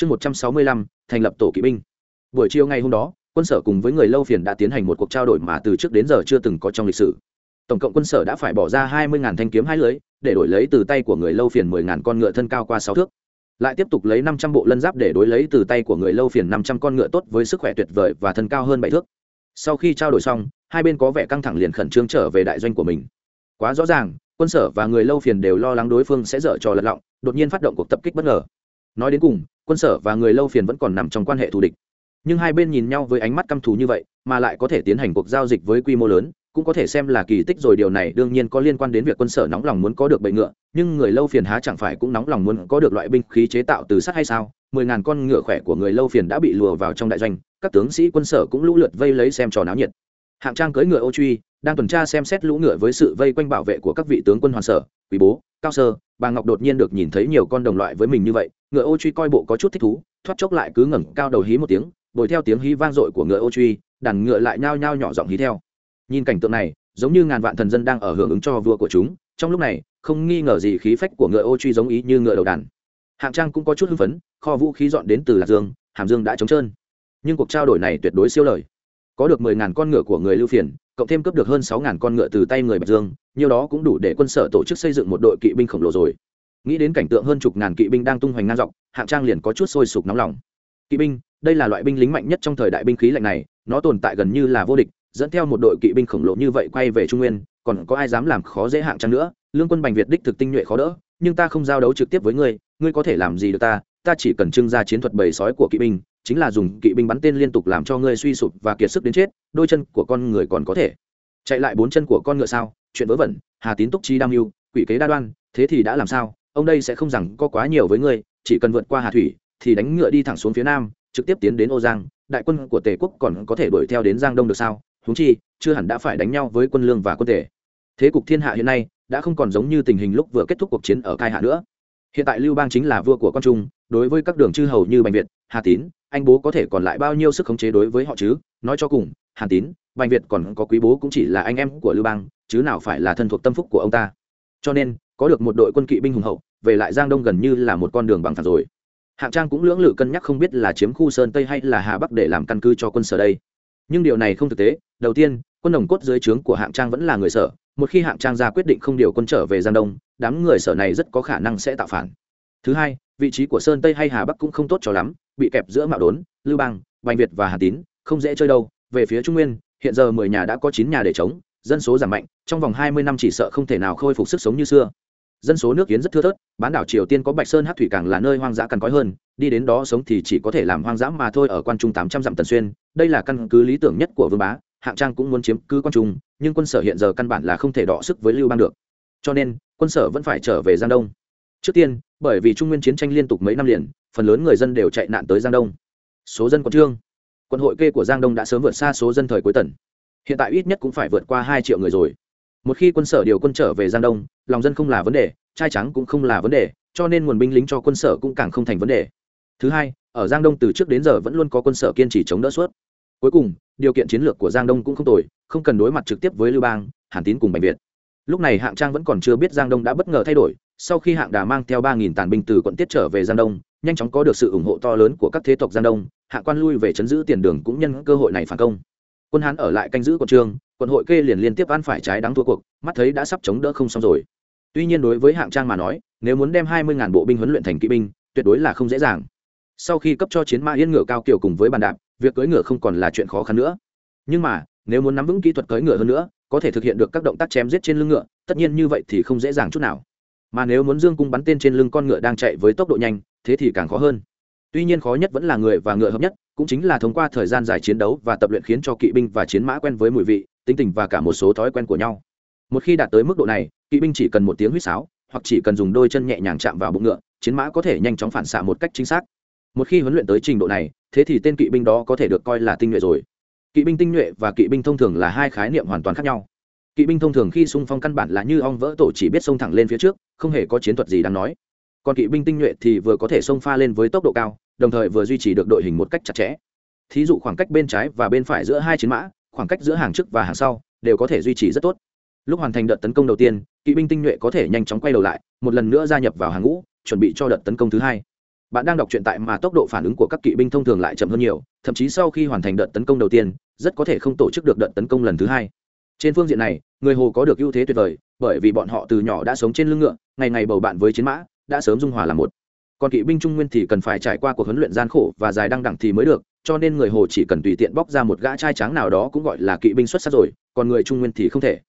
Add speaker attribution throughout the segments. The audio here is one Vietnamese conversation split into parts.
Speaker 1: chương một trăm sáu mươi lăm, thành lập tổ kỵ binh. Buổi chiều ngày hôm đó, quân sở cùng với người lâu phiền đã tiến hành một cuộc trao đổi mà từ trước đến giờ chưa từng có trong lịch sử. Tổng cộng quân sở đã phải bỏ ra hai mươi thanh kiếm hai lưới, để đổi lấy từ tay của người lâu phiền mười ngàn con ngựa thân cao qua sáu thước. Lại tiếp tục lấy năm trăm bộ lân giáp để đối lấy từ tay của người lâu phiền năm trăm con ngựa tốt với sức khỏe tuyệt vời và thân cao hơn bảy thước. Sau khi trao đổi xong, hai bên có vẻ căng thẳng liền khẩn trương trở về đại doanh của mình. Quá rõ ràng, quân sở và người lâu phiền đều lo lắng đối phương sẽ dở trò lật lọng, đột nhiên phát động cuộc tập kích bất ngờ nói đến cùng, quân sở và người lâu phiền vẫn còn nằm trong quan hệ thù địch. Nhưng hai bên nhìn nhau với ánh mắt căm thù như vậy, mà lại có thể tiến hành cuộc giao dịch với quy mô lớn, cũng có thể xem là kỳ tích rồi điều này đương nhiên có liên quan đến việc quân sở nóng lòng muốn có được bệ ngựa, nhưng người lâu phiền há chẳng phải cũng nóng lòng muốn có được loại binh khí chế tạo từ sắt hay sao? Mười ngàn con ngựa khỏe của người lâu phiền đã bị lùa vào trong đại doanh, các tướng sĩ quân sở cũng lũ lượt vây lấy xem trò náo nhiệt. Hạng trang cưỡi ngựa ô truy, đang tuần tra xem xét lũ ngựa với sự vây quanh bảo vệ của các vị tướng quân hoàn sở, quý bố, cao sơ bà ngọc đột nhiên được nhìn thấy nhiều con đồng loại với mình như vậy, ngựa ô truy coi bộ có chút thích thú, thoát chốc lại cứ ngẩng cao đầu hí một tiếng, bồi theo tiếng hí vang dội của ngựa ô truy, đàn ngựa lại nhao nhao nhỏ giọng hí theo. Nhìn cảnh tượng này, giống như ngàn vạn thần dân đang ở hưởng ứng cho vua của chúng, trong lúc này, không nghi ngờ gì khí phách của ngựa ô truy giống ý như ngựa đầu đàn. Hạng trang cũng có chút hưng phấn, kho vũ khí dọn đến từ lạc dương, hàm dương đã trống trơn. Nhưng cuộc trao đổi này tuyệt đối siêu lời. Có được mười ngàn con ngựa của người lưu phiền cộng thêm cướp được hơn sáu ngàn con ngựa từ tay người bạch dương, nhiều đó cũng đủ để quân sở tổ chức xây dựng một đội kỵ binh khổng lồ rồi. Nghĩ đến cảnh tượng hơn chục ngàn kỵ binh đang tung hoành ngang dọc, hạng trang liền có chút sôi sục nóng lòng. Kỵ binh, đây là loại binh lính mạnh nhất trong thời đại binh khí lạnh này, nó tồn tại gần như là vô địch, dẫn theo một đội kỵ binh khổng lồ như vậy quay về trung nguyên, còn có ai dám làm khó dễ hạng trang nữa? Lương quân bành việt đích thực tinh nhuệ khó đỡ, nhưng ta không giao đấu trực tiếp với ngươi ngươi có thể làm gì được ta? Ta chỉ cần trưng ra chiến thuật bầy sói của kỵ binh chính là dùng kỵ binh bắn tên liên tục làm cho ngươi suy sụp và kiệt sức đến chết, đôi chân của con người còn có thể. Chạy lại bốn chân của con ngựa sao? Chuyện vớ vẩn, hà tín túc chi đam mưu, quỷ kế đa đoan, thế thì đã làm sao? Ông đây sẽ không rằng có quá nhiều với ngươi, chỉ cần vượt qua hà thủy, thì đánh ngựa đi thẳng xuống phía nam, trực tiếp tiến đến ô giang. Đại quân của tề quốc còn có thể đuổi theo đến giang đông được sao? Húng chi, chưa hẳn đã phải đánh nhau với quân lương và quân tề. Thế cục thiên hạ hiện nay đã không còn giống như tình hình lúc vừa kết thúc cuộc chiến ở cai hạ nữa. Hiện tại lưu bang chính là vua của con trung, đối với các đường chư hầu như bành việt hà tín, anh bố có thể còn lại bao nhiêu sức khống chế đối với họ chứ? Nói cho cùng, hà tín, bành việt còn có quý bố cũng chỉ là anh em của lưu bang, chứ nào phải là thân thuộc tâm phúc của ông ta. Cho nên, có được một đội quân kỵ binh hùng hậu, về lại giang đông gần như là một con đường bằng phẳng rồi. Hạng trang cũng lưỡng lự cân nhắc không biết là chiếm khu sơn tây hay là hà bắc để làm căn cứ cho quân sở đây. Nhưng điều này không thực tế. Đầu tiên, quân đồng cốt dưới trướng của hạng trang vẫn là người sở. Một khi hạng trang ra quyết định không điều quân trở về giang đông, đám người sở này rất có khả năng sẽ tạo phản. Thứ hai, vị trí của sơn tây hay hà bắc cũng không tốt cho lắm bị kẹp giữa mạo đốn, lưu bang, bành việt và hà tín, không dễ chơi đâu. Về phía trung nguyên, hiện giờ mười nhà đã có chín nhà để chống, dân số giảm mạnh, trong vòng hai mươi năm chỉ sợ không thể nào khôi phục sức sống như xưa. Dân số nước kiến rất thưa thớt, bán đảo triều tiên có bạch sơn hát thủy càng là nơi hoang dã cằn cói hơn, đi đến đó sống thì chỉ có thể làm hoang dã mà thôi ở quan trung tám trăm dặm tần xuyên. Đây là căn cứ lý tưởng nhất của vương bá, hạng trang cũng muốn chiếm cứ quan trung, nhưng quân sở hiện giờ căn bản là không thể đọ sức với lưu bang được. Cho nên, quân sở vẫn phải trở về giang đông trước tiên, bởi vì trung nguyên chiến tranh liên tục mấy năm liền, phần lớn người dân đều chạy nạn tới giang đông. Số dân còn trương. Quân hội kê của giang đông đã sớm vượt xa số dân thời cuối tần hiện tại ít nhất cũng phải vượt qua hai triệu người rồi. Một khi quân sở điều quân trở về giang đông, lòng dân không là vấn đề, trai trắng cũng không là vấn đề, cho nên nguồn binh lính cho quân sở cũng càng không thành vấn đề. Thứ hai, ở giang đông từ trước đến giờ vẫn luôn có quân sở kiên trì chống đỡ suốt. Cuối cùng, điều kiện chiến lược của giang đông cũng không tồi, không cần đối mặt trực tiếp với lưu bang, hàn tín cùng bệnh viện lúc này hạng trang vẫn còn chưa biết giang đông đã bất ngờ thay đổi sau khi hạng đà mang theo ba nghìn tàn binh từ quận tiết trở về giang đông, nhanh chóng có được sự ủng hộ to lớn của các thế tộc giang đông, hạ quan lui về chấn giữ tiền đường cũng nhân cơ hội này phản công. Quân hán ở lại canh giữ quận trường, quận hội kê liền liên tiếp ăn phải trái đắng thua cuộc, mắt thấy đã sắp chống đỡ không xong rồi. Tuy nhiên đối với hạng trang mà nói, nếu muốn đem hai mươi ngàn bộ binh huấn luyện thành kỵ binh, tuyệt đối là không dễ dàng. Sau khi cấp cho chiến mã yên ngựa cao kiều cùng với bàn đạp, việc cưỡi ngựa không còn là chuyện khó khăn nữa. Nhưng mà, nếu muốn nắm vững kỹ thuật cưỡi ngựa hơn nữa, có thể thực hiện được các động tác chém giết trên lưng ngựa, tất nhiên như vậy thì không dễ dàng chút nào mà nếu muốn dương cung bắn tên trên lưng con ngựa đang chạy với tốc độ nhanh, thế thì càng khó hơn. Tuy nhiên khó nhất vẫn là người và ngựa hợp nhất, cũng chính là thông qua thời gian dài chiến đấu và tập luyện khiến cho kỵ binh và chiến mã quen với mùi vị, tính tình và cả một số thói quen của nhau. Một khi đạt tới mức độ này, kỵ binh chỉ cần một tiếng huýt sáo, hoặc chỉ cần dùng đôi chân nhẹ nhàng chạm vào bụng ngựa, chiến mã có thể nhanh chóng phản xạ một cách chính xác. Một khi huấn luyện tới trình độ này, thế thì tên kỵ binh đó có thể được coi là tinh nhuệ rồi. Kỵ binh tinh nhuệ và kỵ binh thông thường là hai khái niệm hoàn toàn khác nhau kỵ binh thông thường khi xung phong căn bản là như ong vỡ tổ chỉ biết xông thẳng lên phía trước, không hề có chiến thuật gì đáng nói. Còn kỵ binh tinh nhuệ thì vừa có thể xông pha lên với tốc độ cao, đồng thời vừa duy trì được đội hình một cách chặt chẽ. Thí dụ khoảng cách bên trái và bên phải giữa hai chiến mã, khoảng cách giữa hàng trước và hàng sau đều có thể duy trì rất tốt. Lúc hoàn thành đợt tấn công đầu tiên, kỵ binh tinh nhuệ có thể nhanh chóng quay đầu lại, một lần nữa gia nhập vào hàng ngũ, chuẩn bị cho đợt tấn công thứ hai. Bạn đang đọc truyện tại mà tốc độ phản ứng của các kỵ binh thông thường lại chậm hơn nhiều, thậm chí sau khi hoàn thành đợt tấn công đầu tiên, rất có thể không tổ chức được đợt tấn công lần thứ hai trên phương diện này, người hồ có được ưu thế tuyệt vời, bởi vì bọn họ từ nhỏ đã sống trên lưng ngựa, ngày ngày bầu bạn với chiến mã, đã sớm dung hòa là một. Còn kỵ binh trung nguyên thì cần phải trải qua cuộc huấn luyện gian khổ và dài đăng đẳng thì mới được, cho nên người hồ chỉ cần tùy tiện bóc ra một gã trai tráng nào đó cũng gọi là kỵ binh xuất sắc rồi, còn người trung nguyên thì không thể.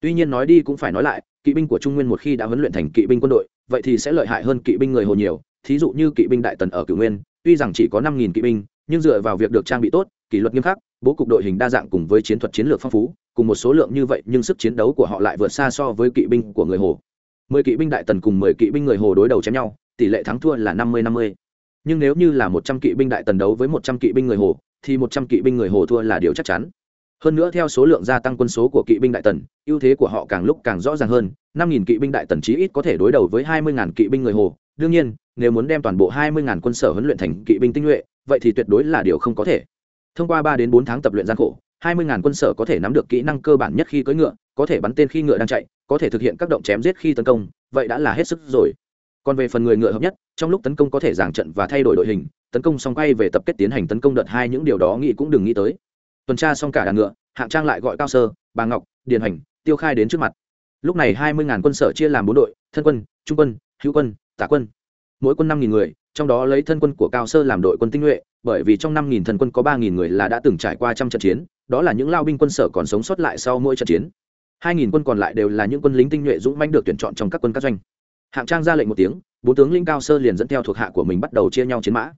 Speaker 1: Tuy nhiên nói đi cũng phải nói lại, kỵ binh của trung nguyên một khi đã huấn luyện thành kỵ binh quân đội, vậy thì sẽ lợi hại hơn kỵ binh người hồ nhiều. Thí dụ như kỵ binh đại tần ở cửu nguyên, tuy rằng chỉ có năm nghìn kỵ binh, nhưng dựa vào việc được trang bị tốt, kỷ luật nghiêm khắc, bố cục đội hình đa dạng cùng với chiến thuật chiến lược phong phú cùng một số lượng như vậy nhưng sức chiến đấu của họ lại vượt xa so với kỵ binh của người hồ mười kỵ binh đại tần cùng mười kỵ binh người hồ đối đầu chém nhau tỷ lệ thắng thua là năm mươi năm mươi nhưng nếu như là một trăm kỵ binh đại tần đấu với một trăm kỵ binh người hồ thì một trăm kỵ binh người hồ thua là điều chắc chắn hơn nữa theo số lượng gia tăng quân số của kỵ binh đại tần ưu thế của họ càng lúc càng rõ ràng hơn năm nghìn kỵ binh đại tần chí ít có thể đối đầu với hai mươi ngàn kỵ binh người hồ đương nhiên nếu muốn đem toàn bộ hai mươi ngàn quân sở huấn luyện thành kỵ binh tinh nhuệ vậy thì tuyệt đối là điều không có thể thông qua ba đến bốn tháng tập luyện gian khổ hai mươi ngàn quân sở có thể nắm được kỹ năng cơ bản nhất khi cưỡi ngựa, có thể bắn tên khi ngựa đang chạy, có thể thực hiện các động chém giết khi tấn công, vậy đã là hết sức rồi. Còn về phần người ngựa hợp nhất, trong lúc tấn công có thể giảng trận và thay đổi đội hình, tấn công xong quay về tập kết tiến hành tấn công đợt hai những điều đó nghĩ cũng đừng nghĩ tới. Tuần tra xong cả đàn ngựa, hạng trang lại gọi cao sơ, bà ngọc, điền hành tiêu khai đến trước mặt. Lúc này hai mươi ngàn quân sở chia làm bốn đội, thân quân, trung quân, hữu quân, tả quân. Mỗi quân năm nghìn người, trong đó lấy thân quân của cao sơ làm đội quân tinh nhuệ, bởi vì trong năm nghìn thân quân có ba nghìn người là đã từng trải qua trăm trận chiến đó là những lao binh quân sở còn sống sót lại sau mỗi trận chiến. Hai nghìn quân còn lại đều là những quân lính tinh nhuệ dũng mãnh được tuyển chọn trong các quân các doanh. Hạng trang ra lệnh một tiếng, bốn tướng lĩnh cao sơ liền dẫn theo thuộc hạ của mình bắt đầu chia nhau chiến mã.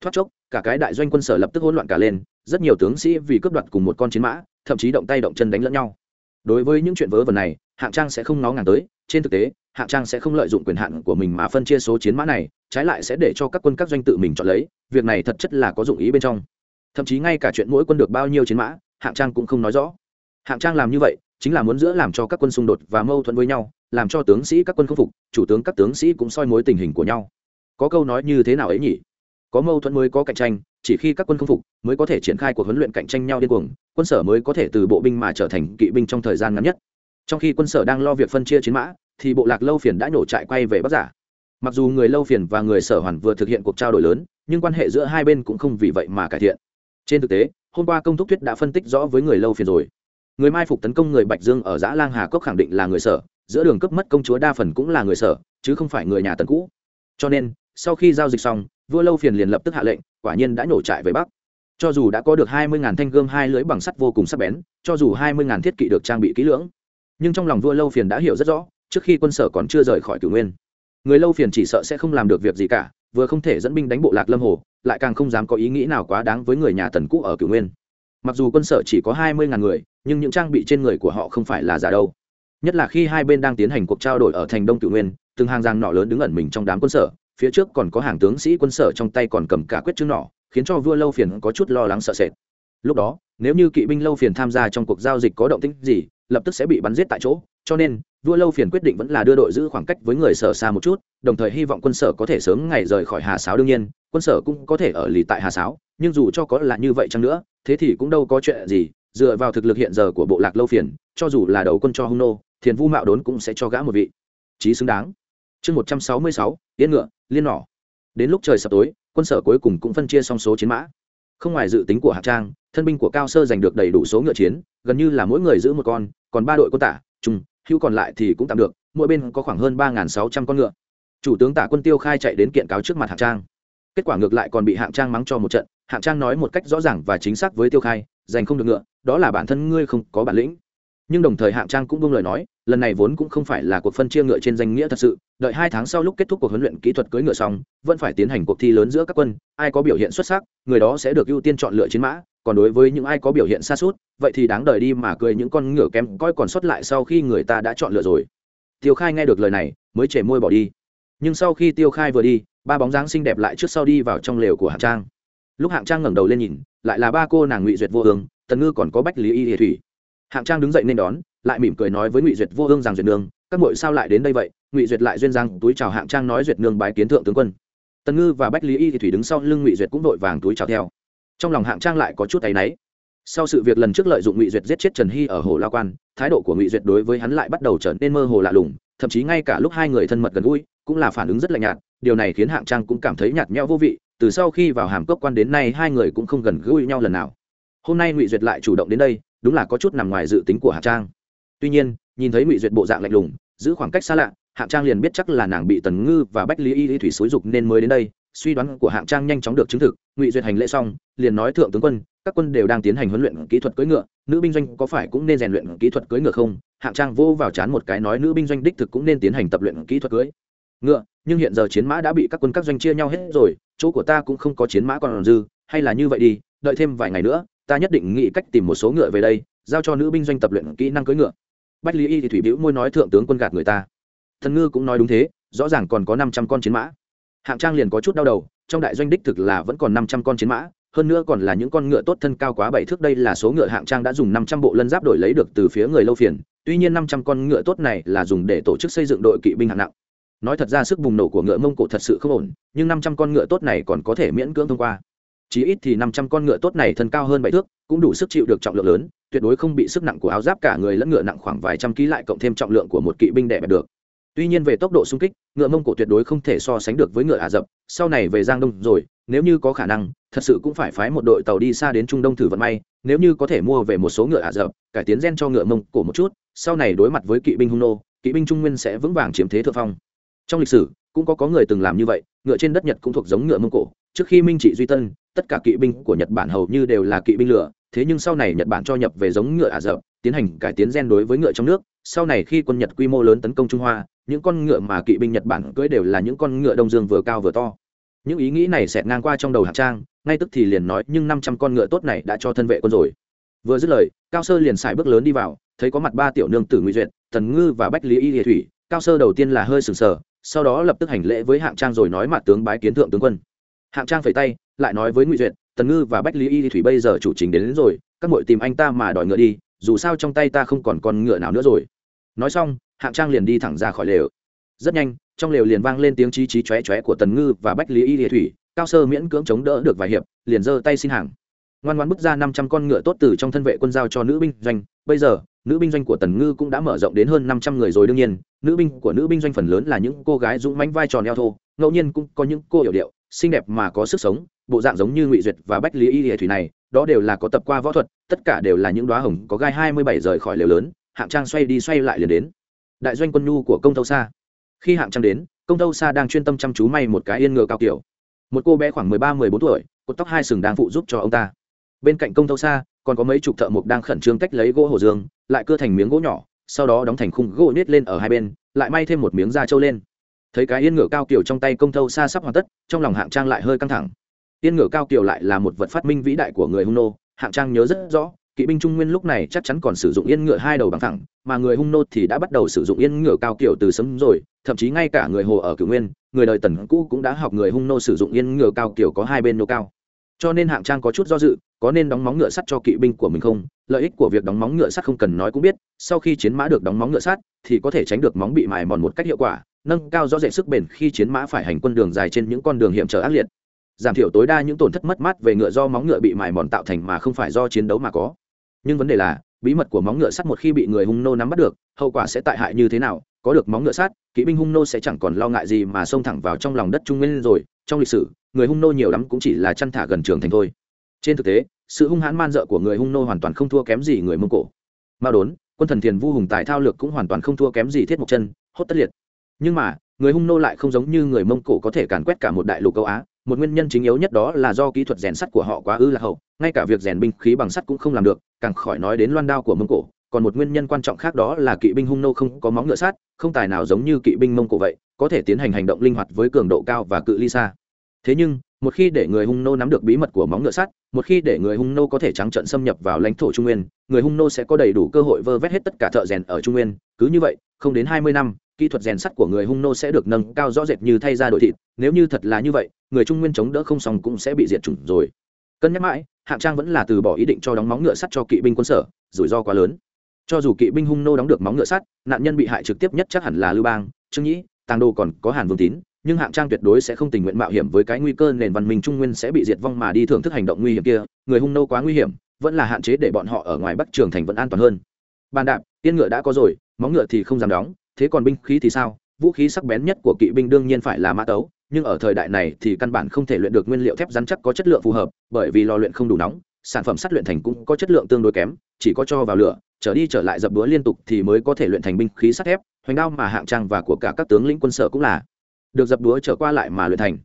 Speaker 1: Thoát chốc, cả cái đại doanh quân sở lập tức hỗn loạn cả lên, rất nhiều tướng sĩ vì cướp đoạt cùng một con chiến mã, thậm chí động tay động chân đánh lẫn nhau. Đối với những chuyện vớ vẩn này, hạng trang sẽ không ngó ngàng tới, trên thực tế, hạng trang sẽ không lợi dụng quyền hạn của mình mà phân chia số chiến mã này, trái lại sẽ để cho các quân các doanh tự mình chọn lấy, việc này thật chất là có dụng ý bên trong. Thậm chí ngay cả chuyện mỗi quân được bao nhiêu chiến mã hạng trang cũng không nói rõ. Hạng trang làm như vậy, chính là muốn giữa làm cho các quân xung đột và mâu thuẫn với nhau, làm cho tướng sĩ các quân không phục, chủ tướng các tướng sĩ cũng soi mối tình hình của nhau. Có câu nói như thế nào ấy nhỉ? Có mâu thuẫn mới có cạnh tranh, chỉ khi các quân không phục mới có thể triển khai cuộc huấn luyện cạnh tranh nhau điên cuồng, quân sở mới có thể từ bộ binh mà trở thành kỵ binh trong thời gian ngắn nhất. Trong khi quân sở đang lo việc phân chia chiến mã, thì bộ lạc lâu phiền đã nổ trại quay về bắc giả. Mặc dù người lâu phiền và người sở hoàn vừa thực hiện cuộc trao đổi lớn, nhưng quan hệ giữa hai bên cũng không vì vậy mà cải thiện. Trên thực tế hôm qua công thúc thuyết đã phân tích rõ với người lâu phiền rồi. Người mai phục tấn công người bạch dương ở giã lang hà cốc khẳng định là người sở, giữa đường cấp mất công chúa đa phần cũng là người sở, chứ không phải người nhà tần cũ. Cho nên, sau khi giao dịch xong, vua lâu phiền liền lập tức hạ lệnh, quả nhiên đã nhổ trại về bắc. Cho dù đã có được hai mươi ngàn thanh gươm hai lưỡi bằng sắt vô cùng sắc bén, cho dù hai mươi ngàn thiết kỵ được trang bị kỹ lưỡng, nhưng trong lòng vua lâu phiền đã hiểu rất rõ, trước khi quân sở còn chưa rời khỏi cửu nguyên. Người lâu phiền chỉ sợ sẽ không làm được việc gì cả, vừa không thể dẫn binh đánh bộ lạc lâm hồ lại càng không dám có ý nghĩ nào quá đáng với người nhà tần cũ ở cửu nguyên. Mặc dù quân sở chỉ có hai mươi ngàn người, nhưng những trang bị trên người của họ không phải là giả đâu. Nhất là khi hai bên đang tiến hành cuộc trao đổi ở thành đông cửu nguyên, từng hàng giang nỏ lớn đứng ẩn mình trong đám quân sở, phía trước còn có hàng tướng sĩ quân sở trong tay còn cầm cả quyết chứng nỏ khiến cho vua lâu phiền có chút lo lắng sợ sệt. Lúc đó, nếu như kỵ binh lâu phiền tham gia trong cuộc giao dịch có động tĩnh gì, lập tức sẽ bị bắn giết tại chỗ cho nên, vua lâu phiền quyết định vẫn là đưa đội giữ khoảng cách với người sở xa một chút, đồng thời hy vọng quân sở có thể sớm ngày rời khỏi hà sáo đương nhiên, quân sở cũng có thể ở lì tại hà sáo, nhưng dù cho có là như vậy chăng nữa, thế thì cũng đâu có chuyện gì, dựa vào thực lực hiện giờ của bộ lạc lâu phiền, cho dù là đầu quân cho hung nô, thiền vu mạo đốn cũng sẽ cho gã một vị. Trí xứng đáng. Chương một trăm sáu mươi sáu, yên ngựa, liên nỏ. Đến lúc trời sập tối, quân sở cuối cùng cũng phân chia xong số chiến mã. Không ngoài dự tính của hạc trang, thân binh của cao sơ giành được đầy đủ số ngựa chiến, gần như là mỗi người giữ một con, còn ba đội quân tả, trung hữu còn lại thì cũng tạm được, mỗi bên có khoảng hơn ba sáu trăm con ngựa. Chủ tướng tả quân tiêu khai chạy đến kiện cáo trước mặt hạng trang. Kết quả ngược lại còn bị hạng trang mắng cho một trận, hạng trang nói một cách rõ ràng và chính xác với tiêu khai, giành không được ngựa, đó là bản thân ngươi không có bản lĩnh. Nhưng đồng thời hạng trang cũng buông lời nói, lần này vốn cũng không phải là cuộc phân chia ngựa trên danh nghĩa thật sự, đợi hai tháng sau lúc kết thúc cuộc huấn luyện kỹ thuật cưỡi ngựa xong, vẫn phải tiến hành cuộc thi lớn giữa các quân, ai có biểu hiện xuất sắc, người đó sẽ được ưu tiên chọn lựa chiến mã còn đối với những ai có biểu hiện xa suốt, vậy thì đáng đời đi mà cười những con ngựa kém coi còn xuất lại sau khi người ta đã chọn lựa rồi. Tiêu khai nghe được lời này, mới chảy môi bỏ đi. Nhưng sau khi tiêu khai vừa đi, ba bóng dáng xinh đẹp lại trước sau đi vào trong lều của hạng trang. Lúc hạng trang ngẩng đầu lên nhìn, lại là ba cô nàng ngụy duyệt vô hương, tần ngư còn có bách lý y hệ thủy. Hạng trang đứng dậy nên đón, lại mỉm cười nói với ngụy duyệt vô hương rằng duyệt nương, các mội sao lại đến đây vậy? Ngụy duyệt lại duyên giang túi chào hạng trang nói duyệt nương bái kiến thượng tướng quân. Tần ngư và bách lý y thì thủy đứng sau lưng ngụy duyệt cũng vội vàng túi chào theo trong lòng hạng trang lại có chút tay náy. Sau sự việc lần trước lợi dụng ngụy duyệt giết chết trần hy ở hồ la quan, thái độ của ngụy duyệt đối với hắn lại bắt đầu trở nên mơ hồ lạ lùng, thậm chí ngay cả lúc hai người thân mật gần gũi cũng là phản ứng rất lạnh nhạt, điều này khiến hạng trang cũng cảm thấy nhạt nhẽo vô vị, từ sau khi vào hàm cốc quan đến nay hai người cũng không gần gũi nhau lần nào. Hôm nay ngụy duyệt lại chủ động đến đây, đúng là có chút nằm ngoài dự tính của hạng trang. Tuy nhiên, nhìn thấy ngụy duyệt bộ dạng lạnh lùng, giữ khoảng cách xa lạ, hạng trang liền biết chắc là nàng bị tần ngư và bách lý y y thủy xúi dục nên mới đến đây suy đoán của hạng trang nhanh chóng được chứng thực, ngụy duyệt hành lễ xong, liền nói, thượng tướng quân, các quân đều đang tiến hành huấn luyện kỹ thuật cưỡi ngựa, nữ binh doanh có phải cũng nên rèn luyện kỹ thuật cưỡi ngựa không? Hạng trang vô vào chán một cái nói, nữ binh doanh đích thực cũng nên tiến hành tập luyện kỹ thuật cưỡi ngựa, nhưng hiện giờ chiến mã đã bị các quân các doanh chia nhau hết rồi, chỗ của ta cũng không có chiến mã còn dư, hay là như vậy đi, đợi thêm vài ngày nữa, ta nhất định nghĩ cách tìm một số ngựa về đây, giao cho nữ binh doanh tập luyện kỹ năng cưỡi ngựa. Bách lý y thì thủy biểu môi nói, thượng tướng quân gạt người ta. Thần ngư cũng nói đúng thế, rõ ràng còn có năm trăm con chiến mã hạng trang liền có chút đau đầu, trong đại doanh đích thực là vẫn còn năm trăm con chiến mã, hơn nữa còn là những con ngựa tốt thân cao quá bảy thước, đây là số ngựa hạng trang đã dùng năm trăm bộ lân giáp đổi lấy được từ phía người lâu phiền, tuy nhiên năm trăm con ngựa tốt này là dùng để tổ chức xây dựng đội kỵ binh hạng nặng. Nói thật ra sức bùng nổ của ngựa mông cổ thật sự không ổn, nhưng năm trăm con ngựa tốt này còn có thể miễn cưỡng thông qua. Chí ít thì năm trăm con ngựa tốt này thân cao hơn bảy thước, cũng đủ sức chịu được trọng lượng lớn, tuyệt đối không bị sức nặng của áo giáp cả người lẫn ngựa nặng khoảng vài trăm ký lại cộng thêm trọng lượng của một kỵ binh đè bẹp được tuy nhiên về tốc độ xung kích, ngựa mông cổ tuyệt đối không thể so sánh được với ngựa ả rập, sau này về giang đông rồi, nếu như có khả năng, thật sự cũng phải phái một đội tàu đi xa đến trung đông thử vận may, nếu như có thể mua về một số ngựa ả rập, cải tiến gen cho ngựa mông cổ một chút, sau này đối mặt với kỵ binh hung nô, kỵ binh trung nguyên sẽ vững vàng chiếm thế thượng phong. Trong lịch sử, cũng có có người từng làm như vậy, ngựa trên đất nhật cũng thuộc giống ngựa mông cổ, trước khi minh trị duy tân, tất cả kỵ binh của nhật bản hầu như đều là kỵ binh lửa, thế nhưng sau này nhật bản cho nhập về giống ngựa ả rập, tiến hành cải tiến gen đối với ngựa trong nước sau này khi quân nhật quy mô lớn tấn công trung hoa những con ngựa mà kỵ binh nhật bản cưỡi đều là những con ngựa đông dương vừa cao vừa to. Những ý nghĩ này xẹt ngang qua trong đầu hạng trang ngay tức thì liền nói nhưng năm trăm con ngựa tốt này đã cho thân vệ quân rồi. Vừa dứt lời cao sơ liền xài bước lớn đi vào thấy có mặt ba tiểu nương tử ngụy duyệt tần ngư và bách lý y Lệ thủy. Cao sơ đầu tiên là hơi sừng sờ sau đó lập tức hành lễ với hạng trang rồi nói mặt tướng bái kiến thượng tướng quân. Hạng trang phẩy tay lại nói với ngụy duyệt tần ngư và bách lý y thủy bây giờ chủ chính đến, đến rồi các muội tìm anh ta mà đòi ngựa đi dù sao trong tay ta không còn con ngựa nào nữa rồi nói xong, hạng trang liền đi thẳng ra khỏi lều. Rất nhanh, trong lều liền vang lên tiếng chí chí chóe chóe của tần ngư và bách lý y địa thủy, cao sơ miễn cưỡng chống đỡ được vài hiệp, liền giơ tay xin hàng. Ngoan ngoan bước ra năm trăm con ngựa tốt từ trong thân vệ quân giao cho nữ binh doanh. Bây giờ, nữ binh doanh của tần ngư cũng đã mở rộng đến hơn năm trăm người rồi đương nhiên, nữ binh của nữ binh doanh phần lớn là những cô gái dũng mãnh vai tròn eo thô, ngẫu nhiên cũng có những cô hiểu điệu, xinh đẹp mà có sức sống, bộ dạng giống như ngụy duyệt và bách lý y địa thủy này, đó đều là có tập qua võ thuật, tất cả đều là những đoá hồng có gai hai mươi bảy rời khỏi lều lớn hạng trang xoay đi xoay lại liền đến. Đại doanh quân nhu của công tâu xa khi hạng trang đến, công tâu xa đang chuyên tâm chăm chú may một cái yên ngựa cao kiểu. Một cô bé khoảng mười ba, mười bốn tuổi, cột tóc hai sừng đang phụ giúp cho ông ta. Bên cạnh công tâu xa còn có mấy chục thợ mộc đang khẩn trương tách lấy gỗ hồ dương, lại cưa thành miếng gỗ nhỏ, sau đó đóng thành khung gỗ nết lên ở hai bên, lại may thêm một miếng da trâu lên. Thấy cái yên ngựa cao kiểu trong tay công tâu xa sắp hoàn tất, trong lòng hạng trang lại hơi căng thẳng. Yên ngựa cao kiểu lại là một vật phát minh vĩ đại của người hung nô, hạng trang nhớ rất rõ kỵ binh trung nguyên lúc này chắc chắn còn sử dụng yên ngựa hai đầu bằng thẳng, mà người hung nô thì đã bắt đầu sử dụng yên ngựa cao kiểu từ sớm rồi, thậm chí ngay cả người hồ ở cửu nguyên, người đời tần cũ cũng đã học người hung nô sử dụng yên ngựa cao kiểu có hai bên nô cao. Cho nên hạng trang có chút do dự, có nên đóng móng ngựa sắt cho kỵ binh của mình không? Lợi ích của việc đóng móng ngựa sắt không cần nói cũng biết, sau khi chiến mã được đóng móng ngựa sắt thì có thể tránh được móng bị mài mòn một cách hiệu quả, nâng cao rõ rệt sức bền khi chiến mã phải hành quân đường dài trên những con đường hiểm trở ác liệt. Giảm thiểu tối đa những tổn thất mất mát về ngựa do móng ngựa bị mài mòn tạo thành mà không phải do chiến đấu mà có nhưng vấn đề là, bí mật của móng ngựa sắt một khi bị người hung nô nắm bắt được, hậu quả sẽ tại hại như thế nào? Có được móng ngựa sắt, kỵ binh hung nô sẽ chẳng còn lo ngại gì mà xông thẳng vào trong lòng đất trung nguyên rồi. Trong lịch sử, người hung nô nhiều lắm cũng chỉ là chăn thả gần trường thành thôi. Trên thực tế, sự hung hãn man dợ của người hung nô hoàn toàn không thua kém gì người mông cổ. Mao đốn, quân thần thiền vu hùng tài thao lược cũng hoàn toàn không thua kém gì thiết mộc chân, hốt tất liệt. Nhưng mà, người hung nô lại không giống như người mông cổ có thể càn quét cả một đại lục châu á. Một nguyên nhân chính yếu nhất đó là do kỹ thuật rèn sắt của họ quá ư là hậu ngay cả việc rèn binh khí bằng sắt cũng không làm được, càng khỏi nói đến loan đao của mông cổ. Còn một nguyên nhân quan trọng khác đó là kỵ binh hung nô không có móng ngựa sát, không tài nào giống như kỵ binh mông cổ vậy, có thể tiến hành hành động linh hoạt với cường độ cao và cự ly xa. Thế nhưng, một khi để người hung nô nắm được bí mật của móng ngựa sắt, một khi để người hung nô có thể trắng trận xâm nhập vào lãnh thổ trung nguyên, người hung nô sẽ có đầy đủ cơ hội vơ vét hết tất cả thợ rèn ở trung nguyên. Cứ như vậy, không đến hai mươi năm, kỹ thuật rèn sắt của người hung nô sẽ được nâng cao rõ rệt như thay ra đổi thịt. Nếu như thật là như vậy, người trung nguyên chống đỡ không xong cũng sẽ bị diệt chủng rồi. Cân nhắc mãi hạng trang vẫn là từ bỏ ý định cho đóng móng ngựa sắt cho kỵ binh quân sở, rủi ro quá lớn. Cho dù kỵ binh hung nô đóng được móng ngựa sắt, nạn nhân bị hại trực tiếp nhất chắc hẳn là lưu bang, trương nhĩ, tàng đô còn có hàn vương tín, nhưng hạng trang tuyệt đối sẽ không tình nguyện mạo hiểm với cái nguy cơ nền văn minh trung nguyên sẽ bị diệt vong mà đi thưởng thức hành động nguy hiểm kia. Người hung nô quá nguy hiểm, vẫn là hạn chế để bọn họ ở ngoài bắc trường thành vẫn an toàn hơn. Bàn đạp, tiên ngựa đã có rồi, móng ngựa thì không dám đóng, thế còn binh khí thì sao? Vũ khí sắc bén nhất của kỵ binh đương nhiên phải là mã tấu nhưng ở thời đại này thì căn bản không thể luyện được nguyên liệu thép rắn chắc có chất lượng phù hợp, bởi vì lò luyện không đủ nóng, sản phẩm sắt luyện thành cũng có chất lượng tương đối kém, chỉ có cho vào lửa, trở đi trở lại dập búa liên tục thì mới có thể luyện thành binh khí sắt thép, hoành đao mà hạng trang và của cả các tướng lĩnh quân sở cũng là được dập đũa trở qua lại mà luyện thành.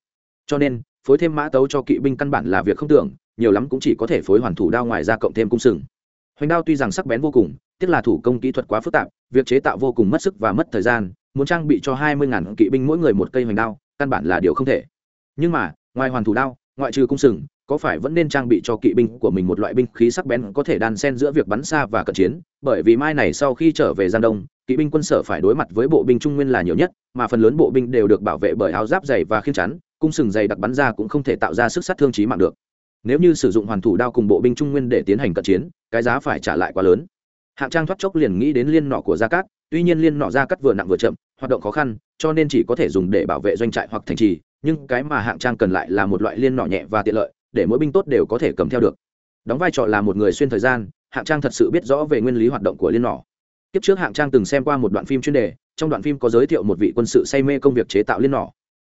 Speaker 1: Cho nên, phối thêm mã tấu cho kỵ binh căn bản là việc không tưởng, nhiều lắm cũng chỉ có thể phối hoàn thủ đao ngoài ra cộng thêm cung sừng. Hoành đao tuy rằng sắc bén vô cùng, tiếc là thủ công kỹ thuật quá phức tạp, việc chế tạo vô cùng mất sức và mất thời gian, muốn trang bị cho hai mươi ngàn kỵ binh mỗi người một cây hoành đao căn bản là điều không thể. Nhưng mà, ngoài hoàn thủ đao, ngoại trừ cung sừng, có phải vẫn nên trang bị cho kỵ binh của mình một loại binh khí sắc bén có thể đan xen giữa việc bắn xa và cận chiến? Bởi vì mai này sau khi trở về Giang đông, kỵ binh quân sở phải đối mặt với bộ binh trung nguyên là nhiều nhất, mà phần lớn bộ binh đều được bảo vệ bởi áo giáp dày và khiên chắn, cung sừng dày đặc bắn ra cũng không thể tạo ra sức sát thương trí mạng được. Nếu như sử dụng hoàn thủ đao cùng bộ binh trung nguyên để tiến hành cận chiến, cái giá phải trả lại quá lớn. Hạng trang thoát chốc liền nghĩ đến liên nọ của gia cát tuy nhiên liên nọ ra cắt vừa nặng vừa chậm, hoạt động khó khăn, cho nên chỉ có thể dùng để bảo vệ doanh trại hoặc thành trì, nhưng cái mà hạng trang cần lại là một loại liên nọ nhẹ và tiện lợi, để mỗi binh tốt đều có thể cầm theo được. Đóng vai trò là một người xuyên thời gian, hạng trang thật sự biết rõ về nguyên lý hoạt động của liên nỏ. Tiếp trước hạng trang từng xem qua một đoạn phim chuyên đề, trong đoạn phim có giới thiệu một vị quân sự say mê công việc chế tạo liên nỏ.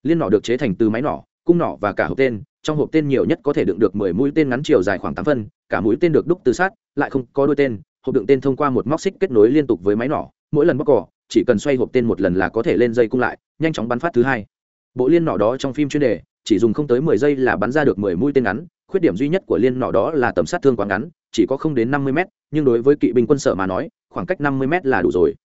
Speaker 1: Liên nỏ được chế thành từ máy nỏ, cung nỏ và cả hộp tên, trong hộp tên nhiều nhất có thể đựng được mười mũi tên ngắn chiều dài khoảng tám phân, cả mũi tên được đúc từ sát lại không có đôi tên, hộp đựng tên thông qua một móc xích kết nối liên tục với máy nỏ mỗi lần bóc cỏ, chỉ cần xoay hộp tên một lần là có thể lên dây cung lại, nhanh chóng bắn phát thứ hai. Bộ liên nỏ đó trong phim chuyên đề, chỉ dùng không tới mười giây là bắn ra được mười mũi tên ngắn, khuyết điểm duy nhất của liên nỏ đó là tầm sát thương quá ngắn, chỉ có không đến năm mươi m nhưng đối với kỵ binh quân sở mà nói, khoảng cách năm mươi m là đủ rồi.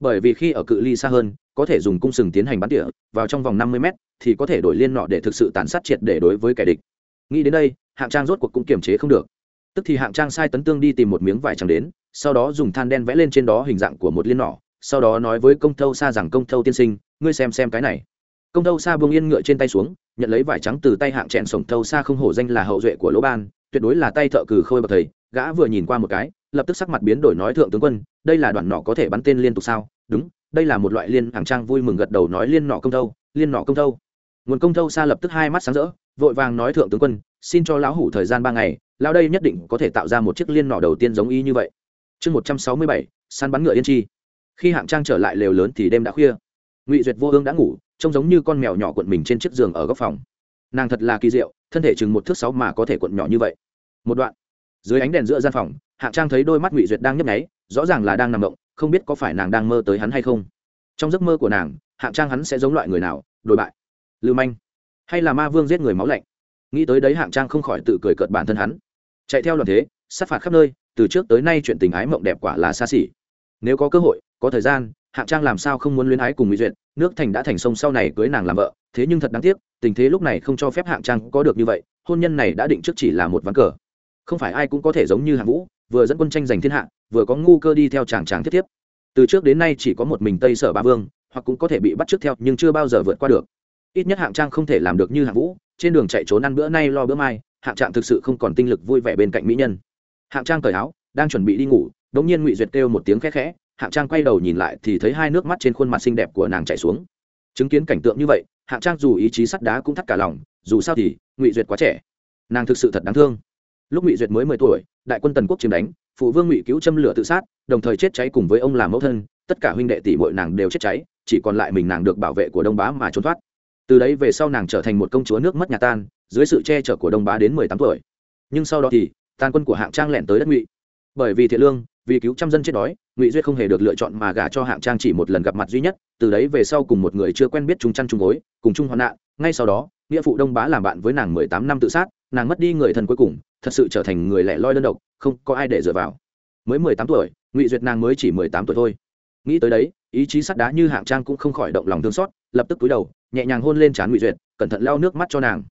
Speaker 1: Bởi vì khi ở cự ly xa hơn, có thể dùng cung sừng tiến hành bắn tỉa, vào trong vòng năm mươi m thì có thể đổi liên nọ để thực sự tàn sát triệt để đối với kẻ địch. Nghĩ đến đây, hạng trang rốt cuộc cũng kiềm chế không được tức thì hạng trang sai tấn tương đi tìm một miếng vải trắng đến, sau đó dùng than đen vẽ lên trên đó hình dạng của một liên nỏ, sau đó nói với công thâu xa rằng, công thâu tiên sinh, ngươi xem xem cái này. Công thâu xa buông yên ngựa trên tay xuống, nhận lấy vải trắng từ tay hạng chẹn sổng thâu xa không hổ danh là hậu duệ của lỗ ban, tuyệt đối là tay thợ cừ khôi bậc thầy, gã vừa nhìn qua một cái, lập tức sắc mặt biến đổi nói, thượng tướng quân, đây là đoạn nỏ có thể bắn tên liên tục sao? Đúng, đây là một loại liên hàng trang vui mừng gật đầu nói, liên nọ công thâu, liên nọ công thâu. Nguồn công thâu xa lập tức hai mắt sáng rỡ vội vàng nói thượng tướng quân, xin cho lão hủ thời gian ba ngày, lão đây nhất định có thể tạo ra một chiếc liên nỏ đầu tiên giống y như vậy. Chương một trăm sáu mươi bảy, săn bắn ngựa yên chi. Khi hạng trang trở lại lều lớn thì đêm đã khuya. Ngụy duyệt vô hương đã ngủ, trông giống như con mèo nhỏ cuộn mình trên chiếc giường ở góc phòng. Nàng thật là kỳ diệu, thân thể chừng một thước sáu mà có thể cuộn nhỏ như vậy. Một đoạn, dưới ánh đèn giữa gian phòng, hạng trang thấy đôi mắt ngụy duyệt đang nhấp nháy, rõ ràng là đang nằm động, không biết có phải nàng đang mơ tới hắn hay không. Trong giấc mơ của nàng, hạng trang hắn sẽ giống loại người nào, đồi bại. Lưu manh hay là ma vương giết người máu lạnh? Nghĩ tới đấy hạng trang không khỏi tự cười cợt bản thân hắn. Chạy theo đoàn thế, sát phạt khắp nơi, từ trước tới nay chuyện tình ái mộng đẹp quả là xa xỉ. Nếu có cơ hội, có thời gian, hạng trang làm sao không muốn luyến ái cùng mỹ duyệt, nước thành đã thành sông sau này cưới nàng làm vợ, thế nhưng thật đáng tiếc, tình thế lúc này không cho phép hạng trang có được như vậy, hôn nhân này đã định trước chỉ là một ván cờ. Không phải ai cũng có thể giống như hạng vũ, vừa dẫn quân tranh giành thiên hạ, vừa có ngu cơ đi theo chàng chàng thiết tiếp. Từ trước đến nay chỉ có một mình tây sở ba vương, hoặc cũng có thể bị bắt trước theo, nhưng chưa bao giờ vượt qua được ít nhất hạng trang không thể làm được như hạng vũ, trên đường chạy trốn ăn bữa nay lo bữa mai, hạng trang thực sự không còn tinh lực vui vẻ bên cạnh mỹ nhân. Hạng trang cởi áo, đang chuẩn bị đi ngủ đ ỗ n g nhiên ngụy duyệt kêu một tiếng khẽ khẽ, hạng trang quay đầu nhìn lại thì thấy hai nước mắt trên khuôn mặt xinh đẹp của nàng chạy xuống. Chứng kiến cảnh tượng như vậy, hạng trang dù ý chí sắt đá cũng thắt cả lòng, dù sao thì, ngụy duyệt quá trẻ. Nàng thực sự thật đáng thương. Lúc ngụy duyệt mới mười tuổi, đại quân tần quốc chiếm đánh, phụ vương ngụy cứu châm lửa tự sát, đồng thời chết cháy cùng với ông làm mẫu thân, tất cả huynh đệ tỷ bội nàng đều chết cháy, chỉ còn lại mình nàng được bảo vệ của đông bá mà trốn thoát từ đấy về sau nàng trở thành một công chúa nước mất nhà tan, dưới sự che chở của đông bá đến mười tám tuổi. Nhưng sau đó thì tan quân của hạng trang lẻn tới đất ngụy. Bởi vì thiện lương, vì cứu trăm dân chết đói, ngụy duyệt không hề được lựa chọn mà gả cho hạng trang chỉ một lần gặp mặt duy nhất. Từ đấy về sau cùng một người chưa quen biết chung chăn chung gối, cùng chung hoạn nạn. Ngay sau đó, nghĩa phụ đông bá làm bạn với nàng mười tám năm tự sát, nàng mất đi người thân cuối cùng, thật sự trở thành người lẻ loi đơn độc, không có ai để dựa vào. Mới mười tám tuổi, ngụy duyệt nàng mới chỉ mười tám tuổi thôi. Nghĩ tới đấy, ý chí sắt đá như hạng trang cũng không khỏi động lòng thương xót, lập tức túi đầu nhẹ nhàng hôn lên trán ngụy duyệt, cẩn thận lau nước mắt cho nàng.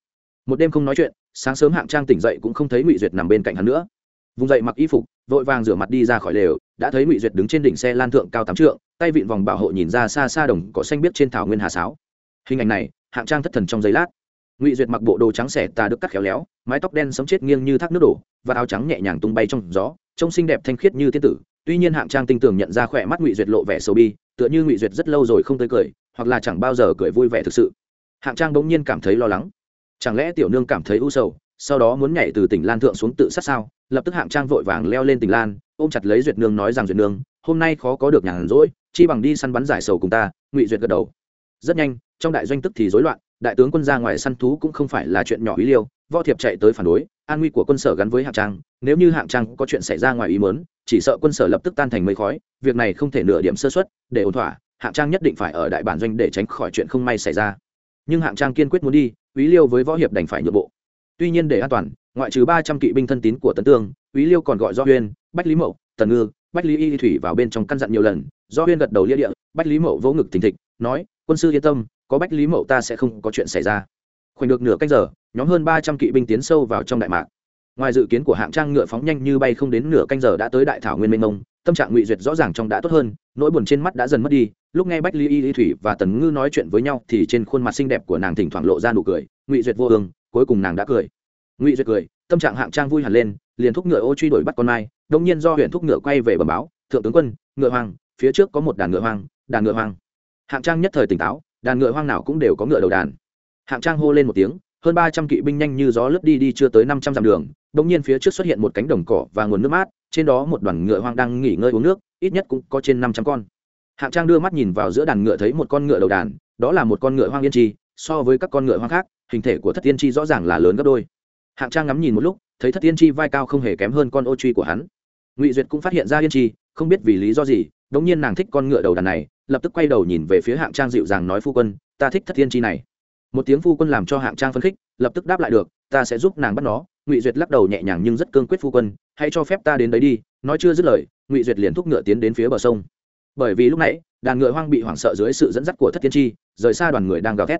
Speaker 1: Một đêm không nói chuyện, sáng sớm hạng trang tỉnh dậy cũng không thấy ngụy duyệt nằm bên cạnh hắn nữa. Vùng dậy mặc y phục, vội vàng rửa mặt đi ra khỏi lều, đã thấy ngụy duyệt đứng trên đỉnh xe lan thượng cao tám trượng, tay vịn vòng bảo hộ nhìn ra xa xa đồng cỏ xanh biết trên thảo nguyên hà sáo. Hình ảnh này, hạng trang thất thần trong giây lát. Ngụy duyệt mặc bộ đồ trắng xẻ tà được cắt khéo léo, mái tóc đen sống chết nghiêng như thác nước đổ, và áo trắng nhẹ nhàng tung bay trong gió, trông xinh đẹp thanh khiết như tiên tử tuy nhiên hạng trang tinh tường nhận ra khỏe mắt ngụy duyệt lộ vẻ sầu bi, tựa như ngụy duyệt rất lâu rồi không tới cười, hoặc là chẳng bao giờ cười vui vẻ thực sự. Hạng trang bỗng nhiên cảm thấy lo lắng. Chẳng lẽ tiểu nương cảm thấy u sầu, sau đó muốn nhảy từ tỉnh lan thượng xuống tự sát sao? Lập tức hạng trang vội vàng leo lên tỉnh lan, ôm chặt lấy duyệt nương nói rằng, duyệt nương, hôm nay khó có được nhàn rỗi, chi bằng đi săn bắn giải sầu cùng ta. Ngụy duyệt gật đầu. Rất nhanh, trong đại doanh tức thì rối loạn đại tướng quân ra ngoài săn thú cũng không phải là chuyện nhỏ ý liêu, võ thiệp chạy tới phản đối, an nguy của quân sở gắn với hạng trang, nếu như hạng trang có chuyện xảy ra ngoài ý mớn chỉ sợ quân sở lập tức tan thành mây khói, việc này không thể nửa điểm sơ xuất để ổn thỏa, hạng trang nhất định phải ở đại bản doanh để tránh khỏi chuyện không may xảy ra. Nhưng hạng trang kiên quyết muốn đi, ý liêu với võ hiệp đành phải nhượng bộ. Tuy nhiên để an toàn, ngoại trừ ba trăm kỵ binh thân tín của tấn tương, ý liêu còn gọi do huyên, bách lý mậu, tần ngư, bách lý y thủy vào bên trong căn dặn nhiều lần do huyên gật đầu lia địa, bách lý mậu vỗ ngực thình thịch, nói, quân sư yên tâm có bách lý mậu ta sẽ không có chuyện xảy ra. Khoảnh được nửa canh giờ, nhóm hơn ba trăm kỵ binh tiến sâu vào trong đại mạc. Ngoài dự kiến của hạng trang ngựa phóng nhanh như bay không đến nửa canh giờ đã tới đại thảo nguyên minh mông, tâm trạng ngụy duyệt rõ ràng trong đã tốt hơn, nỗi buồn trên mắt đã dần mất đi, lúc nghe bách lý y lý thủy và tần ngư nói chuyện với nhau thì trên khuôn mặt xinh đẹp của nàng thỉnh thoảng lộ ra nụ cười, ngụy duyệt vô ương, cuối cùng nàng đã cười. Ngụy duyệt cười, tâm trạng hạng trang vui hẳn lên, liền thúc ngựa ô truy đuổi bắt con mai đông nhiên do huyện thúc ngựa quay về bờ báo, thượng tướng quân, ngựa hoang, phía trước có một đàn ngựa hoang, đàn ngựa hoang. Hạng trang nhất thời tỉnh táo đàn ngựa hoang nào cũng đều có ngựa đầu đàn. Hạng trang hô lên một tiếng, hơn ba trăm kỵ binh nhanh như gió lướt đi đi chưa tới năm trăm dặm đường đông nhiên phía trước xuất hiện một cánh đồng cỏ và nguồn nước mát, trên đó một đoàn ngựa hoang đang nghỉ ngơi uống nước, ít nhất cũng có trên năm trăm con. Hạng trang đưa mắt nhìn vào giữa đàn ngựa thấy một con ngựa đầu đàn, đó là một con ngựa hoang yên chi, so với các con ngựa hoang khác, hình thể của thất tiên chi rõ ràng là lớn gấp đôi. Hạng trang ngắm nhìn một lúc, thấy thất tiên chi vai cao không hề kém hơn con ô truy của hắn. Ngụy duyệt cũng phát hiện ra yên chi, không biết vì lý do gì đống nhiên nàng thích con ngựa đầu đàn này lập tức quay đầu nhìn về phía hạng trang dịu dàng nói, phu quân, ta thích thất tiên chi này. Một tiếng phu quân làm cho hạng trang phấn khích, lập tức đáp lại được, ta sẽ giúp nàng bắt nó. Ngụy duyệt lắc đầu nhẹ nhàng nhưng rất cương quyết, phu quân, hãy cho phép ta đến đấy đi. Nói chưa dứt lời, ngụy duyệt liền thúc ngựa tiến đến phía bờ sông. Bởi vì lúc nãy, đàn ngựa hoang bị hoảng sợ dưới sự dẫn dắt của thất tiên tri rời xa đoàn người đang gào thét.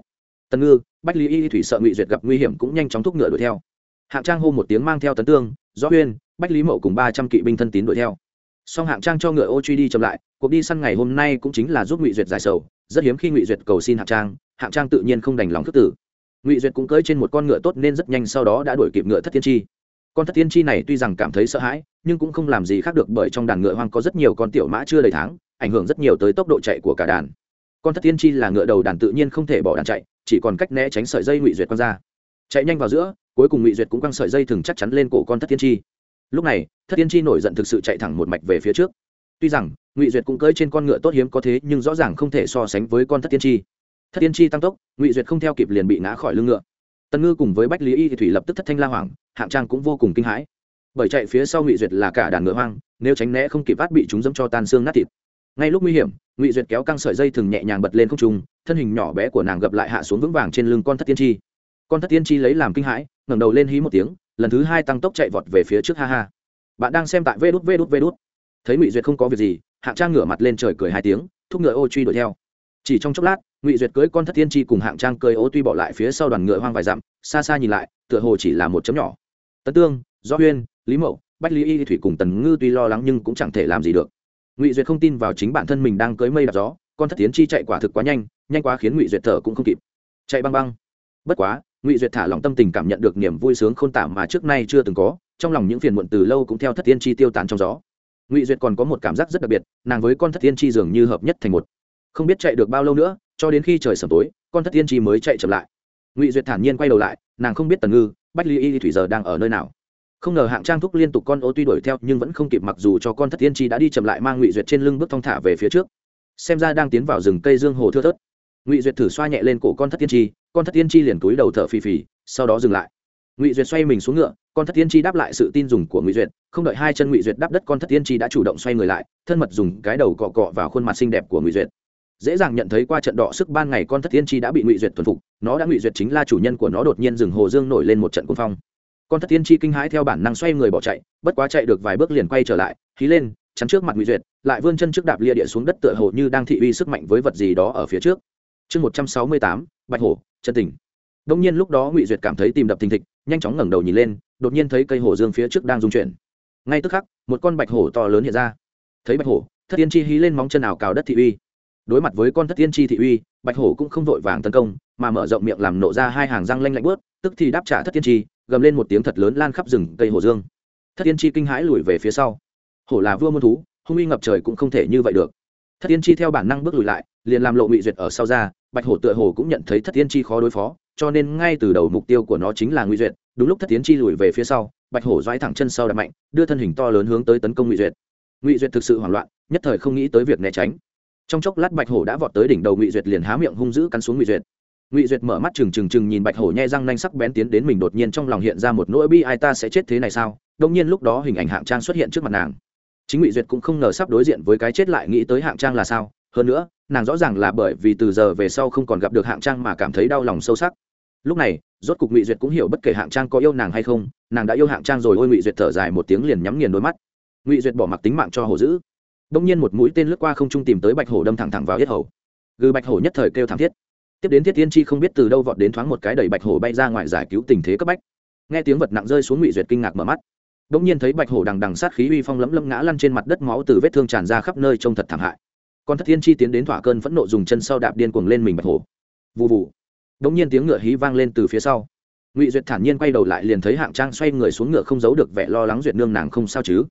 Speaker 1: Tần ngư, bách lý y thủy sợ ngụy duyệt gặp nguy hiểm cũng nhanh chóng thúc ngựa đuổi theo. Hạng trang hô một tiếng mang theo tấn tương do huyên, bách lý mậu cùng ba trăm kỵ binh thân tín đuổi theo. Song hạng trang cho ngựa ô truy đi chậm lại cuộc đi săn ngày hôm nay cũng chính là giúp ngụy duyệt giải sầu, rất hiếm khi ngụy duyệt cầu xin hạng trang hạng trang tự nhiên không đành lòng thức tử ngụy duyệt cũng cưỡi trên một con ngựa tốt nên rất nhanh sau đó đã đuổi kịp ngựa thất tiên tri con thất tiên tri này tuy rằng cảm thấy sợ hãi, nhưng cũng không làm gì khác được bởi trong đàn ngựa hoang có rất nhiều con tiểu mã chưa đầy tháng, ảnh hưởng rất nhiều tới tốc độ chạy của cả đàn. Con thất tiên tri là ngựa đầu đàn tự nhiên không thể bỏ đàn chạy, chỉ còn cách né tránh sợi dây ngụy duyệt quăng ra. Chạy nhanh vào giữa, cuối cùng ngụy duyệt cũng quăng sợi dây thừng chắc chắn lên cổ con thất tiên tri lúc này, thất tiên tri nổi giận thực sự chạy thẳng một mạch về phía trước tuy rằng, ngụy duyệt cũng cưỡi trên con ngựa tốt hiếm có thế, nhưng rõ ràng không thể so sánh với con thất tiên tri thất tiên tri tăng tốc, ngụy duyệt không theo kịp liền bị ngã khỏi lưng ngựa. Tần ngư cùng với bách lý y thì thủy lập tức thất thanh la hoảng, hạng trang cũng vô cùng kinh hãi. Bởi chạy phía sau ngụy duyệt là cả đàn ngựa hoang, nếu tránh né không kịp bắt bị chúng dẫm cho tan xương nát thịt. Ngay lúc nguy hiểm, ngụy duyệt kéo căng sợi dây thừng nhẹ nhàng bật lên không trung, thân hình nhỏ bé của nàng gập lại hạ xuống vững vàng trên lưng con thất tiên tri con thất tiên tri lấy làm kinh hãi, ngẩng đầu lên hí một tiếng, lần thứ hai tăng tốc chạy vọt về phía trước, ha ha. Bạn đang xem tại vê đút vê đút vê đút thấy ngụy duyệt không có việc gì hạng trang ngửa mặt lên trời cười hai tiếng thúc ngựa ô truy đuổi theo chỉ trong chốc lát ngụy duyệt cưới con thất tiên tri cùng hạng trang cơi ô tuy bỏ lại phía sau đoàn ngựa hoang vài dặm xa xa nhìn lại tựa hồ chỉ là một chấm nhỏ tấn tương do huyên lý mậu bách lý y thủy cùng tần ngư tuy lo lắng nhưng cũng chẳng thể làm gì được ngụy duyệt không tin vào chính bản thân mình đang cưới mây đạp gió con thất tiến chi chạy quả thực quá nhanh nhanh quá khiến ngụy duyệt thở cũng không kịp chạy băng băng bất quá ngụy duyệt thả lòng tâm tình cảm nhận được niềm vui sướng khôn tả mà trước nay chưa từng có trong lòng những phiền muộn từ lâu cũng theo thất tiên chi tiêu tán trong gió ngụy duyệt còn có một cảm giác rất đặc biệt nàng với con thất tiên chi dường như hợp nhất thành một không biết chạy được bao lâu nữa cho đến khi trời sầm tối con thất tiên chi mới chạy chậm lại ngụy duyệt thản nhiên quay đầu lại nàng không biết tần ngư bách ly y thủy giờ đang ở nơi nào không ngờ hạng trang thúc liên tục con ô tuy đuổi theo nhưng vẫn không kịp mặc dù cho con thất tiên chi đã đi chậm lại mang ngụy duyệt trên lưng bước thong thả về phía trước xem ra đang tiến vào rừng cây dương hồ thưa thớt ngụy duyệt thử xoa nhẹ lên cổ con thất tiên chi con thất tiên chi liền túi đầu thở phì phì sau đó dừng lại ngụy duyệt xoay mình xuống ngựa con thất tiên chi đáp lại sự tin dùng của ngụy duyệt, không đợi hai chân ngụy duyệt đáp đất, con thất tiên chi đã chủ động xoay người lại, thân mật dùng cái đầu cọ cọ vào khuôn mặt xinh đẹp của ngụy duyệt. Dễ dàng nhận thấy qua trận đỏ sức ban ngày con thất tiên chi đã bị ngụy duyệt thuần phục, nó đã ngụy duyệt chính là chủ nhân của nó đột nhiên rừng hồ dương nổi lên một trận quân phong. Con thất tiên chi kinh hãi theo bản năng xoay người bỏ chạy, bất quá chạy được vài bước liền quay trở lại khí lên, chắn trước mặt ngụy duyệt, lại vươn chân trước đạp lia địa xuống đất tựa hồ như đang thị uy sức mạnh với vật gì đó ở phía trước. Chương một trăm sáu mươi tám, bạch hổ, chân tình. Đông nhiên lúc đó ngụy duyệt cảm thấy tìm đập thình thịch nhanh chóng ngẩng đầu nhìn lên, đột nhiên thấy cây hổ dương phía trước đang rung chuyển. Ngay tức khắc, một con bạch hổ to lớn hiện ra. Thấy bạch hổ, thất tiên chi hí lên móng chân ảo cào đất thị uy. Đối mặt với con thất tiên chi thị uy, bạch hổ cũng không vội vàng tấn công, mà mở rộng miệng làm nổ ra hai hàng răng lanh lạnh bớt tức thì đáp trả thất tiên chi, gầm lên một tiếng thật lớn lan khắp rừng cây hồ dương. Thất tiên chi kinh hãi lùi về phía sau. Hổ là vua môn thú, hung uy ngập trời cũng không thể như vậy được. Thất tiên chi theo bản năng bước lùi lại, liền làm lộ ngụy duyệt ở sau ra, bạch hổ tựa hồ cũng nhận thấy thất tiên chi khó đối phó cho nên ngay từ đầu mục tiêu của nó chính là ngụy duyệt. Đúng lúc thất tiến chi lùi về phía sau, bạch hổ doái thẳng chân sau đập mạnh, đưa thân hình to lớn hướng tới tấn công ngụy duyệt. Ngụy duyệt thực sự hoảng loạn, nhất thời không nghĩ tới việc né tránh. Trong chốc lát bạch hổ đã vọt tới đỉnh đầu ngụy duyệt liền há miệng hung dữ cắn xuống ngụy duyệt. Ngụy duyệt mở mắt trừng trừng trừng nhìn bạch hổ nhai răng nanh sắc bén tiến đến mình đột nhiên trong lòng hiện ra một nỗi bi ai ta sẽ chết thế này sao? Đông nhiên lúc đó hình ảnh hạng trang xuất hiện trước mặt nàng. Chính ngụy duyệt cũng không ngờ sắp đối diện với cái chết lại nghĩ tới hạng trang là sao. Hơn nữa, nàng rõ ràng là bởi vì từ giờ về sau không còn gặp được hạng trang mà cảm thấy đau lòng sâu sắc lúc này, rốt cục ngụy duyệt cũng hiểu bất kể hạng trang có yêu nàng hay không, nàng đã yêu hạng trang rồi ôi ngụy duyệt thở dài một tiếng liền nhắm nghiền đôi mắt. Ngụy duyệt bỏ mặc tính mạng cho hổ giữ đông nhiên một mũi tên lướt qua không trung tìm tới bạch hổ đâm thẳng thẳng vào yết hầu. Gừ bạch hổ nhất thời kêu thảm thiết. Tiếp đến thiết tiên Chi không biết từ đâu vọt đến thoáng một cái đẩy bạch hổ bay ra ngoài giải cứu tình thế cấp bách. Nghe tiếng vật nặng rơi xuống ngụy duyệt kinh ngạc mở mắt. Đông nhiên thấy bạch hổ đằng đằng sát khí uy phong lẫm lẫm ngã lăn trên mặt đất máu từ vết thương tràn ra khắp nơi trông thật thảm hại. Còn thất thiên chi tiến đến thỏa cơn phẫn nộ dùng chân sau đạp điên cuồng lên mình bạch hổ. Vụ vụ đông nhiên tiếng ngựa hí vang lên từ phía sau. Ngụy duyệt thản nhiên quay đầu lại liền thấy hạng trang xoay người xuống ngựa không giấu được vẻ lo lắng duyệt nương nàng không sao chứ?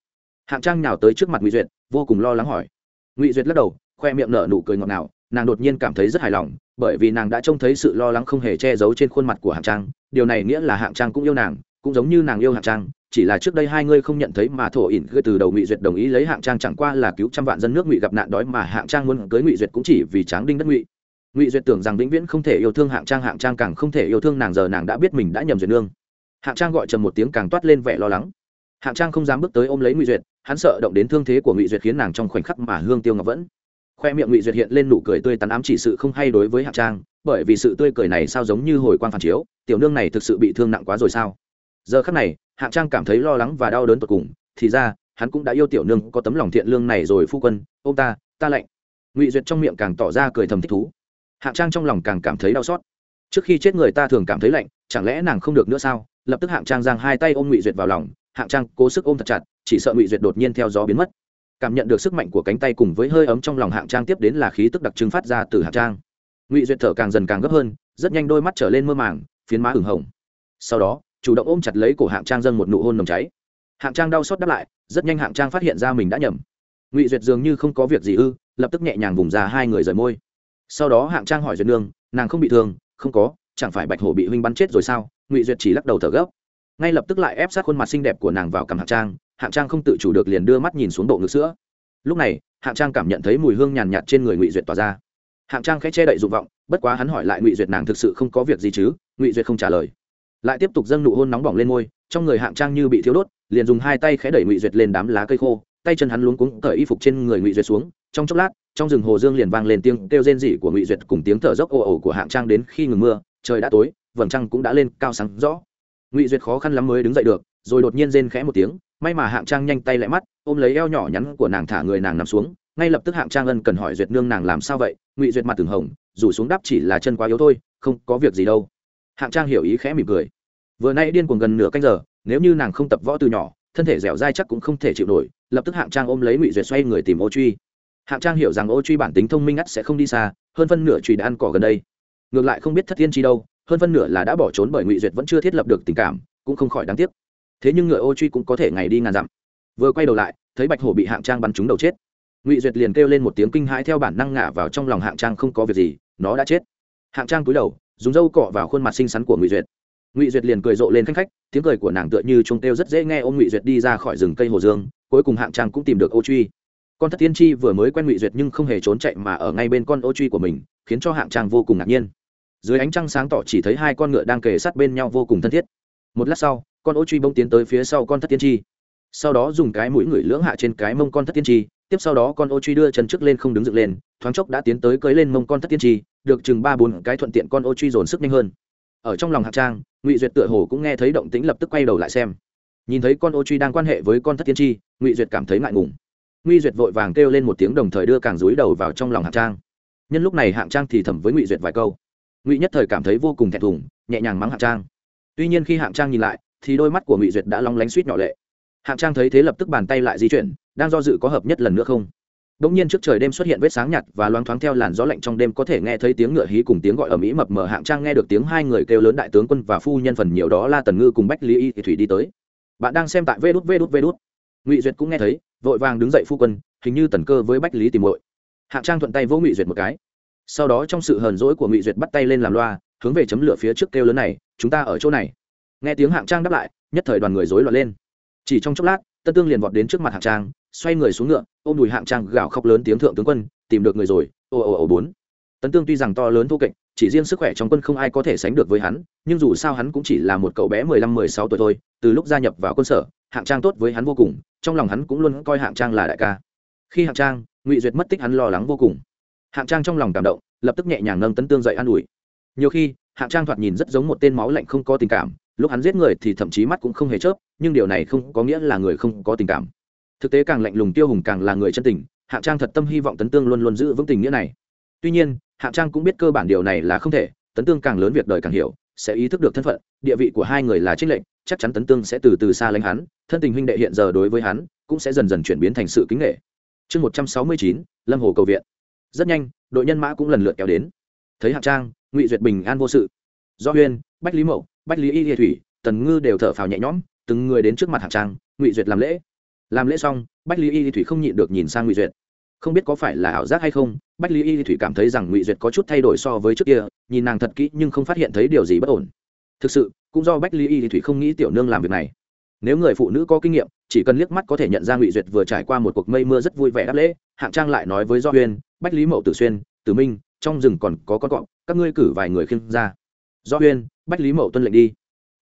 Speaker 1: Hạng trang nào tới trước mặt ngụy duyệt, vô cùng lo lắng hỏi. Ngụy duyệt lắc đầu, khoe miệng nở nụ cười ngọt ngào, nàng đột nhiên cảm thấy rất hài lòng, bởi vì nàng đã trông thấy sự lo lắng không hề che giấu trên khuôn mặt của hạng trang. Điều này nghĩa là hạng trang cũng yêu nàng, cũng giống như nàng yêu hạng trang, chỉ là trước đây hai ngươi không nhận thấy mà thổ ỉn gửi từ đầu ngụy duyệt đồng ý lấy hạng trang chẳng qua là cứu trăm vạn dân nước ngụy gặp nạn đói mà hạng trang muốn cưới ngụy duyệt cũng chỉ vì tráng đinh đất ngụy ngụy duyệt tưởng rằng vĩnh viễn không thể yêu thương hạng trang hạng trang càng không thể yêu thương nàng, giờ nàng đã biết mình đã nhầm duyệt nương. Hạng trang gọi trầm một tiếng càng toát lên vẻ lo lắng. Hạng trang không dám bước tới ôm lấy ngụy duyệt, hắn sợ động đến thương thế của ngụy duyệt khiến nàng trong khoảnh khắc mà hương tiêu ngọc vẫn. Khoe miệng ngụy duyệt hiện lên nụ cười tươi tắn ám chỉ sự không hay đối với hạng trang, bởi vì sự tươi cười này sao giống như hồi quan phản chiếu, tiểu nương này thực sự bị thương nặng quá rồi sao? Giờ khắc này, hạng trang cảm thấy lo lắng và đau đớn tột cùng, thì ra, hắn cũng đã yêu tiểu nương, có tấm lòng thiện lương này rồi, phu quân ô ta ta lạnh. Ngụy duyệt trong miệng càng tỏ ra cười thầm thích thú hạng trang trong lòng càng cảm thấy đau xót. Trước khi chết người ta thường cảm thấy lạnh, chẳng lẽ nàng không được nữa sao? Lập tức hạng trang giang hai tay ôm ngụy duyệt vào lòng. Hạng trang cố sức ôm thật chặt, chỉ sợ ngụy duyệt đột nhiên theo gió biến mất. Cảm nhận được sức mạnh của cánh tay cùng với hơi ấm trong lòng hạng trang tiếp đến là khí tức đặc trưng phát ra từ hạng trang. Ngụy duyệt thở càng dần càng gấp hơn, rất nhanh đôi mắt trở lên mơ màng, phiến má ửng hồng. Sau đó, chủ động ôm chặt lấy cổ hạng trang dâng một nụ hôn nồng cháy. Hạng trang đau xót đáp lại, rất nhanh hạng trang phát hiện ra mình đã nhầm. Ngụy duyệt dường như không có việc gì ư, lập tức nhẹ nhàng vùng ra hai người rời môi sau đó hạng trang hỏi duyệt nương, nàng không bị thương, không có, chẳng phải bạch hổ bị huynh bắn chết rồi sao? Ngụy duyệt chỉ lắc đầu thở gấp. Ngay lập tức lại ép sát khuôn mặt xinh đẹp của nàng vào cằm hạng trang hạng trang không tự chủ được liền đưa mắt nhìn xuống bộ ngực sữa. Lúc này, hạng trang cảm nhận thấy mùi hương nhàn nhạt trên người ngụy duyệt tỏa ra. Hạng trang khẽ che đậy dục vọng, bất quá hắn hỏi lại ngụy duyệt nàng thực sự không có việc gì chứ? Ngụy duyệt không trả lời. Lại tiếp tục dâng nụ hôn nóng bỏng lên môi, trong người hạng trang như bị thiếu đốt, liền dùng hai tay khẽ đẩy ngụy duyệt lên đám lá cây khô tay chân hắn luống cuống, cởi y phục trên người ngụy duyệt xuống. Trong chốc lát, trong rừng hồ dương liền vang lên tiếng kêu rên rỉ của ngụy duyệt cùng tiếng thở dốc ồ ồ của hạng trang đến khi ngừng mưa. Trời đã tối, vầng trăng cũng đã lên cao sáng rõ. Ngụy duyệt khó khăn lắm mới đứng dậy được, rồi đột nhiên rên khẽ một tiếng. May mà hạng trang nhanh tay lại mắt, ôm lấy eo nhỏ nhắn của nàng thả người nàng nằm xuống. Ngay lập tức hạng trang ân cần hỏi duyệt nương nàng làm sao vậy? Ngụy duyệt mặt từng hồng, rủ xuống đáp chỉ là chân quá yếu thôi, không có việc gì đâu. Hạng trang hiểu ý khẽ mỉm cười. Vừa nay điên cuồng gần nửa canh giờ, nếu như nàng không tập võ từ nhỏ, thân thể dẻo dai chắc cũng không thể chịu nổi lập tức hạng trang ôm lấy ngụy duyệt xoay người tìm ô truy. Hạng trang hiểu rằng ô truy bản tính thông minh ắt sẽ không đi xa, hơn phân nửa truy đã ăn cỏ gần đây. Ngược lại không biết thất thiên chi đâu, hơn phân nửa là đã bỏ trốn bởi ngụy duyệt vẫn chưa thiết lập được tình cảm, cũng không khỏi đáng tiếc. Thế nhưng ngựa ô truy cũng có thể ngày đi ngàn dặm. Vừa quay đầu lại, thấy bạch hổ bị hạng trang bắn trúng đầu chết. Ngụy duyệt liền kêu lên một tiếng kinh hãi theo bản năng ngả vào trong lòng hạng trang không có việc gì, nó đã chết. Hạng trang cúi đầu, dùng dâu cọ vào khuôn mặt xinh xắn của ngụy duyệt. Ngụy duyệt liền cười rộ lên khách khách, tiếng cười của nàng tựa như chuông têu rất dễ nghe ôm ngụy duyệt đi ra khỏi rừng cây hồ dương cuối cùng hạng trang cũng tìm được ô truy. Con thất tiên tri vừa mới quen ngụy duyệt nhưng không hề trốn chạy mà ở ngay bên con ô truy của mình, khiến cho hạng trang vô cùng ngạc nhiên. Dưới ánh trăng sáng tỏ chỉ thấy hai con ngựa đang kề sát bên nhau vô cùng thân thiết. Một lát sau, con ô truy bông tiến tới phía sau con thất tiên tri. Sau đó dùng cái mũi ngửi lưỡng hạ trên cái mông con thất tiên tri, tiếp sau đó con ô truy đưa chân trước lên không đứng dựng lên, thoáng chốc đã tiến tới cưới lên mông con thất tiên tri, được chừng ba bốn cái thuận tiện con ô truy dồn sức nhanh hơn. Ở trong lòng hạng trang, ngụy duyệt tựa hồ cũng nghe thấy động tĩnh lập tức quay đầu lại xem nhìn thấy con ô truy đang quan hệ với con thất tiên tri ngụy duyệt cảm thấy ngại ngùng. Ngụy duyệt vội vàng kêu lên một tiếng đồng thời đưa càng dúi đầu vào trong lòng hạng trang. Nhân lúc này hạng trang thì thầm với ngụy duyệt vài câu. Ngụy nhất thời cảm thấy vô cùng thẹn thùng, nhẹ nhàng mắng hạng trang. Tuy nhiên khi hạng trang nhìn lại, thì đôi mắt của ngụy duyệt đã long lánh suýt nhỏ lệ. Hạng trang thấy thế lập tức bàn tay lại di chuyển, đang do dự có hợp nhất lần nữa không? Đ ỗ n g nhiên trước trời đêm xuất hiện vết sáng nhạt và loáng thoáng theo làn gió lạnh trong đêm có thể nghe thấy tiếng ngựa hí cùng tiếng gọi ở mỹ mập mờ. Hạng trang nghe được tiếng hai người kêu lớn đại tướng quân và phu nhân phần nhiều đó, la tần ngư cùng bách lý y thủy đi tới bạn đang xem tại vê đút vê đút vê đút. Ngụy duyệt cũng nghe thấy, vội vàng đứng dậy phu quân, hình như tần cơ với bách lý tìm muội. Hạng trang thuận tay vỗ ngụy duyệt một cái. Sau đó trong sự hờn dỗi của ngụy duyệt bắt tay lên làm loa, hướng về chấm lửa phía trước kêu lớn này, chúng ta ở chỗ này. Nghe tiếng hạng trang đáp lại, nhất thời đoàn người rối loạn lên. Chỉ trong chốc lát, tân tương liền vọt đến trước mặt hạng trang, xoay người xuống ngựa, ôm đùi hạng trang gào khóc lớn tiếng thượng tướng quân, tìm được người rồi ồ ồ ồ bốn. Tấn tương tuy rằng to lớn thô kệch chỉ riêng sức khỏe trong quân không ai có thể sánh được với hắn, nhưng dù sao hắn cũng chỉ là một cậu bé mười lăm, mười sáu tuổi thôi, từ lúc gia nhập vào quân sở, hạng trang tốt với hắn vô cùng, trong lòng hắn cũng luôn coi hạng trang là đại ca. Khi hạng trang, ngụy duyệt mất tích hắn lo lắng vô cùng. Hạng trang trong lòng cảm động, lập tức nhẹ nhàng nâng tấn tương dậy an ủi. Nhiều khi, hạng trang thoạt nhìn rất giống một tên máu lạnh không có tình cảm, lúc hắn giết người thì thậm chí mắt cũng không hề chớp, nhưng điều này không có nghĩa là người không có tình cảm. Thực tế càng lạnh lùng tiêu hùng càng là người chân tình, hạng trang thật tâm hy vọng tấn tương luôn luôn giữ vững tình nghĩa này. Tuy nhiên hạng trang cũng biết cơ bản điều này là không thể, tấn tương càng lớn việc đời càng hiểu, sẽ ý thức được thân phận, địa vị của hai người là trích lệnh chắc chắn tấn tương sẽ từ từ xa lánh hắn, thân tình huynh đệ hiện giờ đối với hắn cũng sẽ dần dần chuyển biến thành sự kính nghệ chương một trăm sáu mươi chín, lâm hồ cầu viện. Rất nhanh, đội nhân mã cũng lần lượt kéo đến. Thấy hạng trang, ngụy duyệt bình an vô sự. Do huyên, bách lý mậu, bách lý y hiệ thủy, tần ngư đều thở phào nhẹ nhõm, từng người đến trước mặt hạng trang, ngụy duyệt làm lễ. Làm lễ xong, bách lý y thủy không nhịn được nhìn sang ngụy duyệt không biết có phải là ảo giác hay không, bách lý y thủy cảm thấy rằng ngụy duyệt có chút thay đổi so với trước kia, nhìn nàng thật kỹ nhưng không phát hiện thấy điều gì bất ổn. Thực sự, cũng do bách lý y thủy không nghĩ tiểu nương làm việc này. Nếu người phụ nữ có kinh nghiệm, chỉ cần liếc mắt có thể nhận ra ngụy duyệt vừa trải qua một cuộc mây mưa rất vui vẻ đáp lễ, hạng trang lại nói với do huyên bách lý mậu tử xuyên, tử minh, trong rừng còn có con cọp, các ngươi cử vài người khiêng ra. Do huyên bách lý mậu tuân lệnh đi.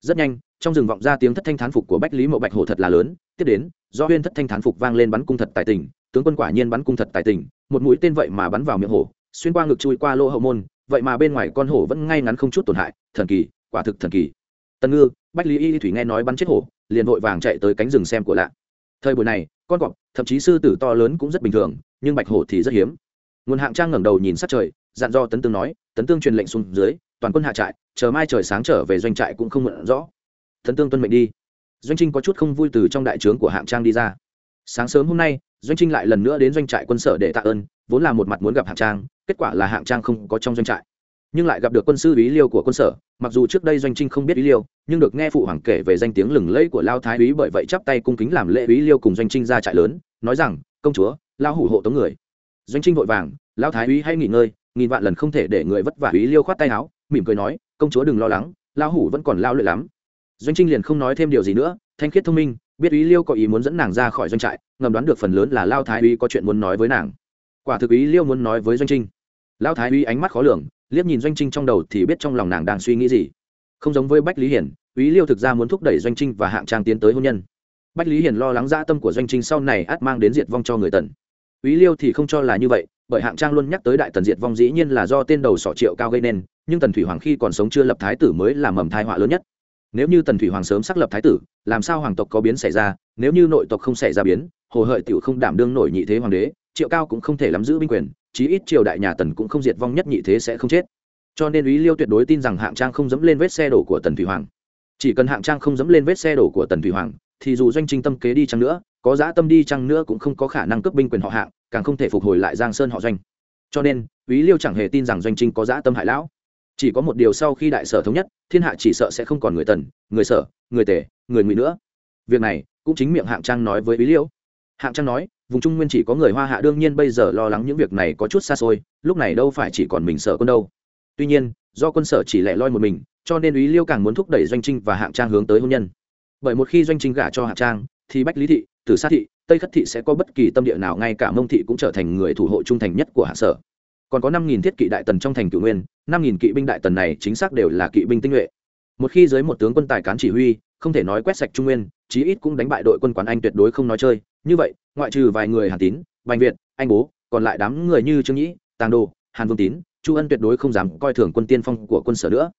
Speaker 1: Rất nhanh, trong rừng vọng ra tiếng thất thanh thán phục của bách lý mậu bạch hổ thật là lớn, tiếp đến do huyên thất thanh thán phục vang lên bắn cung thật tài tình tướng quân quả nhiên bắn cung thật tài tình, một mũi tên vậy mà bắn vào miệng hổ, xuyên qua ngực chui qua lỗ hậu môn, vậy mà bên ngoài con hổ vẫn ngay ngắn không chút tổn hại, thần kỳ, quả thực thần kỳ. Tân ngư, bách lý y thủy nghe nói bắn chết hổ, liền vội vàng chạy tới cánh rừng xem của lạ. Thời buổi này, con cọp, thậm chí sư tử to lớn cũng rất bình thường, nhưng bạch hổ thì rất hiếm. Nguồn hạng trang ngẩng đầu nhìn sát trời, dặn do tấn tương nói, tấn tương truyền lệnh xuống dưới, toàn quân hạ trại, chờ mai trời sáng trở về doanh trại cũng không mượn rõ. Tấn tương tuân mệnh đi. Doanh trinh có chút không vui từ trong đại trướng của hạng trang đi ra. Sáng sớm hôm nay doanh trinh lại lần nữa đến doanh trại quân sở để tạ ơn, vốn là một mặt muốn gặp hạng trang, kết quả là hạng trang không có trong doanh trại. Nhưng lại gặp được quân sư ý liêu của quân sở, mặc dù trước đây doanh trinh không biết ý liêu, nhưng được nghe phụ hoàng kể về danh tiếng lừng lẫy của lao thái úy bởi vậy chắp tay cung kính làm lễ ý liêu cùng doanh trinh ra trại lớn, nói rằng, công chúa lao hủ hộ tống người. Doanh trinh vội vàng, lao thái úy hay nghỉ ngơi, nghìn vạn lần không thể để người vất vả. Ý liêu khoát tay áo, mỉm cười nói, công chúa đừng lo lắng lao hủ vẫn còn lao luyện lắm. Doanh trinh liền không nói thêm điều gì nữa, thanh khiết thông minh biết ý liêu có ý muốn dẫn nàng ra khỏi doanh trại, ngầm đoán được phần lớn là lao thái úy có chuyện muốn nói với nàng. Quả thực ý liêu muốn nói với doanh trinh. Lao thái úy ánh mắt khó lường, liếc nhìn doanh trinh trong đầu thì biết trong lòng nàng đang suy nghĩ gì. Không giống với bách lý hiển, ý liêu thực ra muốn thúc đẩy doanh trinh và hạng trang tiến tới hôn nhân. Bách lý hiển lo lắng dã tâm của doanh trinh sau này át mang đến diệt vong cho người tần. Ý liêu thì không cho là như vậy, bởi hạng trang luôn nhắc tới đại tần diệt vong dĩ nhiên là do tên đầu sọ triệu cao gây nên, nhưng tần thủy hoàng khi còn sống chưa lập thái tử mới là mầm thai họa lớn nhất nếu như tần thủy hoàng sớm xác lập thái tử, làm sao hoàng tộc có biến xảy ra? Nếu như nội tộc không xảy ra biến, hồ hợi tiểu không đảm đương nổi nhị thế hoàng đế, triệu cao cũng không thể nắm giữ binh quyền, chí ít triều đại nhà tần cũng không diệt vong nhất nhị thế sẽ không chết. Cho nên ý liêu tuyệt đối tin rằng hạng trang không dẫm lên vết xe đổ của tần thủy hoàng. Chỉ cần hạng trang không dẫm lên vết xe đổ của tần thủy hoàng, thì dù doanh trinh tâm kế đi chăng nữa, có dã tâm đi chăng nữa cũng không có khả năng cướp binh quyền họ hạng, càng không thể phục hồi lại giang sơn họ doanh. Cho nên ý liêu chẳng hề tin rằng doanh trinh có dã tâm hại lão chỉ có một điều sau khi đại sở thống nhất, thiên hạ chỉ sợ sẽ không còn người tần, người sở, người tể người ngụy nữa. Việc này cũng chính miệng hạng trang nói với ý liêu. Hạng trang nói, vùng trung nguyên chỉ có người hoa hạ, đương nhiên bây giờ lo lắng những việc này có chút xa xôi, lúc này đâu phải chỉ còn mình sở quân đâu. Tuy nhiên, do quân sở chỉ lẻ loi một mình, cho nên ý liêu càng muốn thúc đẩy doanh trinh và hạng trang hướng tới hôn nhân. Bởi một khi doanh trinh gả cho hạng trang, thì bách lý thị, tử sát thị, tây khất thị sẽ có bất kỳ tâm địa nào, ngay cả mông thị cũng trở thành người thủ hộ trung thành nhất của hạng sở còn có năm nghìn thiết kỵ đại tần trong thành cửu nguyên, năm nghìn kỵ binh đại tần này chính xác đều là kỵ binh tinh nhuệ. Một khi dưới một tướng quân tài cán chỉ huy, không thể nói quét sạch trung nguyên, chí ít cũng đánh bại đội quân quán anh tuyệt đối không nói chơi. Như vậy, ngoại trừ vài người hàn tín, bành việt, anh bố, còn lại đám người như trương nhĩ, tàng đồ, hàn vương tín, chu ân tuyệt đối không dám coi thường quân tiên phong của quân sở nữa.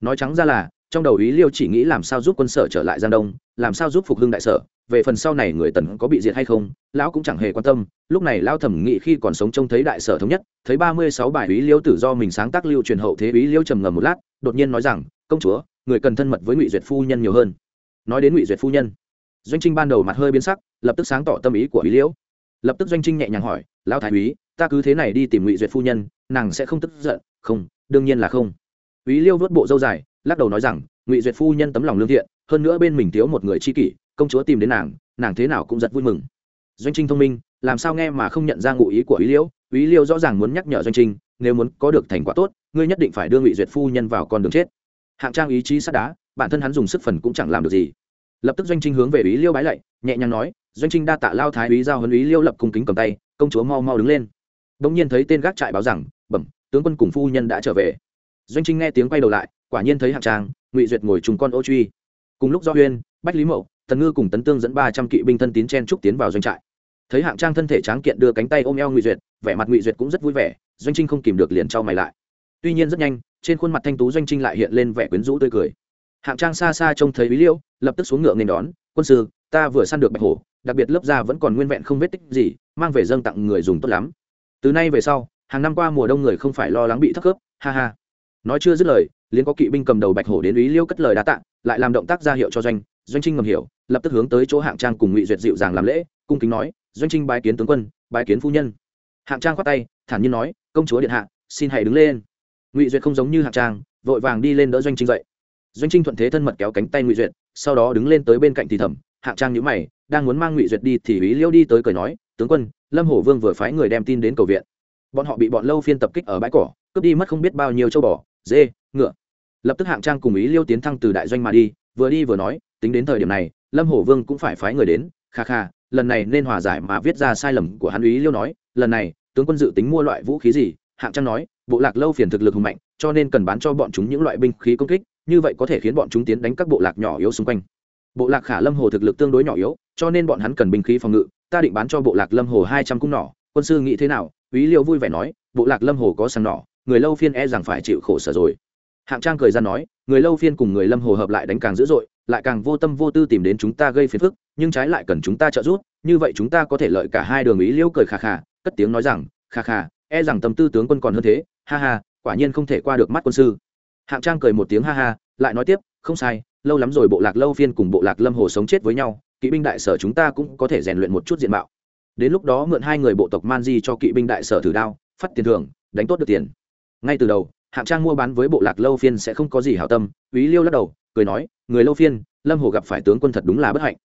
Speaker 1: Nói trắng ra là trong đầu ý liêu chỉ nghĩ làm sao giúp quân sở trở lại giang đông, làm sao giúp phục hưng đại sở, về phần sau này người tần có bị diệt hay không, lão cũng chẳng hề quan tâm, lúc này lao thẩm nghĩ khi còn sống trông thấy đại sở thống nhất, thấy ba mươi sáu bài ý liêu tử do mình sáng tác lưu truyền hậu thế ý liêu trầm ngầm một lát, đột nhiên nói rằng, công chúa, người cần thân mật với ngụy duyệt phu nhân nhiều hơn. Nói đến ngụy duyệt phu nhân, doanh trinh ban đầu mặt hơi biến sắc, lập tức sáng tỏ tâm ý của ý liễu lập tức doanh trinh nhẹ nhàng hỏi, lão thái úy, ta cứ thế này đi tìm ngụy duyệt phu nhân, nàng sẽ không tức giận. Không, đương nhiên là không. Ý liêu vớt bộ dâu dài lắc đầu nói rằng, ngụy duyệt phu nhân tấm lòng lương thiện, hơn nữa bên mình thiếu một người tri kỷ, công chúa tìm đến nàng nàng thế nào cũng rất vui mừng. Doanh trinh thông minh, làm sao nghe mà không nhận ra ngụ ý của ý liễu? Ý liêu rõ ràng muốn nhắc nhở doanh trinh, nếu muốn có được thành quả tốt, ngươi nhất định phải đưa ngụy duyệt phu nhân vào con đường chết. Hạng trang ý chí sắt đá, bản thân hắn dùng sức phần cũng chẳng làm được gì. Lập tức doanh trinh hướng về ý liêu bái lạy, nhẹ nhàng nói, doanh trinh đa tạ lao thái úy giao huấn ý liêu lập cung kính cầm tay, công chúa mau mau đứng lên. Bỗng nhiên thấy tên gác trại báo rằng, bẩm, tướng quân cùng phu nhân đã trở về. Doanh trinh nghe tiếng quay đầu lại quả nhiên thấy hạng trang, ngụy duyệt ngồi trùng con ô truy. Cùng lúc do huyên, bách lý mậu, tần ngư cùng tấn tương dẫn ba trăm kỵ binh thân tín chen trúc tiến vào doanh trại. Thấy hạng trang thân thể tráng kiện đưa cánh tay ôm eo ngụy duyệt, vẻ mặt ngụy duyệt cũng rất vui vẻ, doanh trinh không kìm được liền trao mày lại. Tuy nhiên rất nhanh, trên khuôn mặt thanh tú doanh trinh lại hiện lên vẻ quyến rũ tươi cười. Hạng trang xa xa trông thấy bí liêu, lập tức xuống ngựa nên đón, quân sư, ta vừa săn được bạch hổ, đặc biệt lớp da vẫn còn nguyên vẹn không vết tích gì, mang về dâng tặng người dùng tốt lắm. Từ nay về sau, hàng năm qua mùa đông người không phải lo lắng bị thất khớp, ha ha nói chưa dứt lời, liền có kỵ binh cầm đầu bạch hổ đến ý liêu cất lời đá tạ, lại làm động tác ra hiệu cho doanh doanh trinh ngầm hiểu, lập tức hướng tới chỗ hạng trang cùng ngụy duyệt dịu dàng làm lễ, cung kính nói, doanh trinh bái kiến tướng quân, bái kiến phu nhân. Hạng trang khoát tay, thản nhiên nói, công chúa điện hạ, xin hãy đứng lên. Ngụy duyệt không giống như hạng trang, vội vàng đi lên đỡ doanh trinh dậy. Doanh trinh thuận thế thân mật kéo cánh tay ngụy duyệt, sau đó đứng lên tới bên cạnh thì thầm, hạng trang nhữ mày, đang muốn mang ngụy duyệt đi thì ý liêu đi tới cười nói, tướng quân, lâm hổ vương vừa phái người đem tin đến cầu viện. Bọn họ bị bọn lâu phiên tập kích ở bãi cỏ, cướp đi mất không biết bao nhiêu châu bò dê, ngựa. Lập tức hạng trang cùng ý liêu tiến thăng từ đại doanh mà đi, vừa đi vừa nói, tính đến thời điểm này, lâm hổ vương cũng phải phái người đến, kha kha, lần này nên hòa giải mà viết ra sai lầm của hắn ý liêu nói, lần này, tướng quân dự tính mua loại vũ khí gì? Hạng trang nói, bộ lạc lâu phiền thực lực hùng mạnh, cho nên cần bán cho bọn chúng những loại binh khí công kích, như vậy có thể khiến bọn chúng tiến đánh các bộ lạc nhỏ yếu xung quanh. Bộ lạc khả lâm hồ thực lực tương đối nhỏ yếu, cho nên bọn hắn cần binh khí phòng ngự, ta định bán cho bộ lạc lâm hồ hai trăm cung nỏ. Quân sư nghĩ thế nào? Ý liêu vui vẻ nói, bộ lạc lâm hồ có sàng nỏ người lâu phiên e rằng phải chịu khổ sở rồi. Hạng trang cười ra nói, người lâu phiên cùng người lâm hồ hợp lại đánh càng dữ dội, lại càng vô tâm vô tư tìm đến chúng ta gây phiền phức, nhưng trái lại cần chúng ta trợ giúp, như vậy chúng ta có thể lợi cả hai đường ý liêu cười khà khà, cất tiếng nói rằng, khà khà e rằng tâm tư tướng quân còn hơn thế, ha ha, quả nhiên không thể qua được mắt quân sư. Hạng trang cười một tiếng ha ha, lại nói tiếp, không sai, lâu lắm rồi bộ lạc lâu phiên cùng bộ lạc lâm hồ sống chết với nhau, kỵ binh đại sở chúng ta cũng có thể rèn luyện một chút diện mạo. Đến lúc đó mượn hai người bộ tộc man di cho kỵ binh đại sở thử đao, phát tiền thưởng, đánh tốt được tiền ngay từ đầu, hạng trang mua bán với bộ lạc lâu phiên sẽ không có gì hảo tâm, úy liêu lắc đầu, cười nói, người lâu phiên, lâm hồ gặp phải tướng quân thật đúng là bất hạnh.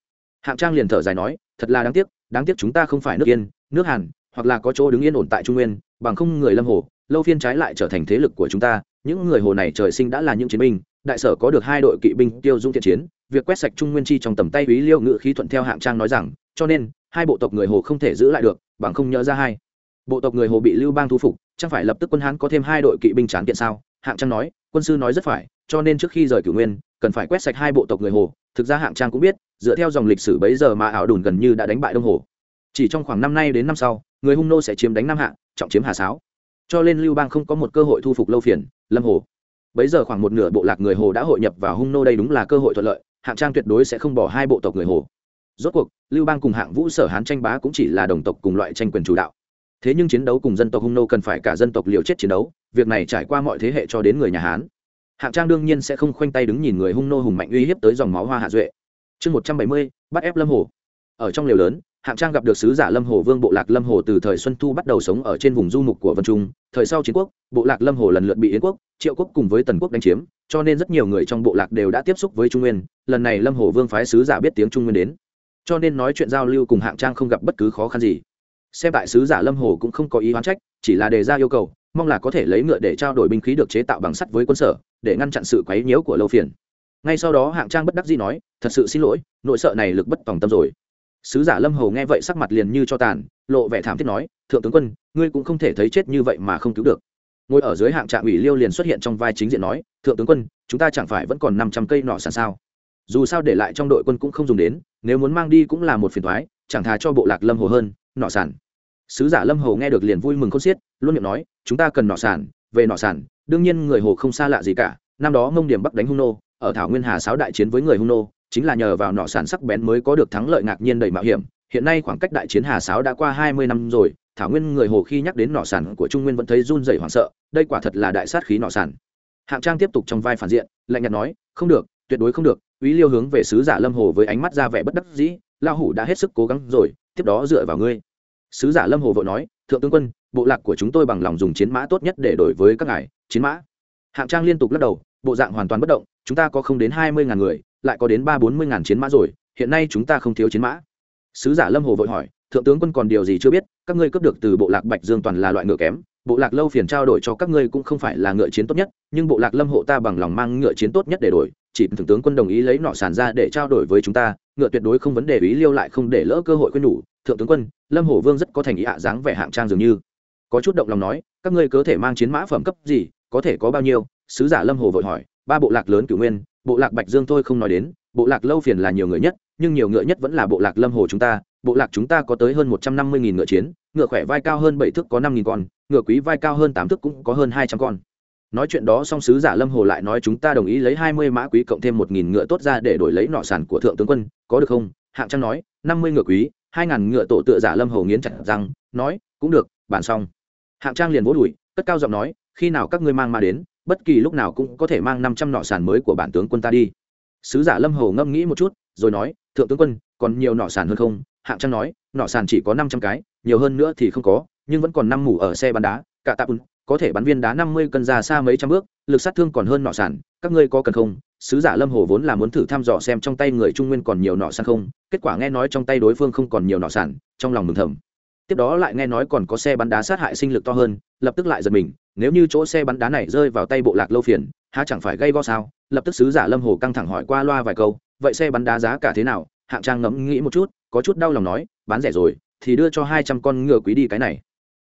Speaker 1: Hạng trang liền thở dài nói, thật là đáng tiếc đáng tiếc chúng ta không phải nước yên, nước hàn, hoặc là có chỗ đứng yên ổn tại trung nguyên, bằng không người lâm hồ, lâu phiên trái lại trở thành thế lực của chúng ta, những người hồ này trời sinh đã là những chiến binh, đại sở có được hai đội kỵ binh tiêu dung thiện chiến, việc quét sạch trung nguyên chi trong tầm tay úy liêu ngự khí thuận theo hạng trang nói rằng, cho nên, hai bộ tộc người hồ không thể giữ lại được, bằng không nhớ ra hai. Bộ tộc người hồ bị lưu bang thu phục chẳng phải lập tức quân hán có thêm hai đội kỵ binh tráng kiện sao? Hạng trang nói quân sư nói rất phải cho nên trước khi rời cửu nguyên cần phải quét sạch hai bộ tộc người hồ. Thực ra hạng trang cũng biết dựa theo dòng lịch sử bấy giờ mà ảo đùn gần như đã đánh bại đông hồ. Chỉ trong khoảng năm nay đến năm sau người hung nô sẽ chiếm đánh nam hạng, trọng chiếm hà sáo. Cho nên lưu bang không có một cơ hội thu phục lâu phiền lâm hồ. Bấy giờ khoảng một nửa bộ lạc người hồ đã hội nhập vào hung nô đây đúng là cơ hội thuận lợi hạng trang tuyệt đối sẽ không bỏ hai bộ tộc người hồ. Rốt cuộc lưu bang cùng hạng vũ sở hán tranh bá cũng chỉ là đồng tộc cùng loại tranh quyền chủ đạo thế nhưng chiến đấu cùng dân tộc hung nô cần phải cả dân tộc liều chết chiến đấu, việc này trải qua mọi thế hệ cho đến người nhà hán. Hạng trang đương nhiên sẽ không khoanh tay đứng nhìn người hung nô hùng mạnh uy hiếp tới dòng máu hoa hạ duệ. Chương một trăm bảy mươi, bắt ép lâm hồ. Ở trong liều lớn, hạng trang gặp được sứ giả lâm hồ vương bộ lạc lâm hồ từ thời xuân thu bắt đầu sống ở trên vùng du mục của vân trung. Thời sau chiến quốc, bộ lạc lâm hồ lần lượt bị yến quốc, triệu quốc cùng với tần quốc đánh chiếm, cho nên rất nhiều người trong bộ lạc đều đã tiếp xúc với trung nguyên. Lần này lâm hồ vương phái sứ giả biết tiếng trung nguyên đến. Cho nên nói chuyện giao lưu cùng hạng trang không gặp bất cứ khó khăn gì xem tại sứ giả lâm hồ cũng không có ý oán trách, chỉ là đề ra yêu cầu, mong là có thể lấy ngựa để trao đổi binh khí được chế tạo bằng sắt với quân sở, để ngăn chặn sự quấy nhiễu của lâu phiền. Ngay sau đó hạng trang bất đắc dĩ nói, thật sự xin lỗi nội sợ này lực bất tòng tâm rồi. Sứ giả lâm hầu nghe vậy sắc mặt liền như cho tàn, lộ vẻ thảm thiết nói, thượng tướng quân, ngươi cũng không thể thấy chết như vậy mà không cứu được. Ngồi ở dưới hạng trạm ủy liêu liền xuất hiện trong vai chính diện nói, thượng tướng quân, chúng ta chẳng phải vẫn còn năm trăm cây nọ sàn sao? Dù sao để lại trong đội quân cũng không dùng đến, nếu muốn mang đi cũng là một phiền thoái chẳng thà cho bộ lạc lâm hồ hơn, nọ sàn sứ giả lâm hồ nghe được liền vui mừng không xiết, luôn miệng nói, chúng ta cần nọ sản, về nọ sản, đương nhiên người hồ không xa lạ gì cả, năm đó ngông điểm bắc đánh hung nô, ở thảo nguyên hà sáo đại chiến với người hung nô, chính là nhờ vào nọ sản sắc bén mới có được thắng lợi ngạc nhiên đầy mạo hiểm, hiện nay khoảng cách đại chiến hà sáo đã qua hai mươi năm rồi, thảo nguyên người hồ khi nhắc đến nọ sản của trung nguyên vẫn thấy run rẩy hoảng sợ, đây quả thật là đại sát khí nọ sản. Hạng trang tiếp tục trong vai phản diện, lạnh nhạt nói, không được, tuyệt đối không được, úy liêu hướng về sứ giả lâm hồ với ánh mắt ra vẻ bất đắc dĩ lao hủ đã hết sức cố gắng rồi, tiếp đó dựa vào ngươi sứ giả lâm hồ vội nói, thượng tướng quân, bộ lạc của chúng tôi bằng lòng dùng chiến mã tốt nhất để đổi với các ngài, chiến mã. Hạng trang liên tục lắc đầu, bộ dạng hoàn toàn bất động, chúng ta có không đến hai mươi ngàn người, lại có đến ba bốn mươi ngàn chiến mã rồi, hiện nay chúng ta không thiếu chiến mã. Sứ giả lâm hồ vội hỏi, thượng tướng quân còn điều gì chưa biết, các ngươi cướp được từ bộ lạc bạch dương toàn là loại ngựa kém, bộ lạc lâu phiền trao đổi cho các ngươi cũng không phải là ngựa chiến tốt nhất, nhưng bộ lạc lâm hộ ta bằng lòng mang ngựa chiến tốt nhất để đổi chỉ thượng tướng quân đồng ý lấy nọ sản ra để trao đổi với chúng ta, ngựa tuyệt đối không vấn đề, ý liêu lại không để lỡ cơ hội quên đủ thượng tướng quân, lâm hổ vương rất có thành ý hạ dáng vẻ hạng trang dường như. Có chút động lòng nói, các ngươi có thể mang chiến mã phẩm cấp gì, có thể có bao nhiêu? Sứ giả lâm hồ vội hỏi, ba bộ lạc lớn cửu nguyên, bộ lạc bạch dương thôi không nói đến, bộ lạc lâu phiền là nhiều người nhất, nhưng nhiều ngựa nhất vẫn là bộ lạc lâm hồ chúng ta, bộ lạc chúng ta có tới hơn một trăm năm mươi nghìn ngựa chiến, ngựa khỏe vai cao hơn bảy thước có năm nghìn con, ngựa quý vai cao hơn tám thước cũng có hơn hai trăm con nói chuyện đó song sứ giả lâm hồ lại nói chúng ta đồng ý lấy hai mươi mã quý cộng thêm một nghìn ngựa tốt ra để đổi lấy nọ sản của thượng tướng quân, có được không? Hạng trang nói, năm mươi ngựa quý, hai ngàn ngựa tổ tựa giả lâm hồ nghiến chặt răng, nói, cũng được, bàn xong. Hạng trang liền vỗ đùi, cất cao giọng nói, khi nào các ngươi mang ma đến, bất kỳ lúc nào cũng có thể mang năm trăm nọ sản mới của bản tướng quân ta đi. Sứ giả lâm hồ ngâm nghĩ một chút, rồi nói, thượng tướng quân, còn nhiều nọ sản hơn không? Hạng trang nói, nọ sản chỉ có năm trăm cái, nhiều hơn nữa thì không có, nhưng vẫn còn năm mủ ở xe bắn đá, cả tạ ùn có thể bắn viên đá năm mươi cân ra xa mấy trăm bước, lực sát thương còn hơn nọ sản, các ngươi có cần không? Sứ giả lâm hồ vốn là muốn thử thăm dò xem trong tay người trung nguyên còn nhiều nọ sản không, kết quả nghe nói trong tay đối phương không còn nhiều nọ sản, trong lòng mừng thầm. Tiếp đó lại nghe nói còn có xe bắn đá sát hại sinh lực to hơn, lập tức lại giật mình, nếu như chỗ xe bắn đá này rơi vào tay bộ lạc lâu phiền, há chẳng phải gây go sao? Lập tức sứ giả lâm hồ căng thẳng hỏi qua loa vài câu, vậy xe bắn đá giá cả thế nào? Hạng trang ngẫm nghĩ một chút, có chút đau lòng nói, bán rẻ rồi, thì đưa cho hai trăm con ngựa quý đi cái này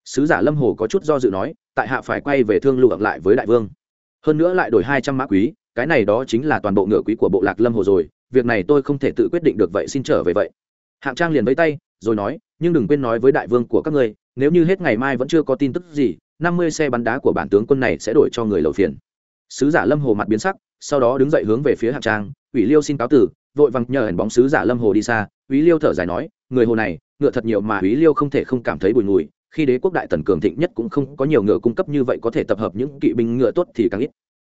Speaker 1: sứ giả lâm hồ có chút do dự nói, tại hạ phải quay về thương lượng lại với đại vương. Hơn nữa lại đổi hai trăm mã quý, cái này đó chính là toàn bộ ngựa quý của bộ lạc lâm hồ rồi, việc này tôi không thể tự quyết định được vậy, xin trở về vậy. Hạng trang liền với tay, rồi nói, nhưng đừng quên nói với đại vương của các ngươi, nếu như hết ngày mai vẫn chưa có tin tức gì, năm mươi xe bắn đá của bản tướng quân này sẽ đổi cho người lầu phiền. Sứ giả lâm hồ mặt biến sắc, sau đó đứng dậy hướng về phía hạng trang, ủy liêu xin cáo tử, vội vàng nhờ hển bóng sứ giả lâm hồ đi xa. Ủy liêu thở dài nói, người hồ này, ngựa thật nhiều mà ủy liêu không thể không cảm thấy bùi ngùi khi đế quốc đại tần cường thịnh nhất cũng không có nhiều ngựa cung cấp như vậy có thể tập hợp những kỵ binh ngựa tốt thì càng ít.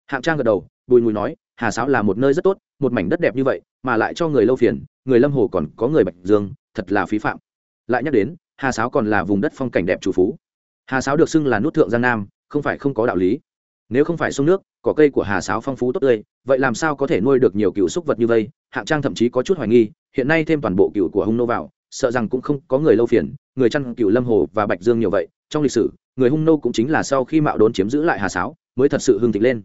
Speaker 1: Hạng trang gật đầu, bùi ngùi nói, hà sáo là một nơi rất tốt, một mảnh đất đẹp như vậy, mà lại cho người lâu phiền, người lâm hồ còn có người bạch dương, thật là phí phạm. Lại nhắc đến, hà sáo còn là vùng đất phong cảnh đẹp chủ phú. Hà sáo được xưng là nút thượng giang nam, không phải không có đạo lý. Nếu không phải sông nước, cỏ cây của hà sáo phong phú tốt tươi, vậy làm sao có thể nuôi được nhiều cựu súc vật như vây? Hạng trang thậm chí có chút hoài nghi, hiện nay thêm toàn bộ cựu của hung nô vào, sợ rằng cũng không có người lâu phiền người chăn cựu lâm hồ và bạch dương nhiều vậy, trong lịch sử, người hung nô cũng chính là sau khi mạo đốn chiếm giữ lại hà sáo, mới thật sự hưng thịnh lên.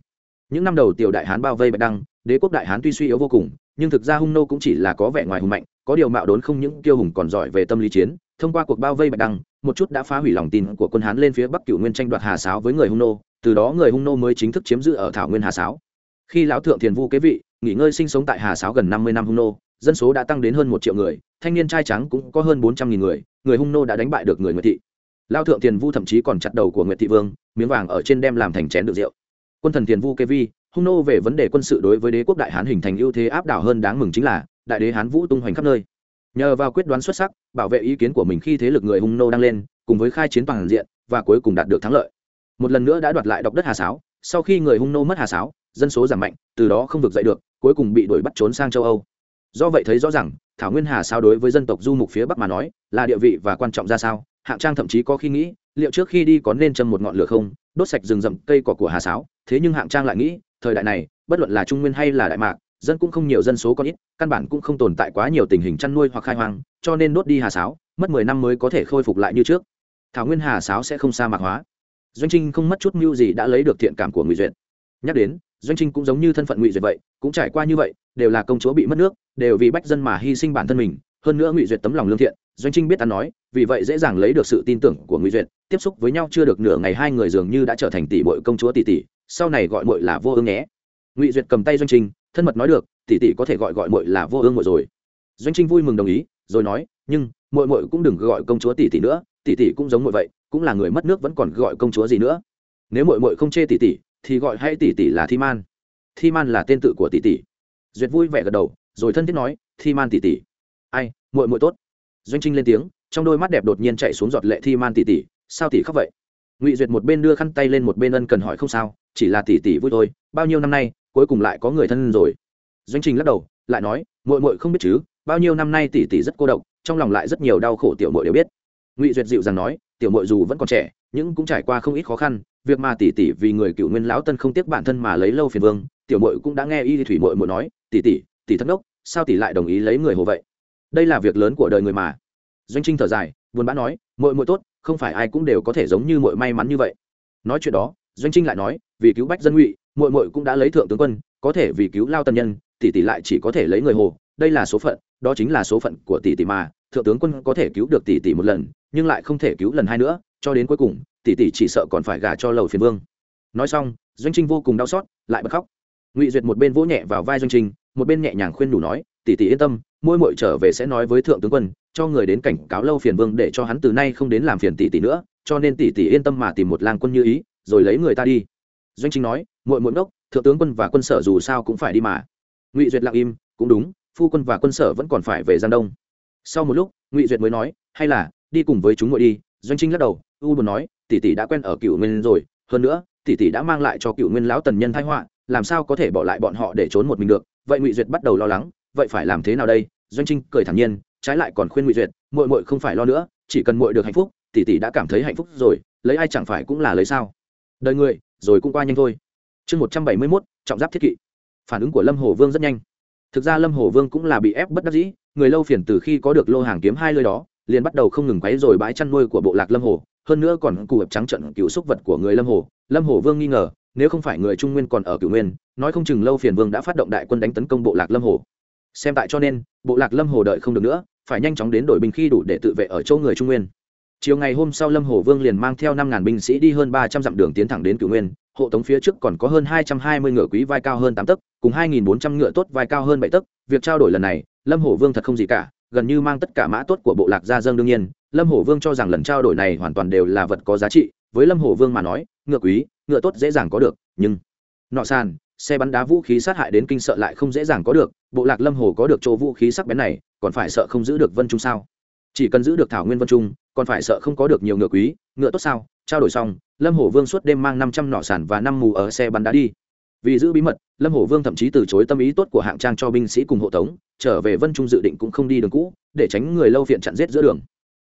Speaker 1: Những năm đầu tiểu đại hán bao vây bạch đăng, đế quốc đại hán tuy suy yếu vô cùng, nhưng thực ra hung nô cũng chỉ là có vẻ ngoài hùng mạnh, có điều mạo đốn không những kiêu hùng còn giỏi về tâm lý chiến. Thông qua cuộc bao vây bạch đăng, một chút đã phá hủy lòng tin của quân hán lên phía bắc cựu nguyên tranh đoạt hà sáo với người hung nô, từ đó người hung nô mới chính thức chiếm giữ ở thảo nguyên hà sáo. Khi lão thượng thiền vu kế vị, nghỉ ngơi sinh sống tại hà sáo gần năm mươi năm hung nô dân số đã tăng đến hơn một triệu người, thanh niên trai trắng cũng có hơn bốn trăm nghìn người người hung nô đã đánh bại được người nguyệt thị. Lao thượng Tiền vu thậm chí còn chặt đầu của nguyệt thị vương, miếng vàng ở trên đem làm thành chén được rượu. Quân thần Tiền vu kê vi, hung nô về vấn đề quân sự đối với đế quốc đại hán hình thành ưu thế áp đảo hơn đáng mừng chính là, đại đế hán vũ tung hoành khắp nơi. Nhờ vào quyết đoán xuất sắc, bảo vệ ý kiến của mình khi thế lực người hung nô đang lên, cùng với khai chiến toàn diện, và cuối cùng đạt được thắng lợi. Một lần nữa đã đoạt lại độc đất hà sáo, sau khi người hung nô mất hà sáo, dân số giảm mạnh, từ đó không vực dậy được, cuối cùng bị đuổi bắt trốn sang châu âu do vậy thấy rõ ràng, thảo nguyên hà sao đối với dân tộc du mục phía bắc mà nói, là địa vị và quan trọng ra sao, hạng trang thậm chí có khi nghĩ, liệu trước khi đi có nên châm một ngọn lửa không, đốt sạch rừng rậm cây cỏ của hà sáo. Thế nhưng hạng trang lại nghĩ, thời đại này, bất luận là trung nguyên hay là đại mạc, dân cũng không nhiều dân số có ít, căn bản cũng không tồn tại quá nhiều tình hình chăn nuôi hoặc khai hoang, cho nên đốt đi hà sáo, mất mười năm mới có thể khôi phục lại như trước. Thảo nguyên hà sáo sẽ không sa mạc hóa. Doanh trinh không mất chút mưu gì đã lấy được thiện cảm của ngụy duyệt. Nhắc đến doanh trinh cũng giống như thân phận ngụy duyệt vậy, cũng trải qua như vậy, đều là công chúa bị mất nước, đều vì bách dân mà hy sinh bản thân mình. Hơn nữa ngụy duyệt tấm lòng lương thiện, doanh trinh biết ăn nói, vì vậy dễ dàng lấy được sự tin tưởng của ngụy duyệt. Tiếp xúc với nhau chưa được nửa ngày, hai người dường như đã trở thành tỷ bội công chúa tỷ tỷ, sau này gọi mội là vô ương nhé. Ngụy duyệt cầm tay doanh trinh, thân mật nói được, tỷ tỷ có thể gọi gọi mội là vô ương mội rồi. Doanh trinh vui mừng đồng ý, rồi nói, nhưng mội mội cũng đừng gọi công chúa tỷ tỷ nữa, tỷ tỷ cũng giống mội vậy, cũng là người mất nước vẫn còn gọi công chúa gì nữa. Nếu mội mội không chê tỷ tỷ thì gọi hay tỷ tỷ là thi man. Thi man là tên tự của tỷ tỷ. Duyệt vui vẻ gật đầu, rồi thân thiết nói, thi man tỷ tỷ. Ai, muội muội tốt. Doanh trinh lên tiếng, trong đôi mắt đẹp đột nhiên chạy xuống giọt lệ thi man tỷ tỷ. Sao tỷ khóc vậy? Ngụy duyệt một bên đưa khăn tay lên một bên ân cần hỏi, không sao, chỉ là tỷ tỷ vui thôi, bao nhiêu năm nay, cuối cùng lại có người thân rồi? Doanh trình lắc đầu, lại nói, muội muội không biết chứ, bao nhiêu năm nay tỷ tỷ rất cô độc, trong lòng lại rất nhiều đau khổ tiểu muội đều biết. Ngụy duyệt dịu rằng nói, tiểu muội dù vẫn còn trẻ nhưng cũng trải qua không ít khó khăn, việc mà tỷ tỷ vì người cựu nguyên lão tân không tiếc bản thân mà lấy lâu phiền vương, tiểu muội cũng đã nghe y thủy muội muội nói, tỷ tỷ tỷ thất đốc, sao tỷ lại đồng ý lấy người hồ vậy? Đây là việc lớn của đời người mà. Doanh trinh thở dài, buồn bã nói, muội muội tốt, không phải ai cũng đều có thể giống như muội may mắn như vậy. Nói chuyện đó, doanh trinh lại nói, vì cứu bách dân ngụy, muội muội cũng đã lấy thượng tướng quân, có thể vì cứu lao tân nhân, tỷ tỷ lại chỉ có thể lấy người hồ, đây là số phận, đó chính là số phận của tỷ tỷ mà, thượng tướng quân có thể cứu được tỷ tỷ một lần, nhưng lại không thể cứu lần hai nữa cho đến cuối cùng, tỷ tỷ chỉ sợ còn phải gả cho lầu phiền vương. Nói xong, doanh trinh vô cùng đau xót, lại bật khóc. Ngụy duyệt một bên vỗ nhẹ vào vai doanh trinh, một bên nhẹ nhàng khuyên đủ nói, tỷ tỷ yên tâm mỗi mội trở về sẽ nói với thượng tướng quân, cho người đến cảnh cáo lâu phiền vương để cho hắn từ nay không đến làm phiền tỷ tỷ nữa, cho nên tỷ tỷ yên tâm mà tìm một lang quân như ý, rồi lấy người ta đi. Doanh trinh nói mội mội ngốc, thượng tướng quân và quân sở dù sao cũng phải đi mà. Ngụy duyệt lặng im, cũng đúng, phu quân và quân sở vẫn còn phải về giang đông. Sau một lúc, ngụy duyệt mới nói, hay là, đi cùng với chúng ngồi đi doanh trinh lắc đầu, u buồn nói, tỷ tỷ đã quen ở cựu nguyên rồi, hơn nữa, tỷ tỷ đã mang lại cho cựu nguyên lão tần nhân thái họa, làm sao có thể bỏ lại bọn họ để trốn một mình được? Vậy ngụy duyệt bắt đầu lo lắng, vậy phải làm thế nào đây? Doanh trinh cười thản nhiên, trái lại còn khuyên ngụy duyệt, muội muội không phải lo nữa, chỉ cần muội được hạnh phúc, tỷ tỷ đã cảm thấy hạnh phúc rồi, lấy ai chẳng phải cũng là lấy sao? Đời người, rồi cũng qua nhanh thôi. Chương một trăm bảy mươi mốt, trọng giáp thiết kỵ. Phản ứng của lâm hồ vương rất nhanh. Thực ra lâm hồ vương cũng là bị ép bất đắc dĩ, người lâu phiền từ khi có được lô hàng kiếm hai lơi đó liền bắt đầu không ngừng quấy rồi bãi chăn nuôi của bộ lạc lâm hồ. Hơn nữa còn cụ hợp trắng trận cựu xúc vật của người lâm hồ. Lâm hồ vương nghi ngờ, nếu không phải người trung nguyên còn ở cựu nguyên, nói không chừng lâu phiền vương đã phát động đại quân đánh tấn công bộ lạc lâm hồ. Xem tại cho nên, bộ lạc lâm hồ đợi không được nữa, phải nhanh chóng đến đổi binh khi đủ để tự vệ ở chỗ người trung nguyên. Chiều ngày hôm sau lâm hồ vương liền mang theo năm ngàn binh sĩ đi hơn ba trăm dặm đường tiến thẳng đến cửu nguyên. Hộ tống phía trước còn có hơn hai trăm hai mươi ngựa quý vai cao hơn tám tấc, cùng hai nghìn bốn trăm ngựa tốt vai cao hơn bảy tấc. Việc trao đổi lần này, lâm hồ vương thật không gì cả gần như mang tất cả mã tốt của bộ lạc ra dâng đương nhiên, lâm hồ vương cho rằng lần trao đổi này hoàn toàn đều là vật có giá trị, với lâm hồ vương mà nói, ngựa quý, ngựa tốt dễ dàng có được, nhưng nọ sàn, xe bắn đá vũ khí sát hại đến kinh sợ lại không dễ dàng có được, bộ lạc lâm hồ có được chỗ vũ khí sắc bén này, còn phải sợ không giữ được vân trung sao? Chỉ cần giữ được thảo nguyên vân trung, còn phải sợ không có được nhiều ngựa quý, ngựa tốt sao? Trao đổi xong, lâm hồ vương suốt đêm mang năm trăm nọ sản và năm mù ở xe bắn đá đi vì giữ bí mật, lâm hổ vương thậm chí từ chối tâm ý tốt của hạng trang cho binh sĩ cùng hộ tống, trở về vân trung dự định cũng không đi đường cũ, để tránh người lâu viện chặn giết giữa đường.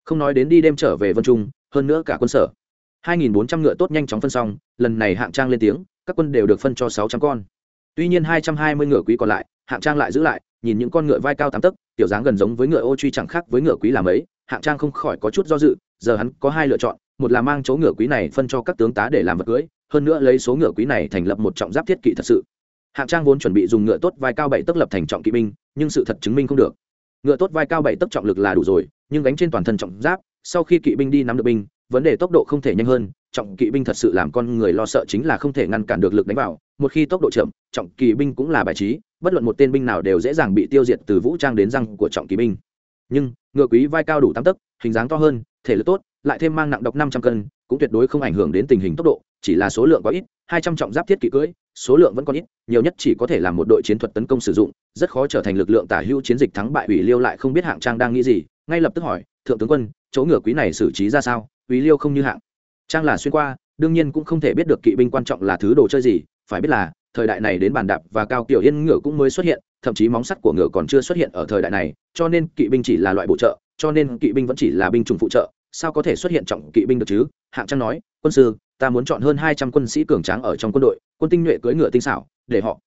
Speaker 1: Không nói đến đi đêm trở về vân trung, hơn nữa cả quân sở. 2.400 ngựa tốt nhanh chóng phân xong, lần này hạng trang lên tiếng, các quân đều được phân cho 600 con. Tuy nhiên 220 ngựa quý còn lại, hạng trang lại giữ lại, nhìn những con ngựa vai cao tám tấc, tiểu dáng gần giống với ngựa ô truy chẳng khác với ngựa quý làm ấy hạng trang không khỏi có chút do dự, giờ hắn có hai lựa chọn, một là mang chỗ ngựa quý này phân cho các tướng tá để làm vật cưới hơn nữa lấy số ngựa quý này thành lập một trọng giáp thiết kỵ thật sự. Hạng trang vốn chuẩn bị dùng ngựa tốt vai cao bảy tấc lập thành trọng kỵ binh, nhưng sự thật chứng minh không được. Ngựa tốt vai cao bảy tấc trọng lực là đủ rồi, nhưng gánh trên toàn thân trọng giáp, sau khi kỵ binh đi nắm được binh, vấn đề tốc độ không thể nhanh hơn, trọng kỵ binh thật sự làm con người lo sợ chính là không thể ngăn cản được lực đánh vào, một khi tốc độ chậm, trọng kỵ binh cũng là bài trí, bất luận một tên binh nào đều dễ dàng bị tiêu diệt từ vũ trang đến răng của trọng kỵ binh. Nhưng, ngựa quý vai cao đủ tám tấc, hình dáng to hơn, thể lực tốt, lại thêm mang nặng độc năm trăm cân, cũng tuyệt đối không ảnh hưởng đến tình hình tốc độ chỉ là số lượng có ít, hai trăm trọng giáp thiết kỵ cưỡi, số lượng vẫn còn ít, nhiều nhất chỉ có thể làm một đội chiến thuật tấn công sử dụng, rất khó trở thành lực lượng tả hữu chiến dịch thắng bại ủy liêu lại không biết hạng trang đang nghĩ gì, ngay lập tức hỏi, thượng tướng quân, chỗ ngựa quý này xử trí ra sao? Ủy liêu không như hạng. Trang là xuyên qua, đương nhiên cũng không thể biết được kỵ binh quan trọng là thứ đồ chơi gì, phải biết là, thời đại này đến bàn đạp và cao kiểu yên ngựa cũng mới xuất hiện, thậm chí móng sắt của ngựa còn chưa xuất hiện ở thời đại này, cho nên kỵ binh chỉ là loại bổ trợ, cho nên kỵ binh vẫn chỉ là binh chủng phụ trợ, sao có thể xuất hiện trọng kỵ binh được chứ? Hạng trang nói, quân sư ta muốn chọn hơn hai trăm quân sĩ cường tráng ở trong quân đội quân tinh nhuệ cưỡi ngựa tinh xảo để họ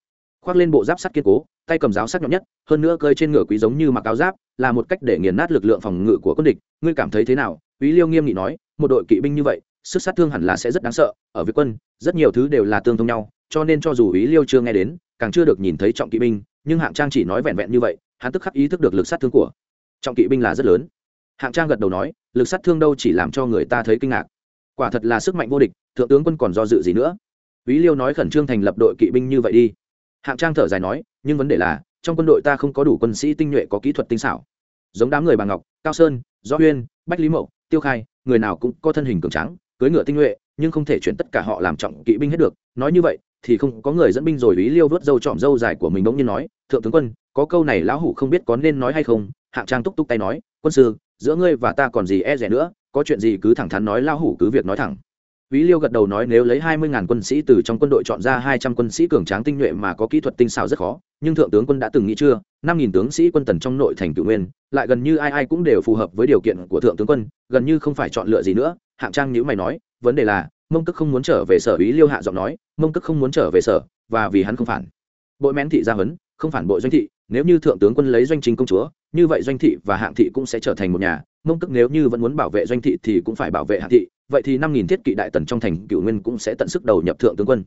Speaker 1: khoác lên bộ giáp sắt kiên cố tay cầm giáo sắc nhọn nhất hơn nữa cơi trên ngựa quý giống như mặc áo giáp là một cách để nghiền nát lực lượng phòng ngự của quân địch ngươi cảm thấy thế nào Úy Liêu nghiêm nghị nói, một đội kỵ binh như vậy, sức sát thương hẳn là sẽ rất đáng sợ, ở Việt quân, rất nhiều thứ đều là tương thông nhau, cho nên cho dù Úy Liêu chưa nghe đến, càng chưa được nhìn thấy trọng kỵ binh, nhưng Hạng Trang chỉ nói vẹn vẹn như vậy, hắn tức khắc ý thức được lực sát thương của trọng kỵ binh là rất lớn. Hạng Trang gật đầu nói, lực sát thương đâu chỉ làm cho người ta thấy kinh ngạc. Quả thật là sức mạnh vô địch, thượng tướng quân còn do dự gì nữa? Úy Liêu nói khẩn trương thành lập đội kỵ binh như vậy đi. Hạng Trang thở dài nói, nhưng vấn đề là, trong quân đội ta không có đủ quân sĩ tinh nhuệ có kỹ thuật tinh xảo. Giống đám người bà Ngọc, Cao Sơn, Do Huyên, Bách Lý Mậu, tiêu khai người nào cũng có thân hình cường tráng cưới ngựa tinh nhuệ nhưng không thể chuyển tất cả họ làm trọng kỵ binh hết được nói như vậy thì không có người dẫn binh rồi ý liêu vớt dâu trọm dâu dài của mình bỗng nhiên nói thượng tướng quân có câu này lão hủ không biết có nên nói hay không hạng trang túc túc tay nói quân sư giữa ngươi và ta còn gì e rẻ nữa có chuyện gì cứ thẳng thắn nói lão hủ cứ việc nói thẳng Vĩ Liêu gật đầu nói nếu lấy hai mươi ngàn quân sĩ từ trong quân đội chọn ra hai trăm quân sĩ cường tráng tinh nhuệ mà có kỹ thuật tinh xảo rất khó, nhưng thượng tướng quân đã từng nghĩ chưa, năm nghìn tướng sĩ quân tần trong nội thành tự Nguyên, lại gần như ai ai cũng đều phù hợp với điều kiện của thượng tướng quân, gần như không phải chọn lựa gì nữa. Hạng Trang nhíu mày nói, vấn đề là, Mông Cực không muốn trở về sở Vĩ Liêu hạ giọng nói, Mông Cực không muốn trở về sở, và vì hắn không phản. Bội Mén thị gia huấn, không phản bội doanh thị, nếu như thượng tướng quân lấy doanh trình công chúa, như vậy doanh thị và hạng thị cũng sẽ trở thành một nhà, Mông Cực nếu như vẫn muốn bảo vệ doanh thị thì cũng phải bảo vệ hạng thị, vậy thì năm nghìn thiết kỵ đại tần trong thành cựu nguyên cũng sẽ tận sức đầu nhập thượng tướng quân.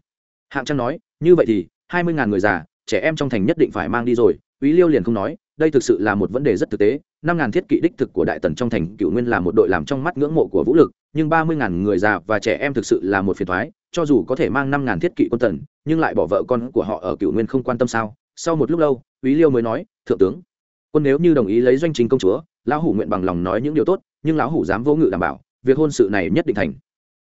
Speaker 1: Hạng trang nói như vậy thì hai mươi ngàn người già trẻ em trong thành nhất định phải mang đi rồi. Úy Liêu liền không nói, đây thực sự là một vấn đề rất thực tế. Năm ngàn thiết kỵ đích thực của đại tần trong thành cựu nguyên là một đội làm trong mắt ngưỡng mộ của vũ lực nhưng ba mươi ngàn người già và trẻ em thực sự là một phiền thoái cho dù có thể mang năm ngàn thiết kỵ quân tần nhưng lại bỏ vợ con của họ ở cựu nguyên không quan tâm sao? Sau một lúc lâu quý liêu mới nói thượng tướng quân nếu như đồng ý lấy doanh chính công chúa lão hủ nguyện bằng lòng nói những điều tốt nhưng lão hủ dám vô ngự đảm bảo việc hôn sự này nhất định thành.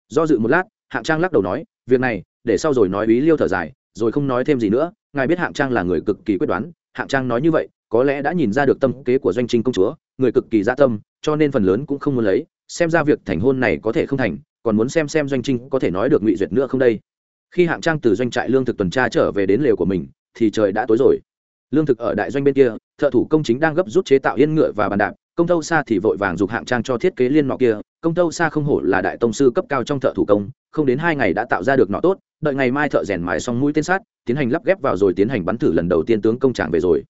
Speaker 1: Do dự một lát, hạng trang lắc đầu nói, việc này, để sau rồi nói ý liêu thở dài, rồi không nói thêm gì nữa, ngài biết hạng trang là người cực kỳ quyết đoán. Hạng trang nói như vậy, có lẽ đã nhìn ra được tâm kế của doanh trinh công chúa, người cực kỳ gia tâm, cho nên phần lớn cũng không muốn lấy, xem ra việc thành hôn này có thể không thành, còn muốn xem xem doanh trinh có thể nói được ngụy duyệt nữa không đây. Khi hạng trang từ doanh trại lương thực tuần tra trở về đến lều của mình, thì trời đã tối rồi. Lương thực ở đại doanh bên kia, thợ thủ công chính đang gấp rút chế tạo yên ngựa và bàn đạp công tâu xa thì vội vàng giục hạng trang cho thiết kế liên nọ kia. Công tâu xa không hổ là đại tông sư cấp cao trong thợ thủ công, không đến hai ngày đã tạo ra được nọ tốt. Đợi ngày mai thợ rèn mài xong mũi tên sát, tiến hành lắp ghép vào rồi tiến hành bắn thử lần đầu tiên tướng công trạng về rồi.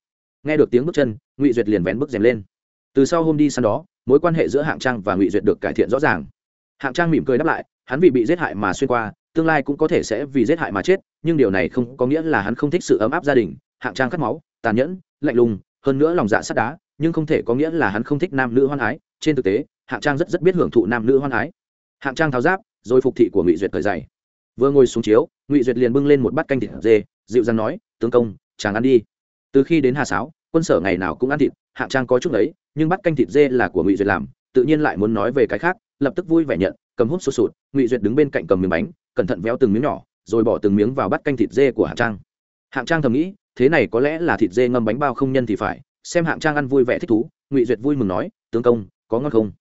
Speaker 1: Nghe được tiếng bước chân, ngụy duyệt liền vén bước rèm lên. Từ sau hôm đi săn đó, mối quan hệ giữa hạng trang và ngụy duyệt được cải thiện rõ ràng. Hạng trang mỉm cười đáp lại, hắn vì bị giết hại mà xuyên qua, tương lai cũng có thể sẽ vì giết hại mà chết, nhưng điều này không có nghĩa là hắn không thích sự ấm áp gia đình. Hạng trang cắt máu, tàn nhẫn, lạnh lùng, hơn nữa lòng dạ sắt đá nhưng không thể có nghĩa là hắn không thích nam nữ hoan ái trên thực tế, hạng trang rất rất biết hưởng thụ nam nữ hoan ái hạng trang tháo giáp, rồi phục thị của ngụy duyệt thời dày. Vừa ngồi xuống chiếu, ngụy duyệt liền bưng lên một bát canh thịt dê, dịu dàng nói, tướng công, chàng ăn đi. Từ khi đến hà sáo, quân sở ngày nào cũng ăn thịt, hạng trang có chút đấy nhưng bát canh thịt dê là của ngụy duyệt làm, tự nhiên lại muốn nói về cái khác, lập tức vui vẻ nhận, cầm hút sụt sụt, ngụy duyệt đứng bên cạnh cầm miếng bánh, cẩn thận véo từng miếng nhỏ, rồi bỏ từng miếng vào bát canh thịt dê của hạng trang. Hạng trang thầm nghĩ, thế này có lẽ là thịt dê ngâm bánh bao không nhân thì phải xem hạng trang ăn vui vẻ thích thú, ngụy duyệt vui mừng nói, tướng công, có ngon không?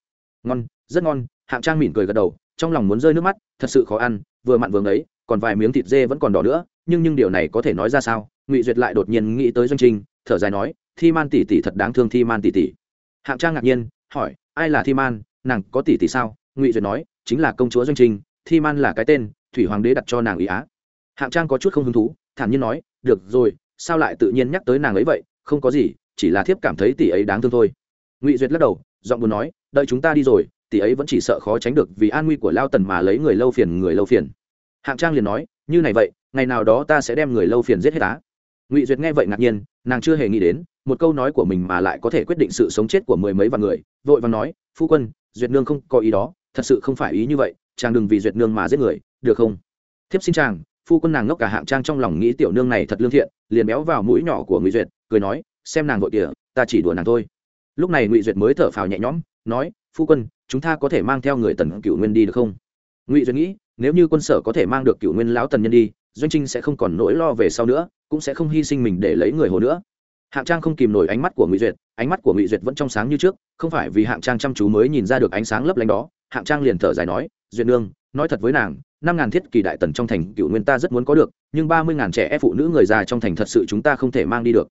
Speaker 1: Ngon, rất ngon. Hạng trang mỉm cười gật đầu, trong lòng muốn rơi nước mắt, thật sự khó ăn, vừa mặn vừa ngấy, còn vài miếng thịt dê vẫn còn đỏ nữa, nhưng nhưng điều này có thể nói ra sao? Ngụy duyệt lại đột nhiên nghĩ tới doanh trinh, thở dài nói, thi man tỷ tỷ thật đáng thương thi man tỷ tỷ. Hạng trang ngạc nhiên, hỏi, ai là thi man? Nàng có tỷ tỷ sao? Ngụy duyệt nói, chính là công chúa doanh trinh, thi man là cái tên, thủy hoàng đế đặt cho nàng ý á. Hạng trang có chút không hứng thú, thản nhiên nói, được rồi, sao lại tự nhiên nhắc tới nàng ấy vậy? Không có gì chỉ là thiếp cảm thấy tỷ ấy đáng thương thôi. Ngụy duyệt lắc đầu, giọng buồn nói, đợi chúng ta đi rồi, tỷ ấy vẫn chỉ sợ khó tránh được vì an nguy của lao tần mà lấy người lâu phiền, người lâu phiền. Hạng trang liền nói, như này vậy, ngày nào đó ta sẽ đem người lâu phiền giết hết á. Ngụy duyệt nghe vậy ngạc nhiên, nàng chưa hề nghĩ đến, một câu nói của mình mà lại có thể quyết định sự sống chết của mười mấy vạn người, vội vàng nói, phu quân, duyệt nương không có ý đó, thật sự không phải ý như vậy, chàng đừng vì duyệt nương mà giết người, được không? Thiếp xin chàng. Phu quân nàng ngốc cả hạng trang trong lòng nghĩ tiểu nương này thật lương thiện, liền béo vào mũi nhỏ của ngụy duyệt, cười nói xem nàng vội kìa, ta chỉ đùa nàng thôi. Lúc này ngụy duyệt mới thở phào nhẹ nhõm, nói, phu quân, chúng ta có thể mang theo người tần cựu nguyên đi được không? Ngụy duyệt nghĩ, nếu như quân sở có thể mang được cựu nguyên lão tần nhân đi, doanh trinh sẽ không còn nỗi lo về sau nữa, cũng sẽ không hy sinh mình để lấy người hồ nữa. Hạng trang không kìm nổi ánh mắt của ngụy duyệt, ánh mắt của ngụy duyệt vẫn trong sáng như trước, không phải vì hạng trang chăm chú mới nhìn ra được ánh sáng lấp lánh đó, hạng trang liền thở dài nói, duyệt nương, nói thật với nàng, năm ngàn thiết kỳ đại tần trong thành cựu nguyên ta rất muốn có được, nhưng ba mươi ngàn trẻ em phụ nữ người già trong thành thật sự chúng ta không thể mang đi được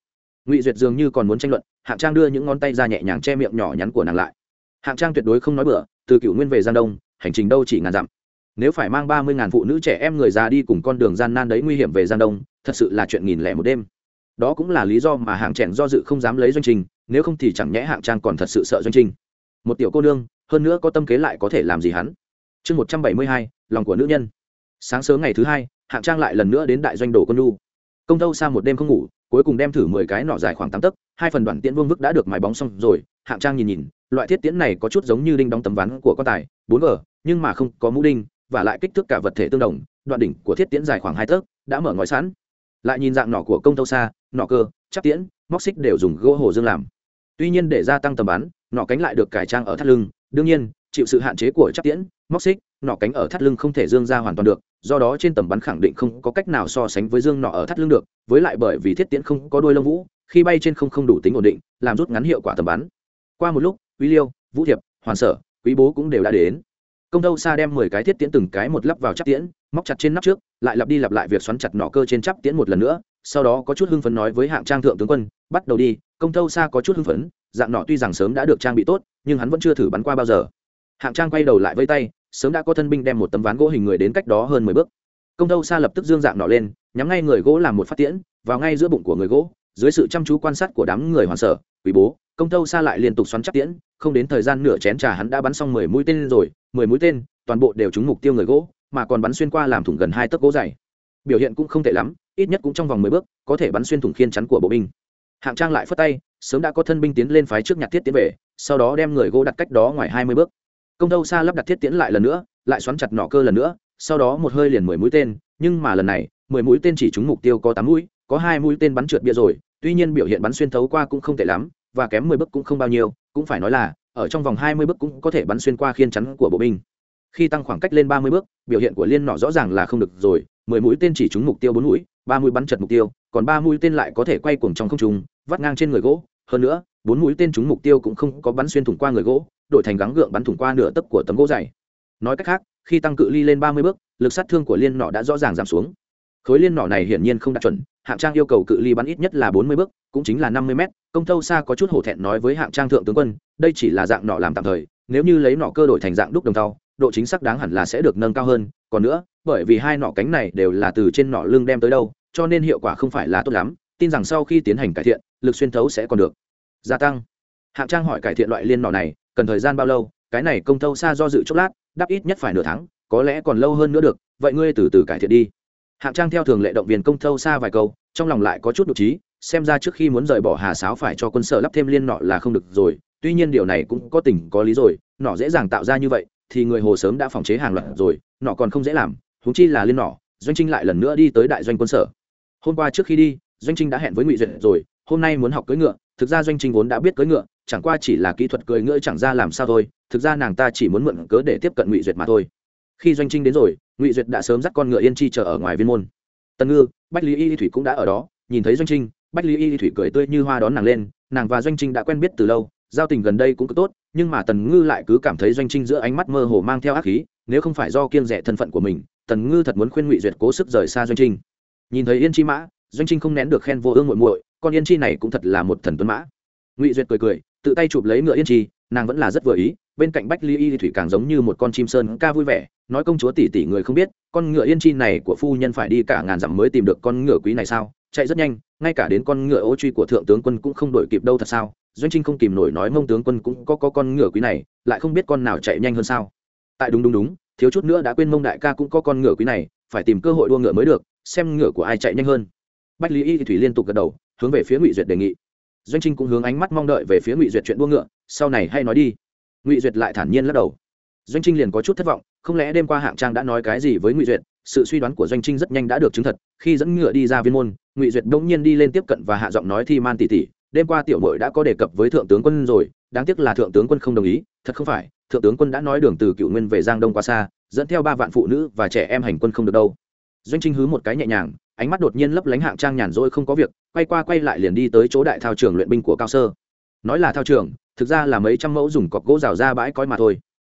Speaker 1: ngụy duyệt dường như còn muốn tranh luận, hạng trang đưa những ngón tay ra nhẹ nhàng che miệng nhỏ nhắn của nàng lại. Hạng trang tuyệt đối không nói bừa, từ cựu nguyên về giang đông, hành trình đâu chỉ ngàn dặm. Nếu phải mang ba mươi ngàn phụ nữ trẻ em người già đi cùng con đường gian nan đấy nguy hiểm về giang đông, thật sự là chuyện nghìn lẻ một đêm. Đó cũng là lý do mà hạng trẻn do dự không dám lấy doanh trình, nếu không thì chẳng nhẽ hạng trang còn thật sự sợ doanh trình. Một tiểu cô nương, hơn nữa có tâm kế lại có thể làm gì hắn? Chương một trăm bảy mươi hai, lòng của nữ nhân. Sáng sớm ngày thứ hai, hạng trang lại lần nữa đến đại doanh đồ quân lu công tâu xa một đêm không ngủ, cuối cùng đem thử mười cái nỏ dài khoảng tám tấc, hai phần đoạn tiễn vương vức đã được mài bóng xong rồi, hạng trang nhìn nhìn, loại thiết tiễn này có chút giống như đinh đóng tấm ván của quan tài, bốn g nhưng mà không có mũ đinh, và lại kích thước cả vật thể tương đồng, đoạn đỉnh của thiết tiễn dài khoảng hai tấc, đã mở ngói sẵn. Lại nhìn dạng nỏ của công tâu xa nỏ cơ, chắc tiễn, móc xích đều dùng gỗ hồ dương làm. Tuy nhiên để gia tăng tầm bắn nỏ cánh lại được cải trang ở thắt lưng, đương nhiên chịu sự hạn chế của chắc tiễn, móc xích, nỏ cánh ở thắt lưng không thể dương ra hoàn toàn được, do đó trên tầm bắn khẳng định không có cách nào so sánh với dương nỏ ở thắt lưng được, với lại bởi vì thiết tiễn không có đôi lông vũ, khi bay trên không không đủ tính ổn định, làm rút ngắn hiệu quả tầm bắn. Qua một lúc, quý liêu, vũ thiệp, hoàn sở, quý bố cũng đều đã đến. Công tâu xa đem mười cái thiết tiễn từng cái một lắp vào chắc tiễn, móc chặt trên nắp trước, lại lặp đi lặp lại việc xoắn chặt nỏ cơ trên chắp tiễn một lần nữa, sau đó có chút hưng phấn nói với hạng trang thượng tướng quân, bắt đầu đi, công tâu xa có chút hưng phấn, dạng nọ tuy rằng sớm đã được trang bị tốt, nhưng hắn vẫn chưa thử bắn qua bao giờ hạng trang quay đầu lại vây tay, sớm đã có thân binh đem một tấm ván gỗ hình người đến cách đó hơn mười bước. Công tâu xa lập tức dương dạng nọ lên, nhắm ngay người gỗ làm một phát tiễn, vào ngay giữa bụng của người gỗ, dưới sự chăm chú quan sát của đám người hoàn sở, quý bố, công tâu xa lại liên tục xoắn chắc tiễn, không đến thời gian nửa chén trà hắn đã bắn xong mười mũi tên rồi, mười mũi tên, toàn bộ đều trúng mục tiêu người gỗ, mà còn bắn xuyên qua làm thủng gần hai tấc gỗ dày. Biểu hiện cũng không tệ lắm, ít nhất cũng trong vòng mười bước, có thể bắn xuyên thủng khiên chắn của bộ binh. Hạng trang lại phất tay, sớm đã có thân binh tiến lên phái trước nhặt thiết tiến về, sau đó đem người gỗ đặt cách đó ngoài hai mươi bước công tâu xa lắp đặt thiết tiễn lại lần nữa, lại xoắn chặt nọ cơ lần nữa, sau đó một hơi liền mười mũi tên, nhưng mà lần này, mười mũi tên chỉ trúng mục tiêu có tám mũi, có hai mũi tên bắn trượt bia rồi, tuy nhiên biểu hiện bắn xuyên thấu qua cũng không tệ lắm, và kém mười bước cũng không bao nhiêu, cũng phải nói là, ở trong vòng hai mươi bước cũng có thể bắn xuyên qua khiên chắn của bộ binh. Khi tăng khoảng cách lên ba mươi bước, biểu hiện của liên nọ rõ ràng là không được rồi, mười mũi tên chỉ trúng mục tiêu bốn mũi, ba mũi bắn chật mục tiêu, còn ba mũi tên lại có thể quay cuồng trong không trung, vắt ngang trên người gỗ, hơn nữa, bốn mũi tên trúng mục tiêu cũng không có bắn xuyên thủng qua người gỗ đổi thành gắng gượng bắn thủng qua nửa tấc của tấm gỗ dày. Nói cách khác, khi tăng cự ly lên ba mươi bước, lực sát thương của liên nọ đã rõ ràng giảm xuống. Khối liên nọ này hiển nhiên không đạt chuẩn, hạng trang yêu cầu cự ly bắn ít nhất là bốn mươi bước, cũng chính là năm mươi mét. Công thâu xa có chút hổ thẹn nói với hạng trang thượng tướng quân, đây chỉ là dạng nọ làm tạm thời, nếu như lấy nọ cơ đổi thành dạng đúc đồng tàu độ chính xác đáng hẳn là sẽ được nâng cao hơn. Còn nữa, bởi vì hai nọ cánh này đều là từ trên nọ lưng đem tới đâu, cho nên hiệu quả không phải là tốt lắm. Tin rằng sau khi tiến hành cải thiện, lực xuyên thấu sẽ còn được. Gia tăng. Hạng trang hỏi cải thiện loại liên nọ này cần thời gian bao lâu, cái này công thâu xa do dự chốc lát, đáp ít nhất phải nửa tháng, có lẽ còn lâu hơn nữa được, vậy ngươi từ từ cải thiện đi. Hạng trang theo thường lệ động viên công thâu xa vài câu, trong lòng lại có chút đ ộ trí xem ra trước khi muốn rời bỏ hà sáo phải cho quân sở lắp thêm liên nọ là không được rồi, tuy nhiên điều này cũng có tình có lý rồi, nọ dễ dàng tạo ra như vậy, thì người hồ sớm đã phòng chế hàng loạt rồi, nọ còn không dễ làm húng chi là liên nọ, doanh trinh lại lần nữa đi tới đại doanh quân sở. Hôm qua trước khi đi, doanh trinh đã hẹn với ngụy duyệt rồi, hôm nay muốn học cưỡi ngựa, thực ra doanh trinh vốn đã biết cưỡi ngựa chẳng qua chỉ là kỹ thuật cưỡi ngựa chẳng ra làm sao thôi, thực ra nàng ta chỉ muốn mượn cớ để tiếp cận ngụy duyệt mà thôi. Khi doanh trinh đến rồi, ngụy duyệt đã sớm dắt con ngựa yên chi chờ ở ngoài viên môn. Tần ngư, bách lý y thủy cũng đã ở đó, nhìn thấy doanh trinh, bách lý y thủy cười tươi như hoa đón nàng lên, nàng và doanh trinh đã quen biết từ lâu, giao tình gần đây cũng cứ tốt, nhưng mà tần ngư lại cứ cảm thấy doanh trinh giữa ánh mắt mơ hồ mang theo ác khí, nếu không phải do kiêng rẻ thân phận của mình, tần ngư thật muốn khuyên ngụy duyệt cố sức rời xa doanh trinh. Nhìn thấy yên chi mã, doanh trinh không nén được khen vô ương muội muội, con yên chi này cũng thật là một thần tuấn mã. Ngụy duyệt cười cười tự tay chụp lấy ngựa yên trì, nàng vẫn là rất vừa ý bên cạnh bách ly y thủy càng giống như một con chim sơn ca vui vẻ nói công chúa tỷ tỷ người không biết con ngựa yên chi này của phu nhân phải đi cả ngàn dặm mới tìm được con ngựa quý này sao? Chạy rất nhanh ngay cả đến con ngựa ô truy của thượng tướng quân cũng không đổi kịp đâu thật sao? Doanh trinh không kìm nổi nói mông tướng quân cũng có, có con ngựa quý này lại không biết con nào chạy nhanh hơn sao? Tại đúng đúng đúng thiếu chút nữa đã quên mông đại ca cũng có con ngựa quý này phải tìm cơ hội đua ngựa mới được xem ngựa của ai chạy nhanh hơn. Bách lý y thủy liên tục gật đầu hướng về phía ngụy duyệt đề nghị doanh trinh cũng hướng ánh mắt mong đợi về phía ngụy duyệt chuyện đua ngựa sau này hay nói đi ngụy duyệt lại thản nhiên lắc đầu doanh trinh liền có chút thất vọng không lẽ đêm qua hạng trang đã nói cái gì với ngụy duyệt sự suy đoán của doanh trinh rất nhanh đã được chứng thật khi dẫn ngựa đi ra viên môn ngụy duyệt bỗng nhiên đi lên tiếp cận và hạ giọng nói thi man tỉ tỉ đêm qua tiểu mội đã có đề cập với thượng tướng quân rồi đáng tiếc là thượng tướng quân không đồng ý thật không phải thượng tướng quân đã nói đường từ cựu nguyên về giang đông quá xa dẫn theo ba vạn phụ nữ và trẻ em hành quân không được đâu doanh trinh hứ một cái nhẹ nhàng ánh mắt đột nhiên lấp lánh hạng trang nhàn rỗi không có việc, quay qua quay lại liền đi tới chỗ đại thao trường luyện binh của cao sơ. Nói là thao trường, thực ra là mấy trăm mẫu dùng cọc gỗ rào ra bãi coi mà thôi.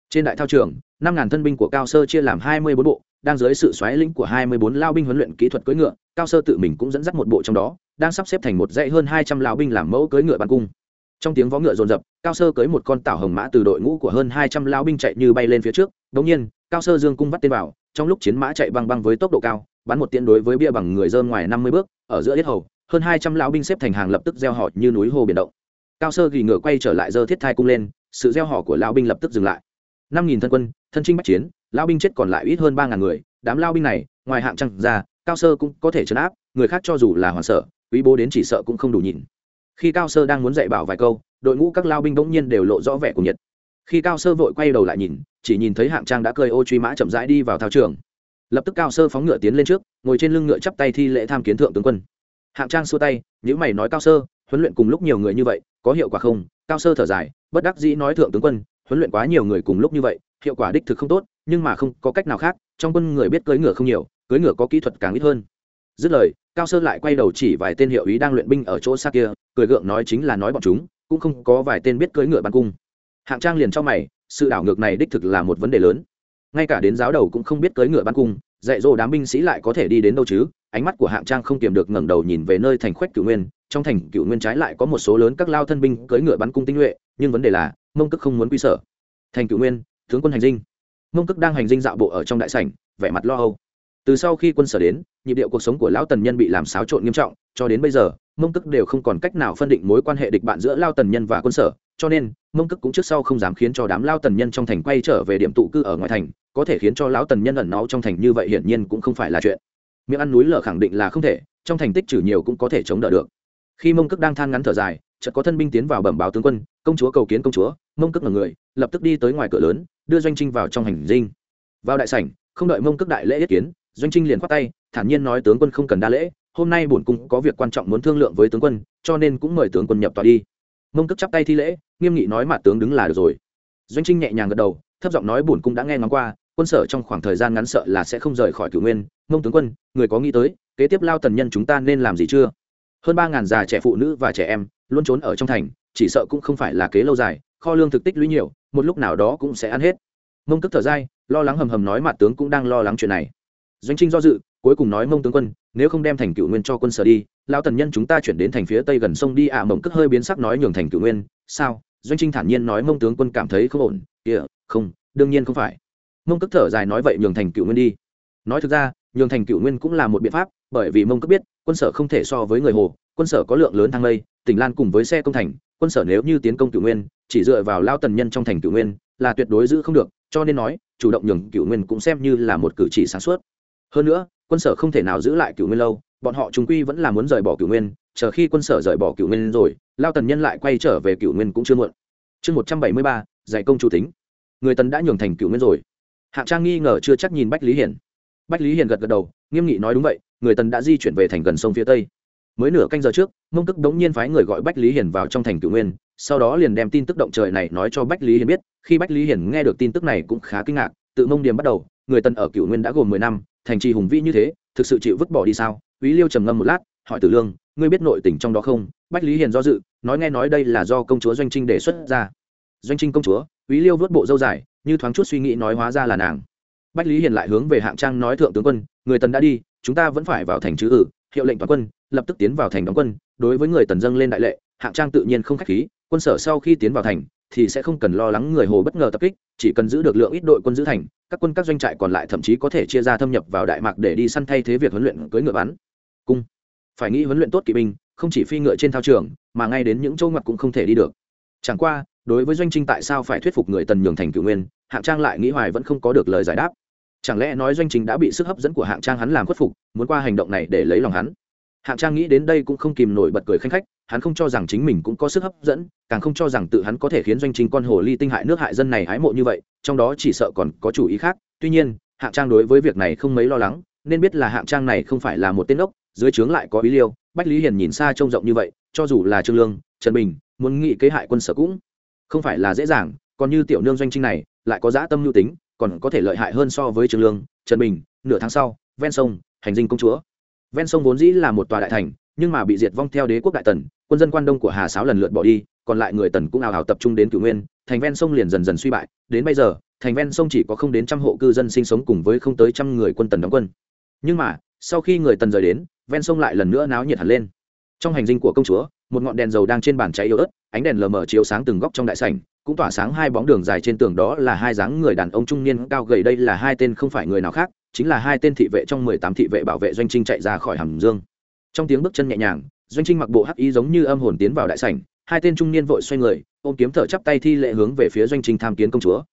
Speaker 1: Trên đại thao trường, năm ngàn thân binh của cao sơ chia làm hai mươi bốn bộ, đang dưới sự xoáy lĩnh của hai mươi bốn lao binh huấn luyện kỹ thuật cưỡi ngựa, cao sơ tự mình cũng dẫn dắt một bộ trong đó, đang sắp xếp thành một dãy hơn hai trăm lao binh làm mẫu cưỡi ngựa bàn cung. Trong tiếng vó ngựa rồn rập cao sơ cưới một con tảo hồng mã từ đội ngũ của hơn hai trăm lao binh chạy như bay lên phía trước. Đống nhiên, cao sơ dương cung vắt tên vào, trong lúc chiến mã chạy băng băng với tốc độ cao bắn một tiễn đối với bia bằng người dơm ngoài năm mươi bước, ở giữa yết hầu, hơn hai trăm lão binh xếp thành hàng lập tức gieo họ như núi hồ biển động. Cao sơ gỉ ngựa quay trở lại giơ thiết thai cung lên, sự gieo họ của lão binh lập tức dừng lại. Năm nghìn thân quân, thân trinh bắc chiến, lão binh chết còn lại ít hơn ba ngàn người, đám lao binh này, ngoài hạng trăng ra, cao sơ cũng có thể chấn áp, người khác cho dù là hoàng sở quý bố đến chỉ sợ cũng không đủ nhìn khi cao sơ đang muốn dạy bảo vài câu, đội ngũ các lao binh bỗng nhiên đều lộ rõ vẻ của nhiệt. Khi cao sơ vội quay đầu lại nhìn, chỉ nhìn thấy hạng trang đã cơi ô truy mã chậm rãi đi vào thao trường lập tức cao sơ phóng ngựa tiến lên trước, ngồi trên lưng ngựa chắp tay thi lễ tham kiến thượng tướng quân. Hạng trang xua tay nếu mày nói, cao sơ, huấn luyện cùng lúc nhiều người như vậy, có hiệu quả không? Cao sơ thở dài, bất đắc dĩ nói, thượng tướng quân, huấn luyện quá nhiều người cùng lúc như vậy, hiệu quả đích thực không tốt, nhưng mà không có cách nào khác, trong quân người biết cưỡi ngựa không nhiều, cưỡi ngựa có kỹ thuật càng ít hơn. Dứt lời, cao sơ lại quay đầu chỉ vài tên hiệu ý đang luyện binh ở chỗ xa kia, cười gượng nói, chính là nói bọn chúng, cũng không có vài tên biết cưỡi ngựa bắn cung. Hạng trang liền cho mày, sự đảo ngược này đích thực là một vấn đề lớn ngay cả đến giáo đầu cũng không biết cưỡi ngựa bắn cung, dạy dỗ đám binh sĩ lại có thể đi đến đâu chứ? Ánh mắt của hạng trang không kiềm được ngẩng đầu nhìn về nơi thành khoách cửu nguyên, trong thành cửu nguyên trái lại có một số lớn các lao thân binh cưỡi ngựa bắn cung tinh nhuệ, nhưng vấn đề là, mông cức không muốn quy sở. Thành cửu nguyên, tướng quân hành dinh. Mông cức đang hành dinh dạo bộ ở trong đại sảnh, vẻ mặt lo âu. Từ sau khi quân sở đến, nhịp điệu cuộc sống của lão tần nhân bị làm xáo trộn nghiêm trọng, cho đến bây giờ, mông cức đều không còn cách nào phân định mối quan hệ địch bạn giữa lao tần nhân và quân sở, cho nên mông cức cũng trước sau không dám khiến cho đám lao tần nhân trong thành quay trở về điểm tụ cư ở ngoài thành, có thể khiến cho lão tần nhân ẩn náu trong thành như vậy hiển nhiên cũng không phải là chuyện. Miệng ăn núi lở khẳng định là không thể, trong thành tích trừ nhiều cũng có thể chống đỡ được. Khi mông cức đang than ngắn thở dài, chợt có thân binh tiến vào bẩm báo tướng quân, công chúa cầu kiến công chúa. Mông cức là người, lập tức đi tới ngoài cửa lớn, đưa doanh trinh vào trong hành dinh. Vào đại sảnh, không đợi mông cức đại lễ yết kiến, doanh trinh liền khoát tay, thản nhiên nói tướng quân không cần đa lễ, hôm nay bổn cung có việc quan trọng muốn thương lượng với tướng quân, cho nên cũng mời tướng quân nhập tòa đi mông cước chắp tay thi lễ, nghiêm nghị nói mặt tướng đứng là được rồi. Doanh trinh nhẹ nhàng gật đầu, thấp giọng nói bổn cung đã nghe ngóng qua, quân sở trong khoảng thời gian ngắn sợ là sẽ không rời khỏi cửu nguyên. Mông tướng quân, người có nghĩ tới, kế tiếp lao tần nhân chúng ta nên làm gì chưa? Hơn ba ngàn già trẻ phụ nữ và trẻ em luôn trốn ở trong thành, chỉ sợ cũng không phải là kế lâu dài, kho lương thực tích lũy nhiều, một lúc nào đó cũng sẽ ăn hết. Mông cước thở dai lo lắng hầm hầm nói mặt tướng cũng đang lo lắng chuyện này. Doanh trinh do dự cuối cùng nói mông tướng quân nếu không đem thành cựu nguyên cho quân sở đi lão tần nhân chúng ta chuyển đến thành phía tây gần sông đi ạ à, mông cất hơi biến sắc nói nhường thành cựu nguyên. Sao? Doanh trinh thản nhiên nói mông tướng quân cảm thấy không ổn. Kìa không đương nhiên không phải. Mông cất thở dài nói vậy nhường thành cựu nguyên đi. Nói thực ra nhường thành cựu nguyên cũng là một biện pháp bởi vì mông cất biết quân sở không thể so với người hồ quân sở có lượng lớn thang lây tỉnh lan cùng với xe công thành quân sở nếu như tiến công cựu nguyên chỉ dựa vào lao tần nhân trong thành cựu nguyên là tuyệt đối giữ không được cho nên nói chủ động nhường cựu nguyên cũng xem như là một cử chỉ sáng suốt. Hơn nữa quân sở không thể nào giữ lại Cửu nguyên lâu, bọn họ chúng quy vẫn là muốn rời bỏ Cửu nguyên, chờ khi quân sở rời bỏ Cửu nguyên rồi, lao tần nhân lại quay trở về Cửu nguyên cũng chưa muộn. Chương một trăm bảy mươi ba, giải công chủ tính. Người tần đã nhường thành Cửu nguyên rồi. Hạng trang nghi ngờ chưa chắc nhìn bách lý hiển bách lý hiển gật gật đầu, nghiêm nghị nói đúng vậy, người tần đã di chuyển về thành gần sông phía tây. Mới nửa canh giờ trước, mông tức đống nhiên phái người gọi bách lý hiển vào trong thành cửu nguyên, sau đó liền đem tin tức động trời này nói cho bách lý hiển biết. Khi bách lý hiển nghe được tin tức này cũng khá kinh ngạc, tự mông điểm bắt đầu, người tần ở cửu nguyên đã gồm mười năm thành trì hùng vĩ như thế thực sự chịu vứt bỏ đi sao Úy Liêu trầm ngâm một lát, hỏi Tử Lương, ngươi biết nội tình trong đó không? Bách Lý Hiền do dự, nói nghe nói đây là do công chúa Doanh Trinh đề xuất ra. Doanh Trinh công chúa, Úy Liêu vớt bộ dâu dài, như thoáng chút suy nghĩ nói hóa ra là nàng. Bách Lý Hiền lại hướng về Hạng Trang nói thượng tướng quân, người tần đã đi, chúng ta vẫn phải vào thành chứ ử, hiệu lệnh toàn quân, lập tức tiến vào thành đóng quân đối với người tần dâng lên đại lệ hạng trang tự nhiên không khách khí quân sở sau khi tiến vào thành thì sẽ không cần lo lắng người hồ bất ngờ tập kích, chỉ cần giữ được lượng ít đội quân giữ thành, các quân các doanh trại còn lại thậm chí có thể chia ra thâm nhập vào đại mạc để đi săn thay thế việc huấn luyện cưỡi ngựa bắn. Cung. Phải nghĩ huấn luyện tốt kỵ binh, không chỉ phi ngựa trên thao trường, mà ngay đến những châu ngặt cũng không thể đi được. Chẳng qua, đối với doanh trinh tại sao phải thuyết phục người tần nhường thành cựu nguyên, hạng trang lại nghĩ hoài vẫn không có được lời giải đáp. Chẳng lẽ nói doanh Trinh đã bị sức hấp dẫn của hạng trang hắn làm khuất phục, muốn qua hành động này để lấy lòng hắn? Hạng trang nghĩ đến đây cũng không kìm nổi bật cười khanh khách, hắn không cho rằng chính mình cũng có sức hấp dẫn, càng không cho rằng tự hắn có thể khiến doanh trình con hồ ly tinh hại nước hại dân này hái mộ như vậy, trong đó chỉ sợ còn có chủ ý khác. Tuy nhiên, hạng trang đối với việc này không mấy lo lắng, nên biết là hạng trang này không phải là một tên ốc dưới trướng lại có ý liêu. Bách lý hiền nhìn xa trông rộng như vậy, cho dù là trương lương, trần bình, muốn nghị kế hại quân sở cũng không phải là dễ dàng. Còn như tiểu nương doanh trinh này, lại có dã tâm lưu tính, còn có thể lợi hại hơn so với trương lương, trần bình, nửa tháng sau, ven sông, hành dinh công chúa ven sông vốn dĩ là một tòa đại thành, nhưng mà bị diệt vong theo đế quốc đại tần, quân dân quan đông của hà sáo lần lượt bỏ đi, còn lại người tần cũng ào ào tập trung đến cửu nguyên, thành ven sông liền dần dần suy bại. Đến bây giờ, thành ven sông chỉ có không đến trăm hộ cư dân sinh sống cùng với không tới trăm người quân tần đóng quân. Nhưng mà, sau khi người tần rời đến, ven sông lại lần nữa náo nhiệt hẳn lên. Trong hành dinh của công chúa, một ngọn đèn dầu đang trên bàn cháy yếu ớt, ánh đèn lờ mờ chiếu sáng từng góc trong đại sảnh, cũng tỏa sáng hai bóng đường dài trên tường đó là hai dáng người đàn ông trung niên, cao gầy đây là hai tên không phải người nào khác chính là hai tên thị vệ trong mười tám thị vệ bảo vệ doanh trinh chạy ra khỏi hầm dương. Trong tiếng bước chân nhẹ nhàng, doanh trinh mặc bộ hắc ý giống như âm hồn tiến vào đại sảnh, hai tên trung niên vội xoay người, ôm kiếm thở chắp tay thi lệ hướng về phía doanh trinh tham kiến công chúa.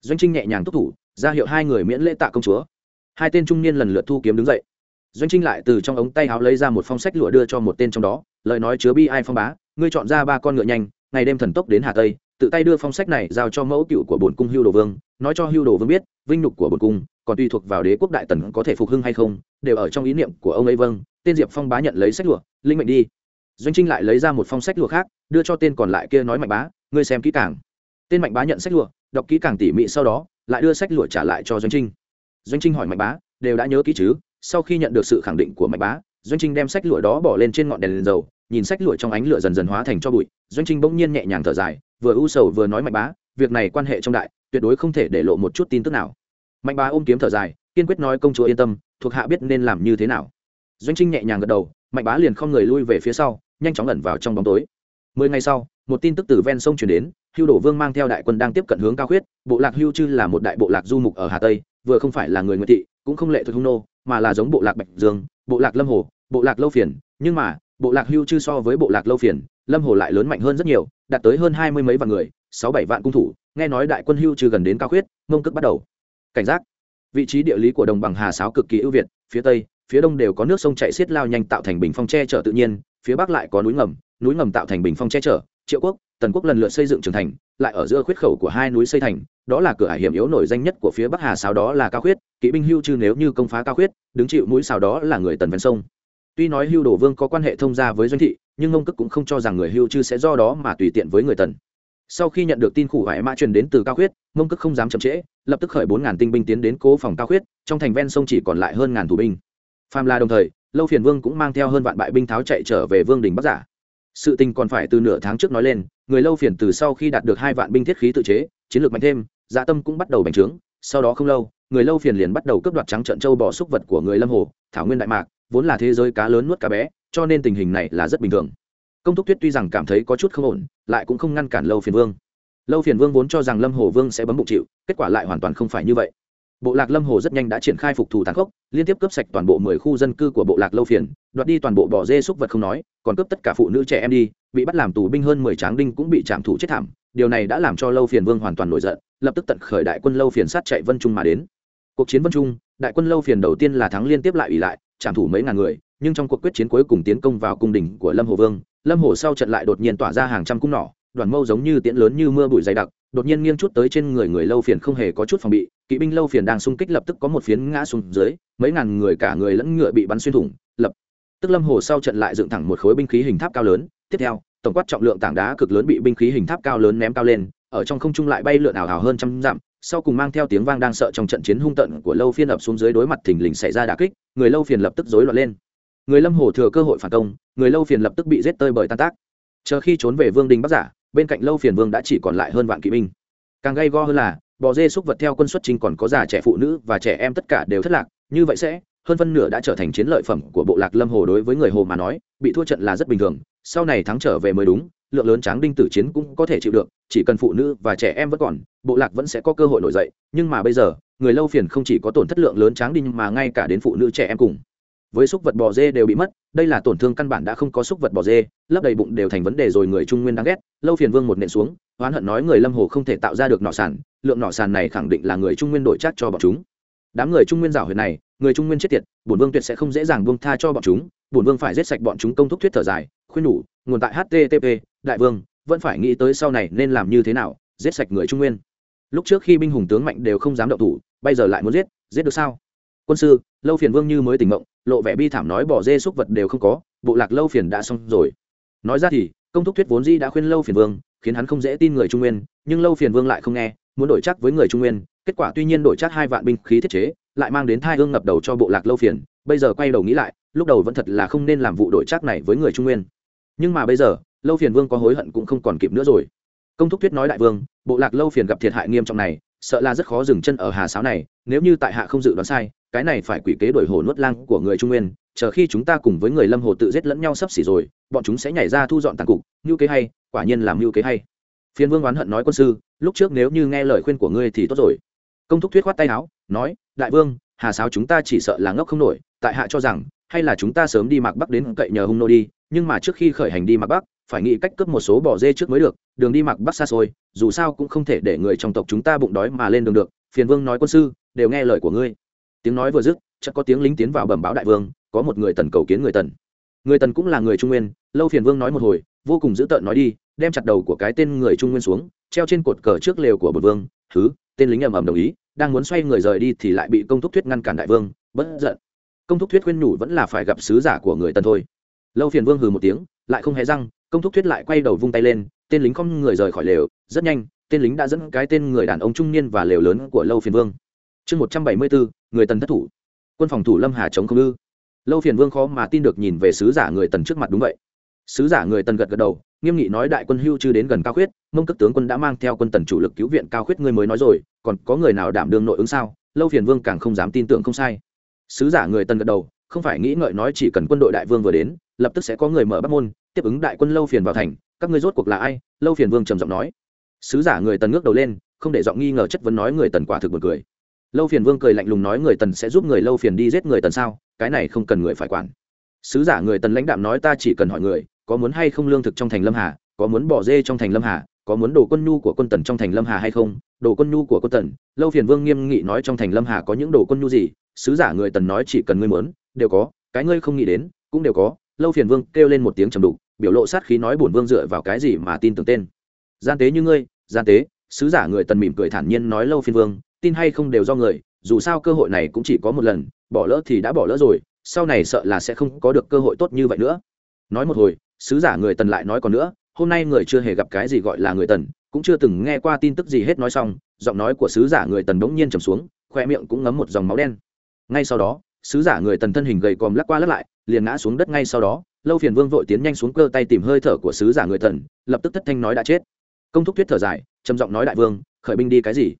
Speaker 1: Doanh trinh nhẹ nhàng thúc thủ, ra hiệu hai người miễn lễ tạ công chúa. Hai tên trung niên lần lượt thu kiếm đứng dậy. Doanh trinh lại từ trong ống tay áo lấy ra một phong sách lụa đưa cho một tên trong đó, lời nói chứa bi ai phong bá, ngươi chọn ra ba con ngựa nhanh, ngày đêm thần tốc đến hà tây tự tay đưa phong sách này giao cho mẫu cựu của bổn cung hưu đồ vương, nói cho hưu đồ vương biết, vinh nhục của bổn cung, còn tùy thuộc vào đế quốc đại tần có thể phục hưng hay không, đều ở trong ý niệm của ông ấy vâng. Tên diệp phong bá nhận lấy sách lụa, linh mệnh đi. Doanh trinh lại lấy ra một phong sách lụa khác, đưa cho tên còn lại kia nói mạnh bá, ngươi xem kỹ càng. Tên mạnh bá nhận sách lụa, đọc kỹ càng tỉ mỉ sau đó, lại đưa sách lụa trả lại cho doanh trinh. Doanh trinh hỏi mạnh bá, đều đã nhớ kỹ chứ? Sau khi nhận được sự khẳng định của mạnh bá doanh trinh đem sách lụa đó bỏ lên trên ngọn đèn, đèn dầu nhìn sách lụa trong ánh lửa dần dần hóa thành cho bụi. Doanh trinh bỗng nhiên nhẹ nhàng thở dài vừa u sầu vừa nói mạnh bá việc này quan hệ trong đại tuyệt đối không thể để lộ một chút tin tức nào. Mạnh bá ôm kiếm thở dài kiên quyết nói công chúa yên tâm thuộc hạ biết nên làm như thế nào. Doanh trinh nhẹ nhàng gật đầu mạnh bá liền không người lui về phía sau nhanh chóng ẩn vào trong bóng tối. Mười ngày sau một tin tức từ ven sông chuyển đến hưu đổ vương mang theo đại quân đang tiếp cận hướng cao khuyết bộ lạc hưu chư là một đại bộ lạc du mục ở hà tây vừa không phải là người nguyệt thị cũng không lệ thuộc hung nô mà là giống bộ lạc bạch dương bộ lạc lâm hồ, bộ lạc lâu phiền, nhưng mà, bộ lạc hưu chư so với bộ lạc lâu phiền, lâm hồ lại lớn mạnh hơn rất nhiều, đạt tới hơn hai mươi mấy vạn người, sáu bảy vạn cung thủ, nghe nói đại quân hưu chư gần đến cao khuyết mông cước bắt đầu. Cảnh giác. Vị trí địa lý của đồng bằng hà sáo cực kỳ ưu việt, phía tây, phía đông đều có nước sông chạy xiết lao nhanh tạo thành bình phong che chở tự nhiên, phía bắc lại có núi ngầm núi ngầm tạo thành bình phong che chở, triệu quốc, tần quốc lần lượt xây dựng trưởng thành lại ở giữa khuyết khẩu của hai núi xây thành, đó là cửa hải hiểm yếu nổi danh nhất của phía bắc hà sau đó là cao khuyết, kỵ binh hưu chư nếu như công phá cao khuyết, đứng chịu mũi sao đó là người tần ven sông. Tuy nói hưu đồ vương có quan hệ thông gia với doanh thị, nhưng ông cức cũng không cho rằng người hưu chư sẽ do đó mà tùy tiện với người tần. Sau khi nhận được tin khủ hải mã truyền đến từ cao khuyết mông cức không dám chậm trễ, lập tức khởi bốn ngàn tinh binh tiến đến cố phòng cao khuyết, trong thành ven sông chỉ còn lại hơn ngàn thủ binh. Phàm là đồng thời, lâu phiền vương cũng mang theo hơn vạn bại binh tháo chạy trở về vương đình bắc giả sự tình còn phải từ nửa tháng trước nói lên, người lâu phiền từ sau khi đạt được hai vạn binh thiết khí tự chế, chiến lược mạnh thêm dạ tâm cũng bắt đầu bành trướng. Sau đó không lâu, người lâu phiền liền bắt đầu cướp đoạt trắng trận châu bỏ súc vật của người lâm hồ, thảo nguyên đại mạc, vốn là thế giới cá lớn nuốt cá bé, cho nên tình hình này là rất bình thường. Công thúc tuyết tuy rằng cảm thấy có chút không ổn, lại cũng không ngăn cản lâu phiền vương. Lâu phiền vương vốn cho rằng lâm hồ vương sẽ bấm bụng chịu, kết quả lại hoàn toàn không phải như vậy bộ lạc lâm hồ rất nhanh đã triển khai phục thù tàn khốc, liên tiếp cướp sạch toàn bộ mười khu dân cư của bộ lạc lâu phiền, đoạt đi toàn bộ bò dê xúc vật không nói, còn cướp tất cả phụ nữ trẻ em đi, bị bắt làm tù binh hơn mười tráng đinh cũng bị trảm thủ chết thảm. Điều này đã làm cho lâu phiền vương hoàn toàn nổi giận, lập tức tận khởi đại quân lâu phiền sát chạy vân trung mà đến. Cuộc chiến vân trung, đại quân lâu phiền đầu tiên là thắng liên tiếp lại ủy lại, trảm thủ mấy ngàn người, nhưng trong cuộc quyết chiến cuối cùng tiến công vào cung đình của lâm hồ vương, lâm hồ sau trận lại đột nhiên tỏa ra hàng trăm cung nỏ, đoàn mâu giống như tiễn lớn như mưa bụi dày đặc đột nhiên nghiêng chút tới trên người người lâu phiền không hề có chút phòng bị, kỵ binh lâu phiền đang xung kích lập tức có một phiến ngã xuống dưới, mấy ngàn người cả người lẫn ngựa bị bắn xuyên thủng, lập tức lâm hồ sau trận lại dựng thẳng một khối binh khí hình tháp cao lớn, tiếp theo, tổng quát trọng lượng tảng đá cực lớn bị binh khí hình tháp cao lớn ném cao lên, ở trong không trung lại bay lượn ảo hào hơn trăm dặm, sau cùng mang theo tiếng vang đang sợ trong trận chiến hung tận của lâu phiên ập xuống dưới đối mặt thình lình xảy ra đả kích, người lâu phiền lập tức rối loạn lên. Người lâm hồ thừa cơ hội phản công, người lâu phiền lập tức bị giết tơi bởi tan tác. Chờ khi trốn về vương đình bắc giả bên cạnh lâu phiền vương đã chỉ còn lại hơn vạn kỵ binh. Càng gay go hơn là, bò dê xúc vật theo quân xuất trình còn có già trẻ phụ nữ và trẻ em tất cả đều thất lạc. Như vậy sẽ, hơn phân nửa đã trở thành chiến lợi phẩm của bộ lạc lâm hồ đối với người hồ mà nói, bị thua trận là rất bình thường. Sau này thắng trở về mới đúng, lượng lớn tráng đinh tử chiến cũng có thể chịu được, chỉ cần phụ nữ và trẻ em vẫn còn, bộ lạc vẫn sẽ có cơ hội nổi dậy. Nhưng mà bây giờ, người lâu phiền không chỉ có tổn thất lượng lớn tráng đinh mà ngay cả đến phụ nữ trẻ em cùng với súc vật bò dê đều bị mất, đây là tổn thương căn bản đã không có súc vật bò dê, lấp đầy bụng đều thành vấn đề rồi người trung nguyên đáng ghét, lâu phiền vương một nện xuống, oán hận nói người lâm hồ không thể tạo ra được nọ sàn lượng nọ sàn này khẳng định là người trung nguyên đổi chắc cho bọn chúng. Đám người trung nguyên giảo huyệt này, người trung nguyên chết tiệt, bổn vương tuyệt sẽ không dễ dàng buông tha cho bọn chúng, bổn vương phải giết sạch bọn chúng công thúc thuyết thở dài, khuyên nhủ, nguồn tại http đại vương, vẫn phải nghĩ tới sau này nên làm như thế nào, giết sạch người trung nguyên. Lúc trước khi binh hùng tướng mạnh đều không dám động thủ, bây giờ lại muốn giết giết được sao? Quân sư, lâu phiền vương như mới tỉnh mộng, lộ vẻ bi thảm nói bỏ dê xúc vật đều không có, bộ lạc lâu phiền đã xong rồi. Nói ra thì, công thúc thuyết vốn di đã khuyên lâu phiền vương, khiến hắn không dễ tin người trung nguyên, nhưng lâu phiền vương lại không nghe, muốn đổi chắc với người trung nguyên, kết quả tuy nhiên đổi chắc hai vạn binh khí thiết chế, lại mang đến thai hương ngập đầu cho bộ lạc lâu phiền, bây giờ quay đầu nghĩ lại, lúc đầu vẫn thật là không nên làm vụ đổi chắc này với người trung nguyên. Nhưng mà bây giờ, lâu phiền vương có hối hận cũng không còn kịp nữa rồi. Công thúc thuyết nói đại vương, bộ lạc lâu phiền gặp thiệt hại nghiêm trọng này, sợ là rất khó dừng chân ở hà sáo này, nếu như tại hạ không dự đoán sai cái này phải quỷ kế đổi hồ nuốt lang của người trung nguyên, chờ khi chúng ta cùng với người lâm hồ tự giết lẫn nhau sắp xỉ rồi, bọn chúng sẽ nhảy ra thu dọn tàn cục ngưu kế hay, quả nhiên làm ngưu kế hay. Phiên vương oán hận nói quân sư, lúc trước nếu như nghe lời khuyên của ngươi thì tốt rồi. Công thúc thuyết khoát tay áo, nói, đại vương, hà sáo chúng ta chỉ sợ là ngốc không nổi, tại hạ cho rằng, hay là chúng ta sớm đi mạc bắc đến cậy nhờ hung nô đi, nhưng mà trước khi khởi hành đi mạc bắc, phải nghĩ cách cướp một số bỏ dê trước mới được, đường đi mạc bắc xa xôi, dù sao cũng không thể để người trong tộc chúng ta bụng đói mà lên đường được. Phiền vương nói, quân sư, đều nghe lời của ngươi tiếng nói vừa dứt chắc có tiếng lính tiến vào bẩm báo đại vương, có một người tần cầu kiến người tần. Người tần cũng là người trung nguyên, lâu phiền vương nói một hồi, vô cùng dữ tợn nói đi, đem chặt đầu của cái tên người trung nguyên xuống, treo trên cột cờ trước lều của bột vương thứ tên lính ầm ầm đồng ý, đang muốn xoay người rời đi thì lại bị công thúc thuyết ngăn cản đại vương, bất giận. Công thúc thuyết khuyên nhủ vẫn là phải gặp sứ giả của người tần thôi. Lâu phiền vương hừ một tiếng, lại không hề răng, công thúc thuyết lại quay đầu vung tay lên, tên lính không người rời khỏi lều, rất nhanh, tên lính đã dẫn cái tên người đàn ông trung niên và lều lớn của lâu phiền vương. Chương một trăm bảy mươi bốn người tần thất thủ. Quân phòng thủ lâm hà chống không ư? Lâu phiền vương khó mà tin được nhìn về sứ giả người tần trước mặt đúng vậy. Sứ giả người tần gật gật đầu, nghiêm nghị nói đại quân hưu chưa đến gần cao khuyết, mông cất tướng quân đã mang theo quân tần chủ lực cứu viện cao khuyết ngươi mới nói rồi, còn có người nào đảm đương nội ứng sao? Lâu phiền vương càng không dám tin tưởng không sai. Sứ giả người tần gật đầu, không phải nghĩ ngợi nói chỉ cần quân đội đại vương vừa đến, lập tức sẽ có người mở bắc môn, tiếp ứng đại quân lâu phiền vào thành, các ngươi rốt cuộc là ai? Lâu phiền vương trầm giọng nói. Sứ giả người tần ngước đầu lên, không để giọng nghi ngờ chất vấn nói người tần quả thực một cười lâu phiền vương cười lạnh lùng nói người tần sẽ giúp người lâu phiền đi giết người tần sao? Cái này không cần người phải quản. Sứ giả người tần lãnh đạm nói ta chỉ cần hỏi người, có muốn hay không lương thực trong thành lâm hà, có muốn bỏ dê trong thành lâm hà, có muốn đồ quân nhu của quân tần trong thành lâm hà hay không, đồ quân nhu của quân tần. Lâu phiền vương nghiêm nghị nói trong thành lâm hà có những đồ quân nhu gì? Sứ giả người tần nói chỉ cần ngươi muốn, đều có, cái ngươi không nghĩ đến, cũng đều có. Lâu phiền vương kêu lên một tiếng trầm đục, biểu lộ sát khí nói bổn vương dựa vào cái gì mà tin tưởng tên. Gian tế như ngươi, gian tế, sứ giả người tần mỉm cười thản nhiên nói lâu phiền vương tin hay không đều do người, dù sao cơ hội này cũng chỉ có một lần, bỏ lỡ thì đã bỏ lỡ rồi, sau này sợ là sẽ không có được cơ hội tốt như vậy nữa. Nói một hồi, sứ giả người tần lại nói còn nữa, hôm nay người chưa hề gặp cái gì gọi là người tần, cũng chưa từng nghe qua tin tức gì hết nói xong, giọng nói của sứ giả người tần bỗng nhiên trầm xuống khoe miệng cũng ngấm một dòng máu đen. Ngay sau đó, sứ giả người tần thân hình gầy còm lắc qua lắc lại, liền ngã xuống đất ngay sau đó, lâu phiền vương vội tiến nhanh xuống cơ tay tìm hơi thở của sứ giả người tần, lập tức thất thanh nói đã chết. Công thúc tuyết thở dài, trầm giọng nói đại vương, khởi binh đi cái gì?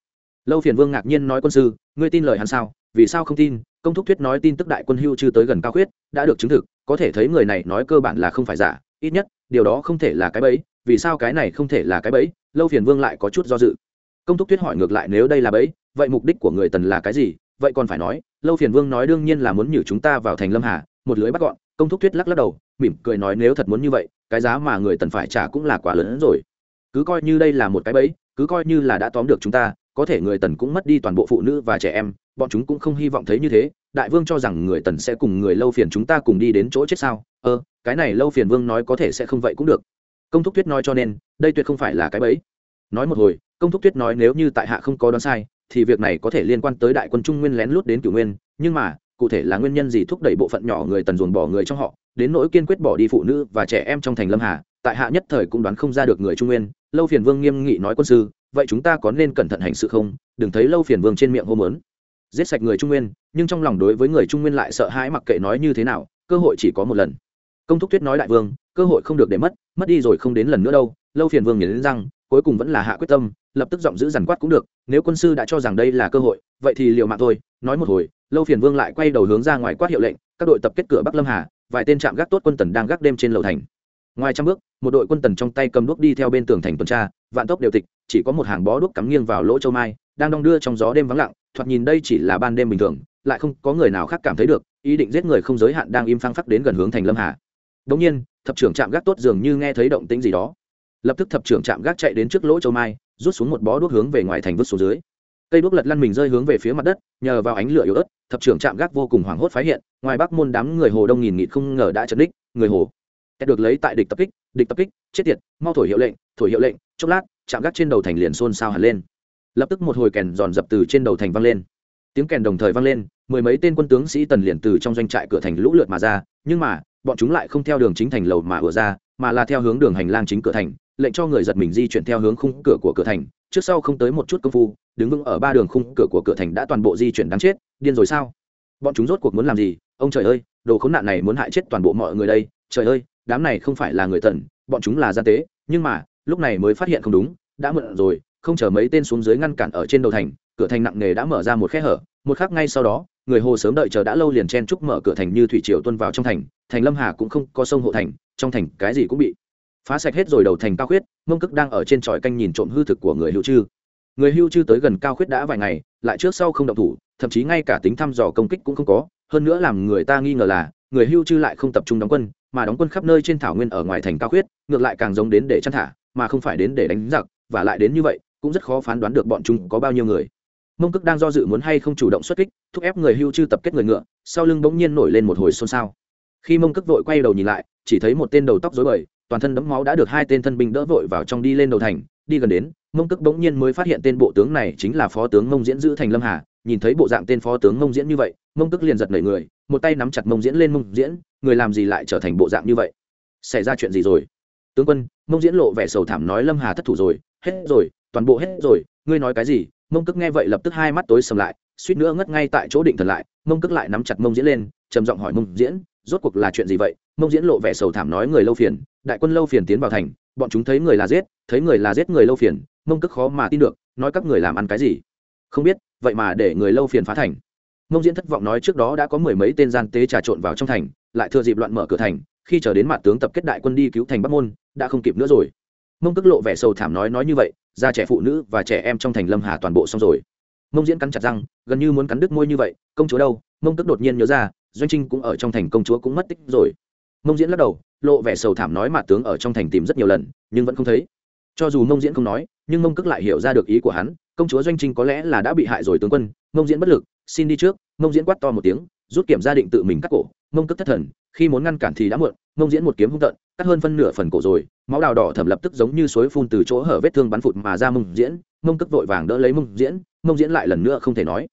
Speaker 1: Lâu phiền vương ngạc nhiên nói quân sư, ngươi tin lời hắn sao? Vì sao không tin? Công thúc tuyết nói tin tức đại quân hưu chưa tới gần cao khuyết, đã được chứng thực, có thể thấy người này nói cơ bản là không phải giả, ít nhất, điều đó không thể là cái bẫy. Vì sao cái này không thể là cái bẫy? Lâu phiền vương lại có chút do dự. Công thúc tuyết hỏi ngược lại, nếu đây là bẫy, vậy mục đích của người tần là cái gì? Vậy còn phải nói, lâu phiền vương nói đương nhiên là muốn nhử chúng ta vào thành lâm hà, một lưới bắt gọn. Công thúc tuyết lắc lắc đầu, mỉm cười nói nếu thật muốn như vậy, cái giá mà người tần phải trả cũng là quá lớn hơn rồi. Cứ coi như đây là một cái bẫy, cứ coi như là đã tóm được chúng ta có thể người tần cũng mất đi toàn bộ phụ nữ và trẻ em, bọn chúng cũng không hy vọng thấy như thế, đại vương cho rằng người tần sẽ cùng người lâu phiền chúng ta cùng đi đến chỗ chết sao? Ơ cái này lâu phiền vương nói có thể sẽ không vậy cũng được. Công thúc tuyết nói cho nên, đây tuyệt không phải là cái bẫy. Nói một hồi, công thúc tuyết nói nếu như tại hạ không có đoán sai, thì việc này có thể liên quan tới đại quân trung nguyên lén lút đến cửu nguyên, nhưng mà, cụ thể là nguyên nhân gì thúc đẩy bộ phận nhỏ người tần dồn bỏ người trong họ, đến nỗi kiên quyết bỏ đi phụ nữ và trẻ em trong thành lâm hà, tại hạ nhất thời cũng đoán không ra được người trung nguyên. Lâu phiền vương nghiêm nghị nói quân sư vậy chúng ta có nên cẩn thận hành sự không? Đừng thấy lâu phiền vương trên miệng hô mớn. Giết sạch người trung nguyên, nhưng trong lòng đối với người trung nguyên lại sợ hãi mặc kệ nói như thế nào, cơ hội chỉ có một lần. Công thúc tuyết nói đại vương, cơ hội không được để mất mất đi rồi không đến lần nữa đâu. Lâu phiền vương nhấn răng, cuối cùng vẫn là hạ quyết tâm, lập tức giọng giữ dằn quát cũng được, nếu quân sư đã cho rằng đây là cơ hội, vậy thì liều mạng thôi. Nói một hồi, lâu phiền vương lại quay đầu hướng ra ngoài quát hiệu lệnh, các đội tập kết cửa bắc lâm hà, vài tên trạm gác tốt quân tần đang gác đêm trên lầu thành ngoài trăm bước, một đội quân tần trong tay cầm đuốc đi theo bên tường thành tuần tra, vạn tốc đều tịch, chỉ có một hàng bó đuốc cắm nghiêng vào lỗ châu mai, đang đong đưa trong gió đêm vắng lặng, thoạt nhìn đây chỉ là ban đêm bình thường, lại không có người nào khác cảm thấy được, ý định giết người không giới hạn đang im phăng phắc đến gần hướng thành lâm hà. Đống nhiên, thập trưởng trạm gác tốt dường như nghe thấy động tĩnh gì đó. Lập tức thập trưởng trạm gác chạy đến trước lỗ châu mai, rút xuống một bó đuốc hướng về ngoài thành vứt xuống dưới. Cây đuốc lật lăn mình rơi hướng về phía mặt đất, nhờ vào ánh lửa yếu ớt, thập trưởng trạm gác vô cùng hoảng hốt phái hiện, ngoài bắc môn đám người hồ đông nghìn nghịt không ngờ đã chấn đích người hồ được lấy tại địch tập kích, địch tập kích, chết tiệt, mau thổi hiệu lệnh, thổi hiệu lệnh, chốc lát, chạm gác trên đầu thành liền xôn xao hẳn lên. Lập tức một hồi kèn giòn dập từ trên đầu thành vang lên. Tiếng kèn đồng thời vang lên, mười mấy tên quân tướng sĩ tần liền từ trong doanh trại cửa thành lũ lượt mà ra, nhưng mà, bọn chúng lại không theo đường chính thành lầu mà ùa ra, mà là theo hướng đường hành lang chính cửa thành, lệnh cho người giật mình di chuyển theo hướng khung cửa của cửa thành. Trước sau không tới một chút công phu, đứng vững ở ba đường khung cửa của cửa thành đã toàn bộ di chuyển đáng chết, điên rồi sao? Bọn chúng rốt cuộc muốn làm gì? Ông trời ơi, đồ khốn nạn này muốn hại chết toàn bộ mọi người đây, trời ơi đám này không phải là người thần, bọn chúng là gian tế nhưng mà lúc này mới phát hiện không đúng đã mượn rồi không chờ mấy tên xuống dưới ngăn cản ở trên đầu thành cửa thành nặng nề đã mở ra một khe hở một khắc ngay sau đó người hồ sớm đợi chờ đã lâu liền chen chúc mở cửa thành như thủy triều tuân vào trong thành thành lâm hà cũng không có sông hộ thành trong thành cái gì cũng bị phá sạch hết rồi đầu thành cao khuyết mông cức đang ở trên tròi canh nhìn trộm hư thực của người hưu chư. Người hưu chư tới gần cao khuyết đã vài ngày lại trước sau không động thủ thậm chí ngay cả tính thăm dò công kích cũng không có hơn nữa làm người ta nghi ngờ là người hưu chư lại không tập trung đóng quân mà đóng quân khắp nơi trên thảo nguyên ở ngoài thành cao khuyết, ngược lại càng giống đến để chăn thả, mà không phải đến để đánh giặc, và lại đến như vậy, cũng rất khó phán đoán được bọn chúng có bao nhiêu người. Mông cước đang do dự muốn hay không chủ động xuất kích, thúc ép người hưu chư tập kết người ngựa, sau lưng bỗng nhiên nổi lên một hồi xôn xao. Khi mông cước vội quay đầu nhìn lại, chỉ thấy một tên đầu tóc dối bời, toàn thân đẫm máu đã được hai tên thân binh đỡ vội vào trong đi lên đầu thành. Đi gần đến, mông cước bỗng nhiên mới phát hiện tên bộ tướng này chính là phó tướng mông diễn giữ thành lâm hà nhìn thấy bộ dạng tên phó tướng mông diễn như vậy, mông tức liền giật nảy người, một tay nắm chặt mông diễn lên mông diễn, người làm gì lại trở thành bộ dạng như vậy? Xảy ra chuyện gì rồi? Tướng quân, mông diễn lộ vẻ sầu thảm nói lâm hà thất thủ rồi, hết rồi, toàn bộ hết rồi, ngươi nói cái gì? Mông cức nghe vậy lập tức hai mắt tối sầm lại, suýt nữa ngất ngay tại chỗ định thần lại, mông cức lại nắm chặt mông diễn lên, trầm giọng hỏi mông diễn, rốt cuộc là chuyện gì vậy? Mông diễn lộ vẻ sầu thảm nói người lâu phiền, đại quân lâu phiền tiến vào thành, bọn chúng thấy người là giết, thấy người là giết người lâu phiền, mông cức khó mà tin được, nói các người làm ăn cái gì? Không biết, vậy mà để người lâu phiền phá thành. Mông diễn thất vọng nói trước đó đã có mười mấy tên gian tế trà trộn vào trong thành, lại thừa dịp loạn mở cửa thành, khi chờ đến mặt tướng tập kết đại quân đi cứu thành bắc môn, đã không kịp nữa rồi. Mông tức lộ vẻ sầu thảm nói nói như vậy, ra trẻ phụ nữ và trẻ em trong thành lâm hà toàn bộ xong rồi. Mông diễn cắn chặt răng, gần như muốn cắn đứt môi như vậy, công chúa đâu? Mông tức đột nhiên nhớ ra, doanh trinh cũng ở trong thành công chúa cũng mất tích rồi. Mông diễn lắc đầu, lộ vẻ sầu thảm nói mặt tướng ở trong thành tìm rất nhiều lần, nhưng vẫn không thấy. Cho dù mông diễn không nói, nhưng mông cức lại hiểu ra được ý của hắn công chúa doanh trinh có lẽ là đã bị hại rồi tướng quân, mông diễn bất lực, xin đi trước, mông diễn quát to một tiếng, rút kiểm gia định tự mình cắt cổ, mông cức thất thần, khi muốn ngăn cản thì đã muộn, mông diễn một kiếm hung tận, cắt hơn phân nửa phần cổ rồi, máu đào đỏ thẩm lập tức giống như suối phun từ chỗ hở vết thương bắn phụt mà ra mông diễn, mông cức vội vàng đỡ lấy mông diễn mông diễn lại lần nữa không thể nói.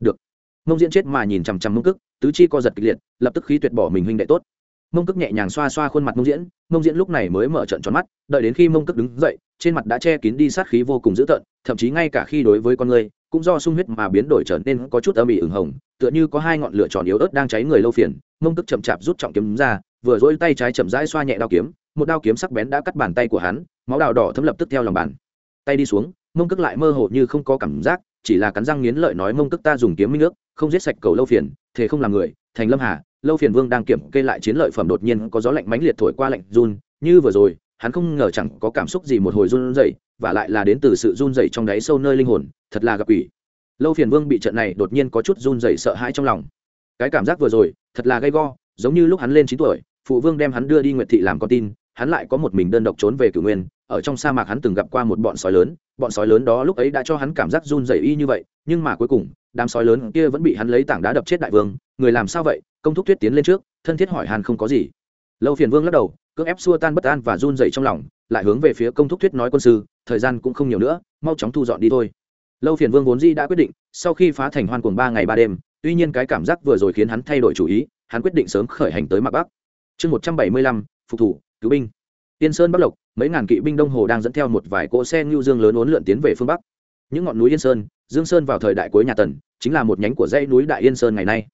Speaker 1: Được. Mông diễn chết mà nhìn chằm chằm mông cức tứ chi co giật kịch liệt, lập tức khí tuyệt bỏ mình huynh đệ tốt mông cước nhẹ nhàng xoa xoa khuôn mặt mông diễn mông diễn lúc này mới mở trận tròn mắt, đợi đến khi mông cước đứng dậy, trên mặt đã che kín đi sát khí vô cùng dữ tợn, thậm chí ngay cả khi đối với con người, cũng do sung huyết mà biến đổi trở nên có chút âm ỉ ửng hồng, tựa như có hai ngọn lửa tròn yếu ớt đang cháy người lâu phiền, mông cước chậm chạp rút trọng kiếm ra, vừa dỗi tay trái chậm rãi xoa nhẹ đao kiếm, một đao kiếm sắc bén đã cắt bàn tay của hắn, máu đào đỏ thấm lập tức theo lòng bàn. Tay đi xuống, mông cước lại mơ hồ như không có cảm giác, chỉ là cắn răng nghiến lợi nói mông cước ta dùng kiếm minh ước, không giết sạch cầu lâu phiền thế không làm người, thành lâm hà lâu phiền vương đang kiểm kê lại chiến lợi phẩm đột nhiên có gió lạnh mãnh liệt thổi qua lạnh run, như vừa rồi, hắn không ngờ chẳng có cảm xúc gì một hồi run rẩy, và lại là đến từ sự run rẩy trong đáy sâu nơi linh hồn, thật là gặp quỷ. Lâu phiền vương bị trận này đột nhiên có chút run rẩy sợ hãi trong lòng. Cái cảm giác vừa rồi, thật là gay go, giống như lúc hắn lên chín tuổi, phụ vương đem hắn đưa đi nguyệt thị làm con tin, hắn lại có một mình đơn độc trốn về cửu nguyên, ở trong sa mạc hắn từng gặp qua một bọn sói lớn, bọn sói lớn đó lúc ấy đã cho hắn cảm giác run rẩy y như vậy, nhưng mà cuối cùng, đám sói lớn kia vẫn bị hắn lấy tảng đá đập chết đại vương, người làm sao vậy công thúc tuyết tiến lên trước, thân thiết hỏi hàn không có gì. Lâu phiền vương lắc đầu, cưỡng ép xua tan bất an và run rẩy trong lòng, lại hướng về phía công thúc tuyết nói quân sư, thời gian cũng không nhiều nữa, mau chóng thu dọn đi thôi. Lâu phiền vương vốn di đã quyết định, sau khi phá thành hoan cuồng ba ngày ba đêm, tuy nhiên cái cảm giác vừa rồi khiến hắn thay đổi chủ ý, hắn quyết định sớm khởi hành tới mạc bắc. Chương một trăm bảy mươi lăm, phục thủ, cứu binh. Tiên sơn bắc lộc, mấy ngàn kỵ binh đông hồ đang dẫn theo một vài cỗ xe ngưu dương lớn uốn lượn tiến về phương bắc. Những ngọn núi yên sơn, dương sơn vào thời đại cuối nhà tần, chính là một nhánh của dãy núi đại yên sơn ngày nay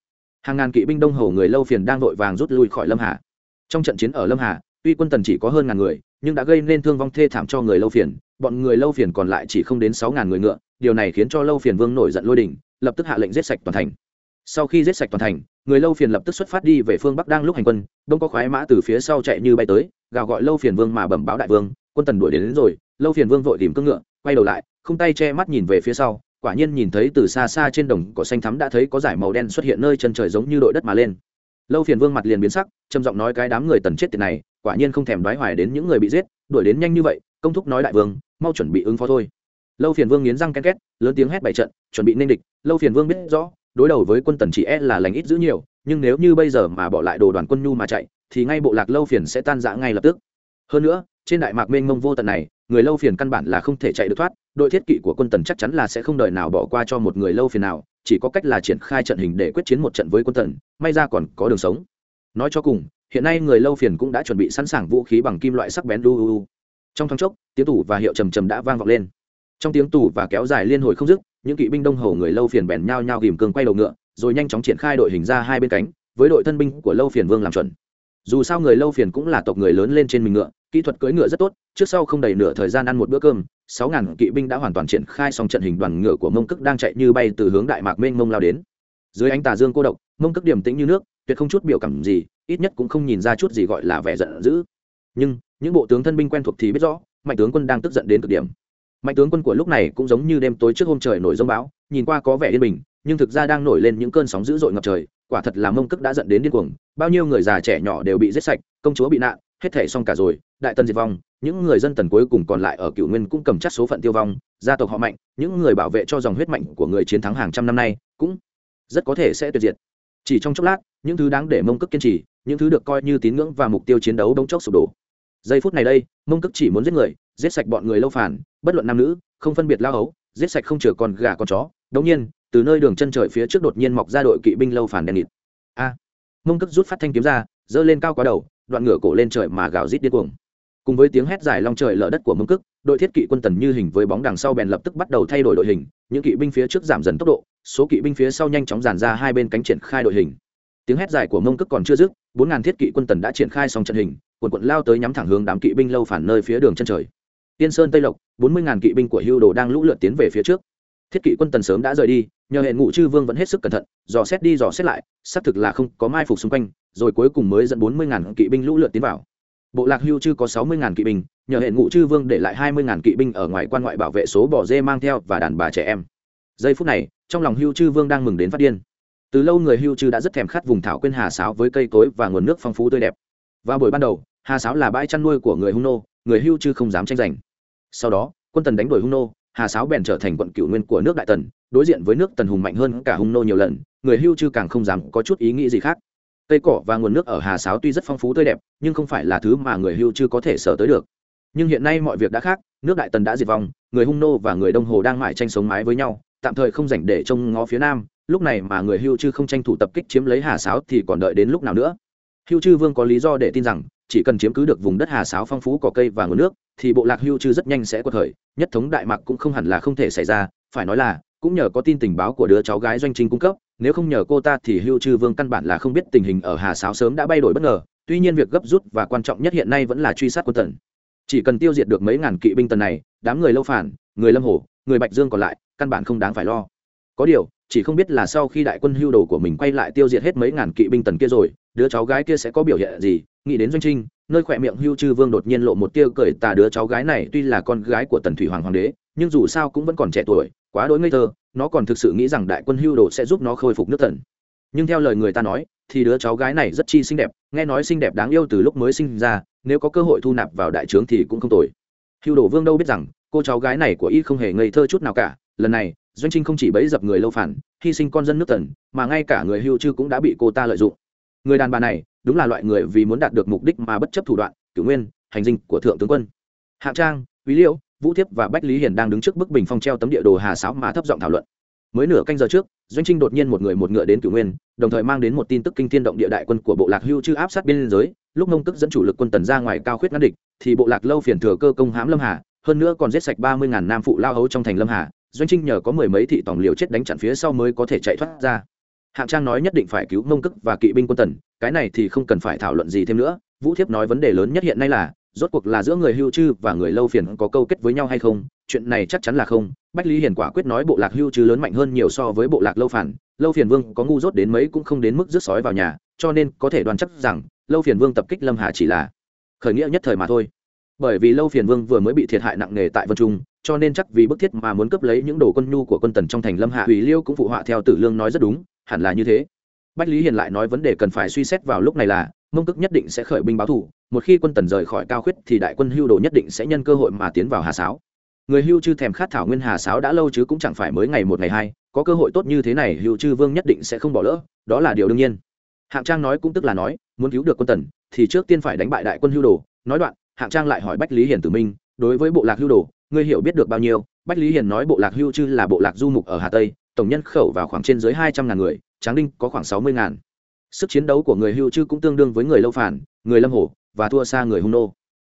Speaker 1: hàng ngàn kỵ binh đông hồ người lâu phiền đang vội vàng rút lui khỏi lâm hà. Trong trận chiến ở lâm hà tuy quân tần chỉ có hơn ngàn người nhưng đã gây nên thương vong thê thảm cho người lâu phiền bọn người lâu phiền còn lại chỉ không đến sáu ngàn người ngựa điều này khiến cho lâu phiền vương nổi giận lôi đình lập tức hạ lệnh giết sạch toàn thành. Sau khi giết sạch toàn thành người lâu phiền lập tức xuất phát đi về phương bắc đang lúc hành quân đông có khoái mã từ phía sau chạy như bay tới gào gọi lâu phiền vương mà bẩm báo đại vương quân tần đuổi đến, đến rồi lâu phiền vương vội tìm cưỡng ngựa quay đầu lại không tay che mắt nhìn về phía sau quả nhiên nhìn thấy từ xa xa trên đồng cỏ xanh thắm đã thấy có giải màu đen xuất hiện nơi chân trời giống như đội đất mà lên. Lâu phiền vương mặt liền biến sắc, trầm giọng nói cái đám người tần chết tiệt này, quả nhiên không thèm đoái hoài đến những người bị giết, đuổi đến nhanh như vậy, công thúc nói đại vương, mau chuẩn bị ứng phó thôi. Lâu phiền vương nghiến răng ken két, lớn tiếng hét bảy trận, chuẩn bị nên địch. Lâu phiền vương biết rõ, đối đầu với quân tần chỉ e là lành ít giữ nhiều, nhưng nếu như bây giờ mà bỏ lại đồ đoàn quân nhu mà chạy, thì ngay bộ lạc lâu phiền sẽ tan rã ngay lập tức. Hơn nữa trên đại mạc mênh mông vô tận này, người lâu phiền căn bản là không thể chạy được thoát, đội thiết kỵ của quân tần chắc chắn là sẽ không đợi nào bỏ qua cho một người lâu phiền nào, chỉ có cách là triển khai trận hình để quyết chiến một trận với quân tần, may ra còn có đường sống. Nói cho cùng, hiện nay người lâu phiền cũng đã chuẩn bị sẵn sàng vũ khí bằng kim loại sắc bén đu u trong thoáng chốc, tiếng tủ và hiệu trầm trầm đã vang vọng lên. Trong tiếng tủ và kéo dài liên hồi không dứt, những kỵ binh đông hầu người lâu phiền bèn nhao nhao ghìm cường quay đầu ngựa, rồi nhanh chóng triển khai đội hình ra hai bên cánh, với đội thân binh của lâu phiền vương làm chuẩn dù sao người lâu phiền cũng là tộc người lớn lên trên mình ngựa, kỹ thuật cưỡi ngựa rất tốt, trước sau không đầy nửa thời gian ăn một bữa cơm, sáu ngàn kỵ binh đã hoàn toàn triển khai xong trận hình đoàn ngựa của mông cức đang chạy như bay từ hướng đại mạc mênh mông lao đến. Dưới ánh tà dương cô độc, mông cức điềm tĩnh như nước, tuyệt không chút biểu cảm gì, ít nhất cũng không nhìn ra chút gì gọi là vẻ giận dữ. Nhưng, những bộ tướng thân binh quen thuộc thì biết rõ, mạnh tướng quân đang tức giận đến cực điểm. Mạnh tướng quân của lúc này cũng giống như đêm tối trước hôm trời nổi rông bão, nhìn qua có vẻ yên bình, nhưng thực ra đang nổi lên những cơn sóng dữ dội ngập trời quả thật là mông cức đã dẫn đến điên cuồng, bao nhiêu người già trẻ nhỏ đều bị giết sạch, công chúa bị nạn, hết thể xong cả rồi, đại tần diệt vong, những người dân tần cuối cùng còn lại ở cựu nguyên cũng cầm chắc số phận tiêu vong, gia tộc họ mạnh, những người bảo vệ cho dòng huyết mạnh của người chiến thắng hàng trăm năm nay cũng rất có thể sẽ tuyệt diệt. Chỉ trong chốc lát, những thứ đáng để mông cức kiên trì, những thứ được coi như tín ngưỡng và mục tiêu chiến đấu đống chốc sụp đổ. Giây phút này đây, mông cức chỉ muốn giết người, giết sạch bọn người lâu phản, bất luận nam nữ, không phân biệt lao ấu giết sạch không chừa con gà con chó. Đống nhiên, từ nơi đường chân trời phía trước đột nhiên mọc ra đội kỵ binh lâu phản đen nịt a! Mông cức rút phát thanh kiếm ra, giơ lên cao quá đầu, đoạn ngửa cổ lên trời mà gào rít điên cuồng. Cùng với tiếng hét dài long trời lở đất của mông cức đội thiết kỵ quân tần như hình với bóng đằng sau bèn lập tức bắt đầu thay đổi đội hình, những kỵ binh phía trước giảm dần tốc độ, số kỵ binh phía sau nhanh chóng dàn ra hai bên cánh triển khai đội hình. Tiếng hét dài của mông cức còn chưa dứt, bốn ngàn thiết kỵ quân tần đã triển khai xong trận hình, quần quận lao tới nhắm thẳng hướng đám kỵ binh lâu phản nơi phía đường chân trời tiên sơn tây lộc, bốn mươi ngàn kỵ binh của hưu đồ đang lũ lượt tiến về phía trước. Thiết kỵ quân tần sớm đã rời đi, nhờ hệ ngụ chư vương vẫn hết sức cẩn thận, dò xét đi dò xét lại, xác thực là không có mai phục xung quanh, rồi cuối cùng mới dẫn bốn mươi ngàn kỵ binh lũ lượt tiến vào. Bộ lạc hưu chư có sáu mươi ngàn kỵ binh, nhờ hệ ngụ chư vương để lại hai mươi ngàn kỵ binh ở ngoài quan ngoại bảo vệ số bò dê mang theo và đàn bà trẻ em. Giây phút này, trong lòng hưu chư vương đang mừng đến phát điên. Từ lâu người hưu chư đã rất thèm khát vùng thảo quên hà sáo với cây cối và nguồn nước phong phú tươi đẹp. Vào buổi ban đầu, hà sáo là bãi chăn nuôi của người hung nô, người hưu chư không dám tranh giành sau đó, quân tần đánh đuổi hung nô, hà sáo bèn trở thành quận cựu nguyên của nước đại tần, đối diện với nước tần hùng mạnh hơn cả hung nô nhiều lần, người hưu chư càng không dám có chút ý nghĩ gì khác. Cây cỏ và nguồn nước ở hà sáo tuy rất phong phú tươi đẹp, nhưng không phải là thứ mà người hưu chư có thể sở tới được. Nhưng hiện nay mọi việc đã khác, nước đại tần đã diệt vong, người hung nô và người đông hồ đang mãi tranh sống mái với nhau, tạm thời không dành để trông ngó phía nam, lúc này mà người hưu chư không tranh thủ tập kích chiếm lấy hà sáo thì còn đợi đến lúc nào nữa? Hưu chư vương có lý do để tin rằng chỉ cần chiếm cứ được vùng đất hà sáo phong phú cỏ cây và nguồn nước, thì bộ lạc hưu Trư rất nhanh sẽ có thời nhất thống đại mạc cũng không hẳn là không thể xảy ra, phải nói là, cũng nhờ có tin tình báo của đứa cháu gái doanh trinh cung cấp, nếu không nhờ cô ta thì hưu Trư vương căn bản là không biết tình hình ở hà sáo sớm đã bay đổi bất ngờ, tuy nhiên việc gấp rút và quan trọng nhất hiện nay vẫn là truy sát quân tần. Chỉ cần tiêu diệt được mấy ngàn kỵ binh tần này, đám người lâu phản, người lâm hồ người bạch dương còn lại, căn bản không đáng phải lo. Có điều, chỉ không biết là sau khi đại quân hưu đồ của mình quay lại tiêu diệt hết mấy ngàn kỵ binh tần kia rồi, đứa cháu gái kia sẽ có biểu hiện gì nghĩ đến doanh trinh, nơi khỏe miệng hưu chư vương đột nhiên lộ một tiêu cười, tà đứa cháu gái này tuy là con gái của tần thủy hoàng hoàng đế, nhưng dù sao cũng vẫn còn trẻ tuổi, quá đỗi ngây thơ, nó còn thực sự nghĩ rằng đại quân hưu đồ sẽ giúp nó khôi phục nước tần. Nhưng theo lời người ta nói, thì đứa cháu gái này rất chi xinh đẹp, nghe nói xinh đẹp đáng yêu từ lúc mới sinh ra, nếu có cơ hội thu nạp vào đại trướng thì cũng không tồi. Hưu đồ vương đâu biết rằng, cô cháu gái này của y không hề ngây thơ chút nào cả, lần này, doanh trinh không chỉ bẫy dập người lâu phản, hy sinh con dân nước tần, mà ngay cả người hưu chư cũng đã bị cô ta lợi dụng. Người đàn bà này đúng là loại người vì muốn đạt được mục đích mà bất chấp thủ đoạn cử nguyên, hành dinh của thượng tướng quân. Hạng trang, quý liễu, vũ thiếp và bách lý hiền đang đứng trước bức bình phong treo tấm địa đồ hà sáo mà thấp giọng thảo luận. Mới nửa canh giờ trước, doanh trinh đột nhiên một người một ngựa đến cửu nguyên, đồng thời mang đến một tin tức kinh thiên động địa đại quân của bộ lạc hưu chư áp sát biên giới, lúc nông tức dẫn chủ lực quân tần ra ngoài cao khuyết ngăn địch, thì bộ lạc lâu phiền thừa cơ công hãm lâm hà, hơn nữa còn giết sạch ba mươi ngàn nam phụ lao hấu trong thành lâm hà. Doanh trinh nhờ có mười mấy thị tòng liều chết đánh chặn phía sau mới có thể chạy thoát ra hạng trang nói nhất định phải cứu mông cức và kỵ binh quân tần, cái này thì không cần phải thảo luận gì thêm nữa. Vũ thiếp nói vấn đề lớn nhất hiện nay là, rốt cuộc là giữa người hưu chư và người lâu phiền có câu kết với nhau hay không? Chuyện này chắc chắn là không. Bách lý hiền quả quyết nói bộ lạc hưu chư lớn mạnh hơn nhiều so với bộ lạc lâu phản lâu phiền vương có ngu dốt đến mấy cũng không đến mức rước sói vào nhà, cho nên có thể đoán chắc rằng, lâu phiền vương tập kích lâm hà chỉ là khởi nghĩa nhất thời mà thôi. Bởi vì lâu phiền vương vừa mới bị thiệt hại nặng nề tại vân trung, cho nên chắc vì bức thiết mà muốn cướp lấy những đồ quân nhu của quân tần trong thành lâm hạ hủy liêu cũng phụ họa theo tử lương nói rất đúng hẳn là như thế. Bách lý hiền lại nói vấn đề cần phải suy xét vào lúc này là, mông Cước nhất định sẽ khởi binh báo thù một khi quân tần rời khỏi cao khuyết thì đại quân hưu đồ nhất định sẽ nhân cơ hội mà tiến vào hà sáo. Người hưu chư thèm khát thảo nguyên hà sáo đã lâu chứ cũng chẳng phải mới ngày một ngày hai, có cơ hội tốt như thế này hưu chư vương nhất định sẽ không bỏ lỡ, đó là điều đương nhiên. Hạng trang nói cũng tức là nói, muốn cứu được quân tần thì trước tiên phải đánh bại đại quân hưu đồ. Nói đoạn, hạng trang lại hỏi bách lý hiền tử minh, đối với bộ lạc hưu đồ, ngươi hiểu biết được bao nhiêu? Bách lý hiền nói bộ lạc hưu chư là bộ lạc du mục ở hà tây tổng nhân khẩu vào khoảng trên dưới hai trăm ngàn người, tráng đinh có khoảng sáu mươi ngàn. Sức chiến đấu của người hưu chư cũng tương đương với người lâu phản, người lâm hồ và thua xa người hung nô.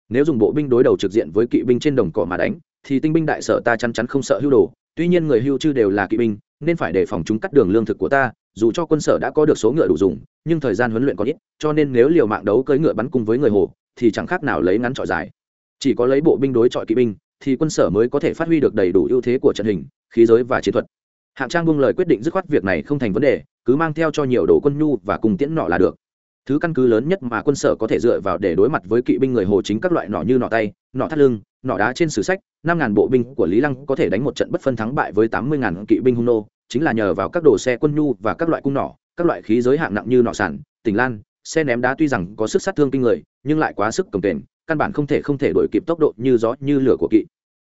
Speaker 1: Nếu dùng bộ binh đối đầu trực diện với kỵ binh trên đồng cỏ mà đánh, thì tinh binh đại sở ta chắn chắn không sợ hưu đồ. Tuy nhiên người hưu chư đều là kỵ binh, nên phải đề phòng chúng cắt đường lương thực của ta, dù cho quân sở đã có được số ngựa đủ dùng, nhưng thời gian huấn luyện có ít, cho nên nếu liều mạng đấu cưỡi ngựa bắn cùng với người hồ thì chẳng khác nào lấy ngắn trọi dài. Chỉ có lấy bộ binh đối chọi kỵ binh, thì quân sở mới có thể phát huy được đầy đủ ưu thế của trận hình, khí giới và chiến thuật hạng trang buông lời quyết định dứt khoát việc này không thành vấn đề, cứ mang theo cho nhiều đồ quân nhu và cùng tiễn nọ là được. Thứ căn cứ lớn nhất mà quân sở có thể dựa vào để đối mặt với kỵ binh người hồ chính các loại nọ như nọ tay, nọ thắt lưng, nọ đá trên sử sách, năm ngàn bộ binh của lý lăng có thể đánh một trận bất phân thắng bại với tám mươi ngàn kỵ binh hung nô, chính là nhờ vào các đồ xe quân nhu và các loại cung nỏ, các loại khí giới hạng nặng như nọ sản, tỉnh lan, xe ném đá tuy rằng có sức sát thương kinh người, nhưng lại quá sức cầm kềnh, căn bản không thể không thể đổi kịp tốc độ như gió như lửa của kỵ.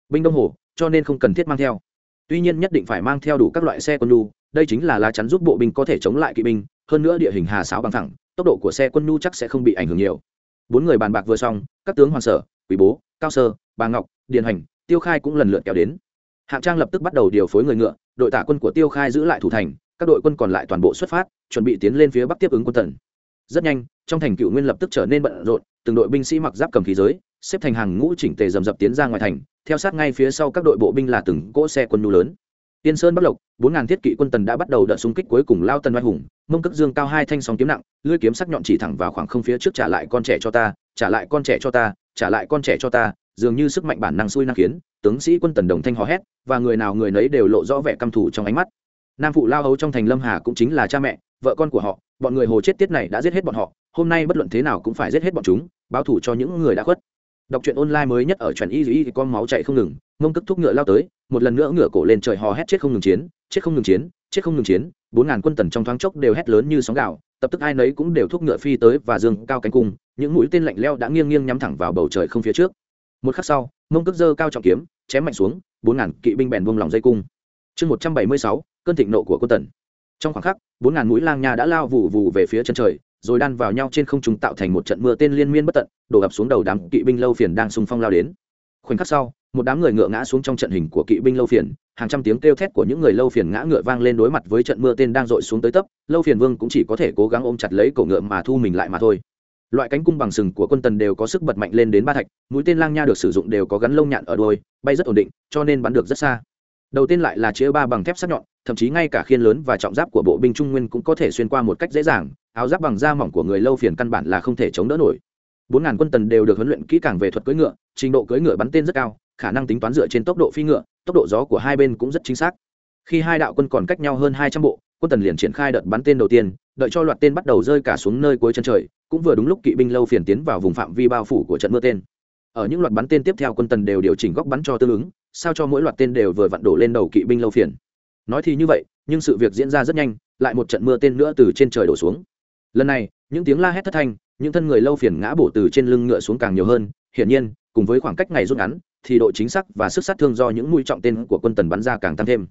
Speaker 1: Binh đông hồ, cho nên không cần thiết mang theo tuy nhiên nhất định phải mang theo đủ các loại xe quân nhu, đây chính là lá chắn giúp bộ binh có thể chống lại kỵ binh, hơn nữa địa hình hà sáo bằng thẳng tốc độ của xe quân nhu chắc sẽ không bị ảnh hưởng nhiều. Bốn người bàn bạc vừa xong, các tướng hoàng sở, quý bố, cao sơ, bà ngọc, điền hành tiêu khai cũng lần lượt kéo đến. Hạng trang lập tức bắt đầu điều phối người ngựa, đội tả quân của tiêu khai giữ lại thủ thành, các đội quân còn lại toàn bộ xuất phát, chuẩn bị tiến lên phía bắc tiếp ứng quân tần. Rất nhanh, trong thành cựu nguyên lập tức trở nên bận rộn, từng đội binh sĩ mặc giáp cầm khí giới xếp thành hàng ngũ chỉnh tề dầm dập tiến ra ngoài thành, theo sát ngay phía sau các đội bộ binh là từng cỗ xe quân nhu lớn. Tiên sơn bắc lộc, bốn ngàn thiết kỵ quân tần đã bắt đầu đợt xung kích cuối cùng lao tần oai hùng, mông cất dương cao hai thanh sóng kiếm nặng, lưỡi kiếm sắc nhọn chỉ thẳng vào khoảng không phía trước trả lại con trẻ cho ta, trả lại con trẻ cho ta, trả lại con trẻ cho ta, dường như sức mạnh bản năng xui năng khiến, tướng sĩ quân tần đồng thanh hò hét, và người nào người nấy đều lộ rõ vẻ căm thù trong ánh mắt. Nam phụ lao hấu trong thành lâm hà cũng chính là cha mẹ, vợ con của họ, bọn người hồ chết tiết này đã giết hết bọn họ, hôm nay bất luận thế nào cũng phải giết hết bọn chúng, báo thù cho những người đã khuất đọc truyện online mới nhất ở truyện y dĩ thì con máu chạy không ngừng, mông cất thúc ngựa lao tới, một lần nữa ngựa cổ lên trời hò hét chết không ngừng chiến, chết không ngừng chiến, chết không ngừng chiến, bốn ngàn quân tần trong thoáng chốc đều hét lớn như sóng gạo, tập tức ai nấy cũng đều thúc ngựa phi tới và dương cao cánh cung, những mũi tên lạnh leo đã nghiêng nghiêng nhắm thẳng vào bầu trời không phía trước. Một khắc sau, mông cất dơ cao trọng kiếm, chém mạnh xuống, bốn ngàn kỵ binh bèn buông lòng dây cung. Chương một trăm bảy mươi sáu, cơn thịnh nộ của quân tần. Trong khoảng khắc, bốn ngàn mũi lang nha đã lao vù vù về phía chân trời rồi đan vào nhau trên không trung tạo thành một trận mưa tên liên miên bất tận, đổ ập xuống đầu đám kỵ binh lâu phiền đang xung phong lao đến. Khoảnh khắc sau, một đám người ngựa ngã xuống trong trận hình của kỵ binh lâu phiền, hàng trăm tiếng kêu thét của những người lâu phiền ngã ngựa vang lên đối mặt với trận mưa tên đang dội xuống tới tấp, lâu phiền vương cũng chỉ có thể cố gắng ôm chặt lấy cổ ngựa mà thu mình lại mà thôi. Loại cánh cung bằng sừng của quân tần đều có sức bật mạnh lên đến ba thạch, mũi tên lang nha được sử dụng đều có gắn lông nhạn ở đôi bay rất ổn định, cho nên bắn được rất xa đầu tiên lại là chĩa ba bằng thép sắc nhọn, thậm chí ngay cả khiên lớn và trọng giáp của bộ binh trung nguyên cũng có thể xuyên qua một cách dễ dàng, áo giáp bằng da mỏng của người lâu phiền căn bản là không thể chống đỡ nổi. Bốn ngàn quân tần đều được huấn luyện kỹ càng về thuật cưỡi ngựa, trình độ cưỡi ngựa bắn tên rất cao, khả năng tính toán dựa trên tốc độ phi ngựa, tốc độ gió của hai bên cũng rất chính xác. Khi hai đạo quân còn cách nhau hơn hai trăm bộ, quân tần liền triển khai đợt bắn tên đầu tiên, đợi cho loạt tên bắt đầu rơi cả xuống nơi cuối chân trời, cũng vừa đúng lúc kỵ binh lâu phiền tiến vào vùng phạm vi bao phủ của trận mưa tên. Ở những loạt bắn tên tiếp theo, quân tần đều điều chỉnh góc bắn cho tương ứng sao cho mỗi loạt tên đều vừa vặn đổ lên đầu kỵ binh lâu phiền? Nói thì như vậy, nhưng sự việc diễn ra rất nhanh, lại một trận mưa tên nữa từ trên trời đổ xuống. Lần này, những tiếng la hét thất thanh, những thân người lâu phiền ngã bổ từ trên lưng ngựa xuống càng nhiều hơn. Hiển nhiên, cùng với khoảng cách ngày rút ngắn, thì độ chính xác và sức sát thương do những mũi trọng tên của quân tần bắn ra càng tăng thêm.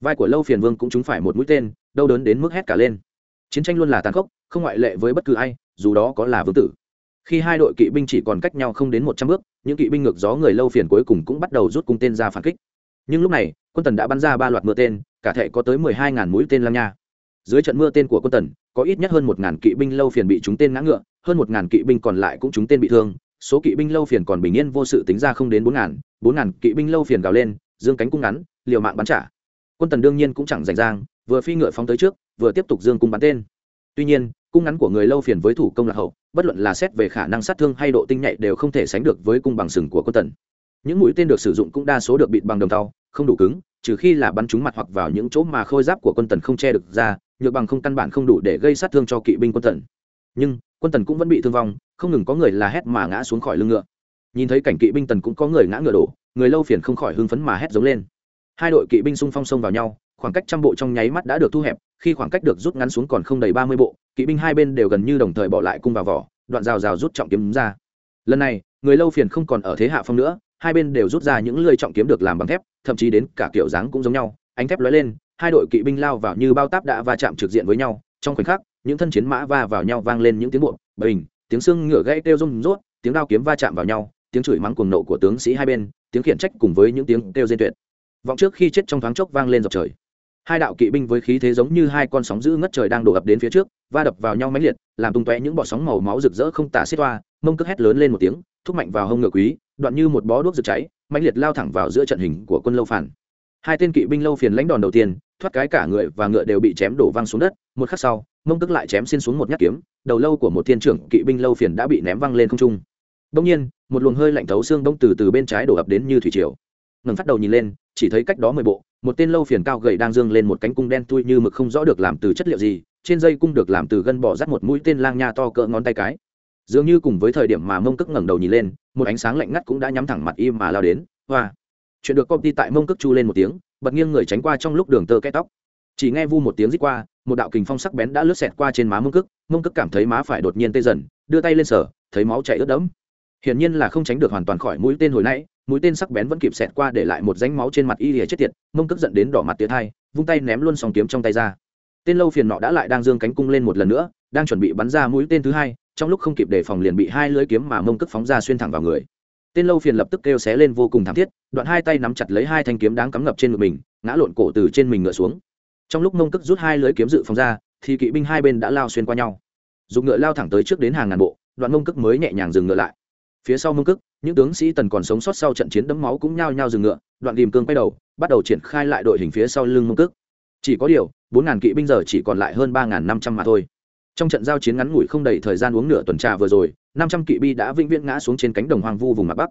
Speaker 1: Vai của lâu phiền vương cũng trúng phải một mũi tên, đau đớn đến mức hét cả lên. Chiến tranh luôn là tàn khốc, không ngoại lệ với bất cứ ai, dù đó có là vương tử khi hai đội kỵ binh chỉ còn cách nhau không đến một trăm bước, những kỵ binh ngược gió người lâu phiền cuối cùng cũng bắt đầu rút cung tên ra phản kích. Nhưng lúc này, quân tần đã bắn ra ba loạt mưa tên, cả thể có tới mười hai ngàn mũi tên lăng nha. Dưới trận mưa tên của quân tần, có ít nhất hơn một ngàn kỵ binh lâu phiền bị trúng tên ngã ngựa, hơn một ngàn kỵ binh còn lại cũng trúng tên bị thương, số kỵ binh lâu phiền còn bình yên vô sự tính ra không đến bốn ngàn bốn ngàn kỵ binh lâu phiền gào lên, dương cánh cung ngắn, liều mạng bắn trả. Quân tần đương nhiên cũng chẳng rành rang, vừa phi ngựa phóng tới trước, vừa tiếp tục dương cung bắn tên. Tuy nhiên cung ngắn của người lâu phiền với thủ công lạc hậu, bất luận là xét về khả năng sát thương hay độ tinh nhạy đều không thể sánh được với cung bằng sừng của quân tần. Những mũi tên được sử dụng cũng đa số được bịt bằng đồng tàu không đủ cứng, trừ khi là bắn trúng mặt hoặc vào những chỗ mà khôi giáp của quân tần không che được ra, nhược bằng không căn bản không đủ để gây sát thương cho kỵ binh quân tần. Nhưng, quân tần cũng vẫn bị thương vong, không ngừng có người là hét mà ngã xuống khỏi lưng ngựa. Nhìn thấy cảnh kỵ binh tần cũng có người ngã ngựa đổ, người lâu phiền không khỏi hưng phấn mà hét giống lên. Hai đội kỵ binh xung phong xông vào nhau, khoảng cách trăm bộ trong nháy mắt đã được thu hẹp, khi khoảng cách được rút ngắn xuống còn không đầy ba mươi bộ kỵ binh hai bên đều gần như đồng thời bỏ lại cung vào vỏ, đoạn rào rào rút trọng kiếm ra. Lần này, người lâu phiền không còn ở thế hạ phong nữa, hai bên đều rút ra những lưỡi trọng kiếm được làm bằng thép, thậm chí đến cả kiểu dáng cũng giống nhau, ánh thép lóe lên, hai đội kỵ binh lao vào như bao táp đã va chạm trực diện với nhau, trong khoảnh khắc, những thân chiến mã va vào nhau vang lên những tiếng buộc bình, tiếng xương ngựa gãy kêu rung rốt, tiếng đao kiếm va chạm vào nhau, tiếng chửi mắng cuồng nộ của tướng sĩ hai bên, tiếng khiển trách cùng với những tiếng kêu diên tuyệt. Vọng trước khi chết trong thoáng chốc vang lên dọc trời hai đạo kỵ binh với khí thế giống như hai con sóng dữ ngất trời đang đổ ập đến phía trước, va đập vào nhau mãnh liệt, làm tung tóe những bọ sóng màu máu rực rỡ không tả xiết toa, mông cước hét lớn lên một tiếng, thúc mạnh vào hông ngựa quý, đoạn như một bó đuốc rực cháy, mãnh liệt lao thẳng vào giữa trận hình của quân lâu phản. Hai tên kỵ binh lâu phiền lãnh đòn đầu tiên, thoát cái cả người và ngựa đều bị chém đổ văng xuống đất, một khắc sau, mông cước lại chém xin xuống một nhát kiếm, đầu lâu của một thiên trưởng kỵ binh lâu phiền đã bị ném văng lên không trung. Đông nhiên, một luồng hơi lạnh thấu xương đông từ từ bên trái đổ ập đến như thủy triều ngẩng phát đầu nhìn lên, chỉ thấy cách đó mười bộ, một tên lâu phiền cao gầy đang dương lên một cánh cung đen tui như mực không rõ được làm từ chất liệu gì, trên dây cung được làm từ gân bỏ dắt một mũi tên lang nha to cỡ ngón tay cái. Dường như cùng với thời điểm mà mông cức ngẩng đầu nhìn lên, một ánh sáng lạnh ngắt cũng đã nhắm thẳng mặt im mà lao đến. Hoa. Chuyện được công ty tại mông cức chu lên một tiếng, bật nghiêng người tránh qua trong lúc đường tơ cái tóc. Chỉ nghe vu một tiếng rít qua, một đạo kình phong sắc bén đã lướt xẹt qua trên má mông cức. mông cức cảm thấy má phải đột nhiên tê dần, đưa tay lên sở thấy máu chảy ướt đẫm. Hiển nhiên là không tránh được hoàn toàn khỏi mũi tên hồi nãy mũi tên sắc bén vẫn kịp xẹt qua để lại một rãnh máu trên mặt y lìa chết tiệt, mông cước giận đến đỏ mặt tía thai, vung tay ném luôn sòng kiếm trong tay ra. Tên lâu phiền nọ đã lại đang dương cánh cung lên một lần nữa, đang chuẩn bị bắn ra mũi tên thứ hai, trong lúc không kịp đề phòng liền bị hai lưỡi kiếm mà mông cước phóng ra xuyên thẳng vào người. Tên lâu phiền lập tức kêu xé lên vô cùng thảm thiết, đoạn hai tay nắm chặt lấy hai thanh kiếm đáng cắm ngập trên ngực mình, ngã lộn cổ từ trên mình ngựa xuống. Trong lúc mông cước rút hai lưỡi kiếm dự phóng ra, thì kỵ binh hai bên đã lao xuyên qua nhau. Dùng ngựa lao thẳng tới trước đến hàng ngàn bộ, đoạn mông cước mới nhẹ nhàng dừng ngựa lại phía sau mông cước những tướng sĩ tần còn sống sót sau trận chiến đấm máu cũng nhao nhao dừng ngựa, đoạn tìm cương quay đầu, bắt đầu triển khai lại đội hình phía sau lưng mông cước chỉ có điều, bốn ngàn kỵ binh giờ chỉ còn lại hơn ba ngàn năm trăm mà thôi. Trong trận giao chiến ngắn ngủi không đầy thời gian uống nửa tuần trà vừa rồi, năm trăm kỵ binh đã vĩnh viễn ngã xuống trên cánh đồng hoang vu vùng mặt bắc.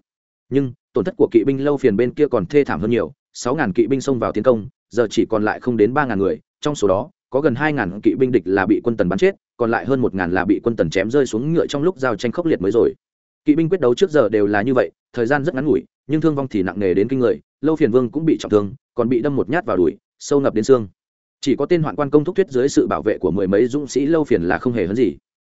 Speaker 1: Nhưng, tổn thất của kỵ binh lâu phiền bên kia còn thê thảm hơn nhiều, sáu ngàn kỵ binh xông vào tiến công, giờ chỉ còn lại không đến ba ngàn người, trong số đó, có gần hai ngàn kỵ binh địch là bị quân tần bắn chết, còn lại hơn một ngàn là bị quân tần chém rơi xuống ngựa trong lúc giao tranh khốc liệt mới rồi kỵ binh quyết đấu trước giờ đều là như vậy, thời gian rất ngắn ngủi, nhưng thương vong thì nặng nề đến kinh người, lâu phiền vương cũng bị trọng thương, còn bị đâm một nhát vào đùi, sâu ngập đến xương. Chỉ có tên hoạn quan công thúc thuyết dưới sự bảo vệ của mười mấy dũng sĩ lâu phiền là không hề hấn gì.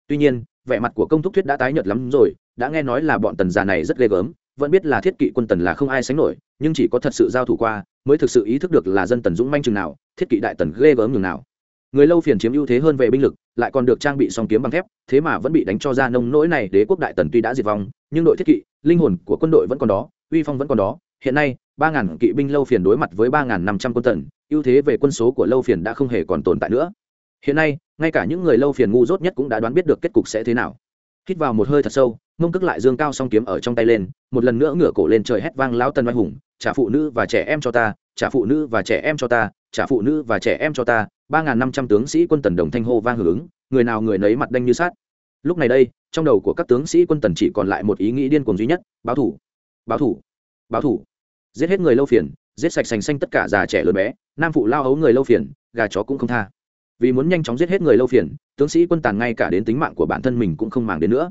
Speaker 1: Tuy nhiên, vẻ mặt của công thúc thuyết đã tái nhợt lắm rồi, đã nghe nói là bọn tần già này rất ghê gớm, vẫn biết là thiết kỵ quân tần là không ai sánh nổi, nhưng chỉ có thật sự giao thủ qua, mới thực sự ý thức được là dân tần dũng manh chừng nào, thiết kỵ đại tần ghê gớm nhường nào người lâu phiền chiếm ưu thế hơn về binh lực, lại còn được trang bị song kiếm bằng thép, thế mà vẫn bị đánh cho ra nông nỗi này, đế quốc đại tần tuy đã diệt vong, nhưng đội thiết kỵ, linh hồn của quân đội vẫn còn đó, uy phong vẫn còn đó. Hiện nay, ba ngàn kỵ binh lâu phiền đối mặt với ba ngàn năm trăm quân tần, ưu thế về quân số của lâu phiền đã không hề còn tồn tại nữa. Hiện nay, ngay cả những người lâu phiền ngu dốt nhất cũng đã đoán biết được kết cục sẽ thế nào. Hít vào một hơi thật sâu, mông cước lại dương cao song kiếm ở trong tay lên, một lần nữa ngửa cổ lên trời hét vang lão tân oai hùng, trả phụ nữ và trẻ em cho ta, trả phụ nữ và trẻ em cho ta, trả phụ nữ và trẻ em cho ta ba ngàn năm trăm tướng sĩ quân tần đồng thanh hô vang hưởng ứng, người nào người nấy mặt đanh như sát lúc này đây, trong đầu của các tướng sĩ quân tần chỉ còn lại một ý nghĩ điên cuồng duy nhất, báo thủ báo thủ báo thủ. Giết hết người lâu phiền, giết sạch sành xanh tất cả già trẻ lớn bé, nam phụ lao ấu người lâu phiền, gà chó cũng không tha. Vì muốn nhanh chóng giết hết người lâu phiền, tướng sĩ quân tàn ngay cả đến tính mạng của bản thân mình cũng không màng đến nữa.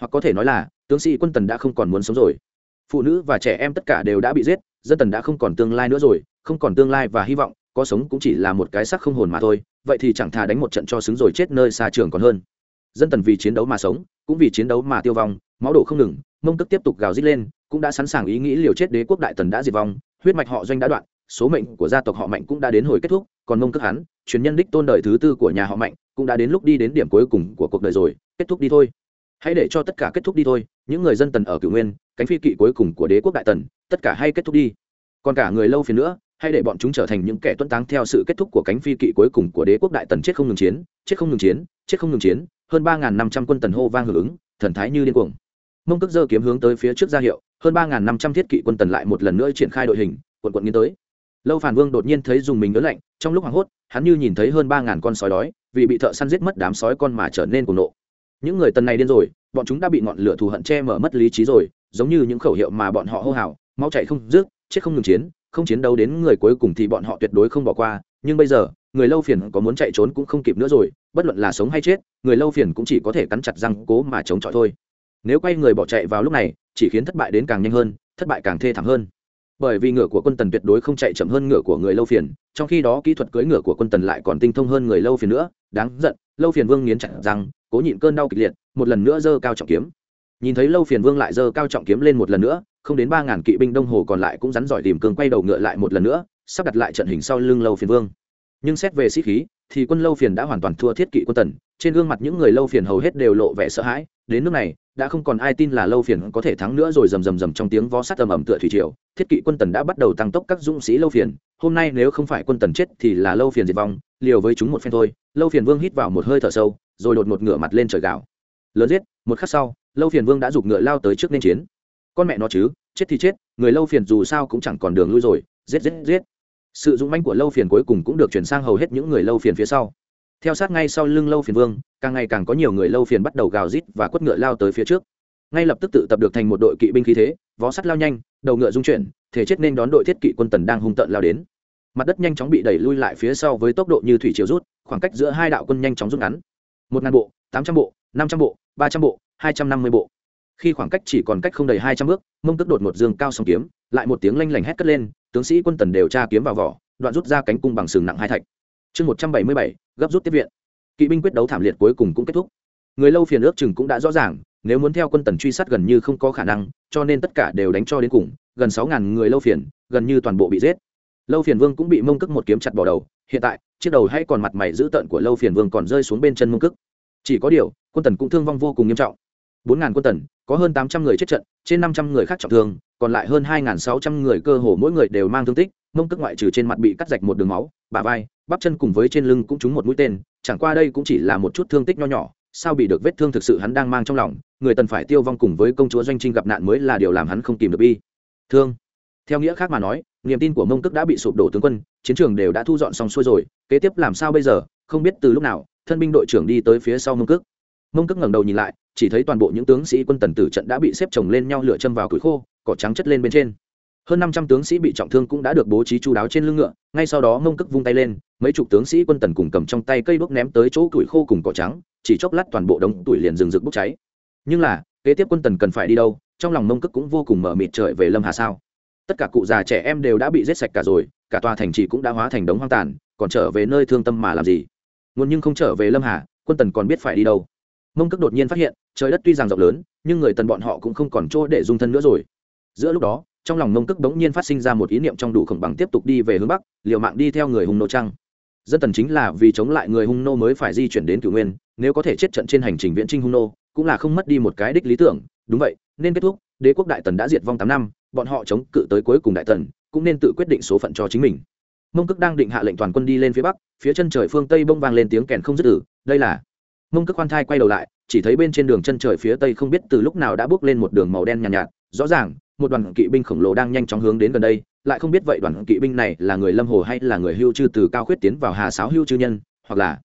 Speaker 1: Hoặc có thể nói là, tướng sĩ quân tần đã không còn muốn sống rồi. Phụ nữ và trẻ em tất cả đều đã bị giết, dân tần đã không còn tương lai nữa rồi, không còn tương lai và hy vọng có sống cũng chỉ là một cái sắc không hồn mà thôi, vậy thì chẳng thà đánh một trận cho xứng rồi chết nơi xa trường còn hơn. Dân tần vì chiến đấu mà sống, cũng vì chiến đấu mà tiêu vong, máu đổ không ngừng, mông tức tiếp tục gào rít lên, cũng đã sẵn sàng ý nghĩ liều chết đế quốc đại tần đã diệt vong, huyết mạch họ doanh đã đoạn, số mệnh của gia tộc họ mạnh cũng đã đến hồi kết thúc, còn mông tức hắn, truyền nhân đích tôn đời thứ tư của nhà họ mạnh, cũng đã đến lúc đi đến điểm cuối cùng của cuộc đời rồi, kết thúc đi thôi. Hãy để cho tất cả kết thúc đi thôi, những người dân tần ở cửu nguyên, cánh phi kỵ cuối cùng của đế quốc đại tần, tất cả hay kết thúc đi. Còn cả người lâu phiền nữa hay để bọn chúng trở thành những kẻ tuân táng theo sự kết thúc của cánh phi kỵ cuối cùng của đế quốc đại tần chết không ngừng chiến, chết không ngừng chiến, chết không ngừng chiến, hơn ba năm trăm quân tần hô vang hưởng ứng, thần thái như điên cuồng. Mông tức dơ kiếm hướng tới phía trước ra hiệu, hơn ba năm trăm thiết kỵ quân tần lại một lần nữa triển khai đội hình, quận quận nghiến tới. Lâu phản vương đột nhiên thấy dùng mình ớn lạnh, trong lúc hoảng hốt, hắn như nhìn thấy hơn ba con sói đói, vì bị thợ săn giết mất đám sói con mà trở nên cuồng nộ. Những người tần này điên rồi, bọn chúng đã bị ngọn lửa thù hận che mở mất lý trí rồi, giống như những khẩu hiệu mà bọn họ hô hào, mau chạy không dứt, chết không ngừng chiến không chiến đấu đến người cuối cùng thì bọn họ tuyệt đối không bỏ qua, nhưng bây giờ, người lâu phiền có muốn chạy trốn cũng không kịp nữa rồi, bất luận là sống hay chết, người lâu phiền cũng chỉ có thể cắn chặt răng cố mà chống chọi thôi. Nếu quay người bỏ chạy vào lúc này, chỉ khiến thất bại đến càng nhanh hơn, thất bại càng thê thảm hơn. Bởi vì ngựa của quân tần tuyệt đối không chạy chậm hơn ngựa của người lâu phiền, trong khi đó kỹ thuật cưỡi ngựa của quân tần lại còn tinh thông hơn người lâu phiền nữa, đáng giận, lâu phiền vương nghiến chặt răng, cố nhịn cơn đau kịch liệt, một lần nữa giơ cao trọng kiếm. Nhìn thấy lâu phiền vương lại giơ cao trọng kiếm lên một lần nữa không đến ba ngàn kỵ binh đông hồ còn lại cũng rắn giỏi tìm cường quay đầu ngựa lại một lần nữa, sắp đặt lại trận hình sau lưng lâu phiền vương. Nhưng xét về sĩ khí, thì quân lâu phiền đã hoàn toàn thua thiết kỵ quân tần, trên gương mặt những người lâu phiền hầu hết đều lộ vẻ sợ hãi, đến nước này, đã không còn ai tin là lâu phiền có thể thắng nữa rồi rầm rầm rầm trong tiếng vó sắt ầm ầm tựa thủy triều, thiết kỵ quân tần đã bắt đầu tăng tốc các dũng sĩ lâu phiền, hôm nay nếu không phải quân tần chết thì là lâu phiền diệt vong, liều với chúng một phen thôi, lâu phiền vương hít vào một hơi thở sâu, rồi đột một ngửa mặt lên trời gạo lớn giết, một khắc sau, lâu phiền vương đã giục ngựa lao tới trước nên chiến con mẹ nó chứ, chết thì chết, người lâu phiền dù sao cũng chẳng còn đường lui rồi, giết giết giết. Sự dũng mãnh của lâu phiền cuối cùng cũng được chuyển sang hầu hết những người lâu phiền phía sau. Theo sát ngay sau lưng lâu phiền vương, càng ngày càng có nhiều người lâu phiền bắt đầu gào rít và quất ngựa lao tới phía trước. Ngay lập tức tự tập được thành một đội kỵ binh khí thế, vó sắt lao nhanh, đầu ngựa dung chuyển, thể chết nên đón đội thiết kỵ quân tần đang hung tợn lao đến. Mặt đất nhanh chóng bị đẩy lui lại phía sau với tốc độ như thủy chiều rút, khoảng cách giữa hai đạo quân nhanh chóng rút ngắn. Một ngàn bộ, tám trăm bộ, năm trăm bộ, ba trăm bộ, hai trăm năm mươi bộ khi khoảng cách chỉ còn cách không đầy hai trăm bước, mông tức đột một dương cao song kiếm, lại một tiếng lanh lảnh hét cất lên, tướng sĩ quân tần đều tra kiếm vào vỏ, đoạn rút ra cánh cung bằng sừng nặng hai thạch. Chương một trăm bảy mươi bảy, gấp rút tiếp viện. Kỵ binh quyết đấu thảm liệt cuối cùng cũng kết thúc. Người lâu phiền ước chừng cũng đã rõ ràng, nếu muốn theo quân tần truy sát gần như không có khả năng, cho nên tất cả đều đánh cho đến cùng, gần sáu ngàn người lâu phiền, gần như toàn bộ bị giết. Lâu phiền vương cũng bị mông cức một kiếm chặt bỏ đầu, hiện tại, chiếc đầu hay còn mặt mày dữ tợn của lâu phiền vương còn rơi xuống bên chân mông cức chỉ có điều, quân tần cũng thương vong vô cùng nghiêm trọng bốn ngàn quân tần, có hơn tám trăm người chết trận, trên năm trăm người khác trọng thương, còn lại hơn hai ngàn sáu trăm người cơ hồ mỗi người đều mang thương tích, mông cức ngoại trừ trên mặt bị cắt rạch một đường máu, bả vai, bắp chân cùng với trên lưng cũng trúng một mũi tên, chẳng qua đây cũng chỉ là một chút thương tích nho nhỏ, sao bị được vết thương thực sự hắn đang mang trong lòng, người tần phải tiêu vong cùng với công chúa doanh trinh gặp nạn mới là điều làm hắn không kìm được bi. Thương. Theo nghĩa khác mà nói, niềm tin của mông cức đã bị sụp đổ tướng quân, chiến trường đều đã thu dọn xong xuôi rồi, kế tiếp làm sao bây giờ, không biết từ lúc nào, thân binh đội trưởng đi tới phía sau mông cước mông cước ngẩng đầu nhìn lại, chỉ thấy toàn bộ những tướng sĩ quân tần tử trận đã bị xếp chồng lên nhau lửa châm vào củi khô, cỏ trắng chất lên bên trên. Hơn năm trăm tướng sĩ bị trọng thương cũng đã được bố trí chú đáo trên lưng ngựa, ngay sau đó mông cước vung tay lên, mấy chục tướng sĩ quân tần cùng cầm trong tay cây đuốc ném tới chỗ củi khô cùng cỏ trắng, chỉ chốc lát toàn bộ đống tuổi liền rừng rực bốc cháy. Nhưng là, kế tiếp quân tần cần phải đi đâu, trong lòng mông cước cũng vô cùng mở mịt trời về lâm hà sao? Tất cả cụ già trẻ em đều đã bị giết sạch cả rồi, cả tòa thành trì cũng đã hóa thành đống hoang tàn, còn trở về nơi thương tâm mà làm gì? Nguồn nhưng không trở về lâm hà, quân tần còn biết phải đi đâu mông cước đột nhiên phát hiện, trời đất tuy rằng rộng lớn, nhưng người tần bọn họ cũng không còn chỗ để dung thân nữa rồi. Giữa lúc đó, trong lòng mông cức bỗng nhiên phát sinh ra một ý niệm trong đủ khổng bằng tiếp tục đi về hướng bắc, liều mạng đi theo người Hung nô trăng dân tần chính là vì chống lại người hung nô mới phải di chuyển đến cửu nguyên, nếu có thể chết trận trên hành trình viễn trinh hung nô, cũng là không mất đi một cái đích lý tưởng. Đúng vậy, nên kết thúc, đế quốc đại tần đã diệt vong tám năm, bọn họ chống cự tới cuối cùng đại tần, cũng nên tự quyết định số phận cho chính mình. Mông cước đang định hạ lệnh toàn quân đi lên phía bắc, phía chân trời phương tây bông vang lên tiếng kèn không dứt tử đây là mông cước khoan thai quay đầu lại chỉ thấy bên trên đường chân trời phía tây không biết từ lúc nào đã bước lên một đường màu đen nhàn nhạt, nhạt rõ ràng một đoàn kỵ binh khổng lồ đang nhanh chóng hướng đến gần đây lại không biết vậy đoàn kỵ binh này là người lâm hồ hay là người hưu chư từ cao khuyết tiến vào hà sáo hưu chư nhân hoặc là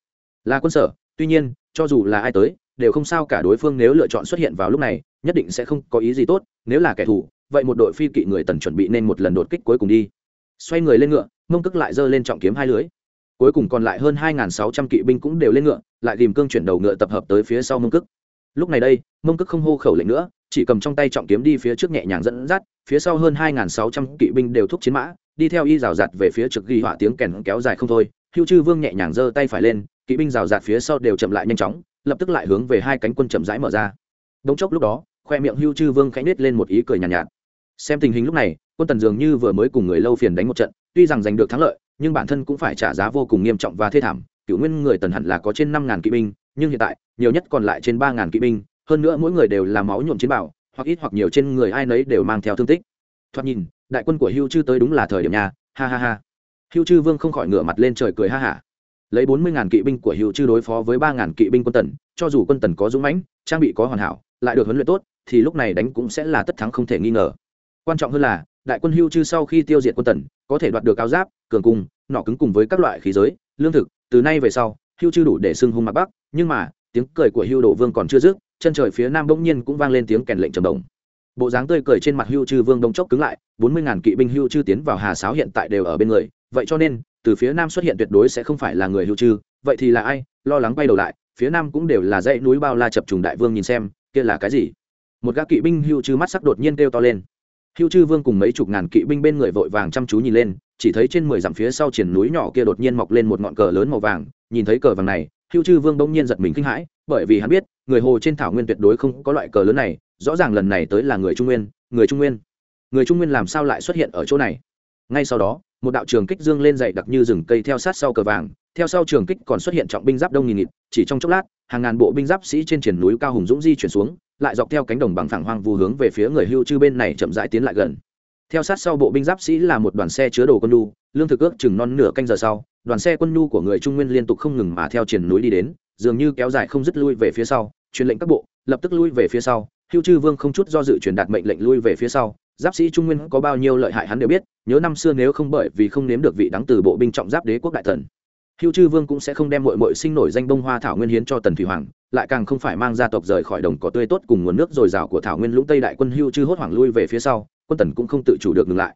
Speaker 1: là quân sở. Tuy nhiên cho dù là ai tới đều không sao cả đối phương nếu lựa chọn xuất hiện vào lúc này nhất định sẽ không có ý gì tốt nếu là kẻ thù vậy một đội phi kỵ người tần chuẩn bị nên một lần đột kích cuối cùng đi. Xoay người lên ngựa mông cước lại giơ lên trọng kiếm hai lưới cuối cùng còn lại hơn hai sáu trăm kỵ binh cũng đều lên ngựa lại tìm cương chuyển đầu ngựa tập hợp tới phía sau mông cức lúc này đây mông cức không hô khẩu lệnh nữa chỉ cầm trong tay trọng kiếm đi phía trước nhẹ nhàng dẫn dắt phía sau hơn hai sáu trăm kỵ binh đều thúc chiến mã đi theo y rào rạt về phía trực ghi họa tiếng kèn kéo dài không thôi. Hưu chư vương nhẹ nhàng giơ tay phải lên kỵ binh rào rạt phía sau đều chậm lại nhanh chóng lập tức lại hướng về hai cánh quân chậm rãi mở ra. Đống chốc lúc đó khoe miệng hưu chư vương khẽ nết lên một ý cười nhàn nhạt, nhạt. Xem tình hình lúc này quân tần dường như vừa mới cùng người lâu phiền đánh một trận tuy rằng giành được thắng lợi nhưng bản thân cũng phải trả giá vô cùng nghiêm trọng và thê thảm. Cựu nguyên người tần hẳn là có trên năm ngàn kỵ binh, nhưng hiện tại, nhiều nhất còn lại trên ba ngàn kỵ binh, hơn nữa mỗi người đều là máu nhuộm chiến bảo, hoặc ít hoặc nhiều trên người ai nấy đều mang theo thương tích. Thoạt nhìn, đại quân của hưu chư tới đúng là thời điểm nhà ha ha ha. Hưu chư vương không khỏi ngửa mặt lên trời cười ha hả. Lấy bốn mươi ngàn kỵ binh của hưu chư đối phó với ba ngàn kỵ binh quân tần, cho dù quân tần có dũng mãnh, trang bị có hoàn hảo, lại được huấn luyện tốt, thì lúc này đánh cũng sẽ là tất thắng không thể nghi ngờ. Quan trọng hơn là, đại quân hưu chư sau khi tiêu diệt quân tần có thể đoạt được áo giáp, cường cung, nọ cứng cùng với các loại khí giới, lương thực, từ nay về sau, hưu chưa đủ để xưng hung mặt bắc, nhưng mà, tiếng cười của hưu đổ vương còn chưa dứt, chân trời phía nam bỗng nhiên cũng vang lên tiếng kèn lệnh trầm đồng bộ dáng tươi cười trên mặt hưu chư vương đông chốc cứng lại, bốn mươi ngàn kỵ binh hưu chư tiến vào hà sáo hiện tại đều ở bên người, vậy cho nên, từ phía nam xuất hiện tuyệt đối sẽ không phải là người hưu chư, vậy thì là ai? Lo lắng bay đầu lại, phía nam cũng đều là dãy núi bao la chập trùng đại vương nhìn xem, kia là cái gì? Một gã kỵ binh hưu chư mắt sắc đột nhiên kêu to lên hưu chư vương cùng mấy chục ngàn kỵ binh bên người vội vàng chăm chú nhìn lên, chỉ thấy trên mười dặm phía sau triển núi nhỏ kia đột nhiên mọc lên một ngọn cờ lớn màu vàng. Nhìn thấy cờ vàng này, hưu chư vương bỗng nhiên giật mình kinh hãi, bởi vì hắn biết, người hồ trên thảo nguyên tuyệt đối không có loại cờ lớn này, rõ ràng lần này tới là người trung nguyên, người trung nguyên. Người trung nguyên làm sao lại xuất hiện ở chỗ này? Ngay sau đó, một đạo trường kích dương lên dậy đặc như rừng cây theo sát sau cờ vàng, theo sau trường kích còn xuất hiện trọng binh giáp đông nghìn nghịt, chỉ trong chốc lát, hàng ngàn bộ binh giáp sĩ trên triển núi cao hùng dũng di chuyển xuống lại dọc theo cánh đồng bằng phẳng hoang vu hướng về phía người hưu chư bên này chậm rãi tiến lại gần. Theo sát sau bộ binh giáp sĩ là một đoàn xe chứa đồ quân nhu, lương thực ước chừng non nửa canh giờ sau, đoàn xe quân nhu của người trung nguyên liên tục không ngừng mà theo triển núi đi đến, dường như kéo dài không dứt lui về phía sau, truyền lệnh các bộ, lập tức lui về phía sau. Hưu chư vương không chút do dự truyền đạt mệnh lệnh lui về phía sau. Giáp sĩ trung nguyên có bao nhiêu lợi hại hắn đều biết, nhớ năm xưa nếu không bởi vì không nếm được vị đắng từ bộ binh trọng giáp đế quốc đại thần hưu chư vương cũng sẽ không đem mội mội sinh nổi danh bông hoa thảo nguyên hiến cho tần thủy hoàng, lại càng không phải mang gia tộc rời khỏi đồng cỏ tươi tốt cùng nguồn nước dồi dào của thảo nguyên lũng tây đại quân hưu chư hốt hoảng lui về phía sau, quân tần cũng không tự chủ được ngừng lại.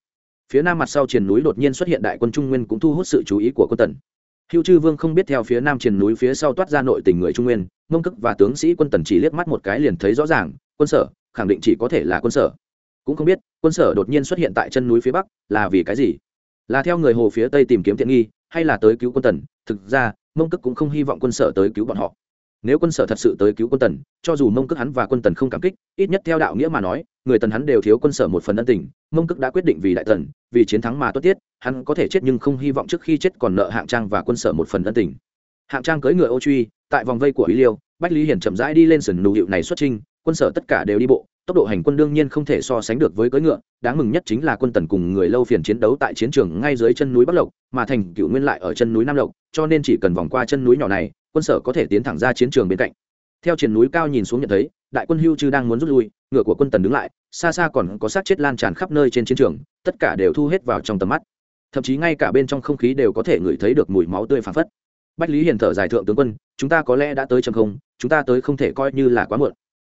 Speaker 1: Phía nam mặt sau triền núi đột nhiên xuất hiện đại quân trung nguyên cũng thu hút sự chú ý của quân tần. Hưu chư vương không biết theo phía nam triền núi phía sau toát ra nội tình người trung nguyên, mông cức và tướng sĩ quân tần chỉ liếc mắt một cái liền thấy rõ ràng, quân sở, khẳng định chỉ có thể là quân sở. Cũng không biết, quân sở đột nhiên xuất hiện tại chân núi phía bắc, là vì cái gì? Là theo người hồ phía tây tìm kiếm tiện nghi, hay là tới cứu quân tần thực ra, mông cước cũng không hy vọng quân sở tới cứu bọn họ. Nếu quân sở thật sự tới cứu quân tần, cho dù mông cước hắn và quân tần không cảm kích, ít nhất theo đạo nghĩa mà nói, người tần hắn đều thiếu quân sở một phần ân tình, mông cước đã quyết định vì đại tần, vì chiến thắng mà tốt tiết, hắn có thể chết nhưng không hy vọng trước khi chết còn nợ hạng trang và quân sở một phần ân tình. Hạng trang cưỡi ngựa ô truy, tại vòng vây của ý liêu, bách lý hiển chậm rãi đi lên sườn nụ hiệu này xuất trinh quân sở tất cả đều đi bộ tốc độ hành quân đương nhiên không thể so sánh được với cưỡi ngựa, đáng mừng nhất chính là quân tần cùng người lâu phiền chiến đấu tại chiến trường ngay dưới chân núi bắc lộc, mà thành cựu nguyên lại ở chân núi nam lộc, cho nên chỉ cần vòng qua chân núi nhỏ này, quân sở có thể tiến thẳng ra chiến trường bên cạnh. Theo triển núi cao nhìn xuống nhận thấy, đại quân hưu chư đang muốn rút lui, ngựa của quân tần đứng lại, xa xa còn có xác chết lan tràn khắp nơi trên chiến trường, tất cả đều thu hết vào trong tầm mắt. Thậm chí ngay cả bên trong không khí đều có thể ngửi thấy được mùi máu tươi phảng phất. Bách lý hiền thở dài thượng tướng quân, chúng ta có lẽ đã tới chấm không? Chúng ta tới không thể coi như là quá muộn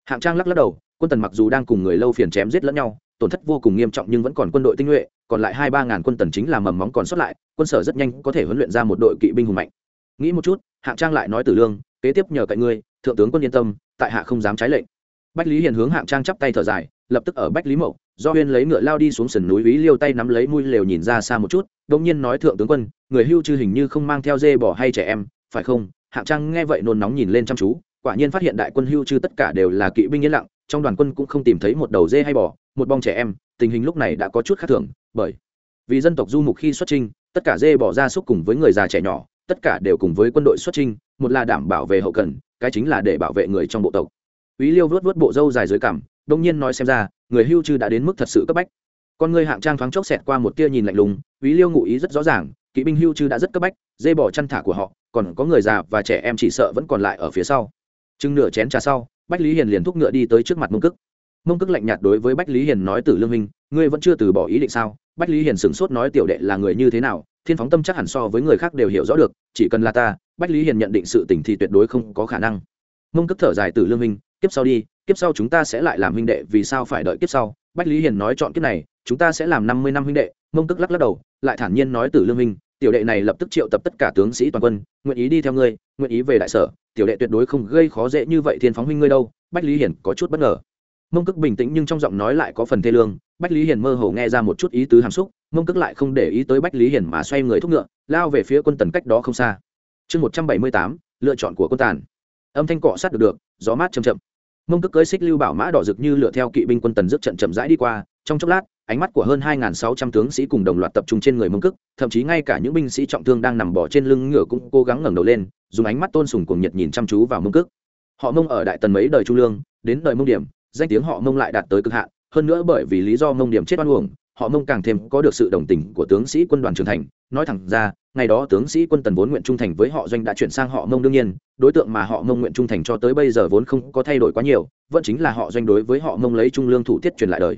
Speaker 1: hạng trang lắc lắc đầu, quân tần mặc dù đang cùng người lâu phiền chém giết lẫn nhau, tổn thất vô cùng nghiêm trọng nhưng vẫn còn quân đội tinh nhuệ, còn lại hai ba ngàn quân tần chính là mầm móng còn sót lại, quân sở rất nhanh có thể huấn luyện ra một đội kỵ binh hùng mạnh. Nghĩ một chút, hạng trang lại nói tử lương, kế tiếp nhờ cậy ngươi, thượng tướng quân yên tâm, tại hạ không dám trái lệnh. Bách lý hiền hướng hạng trang chắp tay thở dài, lập tức ở bách lý mậu, do huyên lấy ngựa lao đi xuống sườn núi ý liêu tay nắm lấy mũi lều nhìn ra xa một chút đông nhiên nói thượng tướng quân, người hưu chư hình như không mang theo dê bỏ hay trẻ em, phải không? Hạng trang nghe vậy nôn nóng nhìn lên chăm chú quả nhiên phát hiện đại quân hưu chư tất cả đều là kỵ binh yên lặng trong đoàn quân cũng không tìm thấy một đầu dê hay bò một bong trẻ em tình hình lúc này đã có chút khác thường bởi vì dân tộc du mục khi xuất trinh tất cả dê bỏ ra súc cùng với người già trẻ nhỏ tất cả đều cùng với quân đội xuất trinh một là đảm bảo về hậu cần cái chính là để bảo vệ người trong bộ tộc Úy Liêu vuốt vuốt bộ râu dài dưới cằm, đông nhiên nói xem ra, người hưu chư đã đến mức thật sự cấp bách. Con người hạng trang thoáng chốc xẹt qua một tia nhìn lạnh lùng, Úy Liêu ngụ ý rất rõ ràng, kỵ binh hưu chư đã rất cấp bách, dê bỏ chăn thả của họ, còn có người già và trẻ em chỉ sợ vẫn còn lại ở phía sau chừng nửa chén trà sau, Bách Lý Hiền liền thúc ngựa đi tới trước mặt Mông Cức. Mông Cức lạnh nhạt đối với Bách Lý Hiền nói: "Tử Lương minh, ngươi vẫn chưa từ bỏ ý định sao?" Bách Lý Hiền sửng sốt nói: "Tiểu đệ là người như thế nào, thiên phóng tâm chắc hẳn so với người khác đều hiểu rõ được, chỉ cần là ta, Bách Lý Hiền nhận định sự tình thì tuyệt đối không có khả năng." Mông Cức thở dài: "Tử Lương minh, kiếp sau đi, kiếp sau chúng ta sẽ lại làm huynh đệ vì sao phải đợi kiếp sau bách lý hiền nói chọn kiếp này chúng ta sẽ làm năm mươi năm huynh đệ mông cức lắc lắc đầu lại thản nhiên nói tử lương minh tiểu đệ này lập tức triệu tập tất cả tướng sĩ toàn quân, nguyện ý đi theo ngươi, nguyện ý về đại sở, tiểu đệ tuyệt đối không gây khó dễ như vậy thiên phóng huynh ngươi đâu, bách lý hiền có chút bất ngờ. Mông cức bình tĩnh nhưng trong giọng nói lại có phần thê lương, bách lý hiền mơ hồ nghe ra một chút ý tứ hàm xúc, mông cức lại không để ý tới bách lý hiền mà xoay người thúc ngựa, lao về phía quân tần cách đó không xa. Chương một trăm bảy mươi tám, lựa chọn của quân tàn. Âm thanh cọ sát được được, gió mát chầm chậm. Mông cước cưới xích lưu bảo mã đỏ rực như lựa theo kỵ binh quân tần rước trận chậm rãi đi qua trong chốc lát, ánh mắt của hơn hai sáu trăm tướng sĩ cùng đồng loạt tập trung trên người mông cước, thậm chí ngay cả những binh sĩ trọng thương đang nằm bỏ trên lưng ngựa cũng cố gắng ngẩng đầu lên, dùng ánh mắt tôn sùng cùng nhiệt nhìn chăm chú vào mông cước. Họ mông ở đại tần mấy đời trung lương, đến đời mông điểm, danh tiếng họ mông lại đạt tới cực hạn, hơn nữa bởi vì lý do mông điểm chết oan uổng, họ mông càng thêm có được sự đồng tình của tướng sĩ quân đoàn trưởng thành. Nói thẳng ra, ngày đó tướng sĩ quân tần vốn nguyện trung thành với họ doanh đã chuyển sang họ mông đương nhiên, đối tượng mà họ mông nguyện trung thành cho tới bây giờ vốn không có thay đổi quá nhiều, vẫn chính là họ doanh đối với họ mông lấy trung lương thủ tiết truyền lại đời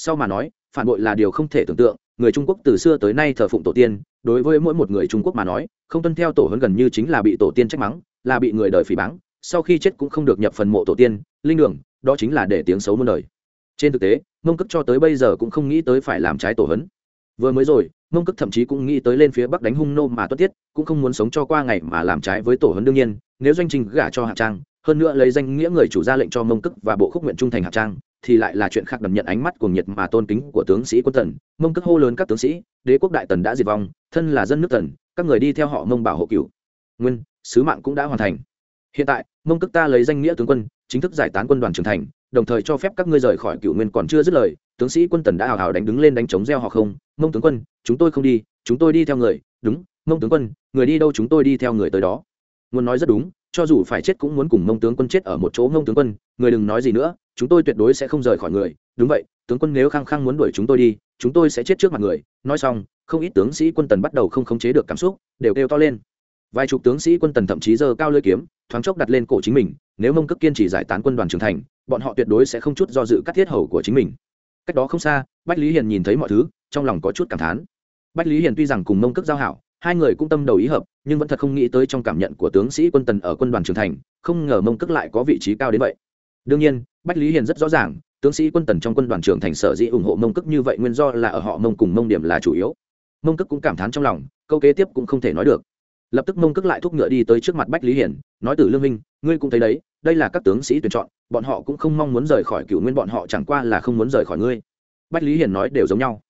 Speaker 1: sau mà nói, phản bội là điều không thể tưởng tượng, người trung quốc từ xưa tới nay thờ phụng tổ tiên, đối với mỗi một người trung quốc mà nói, không tuân theo tổ hơn gần như chính là bị tổ tiên trách mắng, là bị người đời phỉ báng, sau khi chết cũng không được nhập phần mộ tổ tiên, linh đường, đó chính là để tiếng xấu muôn đời. Trên thực tế, mông cức cho tới bây giờ cũng không nghĩ tới phải làm trái tổ hấn vừa mới rồi, mông cức thậm chí cũng nghĩ tới lên phía bắc đánh hung nô mà tuất tiết, cũng không muốn sống cho qua ngày mà làm trái với tổ hấn đương nhiên, nếu doanh trình gả cho hạ trang, hơn nữa lấy danh nghĩa người chủ ra lệnh cho mông cức và bộ khúc nguyện trung thành hạ trang thì lại là chuyện khác đầm nhận ánh mắt cuồng nhiệt mà tôn kính của tướng sĩ quân tần mông cất hô lớn các tướng sĩ, đế quốc đại tần đã diệt vong, thân là dân nước tần, các người đi theo họ mông bảo hộ cửu. Nguyên, sứ mạng cũng đã hoàn thành. Hiện tại, mông cất ta lấy danh nghĩa tướng quân, chính thức giải tán quân đoàn trưởng thành, đồng thời cho phép các ngươi rời khỏi cửu nguyên còn chưa dứt lời, tướng sĩ quân tần đã hào hào đánh đứng lên đánh chống gieo họ không. Mông tướng quân, chúng tôi không đi, chúng tôi đi theo người. Đúng, mông tướng quân, người đi đâu chúng tôi đi theo người tới đó. Muốn nói rất đúng, cho dù phải chết cũng muốn cùng mông tướng quân chết ở một chỗ. Mông tướng quân, người đừng nói gì nữa chúng tôi tuyệt đối sẽ không rời khỏi người. Đúng vậy, tướng quân nếu khăng khăng muốn đuổi chúng tôi đi, chúng tôi sẽ chết trước mặt người. Nói xong, không ít tướng sĩ quân tần bắt đầu không khống chế được cảm xúc, đều kêu to lên. Vài chục tướng sĩ quân tần thậm chí giơ cao lưỡi kiếm, thoáng chốc đặt lên cổ chính mình, nếu mông cước kiên trì giải tán quân đoàn trưởng thành, bọn họ tuyệt đối sẽ không chút do dự cắt thiết hầu của chính mình. Cách đó không xa, bách lý hiền nhìn thấy mọi thứ, trong lòng có chút cảm thán. Bách lý hiền tuy rằng cùng mông cước giao hảo, hai người cũng tâm đầu ý hợp, nhưng vẫn thật không nghĩ tới trong cảm nhận của tướng sĩ quân tần ở quân đoàn trưởng thành, không ngờ mông cước lại có vị trí cao đến vậy đương nhiên, bách lý hiền rất rõ ràng, tướng sĩ quân tần trong quân đoàn trưởng thành sở dĩ ủng hộ mông cức như vậy nguyên do là ở họ mông cùng mông điểm là chủ yếu. Mông cức cũng cảm thán trong lòng, câu kế tiếp cũng không thể nói được. Lập tức mông cức lại thúc ngựa đi tới trước mặt bách lý hiển nói từ lương minh, ngươi cũng thấy đấy, đây là các tướng sĩ tuyển chọn, bọn họ cũng không mong muốn rời khỏi cựu nguyên, bọn họ chẳng qua là không muốn rời khỏi ngươi. Bách lý hiển nói đều giống nhau.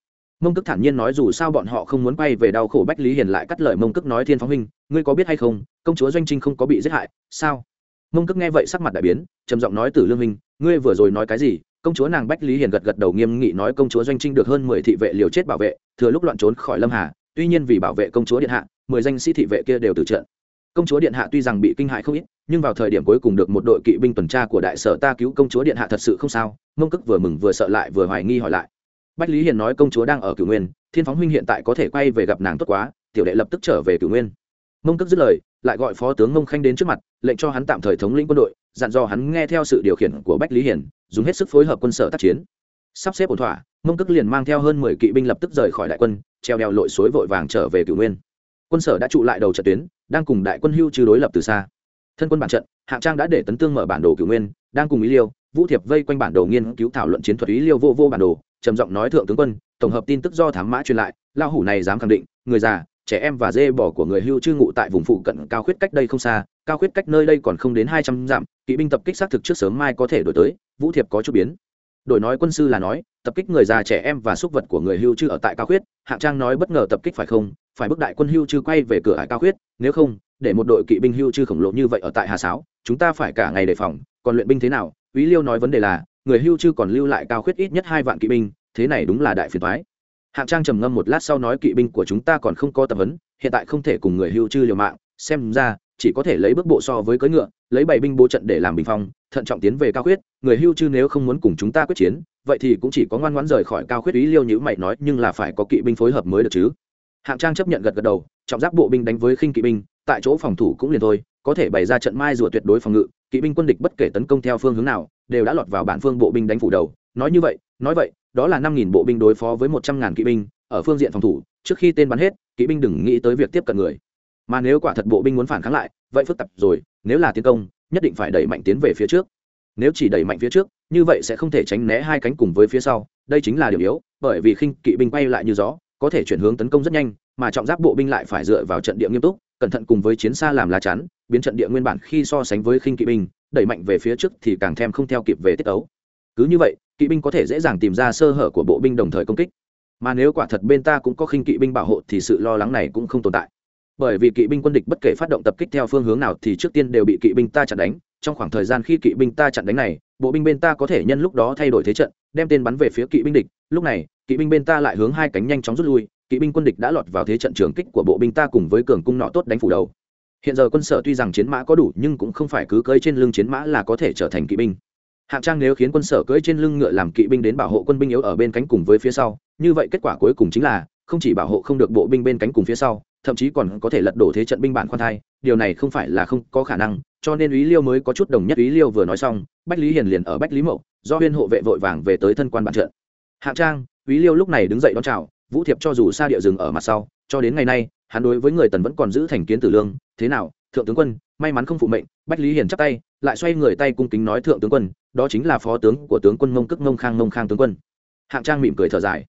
Speaker 1: Mông cức thản nhiên nói dù sao bọn họ không muốn quay về đau khổ, bách lý hiển lại cắt lời mông cức nói, thiên phóng huynh, ngươi có biết hay không, công chúa doanh trinh không có bị giết hại, sao? Mông cước nghe vậy sắc mặt đại biến, trầm giọng nói từ lương minh ngươi vừa rồi nói cái gì? Công chúa nàng bách lý hiền gật gật đầu nghiêm nghị nói, công chúa doanh trinh được hơn mười thị vệ liều chết bảo vệ, thừa lúc loạn trốn khỏi lâm hà, tuy nhiên vì bảo vệ công chúa điện hạ, mười danh sĩ thị vệ kia đều từ trận. Công chúa điện hạ tuy rằng bị kinh hại không ít, nhưng vào thời điểm cuối cùng được một đội kỵ binh tuần tra của đại sở ta cứu công chúa điện hạ thật sự không sao, mông cức vừa mừng vừa sợ lại vừa hoài nghi hỏi lại. Bách lý hiền nói, công chúa đang ở cửu nguyên, thiên phóng huynh hiện tại có thể quay về gặp nàng tốt quá, tiểu đệ lập tức trở về cửu nguyên mông cước dứt lời, lại gọi phó tướng mông khanh đến trước mặt, lệnh cho hắn tạm thời thống lĩnh quân đội, dặn dò hắn nghe theo sự điều khiển của bách lý hiền dùng hết sức phối hợp quân sở tác chiến. Sắp xếp ổn thỏa, mông cước liền mang theo hơn mười kỵ binh lập tức rời khỏi đại quân, treo đèo lội suối vội vàng trở về cửu nguyên. Quân sở đã trụ lại đầu trận tuyến, đang cùng đại quân hưu trừ đối lập từ xa. Thân quân bản trận, hạng trang đã để tấn tương mở bản đồ cửu nguyên, đang cùng ý liêu, vũ thiệp vây quanh bản đồ nghiên cứu thảo luận chiến thuật ý liêu vô vô bản đồ, trầm giọng nói thượng tướng quân, tổng hợp tin tức do thám mã truyền lại lao hủ này dám khẳng định, người già trẻ em và dê bò của người hưu chư ngụ tại vùng phụ cận cao khuyết cách đây không xa, cao khuyết cách nơi đây còn không đến hai trăm dặm, kỵ binh tập kích xác thực trước sớm mai có thể đổi tới, vũ thiệp có chút biến. Đổi nói quân sư là nói, tập kích người già trẻ em và súc vật của người hưu chư ở tại cao khuyết, hạng trang nói bất ngờ tập kích phải không, phải bức đại quân hưu chư quay về cửa hải cao khuyết, nếu không, để một đội kỵ binh hưu chư khổng lồ như vậy ở tại hà sáo, chúng ta phải cả ngày đề phòng, còn luyện binh thế nào? Ý liêu nói vấn đề là, người hưu chư còn lưu lại cao khuyết ít nhất hai vạn kỵ binh, thế này đúng là đại phiền thoái hạng trang trầm ngâm một lát sau nói kỵ binh của chúng ta còn không có tập huấn, hiện tại không thể cùng người hưu chư liều mạng, xem ra, chỉ có thể lấy bước bộ so với cưỡi ngựa, lấy bảy binh bố trận để làm bình phong, thận trọng tiến về cao khuyết, người hưu chư nếu không muốn cùng chúng ta quyết chiến, vậy thì cũng chỉ có ngoan ngoãn rời khỏi cao khuyết ý liêu như mày nói, nhưng là phải có kỵ binh phối hợp mới được chứ. Hạng trang chấp nhận gật gật đầu, trọng giáp bộ binh đánh với khinh kỵ binh, tại chỗ phòng thủ cũng liền thôi, có thể bày ra trận mai rùa tuyệt đối phòng ngự, kỵ binh quân địch bất kể tấn công theo phương hướng nào, đều đã lọt vào bản phương bộ binh đánh phủ đầu, nói như vậy, nói vậy đó là năm nghìn bộ binh đối phó với một trăm ngàn kỵ binh ở phương diện phòng thủ, trước khi tên bắn hết, kỵ binh đừng nghĩ tới việc tiếp cận người. Mà nếu quả thật bộ binh muốn phản kháng lại, vậy phức tạp rồi, nếu là tiến công, nhất định phải đẩy mạnh tiến về phía trước. Nếu chỉ đẩy mạnh phía trước, như vậy sẽ không thể tránh né hai cánh cùng với phía sau, đây chính là điểm yếu, bởi vì khinh kỵ binh bay lại như gió, có thể chuyển hướng tấn công rất nhanh, mà trọng giáp bộ binh lại phải dựa vào trận địa nghiêm túc, cẩn thận cùng với chiến xa làm lá chắn, biến trận địa nguyên bản khi so sánh với khinh kỵ binh, đẩy mạnh về phía trước thì càng thêm không theo kịp về tiết tấu cứ như vậy, kỵ binh có thể dễ dàng tìm ra sơ hở của bộ binh đồng thời công kích. Mà nếu quả thật bên ta cũng có khinh kỵ binh bảo hộ thì sự lo lắng này cũng không tồn tại. Bởi vì kỵ binh quân địch bất kể phát động tập kích theo phương hướng nào thì trước tiên đều bị kỵ binh ta chặn đánh. Trong khoảng thời gian khi kỵ binh ta chặn đánh này, bộ binh bên ta có thể nhân lúc đó thay đổi thế trận, đem tên bắn về phía kỵ binh địch. Lúc này, kỵ binh bên ta lại hướng hai cánh nhanh chóng rút lui. Kỵ binh quân địch đã lọt vào thế trận trường kích của bộ binh ta cùng với cường cung nọ tốt đánh phủ đầu. Hiện giờ quân sở tuy rằng chiến mã có đủ nhưng cũng không phải cứ cơi trên lưng chiến mã là có thể trở thành kỵ binh hạng trang nếu khiến quân sở cưỡi trên lưng ngựa làm kỵ binh đến bảo hộ quân binh yếu ở bên cánh cùng với phía sau, như vậy kết quả cuối cùng chính là, không chỉ bảo hộ không được bộ binh bên cánh cùng phía sau, thậm chí còn có thể lật đổ thế trận binh bản khoan thai, điều này không phải là không có khả năng, cho nên ý liêu mới có chút đồng nhất. Ý liêu vừa nói xong, bách lý hiền liền ở bách lý mậu, do huyên hộ vệ vội vàng về tới thân quan bản trận. Hạng trang ý liêu lúc này đứng dậy đón chào, vũ thiệp cho dù xa địa rừng ở mặt sau, cho đến ngày nay, hắn đối với người tần vẫn còn giữ thành kiến tử lương, thế nào thượng tướng quân, may mắn không phụ mệnh, bách lý hiền chắp tay, lại xoay người tay cung kính nói thượng tướng quân, đó chính là phó tướng của tướng quân mông cức mông khang mông khang tướng quân. Hạng trang mỉm cười thở dài.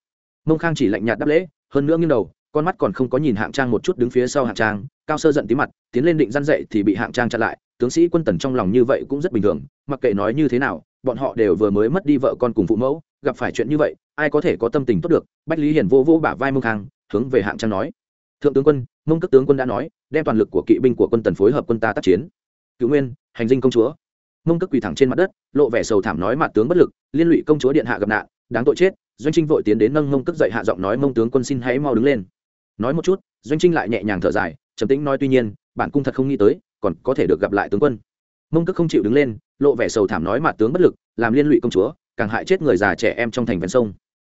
Speaker 1: Mông khang chỉ lạnh nhạt đáp lễ, hơn nữa nghiêng đầu, con mắt còn không có nhìn hạng trang một chút đứng phía sau hạng trang, cao sơ giận tí mặt, tiến lên định răn dậy thì bị hạng trang chặn lại. Tướng sĩ quân tần trong lòng như vậy cũng rất bình thường, mặc kệ nói như thế nào, bọn họ đều vừa mới mất đi vợ con cùng phụ mẫu, gặp phải chuyện như vậy, ai có thể có tâm tình tốt được? Bách lý hiển vô vô bả vai mông khang, hướng về hạng trang nói. Thượng tướng quân, mông cất tướng quân đã nói đem toàn lực của kỵ binh của quân tần phối hợp quân ta tác chiến. Cứu nguyên, hành dinh công chúa. Mông cất quỳ thẳng trên mặt đất, lộ vẻ sầu thảm nói mặt tướng bất lực, liên lụy công chúa điện hạ gặp nạn, đáng tội chết, doanh trinh vội tiến đến nâng mông cất dậy hạ giọng nói mông tướng quân xin hãy mau đứng lên. Nói một chút, doanh trinh lại nhẹ nhàng thở dài, trầm tĩnh nói tuy nhiên, bản cung thật không nghĩ tới, còn có thể được gặp lại tướng quân. Mông cất không chịu đứng lên, lộ vẻ sầu thảm nói mặt tướng bất lực, làm liên lụy công chúa, càng hại chết người già trẻ em trong thành ven sông.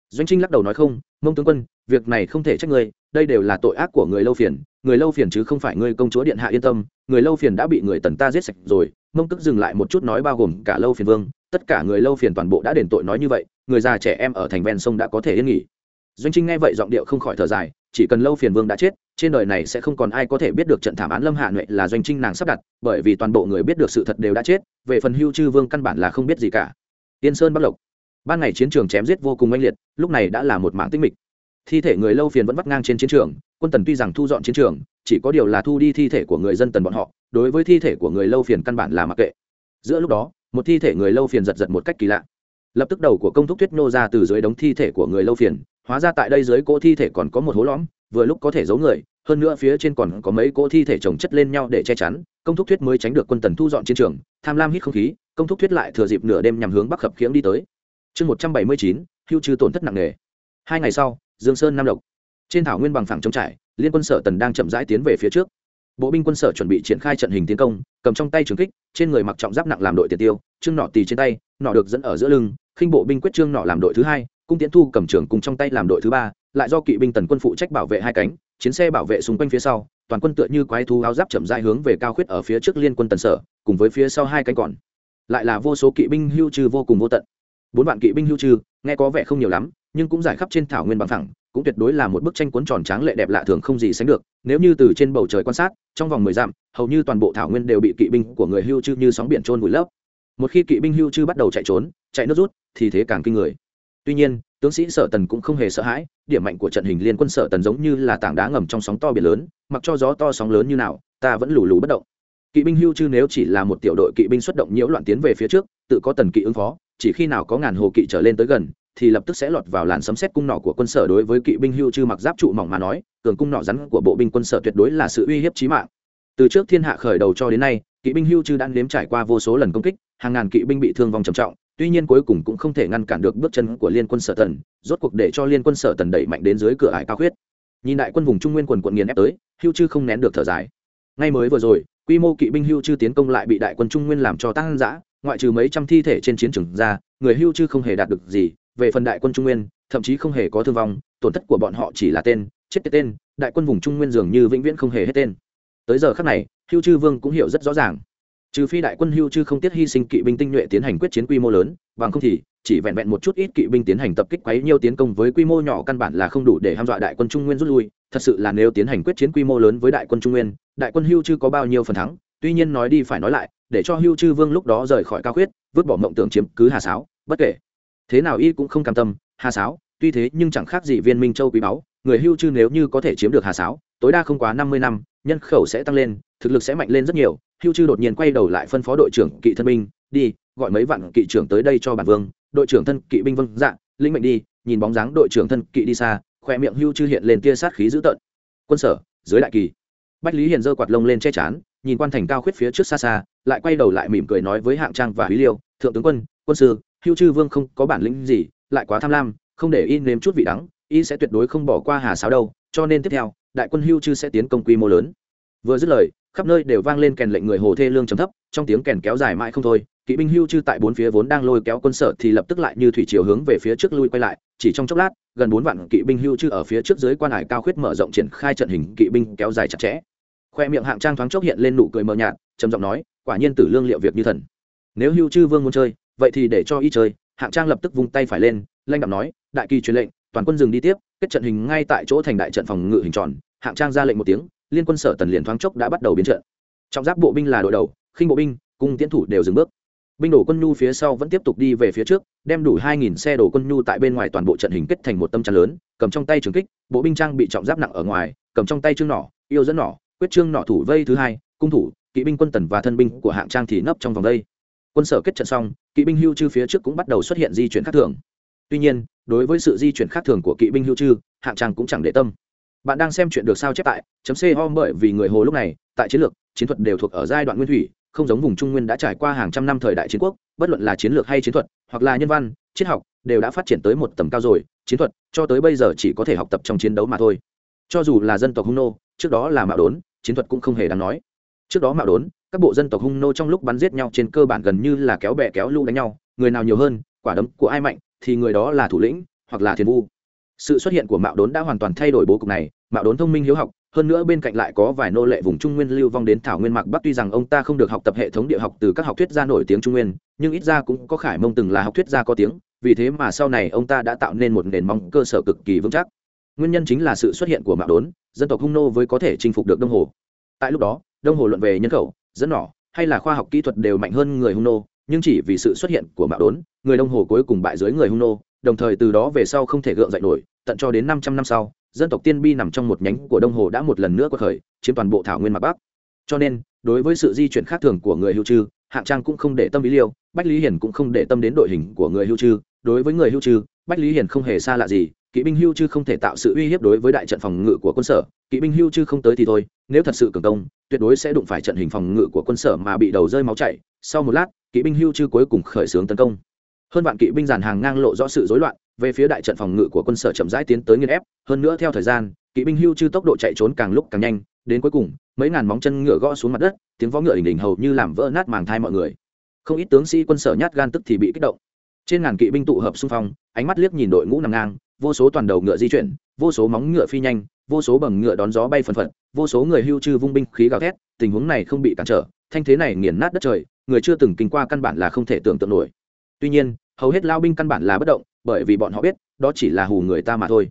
Speaker 1: Doanh trinh lắc đầu nói không, mông tướng quân, việc này không thể trách người đây đều là tội ác của người lâu phiền người lâu phiền chứ không phải ngươi công chúa điện hạ yên tâm, người lâu phiền đã bị người tần ta giết sạch rồi, mông tức dừng lại một chút nói bao gồm cả lâu phiền vương, tất cả người lâu phiền toàn bộ đã đền tội nói như vậy, người già trẻ em ở thành ven sông đã có thể yên nghỉ. Doanh trinh nghe vậy giọng điệu không khỏi thở dài, chỉ cần lâu phiền vương đã chết, trên đời này sẽ không còn ai có thể biết được trận thảm án lâm hạ nhuệ là doanh trinh nàng sắp đặt, bởi vì toàn bộ người biết được sự thật đều đã chết, về phần hưu chư vương căn bản là không biết gì cả. Tiên sơn bắc lộc. Ban ngày chiến trường chém giết vô cùng oanh liệt, lúc này đã là một mạng tinh mịch. Thi thể người lâu phiền vẫn vắt ngang trên chiến trường quân tần tuy rằng thu dọn chiến trường, chỉ có điều là thu đi thi thể của người dân tần bọn họ, đối với thi thể của người lâu phiền căn bản là mặc kệ. Giữa lúc đó, một thi thể người lâu phiền giật giật một cách kỳ lạ. Lập tức đầu của công thúc tuyết nô ra từ dưới đống thi thể của người lâu phiền, hóa ra tại đây dưới cỗ thi thể còn có một hố lõm, vừa lúc có thể giấu người, hơn nữa phía trên còn có mấy cỗ thi thể chồng chất lên nhau để che chắn, công thúc thuyết mới tránh được quân tần thu dọn chiến trường, tham lam hít không khí, công thúc thuyết lại thừa dịp nửa đêm nhằm hướng bắc khập khiễng đi tới. Chương một trăm bảy mươi chín, hưu trừ tổn thất nặng nề. Hai ngày sau, dương sơn nam lộc trên thảo nguyên bằng phẳng trống trải, liên quân sở tần đang chậm rãi tiến về phía trước. Bộ binh quân sở chuẩn bị triển khai trận hình tiến công, cầm trong tay trường kích, trên người mặc trọng giáp nặng làm đội tiền tiêu, trương nọ tì trên tay nọ được dẫn ở giữa lưng, khinh bộ binh quyết trương nọ làm đội thứ hai, cung tiến thu cầm trường cùng trong tay làm đội thứ ba, lại do kỵ binh tần quân phụ trách bảo vệ hai cánh, chiến xe bảo vệ xung quanh phía sau, toàn quân tựa như quái thú áo giáp chậm rãi hướng về cao khuyết ở phía trước liên quân tần sở, cùng với phía sau hai cánh còn. Lại là vô số kỵ binh hưu trừ vô cùng vô tận. Bốn vạn kỵ binh hưu trừ, nghe có vẻ không nhiều lắm, nhưng cũng giải khắp trên thảo nguyên bằng thẳng cũng tuyệt đối là một bức tranh cuốn tròn tráng lệ đẹp lạ thường không gì sánh được, nếu như từ trên bầu trời quan sát, trong vòng mười dặm, hầu như toàn bộ thảo nguyên đều bị kỵ binh của người hưu chư như sóng biển trôn vùi lấp. Một khi kỵ binh hưu chư bắt đầu chạy trốn, chạy nước rút, thì thế càng kinh người. Tuy nhiên, tướng sĩ sở tần cũng không hề sợ hãi, điểm mạnh của trận hình liên quân sở tần giống như là tảng đá ngầm trong sóng to biển lớn, mặc cho gió to sóng lớn như nào, ta vẫn lù lù bất động. Kỵ binh hưu chư nếu chỉ là một tiểu đội kỵ binh xuất động nhiễu loạn tiến về phía trước, tự có tần kỵ ứng phó, chỉ khi nào có ngàn hồ kỵ trở lên tới gần thì lập tức sẽ lọt vào làn sấm xét cung nỏ của quân sở đối với kỵ binh hưu chư mặc giáp trụ mỏng mà nói, cường cung nỏ rắn của bộ binh quân sở tuyệt đối là sự uy hiếp chí mạng. Từ trước thiên hạ khởi đầu cho đến nay, kỵ binh hưu chư đã nếm trải qua vô số lần công kích, hàng ngàn kỵ binh bị thương vong trầm trọng, tuy nhiên cuối cùng cũng không thể ngăn cản được bước chân của liên quân sở tần, rốt cuộc để cho liên quân sở tần đẩy mạnh đến dưới cửa ải cao khuyết. Nhìn đại quân vùng trung nguyên quần quận nghiền ép tới, hưu chư không nén được thở dài. Ngay mới vừa rồi, quy mô kỵ binh hưu chư tiến công lại bị đại quân trung nguyên làm cho tăng giã ngoại trừ mấy trăm thi thể trên chiến trường ra, người hưu chư không hề đạt được gì về phần đại quân trung nguyên, thậm chí không hề có thương vong, tổn thất của bọn họ chỉ là tên, chết cái tên, đại quân vùng trung nguyên dường như vĩnh viễn không hề hết tên. Tới giờ khắc này, hưu chư vương cũng hiểu rất rõ ràng. Trừ phi đại quân hưu chư không tiết hy sinh kỵ binh tinh nhuệ tiến hành quyết chiến quy mô lớn, bằng không thì chỉ vẹn vẹn một chút ít kỵ binh tiến hành tập kích quấy nhiều tiến công với quy mô nhỏ căn bản là không đủ để ham dọa đại quân trung nguyên rút lui. Thật sự là nếu tiến hành quyết chiến quy mô lớn với đại quân trung nguyên, đại quân hưu chư có bao nhiêu phần thắng? Tuy nhiên nói đi phải nói lại, để cho hưu chư vương lúc đó rời khỏi cao khuyết, vứt bỏ mộng tưởng chiếm cứ hà sáo, bất kể thế nào y cũng không cam tâm, hà sáo, tuy thế nhưng chẳng khác gì viên minh châu quý báu, người hưu chư nếu như có thể chiếm được hà sáo, tối đa không quá năm mươi năm, nhân khẩu sẽ tăng lên, thực lực sẽ mạnh lên rất nhiều. Hưu chư đột nhiên quay đầu lại phân phó đội trưởng kỵ thân binh, đi, gọi mấy vạn kỵ trưởng tới đây cho bản vương. Đội trưởng thân kỵ binh vâng dạ lĩnh mệnh đi, nhìn bóng dáng đội trưởng thân kỵ đi xa, khoe miệng hưu chư hiện lên tia sát khí dữ tợn. Quân sở, dưới đại kỳ. Bách lý hiền giơ quạt lông lên che chắn nhìn quan thành cao khuyết phía trước xa xa, lại quay đầu lại mỉm cười nói với hạng trang và húy liêu, thượng tướng quân quân sư hưu chư vương không có bản lĩnh gì, lại quá tham lam, không để y nếm chút vị đắng, y sẽ tuyệt đối không bỏ qua hà sáo đâu, cho nên tiếp theo, đại quân hưu chư sẽ tiến công quy mô lớn. Vừa dứt lời, khắp nơi đều vang lên kèn lệnh người hồ thê lương chấm thấp, trong tiếng kèn kéo dài mãi không thôi, kỵ binh hưu chư tại bốn phía vốn đang lôi kéo quân sở thì lập tức lại như thủy chiều hướng về phía trước lui quay lại, chỉ trong chốc lát, gần bốn vạn kỵ binh hưu chư ở phía trước dưới quan hải cao khuyết mở rộng triển khai trận hình kỵ binh kéo dài chặt chẽ. Khoe miệng hạng trang thoáng chốc hiện lên nụ cười mờ nhạt, trầm giọng nói, quả nhiên tử lương liệu việc như thần. Nếu hưu chư vương muốn chơi vậy thì để cho y chơi. Hạng trang lập tức vung tay phải lên, lanh đạm nói, đại kỳ truyền lệnh, toàn quân dừng đi tiếp. Kết trận hình ngay tại chỗ thành đại trận phòng ngự hình tròn. Hạng trang ra lệnh một tiếng, liên quân sở tần liền thoáng chốc đã bắt đầu biến trận. Trọng giáp bộ binh là đội đầu, khinh bộ binh, cung tiến thủ đều dừng bước. Binh đổ quân nhu phía sau vẫn tiếp tục đi về phía trước, đem đủ hai nghìn xe đổ quân nhu tại bên ngoài toàn bộ trận hình kết thành một tâm tràn lớn, cầm trong tay trường kích, bộ binh trang bị trọng giáp nặng ở ngoài, cầm trong tay chương nỏ, yêu dẫn nỏ, quyết trương nỏ thủ vây thứ hai, cung thủ, kỵ binh quân tần và thân binh của hạng trang thì nấp trong vòng đây quân sở kết trận xong, kỵ binh hưu chư phía trước cũng bắt đầu xuất hiện di chuyển khác thường. Tuy nhiên, đối với sự di chuyển khác thường của kỵ binh hưu chư, hạng trang cũng chẳng để tâm. Bạn đang xem chuyện được sao chép tại chấm c ho bởi vì người hồ lúc này, tại chiến lược, chiến thuật đều thuộc ở giai đoạn nguyên thủy, không giống vùng trung nguyên đã trải qua hàng trăm năm thời đại chiến quốc, bất luận là chiến lược hay chiến thuật, hoặc là nhân văn, triết học, đều đã phát triển tới một tầm cao rồi, chiến thuật, cho tới bây giờ chỉ có thể học tập trong chiến đấu mà thôi. Cho dù là dân tộc hung nô, trước đó là mạo đốn, chiến thuật cũng không hề đáng nói. Trước đó mạo đốn các bộ dân tộc hung nô trong lúc bắn giết nhau trên cơ bản gần như là kéo bè kéo lũ đánh nhau, người nào nhiều hơn, quả đấm của ai mạnh thì người đó là thủ lĩnh hoặc là thiền vu. Sự xuất hiện của mạo đốn đã hoàn toàn thay đổi bố cục này, mạo đốn thông minh hiếu học, hơn nữa bên cạnh lại có vài nô lệ vùng trung nguyên lưu vong đến thảo nguyên mạc bắc tuy rằng ông ta không được học tập hệ thống địa học từ các học thuyết gia nổi tiếng trung nguyên, nhưng ít ra cũng có khải mông từng là học thuyết gia có tiếng, vì thế mà sau này ông ta đã tạo nên một nền móng cơ sở cực kỳ vững chắc. Nguyên nhân chính là sự xuất hiện của mạo đốn, dân tộc hung nô với có thể chinh phục được đông hồ. Tại lúc đó, đông hồ luận về nhân khẩu dẫn nỏ, hay là khoa học kỹ thuật đều mạnh hơn người hung nô, nhưng chỉ vì sự xuất hiện của mạo đốn, người đông hồ cuối cùng bại dưới người hung nô, đồng thời từ đó về sau không thể gượng dậy nổi, tận cho đến năm trăm năm sau, dân tộc tiên bi nằm trong một nhánh của đông hồ đã một lần nữa quật khởi, chiếm toàn bộ thảo nguyên mặt bắc. Cho nên, đối với sự di chuyển khác thường của người hưu trư hạng trang cũng không để tâm ý liêu, bách lý hiển cũng không để tâm đến đội hình của người hưu trư đối với người hưu trư bách lý hiển không hề xa lạ gì kỵ binh hưu chư không thể tạo sự uy hiếp đối với đại trận phòng ngự của quân sở. Kỵ binh hưu chư không tới thì thôi, nếu thật sự cường công, tuyệt đối sẽ đụng phải trận hình phòng ngự của quân sở mà bị đầu rơi máu chảy. Sau một lát, kỵ binh hưu chư cuối cùng khởi xướng tấn công. Hơn vạn kỵ binh dàn hàng ngang lộ rõ sự rối loạn, về phía đại trận phòng ngự của quân sở chậm rãi tiến tới nghiên ép. Hơn nữa theo thời gian, kỵ binh hưu chư tốc độ chạy trốn càng lúc càng nhanh, đến cuối cùng, mấy ngàn móng chân ngựa gõ xuống mặt đất, tiếng võ ngựa đỉnh đỉnh hầu như làm vỡ nát màng thai mọi người. Không ít tướng sĩ quân sở nhát gan tức thì bị kích động trên ngàn kỵ binh tụ hợp xung phong, ánh mắt liếc nhìn đội ngũ nằm ngang, vô số toàn đầu ngựa di chuyển, vô số móng ngựa phi nhanh, vô số bằng ngựa đón gió bay phần phật, vô số người hưu chư vung binh khí gào thét, tình huống này không bị cản trở, thanh thế này nghiền nát đất trời, người chưa từng kinh qua căn bản là không thể tưởng tượng nổi. Tuy nhiên, hầu hết lao binh căn bản là bất động, bởi vì bọn họ biết, đó chỉ là hù người ta mà thôi.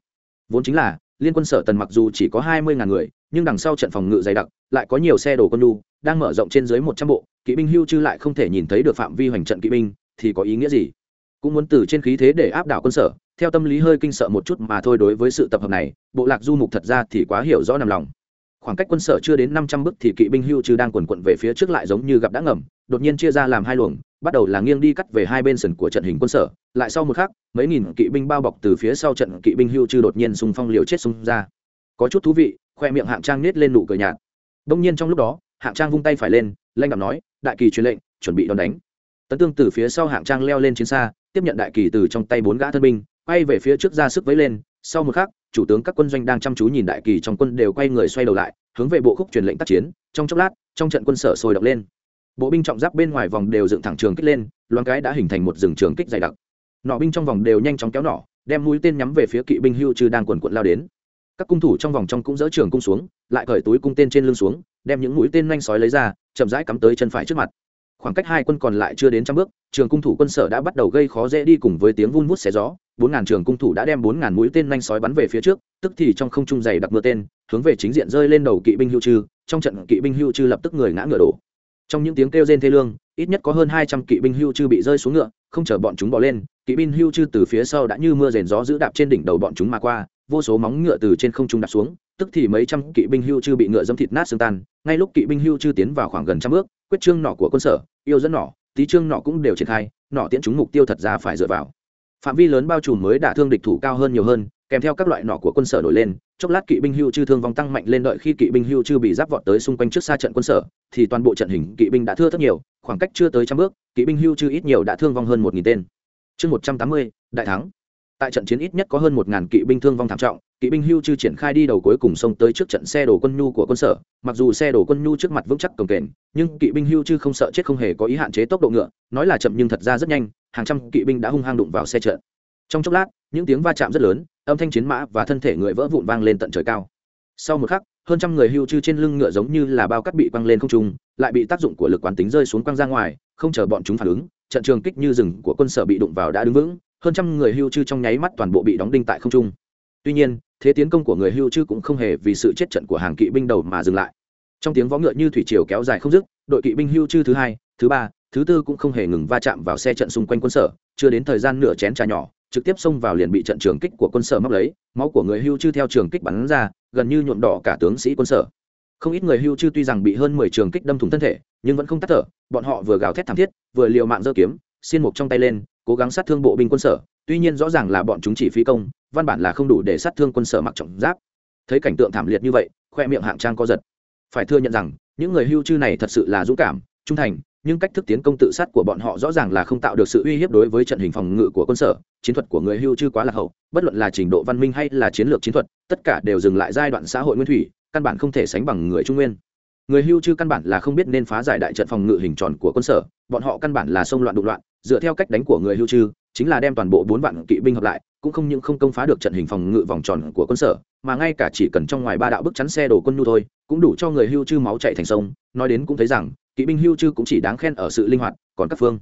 Speaker 1: Vốn chính là, liên quân sở tần mặc dù chỉ có hai mươi ngàn người, nhưng đằng sau trận phòng ngự dày đặc, lại có nhiều xe đồ quân lu đang mở rộng trên dưới một trăm bộ, kỵ binh hưu chư lại không thể nhìn thấy được phạm vi hoành trận kỵ binh, thì có ý nghĩa gì? Cũng muốn từ trên khí thế để áp đảo quân sở, theo tâm lý hơi kinh sợ một chút mà thôi đối với sự tập hợp này, bộ lạc du mục thật ra thì quá hiểu rõ nằm lòng. Khoảng cách quân sở chưa đến năm trăm bước thì kỵ binh hưu trừ đang quần quận về phía trước lại giống như gặp đã ngầm, đột nhiên chia ra làm hai luồng, bắt đầu là nghiêng đi cắt về hai bên sườn của trận hình quân sở, lại sau một khắc, mấy nghìn kỵ binh bao bọc từ phía sau trận kỵ binh hưu trừ đột nhiên xung phong liều chết xung ra. Có chút thú vị, khoe miệng hạng trang nết lên nụ cười nhạt. Đông nhiên trong lúc đó, hạng trang vung tay phải lên, lanh đạm nói, đại kỳ truyền lệnh, chuẩn bị đón đánh. Tấn tương từ phía sau hạng trang leo lên chiến xa tiếp nhận đại kỳ từ trong tay bốn gã thân binh, quay về phía trước ra sức vẫy lên. Sau một khắc, chủ tướng các quân doanh đang chăm chú nhìn đại kỳ trong quân đều quay người xoay đầu lại, hướng về bộ khúc truyền lệnh tác chiến. Trong chốc lát, trong trận quân sở sôi động lên. Bộ binh trọng giáp bên ngoài vòng đều dựng thẳng trường kích lên, loáng cái đã hình thành một rừng trường kích dày đặc. Nọ binh trong vòng đều nhanh chóng kéo nỏ đem mũi tên nhắm về phía kỵ binh hưu trừ đang quần quận lao đến. Các cung thủ trong vòng trong cũng dỡ trường cung xuống, lại cởi túi cung tên trên lưng xuống, đem những mũi tên nhanh sói lấy ra, chậm rãi cắm tới chân phải trước mặt khoảng cách hai quân còn lại chưa đến trăm bước, trường cung thủ quân sở đã bắt đầu gây khó dễ đi cùng với tiếng vun vút xé gió. Bốn ngàn trường cung thủ đã đem bốn ngàn mũi tên nhanh sói bắn về phía trước, tức thì trong không trung dày đặc mưa tên, hướng về chính diện rơi lên đầu kỵ binh hưu trư trong trận, kỵ binh hưu trư lập tức người ngã ngựa đổ. Trong những tiếng kêu rên thê lương, ít nhất có hơn hai trăm kỵ binh hưu trư bị rơi xuống ngựa, không chờ bọn chúng bỏ lên, kỵ binh hưu trư từ phía sau đã như mưa rền gió giữ đạp trên đỉnh đầu bọn chúng mà qua, vô số móng ngựa từ trên không trung đạp xuống, tức thì mấy trăm kỵ binh hưu chư bị ngựa dâm thịt nát xương tan. Ngay lúc kỵ binh hưu chư tiến vào khoảng gần trăm bước quyết trương nọ của quân sở, yêu dẫn nọ, tí trương nọ cũng đều triển khai, nọ tiễn chúng mục tiêu thật ra phải dựa vào. Phạm vi lớn bao trùm mới đả thương địch thủ cao hơn nhiều hơn, kèm theo các loại nọ của quân sở nổi lên, chốc lát kỵ binh hưu chư thương vong tăng mạnh lên đợi khi kỵ binh hưu chư bị giáp vọt tới xung quanh trước xa trận quân sở, thì toàn bộ trận hình kỵ binh đã thưa rất nhiều, khoảng cách chưa tới trăm bước, kỵ binh hưu chư ít nhiều đã thương vong hơn một nghìn tên. Chương một trăm tám mươi, đại thắng tại trận chiến ít nhất có hơn một ngàn kỵ binh thương vong thảm trọng, kỵ binh hưu chư triển khai đi đầu cuối cùng xông tới trước trận xe đổ quân nhu của quân sở. Mặc dù xe đổ quân nhu trước mặt vững chắc cồng kềnh nhưng kỵ binh hưu chư không sợ chết không hề có ý hạn chế tốc độ ngựa, nói là chậm nhưng thật ra rất nhanh, hàng trăm kỵ binh đã hung hăng đụng vào xe trận. Trong chốc lát, những tiếng va chạm rất lớn, âm thanh chiến mã và thân thể người vỡ vụn vang lên tận trời cao. Sau một khắc, hơn trăm người hưu chư trên lưng ngựa giống như là bao cắt bị quăng lên không trung, lại bị tác dụng của lực quán tính rơi xuống quăng ra ngoài, không chờ bọn chúng phản ứng, trận trường kích như rừng của quân sở bị đụng vào đã đứng vững hơn trăm người hưu chư trong nháy mắt toàn bộ bị đóng đinh tại không trung. Tuy nhiên, thế tiến công của người hưu chư cũng không hề vì sự chết trận của hàng kỵ binh đầu mà dừng lại. Trong tiếng vó ngựa như thủy triều kéo dài không dứt, đội kỵ binh hưu chư thứ hai, thứ ba, thứ tư cũng không hề ngừng va chạm vào xe trận xung quanh quân sở, chưa đến thời gian nửa chén trà nhỏ, trực tiếp xông vào liền bị trận trường kích của quân sở móc lấy, máu của người hưu chư theo trường kích bắn ra, gần như nhuộm đỏ cả tướng sĩ quân sở. Không ít người hưu chư tuy rằng bị hơn mười trường kích đâm thủng thân thể, nhưng vẫn không tắt thở, bọn họ vừa gào thét thảm thiết, vừa liều mạng giơ kiếm, xiên mục trong tay lên cố gắng sát thương bộ binh quân sở, tuy nhiên rõ ràng là bọn chúng chỉ phí công, văn bản là không đủ để sát thương quân sở mặc trọng giáp. Thấy cảnh tượng thảm liệt như vậy, khoe miệng hạng trang co giật. Phải thừa nhận rằng, những người hưu chư này thật sự là dũng cảm, trung thành, nhưng cách thức tiến công tự sát của bọn họ rõ ràng là không tạo được sự uy hiếp đối với trận hình phòng ngự của quân sở, chiến thuật của người hưu chư quá lạc hậu, bất luận là trình độ văn minh hay là chiến lược chiến thuật, tất cả đều dừng lại giai đoạn xã hội nguyên thủy, căn bản không thể sánh bằng người trung nguyên người hưu chư căn bản là không biết nên phá giải đại trận phòng ngự hình tròn của quân sở, bọn họ căn bản là xông loạn đụng loạn, dựa theo cách đánh của người hưu chư, chính là đem toàn bộ bốn vạn kỵ binh hợp lại, cũng không những không công phá được trận hình phòng ngự vòng tròn của quân sở, mà ngay cả chỉ cần trong ngoài ba đạo bức chắn xe đổ quân nhu thôi, cũng đủ cho người hưu chư máu chạy thành sông. Nói đến cũng thấy rằng, kỵ binh hưu chư cũng chỉ đáng khen ở sự linh hoạt, còn các phương.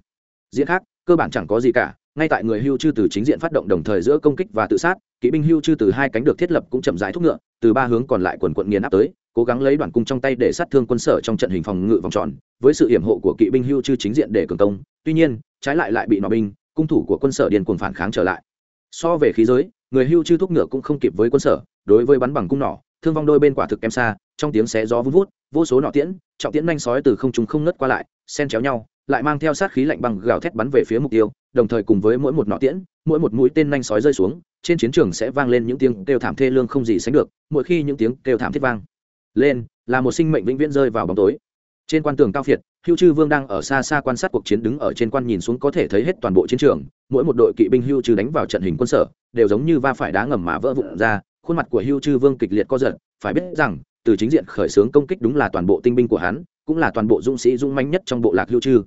Speaker 1: Diễn khác, cơ bản chẳng có gì cả, ngay tại người hưu chư từ chính diện phát động đồng thời giữa công kích và tự sát, kỵ binh hưu chư từ hai cánh được thiết lập cũng chậm rãi thúc ngựa, từ ba hướng còn lại quần quận nghiền áp tới cố gắng lấy đoàn cung trong tay để sát thương quân sở trong trận hình phòng ngự vòng tròn, với sự hiểm hộ của kỵ binh hưu chư chính diện để cường công. Tuy nhiên, trái lại lại bị nọ binh, cung thủ của quân sở điền cuồng phản kháng trở lại. So về khí giới, người hưu chư thúc ngựa cũng không kịp với quân sở, đối với bắn bằng cung nỏ, thương vong đôi bên quả thực em xa, trong tiếng xé gió vun vút, vô số nọ tiễn, trọng tiễn nhanh sói từ không trung không ngất qua lại, xen chéo nhau, lại mang theo sát khí lạnh bằng gào thét bắn về phía mục tiêu, đồng thời cùng với mỗi một nọ tiễn, mỗi một mũi tên nhanh sói rơi xuống, trên chiến trường sẽ vang lên những tiếng kêu thảm thê lương không gì sánh được, mỗi khi những tiếng kêu thảm thiết vang lên, là một sinh mệnh vĩnh viễn rơi vào bóng tối. Trên quan tường cao phiệt, hưu chư vương đang ở xa xa quan sát cuộc chiến đứng ở trên quan nhìn xuống có thể thấy hết toàn bộ chiến trường. Mỗi một đội kỵ binh hưu chư đánh vào trận hình quân sở, đều giống như va phải đá ngầm mà vỡ vụn ra. Khuôn mặt của hưu chư vương kịch liệt co giật, phải biết rằng, từ chính diện khởi xướng công kích đúng là toàn bộ tinh binh của hắn, cũng là toàn bộ dũng sĩ dũng manh nhất trong bộ lạc hưu chư.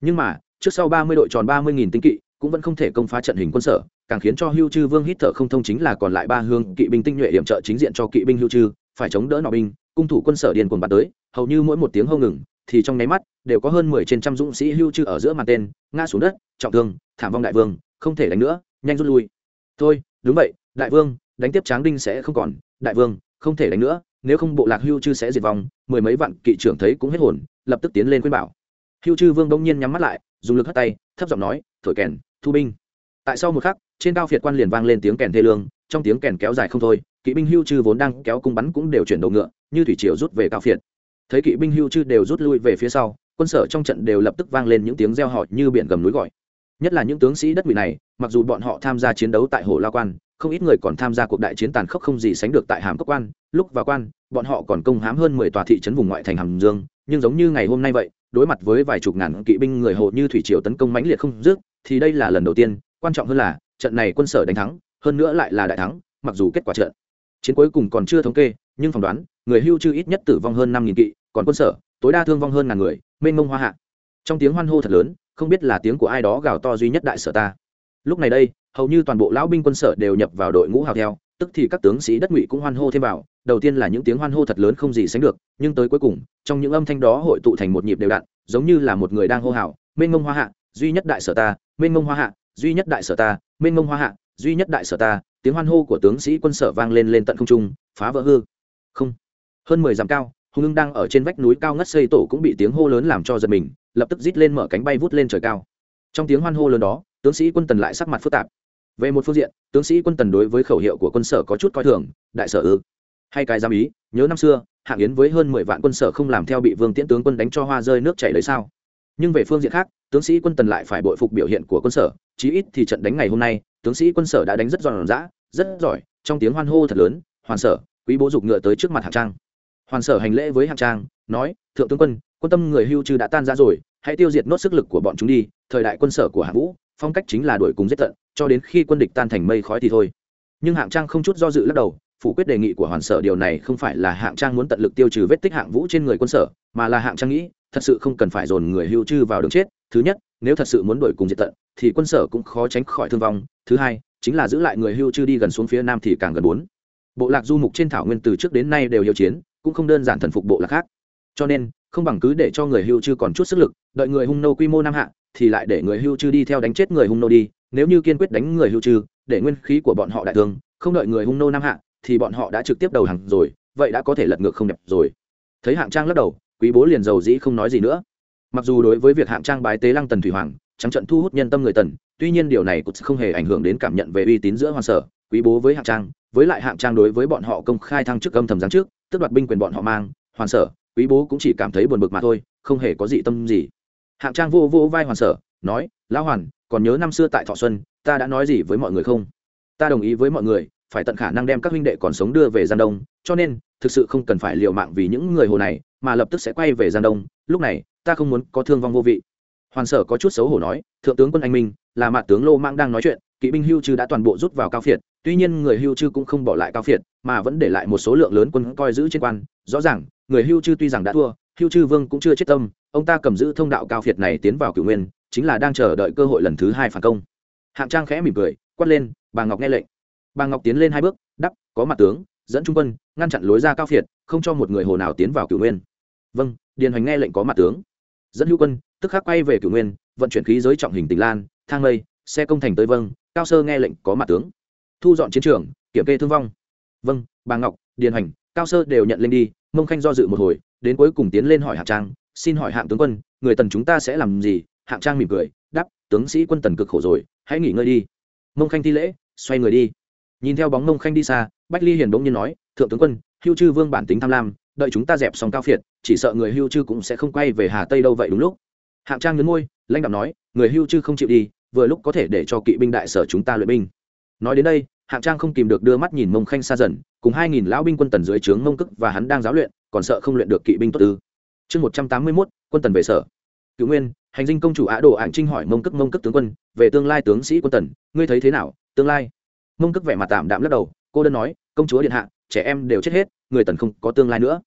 Speaker 1: Nhưng mà, trước sau ba mươi đội tròn ba mươi nghìn tinh kỵ cũng vẫn không thể công phá trận hình quân sở, càng khiến cho hưu chư vương hít thở không thông chính là còn lại ba hương kỵ binh tinh nhuệ điểm trợ chính diện cho kỵ binh hưu chư, phải chống đỡ nọ binh cung thủ quân sở điền cuồng bắn tới, hầu như mỗi một tiếng hâu ngừng, thì trong nháy mắt, đều có hơn mười trên trăm dũng sĩ hưu chư ở giữa màn tên, ngã xuống đất, trọng thương, thảm vong đại vương, không thể đánh nữa, nhanh rút lui. Thôi, đúng vậy, đại vương, đánh tiếp tráng đinh sẽ không còn, đại vương, không thể đánh nữa, nếu không bộ lạc hưu chư sẽ diệt vong, mười mấy vạn kỵ trưởng thấy cũng hết hồn, lập tức tiến lên khuyên bảo. Hưu chư vương đông nhiên nhắm mắt lại, dùng lực hất tay, thấp giọng nói, thổi kèn, thu binh. Tại sau một khắc, trên cao phiệt quan liền vang lên tiếng kèn thê lương, trong tiếng kèn kéo dài không thôi kỵ binh hưu chư vốn đang kéo cung bắn cũng đều chuyển đầu ngựa, như thủy triều rút về cao phiệt. Thấy kỵ binh hưu chư đều rút lui về phía sau, quân sở trong trận đều lập tức vang lên những tiếng reo hò như biển gầm núi gọi. Nhất là những tướng sĩ đất vị này, mặc dù bọn họ tham gia chiến đấu tại hồ la quan, không ít người còn tham gia cuộc đại chiến tàn khốc không gì sánh được tại hàm cốc quan, lúc vào quan, bọn họ còn công hám hơn mười tòa thị trấn vùng ngoại thành hàm dương, nhưng giống như ngày hôm nay vậy, đối mặt với vài chục ngàn kỵ binh người hộ như thủy triều tấn công mãnh liệt không dứt, thì đây là lần đầu tiên, quan trọng hơn là, trận này quân sở đánh thắng, hơn nữa lại là đại thắng, mặc dù kết quả trận chiến cuối cùng còn chưa thống kê, nhưng phỏng đoán, người hưu chư ít nhất tử vong hơn năm nghìn kỵ, còn quân sở, tối đa thương vong hơn ngàn người, mênh mông hoa hạ. Trong tiếng hoan hô thật lớn, không biết là tiếng của ai đó gào to duy nhất đại sở ta. Lúc này đây, hầu như toàn bộ lão binh quân sở đều nhập vào đội ngũ hào theo, tức thì các tướng sĩ đất ngụy cũng hoan hô thêm vào, đầu tiên là những tiếng hoan hô thật lớn không gì sánh được, nhưng tới cuối cùng, trong những âm thanh đó hội tụ thành một nhịp đều đặn, giống như là một người đang hô hào, mênh mông hoa hạ, duy nhất đại sở ta, mênh mông hoa hạ, duy nhất đại sở ta, mênh mông hoa hạ, duy nhất đại sở ta tiếng hoan hô của tướng sĩ quân sở vang lên lên tận không trung, phá vỡ hư. Không. Hơn mười dặm cao, hùng ưng đang ở trên vách núi cao ngất xây tổ cũng bị tiếng hô lớn làm cho giật mình, lập tức rít lên mở cánh bay vút lên trời cao. Trong tiếng hoan hô lớn đó, tướng sĩ quân tần lại sắc mặt phức tạp. Về một phương diện, tướng sĩ quân tần đối với khẩu hiệu của quân sở có chút coi thường, đại sở ư. Hay cái giam ý, nhớ năm xưa hạng yến với hơn mười vạn quân sở không làm theo bị vương tiễn tướng quân đánh cho hoa rơi nước chảy đấy sao? Nhưng về phương diện khác, tướng sĩ quân tần lại phải bội phục biểu hiện của quân sở, chí ít thì trận đánh ngày hôm nay, tướng sĩ quân sở đã đánh rất giòn giã, rất giỏi, trong tiếng hoan hô thật lớn, hoàn sở, quý bố dục ngựa tới trước mặt hạng trang. Hoàn sở hành lễ với hạng trang, nói, thượng tướng quân quân tâm người hưu trừ đã tan ra rồi, hãy tiêu diệt nốt sức lực của bọn chúng đi, thời đại quân sở của hạng vũ, phong cách chính là đuổi cùng giết tận, cho đến khi quân địch tan thành mây khói thì thôi. Nhưng hạng trang không chút do dự lắc đầu, phủ quyết đề nghị của hoàn sở, điều này không phải là hạng trang muốn tận lực tiêu trừ vết tích hạng vũ trên người quân sở, mà là hạng trang nghĩ thật sự không cần phải dồn người hưu trư vào đường chết. Thứ nhất, nếu thật sự muốn đuổi cùng diệt tận, thì quân sở cũng khó tránh khỏi thương vong. Thứ hai, chính là giữ lại người hưu trư đi gần xuống phía nam thì càng gần bốn. Bộ lạc du mục trên thảo nguyên từ trước đến nay đều hiệu chiến, cũng không đơn giản thần phục bộ lạc khác. Cho nên, không bằng cứ để cho người hưu trư còn chút sức lực, đợi người hung nô quy mô nam hạ, thì lại để người hưu trư đi theo đánh chết người hung nô đi. Nếu như kiên quyết đánh người hưu trư để nguyên khí của bọn họ đại thương, không đợi người hung nô nam hạ, thì bọn họ đã trực tiếp đầu hàng rồi, vậy đã có thể lật ngược không đẹp rồi. Thấy hạng trang lắc đầu quý bố liền giàu dĩ không nói gì nữa. Mặc dù đối với việc hạng trang bái tế lăng tần thủy hoàng, trắng trận thu hút nhân tâm người tần, tuy nhiên điều này cũng không hề ảnh hưởng đến cảm nhận về uy tín giữa hoàng sở, quý bố với hạng trang, với lại hạng trang đối với bọn họ công khai thăng chức âm thầm giáng trước tức đoạt binh quyền bọn họ mang, hoàng sở, quý bố cũng chỉ cảm thấy buồn bực mà thôi, không hề có gì tâm gì. Hạng trang vô vô vai hoàn sở, nói, lão hoàn, còn nhớ năm xưa tại thọ xuân, ta đã nói gì với mọi người không? Ta đồng ý với mọi người, phải tận khả năng đem các huynh đệ còn sống đưa về gian đông, cho nên, thực sự không cần phải liều mạng vì những người hồ này mà lập tức sẽ quay về giang đông lúc này ta không muốn có thương vong vô vị hoàn sở có chút xấu hổ nói thượng tướng quân anh minh là mạ tướng lô mang đang nói chuyện kỵ binh hưu trừ đã toàn bộ rút vào cao phiệt tuy nhiên người hưu trừ cũng không bỏ lại cao phiệt mà vẫn để lại một số lượng lớn quân coi giữ trên quan rõ ràng người hưu trừ tuy rằng đã thua hưu trừ vương cũng chưa chết tâm ông ta cầm giữ thông đạo cao phiệt này tiến vào cửu nguyên chính là đang chờ đợi cơ hội lần thứ hai phản công hạng trang khẽ mỉm cười quát lên bà ngọc nghe lệnh bà ngọc tiến lên hai bước đắp có mặt tướng dẫn trung quân, ngăn chặn lối ra cao phiệt, không cho một người hồ nào tiến vào cửu nguyên. Vâng điền hoành nghe lệnh có mặt tướng. Dẫn hữu quân, tức khắc quay về cửu nguyên, vận chuyển khí giới trọng hình tỉnh lan, thang lây xe công thành tới vâng cao sơ nghe lệnh có mặt tướng. Thu dọn chiến trường, kiểm kê thương vong. Vâng bà ngọc, điền hoành, cao sơ đều nhận lên đi, mông khanh do dự một hồi, đến cuối cùng tiến lên hỏi hạng trang, xin hỏi hạng tướng quân, người tần chúng ta sẽ làm gì? Hạng trang mỉm cười, đáp, tướng sĩ quân tần cực khổ rồi, hãy nghỉ ngơi đi. Mông khanh thi lễ, xoay người đi. Nhìn theo bóng mông khanh đi xa bách ly hiền bỗng nhiên nói, thượng tướng quân, hưu chư vương bản tính tham lam, đợi chúng ta dẹp xong cao phiệt, chỉ sợ người hưu chư cũng sẽ không quay về hà tây đâu vậy, đúng lúc? Hạng trang nhấn ngôi lãnh đạo nói, người hưu chư không chịu đi, vừa lúc có thể để cho kỵ binh đại sở chúng ta luyện binh. Nói đến đây, hạng trang không kìm được đưa mắt nhìn mông khanh xa dần, cùng hai nghìn lão binh quân tần dưới trướng mông cức và hắn đang giáo luyện, còn sợ không luyện được kỵ binh tốt tư chương một trăm tám mươi mốt, quân tần về sở. Cựu nguyên, hành dinh công chủ á đồ ảng trinh hỏi mông cức mông cức tướng quân, về tương lai tướng sĩ quân tần, ngươi thấy thế nào? Tương lai? Mông cức vẻ mặt tạm đạm lắc đầu cô đơn nói, công chúa điện hạ, trẻ em đều chết hết, người tần không có tương lai nữa.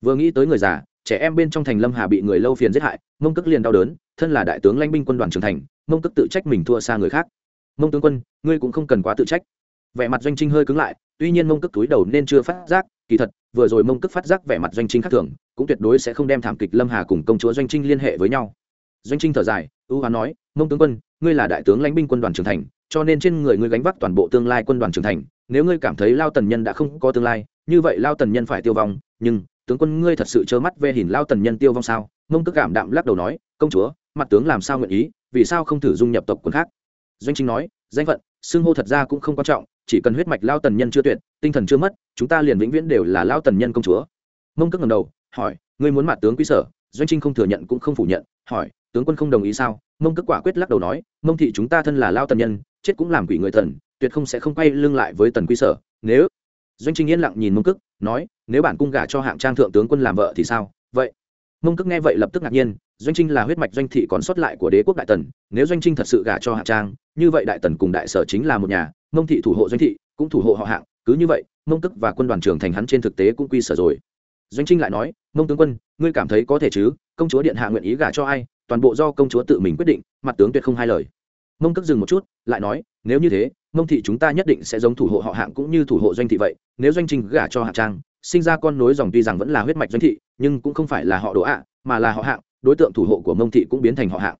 Speaker 1: Vừa nghĩ tới người già, trẻ em bên trong thành lâm hà bị người lâu phiền giết hại, mông cức liền đau đớn, thân là đại tướng lãnh binh quân đoàn trưởng thành, mông cức tự trách mình thua xa người khác. Mông tướng quân, ngươi cũng không cần quá tự trách. Vẻ mặt doanh trinh hơi cứng lại, tuy nhiên mông cức túi đầu nên chưa phát giác, kỳ thật, vừa rồi mông cức phát giác vẻ mặt doanh trinh khác thường, cũng tuyệt đối sẽ không đem thảm kịch lâm hà cùng công chúa doanh trinh liên hệ với nhau doanh trinh thở dài, ưu hoán nói, mông tướng quân, ngươi là đại tướng lãnh binh quân đoàn trưởng thành, cho nên trên người ngươi gánh vác toàn bộ tương lai quân đoàn trưởng thành. Nếu ngươi cảm thấy lao tần nhân đã không có tương lai, như vậy lao tần nhân phải tiêu vong. Nhưng, tướng quân, ngươi thật sự trơ mắt về hình lao tần nhân tiêu vong sao? Mông tức cảm đạm lắc đầu nói, công chúa, mặt tướng làm sao nguyện ý? Vì sao không thử dung nhập tộc quân khác? Doanh Trinh nói, danh phận, xưng hô thật ra cũng không quan trọng, chỉ cần huyết mạch lao tần nhân chưa tuyệt, tinh thần chưa mất, chúng ta liền vĩnh viễn đều là lao tần nhân công chúa. Mông cước ngầm đầu, hỏi, ngươi muốn mặt tướng quý sở? Doanh trinh không thừa nhận cũng không phủ nhận, hỏi tướng quân không đồng ý sao? Mông cước quả quyết lắc đầu nói, mông thị chúng ta thân là lao tần nhân, chết cũng làm quỷ người thần, tuyệt không sẽ không quay lưng lại với tần quy sở. Nếu doanh trinh yên lặng nhìn mông cức nói, nếu bản cung gả cho hạng trang thượng tướng quân làm vợ thì sao? Vậy mông cức nghe vậy lập tức ngạc nhiên, doanh trinh là huyết mạch doanh thị còn sót lại của đế quốc đại tần, nếu doanh trinh thật sự gả cho hạng trang, như vậy đại tần cùng đại sở chính là một nhà, mông thị thủ hộ doanh thị, cũng thủ hộ họ hạng, cứ như vậy, mông tức và quân đoàn trưởng thành hắn trên thực tế cũng quy sở rồi. Doanh trinh lại nói, mông tướng quân, ngươi cảm thấy có thể chứ? Công chúa điện hạ nguyện ý gả cho ai? Toàn bộ do công chúa tự mình quyết định, mặt tướng tuyệt không hai lời. Mông cước dừng một chút, lại nói, nếu như thế, mông thị chúng ta nhất định sẽ giống thủ hộ họ hạng cũng như thủ hộ doanh thị vậy. Nếu doanh trinh gả cho hạ trang, sinh ra con nối dòng tuy rằng vẫn là huyết mạch doanh thị, nhưng cũng không phải là họ đỗ ạ, mà là họ hạng, đối tượng thủ hộ của mông thị cũng biến thành họ hạng.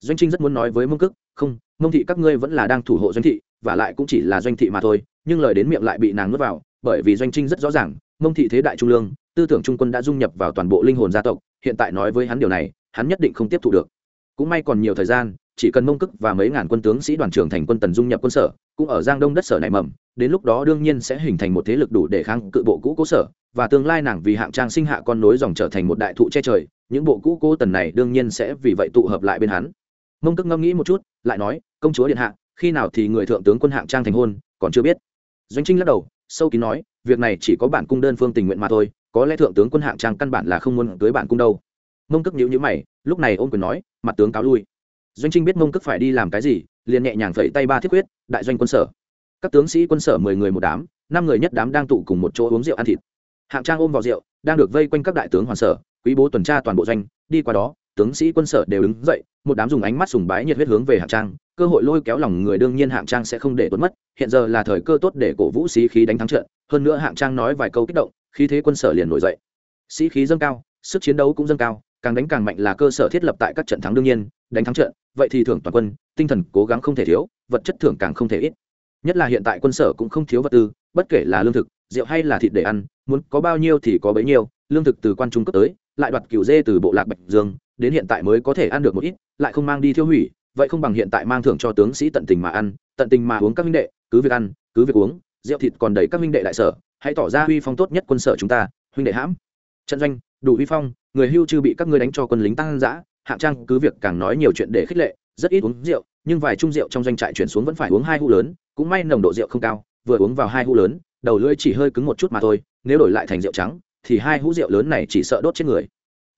Speaker 1: Doanh trinh rất muốn nói với mông cức không, mông thị các ngươi vẫn là đang thủ hộ doanh thị, và lại cũng chỉ là doanh thị mà thôi, nhưng lời đến miệng lại bị nàng nuốt vào bởi vì doanh trinh rất rõ ràng, mông thị thế đại trung lương, tư tưởng trung quân đã dung nhập vào toàn bộ linh hồn gia tộc, hiện tại nói với hắn điều này, hắn nhất định không tiếp thu được. Cũng may còn nhiều thời gian, chỉ cần mông cức và mấy ngàn quân tướng sĩ đoàn trưởng thành quân tần dung nhập quân sở, cũng ở giang đông đất sở này mầm, đến lúc đó đương nhiên sẽ hình thành một thế lực đủ để kháng cự bộ cũ cố sở, và tương lai nàng vì hạng trang sinh hạ con nối dòng trở thành một đại thụ che trời, những bộ cũ cố tần này đương nhiên sẽ vì vậy tụ hợp lại bên hắn. Mông cức ngẫm nghĩ một chút, lại nói, công chúa điện hạ, khi nào thì người thượng tướng quân hạng trang thành hôn, còn chưa biết. Doanh trinh lắc đầu sâu kín nói, việc này chỉ có bản cung đơn phương tình nguyện mà thôi, có lẽ thượng tướng quân hạng trang căn bản là không muốn cưới bản cung đâu. Mông cức nhíu nhíu mày, lúc này ôm quyền nói, mặt tướng cáo lui. Doanh trinh biết mông cức phải đi làm cái gì, liền nhẹ nhàng phẩy tay ba thiết quyết, đại doanh quân sở. Các tướng sĩ quân sở mười người một đám, năm người nhất đám đang tụ cùng một chỗ uống rượu ăn thịt. Hạng trang ôm vào rượu, đang được vây quanh các đại tướng hoàn sở, quý bố tuần tra toàn bộ doanh, đi qua đó tướng sĩ quân sở đều đứng dậy, một đám dùng ánh mắt sùng bái nhiệt huyết hướng về hạng trang, cơ hội lôi kéo lòng người đương nhiên hạng trang sẽ không để tuấn mất, hiện giờ là thời cơ tốt để cổ vũ sĩ khí đánh thắng trận, hơn nữa hạng trang nói vài câu kích động, khí thế quân sở liền nổi dậy. Sĩ khí dâng cao, sức chiến đấu cũng dâng cao, càng đánh càng mạnh là cơ sở thiết lập tại các trận thắng đương nhiên, đánh thắng trận, vậy thì thưởng toàn quân, tinh thần cố gắng không thể thiếu, vật chất thưởng càng không thể ít. Nhất là hiện tại quân sở cũng không thiếu vật tư, bất kể là lương thực, rượu hay là thịt để ăn, muốn có bao nhiêu thì có bấy nhiêu, lương thực từ quan trung cấp tới lại đoạt cửu dê từ bộ lạc bạch dương, đến hiện tại mới có thể ăn được một ít, lại không mang đi thiêu hủy, vậy không bằng hiện tại mang thưởng cho tướng sĩ tận tình mà ăn, tận tình mà uống các minh đệ, cứ việc ăn, cứ việc uống, rượu thịt còn đầy các minh đệ đại sở, hãy tỏ ra huy phong tốt nhất quân sở chúng ta, huynh đệ hãm. Trận doanh, đủ huy phong, người hưu chưa bị các ngươi đánh cho quân lính tăng dã, hạng trang cứ việc càng nói nhiều chuyện để khích lệ, rất ít uống rượu, nhưng vài chung rượu trong doanh trại chuyển xuống vẫn phải uống hai hũ lớn, cũng may nồng độ rượu không cao, vừa uống vào hai hũ lớn, đầu lưỡi chỉ hơi cứng một chút mà thôi, nếu đổi lại thành rượu trắng thì hai hũ rượu lớn này chỉ sợ đốt chết người.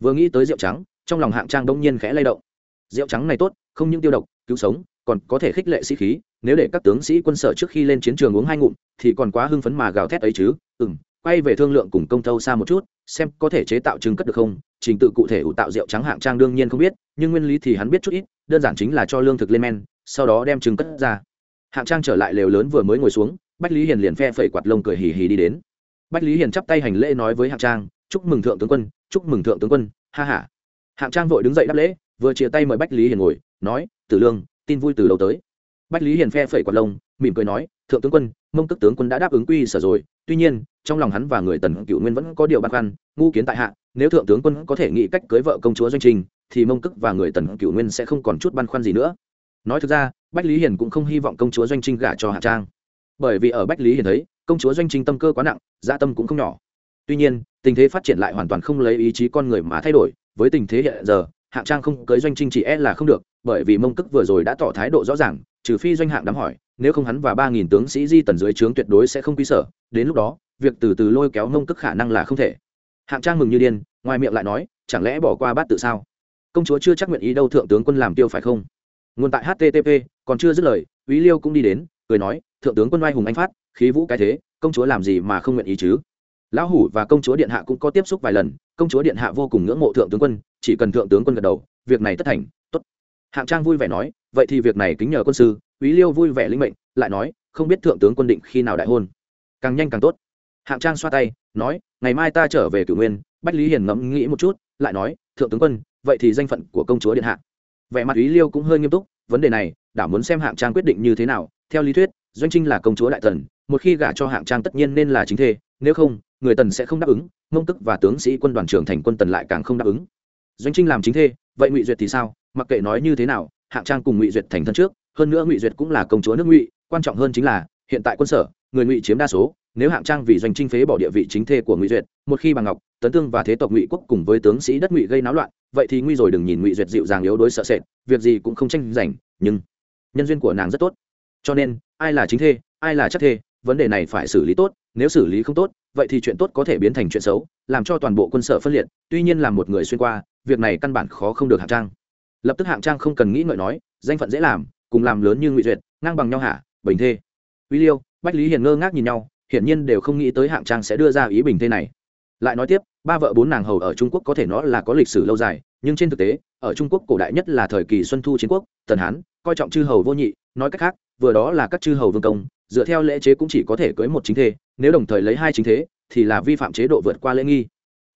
Speaker 1: Vừa nghĩ tới rượu trắng, trong lòng hạng trang đông nhiên khẽ lay động. Rượu trắng này tốt, không những tiêu độc, cứu sống, còn có thể khích lệ sĩ khí, nếu để các tướng sĩ quân sở trước khi lên chiến trường uống hai ngụm, thì còn quá hưng phấn mà gào thét ấy chứ. Ừ m quay về thương lượng cùng công thâu xa một chút, xem có thể chế tạo trứng cất được không. Trình tự cụ thể ủ tạo rượu trắng hạng trang đương nhiên không biết, nhưng nguyên lý thì hắn biết chút ít, đơn giản chính là cho lương thực lên men, sau đó đem trứng cất ra. Hạng trang trở lại lều lớn vừa mới ngồi xuống, bách lý hiền liền phe phẩy quạt lông cười hì hì đi đến bách lý hiền chắp tay hành lễ nói với hạng trang, chúc mừng thượng tướng quân, chúc mừng thượng tướng quân. Ha h a hạng trang vội đứng dậy đáp lễ, vừa chia tay mời bách lý hiền ngồi, nói, tử lương, tin vui từ đầu tới. Bách lý hiền phe phẩy quạt lông, mỉm cười nói, thượng tướng quân, mông tức tướng quân đã đáp ứng quy sở rồi. Tuy nhiên, trong lòng hắn và người tần cựu nguyên vẫn có điều băn khoăn, ngu kiến tại hạ, nếu thượng tướng quân có thể nghĩ cách cưới vợ công chúa doanh trình, thì mông tức và người tần cựu nguyên sẽ không còn chút băn khoăn gì nữa. Nói thực ra, bách lý hiền cũng không hy vọng công chúa doanh trinh gả cho hạ trang. Bởi vì ở bách lý hiền thấy công chúa doanh trinh tâm cơ quá nặng gia dạ tâm cũng không nhỏ. Tuy nhiên, tình thế phát triển lại hoàn toàn không lấy ý chí con người mà thay đổi, với tình thế hiện giờ, hạng trang không cưới doanh trinh chỉ e là không được, bởi vì mông cức vừa rồi đã tỏ thái độ rõ ràng, trừ phi doanh hạng đám hỏi, nếu không hắn và ba nghìn tướng sĩ di tần dưới trướng tuyệt đối sẽ không quy sở, đến lúc đó, việc từ từ lôi kéo mông cức khả năng là không thể. Hạng trang mừng như điên, ngoài miệng lại nói, chẳng lẽ bỏ qua bát tự sao? Công chúa chưa chắc nguyện ý đâu thượng tướng quân làm tiêu phải không? Nguồn tại http còn chưa dứt lời, úy liêu cũng đi đến, cười nói, thượng tướng quân oai hùng anh phát khí vũ cái thế, công chúa làm gì mà không nguyện ý chứ? Lão hủ và công chúa điện hạ cũng có tiếp xúc vài lần, công chúa điện hạ vô cùng ngưỡng mộ thượng tướng quân, chỉ cần thượng tướng quân gật đầu, việc này tất thành, tốt. Hạng trang vui vẻ nói, vậy thì việc này kính nhờ quân sư, quý liêu vui vẻ linh mệnh, lại nói, không biết thượng tướng quân định khi nào đại hôn. Càng nhanh càng tốt. Hạng trang xoa tay, nói, ngày mai ta trở về cửu nguyên, bách lý hiền ngẫm nghĩ một chút, lại nói, thượng tướng quân, vậy thì danh phận của công chúa điện hạ. Vẻ mặt úy liêu cũng hơi nghiêm túc, vấn đề này, đảo muốn xem hạng trang quyết định như thế nào, theo lý thuyết, doanh trinh là công chúa đại tần một khi gả cho hạng trang tất nhiên nên là chính thê, nếu không, người tần sẽ không đáp ứng, mông tức và tướng sĩ quân đoàn trưởng thành quân tần lại càng không đáp ứng. Doanh trinh làm chính thê, vậy ngụy duyệt thì sao? Mặc kệ nói như thế nào, hạng trang cùng ngụy duyệt thành thân trước, hơn nữa ngụy duyệt cũng là công chúa nước ngụy, quan trọng hơn chính là, hiện tại quân sở, người ngụy chiếm đa số, nếu hạng trang vì doanh trinh phế bỏ địa vị chính thê của ngụy duyệt, một khi bà ngọc, tấn tương và thế tộc ngụy quốc cùng với tướng sĩ đất ngụy gây náo loạn, vậy thì nguy rồi đừng nhìn ngụy duyệt dịu dàng yếu đối sợ sệt, việc gì cũng không tranh giành, nhưng nhân duyên của nàng rất tốt. Cho nên, ai là chính thê, ai là chắc thê vấn đề này phải xử lý tốt, nếu xử lý không tốt, vậy thì chuyện tốt có thể biến thành chuyện xấu, làm cho toàn bộ quân sở phân liệt, tuy nhiên là một người xuyên qua, việc này căn bản khó không được hạng trang. Lập tức hạng trang không cần nghĩ ngợi nói, danh phận dễ làm, cùng làm lớn như ngụy duyệt, ngang bằng nhau hả, bình thê. Uy liêu, bách lý hiền ngơ ngác nhìn nhau, hiển nhiên đều không nghĩ tới hạng trang sẽ đưa ra ý bình thê này. Lại nói tiếp, ba vợ bốn nàng hầu ở trung quốc có thể nói là có lịch sử lâu dài, nhưng trên thực tế, ở trung quốc cổ đại nhất là thời kỳ xuân thu chiến quốc, tần hán, coi trọng chư hầu vô nhị, nói cách khác, vừa đó là các chư hầu vương công dựa theo lễ chế cũng chỉ có thể cưới một chính thê, nếu đồng thời lấy hai chính thế, thì là vi phạm chế độ vượt qua lễ nghi.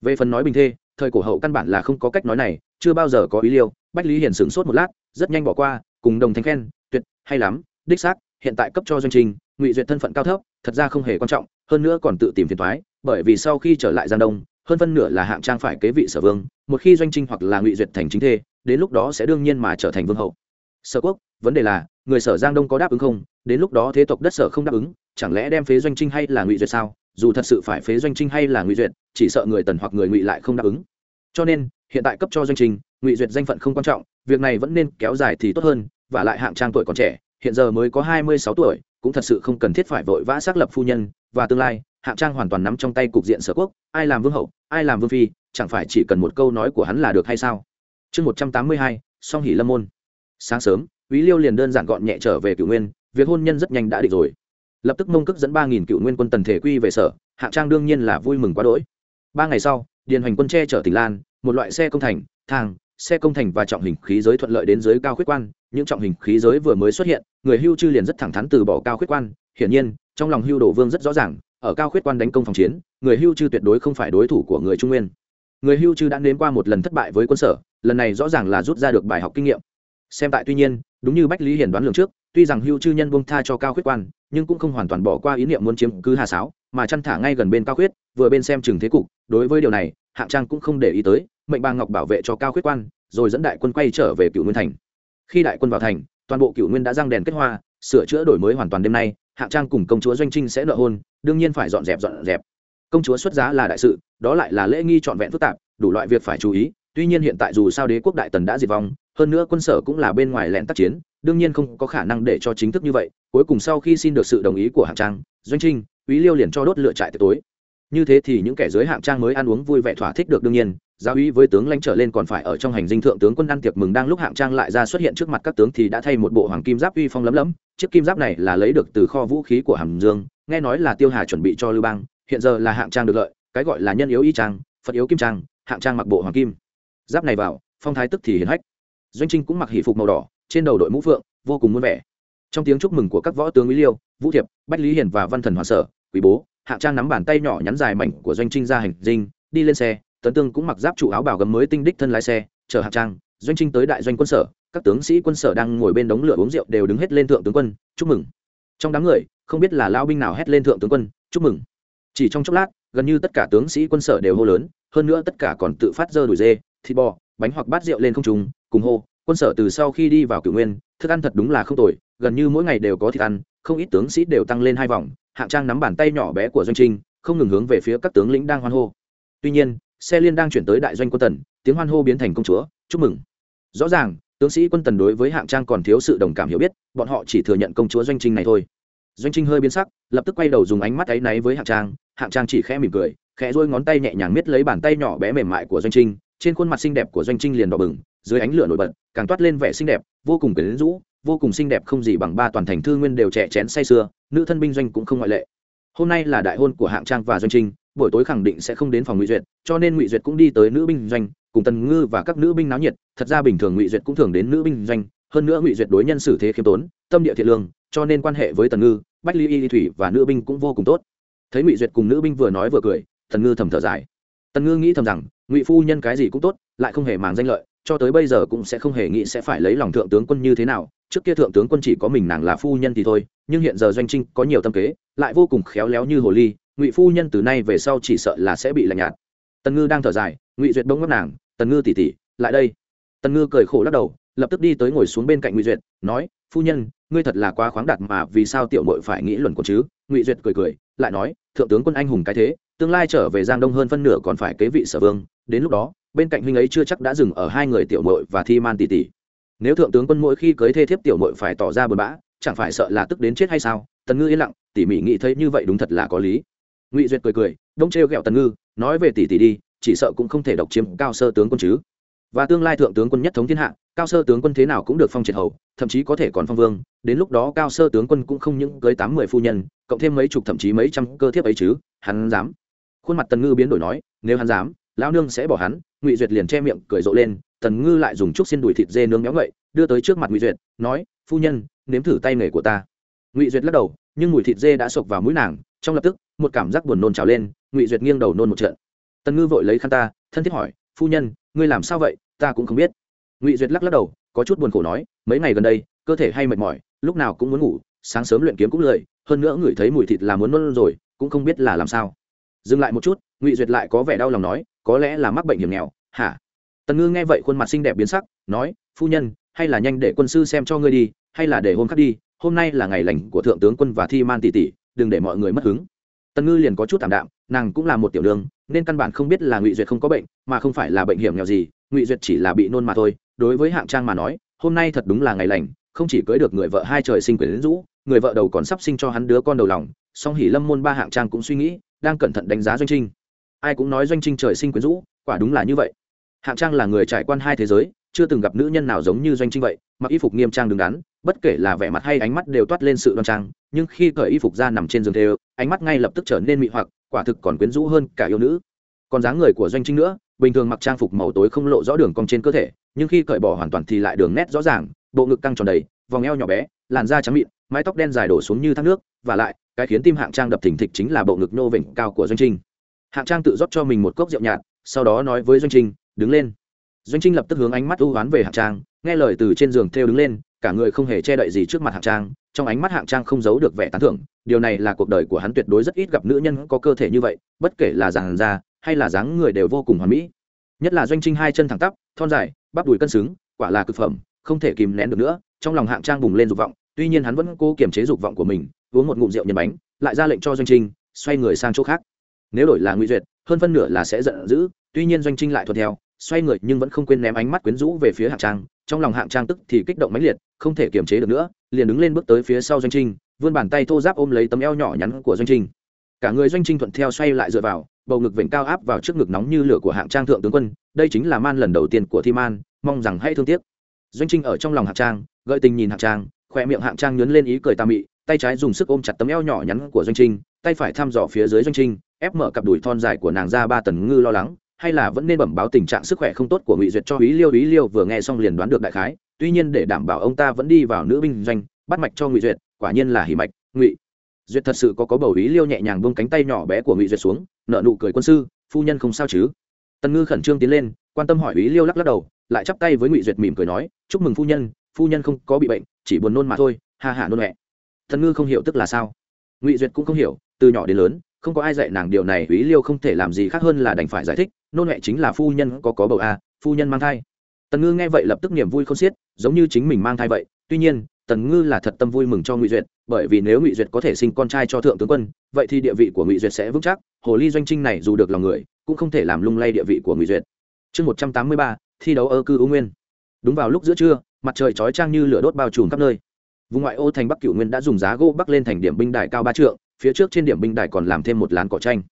Speaker 1: Về phần nói bình thê, thời cổ hậu căn bản là không có cách nói này, chưa bao giờ có ý liêu. Bách lý hiển sửng sốt một lát, rất nhanh bỏ qua, cùng đồng thanh khen, tuyệt, hay lắm, đích xác, hiện tại cấp cho doanh trình, ngụy duyệt thân phận cao thấp, thật ra không hề quan trọng, hơn nữa còn tự tìm phiền thoái bởi vì sau khi trở lại giang đông, hơn phân nửa là hạng trang phải kế vị sở vương, một khi doanh trinh hoặc là ngụy duyệt thành chính thê, đến lúc đó sẽ đương nhiên mà trở thành vương hậu. Sở quốc, vấn đề là người sở giang đông có đáp ứng không? Đến lúc đó thế tộc đất sở không đáp ứng, chẳng lẽ đem phế doanh trinh hay là ngụy duyệt sao? Dù thật sự phải phế doanh trinh hay là ngụy duyệt, chỉ sợ người tần hoặc người ngụy lại không đáp ứng. Cho nên, hiện tại cấp cho doanh trinh, ngụy duyệt danh phận không quan trọng, việc này vẫn nên kéo dài thì tốt hơn, và lại hạng trang tuổi còn trẻ, hiện giờ mới có hai mươi sáu tuổi, cũng thật sự không cần thiết phải vội vã xác lập phu nhân, và tương lai, hạng trang hoàn toàn nắm trong tay cục diện sở quốc, ai làm vương hậu, ai làm vương phi, chẳng phải chỉ cần một câu nói của hắn là được hay sao? Chương một trăm tám mươi hai, song hỷ lâm môn. Sáng sớm Úy Liêu liền đơn giản gọn nhẹ trở về Cửu Nguyên, việc hôn nhân rất nhanh đã định rồi. Lập tức mông cước dẫn ba nghìn Cửu Nguyên quân tần thể quy về sở, Hạng Trang đương nhiên là vui mừng quá đỗi. Ba ngày sau, Điền Hoành quân che chở Tỉnh Lan, một loại xe công thành, thang, xe công thành và trọng hình khí giới thuận lợi đến dưới cao khuyết quan, những trọng hình khí giới vừa mới xuất hiện, người Hưu Trư liền rất thẳng thắn từ bỏ cao khuyết quan, hiển nhiên, trong lòng Hưu Đổ Vương rất rõ ràng, ở cao khuyết quan đánh công phòng chiến, người Hưu Trư tuyệt đối không phải đối thủ của người Trung Nguyên. Người Hưu Trư đã đến qua một lần thất bại với quân sở, lần này rõ ràng là rút ra được bài học kinh nghiệm xem tại tuy nhiên, đúng như bách lý hiển đoán lường trước, tuy rằng hưu chư nhân bông tha cho cao khuyết quan, nhưng cũng không hoàn toàn bỏ qua ý niệm muốn chiếm cứ hà sáo, mà chăn thả ngay gần bên cao khuyết, vừa bên xem chừng thế cục, đối với điều này, hạng trang cũng không để ý tới, mệnh bà ngọc bảo vệ cho cao khuyết quan, rồi dẫn đại quân quay trở về cựu nguyên thành. Khi đại quân vào thành, toàn bộ cựu nguyên đã răng đèn kết hoa, sửa chữa đổi mới hoàn toàn đêm nay, hạng trang cùng công chúa doanh trinh sẽ nợ hôn, đương nhiên phải dọn dẹp dọn dẹp. Công chúa xuất giá là đại sự, đó lại là lễ nghi trọn vẹn phức tạp, đủ loại việc phải chú ý, tuy nhiên hiện tại dù sao đế quốc đại tần đã diệt vong hơn nữa quân sở cũng là bên ngoài lén tác chiến, đương nhiên không có khả năng để cho chính thức như vậy. Cuối cùng sau khi xin được sự đồng ý của hạng trang, doanh trinh úy liêu liền cho đốt lựa trại tối. Như thế thì những kẻ dưới hạng trang mới ăn uống vui vẻ thỏa thích được đương nhiên, giáo úy với tướng lãnh trở lên còn phải ở trong hành dinh thượng tướng quân ăn tiệc mừng đang lúc hạng trang lại ra xuất hiện trước mặt các tướng thì đã thay một bộ hoàng kim giáp uy phong lấm lấm. Chiếc kim giáp này là lấy được từ kho vũ khí của hàm dương, nghe nói là tiêu hà chuẩn bị cho lưu bang, hiện giờ là hạng trang được lợi, cái gọi là nhân yếu y trang, phật yếu kim trang, hạng trang mặc bộ hoàng kim. Giáp này vào, phong thái tức thì hiển hách doanh trinh cũng mặc hỷ phục màu đỏ, trên đầu đội mũ phượng, vô cùng muôn vẻ. Trong tiếng chúc mừng của các võ tướng lý liêu, vũ thiệp, bách lý hiền và văn thần hòa sở, quý bố, hạ trang nắm bàn tay nhỏ nhắn dài mảnh của doanh trinh ra hành dinh, đi lên xe, tấn tương cũng mặc giáp trụ áo bảo gấm mới tinh đích thân lái xe, chở hạ trang, doanh trinh tới đại doanh quân sở, các tướng sĩ quân sở đang ngồi bên đống lửa uống rượu đều đứng hết lên thượng tướng quân, chúc mừng. Trong đám người, không biết là lao binh nào hét lên thượng tướng quân, chúc mừng. Chỉ trong chốc lát, gần như tất cả tướng sĩ quân sở đều hô lớn, hơn nữa tất cả còn tự phát dơ đùi dê, thịt bò, bánh hoặc bát rượu lên không trùng cùng hô, quân sở từ sau khi đi vào cửu nguyên, thức ăn thật đúng là không tồi, gần như mỗi ngày đều có thịt ăn, không ít tướng sĩ đều tăng lên hai vòng, hạng trang nắm bàn tay nhỏ bé của doanh trinh, không ngừng hướng về phía các tướng lĩnh đang hoan hô. Tuy nhiên, xe liên đang chuyển tới đại doanh quân tần, tiếng hoan hô biến thành công chúa, chúc mừng. Rõ ràng, tướng sĩ quân tần đối với hạng trang còn thiếu sự đồng cảm hiểu biết, bọn họ chỉ thừa nhận công chúa doanh trinh này thôi. Doanh trinh hơi biến sắc, lập tức quay đầu dùng ánh mắt áy náy với hạng trang hạng trang chỉ khẽ mỉm cười, khẽ dôi ngón tay nhẹ nhàng miết lấy bàn tay nhỏ bé mềm mại của doanh trinh, trên khuôn mặt xinh đẹp của doanh trinh liền đỏ bừng dưới ánh lửa nổi bật, càng toát lên vẻ xinh đẹp, vô cùng quyến rũ, vô cùng xinh đẹp không gì bằng ba toàn thành thư nguyên đều trẻ chén say sưa, nữ thân binh doanh cũng không ngoại lệ. Hôm nay là đại hôn của hạng trang và doanh trinh, buổi tối khẳng định sẽ không đến phòng ngụy duyệt, cho nên ngụy duyệt cũng đi tới nữ binh doanh, cùng tần ngư và các nữ binh náo nhiệt, thật ra bình thường ngụy duyệt cũng thường đến nữ binh doanh, hơn nữa ngụy duyệt đối nhân xử thế khiêm tốn, tâm địa thiện lương, cho nên quan hệ với tần ngư, bách ly y thủy và nữ binh cũng vô cùng tốt. Thấy ngụy duyệt cùng nữ binh vừa nói vừa cười, tần ngư thầm thở dài. Tần ngư nghĩ thầm rằng, ngụy phu nhân cái gì cũng tốt, lại không hề màng danh lợi cho tới bây giờ cũng sẽ không hề nghĩ sẽ phải lấy lòng thượng tướng quân như thế nào. Trước kia thượng tướng quân chỉ có mình nàng là phu nhân thì thôi, nhưng hiện giờ doanh trinh có nhiều tâm kế, lại vô cùng khéo léo như hồ ly, ngụy phu nhân từ nay về sau chỉ sợ là sẽ bị lạnh nhạt. Tần ngư đang thở dài, ngụy duyệt bỗng ngất nàng, tần ngư tỉ tỉ lại đây. Tần ngư cười khổ lắc đầu, lập tức đi tới ngồi xuống bên cạnh ngụy duyệt, nói, phu nhân, ngươi thật là quá khoáng đạt mà vì sao tiểu mội phải nghĩ luận của chứ? Ngụy duyệt cười cười, lại nói, thượng tướng quân anh hùng cái thế, tương lai trở về giang đông hơn phân nửa còn phải kế vị sở vương, đến lúc đó bên cạnh huynh ấy chưa chắc đã dừng ở hai người tiểu mội và thi man tỷ tỷ. Nếu thượng tướng quân mỗi khi cưới thê thiếp tiểu mội phải tỏ ra bừa bã, chẳng phải sợ là tức đến chết hay sao? Tần ngư yên lặng, tỉ mỉ nghĩ thấy như vậy đúng thật là có lý. Ngụy duyệt cười cười, đông trêu ghẹo tần ngư, nói về tỷ tỷ đi, chỉ sợ cũng không thể độc chiếm cao sơ tướng quân chứ. Và tương lai thượng tướng quân nhất thống thiên hạ, cao sơ tướng quân thế nào cũng được phong triệt hầu, thậm chí có thể còn phong vương, đến lúc đó cao sơ tướng quân cũng không những cưới tám mươi phu nhân, cộng thêm mấy chục thậm chí mấy trăm cơ thiếp ấy chứ, hắn dám. Khuôn mặt tần ngư biến đổi nói, nếu hắn dám, lão nương sẽ bỏ hắn ngụy duyệt liền che miệng, cười rộ lên, tần ngư lại dùng chút xin đùi thịt dê nướng méo ngậy, đưa tới trước mặt ngụy duyệt, nói, phu nhân, nếm thử tay nghề của ta. Ngụy duyệt lắc đầu, nhưng mùi thịt dê đã sộc vào mũi nàng, trong lập tức, một cảm giác buồn nôn trào lên, ngụy duyệt nghiêng đầu nôn một trận. Tần ngư vội lấy khăn ta, thân thiết hỏi, phu nhân, ngươi làm sao vậy? Ta cũng không biết. Ngụy duyệt lắc lắc đầu, có chút buồn khổ nói, mấy ngày gần đây, cơ thể hay mệt mỏi, lúc nào cũng muốn ngủ, sáng sớm luyện kiếm cũng lười, hơn nữa ngửi thấy mùi thịt là muốn nôn rồi, cũng không biết là làm sao. Dừng lại một chút, ngụy duyệt lại có vẻ đau lòng nói, có lẽ là mắc bệnh hiểm nghèo hả? Tần ngư nghe vậy khuôn mặt xinh đẹp biến sắc, nói, phu nhân, hay là nhanh để quân sư xem cho ngươi đi, hay là để hôm khác đi, hôm nay là ngày lành của thượng tướng quân và thi man tỷ tỷ, đừng để mọi người mất hứng. Tần ngư liền có chút thảm đạm, nàng cũng là một tiểu đường nên căn bản không biết là ngụy duyệt không có bệnh, mà không phải là bệnh hiểm nghèo gì, ngụy duyệt chỉ là bị nôn mà thôi. Đối với hạng trang mà nói, hôm nay thật đúng là ngày lành, không chỉ cưới được người vợ hai trời sinh quyền rũ, người vợ đầu còn sắp sinh cho hắn đứa con đầu lòng, song hỉ lâm môn ba hạng trang cũng suy nghĩ, đang cẩn thận đánh giá doanh trinh. Ai cũng nói doanh trinh trời sinh quyến rũ, quả đúng là như vậy hạng trang là người trải quan hai thế giới, chưa từng gặp nữ nhân nào giống như doanh trinh vậy, mặc y phục nghiêm trang đứng đắn, bất kể là vẻ mặt hay ánh mắt đều toát lên sự đoan trang, nhưng khi cởi y phục ra nằm trên giường thê ánh mắt ngay lập tức trở nên mị hoặc, quả thực còn quyến rũ hơn cả yêu nữ. Còn dáng người của doanh trinh nữa, bình thường mặc trang phục màu tối không lộ rõ đường cong trên cơ thể, nhưng khi cởi bỏ hoàn toàn thì lại đường nét rõ ràng, bộ ngực căng tròn đầy, vòng eo nhỏ bé, làn da trắng mịn, mái tóc đen dài đổ xuống như thác nước, và lại, cái khiến tim hạng trang đập thình thịch chính là bộ ngực nô vịnh cao của doanh trinh. Hạng trang tự rót cho mình một cốc rượu nhạt, sau đó nói với doanh trinh đứng lên. Doanh trinh lập tức hướng ánh mắt ưu oán về hạng trang, nghe lời từ trên giường theo đứng lên, cả người không hề che đậy gì trước mặt hạng trang, trong ánh mắt hạng trang không giấu được vẻ tán thưởng, điều này là cuộc đời của hắn tuyệt đối rất ít gặp nữ nhân có cơ thể như vậy, bất kể là dàn da hay là dáng người đều vô cùng hoàn mỹ. Nhất là doanh trinh hai chân thẳng tắp, thon dài, bắp đùi cân xứng, quả là cực phẩm, không thể kìm nén được nữa, trong lòng hạng trang bùng lên dục vọng, tuy nhiên hắn vẫn cố kiềm chế dục vọng của mình, uống một ngụm rượu nhân bánh, lại ra lệnh cho doanh trinh, xoay người sang chỗ khác. Nếu đổi là nguy duyệt, hơn phân nửa là sẽ giận dữ, tuy nhiên doanh trinh lại thuận theo xoay người nhưng vẫn không quên ném ánh mắt quyến rũ về phía hạng trang, trong lòng hạng trang tức thì kích động mãnh liệt, không thể kiềm chế được nữa, liền đứng lên bước tới phía sau doanh trinh, vươn bàn tay thô giáp ôm lấy tấm eo nhỏ nhắn của doanh trinh. Cả người doanh trinh thuận theo xoay lại dựa vào, bầu ngực vểnh cao áp vào trước ngực nóng như lửa của hạng trang thượng tướng quân, đây chính là man lần đầu tiên của thi man, mong rằng hãy thương tiếc. Doanh trinh ở trong lòng hạng trang, gợi tình nhìn hạng trang, khỏe miệng hạng trang nhấn lên ý cười tà mị, tay trái dùng sức ôm chặt tấm eo nhỏ nhắn của doanh trinh, tay phải thăm dò phía dưới doanh trinh, ép mở cặp đùi thon dài của nàng ra ba tần ngư lo lắng hay là vẫn nên bẩm báo tình trạng sức khỏe không tốt của ngụy duyệt cho ý liêu? Ý liêu vừa nghe xong liền đoán được đại khái, tuy nhiên để đảm bảo ông ta vẫn đi vào nữ binh doanh, bắt mạch cho ngụy duyệt, quả nhiên là hỉ mạch, ngụy. Duyệt thật sự có có bầu ý liêu nhẹ nhàng buông cánh tay nhỏ bé của ngụy duyệt xuống nợ nụ cười quân sư, phu nhân không sao chứ? Tần ngư khẩn trương tiến lên, quan tâm hỏi ý liêu lắc lắc đầu, lại chắp tay với ngụy duyệt mỉm cười nói, chúc mừng phu nhân phu nhân không có bị bệnh, chỉ buồn nôn mà thôi, ha hả nôn mẹ. Tần ngư không hiểu tức là sao. Ngụy duyệt cũng không hiểu, từ nhỏ đến lớn không có ai dạy nàng điều này ý liêu không thể làm gì khác hơn là đành phải giải thích, nôn mẹ chính là phu nhân có có bầu a, phu nhân mang thai. Tần ngư nghe vậy lập tức niềm vui không xiết, giống như chính mình mang thai vậy. Tuy nhiên, tần ngư là thật tâm vui mừng cho ngụy duyệt, bởi vì nếu ngụy duyệt có thể sinh con trai cho thượng tướng quân, vậy thì địa vị của ngụy duyệt sẽ vững chắc, hồ ly doanh trinh này dù được lòng người, cũng không thể làm lung lay địa vị của ngụy duyệt. Chương một trăm tám mươi ba, thi đấu ơ cư ưu nguyên. Đúng vào lúc giữa trưa, mặt trời chói trang như lửa đốt bao trùm khắp nơi. Vùng ngoại ô thành bắc cửu nguyên đã dùng giá gỗ bắc lên thành điểm binh đài cao ba trượng phía trước trên điểm binh đài còn làm thêm một lán cỏ tranh.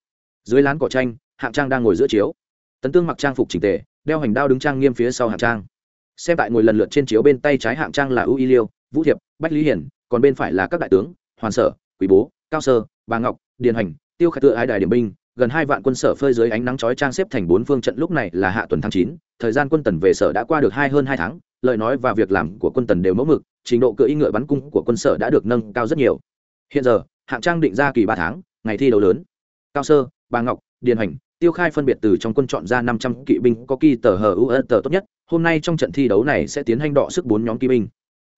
Speaker 1: Dưới lán cỏ tranh, hạng trang đang ngồi giữa chiếu. Tấn tương mặc trang phục trình tề, đeo hành đao đứng trang nghiêm phía sau hạng trang. Xem tại ngồi lần lượt trên chiếu bên tay trái hạng trang là ưu y liêu, vũ thiệp, bách lý hiển, còn bên phải là các đại tướng, hoàn sở quý bố, cao sơ, bà ngọc, điền hành tiêu khải tự hai đài điểm binh, gần hai vạn quân sở phơi dưới ánh nắng chói trang xếp thành bốn phương trận lúc này là hạ tuần tháng chín, thời gian quân tần về sở đã qua được hai hơn hai tháng, lời nói và việc làm của quân tần đều mẫu mực, trình độ cưỡi ngựa bắn cung của quân sở đã được nâng cao rất nhiều. Hiện giờ hạng trang định ra kỳ ba tháng, ngày thi đấu lớn. Cao sơ, bà ngọc, điền hành tiêu khai phân biệt từ trong quân chọn ra năm trăm kỵ binh có kỳ tờ hờ u tờ tốt nhất. Hôm nay trong trận thi đấu này sẽ tiến hành đọ sức bốn nhóm kỵ binh.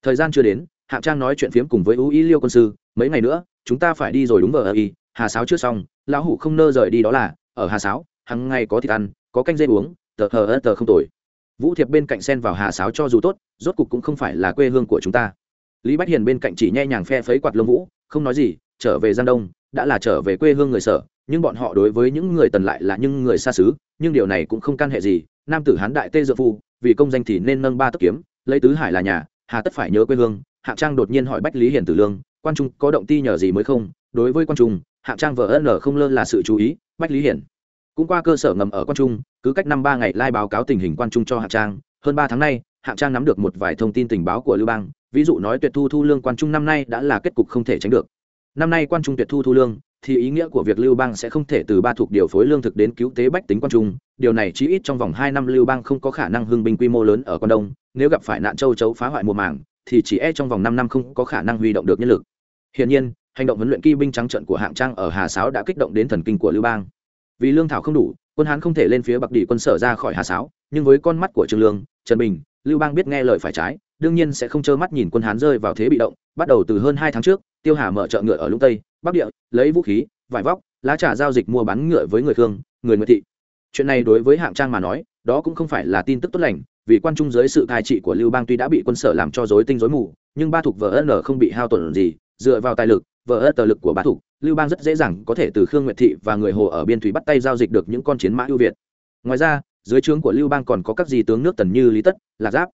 Speaker 1: Thời gian chưa đến, hạng trang nói chuyện phiếm cùng với ưu ý liêu quân sư, mấy ngày nữa, chúng ta phải đi rồi đúng vờ ơ y, hà sáo chưa xong, lão hủ không nơ rời đi đó là, ở hà sáo, hằng ngày có thịt ăn, có canh dây uống, tờ hờ ơ tờ không tồi. Vũ thiệp bên cạnh sen vào hà sáo cho dù tốt, rốt cục cũng không phải là quê hương của chúng ta. Lý bách hiền bên cạnh chỉ nhẹ nhàng phe phấy quạt lông vũ, không nói gì trở về giang đông, đã là trở về quê hương người sở, nhưng bọn họ đối với những người tần lại là những người xa xứ, nhưng điều này cũng không can hệ gì, nam tử hán đại tê dựa phu, vì công danh thì nên nâng ba tấc kiếm, lấy tứ hải là nhà, hà tất phải nhớ quê hương, hạng trang đột nhiên hỏi bách lý hiển tử lương, quan trung có động ti nhờ gì mới không? Đối với quan trung, hạng trang vợ ân không lơ là sự chú ý, bách lý hiển cũng qua cơ sở ngầm ở quan trung, cứ cách năm ba ngày lai báo cáo tình hình quan trung cho hạng trang, hơn ba tháng nay, hạng trang nắm được một vài thông tin tình báo của lưu bang, ví dụ nói tuyệt thu thu lương quan trung năm nay đã là kết cục không thể tránh được năm nay quan trung tuyệt thu thu lương thì ý nghĩa của việc lưu bang sẽ không thể từ ba thuộc điều phối lương thực đến cứu tế bách tính quan trung. Điều này chỉ ít trong vòng hai năm lưu bang không có khả năng hưng binh quy mô lớn ở quan đông. Nếu gặp phải nạn châu chấu phá hoại mùa màng thì chỉ e trong vòng năm năm không có khả năng huy động được nhân lực. Hiện nhiên, hành động huấn luyện kỵ binh trắng trận của hạng trang ở Hà Sáo đã kích động đến thần kinh của Lưu Bang. Vì lương thảo không đủ, quân Hán không thể lên phía Bắc Đỉ quân sở ra khỏi Hà Sáo, nhưng với con mắt của Trương Lương, Trần Bình, Lưu Bang biết nghe lời phải trái, đương nhiên sẽ không trơ mắt nhìn quân Hán rơi vào thế bị động, bắt đầu từ hơn hai tháng trước, Tiêu Hà mở chợ ngựa ở Lũng Tây, Bắc Địa, lấy vũ khí, vải vóc, lá trà giao dịch mua bán ngựa với người Khương, người Nguyệt thị. Chuyện này đối với hạng trang mà nói, đó cũng không phải là tin tức tốt lành, vì quan trung dưới sự cai trị của Lưu Bang tuy đã bị quân sở làm cho rối tinh rối mù, nhưng ba thục vợ N không bị hao tổn gì, dựa vào tài lực, vợ ớt tờ lực của ba thủ lưu bang rất dễ dàng có thể từ khương nguyệt thị và người hồ ở biên thủy bắt tay giao dịch được những con chiến mã ưu việt ngoài ra dưới trướng của lưu bang còn có các gì tướng nước tần như lý tất lạc giáp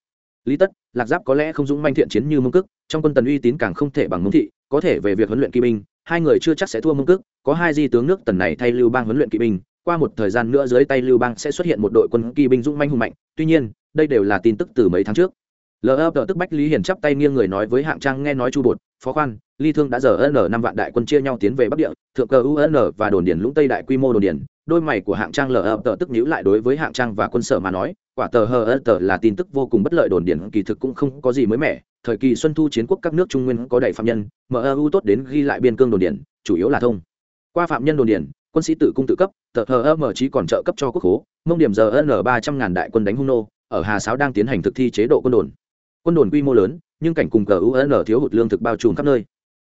Speaker 1: lý tất lạc giáp có lẽ không dũng manh thiện chiến như mông cức trong quân tần uy tín càng không thể bằng mông thị có thể về việc huấn luyện kỵ binh, hai người chưa chắc sẽ thua mông cước. có hai di tướng nước tần này thay lưu bang huấn luyện kỵ binh, qua một thời gian nữa dưới tay lưu bang sẽ xuất hiện một đội quân kỵ binh dũng manh hùng mạnh tuy nhiên, đây đều là tin tức từ mấy tháng trước lờ tức bách lý hiền chắp tay nghiêng người nói với hạng trang nghe nói chu bột, phó khoan, ly thương đã giờ n năm vạn đại quân chia nhau tiến về bắc địa, thượng cờ un và đồn điền lũng tây đại quy mô đồn điền. Đôi mày của hạng trang lờ tờ tức nhíu lại đối với hạng trang và quân sở mà nói, quả tờ hờ tờ là tin tức vô cùng bất lợi đồn điền, kỳ thực cũng không có gì mới mẻ. Thời kỳ xuân thu chiến quốc các nước trung nguyên có đầy phạm nhân mu tốt đến ghi lại biên cương đồn điền, chủ yếu là thông. Qua phạm nhân đồn điền, quân sĩ tự cung tự cấp, tờ hờ m chỉ còn trợ cấp cho quốc hố, mông điểm giờ n ba trăm ngàn đại quân đánh hung nô, ở hà sáo đang tiến hành thực thi chế độ quân đồn quân đồn quy mô lớn, nhưng cảnh cùng cờ thiếu hụt lương thực bao trùm khắp nơi.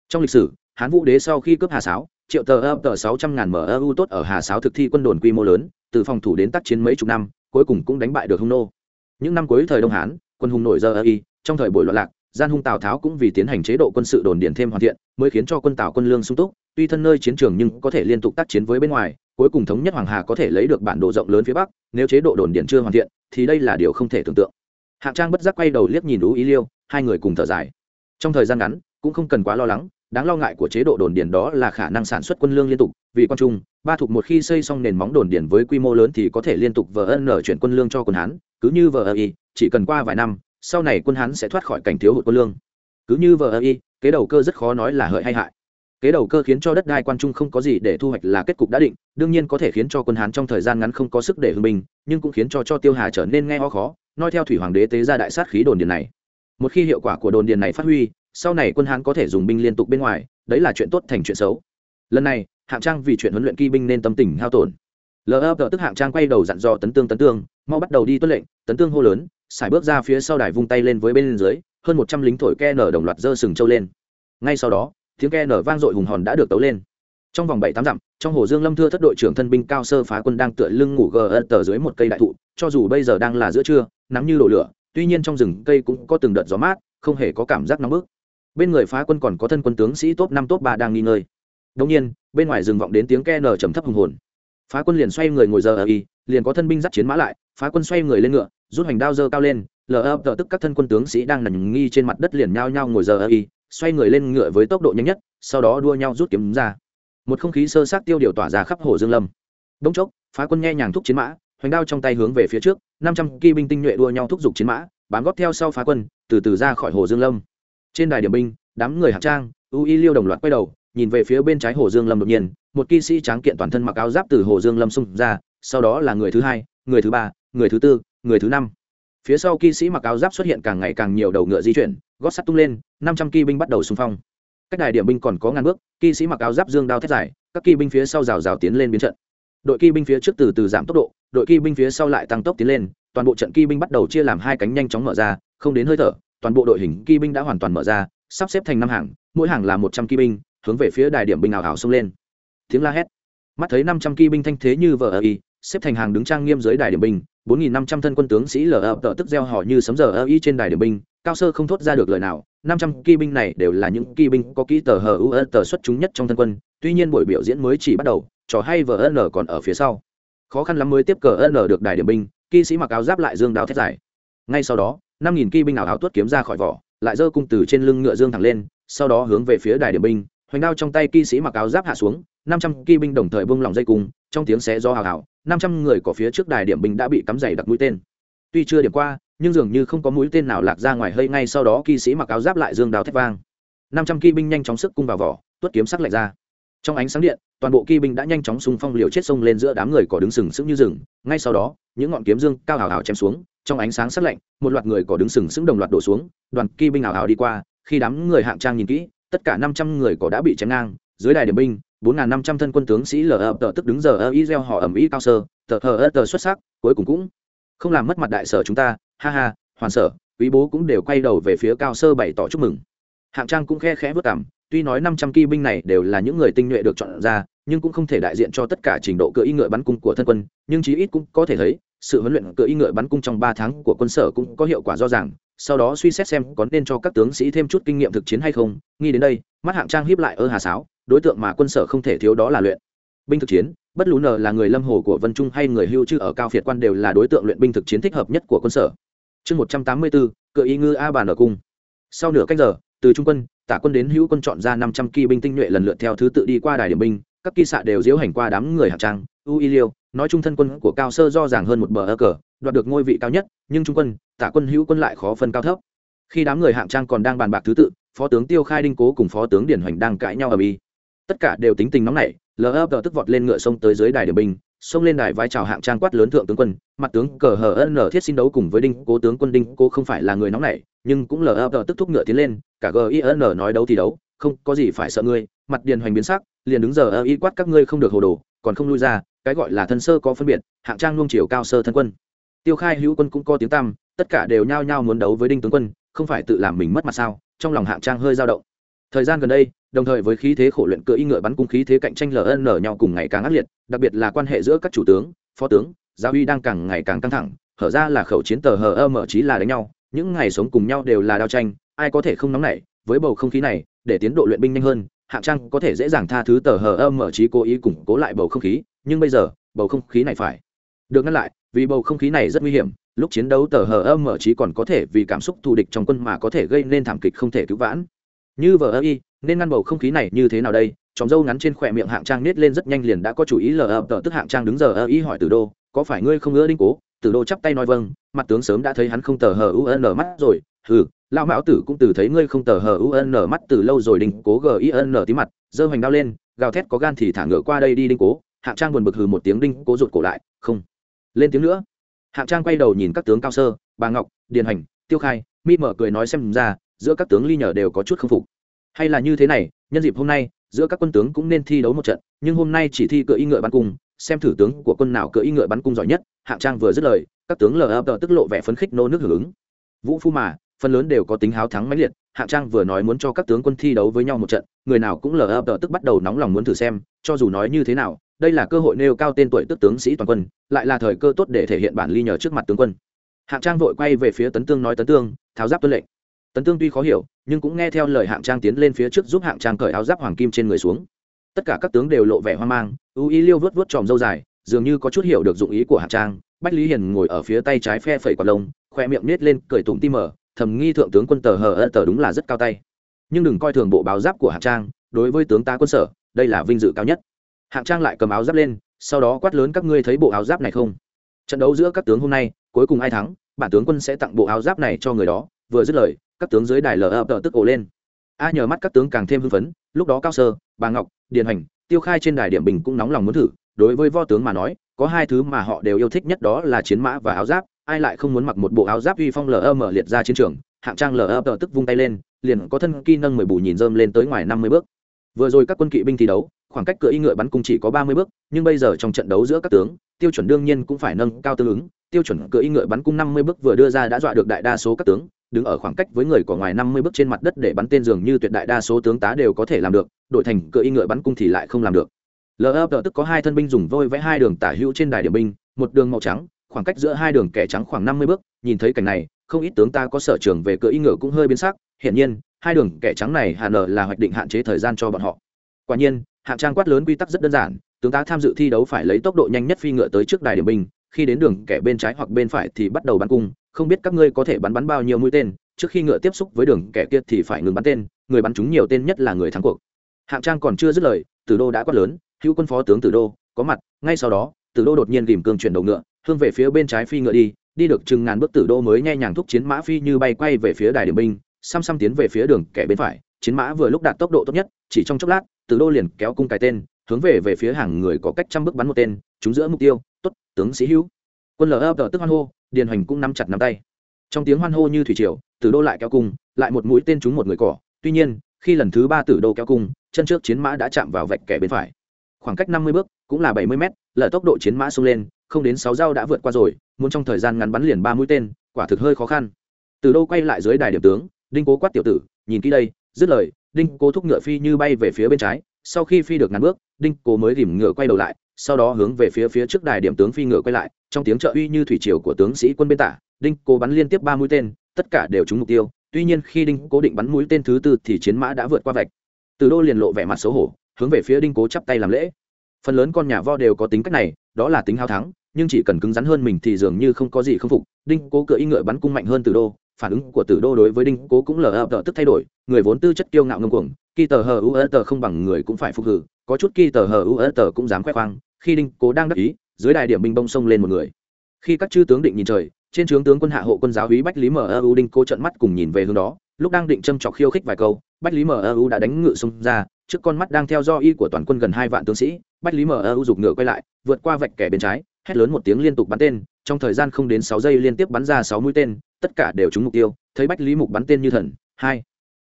Speaker 1: Trong lịch sử, hán vũ đế sau khi cướp hà sáo, triệu tờ ấp tờ sáu trăm ngàn mu tốt ở hà sáo thực thi quân đồn quy mô lớn, từ phòng thủ đến tác chiến mấy chục năm, cuối cùng cũng đánh bại được hung nô. Những năm cuối thời đông hán, quân hùng nổi giờ ơ y, trong thời buổi loạn lạc, gian hung tào tháo cũng vì tiến hành chế độ quân sự đồn điền thêm hoàn thiện, mới khiến cho quân tào quân lương sung túc, tuy thân nơi chiến trường nhưng có thể liên tục tác chiến với bên ngoài, cuối cùng thống nhất hoàng hà có thể lấy được bản đồ rộng lớn phía bắc, nếu chế độ đồn điền chưa hoàn thiện, thì đây là điều không thể tưởng tượng hạng trang bất giác quay đầu liếc nhìn ú ý liêu, hai người cùng thở dài. Trong thời gian ngắn, cũng không cần quá lo lắng, đáng lo ngại của chế độ đồn điền đó là khả năng sản xuất quân lương liên tục, vì quan trung, ba thuộc một khi xây xong nền móng đồn điền với quy mô lớn thì có thể liên tục vờ ân chuyển quân lương cho quân hán, cứ như vờ y, chỉ cần qua vài năm, sau này quân hán sẽ thoát khỏi cảnh thiếu hụt quân lương. Cứ như vờ y, kế đầu cơ rất khó nói là hợi hay hại. Kế đầu cơ khiến cho đất đai quan trung không có gì để thu hoạch là kết cục đã định, đương nhiên có thể khiến cho quân hán trong thời gian ngắn không có sức để hưng binh nhưng cũng khiến cho cho tiêu hà trở nên nghe ho khó nói theo thủy hoàng đế tế ra đại sát khí đồn điền này. Một khi hiệu quả của đồn điền này phát huy, sau này quân hán có thể dùng binh liên tục bên ngoài, đấy là chuyện tốt thành chuyện xấu. Lần này, hạng trang vì chuyện huấn luyện kỵ binh nên tâm tình hao tổn. Lờ tức hạng trang quay đầu dặn dò tấn tương tấn tương, mau bắt đầu đi tuân lệnh, tấn tương hô lớn xài bước ra phía sau đài vung tay lên với bên dưới, hơn một trăm lính thổi ke nở đồng loạt dơ sừng trâu lên. Ngay sau đó, tiếng ke nở vang dội hùng hòn đã được tấu lên trong vòng bảy tám dặm, trong hồ dương lâm thưa thất đội trưởng thân binh cao sơ phá quân đang tựa lưng ngủ gờ ân tờ dưới một cây đại thụ, cho dù bây giờ đang là giữa trưa, nắng như đổ lửa, tuy nhiên trong rừng cây cũng có từng đợt gió mát, không hề có cảm giác nóng bức. Bên người phá quân còn có thân quân tướng sĩ top năm, top ba đang nghỉ ngơi. Đông nhiên, bên ngoài rừng vọng đến tiếng ke nở trầm thấp hùng hồn. Phá quân liền xoay người ngồi giờ ở y, liền có thân binh dắt chiến mã lại, phá quân xoay người lên ngựa, rút hoành đao dơ cao lên, lờ ập tờ tức các thân quân tướng sĩ đang nằm nghi trên mặt đất liền nhao nhao ngồi giờ ở y, xoay người lên ngựa với tốc độ nhanh nhất, sau đó đua nhau rút kiếm ra một không khí sơ sát tiêu điều tỏa ra khắp hồ dương lâm. Đông chốc, phá quân nghe nhàng thúc chiến mã, hoành đao trong tay hướng về phía trước, năm trăm kỵ binh tinh nhuệ đua nhau thúc giục chiến mã, bám góp theo sau phá quân, từ từ ra khỏi hồ dương lâm. Trên đài điểm binh, đám người hạng trang, u y liêu đồng loạt quay đầu, nhìn về phía bên trái hồ dương lâm đột nhiên, một kỵ sĩ tráng kiện toàn thân mặc áo giáp từ hồ dương lâm xung ra, sau đó là người thứ hai, người thứ ba, người thứ tư, người thứ năm. Phía sau kỵ sĩ mặc áo giáp xuất hiện càng ngày càng nhiều đầu ngựa di chuyển, gót sắt tung lên, năm trăm kỵ binh bắt đầu xung phong cách đài điểm binh còn có ngàn bước, kỵ sĩ mặc áo giáp dương đao thét dài, các kỵ binh phía sau rào rào tiến lên biến trận. Đội kỵ binh phía trước từ từ giảm tốc độ, đội kỵ binh phía sau lại tăng tốc tiến lên, toàn bộ trận kỵ binh bắt đầu chia làm hai cánh nhanh chóng mở ra, không đến hơi thở, toàn bộ đội hình kỵ binh đã hoàn toàn mở ra, sắp xếp thành năm hàng, mỗi hàng là một trăm kỵ binh, hướng về phía đài điểm binh ảo ảo xông lên. Tiếng la hét. Mắt thấy năm trăm kỵ binh thanh thế như vợ ở y, xếp thành hàng đứng trang nghiêm dưới đài điểm binh, bốn nghìn năm trăm thân quân tướng sĩ lờ ập tợ tức gieo họ như sấm giờ ơ y trên đài điểm binh cao sơ không thốt ra được lời nào, năm trăm kỵ binh này đều là những kỵ binh có kỹ tờ hờ u tờ xuất chúng nhất trong thân quân, tuy nhiên buổi biểu diễn mới chỉ bắt đầu, trò hay vờ n còn ở phía sau. Khó khăn lắm mới tiếp cờ n được đài điểm binh, kỵ sĩ mặc áo giáp lại dương đào thét dài. Ngay sau đó, năm nghìn kỵ binh ảo áo tuốt kiếm ra khỏi vỏ, lại giơ cung từ trên lưng ngựa dương thẳng lên, sau đó hướng về phía đài điểm binh, hoành đao trong tay kỵ sĩ mặc áo giáp hạ xuống, năm trăm kỵ binh đồng thời bung lỏng dây cung, trong tiếng xé do hào hào, năm trăm người có phía trước đài điểm binh đã bị cắm dày đặc mũi tên. Tuy chưa điểm qua nhưng dường như không có mũi tên nào lạc ra ngoài hơi ngay sau đó kỵ sĩ mặc áo giáp lại dương đào thép vang. Năm trăm kỵ binh nhanh chóng sức cung vào vỏ tuất kiếm sắc lạnh ra. Trong ánh sáng điện, toàn bộ kỵ binh đã nhanh chóng xung phong liều chết sông lên giữa đám người cỏ đứng sừng sững như rừng. Ngay sau đó, những ngọn kiếm dương cao hào hào chém xuống, trong ánh sáng sắc lạnh, một loạt người cỏ đứng sừng sững đồng loạt đổ xuống, đoàn kỵ binh hào hào đi qua, khi đám người hạng trang nhìn kỹ, tất cả năm trăm người cỏ đã bị chém ngang, dưới đài điểm binh, bốn năm trăm thân quân tướng sĩ lờ ập tờ tức đứng giờ ơ y gieo họ ẩm ý cao sơ, tờ hờ ơ tờ xuất sắc, cuối cùng cũng không làm mất mặt đại sở chúng ta ha ha, hoàn sở, quý bố cũng đều quay đầu về phía cao sơ bày tỏ chúc mừng. Hạng trang cũng khe khẽ vất cảm, tuy nói năm trăm kỵ binh này đều là những người tinh nhuệ được chọn ra, nhưng cũng không thể đại diện cho tất cả trình độ cựa y ngựa bắn cung của thân quân, nhưng chí ít cũng có thể thấy, sự huấn luyện cựa y ngựa bắn cung trong ba tháng của quân sở cũng có hiệu quả rõ ràng, sau đó suy xét xem có nên cho các tướng sĩ thêm chút kinh nghiệm thực chiến hay không, nghĩ đến đây, mắt hạng trang hiếp lại ơ hà sáo, đối tượng mà quân sở không thể thiếu đó là luyện binh thực chiến, bất lú nờ là người lâm hồ của vân trung hay người hưu chư ở cao phiệt quan đều là đối tượng luyện binh thực chiến thích hợp nhất của quân sở chương một trăm tám mươi bốn, cựa y ngư a bàn ở cung. Sau nửa cách giờ, từ trung quân, tả quân đến hữu quân chọn ra năm trăm kỳ binh tinh nhuệ lần lượt theo thứ tự đi qua đài điểm binh, các kỳ xạ đều diễu hành qua đám người hạng trang, u y liêu, nói chung thân quân của cao sơ do ràng hơn một bờ ơ cờ, đoạt được ngôi vị cao nhất, nhưng trung quân, tả quân hữu quân lại khó phân cao thấp. Khi đám người hạng trang còn đang bàn bạc thứ tự, phó tướng tiêu khai đinh cố cùng phó tướng điển hoành đang cãi nhau ở bi tất cả đều tính tình nóng nảy, lờ tức vọt lên ngựa sông tới dưới đài điểm binh xông lên đài vai chào hạng trang quát lớn thượng tướng quân, mặt tướng cờ hờ ân nở thiết xin đấu cùng với đinh cố tướng quân, đinh cố không phải là người nóng nảy, nhưng cũng lờ tức thúc ngựa tiến lên, cả gin nói đấu thì đấu, không có gì phải sợ ngươi, mặt điền hoành biến sắc, liền đứng giờ ơ y quát các ngươi không được hồ đồ, còn không lui ra, cái gọi là thân sơ có phân biệt, hạng trang luông chiều cao sơ thân quân. Tiêu khai hữu quân cũng có tiếng tăm, tất cả đều nhao nhao muốn đấu với đinh tướng quân, không phải tự làm mình mất mặt sao, trong lòng hạng trang hơi dao động. Thời gian gần đây đồng thời với khí thế khổ luyện cựa y ngựa bắn cung khí thế cạnh tranh ln nhau cùng ngày càng ác liệt, đặc biệt là quan hệ giữa các chủ tướng, phó tướng giáo uy đang càng ngày càng căng thẳng, hở ra là khẩu chiến tờ hờ ơ mở trí là đánh nhau, những ngày sống cùng nhau đều là đao tranh, ai có thể không nóng nảy, với bầu không khí này, để tiến độ luyện binh nhanh hơn, hạng trang có thể dễ dàng tha thứ tờ hờ ơ mở trí cố ý củng cố lại bầu không khí, nhưng bây giờ, bầu không khí này phải được ngăn lại, vì bầu không khí này rất nguy hiểm, lúc chiến đấu tờ hờ ơ mở trí còn có thể vì cảm xúc thù địch trong quân mà có thể gây nên thảm kịch không thể cứu vãn. Như vờ ơ y nên ngăn bầu không khí này như thế nào đây? Chóng dâu ngắn trên khỏe miệng hạng trang nết lên rất nhanh liền đã có chủ ý lờ ập tờ tức hạng trang đứng giờ ơ ý hỏi tử đô, có phải ngươi không ngỡ đinh cố? Tử đô chắp tay nói vâng mặt tướng sớm đã thấy hắn không tờ hờ un mắt rồi. Hừ, lão mão tử cũng từ thấy ngươi không tờ hờ un mắt từ lâu rồi đinh cố g i n tí mặt giơ hoành đao lên, gào thét có gan thì thả ngựa qua đây đi đinh cố. Hạng trang buồn bực hừ một tiếng đinh cố rụt cổ lại, không. Lên tiếng nữa. Hạng trang quay đầu nhìn các tướng cao sơ, bà ngọc, điền hành tiêu khai, mi mở cười nói xem ra, giữa các tướng ly nhở đều có chút k phục hay là như thế này, nhân dịp hôm nay, giữa các quân tướng cũng nên thi đấu một trận, nhưng hôm nay chỉ thi cựa y ngựa bắn cung, xem thử tướng của quân nào cựa y ngựa bắn cung giỏi nhất, hạng trang vừa dứt lời, các tướng lờ ập tức lộ vẻ phấn khích nô nước hưởng ứng. Vũ phu mà, phần lớn đều có tính háo thắng mãnh liệt, hạng trang vừa nói muốn cho các tướng quân thi đấu với nhau một trận, người nào cũng lờ ập tức bắt đầu nóng lòng muốn thử xem, cho dù nói như thế nào, đây là cơ hội nêu cao tên tuổi tức tướng sĩ toàn quân, lại là thời cơ tốt để thể hiện bản ly nhờ trước mặt tướng quân. Hạng trang vội quay về phía tấn tương nói, tấn tương, tháo giáp tuân lệnh tấn tương tuy khó hiểu, nhưng cũng nghe theo lời hạng trang tiến lên phía trước giúp hạng trang cởi áo giáp hoàng kim trên người xuống. Tất cả các tướng đều lộ vẻ hoang mang ưu ý liêu vớt vớt tròm dâu dài, dường như có chút hiểu được dụng ý của hạng trang. Bách lý hiền ngồi ở phía tay trái phe phẩy quạt lông, khoe miệng nết lên cởi tùng tim mở, thầm nghi thượng tướng quân tờ hờ ơ tờ đúng là rất cao tay. Nhưng đừng coi thường bộ báo giáp của hạng trang, đối với tướng ta quân sở, đây là vinh dự cao nhất. Hạng trang lại cầm áo giáp lên, sau đó quát lớn các ngươi thấy bộ áo giáp này không? Trận đấu giữa các tướng hôm nay, cuối cùng ai thắng, bản tướng quân sẽ tặng bộ áo giáp này cho người đó vừa dứt lời, các tướng dưới đài lờ ập tức ổ lên. A nhờ mắt các tướng càng thêm hưng phấn, lúc đó cao sơ, bà ngọc, điền hành tiêu khai trên đài điểm bình cũng nóng lòng muốn thử, đối với vo tướng mà nói, có hai thứ mà họ đều yêu thích nhất đó là chiến mã và áo giáp, ai lại không muốn mặc một bộ áo giáp uy phong lờ mở liệt ra chiến trường, hạng trang lờ ập tức vung tay lên, liền có thân kỳ nâng mười bù nhìn rơm lên tới ngoài năm mươi bước. Vừa rồi các quân kỵ binh thi đấu, khoảng cách cửa y ngựa bắn cung chỉ có ba mươi bước, nhưng bây giờ trong trận đấu giữa các tướng, tiêu chuẩn đương nhiên cũng phải nâng cao tương ứng, tiêu chuẩn cửa y ngựa bắn cung năm mươi bước vừa đưa ra đã dọa được đại đa số các tướng đứng ở khoảng cách với người của ngoài năm mươi bước trên mặt đất để bắn tên dường như tuyệt đại đa số tướng tá đều có thể làm được, đội thành cửa y ngựa bắn cung thì lại không làm được. Lờ tức có hai thân binh dùng vôi vẽ hai đường tả hữu trên đài điểm binh, một đường màu trắng, khoảng cách giữa hai đường kẻ trắng khoảng năm mươi bước, nhìn thấy cảnh này, không ít tướng ta có sở trường về cửa y ngựa cũng hơi biến sắc, hiển nhiên, hai đường kẻ trắng này hẳn là hoạch định hạn chế thời gian cho bọn họ. Quả nhiên, hạng trang quát lớn quy tắc rất đơn giản, tướng tá tham dự thi đấu phải lấy tốc độ nhanh nhất phi ngựa tới trước đài điểm binh, khi đến đường kẻ bên trái hoặc bên phải thì bắt đầu bắn cung không biết các ngươi có thể bắn bắn bao nhiêu mũi tên, trước khi ngựa tiếp xúc với đường kẻ kia thì phải ngừng bắn tên, người bắn chúng nhiều tên nhất là người thắng cuộc. Hạng trang còn chưa dứt lời, tử đô đã quát lớn, hữu quân phó tướng tử đô, có mặt. Ngay sau đó, tử đô đột nhiên ghìm cương chuyển đầu ngựa, hướng về phía bên trái phi ngựa đi đi được chừng ngàn bước tử đô mới nghe nhàng thúc chiến mã phi như bay quay về phía đài điểm binh, xăm xăm tiến về phía đường kẻ bên phải. Chiến mã vừa lúc đạt tốc độ tốt nhất, chỉ trong chốc lát, tử đô liền kéo cung cái tên, hướng về về phía hàng người có cách trăm bước bắn một tên, chúng giữa mục tiêu, tốt, tướng sĩ hữu. Quân lờ ấp tức hoan hô điền hoành cũng nắm chặt nắm tay. Trong tiếng hoan hô như thủy triều, tử đô lại kéo cung, lại một mũi tên trúng một người cỏ. Tuy nhiên, khi lần thứ ba tử đô kéo cung, chân trước chiến mã đã chạm vào vạch kẻ bên phải. Khoảng cách năm mươi bước, cũng là bảy mươi mét lợi tốc độ chiến mã xông lên, không đến sáu dao đã vượt qua rồi, muốn trong thời gian ngắn bắn liền ba mũi tên, quả thực hơi khó khăn. Từ đô quay lại dưới đài điểm tướng, đinh cố quát tiểu tử, nhìn kỹ đây, dứt lời, đinh cố thúc ngựa phi như bay về phía bên trái, sau khi phi được ngàn bước, đinh cố mới rìm ngựa quay đầu lại sau đó hướng về phía phía trước đài điểm tướng phi ngựa quay lại, trong tiếng trợ uy như thủy triều của tướng sĩ quân bên tả, đinh cố bắn liên tiếp ba mũi tên, tất cả đều trúng mục tiêu, tuy nhiên khi đinh cố định bắn mũi tên thứ tư thì chiến mã đã vượt qua vạch. Từ đô liền lộ vẻ mặt xấu hổ, hướng về phía đinh cố chắp tay làm lễ. Phần lớn con nhà vo đều có tính cách này, đó là tính hao thắng, nhưng chỉ cần cứng rắn hơn mình thì dường như không có gì không phục. Đinh cố cựa y ngựa bắn cung mạnh hơn từ đô, phản ứng của tử đô đối với đinh cố cũng lờ ập tức thay đổi, người vốn tư chất kiêu ngạo ngông cuồng khi tờ hờ u tờ không bằng người cũng phải phục hử, có chút khi tờ hờ u tờ cũng dám khoe khoang khi đinh cố đang đắc ý, dưới đài điểm binh bông sông lên một người. Khi các chư tướng định nhìn trời, trên trướng tướng quân hạ hộ quân giáo hí bách lý mở u đinh cố trận mắt cùng nhìn về hướng đó, lúc đang định châm trọc khiêu khích vài câu, bách lý mở u đã đánh ngự xông ra, trước con mắt đang theo do y của toàn quân gần hai vạn tướng sĩ, bách lý mở u giục ngựa quay lại, vượt qua vạch kẻ bên trái, hét lớn một tiếng liên tục bắn tên, trong thời gian không đến sáu giây liên tiếp bắn ra sáu mũi tên, tất cả đều trúng mục tiêu, thấy bách lý mục bắn tên như thần, hai.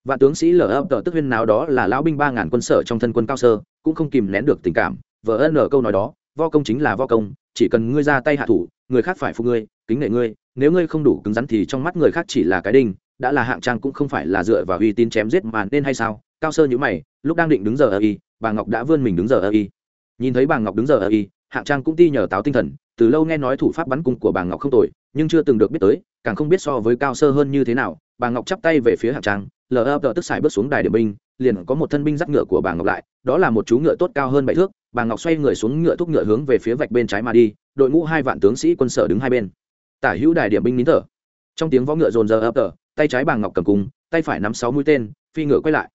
Speaker 1: Vạn tướng sĩ lở ơ tờ tức huyên nào đó là lão binh ba ngàn quân sở trong thân quân cao sơ, cũng không kìm nén được tình cảm vợ ân ở câu nói đó vo công chính là vo công, chỉ cần ngươi ra tay hạ thủ, người khác phải phục ngươi, kính nể ngươi. Nếu ngươi không đủ cứng rắn thì trong mắt người khác chỉ là cái đinh, đã là hạng trang cũng không phải là dựa vào uy tín chém giết mà nên hay sao? Cao sơ nhữ mày, lúc đang định đứng giờ ở y, bà ngọc đã vươn mình đứng giờ ở y. Nhìn thấy bà ngọc đứng giờ ở y, hạng trang cũng ti nhờ táo tinh thần, từ lâu nghe nói thủ pháp bắn cung của bà ngọc không tồi, nhưng chưa từng được biết tới, càng không biết so với cao sơ hơn như thế nào. Bà ngọc chắp tay về phía hạng trang lờ tức xài bước xuống đài điểm binh, liền có một thân binh dắt ngựa của bà ngọc lại, đó là một chú ngựa tốt cao hơn bảy thước. Bà ngọc xoay người xuống ngựa thúc ngựa hướng về phía vạch bên trái mà đi, đội ngũ hai vạn tướng sĩ quân sở đứng hai bên. Tả hữu đài điểm binh nín thở. Trong tiếng võ ngựa dồn dơ ập tờ tay trái bà ngọc cầm cung, tay phải nắm sáu mũi tên, phi ngựa quay lại.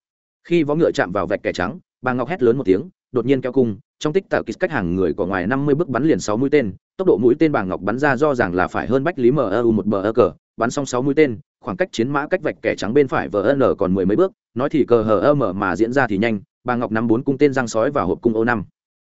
Speaker 1: Khi võ ngựa chạm vào vạch kẻ trắng, bà ngọc hét lớn một tiếng, đột nhiên kéo cung, trong tích tạo kích cách hàng người có ngoài năm mươi bước bắn liền sáu mũi tên, tốc độ mũi tên bà ngọc bắn ra do rằng là phải hơn bách lý mu một bờ ơ cờ, bắn xong sáu mũi tên khoảng cách chiến mã cách vạch kẻ trắng bên phải vờ n còn mười mấy bước, nói thì cờ hờ ơ mở mà diễn ra thì nhanh, bà ngọc nắm bốn cung tên răng sói vào hộp cung ô năm.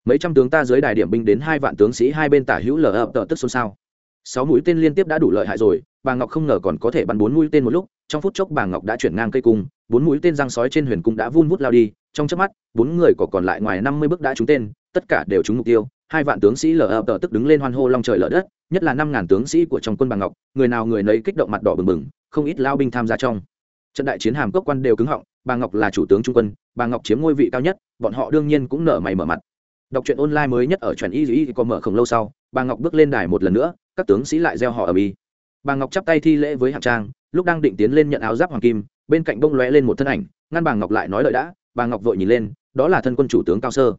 Speaker 1: Mấy trăm tướng ta dưới đài điểm binh đến hai vạn tướng sĩ hai bên tả hữu lờ ập tờ tức xôn xao. Sáu mũi tên liên tiếp đã đủ lợi hại rồi, bà ngọc không ngờ còn có thể bắn bốn mũi tên một lúc, trong phút chốc bà ngọc đã chuyển ngang cây cung, bốn mũi tên răng sói trên huyền cung đã vun vút lao đi, trong chớp mắt, bốn người có còn lại ngoài năm mươi bước đã trúng tên, tất cả đều trúng mục tiêu, hai vạn tướng sĩ lờ ập tờ tức đứng lên hoan hô long trời lở đất, nhất là năm ngàn tướng sĩ của trong quân bà ngọc, người nào người nấy kích động mặt đỏ bừng bừng không ít lao binh tham gia trong. Trận đại chiến hàm cốc quan đều cứng họng, bà ngọc là chủ tướng trung quân, bà ngọc chiếm ngôi vị cao nhất, bọn họ đương nhiên cũng nở mày mở mặt. Đọc truyện online mới nhất ở truyện y y có mở không lâu sau, bà ngọc bước lên đài một lần nữa, các tướng sĩ lại gieo họ ở y bà ngọc chắp tay thi lễ với hạng trang, lúc đang định tiến lên nhận áo giáp hoàng kim, bên cạnh bông lóe lên một thân ảnh, ngăn bà ngọc lại nói lời đã, bà ngọc vội nhìn lên, đó là thân quân chủ tướng cao sơ.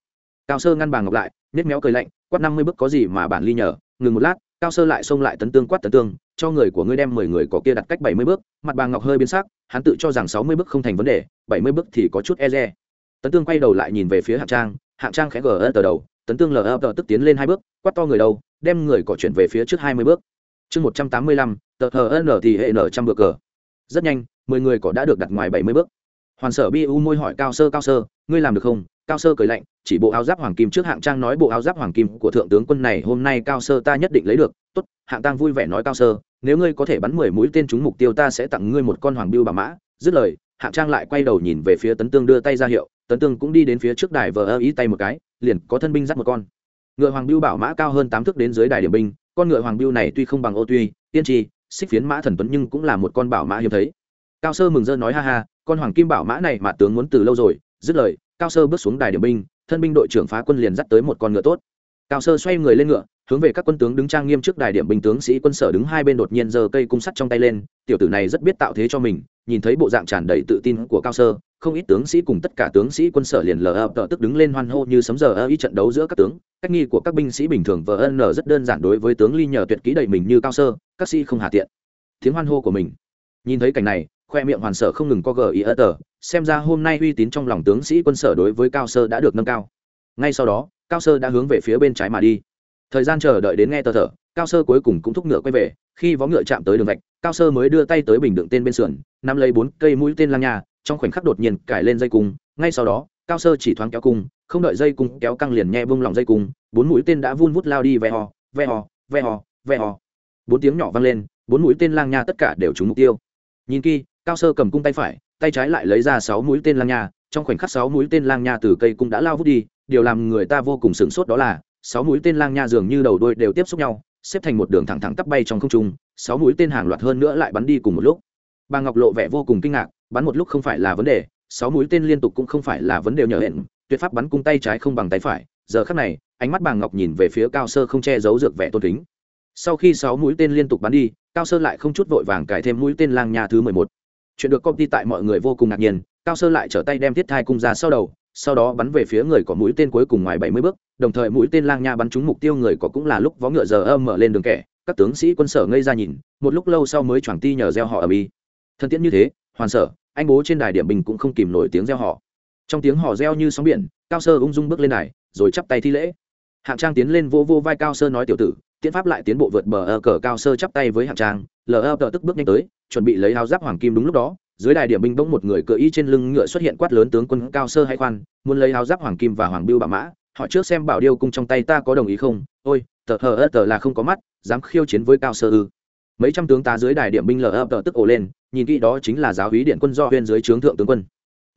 Speaker 1: Cao sơ ngăn bà ngọc lại nếp méo cười lạnh, quát năm mươi bước có gì mà bản ly nhờ, ngừng một lát cao sơ lại xông lại tấn tương quát tấn tương, cho người của ngươi đem mười người có kia đặt cách bảy mươi bước. Mặt bà ngọc hơi biến sắc, hắn tự cho rằng sáu mươi bước không thành vấn đề, bảy mươi bước thì có chút e dè. Tấn tương quay đầu lại nhìn về phía hạng trang hạng trang khẽ gờ ơ tờ đầu, tấn tương lờ ơ tức tiến lên hai bước, quát to người đầu đem người cỏ chuyển về phía trước hai mươi bước. Chương một trăm tám mươi lăm, tờ hờ n thì hệ n trăm bước cờ. Rất nhanh, mười người cỏ đã được đặt ngoài bảy mươi bước. Hoàn sở bi u môi hỏi cao sơ cao sơ, ngươi làm được không? Cao sơ cười lạnh, chỉ bộ áo giáp hoàng kim trước hạng trang nói bộ áo giáp hoàng kim của thượng tướng quân này hôm nay cao sơ ta nhất định lấy được, tốt, hạng tăng vui vẻ nói cao sơ, nếu ngươi có thể bắn mười mũi tên trúng mục tiêu ta sẽ tặng ngươi một con hoàng biêu bà mã. Dứt lời, hạng trang lại quay đầu nhìn về phía tấn tương đưa tay ra hiệu, tấn tương cũng đi đến phía trước đài vờ ơ ý tay một cái, liền có thân binh dắt một con. Ngựa hoàng biêu bảo mã cao hơn tám thước đến dưới đài điểm binh, con ngựa hoàng biêu này tuy không bằng ô tuy, tiên tri, xích phiến mã thần tuấn nhưng cũng là một con bảo mã hiếm thấy. Cao sơ mừng rỡ nói ha ha, con hoàng kim bảo mã này mà tướng muốn từ lâu rồi. Dứt lời cao sơ bước xuống đài điểm binh, thân binh đội trưởng phá quân liền dắt tới một con ngựa tốt. Cao sơ xoay người lên ngựa, hướng về các quân tướng đứng trang nghiêm trước đài điểm binh tướng sĩ quân sở đứng hai bên đột nhiên giơ cây cung sắt trong tay lên, tiểu tử này rất biết tạo thế cho mình, nhìn thấy bộ dạng tràn đầy tự tin của cao sơ, không ít tướng sĩ cùng tất cả tướng sĩ quân sở liền lờ ập tợ tức đứng lên hoan hô như sấm giờ ơ ý trận đấu giữa các tướng. Cách nghi của các binh sĩ bình thường vờ ân rất đơn giản đối với tướng ly nhờ tuyệt kỹ đầy mình như cao sơ, các sĩ không hà tiện. Tiếng hoan hô của mình. Nhìn thấy cảnh này khoe miệng hoàn sở không ngừng có gờ ý ơ tờ, xem ra hôm nay uy tín trong lòng tướng sĩ quân sở đối với cao sơ đã được nâng cao. Ngay sau đó, cao sơ đã hướng về phía bên trái mà đi. Thời gian chờ đợi đến nghe tờ thở, cao sơ cuối cùng cũng thúc ngựa quay về, khi vó ngựa chạm tới đường vạch, cao sơ mới đưa tay tới bình đựng tên bên sườn, nắm lấy bốn cây mũi tên lang nhà trong khoảnh khắc đột nhiên cải lên dây cung. Ngay sau đó, cao sơ chỉ thoáng kéo cung, không đợi dây cung kéo căng liền nhẹ bông lòng dây cung, bốn mũi tên đã vun vút lao đi ve ho ve ho ve ho ve ho. Bốn tiếng nhỏ vang lên, bốn mũi tên lang nha tất cả đều trúng mục tiêu. Nhìn kỳ cao sơ cầm cung tay phải, tay trái lại lấy ra sáu mũi tên lang nha, trong khoảnh khắc sáu mũi tên lang nha từ cây cung đã lao vút đi, điều làm người ta vô cùng sửng sốt đó là, sáu mũi tên lang nha dường như đầu đôi đều tiếp xúc nhau, xếp thành một đường thẳng thẳng tắp bay trong không trung, sáu mũi tên hàng loạt hơn nữa lại bắn đi cùng một lúc. Bà ngọc lộ vẻ vô cùng kinh ngạc, bắn một lúc không phải là vấn đề, sáu mũi tên liên tục cũng không phải là vấn đề nhờ hẹn, tuyệt pháp bắn cung tay trái không bằng tay phải. Giờ khắc này, ánh mắt bà ngọc nhìn về phía cao sơ không che giấu dược vẻ tôn kính. Sau khi sáu mũi tên liên tục bắn đi, cao sơ lại không chút vội vàng cải thêm mũi tên lang nha thứ mười một chuyện được công ty tại mọi người vô cùng ngạc nhiên, cao sơ lại trở tay đem thiết thai cung ra sau đầu, sau đó bắn về phía người có mũi tên cuối cùng ngoài bảy mươi bước, đồng thời mũi tên lang nha bắn trúng mục tiêu người có cũng là lúc vó ngựa giờ âm mở lên đường kẻ, các tướng sĩ quân sở ngây ra nhìn, một lúc lâu sau mới choàng ti nhờ gieo họ ở bi thân tiễn như thế, hoàn sở, anh bố trên đài điểm bình cũng không kìm nổi tiếng gieo họ. Trong tiếng họ reo như sóng biển, cao sơ ung dung bước lên đài, rồi chắp tay thi lễ. Hạng trang tiến lên vô vô vai cao sơ nói tiểu tử tiến pháp lại tiến bộ vượt bờ ở cờ, cao sơ chắp tay với hạng trang, lờ ơ tức bước nhanh tới chuẩn bị lấy áo giáp hoàng kim đúng lúc đó, dưới đài điểm binh bỗng một người cựa y trên lưng ngựa xuất hiện quát lớn tướng quân cao sơ hay khoan, muốn lấy áo giáp hoàng kim và hoàng biêu bạ mã họ trước xem bảo điêu cung trong tay ta có đồng ý không? Ôi, tờ hờ ơ tờ là không có mắt, dám khiêu chiến với cao sơ ư. Mấy trăm tướng tá dưới đài điểm binh lờ ơ tờ tức ổ lên, nhìn kỹ đó chính là giáo hí điện quân do huyên dưới trướng thượng tướng quân.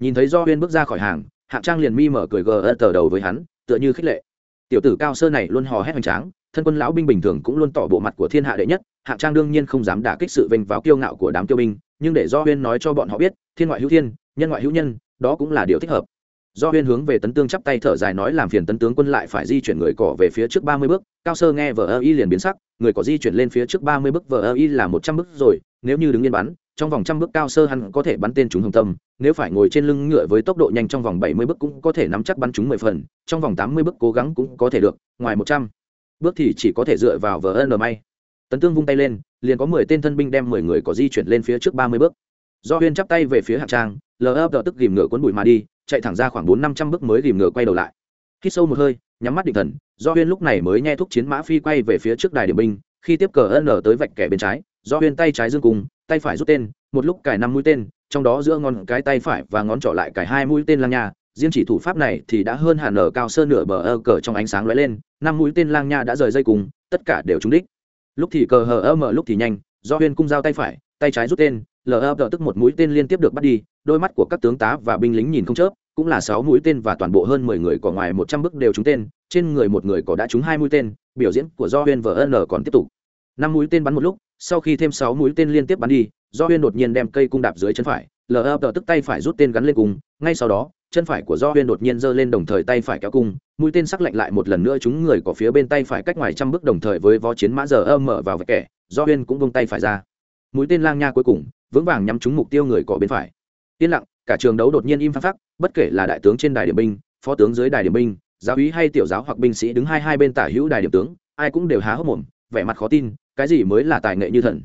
Speaker 1: Nhìn thấy do huyên bước ra khỏi hàng, hạng trang liền mi mở cười gờ ơ tờ đầu với hắn, tựa như khích lệ. Tiểu tử cao sơ này luôn hò hét hoành tráng thân quân lão binh bình thường cũng luôn tỏ bộ mặt của thiên hạ đệ nhất hạ trang đương nhiên không dám đả kích sự vinh vào kiêu ngạo của đám tiêu binh, nhưng để do huyên nói cho bọn họ biết, thiên ngoại hữu thiên, nhân ngoại hữu nhân, đó cũng là điều thích hợp. Do huyên hướng về tấn tương chắp tay thở dài nói làm phiền tấn tướng quân lại phải di chuyển người cỏ về phía trước ba mươi bước, cao sơ nghe vờ ơ y liền biến sắc, người cỏ di chuyển lên phía trước ba mươi bước vờ ơ y là một trăm bước rồi, nếu như đứng yên bắn, trong vòng trăm bước cao sơ hắn có thể bắn tên chúng hồng tâm, nếu phải ngồi trên lưng ngựa với tốc độ nhanh trong vòng bảy mươi bước cũng có thể nắm chắc bắn chúng mười phần, trong vòng tám mươi bước cố gắng cũng có thể được, ngoài một trăm bước thì chỉ có thể dựa vào vờ ân may. Tấn tương vung tay lên, liền có mười tên thân binh đem mười người có di chuyển lên phía trước ba mươi bước. Do huyên chắp tay về phía hạng trang, lờ ấp tức ghìm ngựa cuốn bụi mà đi, chạy thẳng ra khoảng bốn năm trăm bước mới ghìm ngựa quay đầu lại. Khi sâu một hơi, nhắm mắt định thần, do huyên lúc này mới nghe thúc chiến mã phi quay về phía trước đài điểm binh, khi tiếp cờ ân tới vạch kẻ bên trái, do huyên tay trái dương cùng, tay phải rút tên, một lúc cài năm mũi tên, trong đó giữa ngón cái tay phải và ngón trỏ lại cài hai mũi tên lang nha riêng chỉ thủ pháp này thì đã hơn hẳn ở cao sơn nửa bờ ơ cờ trong ánh sáng lóe lên, năm mũi tên lang nha đã rời dây cùng, tất cả đều trúng đích. Lúc thì cờ hờ ơ mở lúc thì nhanh, do huyên cung dao tay phải, tay trái rút tên lờ ơ tức một mũi tên liên tiếp được bắt đi, đôi mắt của các tướng tá và binh lính nhìn không chớp, cũng là sáu mũi tên và toàn bộ hơn mười người có ngoài một trăm bước đều trúng tên, trên người một người có đã trúng hai mũi tên, biểu diễn của do huyên vờ n còn tiếp tục. Năm mũi tên bắn một lúc, sau khi thêm sáu mũi tên liên tiếp bắn đi, do huyên đột nhiên đem cây cung đạp dưới chân phải lờ ơ tức tay phải rút tên gắn lên cùng, ngay sau đó chân phải của do huyên đột nhiên giơ lên đồng thời tay phải kéo cung, mũi tên sắc lạnh lại một lần nữa chúng người có phía bên tay phải cách ngoài trăm bước đồng thời với vó chiến mã giờ âm mở vào vạch kẻ do huyên cũng vung tay phải ra. Mũi tên lang nha cuối cùng, vững vàng nhắm trúng mục tiêu người cỏ bên phải. Yên lặng, cả trường đấu đột nhiên im phăng phắc, bất kể là đại tướng trên đài điểm binh, phó tướng dưới đài điểm binh, giáo úy hay tiểu giáo hoặc binh sĩ đứng hai hai bên tả hữu đài điểm tướng, ai cũng đều há hốc mồm, vẻ mặt khó tin, cái gì mới là tài nghệ như thần.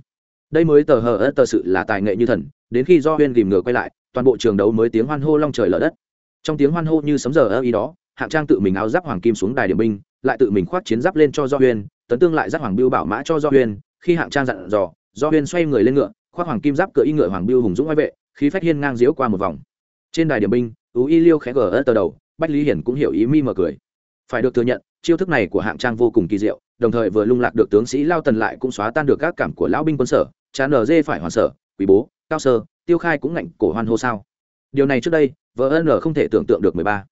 Speaker 1: Đây mới tờ hờ ớt tờ sự là tài nghệ như thần, đến khi do huyên ghìm ngừa quay lại, toàn bộ trường đấu mới tiếng hoan hô long trời lở đất trong tiếng hoan hô như sấm giờ ơ ý đó, hạng trang tự mình áo giáp hoàng kim xuống đài điểm binh, lại tự mình khoác chiến giáp lên cho do huyên, tấn tương lại giáp hoàng biêu bảo mã cho do huyên. Khi hạng trang dặn dò do huyên xoay người lên ngựa, khoác hoàng kim giáp cỡ y ngựa hoàng biêu hùng dũng ngoại vệ, khí phách hiên ngang diễu qua một vòng. Trên đài điểm binh ú y liêu khẽ gờ ơ tờ đầu, bách lý hiển cũng hiểu ý mi mở cười. Phải được thừa nhận, chiêu thức này của hạng trang vô cùng kỳ diệu, đồng thời vừa lung lạc được tướng sĩ lao tần lại cũng xóa tan được các cảm của lão binh quân sở, chán ở dê phải hoàn sở quý bố, cao sơ, tiêu khai cũng ngạnh cổ hoan hô sao điều này trước đây vợ n không thể tưởng tượng được mười ba.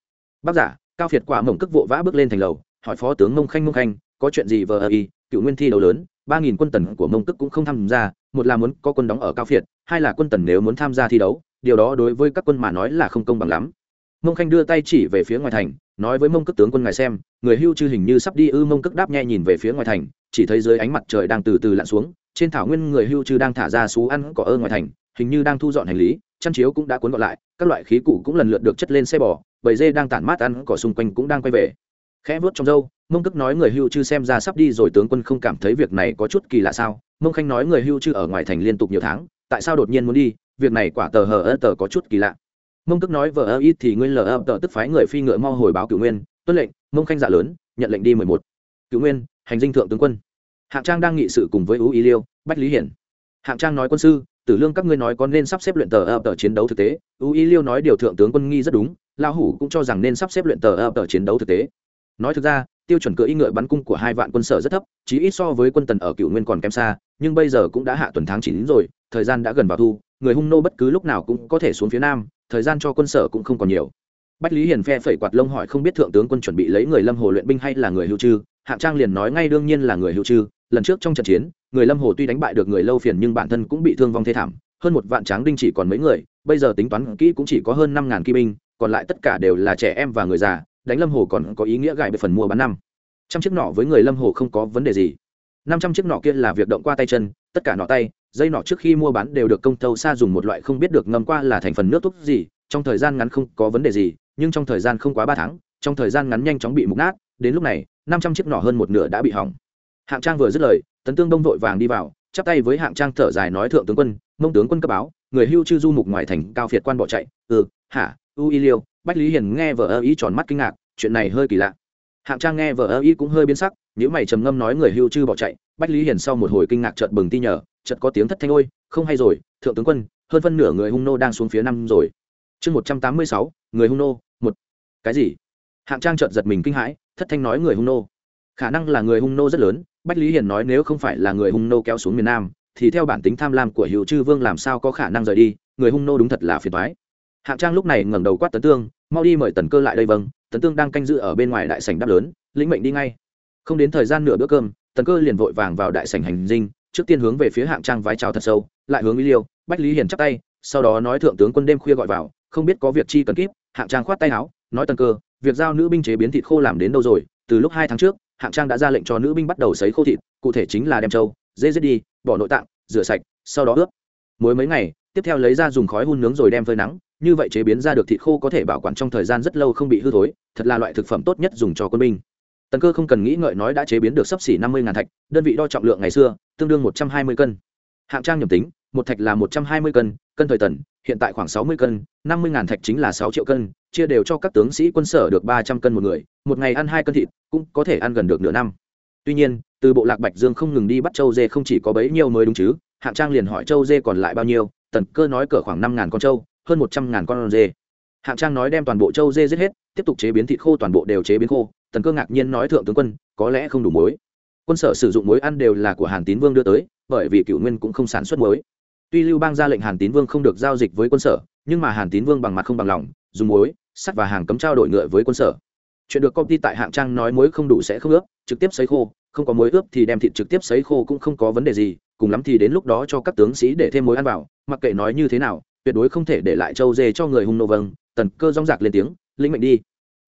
Speaker 1: Bác giả, cao phiệt quả mộng cước vội vã bước lên thành lầu, hỏi phó tướng mông khanh mông khanh, có chuyện gì vợ y, cựu nguyên thi đấu lớn, ba nghìn quân tần của mông cước cũng không tham gia, một là muốn có quân đóng ở cao phiệt hai là quân tần nếu muốn tham gia thi đấu, điều đó đối với các quân mà nói là không công bằng lắm. Mông khanh đưa tay chỉ về phía ngoài thành, nói với mông cước tướng quân ngài xem, người hưu chư hình như sắp đi ư, mông cước đáp nhẹ nhìn về phía ngoài thành, chỉ thấy dưới ánh mặt trời đang từ từ lặn xuống, trên thảo nguyên người hưu chư đang thả ra xú ăn cỏ ơ ngoài thành, hình như đang thu dọn hành lý chăn chiếu cũng đã cuốn gọn lại, các loại khí cụ cũng lần lượt được chất lên xe bò, bầy dê đang tản mát ăn cỏ xung quanh cũng đang quay về. Khẽ vuốt trong râu, mông tức nói người hưu chư xem ra sắp đi rồi, tướng quân không cảm thấy việc này có chút kỳ lạ sao? Mông khanh nói người hưu chư ở ngoài thành liên tục nhiều tháng, tại sao đột nhiên muốn đi? Việc này quả tờ hờ ơ tờ có chút kỳ lạ. Mông tức nói vờ ơ ít thì nguyên lờ ơ tờ tức phái người phi ngựa mau hồi báo Cửu nguyên. Tuân lệnh, mông khanh dạ lớn, nhận lệnh đi mười một. Cửu nguyên, hành dinh thượng tướng quân. Hạng trang đang nghị sự cùng với ú ý liêu, bách lý hiển. Hạng trang nói quân sư tử lương các ngươi nói có nên sắp xếp luyện tờ ập tờ chiến đấu thực tế? U y liêu nói điều thượng tướng quân nghi rất đúng lao hủ cũng cho rằng nên sắp xếp luyện tờ ập tờ chiến đấu thực tế. Nói thực ra, tiêu chuẩn cưỡi ngựa bắn cung của hai vạn quân sở rất thấp chỉ ít so với quân tần ở cựu nguyên còn kém xa, nhưng bây giờ cũng đã hạ tuần tháng chín rồi, thời gian đã gần vào thu, người hung nô bất cứ lúc nào cũng có thể xuống phía nam, thời gian cho quân sở cũng không còn nhiều bách lý hiền phe phẩy quạt lông hỏi không biết thượng tướng quân chuẩn bị lấy người lâm hồ luyện binh hay là người hưu trư, hạng trang liền nói ngay đương nhiên là người hưu trư, lần trước trong trận chiến, người lâm hồ tuy đánh bại được người lâu phiền nhưng bản thân cũng bị thương vong thê thảm, hơn một vạn tráng đinh chỉ còn mấy người, bây giờ tính toán kỹ cũng chỉ có hơn năm ngàn kỵ binh, còn lại tất cả đều là trẻ em và người già, đánh lâm hồ còn có ý nghĩa gài về phần mua bán năm. Trăm chiếc nỏ với người lâm hồ không có vấn đề gì. Năm trăm chiếc nỏ kia là việc động qua tay chân, tất cả nỏ tay, dây nỏ trước khi mua bán đều được công thâu xa dùng một loại không biết được ngâm qua là thành phần nước thuốc gì, trong thời gian ngắn không có vấn đề gì nhưng trong thời gian không quá ba tháng, trong thời gian ngắn nhanh chóng bị mục nát, đến lúc này, năm trăm chiếc nỏ hơn một nửa đã bị hỏng. Hạng trang vừa dứt lời, tấn tương đông vội vàng đi vào, chắp tay với hạng trang thở dài nói thượng tướng quân, mông tướng quân cấp báo, người hưu chư du mục ngoài thành cao phiệt quan bỏ chạy. Ừ hả, u y liêu, bách lý hiền nghe vợ ơ ý tròn mắt kinh ngạc, chuyện này hơi kỳ lạ. Hạng trang nghe vợ ơ ý cũng hơi biến sắc nếu mày trầm ngâm nói người hưu chư bỏ chạy. Bách lý hiền sau một hồi kinh ngạc chợt bừng ti nhờ, chợt có tiếng thất thanh ôi, không hay rồi, thượng tướng quân, hơn phân nửa người hung nô đang xuống phía năm rồi. Chương một trăm tám mươi sáu, người hung nô cái gì? Hạng trang trợt giật mình kinh hãi, thất thanh nói người hung nô. Khả năng là người hung nô rất lớn, bách lý hiền nói nếu không phải là người hung nô kéo xuống miền nam, thì theo bản tính tham lam của hữu chư vương làm sao có khả năng rời đi, người hung nô đúng thật là phiền thoái hạng trang lúc này ngẩng đầu quát tấn tương, mau đi mời tần cơ lại đây vâng. Tấn tương đang canh giữ ở bên ngoài đại sảnh đáp lớn, lĩnh mệnh đi ngay. Không đến thời gian nửa bữa cơm, tần cơ liền vội vàng vào đại sảnh hành dinh, trước tiên hướng về phía hạng trang vái chào thật sâu, lại hướng ý liêu, bách lý hiền chắp tay, sau đó nói thượng tướng quân đêm khuya gọi vào, không biết có việc chi cần kíp. Hạng trang khoát tay áo nói tần cơ, việc giao nữ binh chế biến thịt khô làm đến đâu rồi? Từ lúc hai tháng trước, hạng trang đã ra lệnh cho nữ binh bắt đầu xấy khô thịt, cụ thể chính là đem trâu, dê giết đi, bỏ nội tạng, rửa sạch, sau đó ướp. Muối mấy ngày, tiếp theo lấy ra dùng khói hun nướng rồi đem phơi nắng, như vậy chế biến ra được thịt khô có thể bảo quản trong thời gian rất lâu không bị hư thối, thật là loại thực phẩm tốt nhất dùng cho quân binh. Tần cơ không cần nghĩ ngợi nói đã chế biến được sấp xỉ năm mươi ngàn thạch, đơn vị đo trọng lượng ngày xưa, tương đương một trăm hai mươi cân. Hạng trang nhầm tính, một thạch là một trăm hai mươi cân cân thời tần, hiện tại khoảng sáu mươi cân, năm mươi ngàn thạch chính là sáu triệu cân chia đều cho các tướng sĩ quân sở được ba trăm cân một người, một ngày ăn hai cân thịt, cũng có thể ăn gần được nửa năm. Tuy nhiên, từ bộ lạc bạch dương không ngừng đi bắt châu dê không chỉ có bấy nhiêu mới đúng chứ, hạng trang liền hỏi châu dê còn lại bao nhiêu, tần cơ nói cỡ khoảng năm ngàn con châu hơn một trăm ngàn con dê. Hạng trang nói đem toàn bộ châu dê giết hết, tiếp tục chế biến thịt khô, toàn bộ đều chế biến khô, tần cơ ngạc nhiên nói thượng tướng quân, có lẽ không đủ muối. Quân sở sử dụng muối ăn đều là của hàn tín vương đưa tới, bởi vì cựu nguyên cũng không sản xuất muối. Tuy lưu bang ra lệnh hàn tín vương không được giao dịch với quân sở, nhưng mà hàn tín vương bằng mặt không bằng lòng, dùng muối sắt và hàng cấm trao đổi ngựa với quân sở. Chuyện được công ty tại hạng trang nói muối không đủ sẽ không ướp, trực tiếp sấy khô, không có muối ướp thì đem thịt trực tiếp sấy khô cũng không có vấn đề gì, cùng lắm thì đến lúc đó cho các tướng sĩ để thêm muối ăn vào, mặc kệ nói như thế nào, tuyệt đối không thể để lại châu dê cho người hung nô vâng. Tần cơ rong rạc lên tiếng, lĩnh mệnh đi.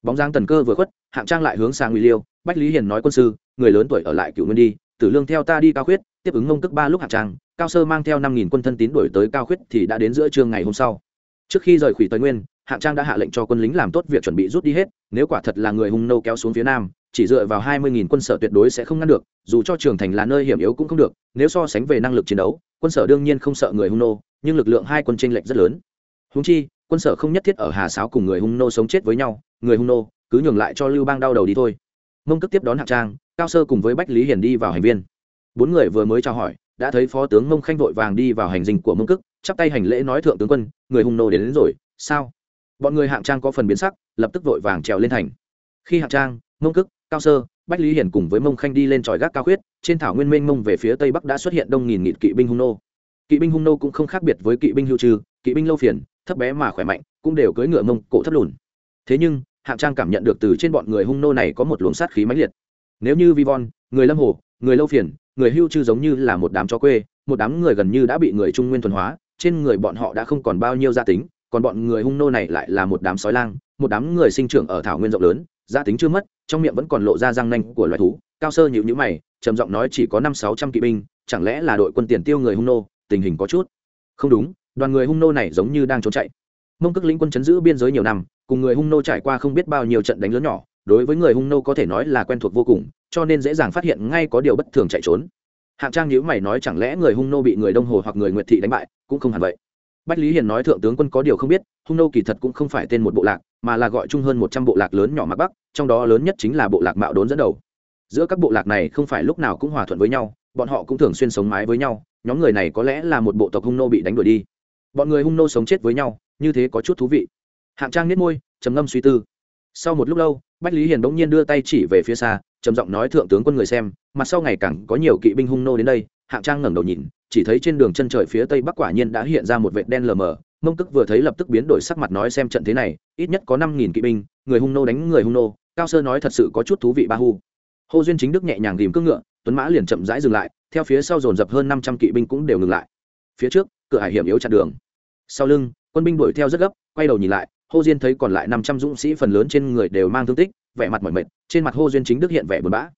Speaker 1: Bóng dáng tần cơ vừa khuất, hạng trang lại hướng sang nguy liêu, bách lý hiền nói quân sư, người lớn tuổi ở lại cựu nguyên đi, tử lương theo ta đi cao khuyết, tiếp ứng mông tức ba lúc hạng trang, cao sơ mang theo năm nghìn quân thân tín đổi tới cao khuyết thì đã đến giữa trưa ngày hôm sau. Trước khi rời khủy tới nguyên hạng trang đã hạ lệnh cho quân lính làm tốt việc chuẩn bị rút đi hết nếu quả thật là người hung nô kéo xuống phía nam chỉ dựa vào hai mươi nghìn quân sở tuyệt đối sẽ không ngăn được dù cho trường thành là nơi hiểm yếu cũng không được nếu so sánh về năng lực chiến đấu quân sở đương nhiên không sợ người hung nô nhưng lực lượng hai quân tranh lệch rất lớn. Húng chi quân sở không nhất thiết ở hà sáo cùng người hung nô sống chết với nhau người hung nô cứ nhường lại cho lưu bang đau đầu đi thôi. Mông cước tiếp đón hạng trang cao sơ cùng với bách lý hiền đi vào hành viên. Bốn người vừa mới chào hỏi đã thấy phó tướng mông khanh vội vàng đi vào hành dinh của mông cước chắp tay hành lễ nói thượng tướng quân người hung nô đến, đến rồi sao? Bọn người hạng trang có phần biến sắc, lập tức vội vàng trèo lên thành. Khi hạng trang, mông cức cao sơ, bách lý hiển cùng với mông khanh đi lên tròi gác cao khuyết, trên thảo nguyên mênh mông về phía tây bắc đã xuất hiện đông nghìn nghịt kỵ binh hung nô. Kỵ binh hung nô cũng không khác biệt với kỵ binh hưu trừ, kỵ binh lâu phiền, thấp bé mà khỏe mạnh, cũng đều cưỡi ngựa mông, cổ thấp lùn. Thế nhưng, hạng trang cảm nhận được từ trên bọn người hung nô này có một luồng sát khí mãnh liệt. Nếu như vi von người lâm hồ, người lâu phiền, người hưu trừ giống như là một đám chó quê, một đám người gần như đã bị người trung nguyên thuần hóa, trên người bọn họ đã không còn bao nhiêu gia tính còn bọn người hung nô này lại là một đám sói lang, một đám người sinh trưởng ở thảo nguyên rộng lớn gia tính chưa mất, trong miệng vẫn còn lộ ra răng nanh của loài thú, cao sơ nhịu nhữ mày, trầm giọng nói chỉ có năm sáu trăm kỵ binh, chẳng lẽ là đội quân tiền tiêu người hung nô, tình hình có chút không đúng, đoàn người hung nô này giống như đang trốn chạy. Mông cước lĩnh quân chấn giữ biên giới nhiều năm, cùng người hung nô trải qua không biết bao nhiêu trận đánh lớn nhỏ, đối với người hung nô có thể nói là quen thuộc vô cùng, cho nên dễ dàng phát hiện ngay có điều bất thường chạy trốn. Hạng trang nhữ mày nói chẳng lẽ người hung nô bị người đông hồ hoặc người nguyệt thị đánh bại, cũng không hẳn vậy bách lý hiền nói thượng tướng quân có điều không biết, hung nô kỳ thật cũng không phải tên một bộ lạc, mà là gọi chung hơn một trăm bộ lạc lớn nhỏ mặc bắc, trong đó lớn nhất chính là bộ lạc mạo đốn dẫn đầu. Giữa các bộ lạc này không phải lúc nào cũng hòa thuận với nhau, bọn họ cũng thường xuyên sống mái với nhau, nhóm người này có lẽ là một bộ tộc hung nô bị đánh đuổi đi. Bọn người hung nô sống chết với nhau, như thế có chút thú vị. Hạng trang nhếch môi, trầm ngâm suy tư. Sau một lúc lâu, bách lý hiền bỗng nhiên đưa tay chỉ về phía xa, trầm giọng nói thượng tướng quân người xem, mặt sau ngày càng có nhiều kỵ binh hung nô đến đây, hạng trang ngẩng đầu nhìn chỉ thấy trên đường chân trời phía tây bắc quả nhiên đã hiện ra một vệt đen lờ mờ mông tức vừa thấy lập tức biến đổi sắc mặt nói xem trận thế này ít nhất có năm nghìn kỵ binh người hung nô đánh người hung nô cao sơ nói thật sự có chút thú vị ba hu. Hồ duyên chính đức nhẹ nhàng tìm cưỡng ngựa tuấn mã liền chậm rãi dừng lại theo phía sau dồn dập hơn năm trăm kỵ binh cũng đều ngừng lại. Phía trước cửa hải hiểm yếu chặn đường. Sau lưng quân binh đuổi theo rất gấp quay đầu nhìn lại Hồ Diên thấy còn lại năm trăm dũng sĩ phần lớn trên người đều mang thương tích, vẻ mặt mỏi mệt, trên mặt Hồ Duyên chính đức hiện vẻ buồn bã.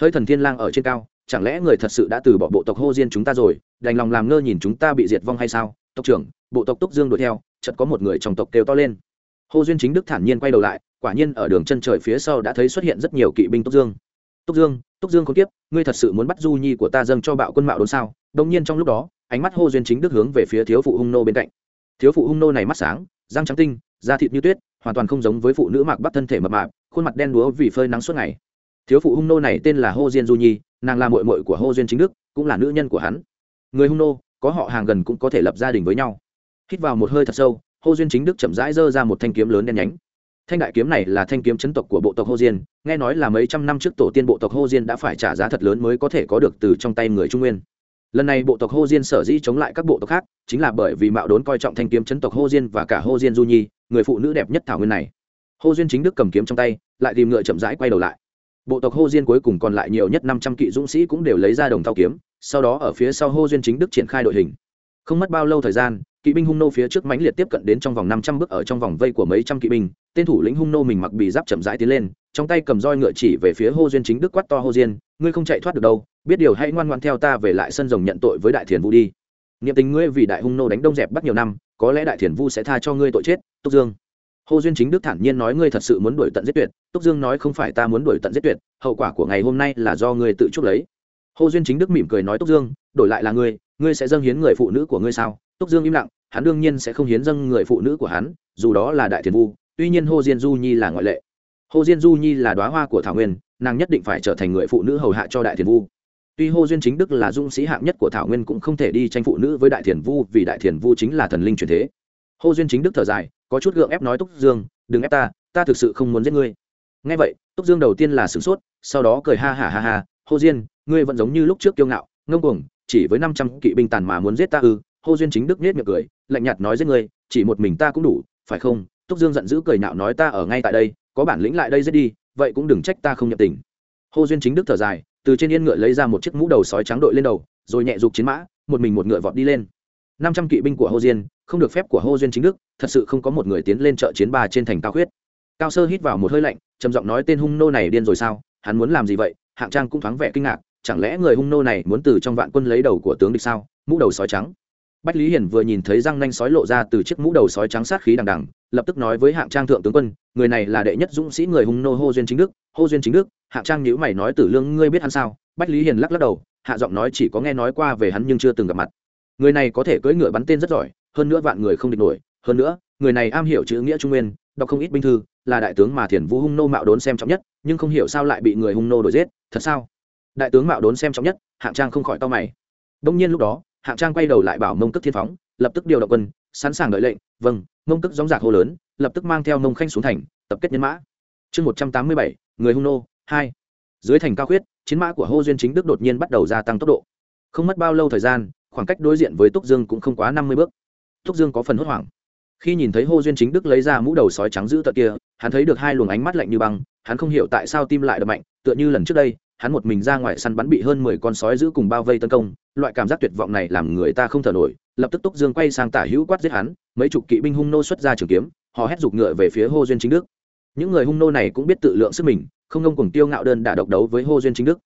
Speaker 1: Hơi thần thiên lang ở trên cao, chẳng lẽ người thật sự đã từ bỏ bộ tộc Hồ Diên chúng ta rồi, đành lòng làm ngơ nhìn chúng ta bị diệt vong hay sao? Tộc trưởng, bộ tộc Túc Dương đuổi theo, chợt có một người trong tộc kêu to lên. Hồ Duyên chính đức thản nhiên quay đầu lại, quả nhiên ở đường chân trời phía sau đã thấy xuất hiện rất nhiều kỵ binh Túc Dương. Túc Dương, Túc Dương không tiếp, ngươi thật sự muốn bắt Du Nhi của ta dâng cho bạo quân mạo đốn sao? đông nhiên trong lúc đó, ánh mắt Hồ Duyên chính đức hướng về phía thiếu phụ hung nô bên cạnh. Thiếu phụ hung nô này mắt sáng, răng trắng tinh, da thịt như tuyết, hoàn toàn không giống với phụ nữ mặc bắt thân thể mập mạp khuôn mặt đen đúa vì phơi nắng suốt ngày thiếu phụ hung nô này tên là hô diên du nhi, nàng là mội mội của hô duyên chính đức, cũng là nữ nhân của hắn. Người hung nô, có họ hàng gần cũng có thể lập gia đình với nhau. Hít vào một hơi thật sâu, hô duyên chính đức chậm rãi giơ ra một thanh kiếm lớn đen nhánh. Thanh đại kiếm này là thanh kiếm chấn tộc của bộ tộc hô diên nghe nói là mấy trăm năm trước tổ tiên bộ tộc hô diên đã phải trả giá thật lớn mới có thể có được từ trong tay người trung nguyên. Lần này bộ tộc hô diên sở dĩ chống lại các bộ tộc khác, chính là bởi vì mạo đốn coi trọng thanh kiếm chấn tộc hô diên và cả hô diên du nhi, người phụ nữ đẹp nhất thảo nguyên này. Hô duyên chính đức cầm kiếm trong tay, lại tìm ngựa chậm rãi quay đầu lại bộ tộc hô diên cuối cùng còn lại nhiều nhất năm trăm kỵ dũng sĩ cũng đều lấy ra đồng thao kiếm, sau đó ở phía sau hô duyên chính đức triển khai đội hình. Không mất bao lâu thời gian, kỵ binh hung nô phía trước mãnh liệt tiếp cận đến trong vòng năm trăm bước ở trong vòng vây của mấy trăm kỵ binh, tên thủ lĩnh hung nô mình mặc bị giáp chậm rãi tiến lên, trong tay cầm roi ngựa chỉ về phía hô duyên chính đức quát to hô diên, ngươi không chạy thoát được đâu, biết điều hãy ngoan ngoan theo ta về lại sân rồng nhận tội với đại thiền vũ đi. Niệm tình ngươi vì đại hung nô đánh đông dẹp bắt nhiều năm, có lẽ đại thiền vu sẽ tha cho ngươi tội chết, túc dương hồ duyên chính đức thản nhiên nói ngươi thật sự muốn đuổi tận giết tuyệt, túc dương nói không phải ta muốn đuổi tận giết tuyệt, hậu quả của ngày hôm nay là do ngươi tự chuốc lấy. Hồ duyên chính đức mỉm cười nói túc dương, đổi lại là ngươi ngươi sẽ dâng hiến người phụ nữ của ngươi sao? Túc dương im lặng, hắn đương nhiên sẽ không hiến dâng người phụ nữ của hắn, dù đó là đại thiền vu, tuy nhiên hồ diên du nhi là ngoại lệ. Hồ diên du nhi là đoá hoa của thảo nguyên, nàng nhất định phải trở thành người phụ nữ hầu hạ cho đại thiền vu. Tuy hô duyên chính đức là dũng sĩ hạng nhất của thảo nguyên cũng không thể đi tranh phụ nữ với đại thiền vu vì đại thiền vu chính là thần linh truyền thế. Hô duyên chính đức thở dài có chút gượng ép nói túc dương, đừng ép ta ta thực sự không muốn giết ngươi. Ngay vậy, túc dương đầu tiên là sửng sốt, sau đó cười ha hả ha ha, hô diên, ngươi vẫn giống như lúc trước kiêu ngạo, ngông cuồng, chỉ với năm trăm kỵ binh tàn mà muốn giết ta ư? Hô duyên chính đức nết miệng cười, lạnh nhạt nói giết ngươi, chỉ một mình ta cũng đủ, phải không? Túc dương giận dữ cười nạo nói ta ở ngay tại đây, có bản lĩnh lại đây giết đi, vậy cũng đừng trách ta không nhập tình. Hô duyên chính đức thở dài, từ trên yên ngựa lấy ra một chiếc mũ đầu sói trắng đội lên đầu, rồi nhẹ dục chiến mã, một mình một ngựa vọt đi lên. Năm trăm kỵ binh của hô diên không được phép của hô duyên chính đức, thật sự không có một người tiến lên chợ chiến ba trên thành cao khuyết. Cao sơ hít vào một hơi lạnh, trầm giọng nói tên hung nô này điên rồi sao, hắn muốn làm gì vậy? Hạng trang cũng thoáng vẻ kinh ngạc, chẳng lẽ người hung nô này muốn từ trong vạn quân lấy đầu của tướng địch sao? Mũ đầu sói trắng. Bách lý hiển vừa nhìn thấy răng nanh sói lộ ra từ chiếc mũ đầu sói trắng sát khí đằng đằng, lập tức nói với hạng trang thượng tướng quân, người này là đệ nhất dũng sĩ người hung nô hô duyên chính đức. Hô duyên chính đức, hạng trang nhữ mày nói tử lương, ngươi biết hắn sao? Bách lý hiền lắc lắc đầu, hạ giọng nói chỉ có nghe nói qua về hắn nhưng chưa từng gặp mặt. Người này có thể cưỡi ngựa bắn tên rất giỏi hơn nữa vạn người không địch nổi, hơn nữa, người này am hiểu chữ nghĩa trung nguyên, đọc không ít binh thư, là đại tướng mà thiền vũ hung nô mạo đốn xem trọng nhất, nhưng không hiểu sao lại bị người hung nô đổi giết, thật sao? Đại tướng mạo đốn xem trọng nhất, hạng trang không khỏi to mày. Đông nhiên lúc đó, hạng trang quay đầu lại bảo mông tức thiên phóng, lập tức điều động quân, sẵn sàng đợi lệnh vâng mông tức gióng giạc hô lớn, lập tức mang theo mông khanh xuống thành, tập kết nhân mã. Chương một trăm tám mươi bảy, người hung nô, hai. Dưới thành cao khuyết, chiến mã của hô duyên chính đức đột nhiên bắt đầu gia tăng tốc độ. Không mất bao lâu thời gian, khoảng cách đối diện với túc dương cũng không quá năm mươi bước. Thúc dương có phần hốt hoảng. Khi nhìn thấy hô duyên chính đức lấy ra mũ đầu sói trắng giữ tận kia, hắn thấy được hai luồng ánh mắt lạnh như băng, hắn không hiểu tại sao tim lại đập mạnh, tựa như lần trước đây, hắn một mình ra ngoài săn bắn bị hơn mười con sói giữ cùng bao vây tấn công, loại cảm giác tuyệt vọng này làm người ta không thở nổi, lập tức túc dương quay sang tả hữu quát giết hắn, mấy chục kỵ binh hung nô xuất ra trường kiếm, họ hét giục ngựa về phía hô duyên chính đức. Những người hung nô này cũng biết tự lượng sức mình, không ngông cùng tiêu ngạo đơn đả độc đấu với hô duyên chính đức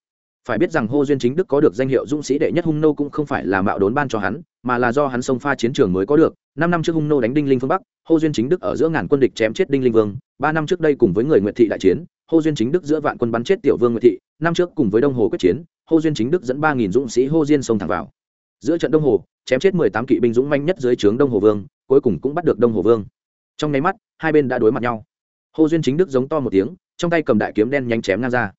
Speaker 1: phải biết rằng hô duyên chính đức có được danh hiệu dũng sĩ đệ nhất hung nô cũng không phải là mạo đốn ban cho hắn, mà là do hắn xông pha chiến trường mới có được. Năm năm trước hung nô đánh đinh linh phương bắc, hô duyên chính đức ở giữa ngàn quân địch chém chết đinh linh vương. Ba năm trước đây cùng với người nguyệt thị đại chiến, hô duyên chính đức giữa vạn quân bắn chết tiểu vương nguyệt thị. Năm trước cùng với đông hồ quyết chiến, hô duyên chính đức dẫn ba nghìn dũng sĩ hô diên xông thẳng vào. Giữa trận đông hồ, chém chết mười tám kỵ binh dũng manh nhất dưới trướng đông hồ vương, cuối cùng cũng bắt được đông hồ vương. Trong nháy mắt, hai bên đã đối mặt nhau. Hô duyên chính đức giống to một tiếng, trong tay cầm đại kiếm đen nhanh chém ngang ra.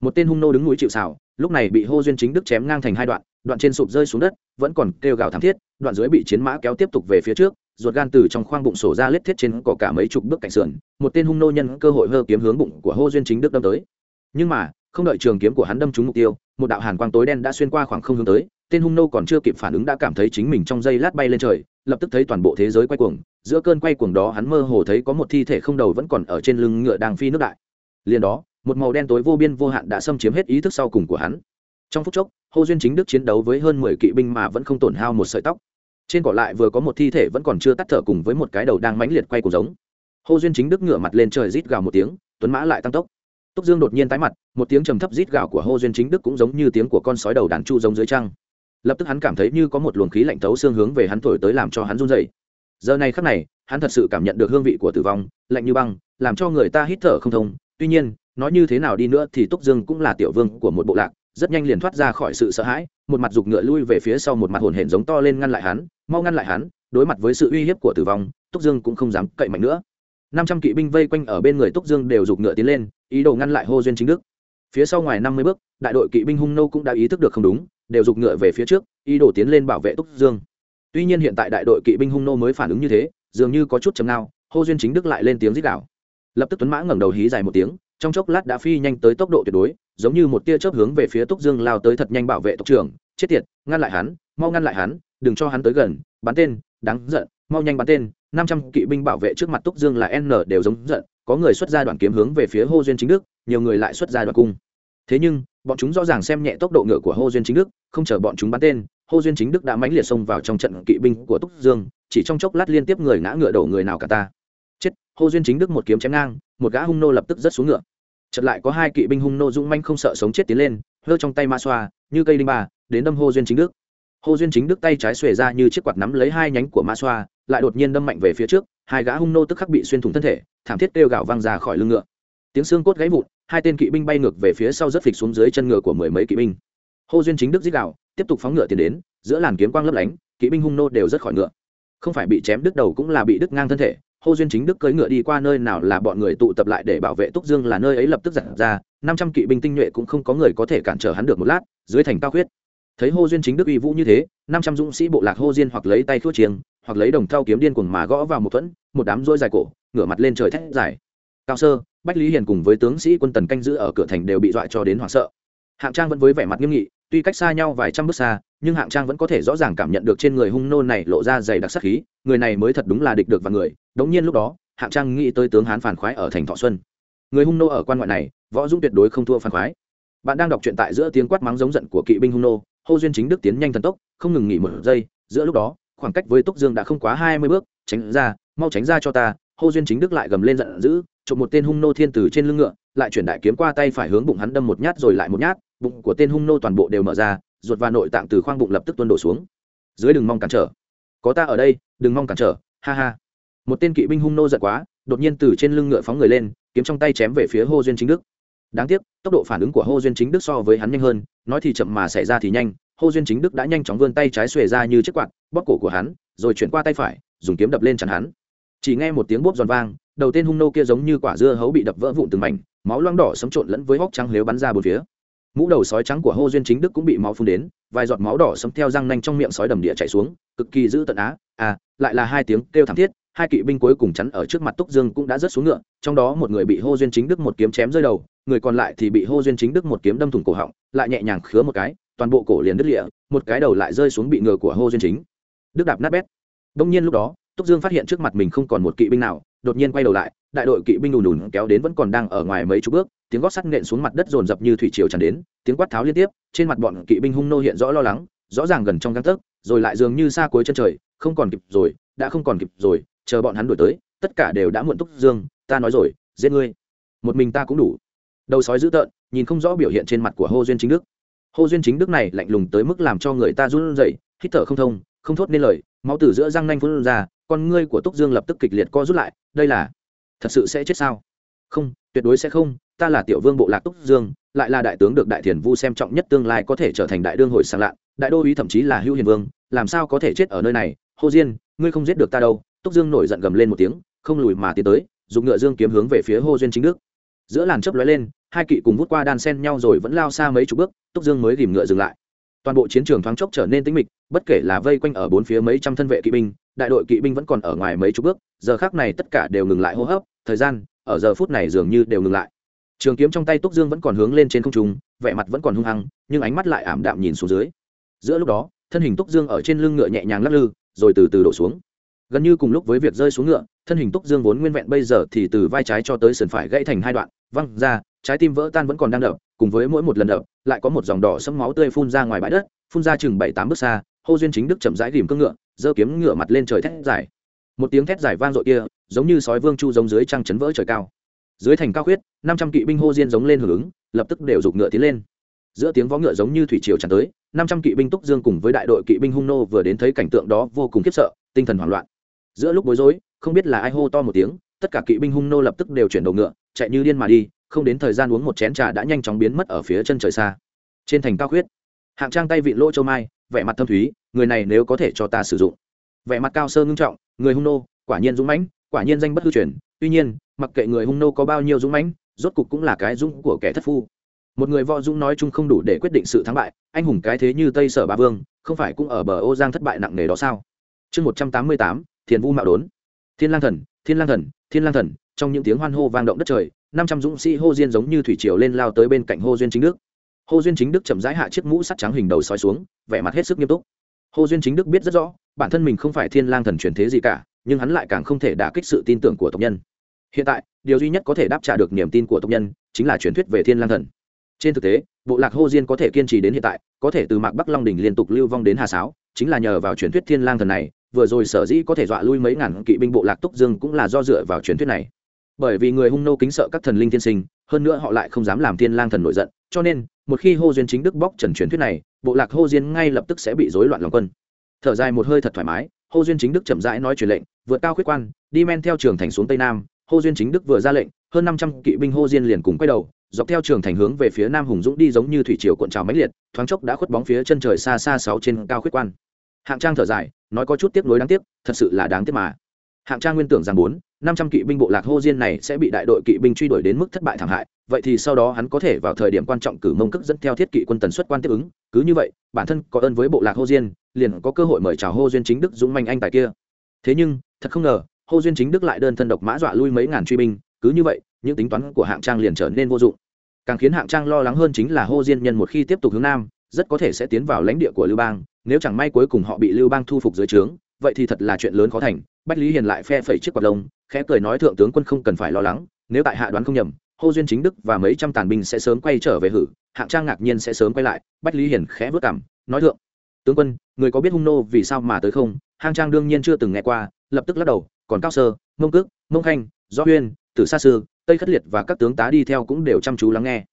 Speaker 1: Một tên hung nô đứng núi chịu xảo lúc này bị hô duyên chính đức chém ngang thành hai đoạn đoạn trên sụp rơi xuống đất, vẫn còn kêu gào thảm thiết, đoạn dưới bị chiến mã kéo tiếp tục về phía trước, ruột gan từ trong khoang bụng sổ ra lết thiết trên cỏ cả mấy chục bước cạnh sườn, một tên hung nô nhân cơ hội hơ kiếm hướng bụng của hô duyên chính đức đâm tới. Nhưng mà, không đợi trường kiếm của hắn đâm trúng mục tiêu, một đạo hàn quang tối đen đã xuyên qua khoảng không hướng tới, tên hung nô còn chưa kịp phản ứng đã cảm thấy chính mình trong giây lát bay lên trời, lập tức thấy toàn bộ thế giới quay cuồng, giữa cơn quay cuồng đó hắn mơ hồ thấy có một thi thể không đầu vẫn còn ở trên lưng ngựa đang phi nước đại. Liền đó một màu đen tối vô biên vô hạn đã xâm chiếm hết ý thức sau cùng của hắn. Trong phút chốc, hô duyên chính đức chiến đấu với hơn mười kỵ binh mà vẫn không tổn hao một sợi tóc. Trên cỏ lại vừa có một thi thể vẫn còn chưa tắt thở cùng với một cái đầu đang mãnh liệt quay cuộc giống. Hô duyên chính đức ngửa mặt lên trời rít gào một tiếng, tuấn mã lại tăng tốc. Túc dương đột nhiên tái mặt, một tiếng trầm thấp rít gào của hô duyên chính đức cũng giống như tiếng của con sói đầu đàn chu giống dưới trăng. Lập tức hắn cảm thấy như có một luồng khí lạnh thấu xương hướng về hắn thổi tới làm cho hắn run dậy giờ này khắc này, hắn thật sự cảm nhận được hương vị của tử vong, lạnh như băng, làm cho người ta hít thở không thông. Tuy nhiên nói như thế nào đi nữa thì túc dương cũng là tiểu vương của một bộ lạc, rất nhanh liền thoát ra khỏi sự sợ hãi, một mặt giục ngựa lui về phía sau một mặt hồn hển giống to lên ngăn lại hắn, mau ngăn lại hắn, đối mặt với sự uy hiếp của tử vong, túc dương cũng không dám cậy mạnh nữa. Năm trăm kỵ binh vây quanh ở bên người túc dương đều giục ngựa tiến lên, ý đồ ngăn lại hô duyên chính đức. Phía sau ngoài năm mươi bước, đại đội kỵ binh hung nô cũng đã ý thức được không đúng, đều giục ngựa về phía trước, ý đồ tiến lên bảo vệ túc dương. Tuy nhiên hiện tại đại đội kỵ binh hung nô mới phản ứng như thế, dường như có chút chấm nào hô duyên chính đức lại lên tiếng rít đảo lập tức tuấn mã ngẩng đầu hí dài một tiếng trong chốc lát đã phi nhanh tới tốc độ tuyệt đối, giống như một tia chớp hướng về phía túc dương lao tới thật nhanh bảo vệ tộc trưởng. Chết tiệt, ngăn lại hắn, mau ngăn lại hắn, đừng cho hắn tới gần. Bắn tên, đáng giận, mau nhanh bắn tên. Năm trăm kỵ binh bảo vệ trước mặt túc dương là n đều giống giận, có người xuất ra đoạn kiếm hướng về phía hô duyên chính đức, nhiều người lại xuất ra đoạn cung. Thế nhưng, bọn chúng rõ ràng xem nhẹ tốc độ ngựa của hô duyên chính đức, không chờ bọn chúng bắn tên, hô duyên chính đức đã mãnh liệt xông vào trong trận kỵ binh của túc dương, chỉ trong chốc lát liên tiếp người ngã ngựa đổ người nào cả ta. Chết, hô duyên chính đức một kiếm chém ngang một gã hung nô lập tức rớt xuống ngựa. Chật lại có hai kỵ binh hung nô dũng manh không sợ sống chết tiến lên, hơ trong tay ma xoa, như cây đinh bà đến đâm hô duyên chính đức. Hô duyên chính đức tay trái xuề ra như chiếc quạt nắm lấy hai nhánh của ma xoa, lại đột nhiên đâm mạnh về phía trước, hai gã hung nô tức khắc bị xuyên thủng thân thể, thảm thiết kêu gào văng ra khỏi lưng ngựa. Tiếng xương cốt gãy vụn, hai tên kỵ binh bay ngược về phía sau rất phịch xuống dưới chân ngựa của mười mấy kỵ binh. Hô duyên chính đức giết gào, tiếp tục phóng ngựa tiến đến, giữa làn kiếm quang lấp lánh, kỵ binh hung nô đều rất khỏi ngựa. Không phải bị chém đứt đầu cũng là bị đứt ngang thân thể hô duyên chính đức cưỡi ngựa đi qua nơi nào là bọn người tụ tập lại để bảo vệ túc dương là nơi ấy lập tức giật ra, năm trăm kỵ binh tinh nhuệ cũng không có người có thể cản trở hắn được một lát, dưới thành cao huyết thấy hô duyên chính đức uy vũ như thế, năm trăm dũng sĩ bộ lạc hô diên hoặc lấy tay thuốc chiêng, hoặc lấy đồng thau kiếm điên cuồng mà gõ vào một thuẫn, một đám rôi dài cổ, ngửa mặt lên trời thét dài. Cao sơ, bách lý hiền cùng với tướng sĩ quân tần canh giữ ở cửa thành đều bị dọa cho đến hoảng sợ. Hạng trang vẫn với vẻ mặt nghiêm nghị tuy cách xa nhau vài trăm bước xa, nhưng hạng trang vẫn có thể rõ ràng cảm nhận được trên người hung nô này lộ ra dày đặc sắc khí, người này mới thật đúng là địch được và người. Đống nhiên lúc đó, hạng trang nghĩ tới tướng hán phản khoái ở thành thọ xuân. Người hung nô ở quan ngoại này, võ dũng tuyệt đối không thua phản khoái. Bạn đang đọc truyện tại giữa tiếng quát mắng giống giận của kỵ binh hung nô, hô duyên chính đức tiến nhanh thần tốc, không ngừng nghỉ một giây, giữa lúc đó, khoảng cách với túc dương đã không quá hai mươi bước, tránh ra, mau tránh ra cho ta. Hô duyên chính đức lại gầm lên giận dữ, chụp một tên hung nô thiên từ trên lưng ngựa, lại chuyển đại kiếm qua tay phải hướng bụng hắn đâm một nhát rồi lại một nhát bụng của tên hung nô toàn bộ đều mở ra, ruột và nội tạng từ khoang bụng lập tức tuôn đổ xuống. Dưới đừng mong cản trở. Có ta ở đây, đừng mong cản trở, ha ha. Một tên kỵ binh hung nô giận quá, đột nhiên từ trên lưng ngựa phóng người lên, kiếm trong tay chém về phía hô duyên chính đức. Đáng tiếc, tốc độ phản ứng của hô duyên chính đức so với hắn nhanh hơn, nói thì chậm mà xảy ra thì nhanh. Hô duyên chính đức đã nhanh chóng vươn tay trái xuề ra như chiếc quạt, bóp cổ của hắn, rồi chuyển qua tay phải, dùng kiếm đập lên chắn hắn. Chỉ nghe một tiếng bốp giòn vang, đầu tên hung nô kia giống như quả dưa hấu bị đập vỡ vụn từng mảnh, máu loang đỏ sấm trộn lẫn với hốc trắng lếu bắn ra bốn phía mũ đầu sói trắng của hô duyên chính đức cũng bị máu phun đến, vài giọt máu đỏ sấm theo răng nanh trong miệng sói đầm địa chảy xuống, cực kỳ dữ tận á à lại là hai tiếng kêu thảm thiết, hai kỵ binh cuối cùng chắn ở trước mặt túc dương cũng đã rớt xuống ngựa, trong đó một người bị hô duyên chính đức một kiếm chém rơi đầu, người còn lại thì bị hô duyên chính đức một kiếm đâm thủng cổ họng, lại nhẹ nhàng khứa một cái, toàn bộ cổ liền đứt lịa một cái đầu lại rơi xuống bị ngựa của hô duyên chính. Đức đạp nát bét. Đông nhiên lúc đó, túc dương phát hiện trước mặt mình không còn một kỵ binh nào, đột nhiên quay đầu lại, đại đội kỵ binh đùn đùn kéo đến vẫn còn đang ở ngoài mấy chục bước tiếng gót sắt nện xuống mặt đất dồn dập như thủy triều tràn đến, tiếng quát tháo liên tiếp, trên mặt bọn kỵ binh hung nô hiện rõ lo lắng, rõ ràng gần trong găng tấc, rồi lại dường như xa cuối chân trời, không còn kịp rồi, đã không còn kịp rồi, chờ bọn hắn đuổi tới, tất cả đều đã muộn túc dương, ta nói rồi, giết ngươi. Một mình ta cũng đủ. Đầu sói dữ tợn, nhìn không rõ biểu hiện trên mặt của hô duyên chính đức. Hô duyên chính đức này lạnh lùng tới mức làm cho người ta run rẩy, hít thở không thông, không thốt nên lời, máu từ giữa răng nanh phun ra, con ngươi của túc dương lập tức kịch liệt co rút lại, đây là, thật sự sẽ chết sao? Không, tuyệt đối sẽ không ta là tiểu vương bộ lạc túc dương, lại là đại tướng được đại thiền vu xem trọng nhất tương lai có thể trở thành đại đương hội sàng lạn, đại đô uý thậm chí là hữu hiền vương, làm sao có thể chết ở nơi này? Hô diên, ngươi không giết được ta đâu. Túc dương nổi giận gầm lên một tiếng, không lùi mà tiến tới, dùng ngựa dương kiếm hướng về phía hô duyên chính đức. Giữa làn chớp lóe lên, hai kỵ cùng vút qua đan sen nhau rồi vẫn lao xa mấy chục bước, túc dương mới ghìm ngựa dừng lại. Toàn bộ chiến trường thoáng chốc trở nên tĩnh mịch, bất kể là vây quanh ở bốn phía mấy trăm thân vệ kỵ binh, đại đội kỵ binh vẫn còn ở ngoài mấy chục bước, giờ khác này tất cả đều ngừng lại hô hấp, thời gian, ở giờ phút này dường như đều ngừng lại trường kiếm trong tay túc dương vẫn còn hướng lên trên không trung, vẻ mặt vẫn còn hung hăng, nhưng ánh mắt lại ảm đạm nhìn xuống dưới. Giữa lúc đó, thân hình túc dương ở trên lưng ngựa nhẹ nhàng lắc lư, rồi từ từ đổ xuống. Gần như cùng lúc với việc rơi xuống ngựa, thân hình túc dương vốn nguyên vẹn bây giờ thì từ vai trái cho tới sườn phải gãy thành hai đoạn, văng ra, trái tim vỡ tan vẫn còn đang đập, cùng với mỗi một lần đập, lại có một dòng đỏ sẫm máu tươi phun ra ngoài bãi đất, phun ra chừng bảy tám bước xa, hô duyên chính đức chậm rãi rìm cương ngựa, giơ kiếm ngựa mặt lên trời thét dài. Một tiếng thét dài vang dội kia, giống như sói vương chu giống dưới trăng chấn vỡ trời cao dưới thành cao khuyết, năm trăm kỵ binh hô diên giống lên hưởng ứng, lập tức đều giục ngựa tiến lên. Giữa tiếng vó ngựa giống như thủy triều tràn tới, năm trăm kỵ binh túc dương cùng với đại đội kỵ binh hung nô vừa đến thấy cảnh tượng đó vô cùng khiếp sợ, tinh thần hoảng loạn. Giữa lúc bối rối, không biết là ai hô to một tiếng, tất cả kỵ binh hung nô lập tức đều chuyển đầu ngựa, chạy như điên mà đi, không đến thời gian uống một chén trà đã nhanh chóng biến mất ở phía chân trời xa. Trên thành cao khuyết, hạng trang tay vị lỗ châu mai, vẻ mặt thâm thúy, người này nếu có thể cho ta sử dụng. Vẻ mặt cao sơ ngưng trọng, người hung nô, quả nhiên dũng mãnh quả nhiên danh bất hư truyền, tuy nhiên, mặc kệ người hung nô có bao nhiêu dũng mãnh, rốt cục cũng là cái dũng của kẻ thất phu. Một người võ dũng nói chung không đủ để quyết định sự thắng bại, anh hùng cái thế như tây sở ba vương, không phải cũng ở bờ ô giang thất bại nặng nề đó sao? Chương một trăm tám mươi tám, thiền vu mạo đốn. Thiên lang thần, thiên lang thần, thiên lang thần, trong những tiếng hoan hô vang động đất trời, năm trăm dũng sĩ hô diên giống như thủy triều lên lao tới bên cạnh hô duyên chính đức. Hô duyên chính đức chậm rãi hạ chiếc mũ sắt trắng hình đầu soi xuống, vẻ mặt hết sức nghiêm túc. Hô duyên chính đức biết rất rõ, bản thân mình không phải thiên lang thần truyền thế gì cả nhưng hắn lại càng không thể đả kích sự tin tưởng của tộc nhân. Hiện tại, điều duy nhất có thể đáp trả được niềm tin của tộc nhân chính là truyền thuyết về thiên lang thần. Trên thực tế, bộ lạc hô diên có thể kiên trì đến hiện tại, có thể từ mạc bắc long đình liên tục lưu vong đến hà sáo, chính là nhờ vào truyền thuyết thiên lang thần này, vừa rồi sở dĩ có thể dọa lui mấy ngàn kỵ binh bộ lạc túc dương cũng là do dựa vào truyền thuyết này. Bởi vì người hung nô kính sợ các thần linh thiên sinh, hơn nữa họ lại không dám làm thiên lang thần nổi giận, cho nên, một khi hô duyên chính đức bóc trần truyền thuyết này, bộ lạc hô diên ngay lập tức sẽ bị rối loạn lòng quân. Thở dài một hơi thật thoải mái, hô duyên chính đức chậm rãi nói truyền lệnh vượt cao khuyết quan, đi men theo trường thành xuống tây nam, hô duyên chính đức vừa ra lệnh, hơn năm trăm kỵ binh hô diên liền cùng quay đầu, dọc theo trường thành hướng về phía nam hùng dũng đi giống như thủy triều cuộn trào mãnh liệt, thoáng chốc đã khuất bóng phía chân trời xa xa sáu trên cao khuyết quan. Hạng trang thở dài, nói có chút tiếc nuối đáng tiếc, thật sự là đáng tiếc mà. Hạng trang nguyên tưởng rằng bốn, năm trăm kỵ binh bộ lạc hô diên này sẽ bị đại đội kỵ binh truy đuổi đến mức thất bại thảm hại, vậy thì sau đó hắn có thể vào thời điểm quan trọng cử mông cức dẫn theo thiết kỵ quân tần suất quan tiếp ứng, cứ như vậy, bản thân có ơn với bộ lạc hô diên liền có cơ hội mời chào hô duyên chính đức dũng manh anh tài kia. Thế nhưng thật không ngờ hô duyên chính đức lại đơn thân độc mã dọa lui mấy ngàn truy binh, cứ như vậy, những tính toán của hạng trang liền trở nên vô dụng. Càng khiến hạng trang lo lắng hơn chính là hô diên nhân một khi tiếp tục hướng nam, rất có thể sẽ tiến vào lãnh địa của lưu bang, nếu chẳng may cuối cùng họ bị lưu bang thu phục dưới trướng, vậy thì thật là chuyện lớn khó thành. Bách lý hiền lại phe phẩy chiếc quạt lông, khẽ cười nói thượng tướng quân không cần phải lo lắng, nếu tại hạ đoán không nhầm hô duyên chính đức và mấy trăm tàn binh sẽ sớm quay trở về hử, hạng trang ngạc nhiên sẽ sớm quay lại, bách lý hiền khẽ vất cảm nói thượng, tướng quân, người có biết hung nô vì sao mà tới không? Hạng trang đương nhiên chưa từng nghe qua lập tức lắc đầu, còn cao sơ mông cước mông khanh do huyên, tử sa sư, tây khất liệt và các tướng tá đi theo cũng đều chăm chú lắng nghe.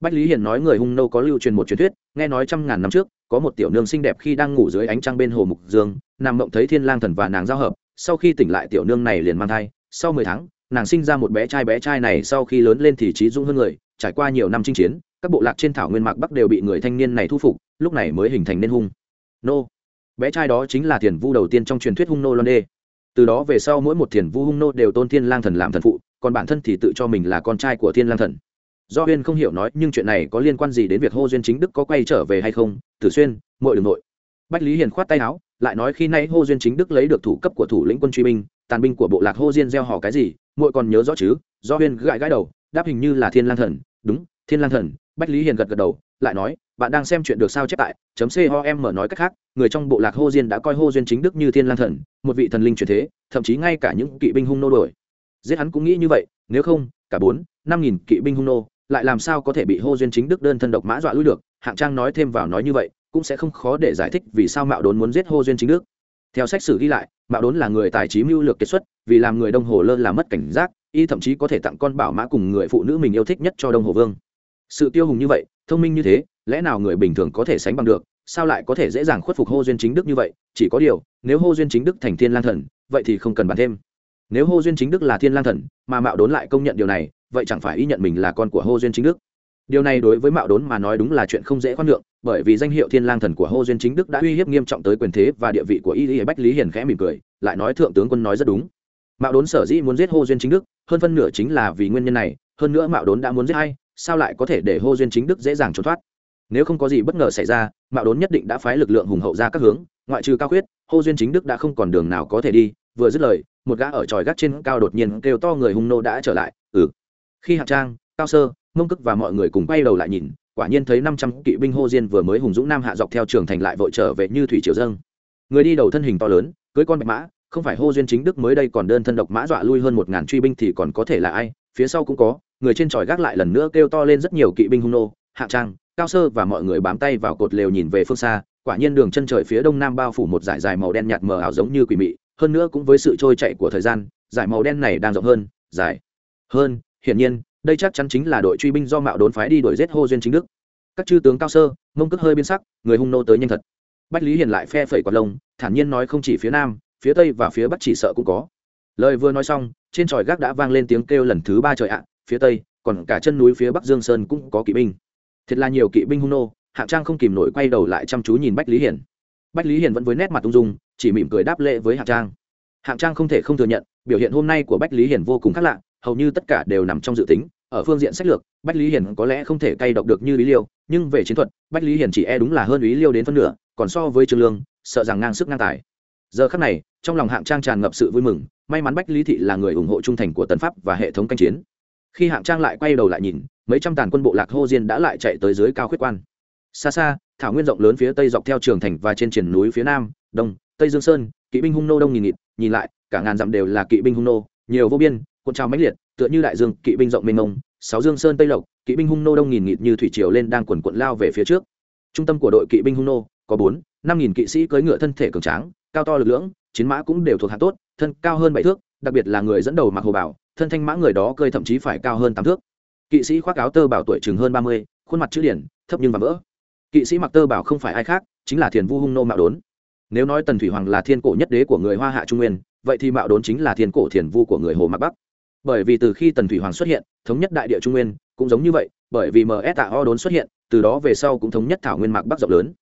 Speaker 1: Bách lý hiền nói người hung nô có lưu truyền một truyền thuyết, nghe nói trăm ngàn năm trước, có một tiểu nương xinh đẹp khi đang ngủ dưới ánh trăng bên hồ mục dương, nằm mộng thấy thiên lang thần và nàng giao hợp, sau khi tỉnh lại tiểu nương này liền mang thai, sau mười tháng, nàng sinh ra một bé trai bé trai này sau khi lớn lên thì trí dũng hơn người, trải qua nhiều năm chinh chiến, các bộ lạc trên thảo nguyên mạc bắc đều bị người thanh niên này thu phục, lúc này mới hình thành nên hung nô. Bé trai đó chính là thiền vu đầu tiên trong truyền thuyết hung nô loan đê từ đó về sau mỗi một thiền vu hung nô đều tôn thiên lang thần làm thần phụ, còn bản thân thì tự cho mình là con trai của thiên lang thần. Do huyên không hiểu nói, nhưng chuyện này có liên quan gì đến việc hô duyên chính đức có quay trở về hay không? Tử xuyên, muội đường nội. Bách lý hiền khoát tay áo, lại nói khi nay hô duyên chính đức lấy được thủ cấp của thủ lĩnh quân truy binh, tàn binh của bộ lạc hô diên gieo họ cái gì? Muội còn nhớ rõ chứ? Do huyên gãi gãi đầu, đáp hình như là thiên lang thần. Đúng, thiên lang thần. Bách lý hiền gật gật đầu lại nói, bạn đang xem chuyện được sao chép tại, chấm com nói cách khác, người trong bộ lạc hô diên đã coi hô duyên chính đức như thiên lang thần, một vị thần linh truyền thế, thậm chí ngay cả những kỵ binh hung nô đổi giết hắn cũng nghĩ như vậy, nếu không, cả bốn, năm nghìn kỵ binh hung nô, lại làm sao có thể bị hô duyên chính đức đơn thân độc mã dọa lui được? Hạng trang nói thêm vào nói như vậy, cũng sẽ không khó để giải thích vì sao mạo đốn muốn giết hô duyên chính đức. Theo sách sử ghi lại, mạo đốn là người tài trí mưu lược kiệt xuất, vì làm người đông hồ lơ là mất cảnh giác, y thậm chí có thể tặng con bảo mã cùng người phụ nữ mình yêu thích nhất cho đông hồ vương. Sự tiêu hùng như vậy thông minh như thế, lẽ nào người bình thường có thể sánh bằng được? Sao lại có thể dễ dàng khuất phục hô duyên chính đức như vậy? Chỉ có điều, nếu hô duyên chính đức thành thiên lang thần, vậy thì không cần bàn thêm. Nếu hô duyên chính đức là thiên lang thần, mà mạo đốn lại công nhận điều này, vậy chẳng phải y nhận mình là con của hô duyên chính đức? Điều này đối với mạo đốn mà nói đúng là chuyện không dễ khoan lượng bởi vì danh hiệu thiên lang thần của hô duyên chính đức đã uy hiếp nghiêm trọng tới quyền thế và địa vị của y Lý bách lý hiền khẽ mỉm cười, lại nói thượng tướng quân nói rất đúng. Mạo đốn sở dĩ muốn giết hô duyên chính đức, hơn phân nửa chính là vì nguyên nhân này, hơn nữa mạo đốn đã muốn giết hay sao lại có thể để hô duyên chính đức dễ dàng trốn thoát? Nếu không có gì bất ngờ xảy ra, mạo đốn nhất định đã phái lực lượng hùng hậu ra các hướng, ngoại trừ cao khuyết, hô duyên chính đức đã không còn đường nào có thể đi. Vừa dứt lời, một gã ở tròi gác trên cao đột nhiên kêu to người hung nô đã trở lại. Ừ. Khi hạng trang, cao sơ, mông cức và mọi người cùng quay đầu lại nhìn, quả nhiên thấy năm trăm kỵ binh hô diên vừa mới hùng dũng nam hạ dọc theo trường thành lại vội trở về như thủy triều dâng. Người đi đầu thân hình to lớn, cưới con bạch mã, không phải hô duyên chính đức mới đây còn đơn thân độc mã dọa lui hơn một ngàn truy binh thì còn có thể là ai? Phía sau cũng có người trên tròi gác lại lần nữa kêu to lên rất nhiều kỵ binh hung nô, Hạ trang, cao sơ và mọi người bám tay vào cột lều nhìn về phương xa. Quả nhiên đường chân trời phía đông nam bao phủ một dải dài màu đen nhạt mờ ảo giống như quỷ mị, hơn nữa cũng với sự trôi chạy của thời gian, dải màu đen này đang rộng hơn, dài hơn. Hiển nhiên, đây chắc chắn chính là đội truy binh do mạo đốn phái đi đuổi giết hô duyên chính đức. Các chư tướng cao sơ, mông cước hơi biến sắc, người hung nô tới nhanh thật. Bách lý hiền lại phe phẩy quạt lông, thản nhiên nói không chỉ phía nam, phía tây và phía bắc chỉ sợ cũng có. Lời vừa nói xong, trên tròi gác đã vang lên tiếng kêu lần thứ ba trời ạ phía tây, còn cả chân núi phía bắc dương sơn cũng có kỵ binh. Thiệt là nhiều kỵ binh hung nô, hạng trang không kìm nổi quay đầu lại chăm chú nhìn bách lý hiền bách lý hiền vẫn với nét mặt ung dung, chỉ mỉm cười đáp lễ với hạng trang. Hạng trang không thể không thừa nhận, biểu hiện hôm nay của bách lý hiền vô cùng khác lạ, hầu như tất cả đều nằm trong dự tính, ở phương diện sách lược, bách lý hiền có lẽ không thể cay độc được như lý liêu, nhưng về chiến thuật, bách lý hiền chỉ e đúng là hơn lý liêu đến phân nửa, còn so với trương lương, sợ rằng ngang sức ngang tài. Giờ khắc này, trong lòng hạng trang tràn ngập sự vui mừng, may mắn bách lý thị là người ủng hộ trung thành của tần pháp và hệ thống canh chiến khi hạng trang lại quay đầu lại nhìn, mấy trăm tàn quân bộ lạc hô diên đã lại chạy tới dưới cao khuyết quan. Xa xa, thảo nguyên rộng lớn phía tây dọc theo trường thành và trên triển núi phía nam, đông, tây dương sơn, kỵ binh hung nô đông nghìn nghịt, nhìn lại, cả ngàn dặm đều là kỵ binh hung nô, nhiều vô biên, cuộn trào mãnh liệt, tựa như đại dương, kỵ binh rộng mênh mông, sáu dương sơn tây lộc, kỵ binh hung nô đông nghìn nghịt như thủy triều lên đang quần quận lao về phía trước. Trung tâm của đội kỵ binh hung nô có bốn, năm nghìn kỵ sĩ cưỡi ngựa thân thể cường tráng, cao to lực lưỡng, chiến mã cũng đều thuộc hạng tốt, thân cao hơn bảy thước, đặc biệt là người dẫn đầu mặc hồ bảo thân thanh mã người đó cơi thậm chí phải cao hơn tám thước. Kỵ sĩ khoác áo tơ bảo tuổi chừng hơn ba mươi, khuôn mặt chữ điển, thấp nhưng và vỡ. Kỵ sĩ mặc tơ bảo không phải ai khác, chính là thiền vu hung nô mạo đốn. Nếu nói tần thủy hoàng là thiên cổ nhất đế của người hoa hạ trung nguyên, vậy thì mạo đốn chính là thiên cổ thiền vu của người hồ mạc bắc. Bởi vì từ khi tần thủy hoàng xuất hiện, thống nhất đại địa trung nguyên cũng giống như vậy, bởi vì ms tạ ho đốn xuất hiện, từ đó về sau cũng thống nhất thảo nguyên mạc bắc rộng lớn.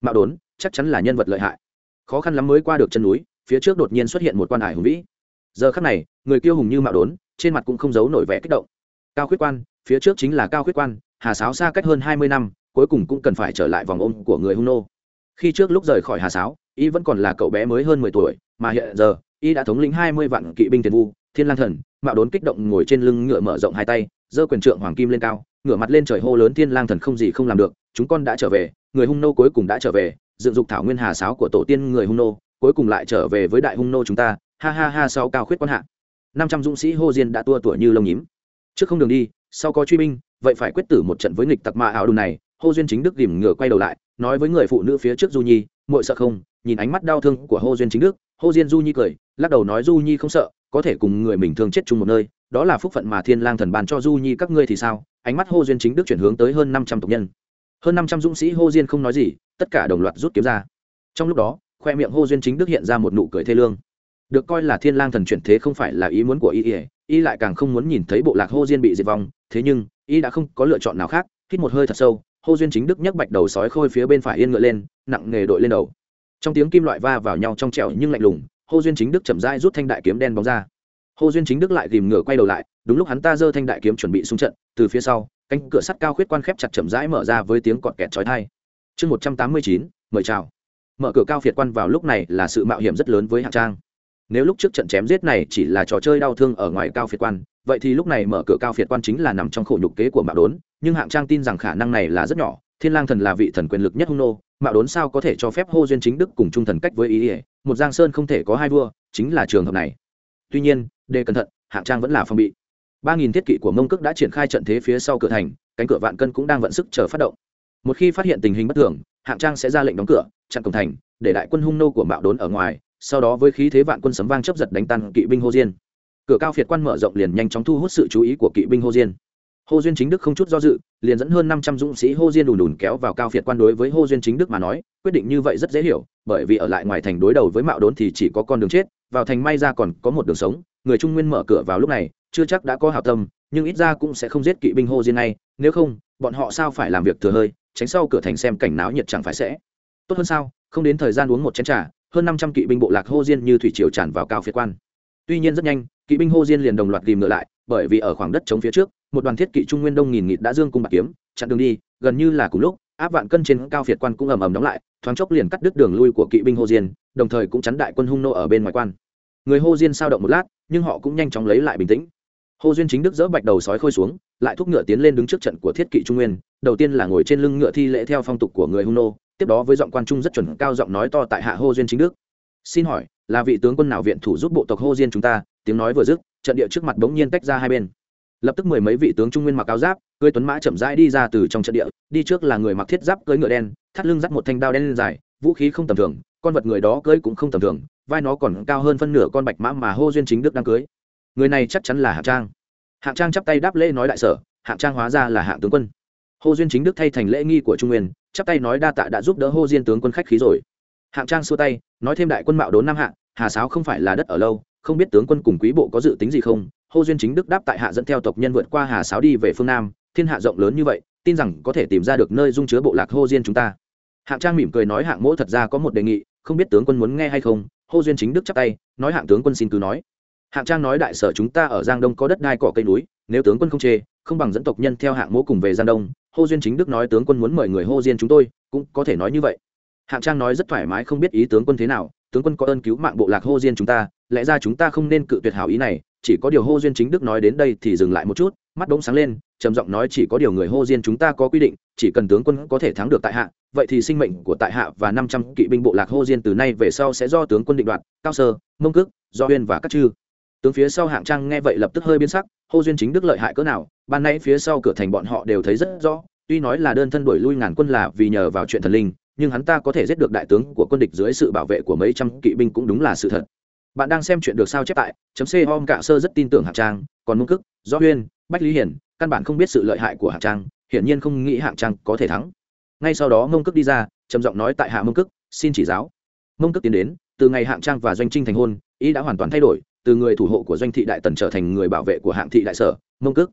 Speaker 1: Mạo đốn chắc chắn là nhân vật lợi hại. Khó khăn lắm mới qua được chân núi, phía trước đột nhiên xuất hiện một quan hải hùng vĩ giờ khắc này, người kiêu hùng như mạo đốn, trên mặt cũng không giấu nổi vẻ kích động. Cao khuyết quan, phía trước chính là cao khuyết quan, hà sáo xa cách hơn hai mươi năm, cuối cùng cũng cần phải trở lại vòng ôm của người hung nô. Khi trước lúc rời khỏi hà sáo, y vẫn còn là cậu bé mới hơn mười tuổi, mà hiện giờ, y đã thống lĩnh hai mươi vạn kỵ binh tiền vu, thiên lang thần, mạo đốn kích động ngồi trên lưng ngựa mở rộng hai tay, giơ quyền trượng hoàng kim lên cao, ngửa mặt lên trời hô lớn, thiên lang thần không gì không làm được, chúng con đã trở về, người hung nô cuối cùng đã trở về, dựng dục thảo nguyên hà sáo của tổ tiên người hung nô, cuối cùng lại trở về với đại hung nô chúng ta ha ha ha sau cao khuyết quan hạ. Năm trăm dũng sĩ hô diên đã tua tuổi như lông nhím. Trước không đường đi, sau có truy binh, vậy phải quyết tử một trận với nghịch tặc mạ ảo đùn này. Hô duyên chính đức ghìm ngửa quay đầu lại, nói với người phụ nữ phía trước du nhi, muội sợ không? Nhìn ánh mắt đau thương của hô duyên chính đức, hô diên du nhi cười, lắc đầu nói, du nhi không sợ, có thể cùng người mình thương chết chung một nơi, đó là phúc phận mà thiên lang thần bàn cho du nhi, các ngươi thì sao? Ánh mắt hô duyên chính đức chuyển hướng tới hơn năm trăm tộc nhân. Hơn năm trăm dũng sĩ hô diên không nói gì, tất cả đồng loạt rút kiếm ra. Trong lúc đó, khoe miệng hô duyên chính đức hiện ra một nụ cười thê lương được coi là thiên lang thần chuyển thế không phải là ý muốn của y y y lại càng không muốn nhìn thấy bộ lạc hô diên bị diệt vong, thế nhưng, y đã không có lựa chọn nào khác, hít một hơi thật sâu, hô duyên chính đức nhấc bạch đầu sói khôi phía bên phải yên ngựa lên, nặng nghề đội lên đầu. Trong tiếng kim loại va vào nhau trong trẻo nhưng lạnh lùng, hô duyên chính đức chậm rãi rút thanh đại kiếm đen bóng ra. Hô duyên chính đức lại tìm ngựa quay đầu lại, đúng lúc hắn ta giơ thanh đại kiếm chuẩn bị xung trận, từ phía sau, cánh cửa sắt cao khuyết quan khép chặt chậm rãi mở ra với tiếng cọt kẹt chói tai. Chương một trăm tám mươi chín, mời chào. Mở cửa cao phiệt quan vào lúc này là sự mạo hiểm rất lớn với hạng trang nếu lúc trước trận chém giết này chỉ là trò chơi đau thương ở ngoài cao phiệt quan, vậy thì lúc này mở cửa cao phiệt quan chính là nằm trong khổ nhục kế của mạo đốn, nhưng hạng trang tin rằng khả năng này là rất nhỏ, thiên lang thần là vị thần quyền lực nhất hung nô, mạo đốn sao có thể cho phép hô duyên chính đức cùng trung thần cách với ý ỉa một giang sơn không thể có hai vua, chính là trường hợp này. Tuy nhiên, để cẩn thận, hạng trang vẫn là phòng bị. Ba nghìn thiết kỵ của mông cước đã triển khai trận thế phía sau cửa thành, cánh cửa vạn cân cũng đang vận sức chờ phát động. Một khi phát hiện tình hình bất thường, hạng trang sẽ ra lệnh đóng cửa, chặn cổng thành, để đại quân hung nô của mạo đốn ở ngoài sau đó với khí thế vạn quân sấm vang chấp giật đánh tan kỵ binh hô diên. Cửa cao phiệt quan mở rộng liền nhanh chóng thu hút sự chú ý của kỵ binh hô diên. Hô duyên chính đức không chút do dự, liền dẫn hơn năm trăm dũng sĩ hô diên đùn đùn kéo vào cao phiệt quan đối với hô duyên chính đức mà nói, quyết định như vậy rất dễ hiểu, bởi vì ở lại ngoài thành đối đầu với mạo đốn thì chỉ có con đường chết, vào thành may ra còn có một đường sống, người trung nguyên mở cửa vào lúc này, chưa chắc đã có hảo tâm, nhưng ít ra cũng sẽ không giết kỵ binh hô diên ngay, nếu không, bọn họ sao phải làm việc thừa hơi, tránh sau cửa thành xem cảnh náo nhiệt chẳng phải sẽ. Tốt hơn sao, không đến thời gian uống một chén trà hơn năm trăm kỵ binh bộ lạc hô diên như thủy triều tràn vào cao phiệt quan. Tuy nhiên rất nhanh, kỵ binh hô diên liền đồng loạt tìm ngựa lại, bởi vì ở khoảng đất chống phía trước, một đoàn thiết kỵ trung nguyên đông nghìn nghịt đã dương cung bạc kiếm, chặn đường đi, gần như là cùng lúc, áp vạn cân trên cao phiệt quan cũng ầm ầm đóng lại, thoáng chốc liền cắt đứt đường lui của kỵ binh hô diên, đồng thời cũng chắn đại quân hung nô ở bên ngoài quan. Người hô diên sao động một lát, nhưng họ cũng nhanh chóng lấy lại bình tĩnh. Hô duyên chính đức dỡ bạch đầu sói khôi xuống, lại thúc ngựa tiến lên đứng trước trận của thiết kỵ trung nguyên, đầu tiên là ngồi trên lưng ngựa thi lễ theo phong tục của người hung nô tiếp đó với giọng quan trung rất chuẩn, cao giọng nói to tại hạ hô duyên chính đức. Xin hỏi, là vị tướng quân nào viện thủ giúp bộ tộc hô diên chúng ta? Tiếng nói vừa dứt, trận địa trước mặt bỗng nhiên tách ra hai bên. Lập tức mười mấy vị tướng trung nguyên mặc áo giáp, cưới tuấn mã chậm rãi đi ra từ trong trận địa, đi trước là người mặc thiết giáp cưới ngựa đen, thắt lưng dắt một thanh đao đen dài, vũ khí không tầm thường, con vật người đó cưới cũng không tầm thường, vai nó còn cao hơn phân nửa con bạch mã mà hô duyên chính đức đang cưới. Người này chắc chắn là hạng trang. Hạng trang chắp tay đáp lễ nói đại sở, hạng trang hóa ra là hạng tướng quân hô duyên chính đức thay thành lễ nghi của trung nguyên, chắp tay nói đa tạ đã giúp đỡ hô diên tướng quân khách khí rồi. Hạng trang xua tay, nói thêm đại quân mạo đốn năm hạng hà sáo không phải là đất ở lâu, không biết tướng quân cùng quý bộ có dự tính gì không? Hô duyên chính đức đáp tại hạ dẫn theo tộc nhân vượt qua hà sáo đi về phương nam, thiên hạ rộng lớn như vậy, tin rằng có thể tìm ra được nơi dung chứa bộ lạc hô diên chúng ta. Hạng trang mỉm cười nói hạng mỗ thật ra có một đề nghị, không biết tướng quân muốn nghe hay không? Hô duyên chính đức chắp tay, nói hạng tướng quân xin cứ nói. Hạng trang nói đại sở chúng ta ở giang đông có đất đai cỏ cây núi, nếu tướng quân không chê, không bằng dẫn tộc nhân theo hạng mỗ cùng về giang đông hô duyên chính đức nói tướng quân muốn mời người hô diên chúng tôi, cũng có thể nói như vậy. Hạng trang nói rất thoải mái không biết ý tướng quân thế nào, tướng quân có ơn cứu mạng bộ lạc hô diên chúng ta, lẽ ra chúng ta không nên cự tuyệt hảo ý này, chỉ có điều hô duyên chính đức nói đến đây thì dừng lại một chút, mắt bỗng sáng lên, trầm giọng nói chỉ có điều người hô diên chúng ta có quy định, chỉ cần tướng quân có thể thắng được tại hạ, vậy thì sinh mệnh của tại hạ và năm trăm kỵ binh bộ lạc hô diên từ nay về sau sẽ do tướng quân định đoạt, cao sơ, mông cước, do huyên và các chư tướng phía sau hạng trang nghe vậy lập tức hơi biến sắc, hô duyên chính đức lợi hại cỡ nào, ban nãy phía sau cửa thành bọn họ đều thấy rất rõ, tuy nói là đơn thân đuổi lui ngàn quân là vì nhờ vào chuyện thần linh, nhưng hắn ta có thể giết được đại tướng của quân địch dưới sự bảo vệ của mấy trăm kỵ binh cũng đúng là sự thật. Bạn đang xem chuyện được sao chép tại chấm c om cả sơ rất tin tưởng hạng trang, còn mông cức, do huyên, bách lý hiển, căn bản không biết sự lợi hại của hạng trang, hiển nhiên không nghĩ hạng trang có thể thắng. Ngay sau đó mông cức đi ra, trầm giọng nói tại hạ mông cức, xin chỉ giáo. Mông cức tiến đến, từ ngày hạng trang và doanh trinh thành hôn, ý đã hoàn toàn thay đổi từ người thủ hộ của doanh thị đại tần trở thành người bảo vệ của hạng thị đại sở, mông cước.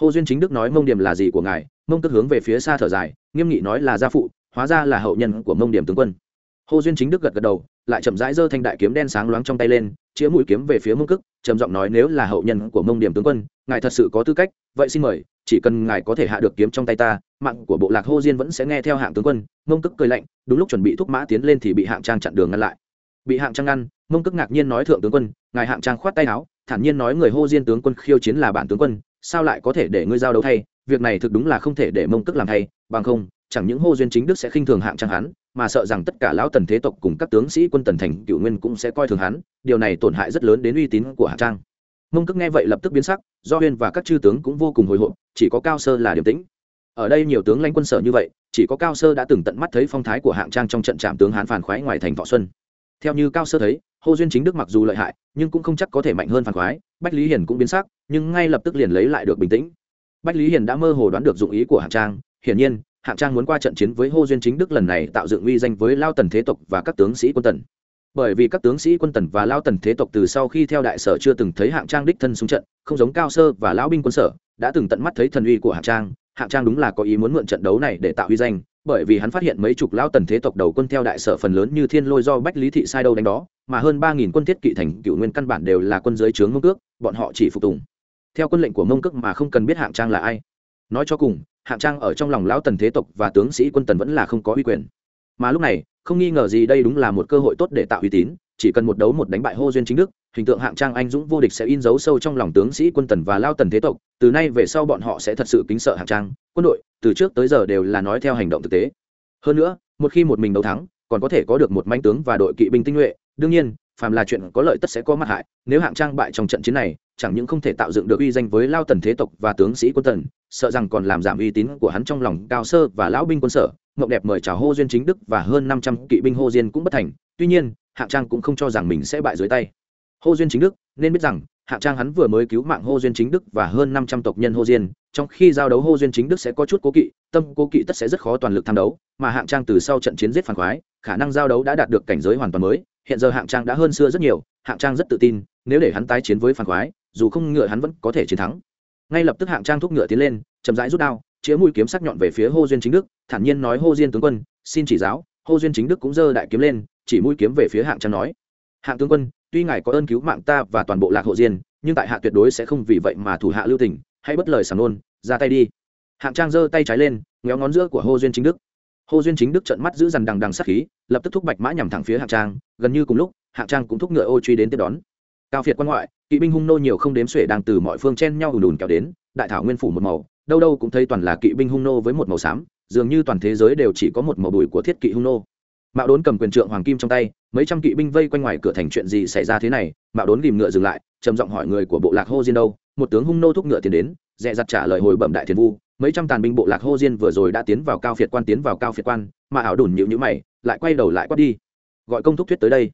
Speaker 1: Hồ duyên chính đức nói mông điểm là gì của ngài, mông cước hướng về phía xa thở dài, nghiêm nghị nói là gia phụ, hóa ra là hậu nhân của mông điểm tướng quân. Hồ duyên chính đức gật gật đầu, lại chậm rãi giơ thanh đại kiếm đen sáng loáng trong tay lên, chĩa mũi kiếm về phía mông cước, trầm giọng nói nếu là hậu nhân của mông điểm tướng quân, ngài thật sự có tư cách, vậy xin mời, chỉ cần ngài có thể hạ được kiếm trong tay ta, mạng của bộ lạc hô diên vẫn sẽ nghe theo hạng tướng quân, mông cước cười lạnh, đúng lúc chuẩn bị thúc mã tiến lên thì bị hạng trang chặn đường ngăn lại bị hạng trang ngăn, mông cức ngạc nhiên nói thượng tướng quân, ngài hạng trang khoát tay áo, thản nhiên nói người hô diên tướng quân khiêu chiến là bản tướng quân, sao lại có thể để ngươi giao đấu thay, việc này thực đúng là không thể để mông cức làm thay, bằng không, chẳng những hô duyên chính đức sẽ khinh thường hạng trang hắn, mà sợ rằng tất cả lão tần thế tộc cùng các tướng sĩ quân tần thành cựu nguyên cũng sẽ coi thường hắn, điều này tổn hại rất lớn đến uy tín của hạng trang. Mông cức nghe vậy lập tức biến sắc, do huyên và các chư tướng cũng vô cùng hồi hộp, chỉ có cao sơ là điềm tĩnh. Ở đây nhiều tướng lãnh quân sở như vậy, chỉ có cao sơ đã từng tận mắt thấy phong thái của hạng trang trong trận trạm tướng hán phản khoái ngoài thành thọ xuân theo như cao sơ thấy hô duyên chính đức mặc dù lợi hại, nhưng cũng không chắc có thể mạnh hơn phản khoái, bách lý hiền cũng biến sắc, nhưng ngay lập tức liền lấy lại được bình tĩnh. Bách lý hiền đã mơ hồ đoán được dụng ý của hạng trang, hiển nhiên, hạng trang muốn qua trận chiến với hô duyên chính đức lần này tạo dựng uy danh với lao tần thế tộc và các tướng sĩ quân tần. Bởi vì các tướng sĩ quân tần và lao tần thế tộc từ sau khi theo đại sở chưa từng thấy hạng trang đích thân xuống trận, không giống cao sơ và lão binh quân sở, đã từng tận mắt thấy thần uy của hạng trang. Hạng trang đúng là có ý muốn mượn trận đấu này để tạo uy danh bởi vì hắn phát hiện mấy chục lao tần thế tộc đầu quân theo đại sở phần lớn như thiên lôi do bách lý thị sai đâu đánh đó, mà hơn ba nghìn quân thiết kỵ thành cựu nguyên căn bản đều là quân giới trướng mông cước, bọn họ chỉ phục tùng. Theo quân lệnh của mông cước mà không cần biết hạng trang là ai. Nói cho cùng, hạng trang ở trong lòng lão tần thế tộc và tướng sĩ quân tần vẫn là không có uy quyền. Mà lúc này, không nghi ngờ gì đây đúng là một cơ hội tốt để tạo uy tín, chỉ cần một đấu một đánh bại hô duyên chính đức, hình tượng hạng trang anh dũng vô địch sẽ in dấu sâu trong lòng tướng sĩ quân tần và lao tần thế tộc, từ nay về sau bọn họ sẽ thật sự kính sợ hạng trang, quân đội từ trước tới giờ đều là nói theo hành động thực tế. Hơn nữa, một khi một mình đấu thắng, còn có thể có được một manh tướng và đội kỵ binh tinh nhuệ. Đương nhiên, phàm là chuyện có lợi tất sẽ có mặt hại, nếu hạng trang bại trong trận chiến này, chẳng những không thể tạo dựng được uy danh với lao tần thế tộc và tướng sĩ quân tần, sợ rằng còn làm giảm uy tín của hắn trong lòng cao sơ và lão binh quân sở. Mộng đẹp mời chào hô duyên chính đức và hơn năm trăm kỵ binh hô diên cũng bất thành. Tuy nhiên, hạng trang cũng không cho rằng mình sẽ bại dưới tay hô duyên chính đức, nên biết rằng, hạng trang hắn vừa mới cứu mạng hô duyên chính đức và hơn năm trăm tộc nhân hô diên trong khi giao đấu hô duyên chính đức sẽ có chút cố kỵ, tâm cố kỵ tất sẽ rất khó toàn lực tham đấu, mà hạng trang từ sau trận chiến giết phản khoái, khả năng giao đấu đã đạt được cảnh giới hoàn toàn mới, hiện giờ hạng trang đã hơn xưa rất nhiều, hạng trang rất tự tin, nếu để hắn tái chiến với phản khoái, dù không ngựa hắn vẫn có thể chiến thắng. Ngay lập tức hạng trang thúc ngựa tiến lên, chậm rãi rút đao, chĩa mũi kiếm sắc nhọn về phía hô duyên chính đức, thản nhiên nói, hô diên tướng quân, xin chỉ giáo. Hô duyên chính đức cũng giơ đại kiếm lên, chỉ mũi kiếm về phía hạng trang nói, hạng tướng quân tuy ngài có ơn cứu mạng ta và toàn bộ lạc hộ diên, nhưng tại hạ tuyệt đối sẽ không vì vậy mà thủ hạ lưu tình, hãy bất lời sảng nôn, ra tay đi. Hạng trang giơ tay trái lên, ngéo ngón giữa của hô duyên chính đức. Hô duyên chính đức trận mắt giữ dằn đằng đằng sát khí, lập tức thúc bạch mã nhằm thẳng phía hạng trang, gần như cùng lúc, hạng trang cũng thúc ngựa ô truy đến tiếp đón. Cao phiệt quan ngoại, kỵ binh hung nô nhiều không đếm xuể đang từ mọi phương chen nhau ùn ùn kéo đến, đại thảo nguyên phủ một màu, đâu đâu cũng thấy toàn là kỵ binh hung nô với một màu xám, dường như toàn thế giới đều chỉ có một màu bùi của thiết kỵ hung nô. Mạo đốn cầm quyền trượng hoàng kim trong tay mấy trăm kỵ binh vây quanh ngoài cửa thành chuyện gì xảy ra thế này, mạo đốn ghìm ngựa dừng lại, trầm giọng hỏi người của bộ lạc hô diên đâu, một tướng hung nô thúc ngựa tiến đến dẹ dặt trả lời hồi bẩm đại thiền vu, mấy trăm tàn binh bộ lạc hô diên vừa rồi đã tiến vào cao phiệt quan tiến vào cao phiệt quan, mà ảo đủn nhịu nhữ mày, lại quay đầu lại quát đi. Gọi công thúc thuyết tới đây.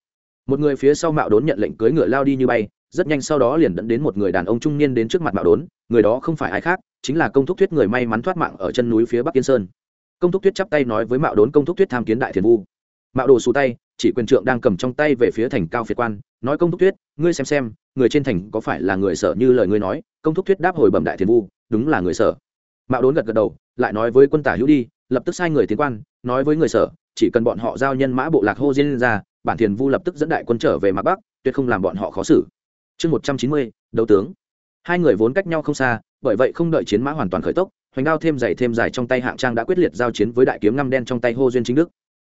Speaker 1: Một người phía sau mạo đốn nhận lệnh cưới ngựa lao đi như bay, rất nhanh sau đó liền dẫn đến một người đàn ông trung niên đến trước mặt mạo đốn, người đó không phải ai khác, chính là công thúc thuyết người may mắn thoát mạng ở chân núi phía bắc yên sơn. Công thúc thuyết chắp tay nói với mạo đốn công thúc thuyết tham kiến đại thiền vu mạo đồ xù tay, chỉ quyền trượng đang cầm trong tay về phía thành cao phiệt quan, nói công thúc thuyết, ngươi xem xem, người trên thành có phải là người sở như lời ngươi nói, công thúc thuyết đáp hồi bẩm đại thiền vu, đúng là người sở. Mạo đốn gật gật đầu, lại nói với quân tả hữu đi, lập tức sai người tiến quan, nói với người sở, chỉ cần bọn họ giao nhân mã bộ lạc hô diên ra, bản thiền vu lập tức dẫn đại quân trở về mặt bắc, tuyệt không làm bọn họ khó xử. Chương một trăm chín mươi, đấu tướng. Hai người vốn cách nhau không xa, bởi vậy không đợi chiến mã hoàn toàn khởi tốc, hoành đao thêm dày thêm dài trong tay hạng trang đã quyết liệt giao chiến với đại kiếm ngăm đen trong tay hô duyên chính đức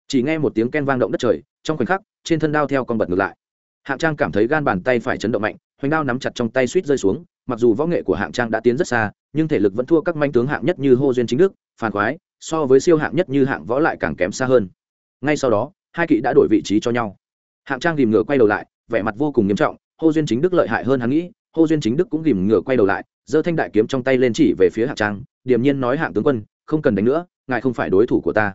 Speaker 1: chỉ nghe một tiếng ken vang động đất trời, trong khoảnh khắc, trên thân đao theo con bật ngược lại. Hạng trang cảm thấy gan bàn tay phải chấn động mạnh, hoành đao nắm chặt trong tay suýt rơi xuống, mặc dù võ nghệ của hạng trang đã tiến rất xa, nhưng thể lực vẫn thua các manh tướng hạng nhất như hô duyên chính đức phản khoái, so với siêu hạng nhất như hạng võ lại càng kém xa hơn. Ngay sau đó, hai kỵ đã đổi vị trí cho nhau. Hạng trang ghìm ngựa quay đầu lại, vẻ mặt vô cùng nghiêm trọng, hô duyên chính đức lợi hại hơn hắn nghĩ, hô duyên chính đức cũng ghìm ngựa quay đầu lại, giơ thanh đại kiếm trong tay lên chỉ về phía hạng trang, điềm nhiên nói hạng tướng quân, không cần đánh nữa, ngài không phải đối thủ của ta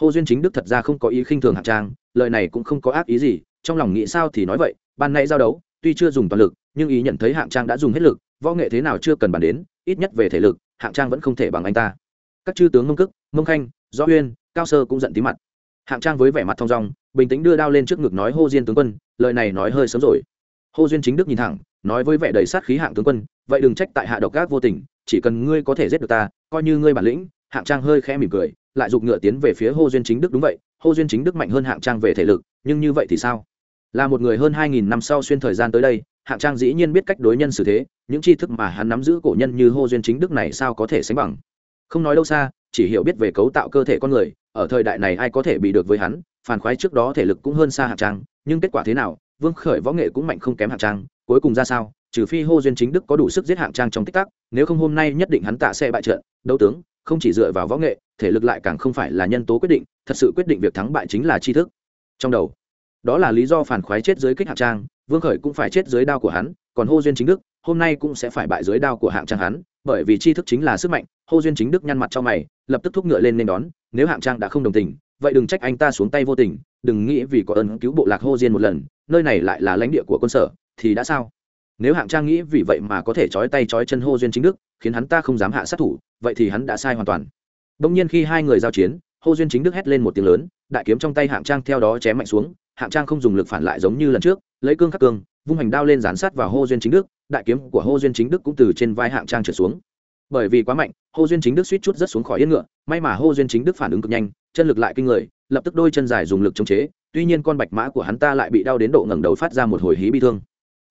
Speaker 1: hô duyên chính đức thật ra không có ý khinh thường hạng trang, lời này cũng không có ác ý gì, trong lòng nghĩ sao thì nói vậy, ban nãy giao đấu, tuy chưa dùng toàn lực, nhưng ý nhận thấy hạng trang đã dùng hết lực, võ nghệ thế nào chưa cần bàn đến, ít nhất về thể lực, hạng trang vẫn không thể bằng anh ta. Các chư tướng mông cức mông khanh do uyên, cao sơ cũng giận tí mặt. Hạng trang với vẻ mặt thong dong, bình tĩnh đưa đao lên trước ngực nói hô diên tướng quân, lời này nói hơi sớm rồi. Hô duyên chính đức nhìn thẳng, nói với vẻ đầy sát khí hạng tướng quân, vậy đừng trách tại hạ độc gác vô tình, chỉ cần ngươi có thể giết được ta, coi như ngươi bản lĩnh. Hạng trang hơi khẽ mỉm cười lại giục ngựa tiến về phía hô duyên chính đức, đúng vậy, hô duyên chính đức mạnh hơn hạng trang về thể lực, nhưng như vậy thì sao? Là một người hơn hai nghìn năm sau xuyên thời gian tới đây, hạng trang dĩ nhiên biết cách đối nhân xử thế, những tri thức mà hắn nắm giữ cổ nhân như hô duyên chính đức này sao có thể sánh bằng? Không nói đâu xa, chỉ hiểu biết về cấu tạo cơ thể con người, ở thời đại này ai có thể bị được với hắn, phản khoái trước đó thể lực cũng hơn xa hạng trang, nhưng kết quả thế nào, vương khởi võ nghệ cũng mạnh không kém hạng trang, cuối cùng ra sao, trừ phi hô duyên chính đức có đủ sức giết hạng trang trong tích tắc, nếu không hôm nay nhất định hắn tạ sẽ bại trận, đấu tướng, không chỉ dựa vào võ nghệ thể lực lại càng không phải là nhân tố quyết định, thật sự quyết định việc thắng bại chính là tri thức. Trong đầu, đó là lý do phản khoái chết dưới kích hạng trang, vương khởi cũng phải chết dưới đao của hắn, còn hô duyên chính đức, hôm nay cũng sẽ phải bại dưới đao của hạng trang hắn, bởi vì tri thức chính là sức mạnh, hô duyên chính đức nhăn mặt cho mày, lập tức thúc ngựa lên nên đón, nếu hạng trang đã không đồng tình, vậy đừng trách anh ta xuống tay vô tình, đừng nghĩ vì có ơn cứu bộ lạc hô diên một lần, nơi này lại là lãnh địa của quân sở, thì đã sao? Nếu hạng trang nghĩ vì vậy mà có thể trói tay trói chân hô duyên chính đức, khiến hắn ta không dám hạ sát thủ, vậy thì hắn đã sai hoàn toàn đông nhiên khi hai người giao chiến Hồ duyên chính đức hét lên một tiếng lớn, đại kiếm trong tay hạng trang theo đó chém mạnh xuống, hạng trang không dùng lực phản lại giống như lần trước, lấy cương khắc cương, vung hành đao lên dán sát vào Hồ duyên chính đức, đại kiếm của Hồ duyên chính đức cũng từ trên vai hạng trang trở xuống. Bởi vì quá mạnh Hồ duyên chính đức suýt chút rất xuống khỏi yên ngựa, may mà Hồ duyên chính đức phản ứng cực nhanh, chân lực lại kinh người, lập tức đôi chân dài dùng lực chống chế, tuy nhiên con bạch mã của hắn ta lại bị đau đến độ ngẩng đầu phát ra một hồi hí bi thương.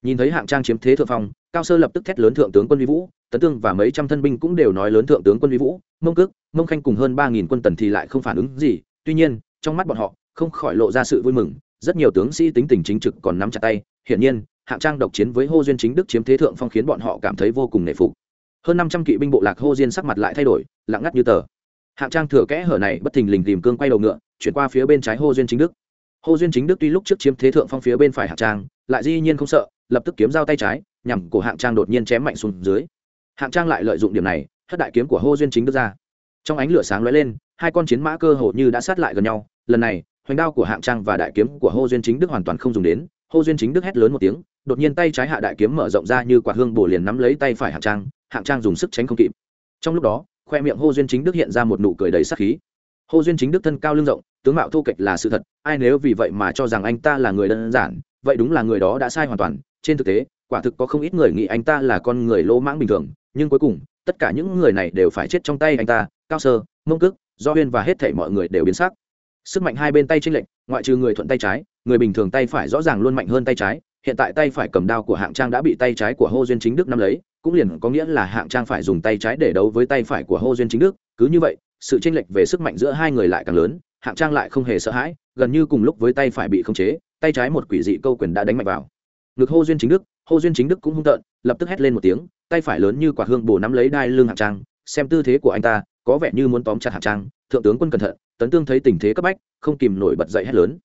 Speaker 1: Nhìn thấy hạng trang chiếm thế thượng phong, cao sơ lập tức thét lớn thượng tướng quân vi vũ tấn tương và mấy trăm thân binh cũng đều nói lớn thượng tướng quân uy vũ, mông cước, mông khanh cùng hơn ba nghìn quân tần thì lại không phản ứng gì. Tuy nhiên, trong mắt bọn họ, không khỏi lộ ra sự vui mừng. Rất nhiều tướng sĩ tính tình chính trực còn nắm chặt tay. Hiển nhiên, hạng trang độc chiến với hô duyên chính đức chiếm thế thượng phong khiến bọn họ cảm thấy vô cùng nể phục. Hơn năm trăm kỵ binh bộ lạc hô diên sắc mặt lại thay đổi, lặng ngắt như tờ. Hạng trang thừa kẽ hở này, bất thình lình tìm cương quay đầu ngựa, chuyển qua phía bên trái hô duyên chính đức. Hô duyên chính đức tuy lúc trước chiếm thế thượng phong phía bên phải hạng trang, lại dĩ nhiên không sợ, lập tức kiếm dao tay trái, nhằm cổ hạng trang đột nhiên chém mạnh xuống dưới hạng trang lại lợi dụng điểm này, thất đại kiếm của hô duyên chính đưa ra. Trong ánh lửa sáng lóe lên, hai con chiến mã cơ hồ như đã sát lại gần nhau. Lần này, hoành đao của hạng trang và đại kiếm của hô duyên chính đức hoàn toàn không dùng đến. Hô duyên chính đức hét lớn một tiếng, đột nhiên tay trái hạ đại kiếm mở rộng ra như quả hương bổ liền nắm lấy tay phải hạng trang. Hạng trang dùng sức tránh không kịp. Trong lúc đó, khoe miệng hô duyên chính đức hiện ra một nụ cười đầy sắc khí. Hô duyên chính đức thân cao lưng rộng, tướng mạo thô kệch là sự thật. Ai nếu vì vậy mà cho rằng anh ta là người đơn giản, vậy đúng là người đó đã sai hoàn toàn. Trên thực tế, quả thực có không ít người nghĩ anh ta là con người lỗ mãng bình thường nhưng cuối cùng, tất cả những người này đều phải chết trong tay anh ta, cao sơ, mông cước do huyên và hết thể mọi người đều biến sắc. Sức mạnh hai bên tay tranh lệch, ngoại trừ người thuận tay trái, người bình thường tay phải rõ ràng luôn mạnh hơn tay trái, hiện tại tay phải cầm đao của hạng trang đã bị tay trái của hô duyên chính đức nắm lấy, cũng liền có nghĩa là hạng trang phải dùng tay trái để đấu với tay phải của hô duyên chính đức. Cứ như vậy, sự tranh lệch về sức mạnh giữa hai người lại càng lớn, hạng trang lại không hề sợ hãi, gần như cùng lúc với tay phải bị khống chế, tay trái một quỷ dị câu quyền đã đánh mạnh vào. Ngực hô duyên chính đức, hô duyên chính đức cũng hung tợn, lập tức hét lên một tiếng tay phải lớn như quả hương bồ nắm lấy đai lưng hạng trang, xem tư thế của anh ta, có vẻ như muốn tóm chặt hạng trang, thượng tướng quân cẩn thận, tấn tương thấy tình thế cấp bách, không kìm nổi bật dậy hét lớn.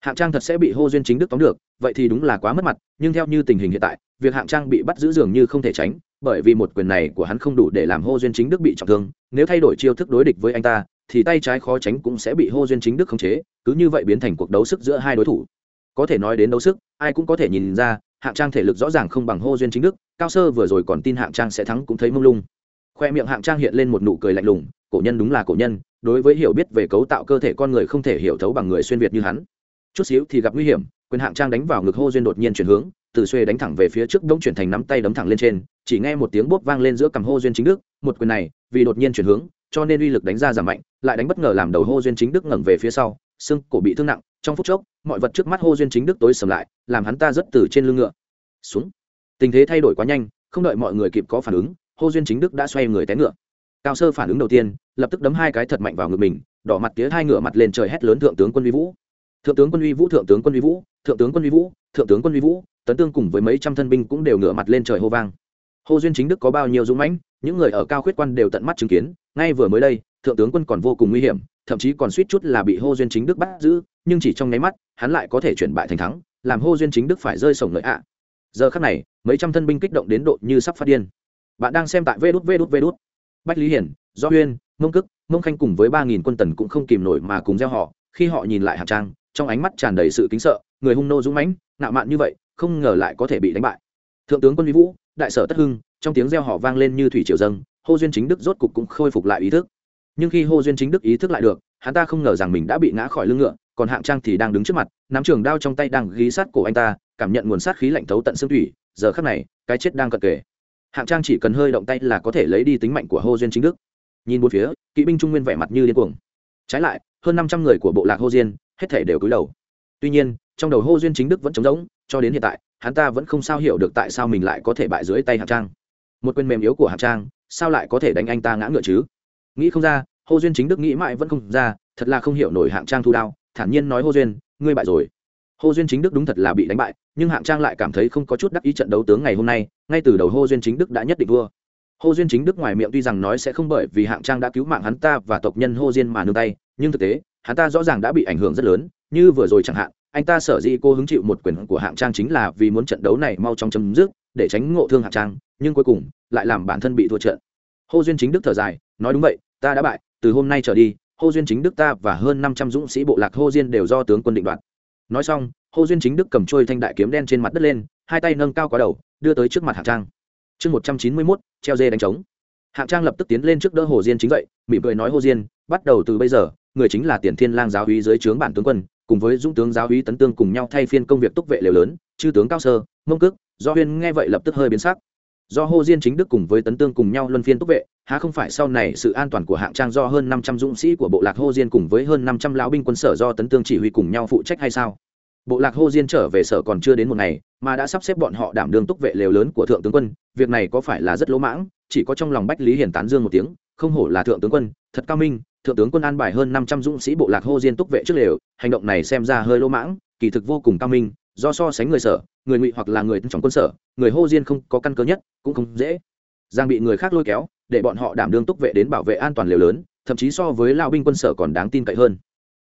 Speaker 1: Hạng trang thật sẽ bị hô duyên chính đức tóm được, vậy thì đúng là quá mất mặt, nhưng theo như tình hình hiện tại, việc hạng trang bị bắt giữ dường như không thể tránh, bởi vì một quyền này của hắn không đủ để làm hô duyên chính đức bị trọng thương, nếu thay đổi chiêu thức đối địch với anh ta, thì tay trái khó tránh cũng sẽ bị hô duyên chính đức khống chế, cứ như vậy biến thành cuộc đấu sức giữa hai đối thủ. Có thể nói đến đấu sức, ai cũng có thể nhìn ra hạng trang thể lực rõ ràng không bằng hô duyên chính đức, cao sơ vừa rồi còn tin hạng trang sẽ thắng cũng thấy mông lung. Khoe miệng hạng trang hiện lên một nụ cười lạnh lùng, cổ nhân đúng là cổ nhân, đối với hiểu biết về cấu tạo cơ thể con người không thể hiểu thấu bằng người xuyên việt như hắn. Chút xíu thì gặp nguy hiểm, quyền hạng trang đánh vào ngực hô duyên đột nhiên chuyển hướng, từ xuê đánh thẳng về phía trước đông chuyển thành nắm tay đấm thẳng lên trên, chỉ nghe một tiếng bốp vang lên giữa cằm hô duyên chính đức, một quyền này, vì đột nhiên chuyển hướng, cho nên uy lực đánh ra giảm mạnh, lại đánh bất ngờ làm đầu hô duyên chính đức ngẩng về phía sau, xương cổ bị thương nặng, trong phút chốc mọi vật trước mắt hô duyên chính đức tối sầm lại, làm hắn ta rất từ trên lưng ngựa. Xuống. Tình thế thay đổi quá nhanh, không đợi mọi người kịp có phản ứng, hô duyên chính đức đã xoay người té ngựa. Cao sơ phản ứng đầu tiên, lập tức đấm hai cái thật mạnh vào ngực mình, đỏ mặt tía hai ngựa mặt lên trời hét lớn thượng tướng quân uy vũ. Thượng tướng quân uy vũ, thượng tướng quân uy vũ, thượng tướng quân uy vũ, thượng tướng quân uy vũ, tấn tương cùng với mấy trăm thân binh cũng đều ngửa mặt lên trời hô vang. Hô duyên chính đức có bao nhiêu dũng mãnh, những người ở cao khuyết quan đều tận mắt chứng kiến, ngay vừa mới đây, thượng tướng quân còn vô cùng nguy hiểm thậm chí còn suýt chút là bị hô duyên chính đức bắt giữ, nhưng chỉ trong nháy mắt, hắn lại có thể chuyển bại thành thắng, làm hô duyên chính đức phải rơi sổng lợi ạ. Giờ khắc này, mấy trăm thân binh kích động đến độ như sắp phát điên. Bạn đang xem tại vê đút vê đút vê đút bách lý hiển do huyên, mông cức, mông khanh cùng với ba nghìn quân tần cũng không kìm nổi mà cùng gieo họ, khi họ nhìn lại hạng trang, trong ánh mắt tràn đầy sự kính sợ, người hung nô dũng mãnh nạo mạn như vậy, không ngờ lại có thể bị đánh bại. Thượng tướng quân vi vũ, đại sở tất hưng, trong tiếng reo họ vang lên như thủy triều dâng, hô duyên chính đức rốt cục cũng khôi phục lại ý thức nhưng khi hô duyên chính đức ý thức lại được, hắn ta không ngờ rằng mình đã bị ngã khỏi lưng ngựa, còn hạng trang thì đang đứng trước mặt, nắm trường đao trong tay đang ghi sát cổ anh ta, cảm nhận nguồn sát khí lạnh thấu tận xương thủy, giờ khắc này, cái chết đang cận kề. Hạng trang chỉ cần hơi động tay là có thể lấy đi tính mạnh của hô duyên chính đức. Nhìn bốn phía, kỵ binh trung nguyên vẻ mặt như điên cuồng. Trái lại, hơn năm trăm người của bộ lạc hô diên hết thể đều cúi đầu. Tuy nhiên, trong đầu hô duyên chính đức vẫn trống rỗng, cho đến hiện tại, hắn ta vẫn không sao hiểu được tại sao mình lại có thể bại dưới tay hạng trang. Một quyền mềm yếu của hạng trang, sao lại có thể đánh anh ta ngã ngựa chứ? Nghĩ không ra, hô duyên chính đức nghĩ mãi vẫn không ra, thật là không hiểu nổi hạng trang thu đao, thản nhiên nói hô duyên, ngươi bại rồi. Hô duyên chính đức đúng thật là bị đánh bại, nhưng hạng trang lại cảm thấy không có chút đắc ý trận đấu tướng ngày hôm nay, ngay từ đầu hô duyên chính đức đã nhất định vua hô duyên chính đức ngoài miệng tuy rằng nói sẽ không bởi vì hạng trang đã cứu mạng hắn ta và tộc nhân hô diên mà nương tay, nhưng thực tế, hắn ta rõ ràng đã bị ảnh hưởng rất lớn, như vừa rồi chẳng hạn, anh ta sở dĩ cô hứng chịu một quyền của hạng trang chính là vì muốn trận đấu này mau chóng chấm dứt, để tránh ngộ thương hạng trang, nhưng cuối cùng lại làm bản thân bị thua trận. Hô duyên chính đức thở dài nói đúng vậy, ta đã bại, từ hôm nay trở đi, hô duyên chính đức ta và hơn năm trăm dũng sĩ bộ lạc hô diên đều do tướng quân định đoạt. Nói xong, hô duyên chính đức cầm trôi thanh đại kiếm đen trên mặt đất lên, hai tay nâng cao quá đầu, đưa tới trước mặt hạng trang. Chương một trăm chín mươi mốt, treo dê đánh trống. Hạng trang lập tức tiến lên trước đỡ hồ diên chính vậy mỉm cười nói hồ diên bắt đầu từ bây giờ, người chính là tiền thiên lang giáo hí dưới trướng bản tướng quân, cùng với dũng tướng giáo hí tấn tương cùng nhau thay phiên công việc túc vệ lều lớn, chư tướng cao sơ, mông cước, do huyên nghe vậy lập tức hơi biến sắc do hô diên chính đức cùng với tấn tương cùng nhau luân phiên túc vệ, há không phải sau này sự an toàn của hạng trang do hơn năm trăm dũng sĩ của bộ lạc hô diên cùng với hơn năm trăm lão binh quân sở do tấn tương chỉ huy cùng nhau phụ trách hay sao? Bộ lạc hô diên trở về sở còn chưa đến một ngày, mà đã sắp xếp bọn họ đảm đương túc vệ lều lớn của thượng tướng quân, việc này có phải là rất lỗ mãng? Chỉ có trong lòng bách lý hiển tán dương một tiếng, không hổ là thượng tướng quân, thật cao minh, thượng tướng quân an bài hơn năm trăm dũng sĩ bộ lạc hô diên túc vệ trước lều, hành động này xem ra hơi lỗ mãng, kỳ thực vô cùng cao minh do so sánh người sở người ngụy hoặc là người trong quân sở người hô diên không có căn cơ nhất cũng không dễ giang bị người khác lôi kéo để bọn họ đảm đương túc vệ đến bảo vệ an toàn liều lớn thậm chí so với lao binh quân sở còn đáng tin cậy hơn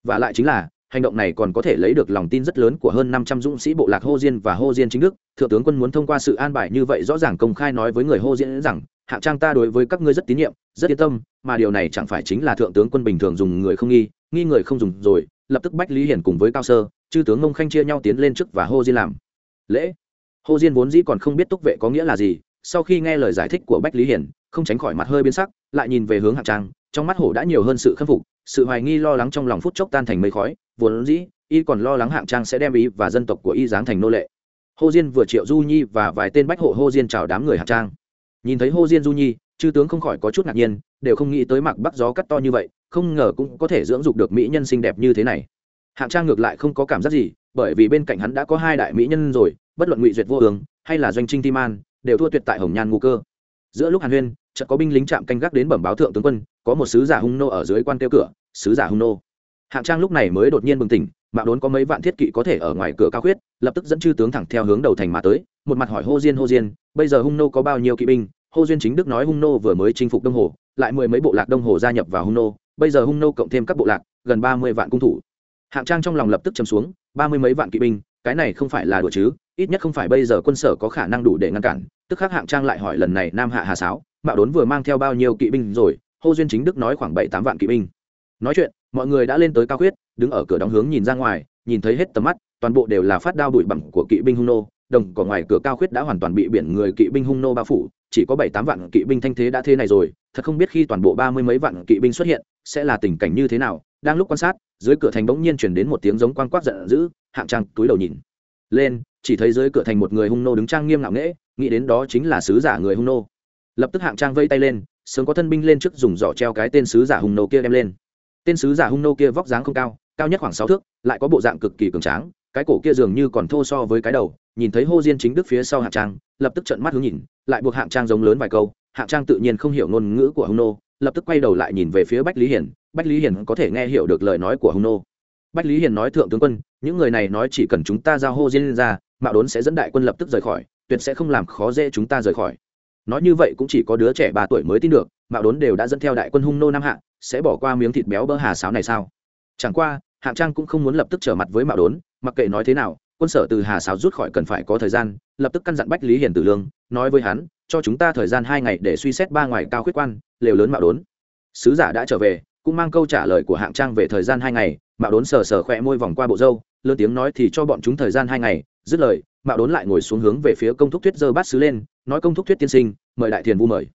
Speaker 1: và lại chính là hành động này còn có thể lấy được lòng tin rất lớn của hơn năm trăm dũng sĩ bộ lạc Hô Diên và Hô Diên chính đức. Thượng tướng quân muốn thông qua sự an bài như vậy rõ ràng công khai nói với người Hô Diên rằng, hạng trang ta đối với các ngươi rất tín nhiệm, rất yên tâm, mà điều này chẳng phải chính là thượng tướng quân bình thường dùng người không nghi, nghi người không dùng rồi, lập tức Bách Lý Hiển cùng với Cao Sơ, chư tướng Ngông Khanh chia nhau tiến lên trước và Hô Diên làm. Lễ. Hô Diên vốn dĩ còn không biết túc vệ có nghĩa là gì, sau khi nghe lời giải thích của Bách Lý Hiển, không tránh khỏi mặt hơi biến sắc, lại nhìn về hướng hạng trang, trong mắt hổ đã nhiều hơn sự khâm phục, sự hoài nghi lo lắng trong lòng phút chốc tan thành mây khói, vốn dĩ y còn lo lắng hạng trang sẽ đem ý và dân tộc của y giáng thành nô lệ. Hô diên vừa triệu du nhi và vài tên bách hộ hô diên chào đám người hạng trang. Nhìn thấy hô diên du nhi chư tướng không khỏi có chút ngạc nhiên đều không nghĩ tới mặc bắc gió cắt to như vậy không ngờ cũng có thể dưỡng dục được mỹ nhân xinh đẹp như thế này hạng trang ngược lại không có cảm giác gì, bởi vì bên cạnh hắn đã có hai đại mỹ nhân rồi, bất luận ngụy duyệt vô ương, hay là doanh trinh ti man, đều thua tuyệt tại hồng nhan ngũ cơ. Giữa lúc hàn huyên, chợt có binh lính chạm canh gác đến bẩm báo thượng tướng quân, có một sứ giả hung nô ở dưới quan tiêu cửa, sứ giả hung nô. Hạng trang lúc này mới đột nhiên bừng tỉnh, mạo đốn có mấy vạn thiết kỵ có thể ở ngoài cửa cao khuyết, lập tức dẫn chư tướng thẳng theo hướng đầu thành mà tới, một mặt hỏi hô diên hô diên, bây giờ hung nô có bao nhiêu kỵ binh? Hô duyên chính đức nói hung nô vừa mới chinh phục đông hồ, lại mười mấy bộ lạc đông hồ gia nhập vào hung nô, bây giờ hung nô cộng thêm các bộ lạc, gần ba mươi vạn cung thủ hạng trang trong lòng lập tức chấm xuống, ba mươi mấy vạn kỵ binh, cái này không phải là đùa chứ, ít nhất không phải bây giờ quân sở có khả năng đủ để ngăn cản. Tức khắc hạng trang lại hỏi lần này nam hạ hà sáo, mạo đốn vừa mang theo bao nhiêu kỵ binh rồi? Hô duyên chính đức nói khoảng bảy tám vạn kỵ binh. Nói chuyện, mọi người đã lên tới cao khuyết đứng ở cửa đóng hướng nhìn ra ngoài, nhìn thấy hết tầm mắt, toàn bộ đều là phát đao bụi bặm của kỵ binh hung nô. Đồng cỏ ngoài cửa cao khuyết đã hoàn toàn bị biển người kỵ binh hung nô bao phủ, chỉ có bảy tám vạn kỵ binh thanh thế đã thế này rồi. Thật không biết khi toàn bộ ba mươi mấy vạn kỵ binh xuất hiện, sẽ là tình cảnh như thế nào đang lúc quan sát, dưới cửa thành bỗng nhiên chuyển đến một tiếng giống quan quát giận dữ, hạng trang túi đầu nhìn. Lên, chỉ thấy dưới cửa thành một người hung nô đứng trang nghiêm ngạo nghễ, nghĩ đến đó chính là sứ giả người hung nô. Lập tức hạng trang vây tay lên, sớm có thân binh lên trước dùng giỏ treo cái tên sứ giả hung nô kia đem lên. Tên sứ giả hung nô kia vóc dáng không cao cao nhất khoảng sáu thước, lại có bộ dạng cực kỳ cường tráng, cái cổ kia dường như còn thô so với cái đầu, nhìn thấy hô diên chính đức phía sau hạng trang, lập tức trợn mắt hướng nhìn, lại buộc hạng trang giống lớn vài câu, hạng trang tự nhiên không hiểu ngôn ngữ của hung nô, lập tức quay đầu lại nhìn về phía bách lý hiển bách lý Hiền có thể nghe hiểu được lời nói của hung nô. Bách lý Hiền nói, thượng tướng quân, những người này nói chỉ cần chúng ta giao hô diên ra, mạo đốn sẽ dẫn đại quân lập tức rời khỏi, tuyệt sẽ không làm khó dễ chúng ta rời khỏi. Nói như vậy cũng chỉ có đứa trẻ ba tuổi mới tin được, mạo đốn đều đã dẫn theo đại quân hung nô nam hạ, sẽ bỏ qua miếng thịt béo bơ hà sáo này sao? Chẳng qua, hạng trang cũng không muốn lập tức trở mặt với mạo đốn, mặc kệ nói thế nào, quân sở từ hà sáo rút khỏi cần phải có thời gian, lập tức căn dặn bách lý hiền tử lương, nói với hắn, cho chúng ta thời gian hai ngày để suy xét ba ngoài cao khuyết quan, lều lớn mạo đốn. Sứ giả đã trở về cũng mang câu trả lời của hạng trang về thời gian hai ngày, mạo đốn sờ sờ khỏe môi vòng qua bộ dâu lớn tiếng nói thì cho bọn chúng thời gian hai ngày, dứt lời, mạo đốn lại ngồi xuống hướng về phía công thúc thuyết dơ bát sứ lên, nói công thúc thuyết tiên sinh, mời đại thiền vu mời.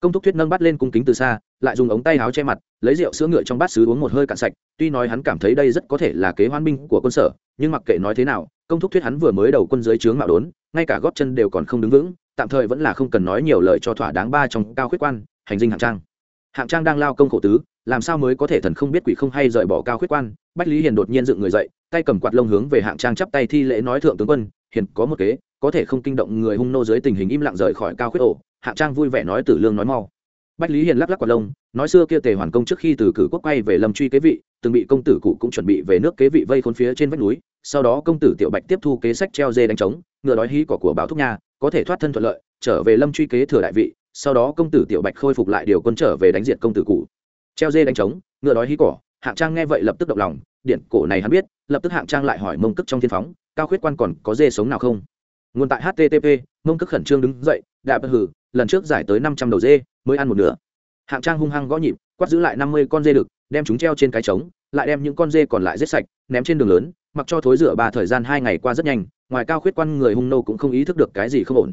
Speaker 1: Công thúc thuyết nâng bắt lên cung kính từ xa, lại dùng ống tay áo che mặt, lấy rượu sữa ngựa trong bát sứ uống một hơi cạn sạch, tuy nói hắn cảm thấy đây rất có thể là kế hoan binh của quân sở, nhưng mặc kệ nói thế nào, công thúc thuyết hắn vừa mới đầu quân dưới trướng mạo đốn, ngay cả gót chân đều còn không đứng vững, tạm thời vẫn là không cần nói nhiều lời cho thỏa đáng ba trong cao khuyết quan, hành dinh hạng trang hạng trang đang lao công khổ tứ, làm sao mới có thể thần không biết quỷ không hay rời bỏ cao khuyết quan? Bách lý hiền đột nhiên dựng người dậy, tay cầm quạt lông hướng về hạng trang chắp tay thi lễ nói thượng tướng quân, hiền, có một kế, có thể không kinh động người hung nô dưới tình hình im lặng rời khỏi cao khuyết ổ. Hạng trang vui vẻ nói tử lương nói mau. Bách lý hiền lắc lắc quạt lông, nói xưa kia tề hoàn công trước khi từ cử quốc quay về lâm truy kế vị, từng bị công tử cụ cũng chuẩn bị về nước kế vị vây khốn phía trên vách núi, sau đó công tử tiểu bạch tiếp thu kế sách treo dê đánh trống, ngựa đói hí cỏ của báo thúc nha, có thể thoát thân thuận lợi, trở về lâm truy kế thừa đại vị sau đó công tử tiểu bạch khôi phục lại điều quân trở về đánh diệt công tử cụ treo dê đánh trống, ngựa đói hí cỏ, hạng trang nghe vậy lập tức động lòng, điện cổ này hắn biết, lập tức hạng trang lại hỏi mông cức trong thiên phóng, cao khuyết quan còn có dê sống nào không? Nguồn tại http mông cức khẩn trương đứng dậy đã bất hử lần trước giải tới năm trăm đầu dê, mới ăn một nửa. Hạng trang hung hăng gõ nhịp, quát giữ lại năm mươi con dê đực, đem chúng treo trên cái trống, lại đem những con dê còn lại giết sạch, ném trên đường lớn, mặc cho thối rửa ba thời gian hai ngày qua rất nhanh, ngoài cao khuyết quan người hung nô cũng không ý thức được cái gì không ổn.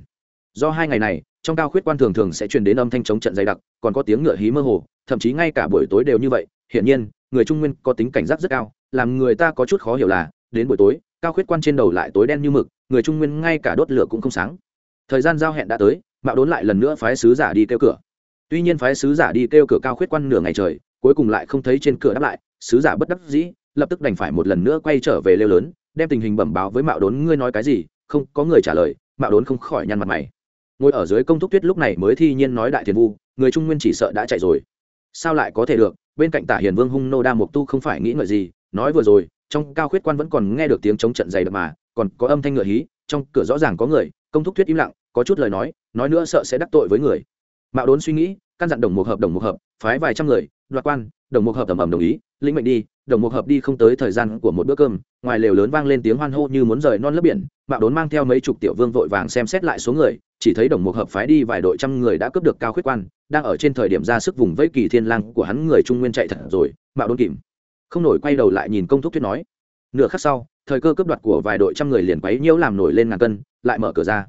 Speaker 1: Do hai ngày này trong cao khuyết quan thường thường sẽ truyền đến âm thanh chống trận dày đặc, còn có tiếng ngựa hí mơ hồ, thậm chí ngay cả buổi tối đều như vậy. Hiển nhiên, người trung nguyên có tính cảnh giác rất cao, làm người ta có chút khó hiểu là, đến buổi tối, cao khuyết quan trên đầu lại tối đen như mực, người trung nguyên ngay cả đốt lửa cũng không sáng. Thời gian giao hẹn đã tới, mạo đốn lại lần nữa phái sứ giả đi kêu cửa. Tuy nhiên phái sứ giả đi kêu cửa cao khuyết quan nửa ngày trời, cuối cùng lại không thấy trên cửa đáp lại, sứ giả bất đắc dĩ, lập tức đành phải một lần nữa quay trở về lêu lớn, đem tình hình bẩm báo với mạo đốn, ngươi nói cái gì? Không có người trả lời, mạo đốn không khỏi nhăn mặt mày ngồi ở dưới công thúc tuyết lúc này mới thi nhiên nói đại thiền vu, người trung nguyên chỉ sợ đã chạy rồi. Sao lại có thể được? Bên cạnh tả hiền vương hung nô đa mục tu không phải nghĩ ngợi gì, nói vừa rồi, trong cao khuyết quan vẫn còn nghe được tiếng chống trận dày đập mà, còn có âm thanh ngựa hí, trong cửa rõ ràng có người, công thúc tuyết im lặng, có chút lời nói nói nữa sợ sẽ đắc tội với người. Mạo đốn suy nghĩ, căn dặn đồng mục hợp, đồng mục hợp, phái vài trăm người, đoạt quan, đồng mục hợp ẩm ẩm đồng ý, lĩnh mệnh đi, đồng mục hợp đi không tới thời gian của một bữa cơm, ngoài lều lớn vang lên tiếng hoan hô như muốn rời non lớp biển, mạo đốn mang theo mấy chục tiểu vương vội vàng xem xét lại số người chỉ thấy đồng một hợp phái đi vài đội trăm người đã cướp được cao khuyết quan, đang ở trên thời điểm ra sức vùng vây kỳ thiên lang của hắn người trung nguyên chạy thật rồi, mạo đốn kìm. Không nổi quay đầu lại nhìn công thúc tuyết nói. Nửa khắc sau, thời cơ cướp đoạt của vài đội trăm người liền quấy nhiễu làm nổi lên ngàn cân, lại mở cửa ra.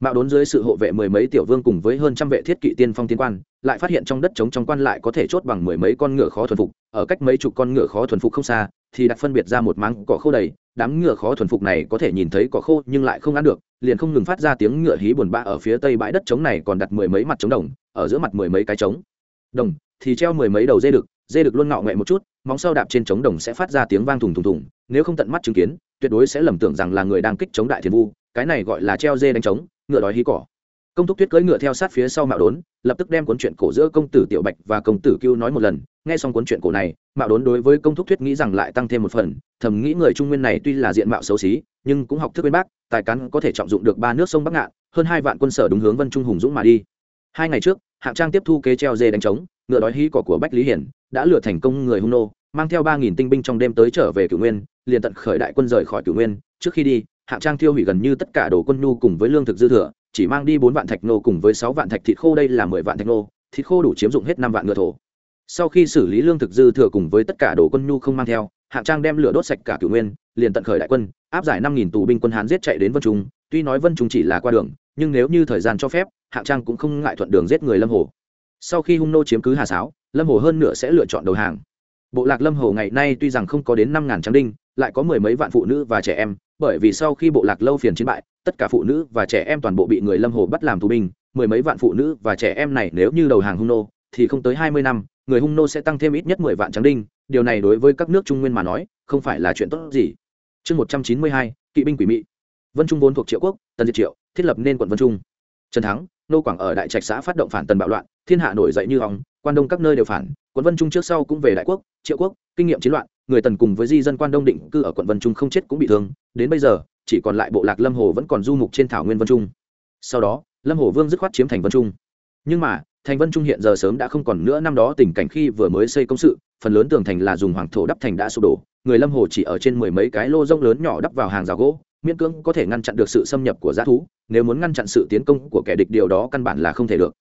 Speaker 1: Mạo đốn dưới sự hộ vệ mười mấy tiểu vương cùng với hơn trăm vệ thiết kỵ tiên phong tiến quan, lại phát hiện trong đất trống trong quan lại có thể chốt bằng mười mấy con ngựa khó thuần phục, ở cách mấy chục con ngựa khó thuần phục không xa, thì đặt phân biệt ra một máng cỏ khô đầy. Đám ngựa khó thuần phục này có thể nhìn thấy cỏ khô nhưng lại không ăn được liền không ngừng phát ra tiếng ngựa hí buồn bã ở phía tây bãi đất trống này còn đặt mười mấy mặt trống đồng, ở giữa mặt mười mấy cái trống. Đồng, thì treo mười mấy đầu dê đực dê đực luôn ngọ nghệ một chút, móng sau đạp trên trống đồng sẽ phát ra tiếng vang thùng thùng thùng, nếu không tận mắt chứng kiến, tuyệt đối sẽ lầm tưởng rằng là người đang kích chống đại thiền vu, cái này gọi là treo dê đánh trống, ngựa đói hí cỏ. Công thúc tuyết cưỡi ngựa theo sát phía sau mạo đốn, lập tức đem cuốn chuyện cổ giữa công tử tiểu bạch và công tử cưu nói một lần, nghe xong cuốn chuyện cổ này, mạo đốn đối với công thúc tuyết nghĩ rằng lại tăng thêm một phần, thầm nghĩ người trung nguyên này tuy là diện mạo xấu xí, nhưng cũng học thức bên bác tài cắn có thể trọng dụng được ba nước sông bắc ngạn, hơn hai vạn quân sở đúng hướng vân trung hùng dũng mà đi. Hai ngày trước, hạng trang tiếp thu kế treo dê đánh trống, ngựa đói hí cỏ của bách lý hiển, đã lừa thành công người hung nô, mang theo ba nghìn tinh binh trong đêm tới trở về cửu nguyên, liền tận khởi đại quân rời khỏi cửu nguyên. Trước khi đi, hạng trang tiêu hủy gần như tất cả đồ quân nhu cùng với lương thực dư thừa, chỉ mang đi bốn vạn thạch nô cùng với sáu vạn thạch thịt khô, đây là mười vạn thạch nô, thịt khô đủ chiếm dụng hết năm vạn ngựa thổ. Sau khi xử lý lương thực dư thừa cùng với tất cả đồ quân nhu không mang theo hạng trang đem lửa đốt sạch cả cửu nguyên, liền tận khởi đại quân, áp giải năm nghìn tù binh quân hán giết chạy đến vân trung. Tuy nói vân trung chỉ là qua đường, nhưng nếu như thời gian cho phép, hạng trang cũng không ngại thuận đường giết người lâm hồ. Sau khi hung nô chiếm cứ hà sáo, lâm hồ hơn nửa sẽ lựa chọn đầu hàng. Bộ lạc lâm hồ ngày nay tuy rằng không có đến năm ngàn tráng đinh, lại có mười mấy vạn phụ nữ và trẻ em, bởi vì sau khi bộ lạc lâu phiền chiến bại, tất cả phụ nữ và trẻ em toàn bộ bị người lâm hồ bắt làm tù binh, mười mấy vạn phụ nữ và trẻ em này nếu như đầu hàng hung nô, thì không tới hai mươi năm, người hung nô sẽ tăng thêm ít nhất mười vạn tráng đinh điều này đối với các nước trung nguyên mà nói, không phải là chuyện tốt gì. Chương một trăm chín mươi hai, kỵ binh quỷ mị. Vân trung vốn thuộc triệu quốc, tần diệt triệu, thiết lập nên quận vân trung. Trần thắng, nô quảng ở đại trạch xã phát động phản tần bạo loạn, thiên hạ nổi dậy như hóng quan đông các nơi đều phản, quận vân trung trước sau cũng về đại quốc, triệu quốc, kinh nghiệm chiến loạn, người tần cùng với di dân quan đông định cư ở quận vân trung không chết cũng bị thương, đến bây giờ, chỉ còn lại bộ lạc lâm hồ vẫn còn du mục trên thảo nguyên vân trung. Sau đó, lâm hồ vương dứt khoát chiếm thành vân trung. Nhưng mà, thành vân trung hiện giờ sớm đã không còn nữa, năm đó tình cảnh khi vừa mới xây công sự phần lớn tường thành là dùng hoàng thổ đắp thành đã sụp đổ, người lâm hồ chỉ ở trên mười mấy cái lô rông lớn nhỏ đắp vào hàng rào gỗ, miễn cưỡng có thể ngăn chặn được sự xâm nhập của g thú, nếu muốn ngăn chặn sự tiến công của kẻ địch điều đó căn bản là không thể được.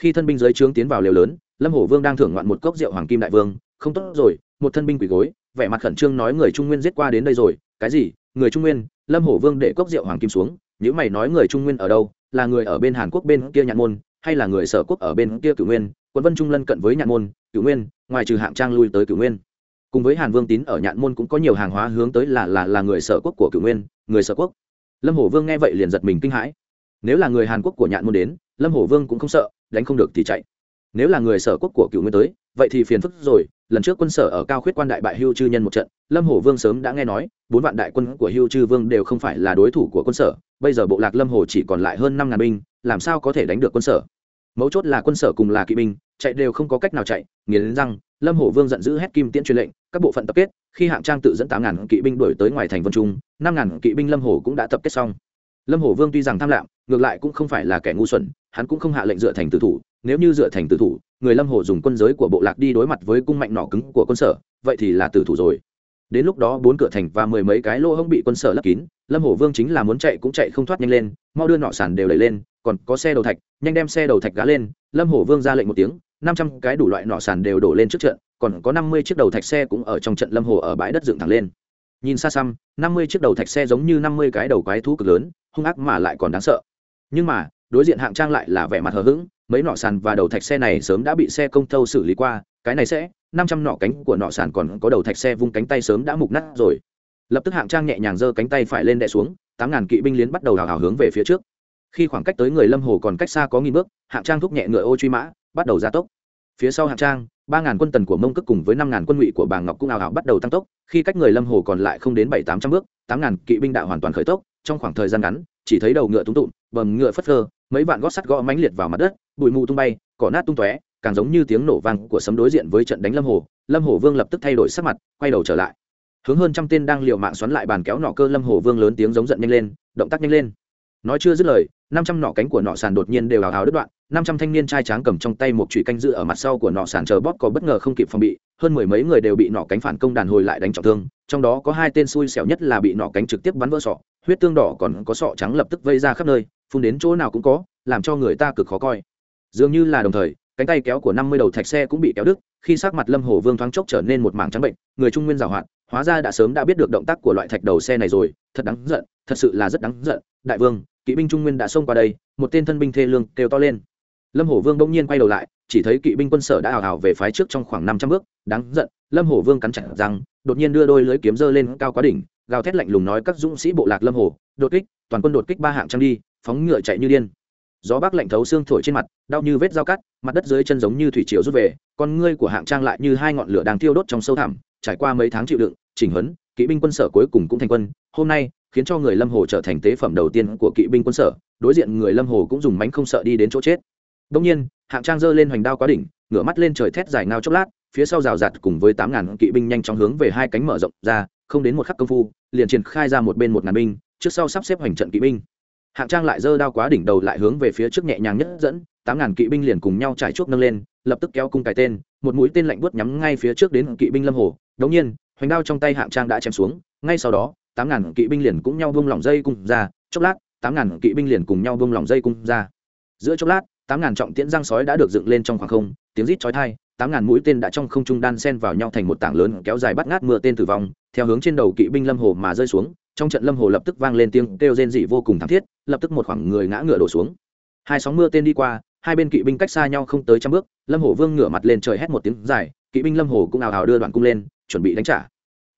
Speaker 1: Khi thân binh giới trướng tiến vào liều lớn, lâm Hồ vương đang thưởng ngoạn một cốc rượu hoàng kim đại vương, không tốt rồi, một thân binh quỳ gối, vẻ mặt khẩn trương nói người trung nguyên giết qua đến đây rồi, cái gì? Người trung nguyên? Lâm Hồ vương để cốc rượu hoàng kim xuống những mày nói người trung nguyên ở đâu? Là người ở bên hàn quốc bên kia nhạn môn, hay là người sở quốc ở bên kia cửu nguyên? Quân vân trung lân cận với nhạn môn, cửu nguyên ngoài trừ hạng trang lui tới cửu nguyên. Cùng với hàn vương tín ở nhạn môn cũng có nhiều hàng hóa hướng tới là là là người sở quốc của cửu nguyên, người sở quốc. Lâm hổ vương nghe vậy liền giật mình kinh hãi. Nếu là người hàn quốc của nhạn môn đến, lâm hổ vương cũng không sợ, đánh không được thì chạy. Nếu là người sở quốc của cựu nguyên tới, vậy thì phiền phức rồi. Lần trước quân sở ở cao khuyết quan đại bại hưu chư nhân một trận, lâm hổ vương sớm đã nghe nói, bốn vạn đại quân của hưu chư vương đều không phải là đối thủ của quân sở. Bây giờ bộ lạc lâm hồ chỉ còn lại hơn năm ngàn binh, làm sao có thể đánh được quân sở? Mấu chốt là quân sở cùng là kỵ binh chạy đều không có cách nào chạy, nghiến răng, lâm hổ vương giận dữ hét kim tiễn truyền lệnh, các bộ phận tập kết, khi hạng trang tự dẫn tám ngàn kỵ binh đổi tới ngoài thành vân trung, năm ngàn kỵ binh lâm hổ cũng đã tập kết xong. Lâm hổ vương tuy rằng tham lạm ngược lại cũng không phải là kẻ ngu xuẩn, hắn cũng không hạ lệnh dựa thành tử thủ, nếu như dựa thành tử thủ, người lâm hổ dùng quân giới của bộ lạc đi đối mặt với cung mạnh nỏ cứng của quân sở, vậy thì là tử thủ rồi. Đến lúc đó bốn cửa thành và mười mấy cái lô hông bị quân sở lấp kín, lâm hổ vương chính là muốn chạy cũng chạy không thoát nhanh lên, mau đưa nọ sàn đều đẩy lên, còn có xe đầu thạch, nhanh đem xe đầu thạch gá lên, lâm hổ vương ra lệnh một tiếng năm trăm cái đủ loại nọ sàn đều đổ lên trước trận, còn có năm mươi chiếc đầu thạch xe cũng ở trong trận lâm hồ ở bãi đất dựng thẳng lên. Nhìn xa xăm, năm mươi chiếc đầu thạch xe giống như năm mươi cái đầu quái thú cực lớn, hung ác mà lại còn đáng sợ. Nhưng mà, đối diện hạng trang lại là vẻ mặt hờ hững, mấy nọ sàn và đầu thạch xe này sớm đã bị xe công thâu xử lý qua, cái này sẽ, năm trăm nọ cánh của nọ sàn còn có đầu thạch xe vung cánh tay sớm đã mục nát rồi. Lập tức hạng trang nhẹ nhàng giơ cánh tay phải lên đè xuống, tám ngàn kỵ binh liến bắt đầu hào hào hướng về phía trước. Khi khoảng cách tới người lâm hồ còn cách xa có nghìn bước, hạng trang thúc nhẹ ngựa ô truy mã bắt đầu gia tốc. Phía sau hạng trang, ba ngàn quân tần của mông cước cùng với năm ngàn quân ngụy của bà ngọc cũng ào ào bắt đầu tăng tốc, khi cách người lâm hồ còn lại không đến bảy tám trăm bước, tám ngàn kỵ binh đạo hoàn toàn khởi tốc, trong khoảng thời gian ngắn, chỉ thấy đầu ngựa túng tụm, bầm ngựa phất phơ, mấy vạn gót sắt gõ mãnh liệt vào mặt đất, bụi mù tung bay, cỏ nát tung tóe, càng giống như tiếng nổ vang của sấm đối diện với trận đánh lâm hồ. Lâm hồ vương lập tức thay đổi sắc mặt, quay đầu trở lại. Hướng hơn trăm tên đang liều mạng xoắn lại bàn kéo nọ cơ lâm hồ vương lớn tiếng giống giận nhanh lên, động tác nhanh lên nói chưa dứt lời, năm trăm nọ cánh của nọ sàn đột nhiên đều hào hào đứt đoạn, năm trăm thanh niên trai tráng cầm trong tay một chùy canh dự ở mặt sau của nọ sàn chờ bóp có bất ngờ không kịp phòng bị, hơn mười mấy người đều bị nọ cánh phản công đàn hồi lại đánh trọng thương, trong đó có hai tên xui xẻo nhất là bị nọ cánh trực tiếp bắn vỡ sọ, huyết tương đỏ còn có sọ trắng lập tức vây ra khắp nơi, phun đến chỗ nào cũng có, làm cho người ta cực khó coi. Dường như là đồng thời, cánh tay kéo của năm mươi đầu thạch xe cũng bị kéo đứt, khi sắc mặt lâm hồ vương thoáng chốc trở nên một mảng trắng bệnh, người trung nguyên giảo hoạt hóa ra đã sớm đã biết được động tác của loại thạch đầu xe này rồi, thật đáng giận, thật sự là rất đáng giận, đại vương kỵ binh trung nguyên đã xông qua đây, một tên thân binh thê lương kêu to lên. Lâm hổ vương bỗng nhiên quay đầu lại, chỉ thấy kỵ binh quân sở đã ảo ảo về phái trước trong khoảng năm trăm bước, đáng giận, lâm hổ vương cắn chặt rằng đột nhiên đưa đôi lưới kiếm dơ lên cao quá đỉnh, gào thét lạnh lùng nói các dũng sĩ bộ lạc lâm hổ, đột kích, toàn quân đột kích ba hạng trang đi, phóng ngựa chạy như điên. Gió bắc lạnh thấu xương thổi trên mặt, đau như vết dao cắt, mặt đất dưới chân giống như thủy triều rút về, con ngươi của hạng trang lại như hai ngọn lửa đang thiêu đốt trong sâu thẳm, trải qua mấy tháng chịu đựng, chỉnh huấn, kỵ binh quân sở cuối cùng cũng thành quân, hôm nay khiến cho người lâm hồ trở thành tế phẩm đầu tiên của kỵ binh quân sở, đối diện người lâm hồ cũng dùng mánh không sợ đi đến chỗ chết. Đông nhiên, hạng trang giơ lên hoành đao quá đỉnh, ngửa mắt lên trời thét dài ngao chốc lát, phía sau rào rạt cùng với tám ngàn kỵ binh nhanh chóng hướng về hai cánh mở rộng ra, không đến một khắc công phu, liền triển khai ra một bên một ngàn binh, trước sau sắp xếp hoành trận kỵ binh. Hạng trang lại giơ đao quá đỉnh đầu lại hướng về phía trước nhẹ nhàng nhất dẫn, tám ngàn kỵ binh liền cùng nhau trải chuốc nâng lên, lập tức kéo cung cài tên, một mũi tên lạnh buốt nhắm ngay phía trước đến kỵ binh lâm hồ. Đống nhiên, hoành đao trong tay hạng trang đã chém xuống, ngay sau đó tám ngàn kỵ binh liền cũng nhau vung lỏng dây cung ra, chốc lát, tám ngàn kỵ binh liền cùng nhau vung lỏng dây cung ra. Giữa chốc lát, tám ngàn trọng tiễn giang sói đã được dựng lên trong khoảng không, tiếng rít chói tai, tám ngàn mũi tên đã trong không trung đan sen vào nhau thành một tảng lớn kéo dài bắt ngát mưa tên tử vong, theo hướng trên đầu kỵ binh lâm hồ mà rơi xuống, trong trận lâm hồ lập tức vang lên tiếng kêu rên dị vô cùng thảm thiết, lập tức một khoảng người ngã ngựa đổ xuống. Hai sóng mưa tên đi qua, hai bên kỵ binh cách xa nhau không tới trăm bước, lâm hồ vương ngửa mặt lên trời hét một tiếng dài, kỵ binh lâm hồ cũng ào ào đưa đoạn cung lên, chuẩn bị đánh trả.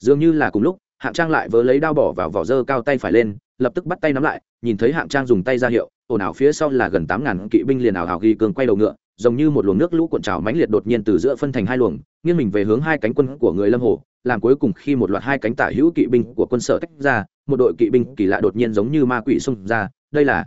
Speaker 1: Dường như là cùng lúc hạng trang lại vớ lấy đao bỏ vào vỏ dơ cao tay phải lên, lập tức bắt tay nắm lại, nhìn thấy hạng trang dùng tay ra hiệu, ồn ào phía sau là gần tám ngàn kỵ binh liền ảo hào ghi cường quay đầu ngựa, giống như một luồng nước lũ cuộn trào mãnh liệt đột nhiên từ giữa phân thành hai luồng, nghiêng mình về hướng hai cánh quân của người lâm hồ, làm cuối cùng khi một loạt hai cánh tả hữu kỵ binh của quân sở tách ra, một đội kỵ binh kỳ lạ đột nhiên giống như ma quỷ xung ra, đây là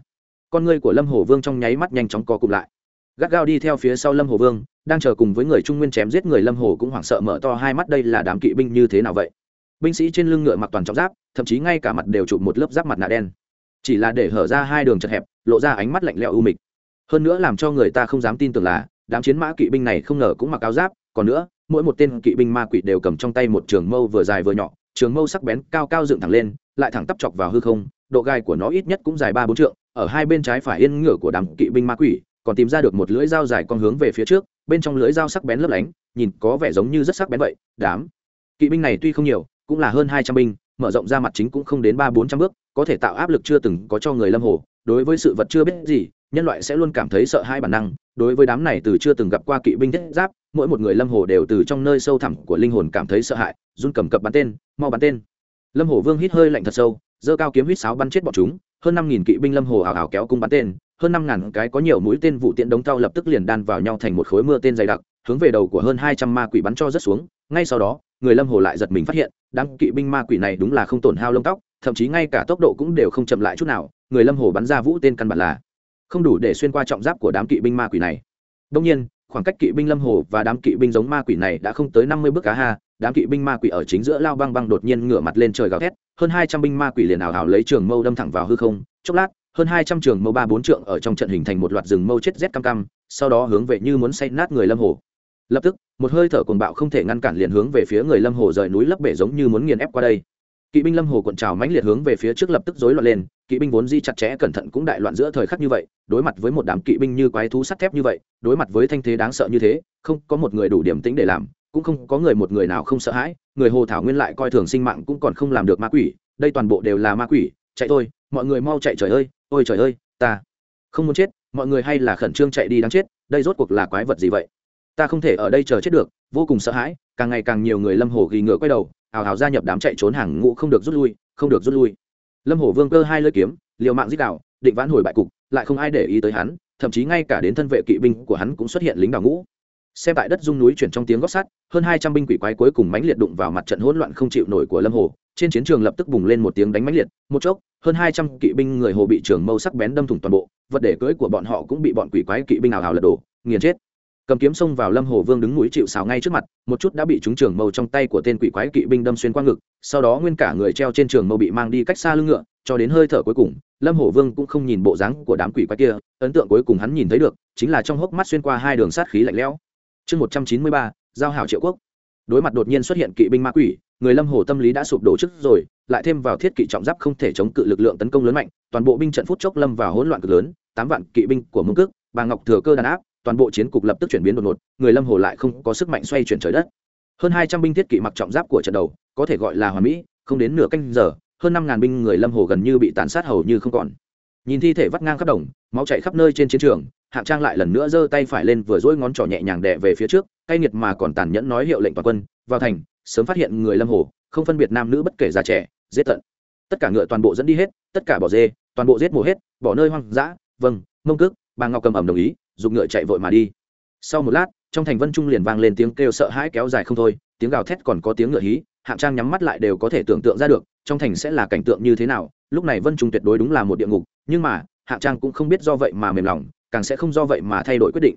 Speaker 1: con ngươi của lâm hồ vương trong nháy mắt nhanh chóng co cụm lại. Gắt gao đi theo phía sau lâm hồ vương, đang chờ cùng với người trung nguyên chém giết người lâm hồ cũng hoảng sợ mở to hai mắt, đây là đám kỵ binh như thế nào vậy? Binh sĩ trên lưng ngựa mặc toàn trọng giáp, thậm chí ngay cả mặt đều chụp một lớp giáp mặt nạ đen. Chỉ là để hở ra hai đường chật hẹp, lộ ra ánh mắt lạnh lẽo u mịch. Hơn nữa làm cho người ta không dám tin tưởng là, đám chiến mã kỵ binh này không ngờ cũng mặc áo giáp, còn nữa, mỗi một tên kỵ binh ma quỷ đều cầm trong tay một trường mâu vừa dài vừa nhỏ, trường mâu sắc bén cao cao dựng thẳng lên, lại thẳng tắp chọc vào hư không, độ gai của nó ít nhất cũng dài ba bốn trượng, ở hai bên trái phải yên ngựa của đám kỵ binh ma quỷ, còn tìm ra được một lưỡi dao dài con hướng về phía trước, bên trong lưỡi dao sắc bén lấp lánh, nhìn có vẻ giống như rất sắc bén vậy, đám kỵ binh này tuy không nhiều cũng là hơn hai trăm binh, mở rộng ra mặt chính cũng không đến ba bốn trăm bước, có thể tạo áp lực chưa từng có cho người lâm hồ. Đối với sự vật chưa biết gì, nhân loại sẽ luôn cảm thấy sợ hai bản năng. Đối với đám này từ chưa từng gặp qua kỵ binh thiết giáp, mỗi một người lâm hồ đều từ trong nơi sâu thẳm của linh hồn cảm thấy sợ hãi, run cầm cập bắn tên, mau bắn tên. Lâm hồ vương hít hơi lạnh thật sâu, giơ cao kiếm huýt sáo bắn chết bọn chúng. Hơn năm nghìn kỵ binh lâm hồ ảo ảo kéo cung bắn tên, hơn năm ngàn cái có nhiều mũi tên vụ tiện đống tao lập tức liền đan vào nhau thành một khối mưa tên dày đặc, hướng về đầu của hơn hai trăm ma quỷ bắn cho rất xuống. Ngay sau đó người lâm hồ lại giật mình phát hiện, đám kỵ binh ma quỷ này đúng là không tổn hao lông tóc, thậm chí ngay cả tốc độ cũng đều không chậm lại chút nào, người lâm hồ bắn ra vũ tên căn bản là không đủ để xuyên qua trọng giáp của đám kỵ binh ma quỷ này. Đông nhiên, khoảng cách kỵ binh lâm hồ và đám kỵ binh giống ma quỷ này đã không tới năm mươi bước cá ha, đám kỵ binh ma quỷ ở chính giữa lao băng băng đột nhiên ngửa mặt lên trời gào thét, hơn hai trăm binh ma quỷ liền ảo hảo lấy trường mâu đâm thẳng vào hư không, chốc lát, hơn hai trăm trường mâu ba bốn trượng ở trong trận hình thành một loạt rừng mâu chết rét cam cam sau đó hướng về như muốn say nát người lâm hồ lập tức, một hơi thở cuồng bạo không thể ngăn cản liền hướng về phía người lâm hồ rời núi lấp bể giống như muốn nghiền ép qua đây. Kỵ binh lâm hồ cuộn trào mãnh liệt hướng về phía trước lập tức rối loạn lên, kỵ binh vốn di chặt chẽ cẩn thận cũng đại loạn giữa thời khắc như vậy, đối mặt với một đám kỵ binh như quái thú sắt thép như vậy, đối mặt với thanh thế đáng sợ như thế, không có một người đủ điểm tính để làm, cũng không có người một người nào không sợ hãi, người hồ thảo nguyên lại coi thường sinh mạng cũng còn không làm được ma quỷ, đây toàn bộ đều là ma quỷ, chạy thôi, mọi người mau chạy trời ơi, ôi trời ơi, ta không muốn chết, mọi người hay là khẩn trương chạy đi đáng chết, đây rốt cuộc là quái vật gì vậy? Ta không thể ở đây chờ chết được, vô cùng sợ hãi, càng ngày càng nhiều người lâm hồ ghi ngựa quay đầu, hào hào gia nhập đám chạy trốn hàng ngũ không được rút lui, không được rút lui. Lâm hồ vương cơ hai lơi kiếm, liều mạng giết đạo định vãn hồi bại cục, lại không ai để ý tới hắn, thậm chí ngay cả đến thân vệ kỵ binh của hắn cũng xuất hiện lính đào ngũ. Xem tại đất dung núi chuyển trong tiếng gót sắt, hơn hai trăm binh quỷ quái cuối cùng mãnh liệt đụng vào mặt trận hỗn loạn không chịu nổi của lâm hồ trên chiến trường lập tức bùng lên một tiếng đánh mãnh liệt, một chốc, hơn hai trăm kỵ binh người hồ bị trường mâu sắc bén đâm thủng toàn bộ, vật để cưỡi của bọn họ cũng bị bọn quỷ quái kỵ binh ảo hào lật đổ, nghiền chết cầm kiếm xông vào lâm hồ vương đứng núi chịu xào ngay trước mặt, một chút đã bị trúng trường mâu trong tay của tên quỷ quái kỵ binh đâm xuyên qua ngực, sau đó nguyên cả người treo trên trường mâu bị mang đi cách xa lưng ngựa, cho đến hơi thở cuối cùng, lâm hồ vương cũng không nhìn bộ dáng của đám quỷ quái kia, ấn tượng cuối cùng hắn nhìn thấy được, chính là trong hốc mắt xuyên qua hai đường sát khí lạnh lẽo. Chương một trăm chín mươi ba, giao hảo triệu quốc. Đối mặt đột nhiên xuất hiện kỵ binh ma quỷ, người lâm hồ tâm lý đã sụp đổ trước rồi, lại thêm vào thiết kỵ trọng giáp không thể chống cự lực lượng tấn công lớn mạnh, toàn bộ binh trận phút chốc lâm vào hỗn loạn cực lớn, tám vạn kỵ binh của mông cước, bà ngọc thừa cơ đàn áp toàn bộ chiến cục lập tức chuyển biến đột ngột, người lâm hồ lại không có sức mạnh xoay chuyển trời đất. Hơn hai trăm binh thiết kỵ mặc trọng giáp của trận đầu, có thể gọi là hoàn mỹ, không đến nửa canh giờ, hơn năm ngàn binh người lâm hồ gần như bị tàn sát hầu như không còn. Nhìn thi thể vắt ngang khắp đồng, máu chảy khắp nơi trên chiến trường, hạng trang lại lần nữa giơ tay phải lên vừa dỗi ngón trỏ nhẹ nhàng đè về phía trước, cay nghiệt mà còn tàn nhẫn nói hiệu lệnh toàn quân, vào thành, sớm phát hiện người lâm hồ, không phân biệt nam nữ bất kể già trẻ, giết tận. Tất cả ngựa toàn bộ dẫn đi hết, tất cả bỏ dê, toàn bộ giết mổ hết, bỏ nơi hoang dã vâng mông cước. Bà ngọc cầm ẩm đồng ý dùng ngựa chạy vội mà đi. Sau một lát, trong thành vân trung liền vang lên tiếng kêu sợ hãi kéo dài không thôi, tiếng gào thét còn có tiếng ngựa hí, hạng trang nhắm mắt lại đều có thể tưởng tượng ra được, trong thành sẽ là cảnh tượng như thế nào, lúc này vân trung tuyệt đối đúng là một địa ngục, nhưng mà, hạng trang cũng không biết do vậy mà mềm lòng, càng sẽ không do vậy mà thay đổi quyết định.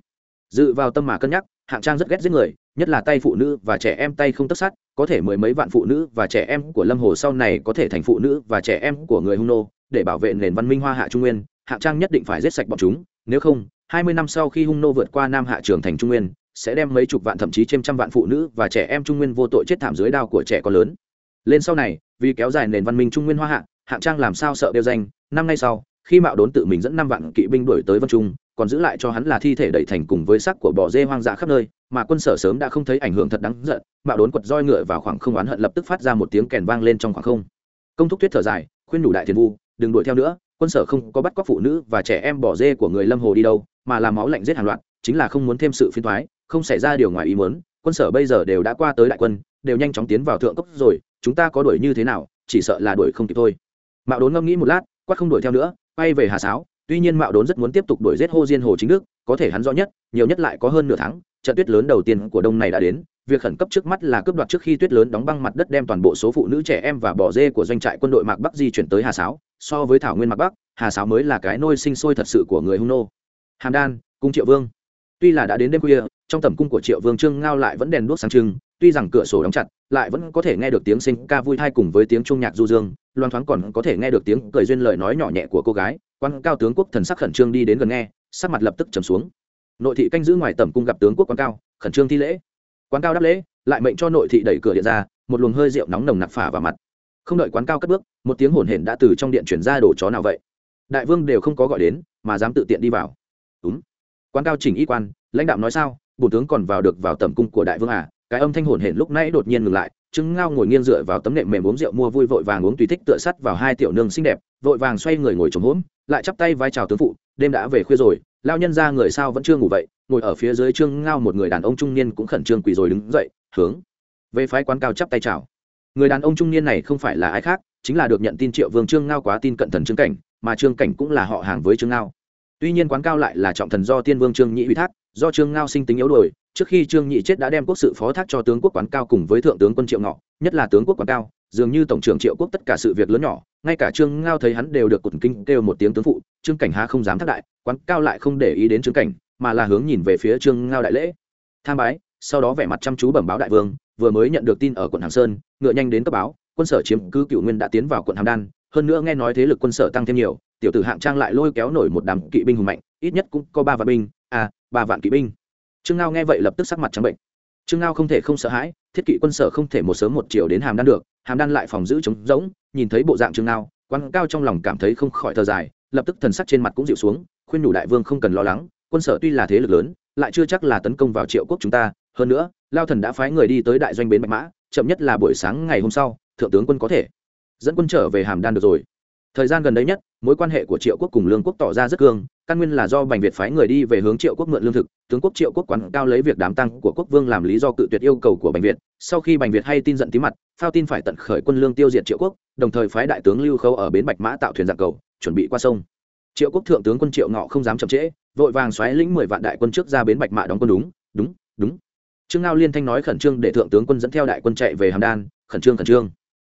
Speaker 1: Dự vào tâm mà cân nhắc, hạng trang rất ghét giết người, nhất là tay phụ nữ và trẻ em tay không tất sát có thể mười mấy vạn phụ nữ và trẻ em của lâm hồ sau này có thể thành phụ nữ và trẻ em của người hung nô, để bảo vệ nền văn minh hoa hạ trung nguyên, hạng trang nhất định phải giết sạch bọn chúng, nếu không hai mươi năm sau khi hung nô vượt qua nam hạ trường thành trung nguyên, sẽ đem mấy chục vạn thậm chí trên trăm vạn phụ nữ và trẻ em trung nguyên vô tội chết thảm dưới đao của trẻ con lớn. Lên sau này, vì kéo dài nền văn minh trung nguyên hoa hạ, hạng trang làm sao sợ đeo danh, năm nay sau, khi mạo đốn tự mình dẫn năm vạn kỵ binh đuổi tới vân trung, còn giữ lại cho hắn là thi thể đẩy thành cùng với xác của bò dê hoang dã khắp nơi, mà quân sở sớm đã không thấy ảnh hưởng thật đáng giận, mạo đốn quật roi ngựa vào khoảng không oán hận lập tức phát ra một tiếng kèn vang lên trong khoảng không. Công thúc tuyết thở dài, khuyên đủ đại thiền vu, đừng đuổi theo nữa quân sở không có bắt cóc phụ nữ và trẻ em bỏ dê của người lâm hồ đi đâu, mà làm máu lạnh giết hàng loạt, chính là không muốn thêm sự phiền thoái không xảy ra điều ngoài ý muốn. Quân sở bây giờ đều đã qua tới đại quân, đều nhanh chóng tiến vào thượng cấp rồi, chúng ta có đuổi như thế nào, chỉ sợ là đuổi không kịp thôi. Mạo đốn ngâm nghĩ một lát, quát không đuổi theo nữa, quay về hà sáo. Tuy nhiên mạo đốn rất muốn tiếp tục đuổi giết hô diên hồ chính đức, có thể hắn rõ nhất, nhiều nhất lại có hơn nửa tháng, trận tuyết lớn đầu tiên của đông này đã đến việc khẩn cấp trước mắt là cướp đoạt trước khi tuyết lớn đóng băng mặt đất đem toàn bộ số phụ nữ trẻ em và bò dê của doanh trại quân đội mạc bắc di chuyển tới hà sáo. So với thảo nguyên mạc bắc, hà sáo mới là cái nôi sinh sôi thật sự của người hung nô. Hàm đan, cung triệu vương. Tuy là đã đến đêm khuya, trong tầm cung của triệu vương trương ngao lại vẫn đèn đuốc sáng trưng, tuy rằng cửa sổ đóng chặt, lại vẫn có thể nghe được tiếng sinh ca vui thai cùng với tiếng trung nhạc du dương, loan thoáng còn có thể nghe được tiếng cười duyên lời nói nhỏ nhẹ của cô gái. Quan cao tướng quốc thần sắc khẩn trương đi đến gần nghe, sắc mặt lập tức trầm xuống. Nội thị canh giữ ngoài tầm cung gặp tướng quốc quan cao, khẩn trương thi lễ quán cao đáp lễ, lại mệnh cho nội thị đẩy cửa điện ra, một luồng hơi rượu nóng nồng nặc phả vào mặt. Không đợi quán cao cất bước, một tiếng hổn hển đã từ trong điện chuyển ra đổ chó nào vậy. Đại vương đều không có gọi đến, mà dám tự tiện đi vào. Đúng. Quán cao chỉnh y quan, lãnh đạo nói sao, bổ tướng còn vào được vào tầm cung của đại vương à? Cái âm thanh hổn hển lúc nãy đột nhiên ngừng lại chứng ngao ngồi nghiêng dựa vào tấm nệm mềm uống rượu mua vui vội vàng uống tùy thích tựa sắt vào hai tiểu nương xinh đẹp, vội vàng xoay người ngồi trống hốm lại chắp tay vai chào tướng phụ, đêm đã về khuya rồi lao nhân ra người sao vẫn chưa ngủ vậy, ngồi ở phía dưới trương ngao một người đàn ông trung niên cũng khẩn trương quỳ rồi đứng dậy, hướng về phái quán cao chắp tay chào. Người đàn ông trung niên này không phải là ai khác, chính là được nhận tin triệu vương trương ngao quá tin cận thần trương cảnh, mà trương cảnh cũng là họ hàng với trương ngao. Tuy nhiên quán cao lại là trọng thần do tiên vương trương nhị ủy thác, do trương ngao sinh tính yếu đuổi, trước khi trương nhị chết đã đem quốc sự phó thác cho tướng quốc quán cao cùng với thượng tướng quân triệu ngọ, nhất là tướng quốc quán cao dường như tổng trưởng triệu quốc tất cả sự việc lớn nhỏ, ngay cả trương ngao thấy hắn đều được cột kinh kêu một tiếng tướng phụ, trương cảnh há không dám thác đại, quán cao lại không để ý đến trương cảnh, mà là hướng nhìn về phía trương ngao đại lễ. Tham bái, sau đó vẻ mặt chăm chú bẩm báo đại vương, vừa mới nhận được tin ở quận hàm sơn, ngựa nhanh đến cấp báo, quân sở chiếm cứ cựu nguyên đã tiến vào quận hàm đan, hơn nữa nghe nói thế lực quân sở tăng thêm nhiều, tiểu tử hạng trang lại lôi kéo nổi một đám kỵ binh hùng mạnh, ít nhất cũng có ba vạn binh à ba vạn kỵ binh. Trương ngao nghe vậy lập tức sắc mặt trắng bệnh trương ngao không thể không sợ hãi thiết kỵ quân sở không thể một sớm một chiều đến hàm đan được hàm đan lại phòng giữ trống rỗng nhìn thấy bộ dạng trương ngao quan cao trong lòng cảm thấy không khỏi thở dài lập tức thần sắc trên mặt cũng dịu xuống khuyên nhủ đại vương không cần lo lắng quân sở tuy là thế lực lớn lại chưa chắc là tấn công vào triệu quốc chúng ta hơn nữa lao thần đã phái người đi tới đại doanh bến bạch mã chậm nhất là buổi sáng ngày hôm sau thượng tướng quân có thể dẫn quân trở về hàm đan được rồi thời gian gần đây nhất, mối quan hệ của triệu quốc cùng lương quốc tỏ ra rất cương, căn nguyên là do bành việt phái người đi về hướng triệu quốc mượn lương thực, tướng quốc triệu quốc quán cao lấy việc đám tăng của quốc vương làm lý do cự tuyệt yêu cầu của bành việt. Sau khi bành việt hay tin giận tí mặt, phao tin phải tận khởi quân lương tiêu diệt triệu quốc, đồng thời phái đại tướng lưu khâu ở bến bạch mã tạo thuyền giặc cầu, chuẩn bị qua sông. Triệu quốc thượng tướng quân triệu ngọ không dám chậm trễ, vội vàng xoáy lĩnh mười vạn đại quân trước ra bến bạch mã đóng quân đúng đúng đúng. Trương ngao liên thanh nói khẩn trương để thượng tướng quân dẫn theo đại quân chạy về hàm đan, khẩn trương khẩn trương.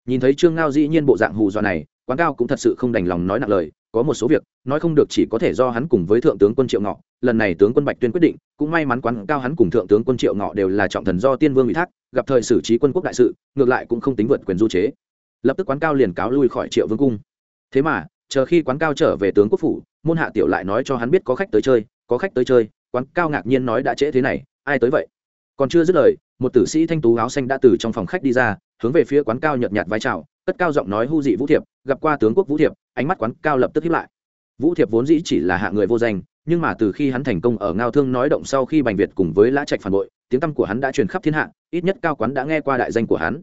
Speaker 1: Nhìn thấy trương ngao dĩ nhiên bộ dạng hù dọa này quán cao cũng thật sự không đành lòng nói nặng lời, có một số việc, nói không được chỉ có thể do hắn cùng với thượng tướng quân triệu ngọ, lần này tướng quân bạch tuyên quyết định, cũng may mắn quán cao hắn cùng thượng tướng quân triệu ngọ đều là trọng thần do tiên vương ủy thác, gặp thời xử trí quân quốc đại sự, ngược lại cũng không tính vượt quyền du chế. Lập tức quán cao liền cáo lui khỏi triệu vương cung. Thế mà, chờ khi quán cao trở về tướng quốc phủ, môn hạ tiểu lại nói cho hắn biết có khách tới chơi, có khách tới chơi, quán cao ngạc nhiên nói đã trễ thế này, ai tới vậy? Còn chưa dứt lời, một tử sĩ thanh tú áo xanh đã từ trong phòng khách đi ra, hướng về phía quán cao nhợt nhạt vai trào cất cao giọng nói hu dị vũ thiệp gặp qua tướng quốc vũ thiệp, ánh mắt quán cao lập tức hiếp lại. Vũ thiệp vốn dĩ chỉ là hạ người vô danh, nhưng mà từ khi hắn thành công ở ngao thương nói động sau khi bành việt cùng với lã trạch phản bội, tiếng tăm của hắn đã truyền khắp thiên hạ, ít nhất cao quán đã nghe qua đại danh của hắn.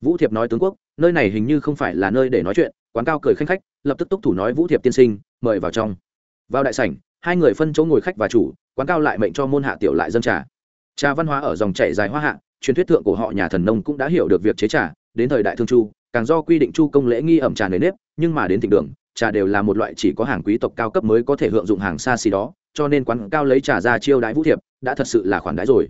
Speaker 1: Vũ thiệp nói tướng quốc, nơi này hình như không phải là nơi để nói chuyện, quán cao cười khanh khách, lập tức túc thủ nói vũ thiệp tiên sinh, mời vào trong. Vào đại sảnh, hai người phân chỗ ngồi khách và chủ, quán cao lại mệnh cho môn hạ tiểu lại dân trà. Trà văn hóa ở dòng chảy dài hoa hạ, truyền thuyết thượng của họ nhà thần nông cũng đã hiểu được việc chế trà, đến thời đại thương chu càng do quy định chu công lễ nghi ẩm trà nề nếp, nhưng mà đến thịnh đường, trà đều là một loại chỉ có hàng quý tộc cao cấp mới có thể hưởng dụng hàng xa xỉ đó, cho nên quán cao lấy trà ra chiêu đãi vũ thiệp, đã thật sự là khoản đãi rồi.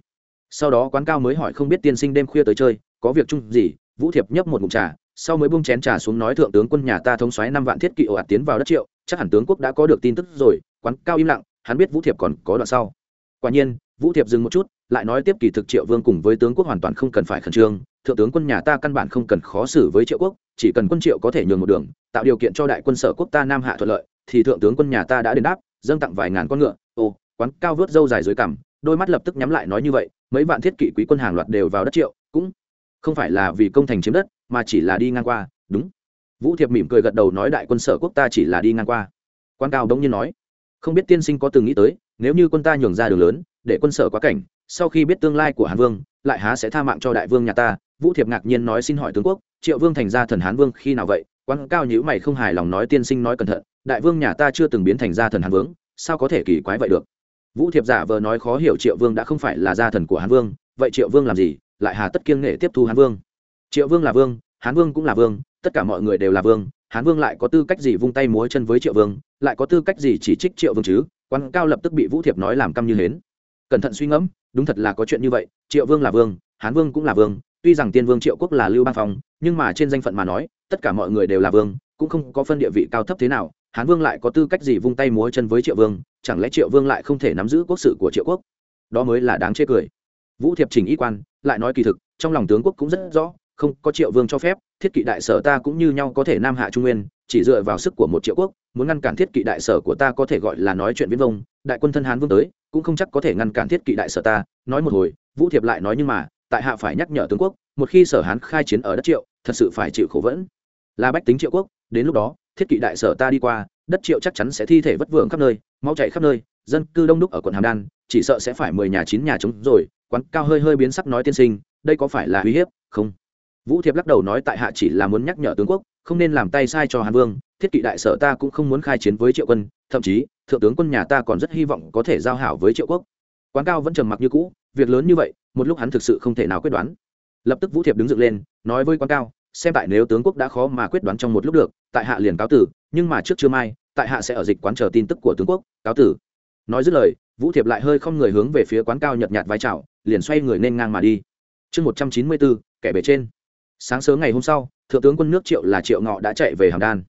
Speaker 1: Sau đó quán cao mới hỏi không biết tiên sinh đêm khuya tới chơi, có việc chung gì, vũ thiệp nhấp một ngụm trà, sau mới buông chén trà xuống nói thượng tướng quân nhà ta thống xoáy năm vạn thiết kỵ ồ ạt tiến vào đất triệu, chắc hẳn tướng quốc đã có được tin tức rồi, quán cao im lặng, hắn biết vũ thiệp còn có đoạn sau. Quả nhiên, vũ thiệp dừng một chút lại nói tiếp kỳ thực triệu vương cùng với tướng quốc hoàn toàn không cần phải khẩn trương, thượng tướng quân nhà ta căn bản không cần khó xử với triệu quốc, chỉ cần quân triệu có thể nhường một đường, tạo điều kiện cho đại quân sở quốc ta nam hạ thuận lợi, thì thượng tướng quân nhà ta đã đền đáp, dâng tặng vài ngàn con ngựa, ô, quán cao vớt râu dài dưới cằm, đôi mắt lập tức nhắm lại nói như vậy, mấy vạn thiết kỵ quý quân hàng loạt đều vào đất triệu, cũng không phải là vì công thành chiếm đất, mà chỉ là đi ngang qua, đúng. Vũ thiệp mỉm cười gật đầu nói đại quân sở quốc ta chỉ là đi ngang qua. Quan cao đống nhiên nói, không biết tiên sinh có từng nghĩ tới, nếu như quân ta nhường ra đường lớn, để quân sở quá cảnh sau khi biết tương lai của hán vương, lại há sẽ tha mạng cho đại vương nhà ta, vũ thiệp ngạc nhiên nói xin hỏi tướng quốc, triệu vương thành ra thần hán vương khi nào vậy? Quan cao nhữ mày không hài lòng nói tiên sinh nói cẩn thận, đại vương nhà ta chưa từng biến thành ra thần hán vương, sao có thể kỳ quái vậy được? Vũ thiệp giả vờ nói khó hiểu triệu vương đã không phải là gia thần của hán vương, vậy triệu vương làm gì? Lại hà tất kiêng nghệ tiếp thu hán vương. Triệu vương là vương, hán vương cũng là vương, tất cả mọi người đều là vương, hán vương lại có tư cách gì vung tay múa chân với triệu vương, lại có tư cách gì chỉ trích triệu vương chứ? Quan cao lập tức bị vũ thiệp nói làm căm như hến. Cẩn thận suy ngẫm đúng thật là có chuyện như vậy, triệu vương là vương, hán vương cũng là vương, tuy rằng tiên vương triệu quốc là lưu bang phong, nhưng mà trên danh phận mà nói, tất cả mọi người đều là vương, cũng không có phân địa vị cao thấp thế nào, hán vương lại có tư cách gì vung tay múa chân với triệu vương, chẳng lẽ triệu vương lại không thể nắm giữ quốc sự của triệu quốc? Đó mới là đáng chê cười. Vũ thiệp trình y quan, lại nói kỳ thực, trong lòng tướng quốc cũng rất rõ, không có triệu vương cho phép, thiết kỵ đại sở ta cũng như nhau có thể nam hạ trung nguyên, chỉ dựa vào sức của một triệu quốc, muốn ngăn cản thiết kỵ đại sở của ta có thể gọi là nói chuyện viễn vông đại quân thân hán vương tới, cũng không chắc có thể ngăn cản thiết kỵ đại sở ta, nói một hồi, vũ thiệp lại nói nhưng mà, tại hạ phải nhắc nhở tướng quốc, một khi sở hán khai chiến ở đất triệu, thật sự phải chịu khổ vẫn. Là bách tính triệu quốc, đến lúc đó, thiết kỵ đại sở ta đi qua, đất triệu chắc chắn sẽ thi thể vất vưởng khắp nơi mau chạy khắp nơi, dân cư đông đúc ở quận hàm đan, chỉ sợ sẽ phải mười nhà chín nhà trống rồi, quán cao hơi hơi biến sắc nói tiên sinh, đây có phải là uy hiếp? Không. Vũ thiệp lắc đầu nói tại hạ chỉ là muốn nhắc nhở tướng quốc, không nên làm tay sai cho hàn vương, thiết kỵ đại sở ta cũng không muốn khai chiến với triệu quân, thậm chí thượng tướng quân nhà ta còn rất hy vọng có thể giao hảo với triệu quốc. Quán cao vẫn trầm mặc như cũ, việc lớn như vậy, một lúc hắn thực sự không thể nào quyết đoán. Lập tức vũ thiệp đứng dựng lên, nói với quán cao, xem tại nếu tướng quốc đã khó mà quyết đoán trong một lúc được, tại hạ liền cáo tử, nhưng mà trước trưa mai, tại hạ sẽ ở dịch quán chờ tin tức của tướng quốc, cáo tử. Nói dứt lời, vũ thiệp lại hơi không người hướng về phía quán cao nhợt nhạt vai trào liền xoay người nên ngang mà đi. Chương một trăm chín mươi bốn kẻ bề trên. Sáng sớm ngày hôm sau, thượng tướng quân nước triệu là triệu ngọ đã chạy về hàm đan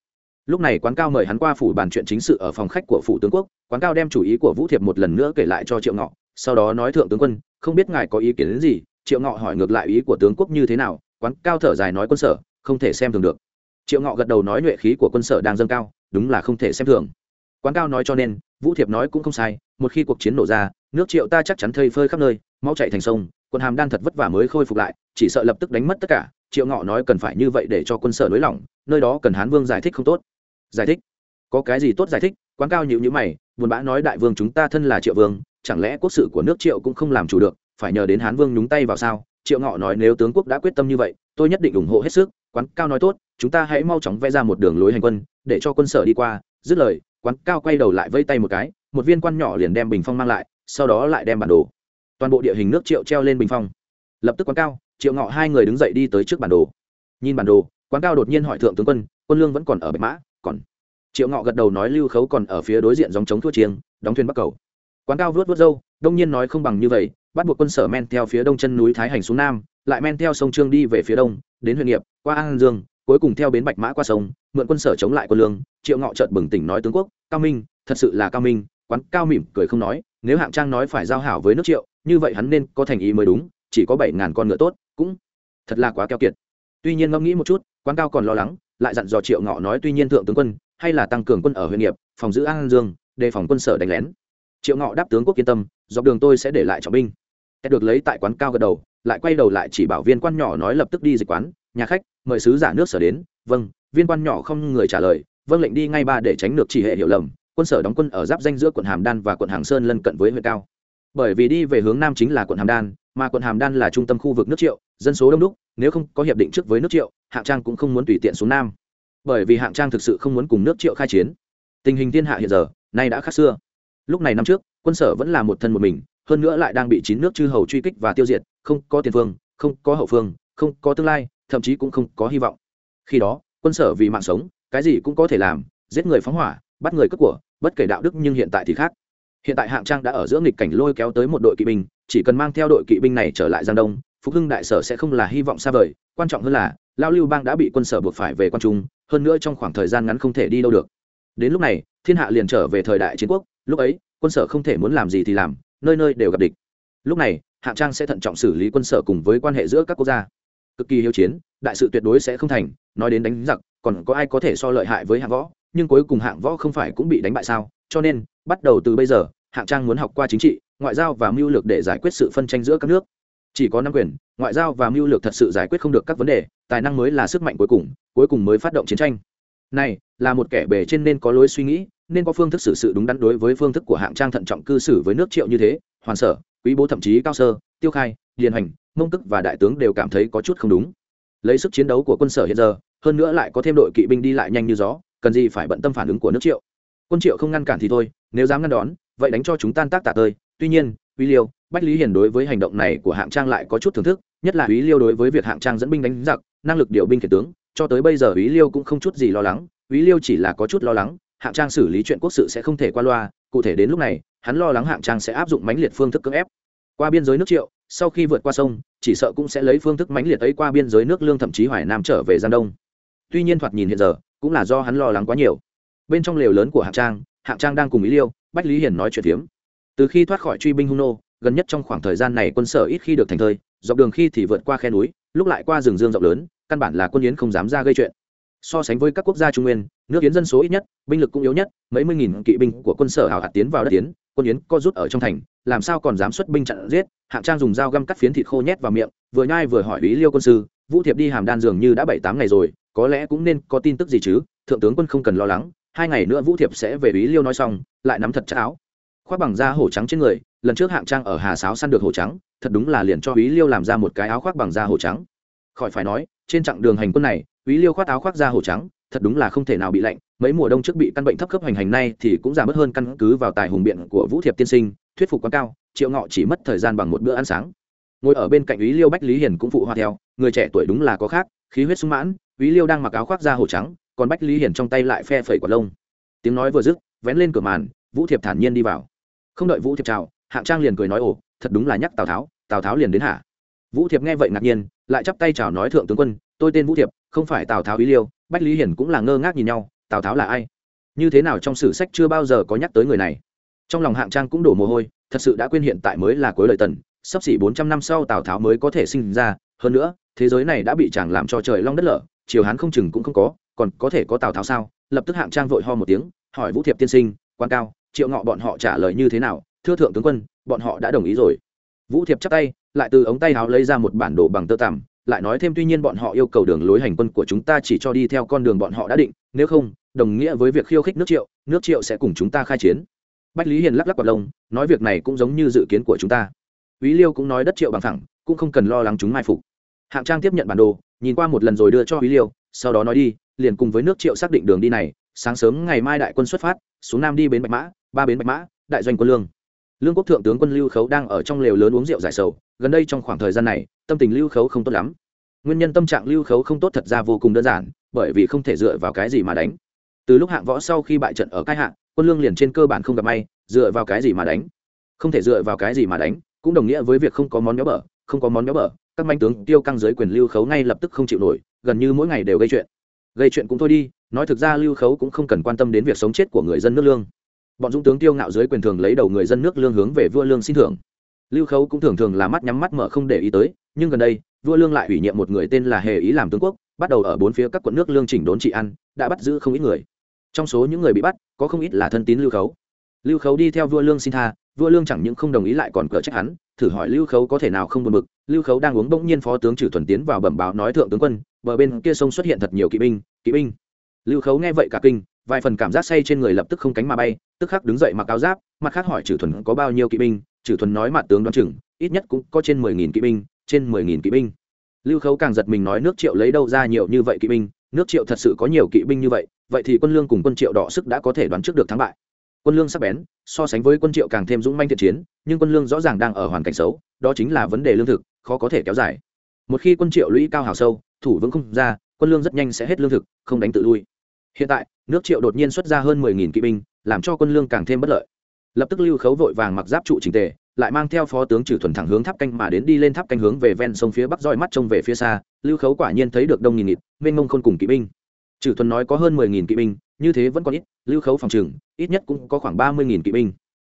Speaker 1: lúc này quán cao mời hắn qua phủ bàn chuyện chính sự ở phòng khách của phủ tướng quốc, quán cao đem chủ ý của vũ thiệp một lần nữa kể lại cho triệu ngọ, sau đó nói thượng tướng quân, không biết ngài có ý kiến đến gì? Triệu ngọ hỏi ngược lại ý của tướng quốc như thế nào, quán cao thở dài nói quân sở, không thể xem thường được. Triệu ngọ gật đầu nói nhuệ khí của quân sở đang dâng cao, đúng là không thể xem thường. Quán cao nói cho nên, vũ thiệp nói cũng không sai, một khi cuộc chiến nổ ra, nước triệu ta chắc chắn thây phơi khắp nơi, mau chạy thành sông, quân hàm đan thật vất vả mới khôi phục lại, chỉ sợ lập tức đánh mất tất cả. Triệu ngọ nói cần phải như vậy để cho quân sở nới lỏng, nơi đó cần hán vương giải thích không tốt giải thích. Có cái gì tốt giải thích? Quán cao nhịu nhữ mày, buồn bã nói đại vương chúng ta thân là triệu vương, chẳng lẽ quốc sự của nước triệu cũng không làm chủ được, phải nhờ đến hán vương nhúng tay vào sao? Triệu ngọ nói nếu tướng quốc đã quyết tâm như vậy, tôi nhất định ủng hộ hết sức. Quán cao nói tốt, chúng ta hãy mau chóng vẽ ra một đường lối hành quân, để cho quân sở đi qua. Dứt lời, quán cao quay đầu lại vây tay một cái, một viên quan nhỏ liền đem bình phong mang lại, sau đó lại đem bản đồ. Toàn bộ địa hình nước triệu treo lên bình phong. Lập tức quán cao, triệu ngọ hai người đứng dậy đi tới trước bản đồ. Nhìn bản đồ, quán cao đột nhiên hỏi thượng tướng quân quân lương vẫn còn ở bạch mã còn. Triệu ngọ gật đầu nói lưu khấu còn ở phía đối diện dòng chống thua chiêng, đóng thuyền bắc cầu. Quán cao vớt vớt râu đông nhiên nói không bằng như vậy, bắt buộc quân sở men theo phía đông chân núi thái hành xuống nam, lại men theo sông trương đi về phía đông, đến huyện nghiệp, qua an dương, cuối cùng theo bến bạch mã qua sông, mượn quân sở chống lại quân lương. Triệu ngọ trợt bừng tỉnh nói tướng quốc, cao minh, thật sự là cao minh. Quán cao mỉm cười không nói, nếu hạng trang nói phải giao hảo với nước triệu, như vậy hắn nên có thành ý mới đúng, chỉ có bảy ngàn con ngựa tốt, cũng thật là quá keo kiệt. Tuy nhiên ngẫm nghĩ một chút, quán cao còn lo lắng lại dặn dò triệu ngọ nói tuy nhiên thượng tướng quân, hay là tăng cường quân ở huyện nghiệp, phòng giữ an dương, đề phòng quân sở đánh lén. Triệu ngọ đáp tướng quốc yên tâm, dọc đường tôi sẽ để lại trọng binh. Được lấy tại quán cao gật đầu, lại quay đầu lại chỉ bảo viên quan nhỏ nói lập tức đi dịch quán, nhà khách, mời sứ giả nước sở đến. Vâng viên quan nhỏ không người trả lời vâng lệnh đi ngay ba để tránh được chỉ hệ hiểu lầm. Quân sở đóng quân ở giáp danh giữa quận hàm đan và quận hàng sơn lân cận với huyện cao. Bởi vì đi về hướng nam chính là quận hàm đan, mà quận hàm đan là trung tâm khu vực nước triệu dân số đông đúc, nếu không có hiệp định trước với nước triệu, hạng trang cũng không muốn tùy tiện xuống nam. Bởi vì hạng trang thực sự không muốn cùng nước triệu khai chiến. Tình hình thiên hạ hiện giờ, nay đã khác xưa. Lúc này năm trước, quân sở vẫn là một thân một mình, hơn nữa lại đang bị chín nước chư hầu truy kích và tiêu diệt, không có tiền phương, không có hậu phương, không có tương lai, thậm chí cũng không có hy vọng. Khi đó, quân sở vì mạng sống, cái gì cũng có thể làm, giết người phóng hỏa, bắt người cướp của, bất kể đạo đức nhưng hiện tại thì khác. Hiện tại hạng trang đã ở giữa nghịch cảnh lôi kéo tới một đội kỵ binh, chỉ cần mang theo đội kỵ binh này trở lại giang đông phục hưng đại sở sẽ không là hy vọng xa vời, quan trọng hơn là lao lưu bang đã bị quân sở buộc phải về quan trung, hơn nữa trong khoảng thời gian ngắn không thể đi đâu được. Đến lúc này, thiên hạ liền trở về thời đại chiến quốc, lúc ấy, quân sở không thể muốn làm gì thì làm, nơi nơi đều gặp địch. Lúc này, hạng trang sẽ thận trọng xử lý quân sở cùng với quan hệ giữa các quốc gia. Cực kỳ hiếu chiến, đại sự tuyệt đối sẽ không thành, nói đến đánh giặc, còn có ai có thể so lợi hại với hạng võ, nhưng cuối cùng hạng võ không phải cũng bị đánh bại sao? Cho nên, bắt đầu từ bây giờ, hạng trang muốn học qua chính trị, ngoại giao và mưu lược để giải quyết sự phân tranh giữa các nước chỉ có năm quyền, ngoại giao và mưu lược thật sự giải quyết không được các vấn đề, tài năng mới là sức mạnh cuối cùng cuối cùng mới phát động chiến tranh. Này, là một kẻ bề trên nên có lối suy nghĩ, nên có phương thức xử sự đúng đắn đối với phương thức của hạng trang thận trọng cư xử với nước triệu như thế, hoàn sở, quý bố thậm chí cao sơ, tiêu khai, điền hành, mông tức và đại tướng đều cảm thấy có chút không đúng. Lấy sức chiến đấu của quân sở hiện giờ, hơn nữa lại có thêm đội kỵ binh đi lại nhanh như gió, cần gì phải bận tâm phản ứng của nước triệu? Quân triệu không ngăn cản thì thôi, nếu dám ngăn đón, vậy đánh cho chúng tan tác tạ tơi. Tuy nhiên, uy liêu bách lý hiền đối với hành động này của hạng trang lại có chút thưởng thức, nhất là ý liêu đối với việc hạng trang dẫn binh đánh giặc, năng lực điều binh kể tướng, cho tới bây giờ ý liêu cũng không chút gì lo lắng ý liêu chỉ là có chút lo lắng, hạng trang xử lý chuyện quốc sự sẽ không thể qua loa, cụ thể đến lúc này, hắn lo lắng hạng trang sẽ áp dụng mãnh liệt phương thức cưỡng ép. Qua biên giới nước triệu, sau khi vượt qua sông, chỉ sợ cũng sẽ lấy phương thức mãnh liệt ấy qua biên giới nước lương thậm chí hoài nam trở về giang đông. Tuy nhiên thoạt nhìn hiện giờ, cũng là do hắn lo lắng quá nhiều. Bên trong lều lớn của hạng trang hạng trang đang cùng ý liêu, bách lý hiền nói chuyện phiếm. Từ khi thoát khỏi truy binh hung nô gần nhất trong khoảng thời gian này quân sở ít khi được thành thơi dọc đường khi thì vượt qua khe núi lúc lại qua rừng dương rộng lớn căn bản là quân yến không dám ra gây chuyện. So sánh với các quốc gia trung nguyên nước yến dân số ít nhất binh lực cũng yếu nhất mấy mươi nghìn kỵ binh của quân sở hào hạt tiến vào đất yến, quân yến co rút ở trong thành làm sao còn dám xuất binh chặn giết hạng trang dùng dao găm cắt phiến thịt khô nhét vào miệng vừa nhai vừa hỏi ý liêu quân sư vũ thiệp đi hàm đan dường như đã bảy tám ngày rồi có lẽ cũng nên có tin tức gì chứ thượng tướng quân không cần lo lắng hai ngày nữa vũ thiệp sẽ về ý liêu nói xong lại nắm thật chắc áo. Khoác bằng da hổ trắng trên người lần trước hạng trang ở hà sáo săn được hồ trắng, thật đúng là liền cho ý liêu làm ra một cái áo khoác bằng da hồ trắng. Khỏi phải nói, trên chặng đường hành quân này ý liêu khoác áo khoác da hồ trắng, thật đúng là không thể nào bị lạnh, mấy mùa đông trước bị căn bệnh thấp cấp hành hành nay thì cũng giảm bớt hơn căn cứ vào tài hùng biện của vũ thiệp tiên sinh, thuyết phục quá cao, triệu ngọ chỉ mất thời gian bằng một bữa ăn sáng. Ngồi ở bên cạnh ý liêu bách lý hiền cũng phụ hoa theo, người trẻ tuổi đúng là có khác, khí huyết sung mãn ý liêu đang mặc áo khoác da hồ trắng, còn bách lý hiền trong tay lại phe phẩy quả lông. Tiếng nói vừa dứt, vén lên cửa màn, vũ thiệp thản nhiên đi vào. Không đợi vũ thiệp chào hạng trang liền cười nói, ồ, thật đúng là nhắc tào tháo tào tháo liền đến hả? Vũ thiệp nghe vậy ngạc nhiên, lại chắp tay chào nói, thượng tướng quân, tôi tên vũ thiệp, không phải tào tháo ý liêu, bách lý hiển cũng là ngơ ngác nhìn nhau, tào tháo là ai? Như thế nào trong sử sách chưa bao giờ có nhắc tới người này? Trong lòng hạng trang cũng đổ mồ hôi, thật sự đã quên hiện tại mới là cuối lời tần, sắp xỉ bốn trăm năm sau tào tháo mới có thể sinh ra, hơn nữa, thế giới này đã bị chàng làm cho trời long đất lở chiều hán không chừng cũng không có, còn có thể có tào tháo sao? Lập tức hạng trang vội ho một tiếng, hỏi vũ thiệp tiên sinh, quan cao, triệu ngọ bọn họ trả lời như thế nào? Thưa thượng tướng quân bọn họ đã đồng ý rồi vũ thiệp chắp tay lại từ ống tay áo lấy ra một bản đồ bằng tơ tằm lại nói thêm tuy nhiên bọn họ yêu cầu đường lối hành quân của chúng ta chỉ cho đi theo con đường bọn họ đã định nếu không đồng nghĩa với việc khiêu khích nước triệu nước triệu sẽ cùng chúng ta khai chiến bách lý hiền lắc lắc quạt lông nói việc này cũng giống như dự kiến của chúng ta Úy Liêu cũng nói đất triệu bằng thẳng, cũng không cần lo lắng chúng mai phục. Hạng Trang tiếp nhận bản đồ, nhìn qua một lần rồi đưa cho Úy Liêu, sau đó nói đi, liền cùng với nước triệu xác định đường đi này, sáng sớm ngày mai đại quân xuất phát, xuống nam đi bến Bạch Mã, ba bến Bạch Mã, đại doanh quân lương. Lương quốc thượng tướng quân Lưu Khấu đang ở trong lều lớn uống rượu giải sầu, gần đây trong khoảng thời gian này, tâm tình Lưu Khấu không tốt lắm. Nguyên nhân tâm trạng Lưu Khấu không tốt thật ra vô cùng đơn giản, bởi vì không thể dựa vào cái gì mà đánh. Từ lúc hạng võ sau khi bại trận ở cái hạng, quân lương liền trên cơ bản không gặp may, dựa vào cái gì mà đánh? Không thể dựa vào cái gì mà đánh, cũng đồng nghĩa với việc không có món béo bở không có món béo bở các manh tướng tiêu căng dưới quyền lưu khấu ngay lập tức không chịu nổi gần như mỗi ngày đều gây chuyện gây chuyện cũng thôi đi nói thực ra lưu khấu cũng không cần quan tâm đến việc sống chết của người dân nước lương bọn dũng tướng tiêu ngạo dưới quyền thường lấy đầu người dân nước lương hướng về vua lương xin thưởng. Lưu khấu cũng thường thường là mắt nhắm mắt mở không để ý tới, nhưng gần đây, vua lương lại ủy nhiệm một người tên là hề ý làm tướng quốc, bắt đầu ở bốn phía các quận nước lương chỉnh đốn trị ăn, đã bắt giữ không ít người. Trong số những người bị bắt, có không ít là thân tín lưu khấu. Lưu khấu đi theo vua lương xin tha, vua lương chẳng những không đồng ý lại còn cỡ trách hắn, thử hỏi lưu khấu có thể nào không buồn bực. Lưu khấu đang uống bỗng nhiên phó tướng trừ thuần tiến vào bẩm báo nói thượng tướng quân, bờ bên kia sông xuất hiện thật nhiều kỵ binh kỵ binh. Lưu khấu nghe vậy cả kinh vài phần cảm giác say trên người lập tức không cánh mà bay, tức khắc đứng dậy mặc áo giáp, mặt khác hỏi trừ thuần có bao nhiêu kỵ binh trừ thuần nói mặt tướng đoán chừng, ít nhất cũng có trên mười nghìn kỵ binh, trên mười nghìn kỵ binh. Lưu khấu càng giật mình nói nước triệu lấy đâu ra nhiều như vậy kỵ binh, nước triệu thật sự có nhiều kỵ binh như vậy vậy thì quân lương cùng quân triệu đỏ sức đã có thể đoán trước được thắng bại. Quân lương sắc bén, so sánh với quân triệu càng thêm dũng manh thiện chiến, nhưng quân lương rõ ràng đang ở hoàn cảnh xấu, đó chính là vấn đề lương thực, khó có thể kéo dài. Một khi quân triệu lũy cao hào sâu, thủ vững không ra, quân lương rất nhanh sẽ hết lương thực, không đánh tự lui hiện tại, nước triệu đột nhiên xuất ra hơn mười nghìn kỵ binh, làm cho quân lương càng thêm bất lợi. Lập tức lưu khấu vội vàng mặc giáp trụ trình tề, lại mang theo phó tướng trừ thuần thẳng hướng tháp canh mà đến đi lên tháp canh hướng về ven sông phía bắc roi mắt trông về phía xa. Lưu khấu quả nhiên thấy được đông nghìn nghịt, mênh mông khôn cùng kỵ binh. Trừ thuần nói có hơn mười nghìn kỵ binh, như thế vẫn còn ít. Lưu khấu phòng trừng, ít nhất cũng có khoảng ba mươi nghìn kỵ binh.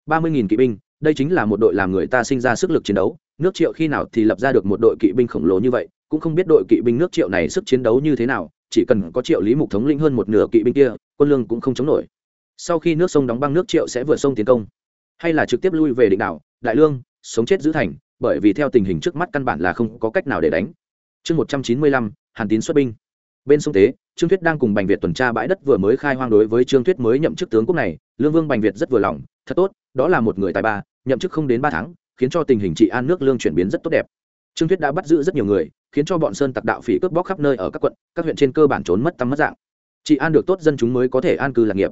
Speaker 1: ba mươi nghìn kỵ binh, đây chính là một đội làm người ta sinh ra sức lực chiến đấu. Nước triệu khi nào thì lập ra được một đội kỵ binh khổng lồ như vậy, cũng không biết đội kỵ binh nước triệu này sức chiến đấu như thế nào chỉ cần có triệu lý mục thống lĩnh hơn một nửa kỵ binh kia, quân lương cũng không chống nổi. Sau khi nước sông đóng băng, nước triệu sẽ vượt sông tiến công. Hay là trực tiếp lui về định đảo, đại lương, sống chết giữ thành, bởi vì theo tình hình trước mắt căn bản là không có cách nào để đánh. Chương một trăm chín mươi lăm, hàn tín xuất binh. Bên sông tế, trương thuyết đang cùng bành việt tuần tra bãi đất vừa mới khai hoang đối với trương thuyết mới nhậm chức tướng quốc này. Lương vương bành việt rất vừa lòng, thật tốt, đó là một người tài ba, nhậm chức không đến ba tháng, khiến cho tình hình trị an nước lương chuyển biến rất tốt đẹp trương thuyết đã bắt giữ rất nhiều người, khiến cho bọn sơn tặc đạo phỉ cướp bóc khắp nơi ở các quận, các huyện trên cơ bản trốn mất tăm mất dạng. Chị an được tốt dân chúng mới có thể an cư lạc nghiệp.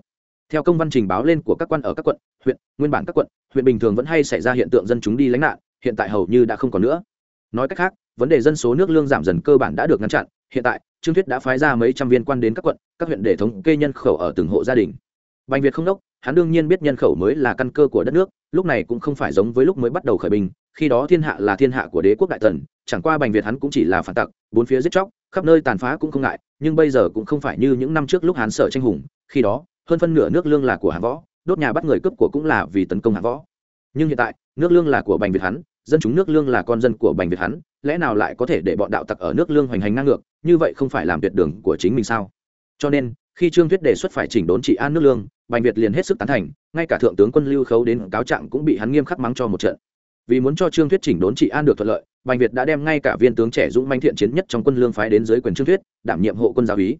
Speaker 1: Theo công văn trình báo lên của các quan ở các quận, huyện, nguyên bản các quận, huyện bình thường vẫn hay xảy ra hiện tượng dân chúng đi lánh nạn, hiện tại hầu như đã không còn nữa. Nói cách khác, vấn đề dân số nước lương giảm dần cơ bản đã được ngăn chặn, hiện tại, trương thuyết đã phái ra mấy trăm viên quan đến các quận, các huyện để thống kê nhân khẩu ở từng hộ gia đình. Bành việt không đốc, hắn đương nhiên biết nhân khẩu mới là căn cơ của đất nước, lúc này cũng không phải giống với lúc mới bắt đầu khởi binh khi đó thiên hạ là thiên hạ của đế quốc đại tần chẳng qua bành việt hắn cũng chỉ là phản tặc, bốn phía giết chóc, khắp nơi tàn phá cũng không ngại, nhưng bây giờ cũng không phải như những năm trước lúc hắn sợ tranh hùng, khi đó, hơn phân nửa nước lương là của hán võ, đốt nhà bắt người cướp của cũng là vì tấn công hán võ. Nhưng hiện tại, nước lương là của bành việt hắn, dân chúng nước lương là con dân của bành việt hắn, lẽ nào lại có thể để bọn đạo tặc ở nước lương hoành hành ngang ngược, như vậy không phải làm tuyệt đường của chính mình sao? Cho nên, khi trương thuyết đề xuất phải chỉnh đốn trị an nước lương, bành việt liền hết sức tán thành, ngay cả thượng tướng quân lưu khấu đến cáo trạng cũng bị hắn nghiêm khắc mắng cho một trận vì muốn cho trương thuyết chỉnh đốn trị an được thuận lợi, bành việt đã đem ngay cả viên tướng trẻ dũng manh thiện chiến nhất trong quân lương phái đến dưới quyền trương thuyết, đảm nhiệm hộ quân giáo úy.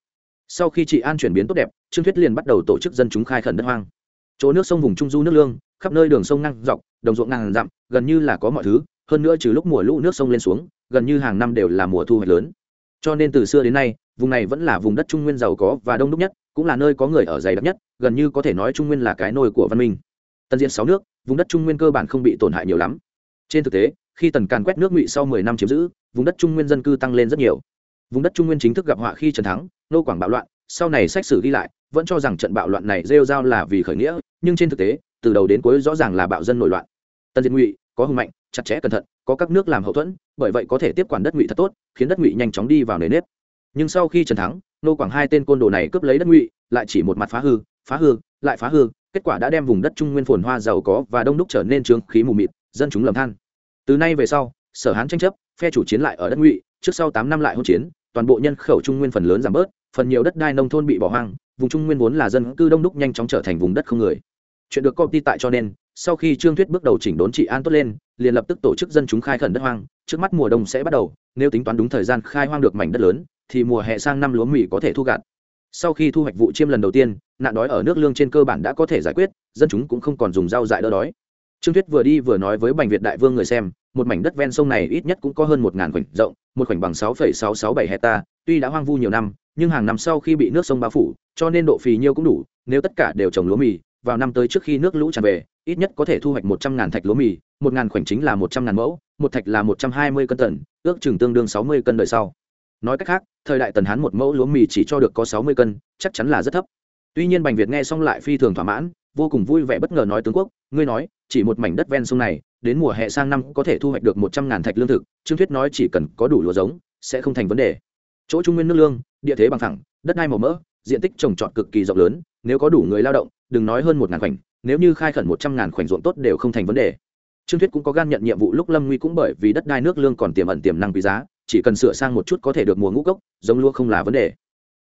Speaker 1: Sau khi trị an chuyển biến tốt đẹp, trương thuyết liền bắt đầu tổ chức dân chúng khai khẩn đất hoang. Chỗ nước sông vùng trung du nước lương, khắp nơi đường sông ngang dọc, đồng ruộng ngang dặm, gần như là có mọi thứ, hơn nữa trừ lúc mùa lũ nước sông lên xuống, gần như hàng năm đều là mùa thu hoạch lớn. Cho nên từ xưa đến nay, vùng này vẫn là vùng đất trung nguyên giàu có và đông đúc nhất, cũng là nơi có người ở dày đặc nhất, gần như có thể nói trung nguyên là cái nôi của văn minh. Tân diện sáu nước, vùng đất trung nguyên cơ bản không bị tổn hại nhiều lắm trên thực tế, khi tần càn quét nước ngụy sau mười năm chiếm giữ, vùng đất trung nguyên dân cư tăng lên rất nhiều. Vùng đất trung nguyên chính thức gặp họa khi trần thắng, nô quảng bạo loạn, sau này sách sử ghi lại, vẫn cho rằng trận bạo loạn này rêu rao là vì khởi nghĩa, nhưng trên thực tế, từ đầu đến cuối rõ ràng là bạo dân nổi loạn. Tần diệt ngụy, có hùng mạnh, chặt chẽ cẩn thận, có các nước làm hậu thuẫn, bởi vậy có thể tiếp quản đất ngụy thật tốt, khiến đất ngụy nhanh chóng đi vào nề nếp. Nhưng sau khi trần thắng, nô quảng hai tên côn đồ này cướp lấy đất ngụy, lại chỉ một mặt phá hư phá hư, lại phá hư, kết quả đã đem vùng đất trung nguyên phồn hoa giàu có và đông đúc trở nên trướng khí mù mịt, dân chúng lầm than từ nay về sau, sở hán tranh chấp, phe chủ chiến lại ở đất ngụy, trước sau tám năm lại hỗn chiến, toàn bộ nhân khẩu trung nguyên phần lớn giảm bớt, phần nhiều đất đai nông thôn bị bỏ hoang, vùng trung nguyên vốn là dân cư đông đúc nhanh chóng trở thành vùng đất không người. Chuyện được công ty tại cho nên, sau khi trương thuyết bước đầu chỉnh đốn trị an tốt lên, liền lập tức tổ chức dân chúng khai khẩn đất hoang, trước mắt mùa đông sẽ bắt đầu, nếu tính toán đúng thời gian khai hoang được mảnh đất lớn, thì mùa hè sang năm lúa mì có thể thu gặt. Sau khi thu hoạch vụ chiêm lần đầu tiên, nạn đói ở nước lương trên cơ bản đã có thể giải quyết, dân chúng cũng không còn dùng rau dại đỡ đói trương thuyết vừa đi vừa nói với bành việt đại vương người xem, một mảnh đất ven sông này ít nhất cũng có hơn một ngàn khoảnh rộng, một khoảnh bằng sáu phẩy sáu sáu bảy hecta, tuy đã hoang vu nhiều năm, nhưng hàng năm sau khi bị nước sông bao phủ, cho nên độ phì nhiêu cũng đủ, nếu tất cả đều trồng lúa mì, vào năm tới trước khi nước lũ tràn về, ít nhất có thể thu hoạch một trăm ngàn thạch lúa mì, một ngàn khoảnh chính là một trăm ngàn mẫu, một thạch là một trăm hai mươi cân tần, ước chừng tương đương sáu mươi cân đời sau. Nói cách khác, thời đại tần hán một mẫu lúa mì chỉ cho được có sáu mươi cân, chắc chắn là rất thấp. Tuy nhiên bành việt nghe xong lại phi thường thỏa mãn vô cùng vui vẻ bất ngờ nói tướng quốc, ngươi nói, chỉ một mảnh đất ven sông này, đến mùa hè sang năm có thể thu hoạch được một trăm ngàn thạch lương thực, trương thuyết nói chỉ cần có đủ lúa giống, sẽ không thành vấn đề. Chỗ trung nguyên nước lương, địa thế bằng thẳng đất đai màu mỡ, diện tích trồng trọt cực kỳ rộng lớn, nếu có đủ người lao động, đừng nói hơn một ngàn khoảnh, nếu như khai khẩn một trăm ngàn khoảnh ruộng tốt đều không thành vấn đề. Trương thuyết cũng có gan nhận nhiệm vụ lúc lâm nguy cũng bởi vì đất đai nước lương còn tiềm ẩn tiềm năng quý giá, chỉ cần sửa sang một chút có thể được mùa ngũ cốc, giống lúa không là vấn đề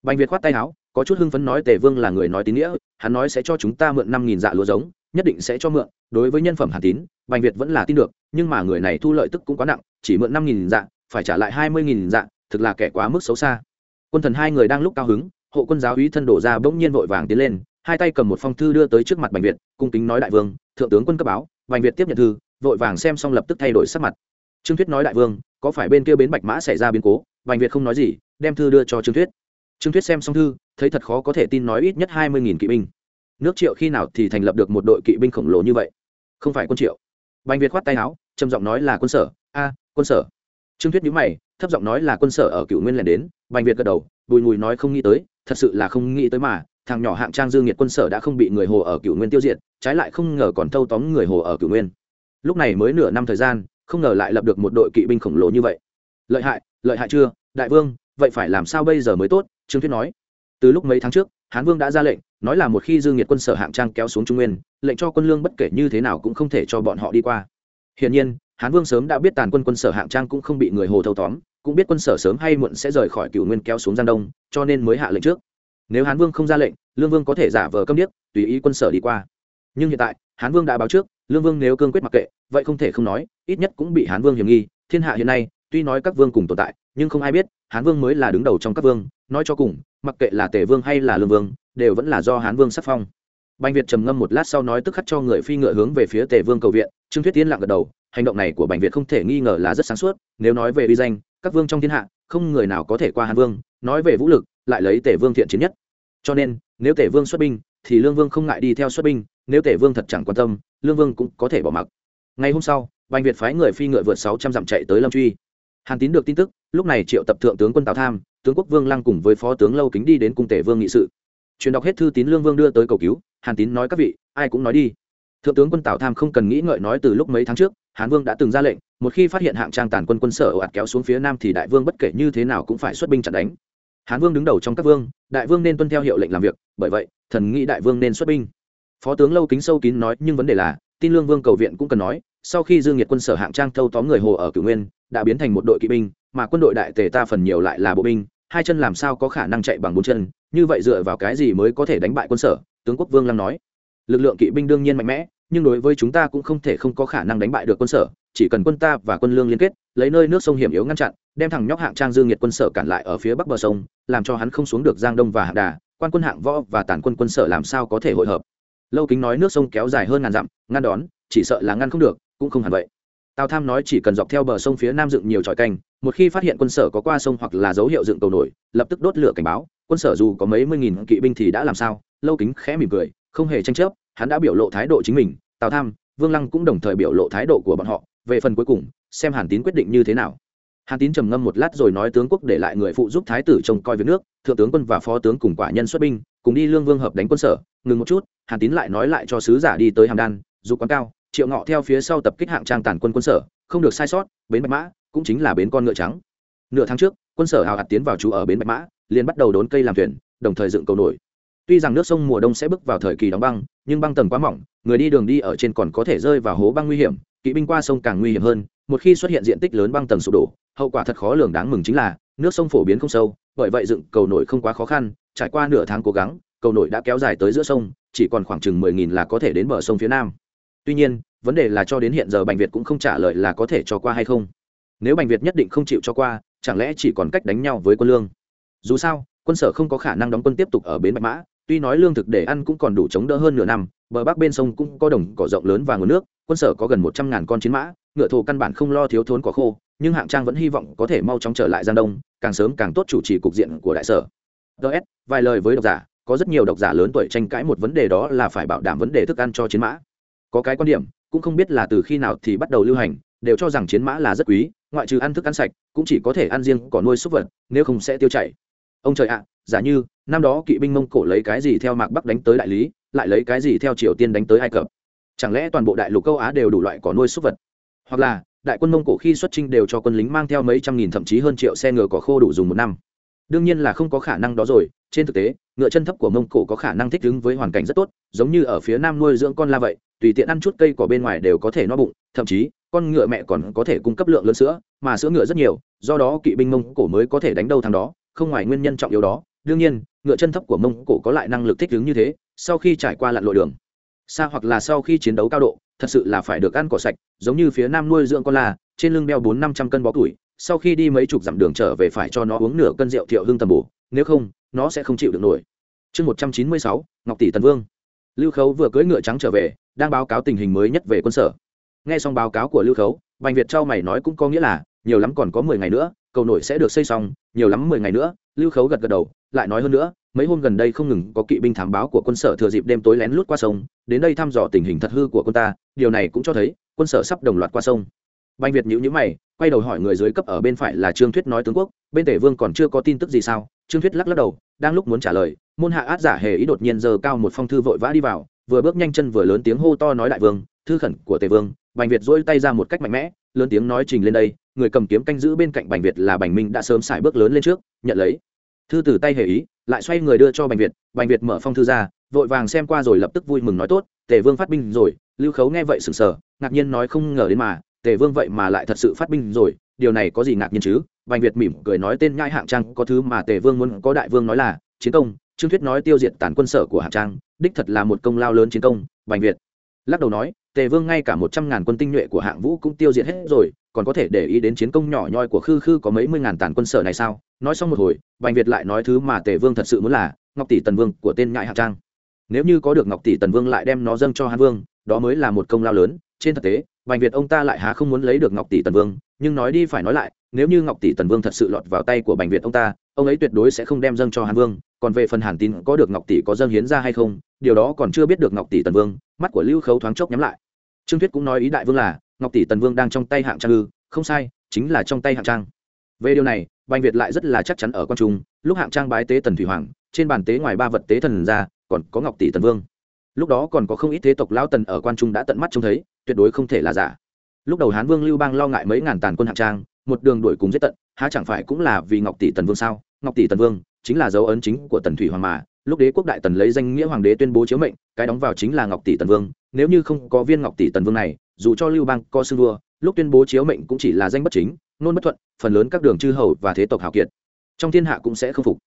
Speaker 1: bành việt khoát tay áo, có chút hưng phấn nói tề vương là người nói tín nghĩa, hắn nói sẽ cho chúng ta mượn năm nghìn dạ lúa giống, nhất định sẽ cho mượn, đối với nhân phẩm hàn tín, bành việt vẫn là tin được, nhưng mà người này thu lợi tức cũng quá nặng, chỉ mượn năm nghìn dạ phải trả lại hai mươi nghìn dạ thực là kẻ quá mức xấu xa. Quân thần hai người đang lúc cao hứng, hộ quân giáo úy thân đổ ra bỗng nhiên vội vàng tiến lên, hai tay cầm một phong thư đưa tới trước mặt bành việt, cung kính nói đại vương, thượng tướng quân cấp báo, bành việt tiếp nhận thư, vội vàng xem xong lập tức thay đổi sắc mặt. Trương thuyết nói đại vương, có phải bên kia bến bạch mã xảy ra biến cố? Bành việt không nói gì, đem thư đưa cho trương thuyết trương thuyết xem xong thư, thấy thật khó có thể tin nói ít nhất hai mươi nghìn kỵ binh. Nước triệu khi nào thì thành lập được một đội kỵ binh khổng lồ như vậy? Không phải quân triệu. Bành việt khoát tay áo, trầm giọng nói là quân sở. A, quân sở. Trương thuyết nhíu mày, thấp giọng nói là quân sở ở cựu nguyên lẻn đến. Bành việt gật đầu, bùi mùi nói không nghĩ tới, thật sự là không nghĩ tới mà. Thằng nhỏ hạng trang dương nhiệt quân sở đã không bị người hồ ở cựu nguyên tiêu diệt, trái lại không ngờ còn thâu tóm người hồ ở cựu nguyên. Lúc này mới nửa năm thời gian, không ngờ lại lập được một đội kỵ binh khổng lồ như vậy. Lợi hại lợi hại chưa? Đại vương, vậy phải làm sao bây giờ mới tốt? Trương thuyết nói, từ lúc mấy tháng trước, hán vương đã ra lệnh, nói là một khi dương nhiệt quân sở hạng trang kéo xuống trung nguyên, lệnh cho quân lương bất kể như thế nào cũng không thể cho bọn họ đi qua. Hiển nhiên, hán vương sớm đã biết tàn quân quân sở hạng trang cũng không bị người hồ thâu tóm, cũng biết quân sở sớm hay muộn sẽ rời khỏi cựu nguyên kéo xuống giang đông, cho nên mới hạ lệnh trước. Nếu hán vương không ra lệnh, lương vương có thể giả vờ câm điếc, tùy ý quân sở đi qua. Nhưng hiện tại, hán vương đã báo trước, lương vương nếu cương quyết mặc kệ, vậy không thể không nói, ít nhất cũng bị hán vương hiểm nghi. Thiên hạ hiện nay tuy nói các vương cùng tồn tại, nhưng không ai biết, hán vương mới là đứng đầu trong các vương, nói cho cùng, mặc kệ là tề vương hay là lương vương, đều vẫn là do hán vương sắc phong. Bành việt trầm ngâm một lát sau nói tức khắc cho người phi ngựa hướng về phía tề vương cầu viện, trương thuyết tiến lặng gật đầu, hành động này của bành việt không thể nghi ngờ là rất sáng suốt, nếu nói về uy danh, các vương trong thiên hạ, không người nào có thể qua hán vương, nói về vũ lực, lại lấy tề vương thiện chiến nhất. Cho nên, nếu tề vương xuất binh, thì lương vương không ngại đi theo xuất binh, nếu tề vương thật chẳng quan tâm, lương vương cũng có thể bỏ mặc. Ngày hôm sau, bành việt phái người phi ngựa vượt sáu trăm dặm chạy tới lâm truy hàn tín được tin tức, lúc này triệu tập thượng tướng quân tào tham, tướng quốc vương lăng cùng với phó tướng lâu kính đi đến cung tể vương nghị sự. Truyền đọc hết thư tín lương vương đưa tới cầu cứu, hàn tín nói các vị, ai cũng nói đi. Thượng tướng quân tào tham không cần nghĩ ngợi nói từ lúc mấy tháng trước Hán vương đã từng ra lệnh, một khi phát hiện hạng trang tàn quân quân sở ồ ạt kéo xuống phía nam thì đại vương bất kể như thế nào cũng phải xuất binh chặn đánh. Hán vương đứng đầu trong các vương, đại vương nên tuân theo hiệu lệnh làm việc, bởi vậy, thần nghĩ đại vương nên xuất binh. Phó tướng lâu kính sâu kín nói, nhưng vấn đề là, tin lương vương cầu viện cũng cần nói sau khi dương nhiệt quân sở hạng trang thâu tóm người hồ ở cửu nguyên, đã biến thành một đội kỵ binh, mà quân đội đại tề ta phần nhiều lại là bộ binh, hai chân làm sao có khả năng chạy bằng bốn chân, như vậy dựa vào cái gì mới có thể đánh bại quân sở, tướng quốc vương lăng nói. Lực lượng kỵ binh đương nhiên mạnh mẽ, nhưng đối với chúng ta cũng không thể không có khả năng đánh bại được quân sở, chỉ cần quân ta và quân lương liên kết, lấy nơi nước sông hiểm yếu ngăn chặn, đem thằng nhóc hạng trang dương nhiệt quân sở cản lại ở phía bắc bờ sông, làm cho hắn không xuống được giang đông và hạng đà, quan quân hạng võ và tàn quân quân sở làm sao có thể hội hợp. Lâu kính nói nước sông kéo dài hơn ngàn dặm, ngăn đón, chỉ sợ là ngăn không được cũng không hẳn vậy. Tào tham nói chỉ cần dọc theo bờ sông phía nam dựng nhiều tròi canh, một khi phát hiện quân sở có qua sông hoặc là dấu hiệu dựng cầu nổi, lập tức đốt lửa cảnh báo, quân sở dù có mấy mươi nghìn kỵ binh thì đã làm sao? Lâu kính khẽ mỉm cười, không hề tranh chấp, hắn đã biểu lộ thái độ chính mình, tào tham, vương lăng cũng đồng thời biểu lộ thái độ của bọn họ, về phần cuối cùng, xem hàn tín quyết định như thế nào. Hàn tín trầm ngâm một lát rồi nói tướng quốc để lại người phụ giúp thái tử trông coi việc nước, thượng tướng quân và phó tướng cùng quả nhân xuất binh, cùng đi lương vương hợp đánh quân sở, ngừng một chút, hàn tín lại nói lại cho sứ giả đi tới hàm đan, dù quán cao triệu ngọ theo phía sau tập kích hạng trang tàn quân quân sở, không được sai sót, bến bạch mã cũng chính là bến con ngựa trắng. Nửa tháng trước, quân sở hào hạt tiến vào trú ở bến bạch mã, liền bắt đầu đốn cây làm thuyền, đồng thời dựng cầu nổi. Tuy rằng nước sông mùa đông sẽ bước vào thời kỳ đóng băng, nhưng băng tầng quá mỏng, người đi đường đi ở trên còn có thể rơi vào hố băng nguy hiểm, kỵ binh qua sông càng nguy hiểm hơn, một khi xuất hiện diện tích lớn băng tầng sụp đổ, hậu quả thật khó lường đáng mừng chính là, nước sông phổ biến không sâu, bởi vậy dựng cầu nổi không quá khó khăn, trải qua nửa tháng cố gắng, cầu nổi đã kéo dài tới giữa sông, chỉ còn khoảng chừng mười nghìn là có thể đến bờ sông phía nam tuy nhiên, vấn đề là cho đến hiện giờ bành việt cũng không trả lời là có thể cho qua hay không. Nếu bành việt nhất định không chịu cho qua, chẳng lẽ chỉ còn cách đánh nhau với quân lương? Dù sao, quân sở không có khả năng đóng quân tiếp tục ở bến bạch mã, tuy nói lương thực để ăn cũng còn đủ chống đỡ hơn nửa năm, bờ bắc bên sông cũng có đồng cỏ rộng lớn và nguồn nước, quân sở có gần một trăm ngàn con chiến mã, ngựa thổ căn bản không lo thiếu thốn cỏ khô, nhưng hạng trang vẫn hy vọng có thể mau chóng trở lại giang đông, càng sớm càng tốt chủ trì cục diện của đại sở. Ts vài lời với độc giả, có rất nhiều độc giả lớn tuổi tranh cãi một vấn đề đó là phải bảo đảm vấn đề thức ăn cho chiến mã có cái quan điểm, cũng không biết là từ khi nào thì bắt đầu lưu hành, đều cho rằng chiến mã là rất quý, ngoại trừ ăn thức ăn sạch, cũng chỉ có thể ăn riêng cỏ nuôi súc vật, nếu không sẽ tiêu chảy. Ông trời ạ, giả như, năm đó kỵ binh mông cổ lấy cái gì theo mạc bắc đánh tới đại lý, lại lấy cái gì theo triều tiên đánh tới ai cập? Chẳng lẽ toàn bộ đại lục châu á đều đủ loại cỏ nuôi súc vật? Hoặc là, đại quân mông cổ khi xuất trinh đều cho quân lính mang theo mấy trăm nghìn thậm chí hơn triệu xe ngựa cỏ khô đủ dùng một năm. Đương nhiên là không có khả năng đó rồi, trên thực tế, ngựa chân thấp của mông cổ có khả năng thích ứng với hoàn cảnh rất tốt, giống như ở phía nam nuôi dưỡng con la vậy tùy tiện ăn chút cây cỏ bên ngoài đều có thể no bụng, thậm chí, con ngựa mẹ còn có thể cung cấp lượng lớn sữa, mà sữa ngựa rất nhiều, do đó kỵ binh mông cổ mới có thể đánh đâu thằng đó, không ngoài nguyên nhân trọng yếu đó. Đương nhiên, ngựa chân thấp của mông cổ có lại năng lực thích ứng như thế, sau khi trải qua lặn lội đường, xa hoặc là sau khi chiến đấu cao độ, thật sự là phải được ăn cỏ sạch, giống như phía nam nuôi dưỡng con là, trên lưng đeo bốn năm trăm cân bó tuổi sau khi đi mấy chục dặm đường trở về phải cho nó uống nửa cân rượu thiệu hưng tầm bổ, nếu không, nó sẽ không chịu được nổi. Chương một trăm chín mươi sáu, ngọc tỷ tần vương lưu khấu vừa cưỡi ngựa trắng trở về, đang báo cáo tình hình mới nhất về quân sở. Nghe xong báo cáo của lưu khấu, bành việt trao mày nói cũng có nghĩa là, nhiều lắm còn có mười ngày nữa, cầu nổi sẽ được xây xong, nhiều lắm mười ngày nữa, lưu khấu gật gật đầu, lại nói hơn nữa, mấy hôm gần đây không ngừng có kỵ binh thám báo của quân sở thừa dịp đêm tối lén lút qua sông, đến đây thăm dò tình hình thật hư của quân ta, điều này cũng cho thấy, quân sở sắp đồng loạt qua sông. Bành việt nhữ nhữ mày, quay đầu hỏi người dưới cấp ở bên phải là trương thuyết nói tướng quốc, bên tể vương còn chưa có tin tức gì sao? Trương thuyết lắc lắc đầu, đang lúc muốn trả lời, môn hạ át giả hề ý đột nhiên giờ cao một phong thư vội vã đi vào, vừa bước nhanh chân vừa lớn tiếng hô to nói đại vương, thư khẩn của tề vương, bành việt dỗi tay ra một cách mạnh mẽ, lớn tiếng nói trình lên đây, người cầm kiếm canh giữ bên cạnh bành việt là bành minh đã sớm xài bước lớn lên trước, nhận lấy. Thư từ tay hề ý, lại xoay người đưa cho bành việt bành việt mở phong thư ra, vội vàng xem qua rồi lập tức vui mừng nói tốt, tề vương phát binh rồi, lưu khấu nghe vậy sừng sờ, ngạc nhiên nói không ngờ đến mà, tề vương vậy mà lại thật sự phát binh rồi, điều này có gì ngạc nhiên chứ? Bành việt mỉm cười nói tên nhai hạng trang có thứ mà tề vương muốn, có đại vương nói là, chiến công, trương thuyết nói tiêu diệt tàn quân sở của hạng trang, đích thật là một công lao lớn chiến công, bành việt. Lắc đầu nói, tề vương ngay cả một trăm ngàn quân tinh nhuệ của hạng vũ cũng tiêu diệt hết rồi, còn có thể để ý đến chiến công nhỏ nhoi của khư khư có mấy mươi ngàn tàn quân sở này sao? Nói xong một hồi, bành việt lại nói thứ mà tề vương thật sự muốn là, ngọc tỷ tần vương của tên nhại hạng trang. Nếu như có được ngọc tỷ tần vương lại đem nó dâng cho Hán vương, đó mới là một công lao lớn. Trên thực tế, bành việt ông ta lại há không muốn lấy được ngọc tỷ tần vương, nhưng nói đi phải nói lại nếu như ngọc tỷ tần vương thật sự lọt vào tay của bành việt ông ta, ông ấy tuyệt đối sẽ không đem dâng cho hàn vương, còn về phần hàn tín có được ngọc tỷ có dâng hiến ra hay không, điều đó còn chưa biết được ngọc tỷ tần vương, mắt của lưu khấu thoáng chốc nhắm lại. Trương thuyết cũng nói ý đại vương là, ngọc tỷ tần vương đang trong tay hạng trang ư, không sai, chính là trong tay hạng trang. Về điều này, bành việt lại rất là chắc chắn ở con trung, lúc hạng trang bái tế tần thủy hoàng, trên bàn tế ngoài ba vật tế thần ra, còn có ngọc tỷ tần vương. Lúc đó còn có không ít thế tộc lão tần ở quan trung đã tận mắt trông thấy, tuyệt đối không thể là giả. Lúc đầu hán vương lưu bang lo ngại mấy ngàn tàn quân hạng trang một đường đuổi cùng giết tận, há chẳng phải cũng là vì ngọc tỷ tần vương sao? Ngọc tỷ tần vương chính là dấu ấn chính của tần thủy hoàng mà, lúc đế quốc đại tần lấy danh nghĩa hoàng đế tuyên bố chiếu mệnh, cái đóng vào chính là ngọc tỷ tần vương. Nếu như không có viên ngọc tỷ tần vương này, dù cho lưu bang co sư vua, lúc tuyên bố chiếu mệnh cũng chỉ là danh bất chính, nôn bất thuận, phần lớn các đường chư hầu và thế tộc hào kiệt trong thiên hạ cũng sẽ không phục.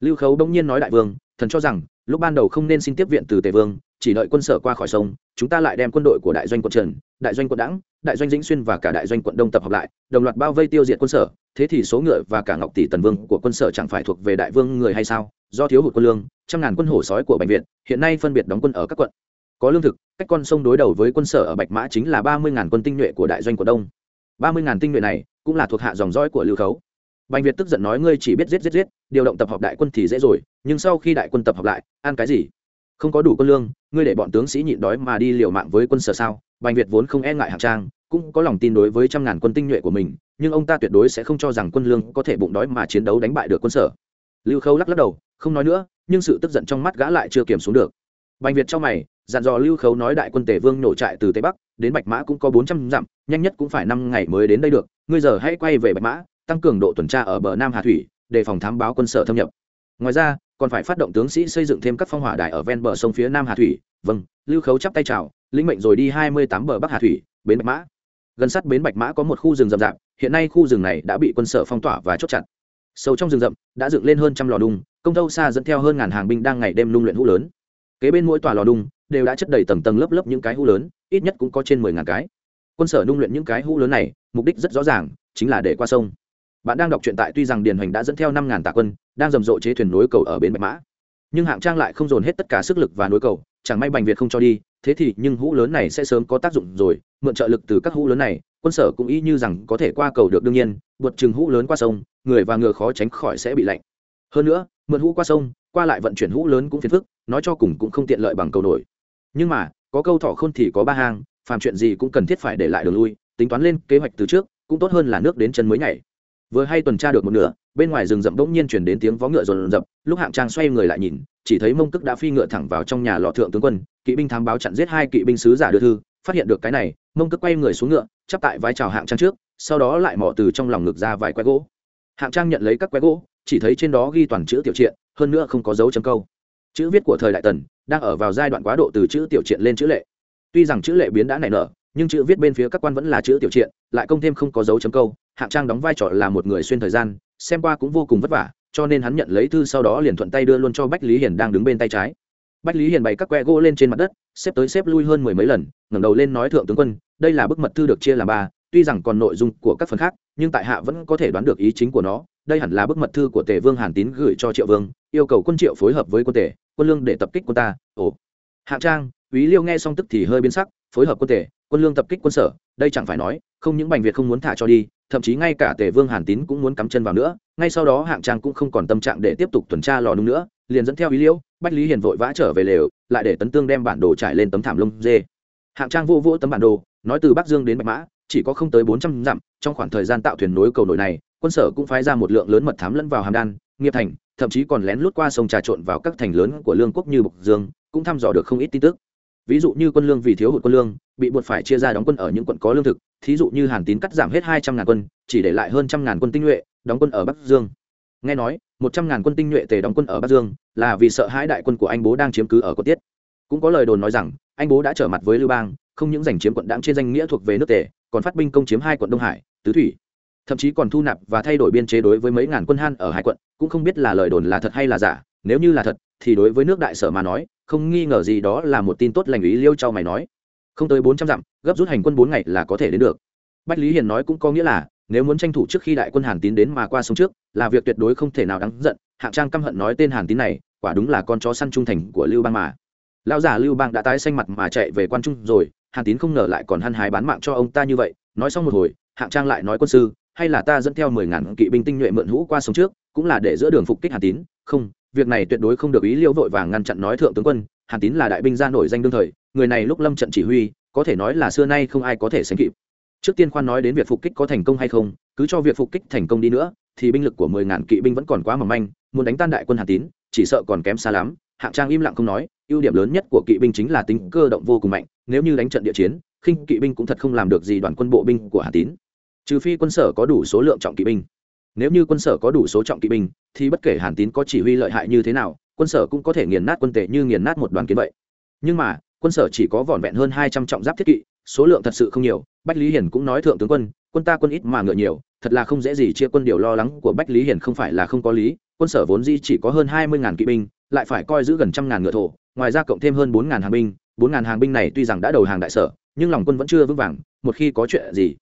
Speaker 1: Lưu khấu bỗng nhiên nói đại vương, thần cho rằng, lúc ban đầu không nên xin tiếp viện từ tề vương chỉ đợi quân sở qua khỏi sông, chúng ta lại đem quân đội của đại doanh quận trần, đại doanh quận đãng, đại doanh dĩnh xuyên và cả đại doanh quận đông tập hợp lại, đồng loạt bao vây tiêu diệt quân sở. Thế thì số ngựa và cả ngọc tỷ tần vương của quân sở chẳng phải thuộc về đại vương người hay sao? Do thiếu hụt quân lương, trăm ngàn quân hổ sói của bệnh viện hiện nay phân biệt đóng quân ở các quận. Có lương thực, cách con sông đối đầu với quân sở ở bạch mã chính là ba mươi ngàn quân tinh nhuệ của đại doanh quận đông. ba mươi ngàn tinh nhuệ này cũng là thuộc hạ dòng dõi của lưu khấu. Bành việt tức giận nói, ngươi chỉ biết giết giết giết, điều động tập hợp đại quân thì dễ rồi, nhưng sau khi đại quân tập hợp lại, ăn cái gì? Không có đủ quân lương, ngươi để bọn tướng sĩ nhịn đói mà đi liều mạng với quân sở sao? Bành việt vốn không e ngại hạng trang, cũng có lòng tin đối với trăm ngàn quân tinh nhuệ của mình, nhưng ông ta tuyệt đối sẽ không cho rằng quân lương có thể bụng đói mà chiến đấu đánh bại được quân sở. Lưu khâu lắc lắc đầu, không nói nữa, nhưng sự tức giận trong mắt gã lại chưa kiểm xuống được. Bành việt trong mày, dặn dò lưu khấu nói đại quân tề vương nổ trại từ tây bắc, đến bạch mã cũng có bốn trăm dặm, nhanh nhất cũng phải năm ngày mới đến đây được, ngươi giờ hãy quay về bạch mã, tăng cường độ tuần tra ở bờ nam hà thủy đề phòng thám báo quân sở thâm nhập. Ngoài ra còn phải phát động tướng sĩ xây dựng thêm các phong hỏa đài ở ven bờ sông phía nam hà thủy. Vâng lưu khấu chắp tay chào, lĩnh mệnh rồi đi hai mươi tám bờ bắc hà thủy, bến bạch mã. Gần sát bến bạch mã có một khu rừng rậm rạp, hiện nay khu rừng này đã bị quân sở phong tỏa và chốt chặn. Sâu trong rừng rậm, đã dựng lên hơn trăm lò đung, công tâu xa dẫn theo hơn ngàn hàng binh đang ngày đêm lung luyện hũ lớn. Kế bên mỗi tòa lò đung đều đã chất đầy tầng tầng lớp lớp những cái hũ lớn, ít nhất cũng có trên mười ngàn cái. Quân sở nung luyện những cái hũ lớn này, mục đích rất rõ ràng, chính là để qua sông. Bạn đang đọc truyện tại tuy rằng điền hoành đã dẫn theo năm ngàn tạ quân đang rầm rộ chế thuyền nối cầu ở bến bạch mã. Nhưng hạng trang lại không dồn hết tất cả sức lực và nối cầu, chẳng may bành việt không cho đi, thế thì nhưng hũ lớn này sẽ sớm có tác dụng rồi, mượn trợ lực từ các hũ lớn này, quân sở cũng ý như rằng có thể qua cầu được đương nhiên, vượt chừng hũ lớn qua sông, người và ngựa khó tránh khỏi sẽ bị lạnh. Hơn nữa, mượn hũ qua sông, qua lại vận chuyển hũ lớn cũng phiền phức, nói cho cùng cũng không tiện lợi bằng cầu nổi. Nhưng mà, có câu thỏ khôn thì có ba hang, phàm chuyện gì cũng cần thiết phải để lại đường lui, tính toán lên kế hoạch từ trước, cũng tốt hơn là nước đến chân mới nhảy vừa hay tuần tra được một nửa, bên ngoài rừng rậm bỗng nhiên chuyển đến tiếng vó ngựa rồn rập, lúc hạng trang xoay người lại nhìn, chỉ thấy mông cức đã phi ngựa thẳng vào trong nhà lò thượng tướng quân, kỵ binh thám báo chặn giết hai kỵ binh sứ giả đưa thư, phát hiện được cái này, mông cức quay người xuống ngựa, chắp tại vai chào hạng trang trước, sau đó lại mỏ từ trong lòng ngực ra vài que gỗ. Hạng trang nhận lấy các que gỗ, chỉ thấy trên đó ghi toàn chữ tiểu triện, hơn nữa không có dấu chấm câu. Chữ viết của thời đại tần, đang ở vào giai đoạn quá độ từ chữ tiểu triện lên chữ lệ. Tuy rằng chữ lệ biến đã nảy nở, nhưng chữ viết bên phía các quan vẫn là chữ tiểu triện, lại công thêm không có dấu chấm câu hạng trang đóng vai trò là một người xuyên thời gian, xem qua cũng vô cùng vất vả, cho nên hắn nhận lấy thư sau đó liền thuận tay đưa luôn cho bách lý hiền đang đứng bên tay trái. Bách lý hiền bày các que gỗ lên trên mặt đất, xếp tới xếp lui hơn mười mấy lần, ngẩng đầu lên nói thượng tướng quân, đây là bức mật thư được chia làm ba, tuy rằng còn nội dung của các phần khác, nhưng tại hạ vẫn có thể đoán được ý chính của nó, đây hẳn là bức mật thư của tề vương hàn tín gửi cho triệu vương, yêu cầu quân triệu phối hợp với quân tề, quân lương để tập kích quân ta, ồ. Hạng trang, úy liêu nghe xong tức thì hơi biến sắc, phối hợp quân tề, quân lương tập kích quân sở, đây chẳng phải nói, không những bành việt không muốn thả cho đi thậm chí ngay cả tề vương hàn tín cũng muốn cắm chân vào nữa, ngay sau đó hạng trang cũng không còn tâm trạng để tiếp tục tuần tra lò nung nữa, liền dẫn theo ý liễu, bách lý hiền vội vã trở về lều, lại để tấn tương đem bản đồ trải lên tấm thảm lông dê. Hạng trang vô vô tấm bản đồ, nói từ bắc dương đến bạch mã, chỉ có không tới bốn trăm dặm, trong khoảng thời gian tạo thuyền nối cầu nổi này, quân sở cũng phái ra một lượng lớn mật thám lẫn vào hàm đan, nghiệp thành, thậm chí còn lén lút qua sông trà trộn vào các thành lớn của lương quốc như bộc dương, cũng thăm dò được không ít tin tức ví dụ như quân lương vì thiếu hụt quân lương, bị buộc phải chia ra đóng quân ở những quận có lương thực, thí dụ như hàn tín cắt giảm hết hai trăm ngàn quân, chỉ để lại hơn trăm ngàn quân tinh nhuệ, đóng quân ở bắc dương. Nghe nói, một trăm ngàn quân tinh nhuệ tề đóng quân ở bắc dương, là vì sợ hãi đại quân của anh bố đang chiếm cứ ở quận tiết. Cũng có lời đồn nói rằng, anh bố đã trở mặt với lưu bang, không những giành chiếm quận đáng trên danh nghĩa thuộc về nước tề, còn phát binh công chiếm hai quận đông hải, tứ thủy. Thậm chí còn thu nạp và thay đổi biên chế đối với mấy ngàn quân han ở hai quận, cũng không biết là lời đồn là thật hay là giả nếu như là thật, thì đối với nước đại sở mà nói, không nghi ngờ gì đó là một tin tốt lành ý liêu cho mày nói. Không tới bốn trăm dặm, gấp rút hành quân bốn ngày là có thể đến được. Bách lý hiền nói cũng có nghĩa là, nếu muốn tranh thủ trước khi đại quân hàn tín đến mà qua sông trước, là việc tuyệt đối không thể nào đáng giận. Hạng trang căm hận nói tên hàn tín này, quả đúng là con chó săn trung thành của lưu bang mà. Lão già lưu bang đã tái xanh mặt mà chạy về quan trung rồi, hàn tín không ngờ lại còn hăn hái bán mạng cho ông ta như vậy. Nói xong một hồi, hạng trang lại nói quân sư, hay là ta dẫn theo mười ngàn kỵ binh tinh nhuệ mượn hũ qua sông trước, cũng là để giữa đường phục kích hàn tín. Không việc này tuyệt đối không được ý liêu vội vàng ngăn chặn nói thượng tướng quân, hàn tín là đại binh gia nổi danh đương thời, người này lúc lâm trận chỉ huy, có thể nói là xưa nay không ai có thể sánh kịp. Trước tiên khoan nói đến việc phục kích có thành công hay không, cứ cho việc phục kích thành công đi nữa, thì binh lực của mười ngàn kỵ binh vẫn còn quá mỏng manh, muốn đánh tan đại quân hàn tín, chỉ sợ còn kém xa lắm, hạng trang im lặng không nói, ưu điểm lớn nhất của kỵ binh chính là tính cơ động vô cùng mạnh, nếu như đánh trận địa chiến, khinh kỵ binh cũng thật không làm được gì đoàn quân bộ binh của hàn tín. Trừ phi quân sở có đủ số lượng trọng kỵ binh nếu như quân sở có đủ số trọng kỵ binh, thì bất kể hàn tín có chỉ huy lợi hại như thế nào, quân sở cũng có thể nghiền nát quân tệ như nghiền nát một đoàn kiến vậy. Nhưng mà, quân sở chỉ có vỏn vẹn hơn hai trăm trọng giáp thiết kỵ, số lượng thật sự không nhiều, bách lý hiển cũng nói thượng tướng quân quân ta quân ít mà ngựa nhiều, thật là không dễ gì chia quân điều lo lắng của bách lý hiển không phải là không có lý, quân sở vốn di chỉ có hơn hai mươi ngàn kỵ binh, lại phải coi giữ gần trăm ngàn ngựa thổ, ngoài ra cộng thêm hơn bốn ngàn hàng binh, bốn ngàn hàng binh này tuy rằng đã đầu hàng đại sở, nhưng lòng quân vẫn chưa vững vàng, một khi có chuyện gì,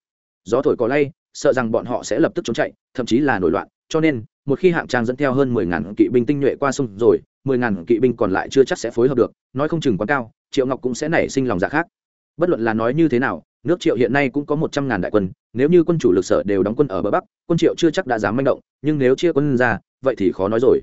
Speaker 1: gió thổi có lay sợ rằng bọn họ sẽ lập tức trốn chạy, thậm chí là nổi loạn. Cho nên, một khi hạng trang dẫn theo hơn mười ngàn kỵ binh tinh nhuệ qua sông rồi, mười ngàn kỵ binh còn lại chưa chắc sẽ phối hợp được, nói không chừng quá cao, triệu ngọc cũng sẽ nảy sinh lòng dạ khác. Bất luận là nói như thế nào, nước triệu hiện nay cũng có một trăm ngàn đại quân, nếu như quân chủ lực sở đều đóng quân ở bờ bắc, quân triệu chưa chắc đã dám manh động, nhưng nếu chia quân ra, vậy thì khó nói rồi.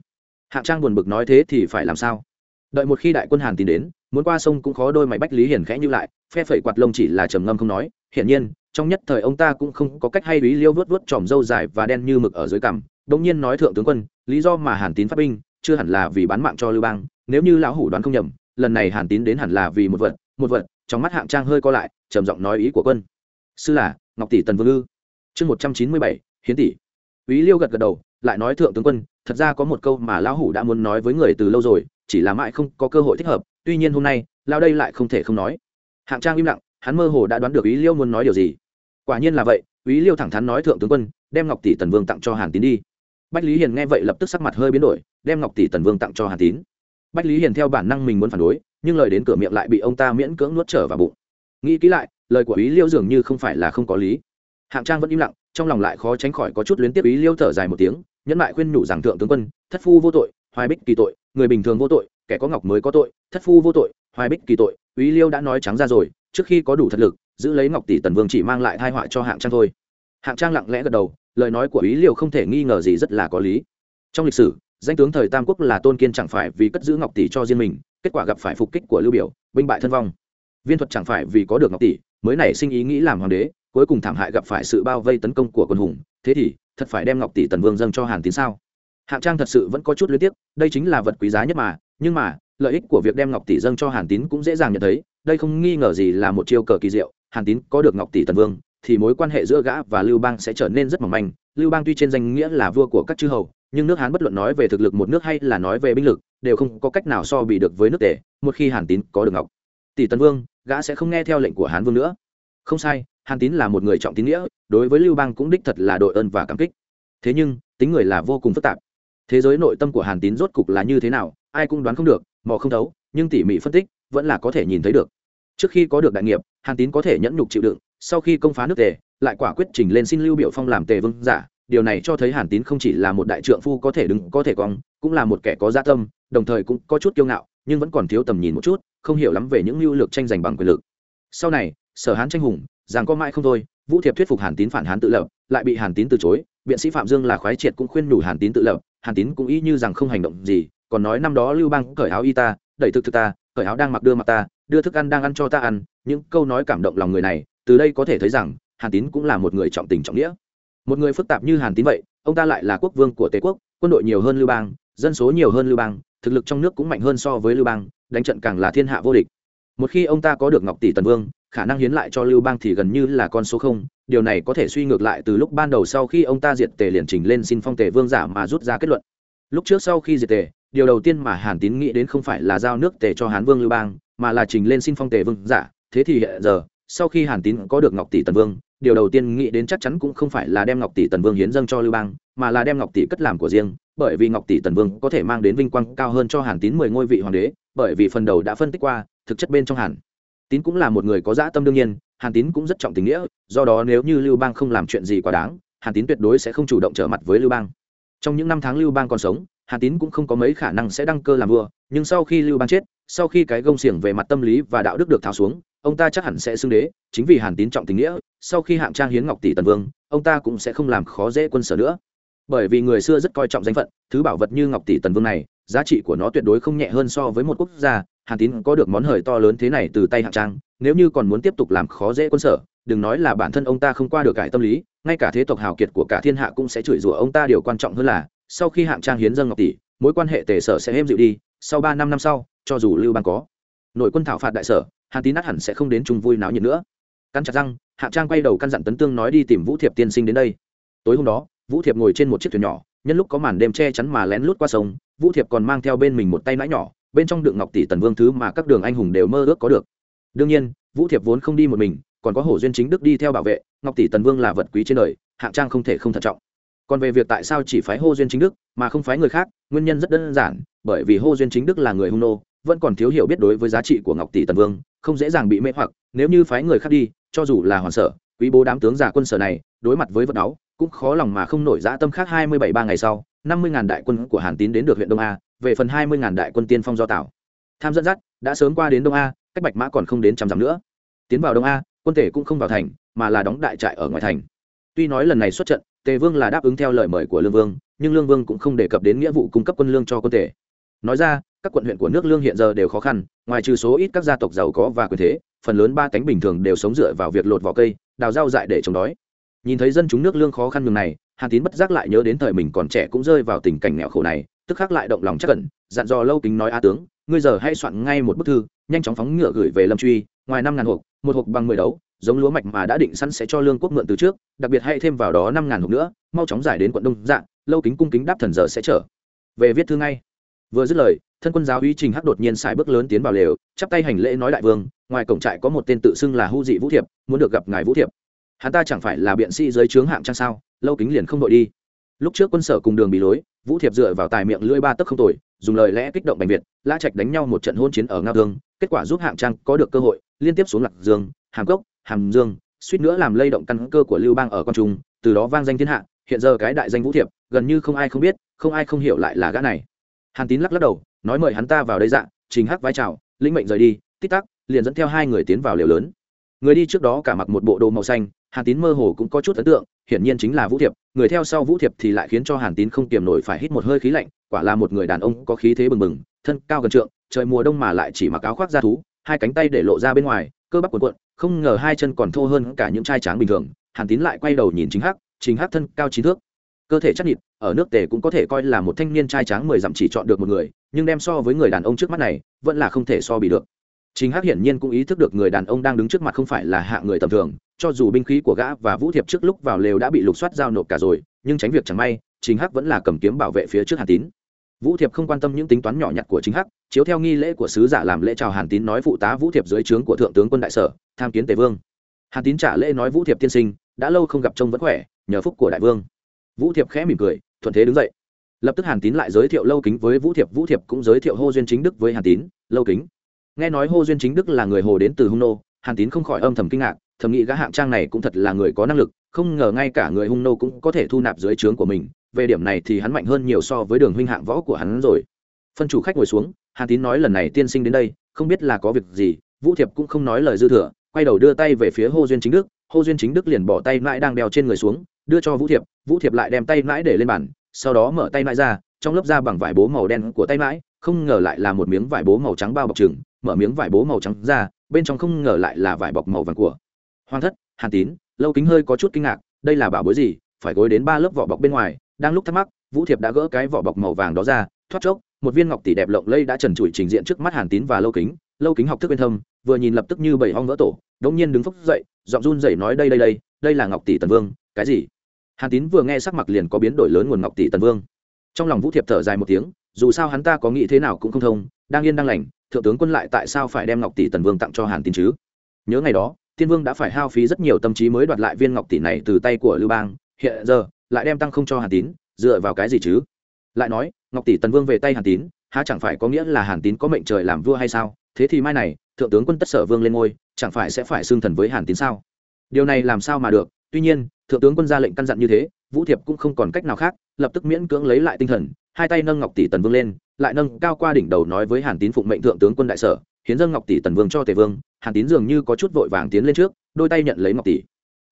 Speaker 1: Hạng trang buồn bực nói thế thì phải làm sao? Đợi một khi đại quân hàn tìm đến, muốn qua sông cũng khó, đôi mày bách lý hiển khẽ như lại, phe phẩy quạt lông chỉ là trầm ngâm không nói. Hiển nhiên trong nhất thời ông ta cũng không có cách hay lý liêu vớt vớt tròm râu dài và đen như mực ở dưới cằm đông nhiên nói thượng tướng quân, lý do mà hàn tín phát binh, chưa hẳn là vì bán mạng cho lưu bang, nếu như lão hủ đoán không nhầm, lần này hàn tín đến hẳn là vì một vật một vật, trong mắt hạng trang hơi co lại, trầm giọng nói ý của quân. Sư là, ngọc tỷ tần vương ư. Chương một trăm chín mươi bảy, hiến tỷ. Ý liêu gật gật đầu, lại nói thượng tướng quân, thật ra có một câu mà lão hủ đã muốn nói với người từ lâu rồi, chỉ là mãi không có cơ hội thích hợp, tuy nhiên hôm nay lao đây lại không thể không nói. Hạng trang im lặng hắn mơ hồ đã đoán được ý liêu muốn nói điều gì. Quả nhiên là vậy, ý liêu thẳng thắn nói thượng tướng quân, đem ngọc tỷ tần vương tặng cho hàn tín đi. Bách lý hiền nghe vậy lập tức sắc mặt hơi biến đổi, đem ngọc tỷ tần vương tặng cho hàn tín. Bách lý hiền theo bản năng mình muốn phản đối, nhưng lời đến cửa miệng lại bị ông ta miễn cưỡng nuốt trở vào bụng. Nghĩ kỹ lại, lời của ý liêu dường như không phải là không có lý. Hạng trang vẫn im lặng, trong lòng lại khó tránh khỏi có chút luyến tiếp ý liêu thở dài một tiếng, nhẫn lại khuyên nhủ rằng thượng tướng quân, thất phu vô tội, hoài bích kỳ tội, người bình thường vô tội, kẻ có ngọc mới có tội, thất phu vô tội, hoài bích kỳ tội, ý liêu đã nói trắng ra rồi trước khi có đủ thật lực, giữ lấy ngọc tỷ tần vương chỉ mang lại thai họa cho hạng trang thôi. Hạng trang lặng lẽ gật đầu, lời nói của ý Liệu không thể nghi ngờ gì rất là có lý. Trong lịch sử, danh tướng thời tam quốc là tôn kiên chẳng phải vì cất giữ ngọc tỷ cho riêng mình, kết quả gặp phải phục kích của lưu biểu, binh bại thân vong. Viên thuật chẳng phải vì có được ngọc tỷ, mới nảy sinh ý nghĩ làm hoàng đế, cuối cùng thảm hại gặp phải sự bao vây tấn công của quân hùng, thế thì, thật phải đem ngọc tỷ tần vương dâng cho hàn tín sao? Hạng trang thật sự vẫn có chút liên tiếc, đây chính là vật quý giá nhất mà, nhưng mà, lợi ích của việc đem ngọc tỷ dâng cho hàn tín cũng dễ dàng nhận thấy đây không nghi ngờ gì là một chiêu cờ kỳ diệu, hàn tín có được ngọc tỷ tần vương, thì mối quan hệ giữa gã và lưu bang sẽ trở nên rất mỏng manh. Lưu bang tuy trên danh nghĩa là vua của các chư hầu, nhưng nước hán bất luận nói về thực lực một nước hay là nói về binh lực, đều không có cách nào so bị được với nước tề, một khi hàn tín có được ngọc tỷ tần vương, gã sẽ không nghe theo lệnh của hán vương nữa. Không sai, hàn tín là một người trọng tín nghĩa, đối với lưu bang cũng đích thật là đội ơn và cảm kích. Thế nhưng, tính người là vô cùng phức tạp. Thế giới nội tâm của hàn tín rốt cục là như thế nào, ai cũng đoán không được, mò không thấu, nhưng tỉ mỉ phân tích vẫn là có thể nhìn thấy được. Trước khi có được đại nghiệp, hàn tín có thể nhẫn nhục chịu đựng, sau khi công phá nước tề, lại quả quyết trình lên xin lưu biểu phong làm tề vương giả. Điều này cho thấy hàn tín không chỉ là một đại trượng phu có thể đứng, có thể cong, cũng là một kẻ có gia tâm, đồng thời cũng có chút kiêu ngạo, nhưng vẫn còn thiếu tầm nhìn một chút, không hiểu lắm về những lưu lược tranh giành bằng quyền lực. Sau này, sở hán tranh hùng, rằng có mãi không thôi, vũ thiệp thuyết phục hàn tín phản hán tự lập, lại bị hàn tín từ chối. Biện sĩ phạm dương là khoái triệt cũng khuyên nhủ hàn tín tự lập, hàn tín cũng ý như rằng không hành động gì, còn nói năm đó lưu bang cởi áo y ta, đẩy thực thực ta cởi áo đang mặc đưa mặc ta, đưa thức ăn đang ăn cho ta ăn, những câu nói cảm động lòng người này, từ đây có thể thấy rằng, hàn tín cũng là một người trọng tình trọng nghĩa. Một người phức tạp như hàn tín vậy, ông ta lại là quốc vương của tề quốc, quân đội nhiều hơn lưu bang, dân số nhiều hơn lưu bang, thực lực trong nước cũng mạnh hơn so với lưu bang, đánh trận càng là thiên hạ vô địch. Một khi ông ta có được ngọc tỷ tần vương, khả năng hiến lại cho lưu bang thì gần như là con số không, điều này có thể suy ngược lại từ lúc ban đầu sau khi ông ta diệt tề liền trình lên xin phong tề vương giả mà rút ra kết luận. Lúc trước sau khi diệt tề điều đầu tiên mà hàn tín nghĩ đến không phải là giao nước tề cho hán vương lưu bang, mà là trình lên xin phong tề vương. Giả thế thì hiện giờ, sau khi hàn tín có được ngọc tỷ tần vương, điều đầu tiên nghĩ đến chắc chắn cũng không phải là đem ngọc tỷ tần vương hiến dâng cho lưu bang, mà là đem ngọc tỷ cất làm của riêng, bởi vì ngọc tỷ tần vương có thể mang đến vinh quang cao hơn cho hàn tín mười ngôi vị hoàng đế, bởi vì phần đầu đã phân tích qua, thực chất bên trong hàn tín cũng là một người có dã tâm đương nhiên, hàn tín cũng rất trọng tình nghĩa, do đó nếu như lưu bang không làm chuyện gì quá đáng, hàn tín tuyệt đối sẽ không chủ động trở mặt với lưu bang. Trong những năm tháng lưu bang còn sống hàn tín cũng không có mấy khả năng sẽ đăng cơ làm vua, nhưng sau khi lưu bang chết, sau khi cái gông xiềng về mặt tâm lý và đạo đức được tháo xuống, ông ta chắc hẳn sẽ xưng đế, chính vì hàn tín trọng tình nghĩa, sau khi hạng trang hiến ngọc tỷ tần vương, ông ta cũng sẽ không làm khó dễ quân sở nữa. Bởi vì người xưa rất coi trọng danh phận, thứ bảo vật như ngọc tỷ tần vương này, giá trị của nó tuyệt đối không nhẹ hơn so với một quốc gia, hàn tín có được món hời to lớn thế này từ tay hạng trang, nếu như còn muốn tiếp tục làm khó dễ quân sở, đừng nói là bản thân ông ta không qua được cải tâm lý, ngay cả thế tộc hào kiệt của cả thiên hạ cũng sẽ chửi rủa ông ta, điều quan trọng hơn là sau khi hạng trang hiến dân ngọc tỷ, mối quan hệ tề sở sẽ êm dịu đi, sau ba năm năm sau, cho dù lưu bang có nội quân thảo phạt đại sở, hàn tín nát hẳn sẽ không đến chung vui náo nhiệt nữa. Căn chặt răng, hạng trang quay đầu căn dặn tấn tương nói đi tìm vũ thiệp tiên sinh đến đây. Tối hôm đó, vũ thiệp ngồi trên một chiếc thuyền nhỏ, nhân lúc có màn đêm che chắn mà lén lút qua sông, vũ thiệp còn mang theo bên mình một tay nãi nhỏ, bên trong đựng ngọc tỷ tần vương thứ mà các đường anh hùng đều mơ ước có được. Đương nhiên, vũ thiệp vốn không đi một mình, còn có hổ duyên chính đức đi theo bảo vệ, ngọc tỷ tần vương là vật quý trên đời, hạng trang không thể không thận trọng còn về việc tại sao chỉ phái hô duyên chính đức mà không phái người khác, nguyên nhân rất đơn giản, bởi vì hô duyên chính đức là người hung nô, vẫn còn thiếu hiểu biết đối với giá trị của ngọc tỷ tần vương, không dễ dàng bị mê hoặc, nếu như phái người khác đi, cho dù là hoàn sở, quý bố đám tướng giả quân sở này, đối mặt với vật đó cũng khó lòng mà không nổi dã tâm khác hai mươi bảy ba ngày sau, năm mươi ngàn đại quân của hàn tín đến được huyện đông a, về phần hai mươi ngàn đại quân tiên phong do tảo tham dẫn dắt, đã sớm qua đến đông a, cách bạch mã còn không đến trăm dặm nữa. Tiến vào đông a, quân thể cũng không vào thành, mà là đóng đại trại ở ngoài thành. Tuy nói lần này xuất trận tề vương là đáp ứng theo lời mời của lương vương, nhưng lương vương cũng không đề cập đến nghĩa vụ cung cấp quân lương cho quân Tề. nói ra, các quận huyện của nước lương hiện giờ đều khó khăn, ngoài trừ số ít các gia tộc giàu có và quyền thế, phần lớn ba cánh bình thường đều sống dựa vào việc lột vỏ cây, đào rau dại để chống đói nhìn thấy dân chúng nước lương khó khăn ngừng này, hàn tín bất giác lại nhớ đến thời mình còn trẻ cũng rơi vào tình cảnh nghèo khổ này, tức khắc lại động lòng chắc cẩn dặn dò lâu kính nói a tướng, ngươi giờ hay soạn ngay một bức thư, nhanh chóng phóng ngựa gửi về lâm truy, ngoài năm ngàn hộp, một hộp bằng mười đấu giống lúa mạch mà đã định sẵn sẽ cho lương quốc mượn từ trước, đặc biệt hay thêm vào đó năm ngàn hộp nữa, mau chóng giải đến quận đông dạng lâu kính cung kính đáp thần giờ sẽ trở. Về viết thư ngay. Vừa dứt lời, thân quân giáo uy trình hắc đột nhiên xài bước lớn tiến vào lều, chắp tay hành lễ nói đại vương, ngoài cổng trại có một tên tự xưng là hưu dị vũ thiệp, muốn được gặp ngài vũ thiệp. Hắn ta chẳng phải là biện sĩ dưới trướng hạng trang sao, lâu kính liền không đội đi. Lúc trước quân sở cùng đường bị lối, vũ thiệp dựa vào tài miệng lưỡi ba tấc không tồi, dùng lời lẽ kích động bệnh việt, lã trạch đánh nhau một trận hôn chiến ở ngao thương, kết quả giúp hạng trang có được cơ hội, liên tiếp xuống lạc dương, hàm cốc hàm dương, suýt nữa làm lay động căn cơ của lưu bang ở con trung từ đó vang danh thiên hạ, hiện giờ cái đại danh vũ thiệp, gần như không ai không biết, không ai không hiểu lại là gã này. Hàn tín lắc lắc đầu, nói mời hắn ta vào đây dạ trình hắc vai trào lĩnh mệnh rời đi, tích tắc, liền dẫn theo hai người tiến vào liều lớn. Người đi trước đó cả mặc một bộ đồ màu xanh, hàn tín mơ hồ cũng có chút ấn tượng, hiển nhiên chính là vũ thiệp, người theo sau vũ thiệp thì lại khiến cho hàn tín không kiềm nổi phải hít một hơi khí lạnh, quả là một người đàn ông có khí thế bừng bừng, thân cao gần trượng, trời mùa đông mà lại chỉ mặc áo khoác da thú, hai cánh tay để lộ ra bên ngoài, cơ bắp cuộn cuộn không ngờ hai chân còn thô hơn cả những trai tráng bình thường, hàn tín lại quay đầu nhìn chính hắc chính hắc thân cao chín thước, cơ thể chắc nhịn ở nước tề cũng có thể coi là một thanh niên trai tráng mười dặm chỉ chọn được một người, nhưng đem so với người đàn ông trước mắt này, vẫn là không thể so bị được. Chính hắc hiển nhiên cũng ý thức được người đàn ông đang đứng trước mặt không phải là hạ người tầm thường, cho dù binh khí của gã và vũ thiệp trước lúc vào lều đã bị lục soát giao nộp cả rồi, nhưng tránh việc chẳng may chính hắc vẫn là cầm kiếm bảo vệ phía trước hàn tín vũ thiệp không quan tâm những tính toán nhỏ nhặt của chính hắc, chiếu theo nghi lễ của sứ giả làm lễ chào hàn tín nói phụ tá vũ thiệp dưới trướng của thượng tướng quân đại sở, tham kiến tề vương. Hàn tín trả lễ nói vũ thiệp tiên sinh, đã lâu không gặp trông vẫn khỏe, nhờ phúc của đại vương. Vũ thiệp khẽ mỉm cười, thuận thế đứng dậy. Lập tức hàn tín lại giới thiệu lâu kính với vũ thiệp vũ thiệp cũng giới thiệu hô duyên chính đức với hàn tín. Lâu kính. Nghe nói hô duyên chính đức là người hồ đến từ hung nô, hàn tín không khỏi âm thầm kinh ngạc, thầm nghĩ gã hạng trang này cũng thật là người có năng lực, không ngờ ngay cả người hung nô cũng có thể thu nạp dưới trướng của mình về điểm này thì hắn mạnh hơn nhiều so với đường huynh hạng võ của hắn rồi. Phân chủ khách ngồi xuống, hàn tín nói lần này tiên sinh đến đây, không biết là có việc gì, vũ thiệp cũng không nói lời dư thừa, quay đầu đưa tay về phía hô duyên chính đức, hô duyên chính đức liền bỏ tay mãi đang đeo trên người xuống, đưa cho vũ thiệp vũ thiệp lại đem tay mãi để lên bàn, sau đó mở tay mãi ra, trong lớp da bằng vải bố màu đen của tay mãi, không ngờ lại là một miếng vải bố màu trắng bao bọc trừng mở miếng vải bố màu trắng ra, bên trong không ngờ lại là vải bọc màu vàng của hoàng thất, hàn tín, lâu kính hơi có chút kinh ngạc, đây là bảo bối gì, phải gối đến ba lớp vỏ bọc bên ngoài đang lúc thắc mắc, vũ thiệp đã gỡ cái vỏ bọc màu vàng đó ra, thoát chốc, một viên ngọc tỷ đẹp lộng lây đã trần trụi trình diện trước mắt hàn tín và lâu kính. Lâu kính học thức bên thâm, vừa nhìn lập tức như bảy hong vỡ tổ, đống nhiên đứng phốc dậy, giọng run rẩy nói, đây đây đây đây là ngọc tỷ tần vương, cái gì? Hàn tín vừa nghe sắc mặt liền có biến đổi lớn nguồn ngọc tỷ tần vương. Trong lòng vũ thiệp thở dài một tiếng, dù sao hắn ta có nghĩ thế nào cũng không thông, đang yên đang lành, thượng tướng quân lại tại sao phải đem ngọc tỷ tần vương tặng cho hàn tín chứ? Nhớ ngày đó, tiên vương đã phải hao phí rất nhiều tâm trí mới đoạt lại viên ngọc tỷ này từ tay của lưu bang, hiện giờ lại đem tăng không cho hàn tín, dựa vào cái gì chứ? Lại nói, ngọc tỷ tần vương về tay hàn tín, há chẳng phải có nghĩa là hàn tín có mệnh trời làm vua hay sao? Thế thì mai này, thượng tướng quân tất sở vương lên ngôi, chẳng phải sẽ phải xưng thần với hàn tín sao? Điều này làm sao mà được? Tuy nhiên, thượng tướng quân ra lệnh căn dặn như thế, vũ thiệp cũng không còn cách nào khác, lập tức miễn cưỡng lấy lại tinh thần, hai tay nâng ngọc tỷ tần vương lên, lại nâng cao qua đỉnh đầu nói với hàn tín phụng mệnh thượng tướng quân đại sở, hiến dâng ngọc tỷ tần vương cho tề vương, hàn tín dường như có chút vội vàng tiến lên trước, đôi tay nhận lấy ngọc tỷ.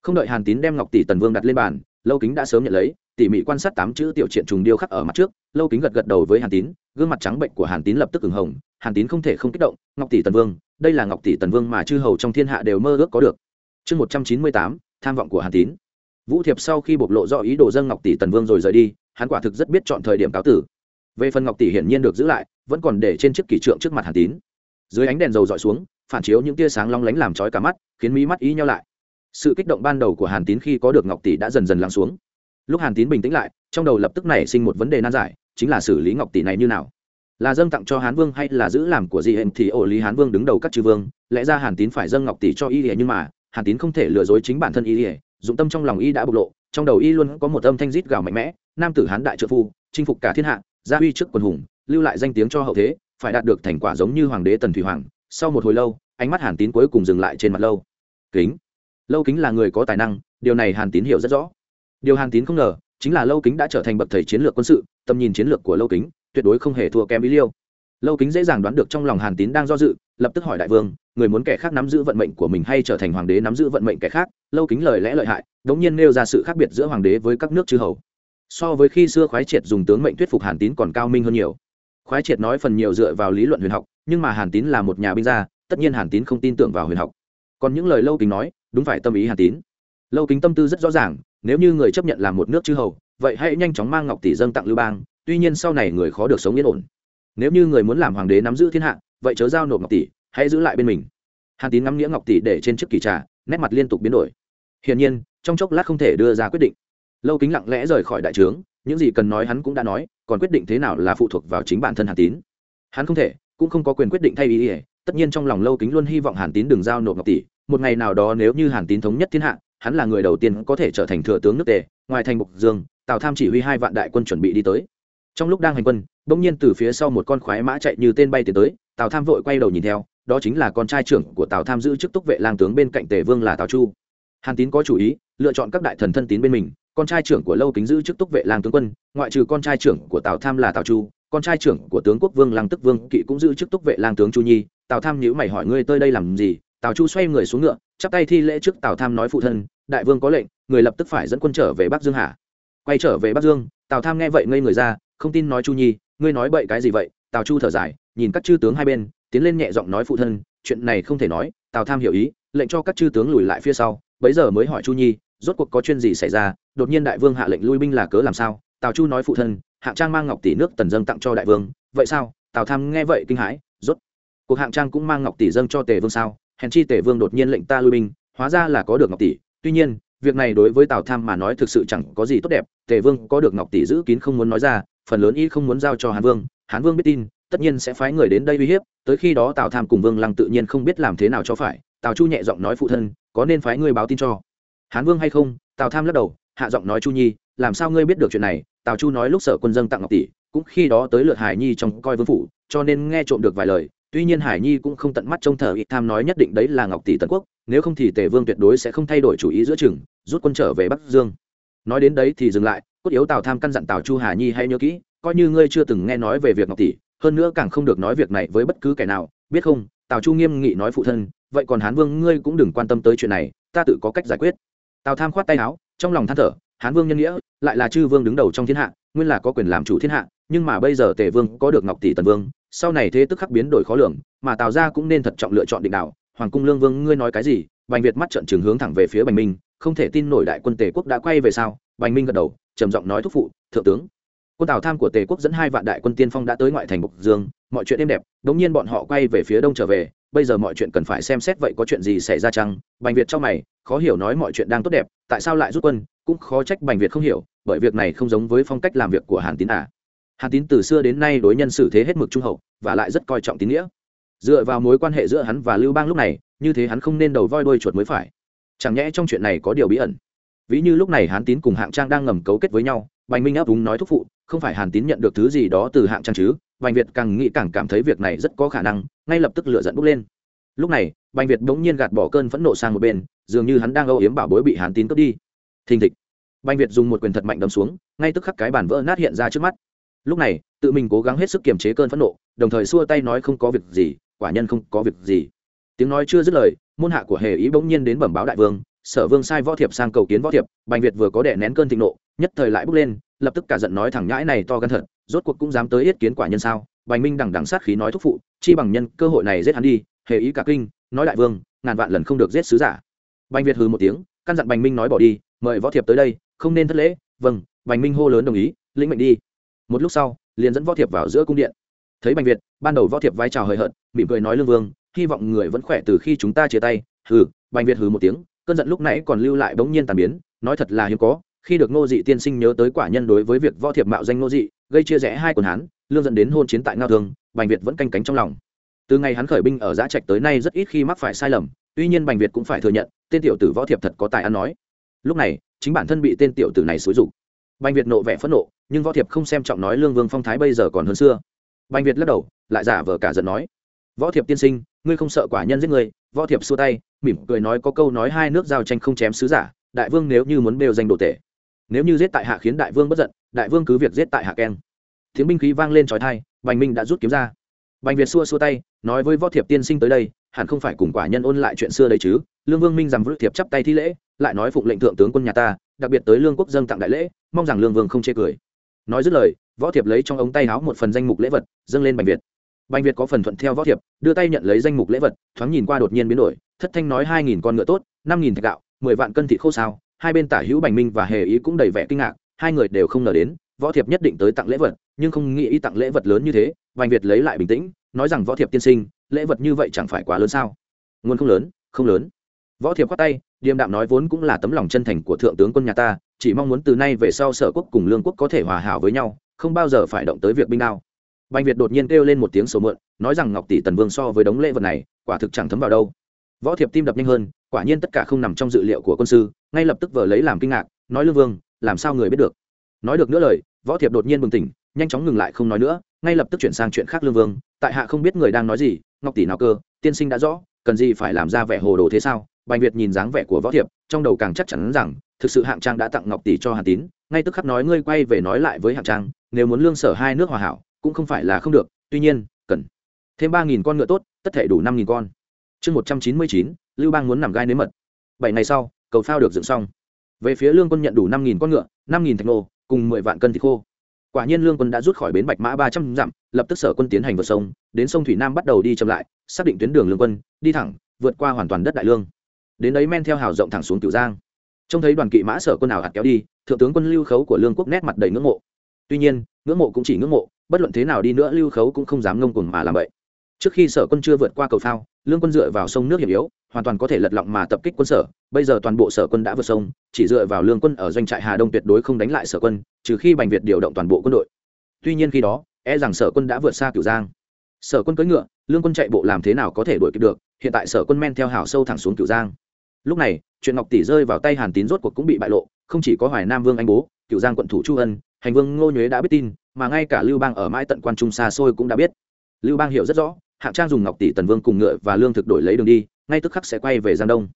Speaker 1: Không đợi hàn tín đem ngọc tỷ tần vương đặt lên bàn lâu kính đã sớm nhận lấy, tỉ mỉ quan sát tám chữ tiểu triện trùng điêu khắc ở mặt trước, lâu kính gật gật đầu với hàn tín, gương mặt trắng bệnh của hàn tín lập tức ửng hồng, hàn tín không thể không kích động, ngọc tỷ tần vương, đây là ngọc tỷ tần vương mà chư hầu trong thiên hạ đều mơ ước có được. Chương một trăm chín mươi tám, tham vọng của hàn tín. Vũ thiệp sau khi bộc lộ rõ ý đồ dâng ngọc tỷ tần vương rồi rời đi, hắn quả thực rất biết chọn thời điểm cáo tử. Về phần ngọc tỷ hiển nhiên được giữ lại, vẫn còn để trên chiếc kỷ trượng trước mặt hàn tín. Dưới ánh đèn dầu dọi xuống, phản chiếu những tia sáng long lánh làm trói cả mắt, khiến mí mắt ý nhau lại sự kích động ban đầu của hàn tín khi có được ngọc tỷ đã dần dần lắng xuống. Lúc hàn tín bình tĩnh lại, trong đầu lập tức nảy sinh một vấn đề nan giải, chính là xử lý ngọc tỷ này như nào. Là dâng tặng cho hán vương hay là giữ làm của gì hình thì ổ lý hán vương đứng đầu các chư vương, lẽ ra hàn tín phải dâng ngọc tỷ cho y ỉa nhưng mà, hàn tín không thể lừa dối chính bản thân y ỉa dụng tâm trong lòng y đã bộc lộ, trong đầu y luôn có một âm thanh rít gào mạnh mẽ, nam tử hán đại trợ phu, chinh phục cả thiên hạ gia uy trước quần hùng, lưu lại danh tiếng cho hậu thế, phải đạt được thành quả giống như hoàng đế tần thủy hoàng. Sau một hồi lâu, ánh mắt hàn tín cuối cùng dừng lại trên mặt lâu. Kính lâu kính là người có tài năng, điều này hàn tín hiểu rất rõ. Điều hàn tín không ngờ, chính là lâu kính đã trở thành bậc thầy chiến lược quân sự, tầm nhìn chiến lược của lâu kính, tuyệt đối không hề thua kém ý liêu. Lâu kính dễ dàng đoán được trong lòng hàn tín đang do dự, lập tức hỏi đại vương, người muốn kẻ khác nắm giữ vận mệnh của mình hay trở thành hoàng đế nắm giữ vận mệnh kẻ khác? Lâu kính lời lẽ lợi hại, đống nhiên nêu ra sự khác biệt giữa hoàng đế với các nước chư hầu. So với khi xưa khoái triệt dùng tướng mệnh thuyết phục hàn tín còn cao minh hơn nhiều. Khoái triệt nói phần nhiều dựa vào lý luận huyền học, nhưng mà hàn tín là một nhà binh gia, tất nhiên hàn tín không tin tưởng vào huyền học. Còn những lời lâu kính nói đúng phải tâm ý hàn tín. Lâu kính tâm tư rất rõ ràng, nếu như người chấp nhận làm một nước chư hầu, vậy hãy nhanh chóng mang ngọc tỷ dâng tặng lưu bang, tuy nhiên sau này người khó được sống yên ổn. Nếu như người muốn làm hoàng đế nắm giữ thiên hạ, vậy chớ giao nộp ngọc tỷ, hãy giữ lại bên mình. Hàn tín ngắm nghĩa ngọc tỷ để trên chiếc kỳ trà, nét mặt liên tục biến đổi. Hiển nhiên, trong chốc lát không thể đưa ra quyết định. Lâu kính lặng lẽ rời khỏi đại trướng, những gì cần nói hắn cũng đã nói, còn quyết định thế nào là phụ thuộc vào chính bản thân hàn tín. Hắn không thể, cũng không có quyền quyết định thay ý ỉa tất nhiên trong lòng lâu kính luôn hy vọng hàn tín đừng giao nộp ngọc tỷ. Một ngày nào đó nếu như hàn tín thống nhất thiên hạ, hắn là người đầu tiên có thể trở thành thừa tướng nước tề, ngoài thành mục dương, tào tham chỉ huy hai vạn đại quân chuẩn bị đi tới. Trong lúc đang hành quân, bỗng nhiên từ phía sau một con khoái mã chạy như tên bay tiến tới, tào tham vội quay đầu nhìn theo, đó chính là con trai trưởng của tào tham giữ chức túc vệ lang tướng bên cạnh tề vương là tào chu. Hàn tín có chủ ý, lựa chọn các đại thần thân tín bên mình, con trai trưởng của lâu kính giữ chức túc vệ lang tướng quân, ngoại trừ con trai trưởng của tào tham là tào chu, con trai trưởng của tướng quốc vương lang tức vương kỵ cũng giữ chức túc vệ lang tướng chu nhi tào tham nhữ mày hỏi ngươi tới đây làm gì? Tào chu xoay người xuống ngựa, chắp tay thi lễ trước tào tham nói phụ thân, đại vương có lệnh, người lập tức phải dẫn quân trở về bắc dương hà quay trở về bắc dương. Tào tham nghe vậy ngây người ra, không tin nói chu nhi, ngươi nói bậy cái gì vậy? Tào chu thở dài, nhìn các chư tướng hai bên, tiến lên nhẹ giọng nói phụ thân, chuyện này không thể nói. Tào tham hiểu ý, lệnh cho các chư tướng lùi lại phía sau, bấy giờ mới hỏi chu nhi, rốt cuộc có chuyện gì xảy ra? Đột nhiên đại vương hạ lệnh lui binh là cớ làm sao? Tào chu nói phụ thân, hạng trang mang ngọc tỷ nước tần dâng tặng cho đại vương, vậy sao? Tào tham nghe vậy kinh hãi cuộc hạng trang cũng mang ngọc tỷ dâng cho tề vương sao? Hèn chi tề vương đột nhiên lệnh ta lui binh, hóa ra là có được ngọc tỷ. Tuy nhiên, việc này đối với tào tham mà nói thực sự chẳng có gì tốt đẹp. Tề vương có được ngọc tỷ giữ kín không muốn nói ra, phần lớn y không muốn giao cho hán vương. Hán vương biết tin, tất nhiên sẽ phái người đến đây uy hiếp. Tới khi đó tào tham cùng vương lăng tự nhiên không biết làm thế nào cho phải. Tào chu nhẹ giọng nói phụ thân, có nên phái người báo tin cho hán vương hay không? Tào tham lắc đầu, hạ giọng nói chu nhi, làm sao ngươi biết được chuyện này? Tào chu nói lúc sở quân dân tặng ngọc tỷ, cũng khi đó tới lượt hải nhi trong coi vương phủ, cho nên nghe trộm được vài lời tuy nhiên hải nhi cũng không tận mắt trông thờ ít tham nói nhất định đấy là ngọc tỷ tần quốc, nếu không thì tề vương tuyệt đối sẽ không thay đổi chủ ý giữa chừng, rút quân trở về bắc dương. Nói đến đấy thì dừng lại, cốt yếu tào tham căn dặn tào chu hà nhi hay nhớ kỹ, coi như ngươi chưa từng nghe nói về việc ngọc tỷ, hơn nữa càng không được nói việc này với bất cứ kẻ nào, biết không? Tào chu nghiêm nghị nói phụ thân, vậy còn hán vương ngươi cũng đừng quan tâm tới chuyện này, ta tự có cách giải quyết. Tào tham khoát tay áo, trong lòng than thở, hán vương nhân nghĩa, lại là chư vương đứng đầu trong thiên hạ, nguyên là có quyền làm chủ thiên hạ, nhưng mà bây giờ tề vương có được ngọc tỷ tần vương sau này thế tức khắc biến đổi khó lường, mà tào ra cũng nên thật trọng lựa chọn định đạo. Hoàng cung lương vương, ngươi nói cái gì? Bành việt mắt trận trường hướng thẳng về phía bành minh, không thể tin nổi đại quân tề quốc đã quay về sao? Bành minh gật đầu, trầm giọng nói thúc phụ, thượng tướng. Quân tào tham của tề quốc dẫn hai vạn đại quân tiên phong đã tới ngoại thành bộc dương, mọi chuyện êm đẹp, đống nhiên bọn họ quay về phía đông trở về. Bây giờ mọi chuyện cần phải xem xét vậy có chuyện gì xảy ra chăng? Bành việt trong mày, khó hiểu nói mọi chuyện đang tốt đẹp, tại sao lại rút quân? Cũng khó trách bành việt không hiểu, bởi việc này không giống với phong cách làm việc của hàn tín à hàn tín từ xưa đến nay đối nhân xử thế hết mực trung hậu, và lại rất coi trọng tín nghĩa. Dựa vào mối quan hệ giữa hắn và lưu bang lúc này, như thế hắn không nên đầu voi đôi chuột mới phải. Chẳng nhẽ trong chuyện này có điều bí ẩn? Ví như lúc này hán tín cùng hạng trang đang ngầm cấu kết với nhau, bành minh áp đúng nói thúc phụ, không phải hàn tín nhận được thứ gì đó từ hạng trang chứ? Bành việt càng nghĩ càng cảm thấy việc này rất có khả năng, ngay lập tức lựa dẫn bốc lên. Lúc này, bành việt bỗng nhiên gạt bỏ cơn phẫn nộ sang một bên, dường như hắn đang âu yếm bảo bối bị hàn tín cướp đi. Thình thịch. Bành việt dùng một quyền thật mạnh đấm xuống, ngay tức khắc cái bàn vỡ nát hiện ra trước mắt lúc này, tự mình cố gắng hết sức kiềm chế cơn phẫn nộ, đồng thời xua tay nói không có việc gì, quả nhân không có việc gì. Tiếng nói chưa dứt lời, môn hạ của hề ý bỗng nhiên đến bẩm báo đại vương, sở vương sai võ thiệp sang cầu kiến võ thiệp, bành việt vừa có đẻ nén cơn thịnh nộ, nhất thời lại bước lên, lập tức cả giận nói thẳng nhãi này to gan thật, rốt cuộc cũng dám tới yết kiến quả nhân sao? Bành minh đằng đằng sát khí nói thúc phụ, chi bằng nhân cơ hội này giết hắn đi, hề ý cả kinh, nói đại vương, ngàn vạn lần không được giết sứ giả. Bành việt hừ một tiếng, căn dặn bành minh nói bỏ đi, mời võ thiệp tới đây, không nên thất lễ vâng bành minh hô lớn đồng ý, lĩnh mệnh đi một lúc sau, liền dẫn võ thiệp vào giữa cung điện. Thấy bành việt, ban đầu võ thiệp vai trào hời hợt, mỉm cười nói lương vương, hy vọng người vẫn khỏe từ khi chúng ta chia tay. Hừ, bành việt hừ một tiếng, cơn giận lúc nãy còn lưu lại bỗng nhiên tàn biến, nói thật là hiếm có, khi được ngô dị tiên sinh nhớ tới quả nhân đối với việc võ thiệp mạo danh ngô dị, gây chia rẽ hai quần hán, lương dẫn đến hôn chiến tại ngao thương, bành việt vẫn canh cánh trong lòng. Từ ngày hắn khởi binh ở giã trạch tới nay rất ít khi mắc phải sai lầm, tuy nhiên bành việt cũng phải thừa nhận, tên tiểu tử võ thiệp thật có tài ăn nói. Lúc này, chính bản thân bị tên tiểu tử này xúi rục bành việt nộ vẻ phẫn nộ nhưng võ thiệp không xem trọng nói lương vương phong thái bây giờ còn hơn xưa. Bành việt lắc đầu, lại giả vờ cả giận nói, võ thiệp tiên sinh, ngươi không sợ quả nhân giết ngươi võ thiệp xua tay, mỉm cười nói, có câu nói hai nước giao tranh không chém sứ giả, đại vương nếu như muốn bêu danh đồ tể, nếu như giết tại hạ khiến đại vương bất giận, đại vương cứ việc giết tại hạ keng. Tiếng binh khí vang lên trói thai bành minh đã rút kiếm ra. Bành việt xua xua tay, nói, với võ thiệp tiên sinh tới đây, hẳn không phải cùng quả nhân ôn lại chuyện xưa đấy chứ? Lương vương minh rằng võ thiệp chắp tay thi lễ, lại nói phụng lệnh thượng tướng quân nhà ta, đặc biệt tới lương quốc dân tặng đại lễ, mong rằng lương vương không chê cười nói dứt lời, võ thiệp lấy trong ống tay áo một phần danh mục lễ vật, dâng lên bành việt. Bành việt có phần thuận theo võ thiệp, đưa tay nhận lấy danh mục lễ vật, thoáng nhìn qua đột nhiên biến đổi, thất thanh nói hai nghìn con ngựa tốt, năm nghìn thạch gạo, mười vạn cân thịt khô sao hai bên tả hữu bành minh và hề ý cũng đầy vẻ kinh ngạc, hai người đều không ngờ đến, võ thiệp nhất định tới tặng lễ vật, nhưng không nghĩ ý tặng lễ vật lớn như thế, bành việt lấy lại bình tĩnh, nói rằng võ thiệp tiên sinh, lễ vật như vậy chẳng phải quá lớn sao? Nguồn không lớn không lớn. Võ thiệp khoát tay, điềm đạm nói vốn cũng là tấm lòng chân thành của thượng tướng quân nhà ta chỉ mong muốn từ nay về sau sở quốc cùng lương quốc có thể hòa hảo với nhau, không bao giờ phải động tới việc binh đao. Bành việt đột nhiên kêu lên một tiếng sổ mượn, nói rằng ngọc tỷ tần vương so với đống lễ vật này, quả thực chẳng thấm vào đâu. Võ thiệp tim đập nhanh hơn, quả nhiên tất cả không nằm trong dự liệu của quân sư, ngay lập tức vờ lấy làm kinh ngạc, nói lương vương, làm sao người biết được? Nói được nữa lời, võ thiệp đột nhiên bừng tỉnh, nhanh chóng ngừng lại không nói nữa, ngay lập tức chuyển sang chuyện khác lương vương, tại hạ không biết người đang nói gì, ngọc tỷ nào cơ, tiên sinh đã rõ, cần gì phải làm ra vẻ hồ đồ thế sao? Bành việt nhìn dáng vẻ của võ thiệp, trong đầu càng chắc chắn rằng, thực sự hạng trang đã tặng ngọc tỷ cho hàn tín, ngay tức khắc nói ngươi quay về nói lại với hạng trang, nếu muốn lương sở hai nước hòa hảo, cũng không phải là không được, tuy nhiên, cần thêm ba nghìn con ngựa tốt, tất thể đủ năm nghìn con. Chương một trăm chín mươi chín, lưu bang muốn nằm gai nếm mật. Bảy ngày sau, cầu phao được dựng xong. Về phía lương quân nhận đủ năm nghìn con ngựa, năm nghìn thạch nô, cùng mười vạn cân thịt khô. Quả nhiên lương quân đã rút khỏi bến bạch mã ba trăm dặm, lập tức sở quân tiến hành vượt sông, đến sông thủy nam bắt đầu đi chậm lại, xác định tuyến đường lương quân, đi thẳng, vượt qua hoàn toàn đất đại lương đến đấy men theo hào rộng thẳng xuống cửu giang. Trông thấy đoàn kỵ mã sở quân nào hạt kéo đi, thượng tướng quân lưu khấu của lương quốc nét mặt đầy ngưỡng mộ. Tuy nhiên, ngưỡng mộ cũng chỉ ngưỡng mộ, bất luận thế nào đi nữa lưu khấu cũng không dám ngông cuồng mà làm vậy. Trước khi sở quân chưa vượt qua cầu phao, lương quân dựa vào sông nước hiểm yếu, hoàn toàn có thể lật lọng mà tập kích quân sở. Bây giờ toàn bộ sở quân đã vượt sông, chỉ dựa vào lương quân ở doanh trại hà đông tuyệt đối không đánh lại sở quân, trừ khi bành việt điều động toàn bộ quân đội. Tuy nhiên khi đó e rằng sở quân đã vượt xa cửu giang. Sở quân cưỡi ngựa, lương quân chạy bộ làm thế nào có thể đuổi kịp được, hiện tại sở quân men theo hào sâu thẳng xuống cửu giang lúc này, chuyện ngọc tỷ rơi vào tay hàn tín rốt cuộc cũng bị bại lộ, không chỉ có hoài nam vương anh bố Cựu giang quận thủ chu ân, hành vương ngô nhuế đã biết tin, mà ngay cả lưu bang ở mãi tận quan trung xa xôi cũng đã biết. Lưu bang hiểu rất rõ, hạng trang dùng ngọc tỷ tần vương cùng ngựa và lương thực đổi lấy đường đi, ngay tức khắc sẽ quay về giang đông.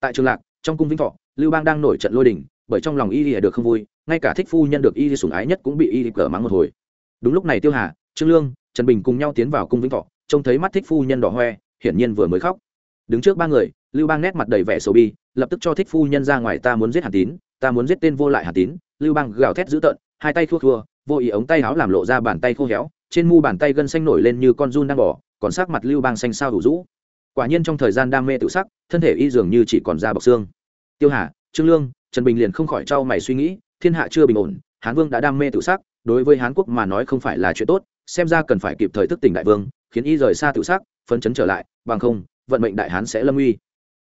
Speaker 1: Tại trường lạc, trong cung vĩnh thọ, lưu bang đang nổi trận lôi đình, bởi trong lòng y lìa được không vui, ngay cả thích phu nhân được y sủng ái nhất cũng bị y cờ mắng một hồi. Đúng lúc này tiêu hà, trương lương, trần bình cùng nhau tiến vào cung vĩnh thọ, trông thấy mắt thích phu nhân đỏ hoe, hiển nhiên vừa mới khóc. Đứng trước ba người lưu bang nét mặt đầy vẻ sầu bi lập tức cho thích phu nhân ra ngoài ta muốn giết hàn tín ta muốn giết tên vô lại hàn tín. Lưu bang gào thét dữ tợn hai tay thua thua vô ý ống tay áo làm lộ ra bàn tay khô héo trên mu bàn tay gân xanh nổi lên như con run đang bỏ còn sắc mặt lưu bang xanh sao đủ rũ. Quả nhiên trong thời gian đam mê tự sắc thân thể y dường như chỉ còn da bọc xương. Tiêu hà trương lương trần bình liền không khỏi trao mày suy nghĩ thiên hạ chưa bình ổn hán vương đã đam mê tự sắc đối với hán quốc mà nói không phải là chuyện tốt xem ra cần phải kịp thời thức tỉnh đại vương khiến y rời xa tự sắc, phấn chấn trở lại bằng không vận mệnh đại hán sẽ lâm uy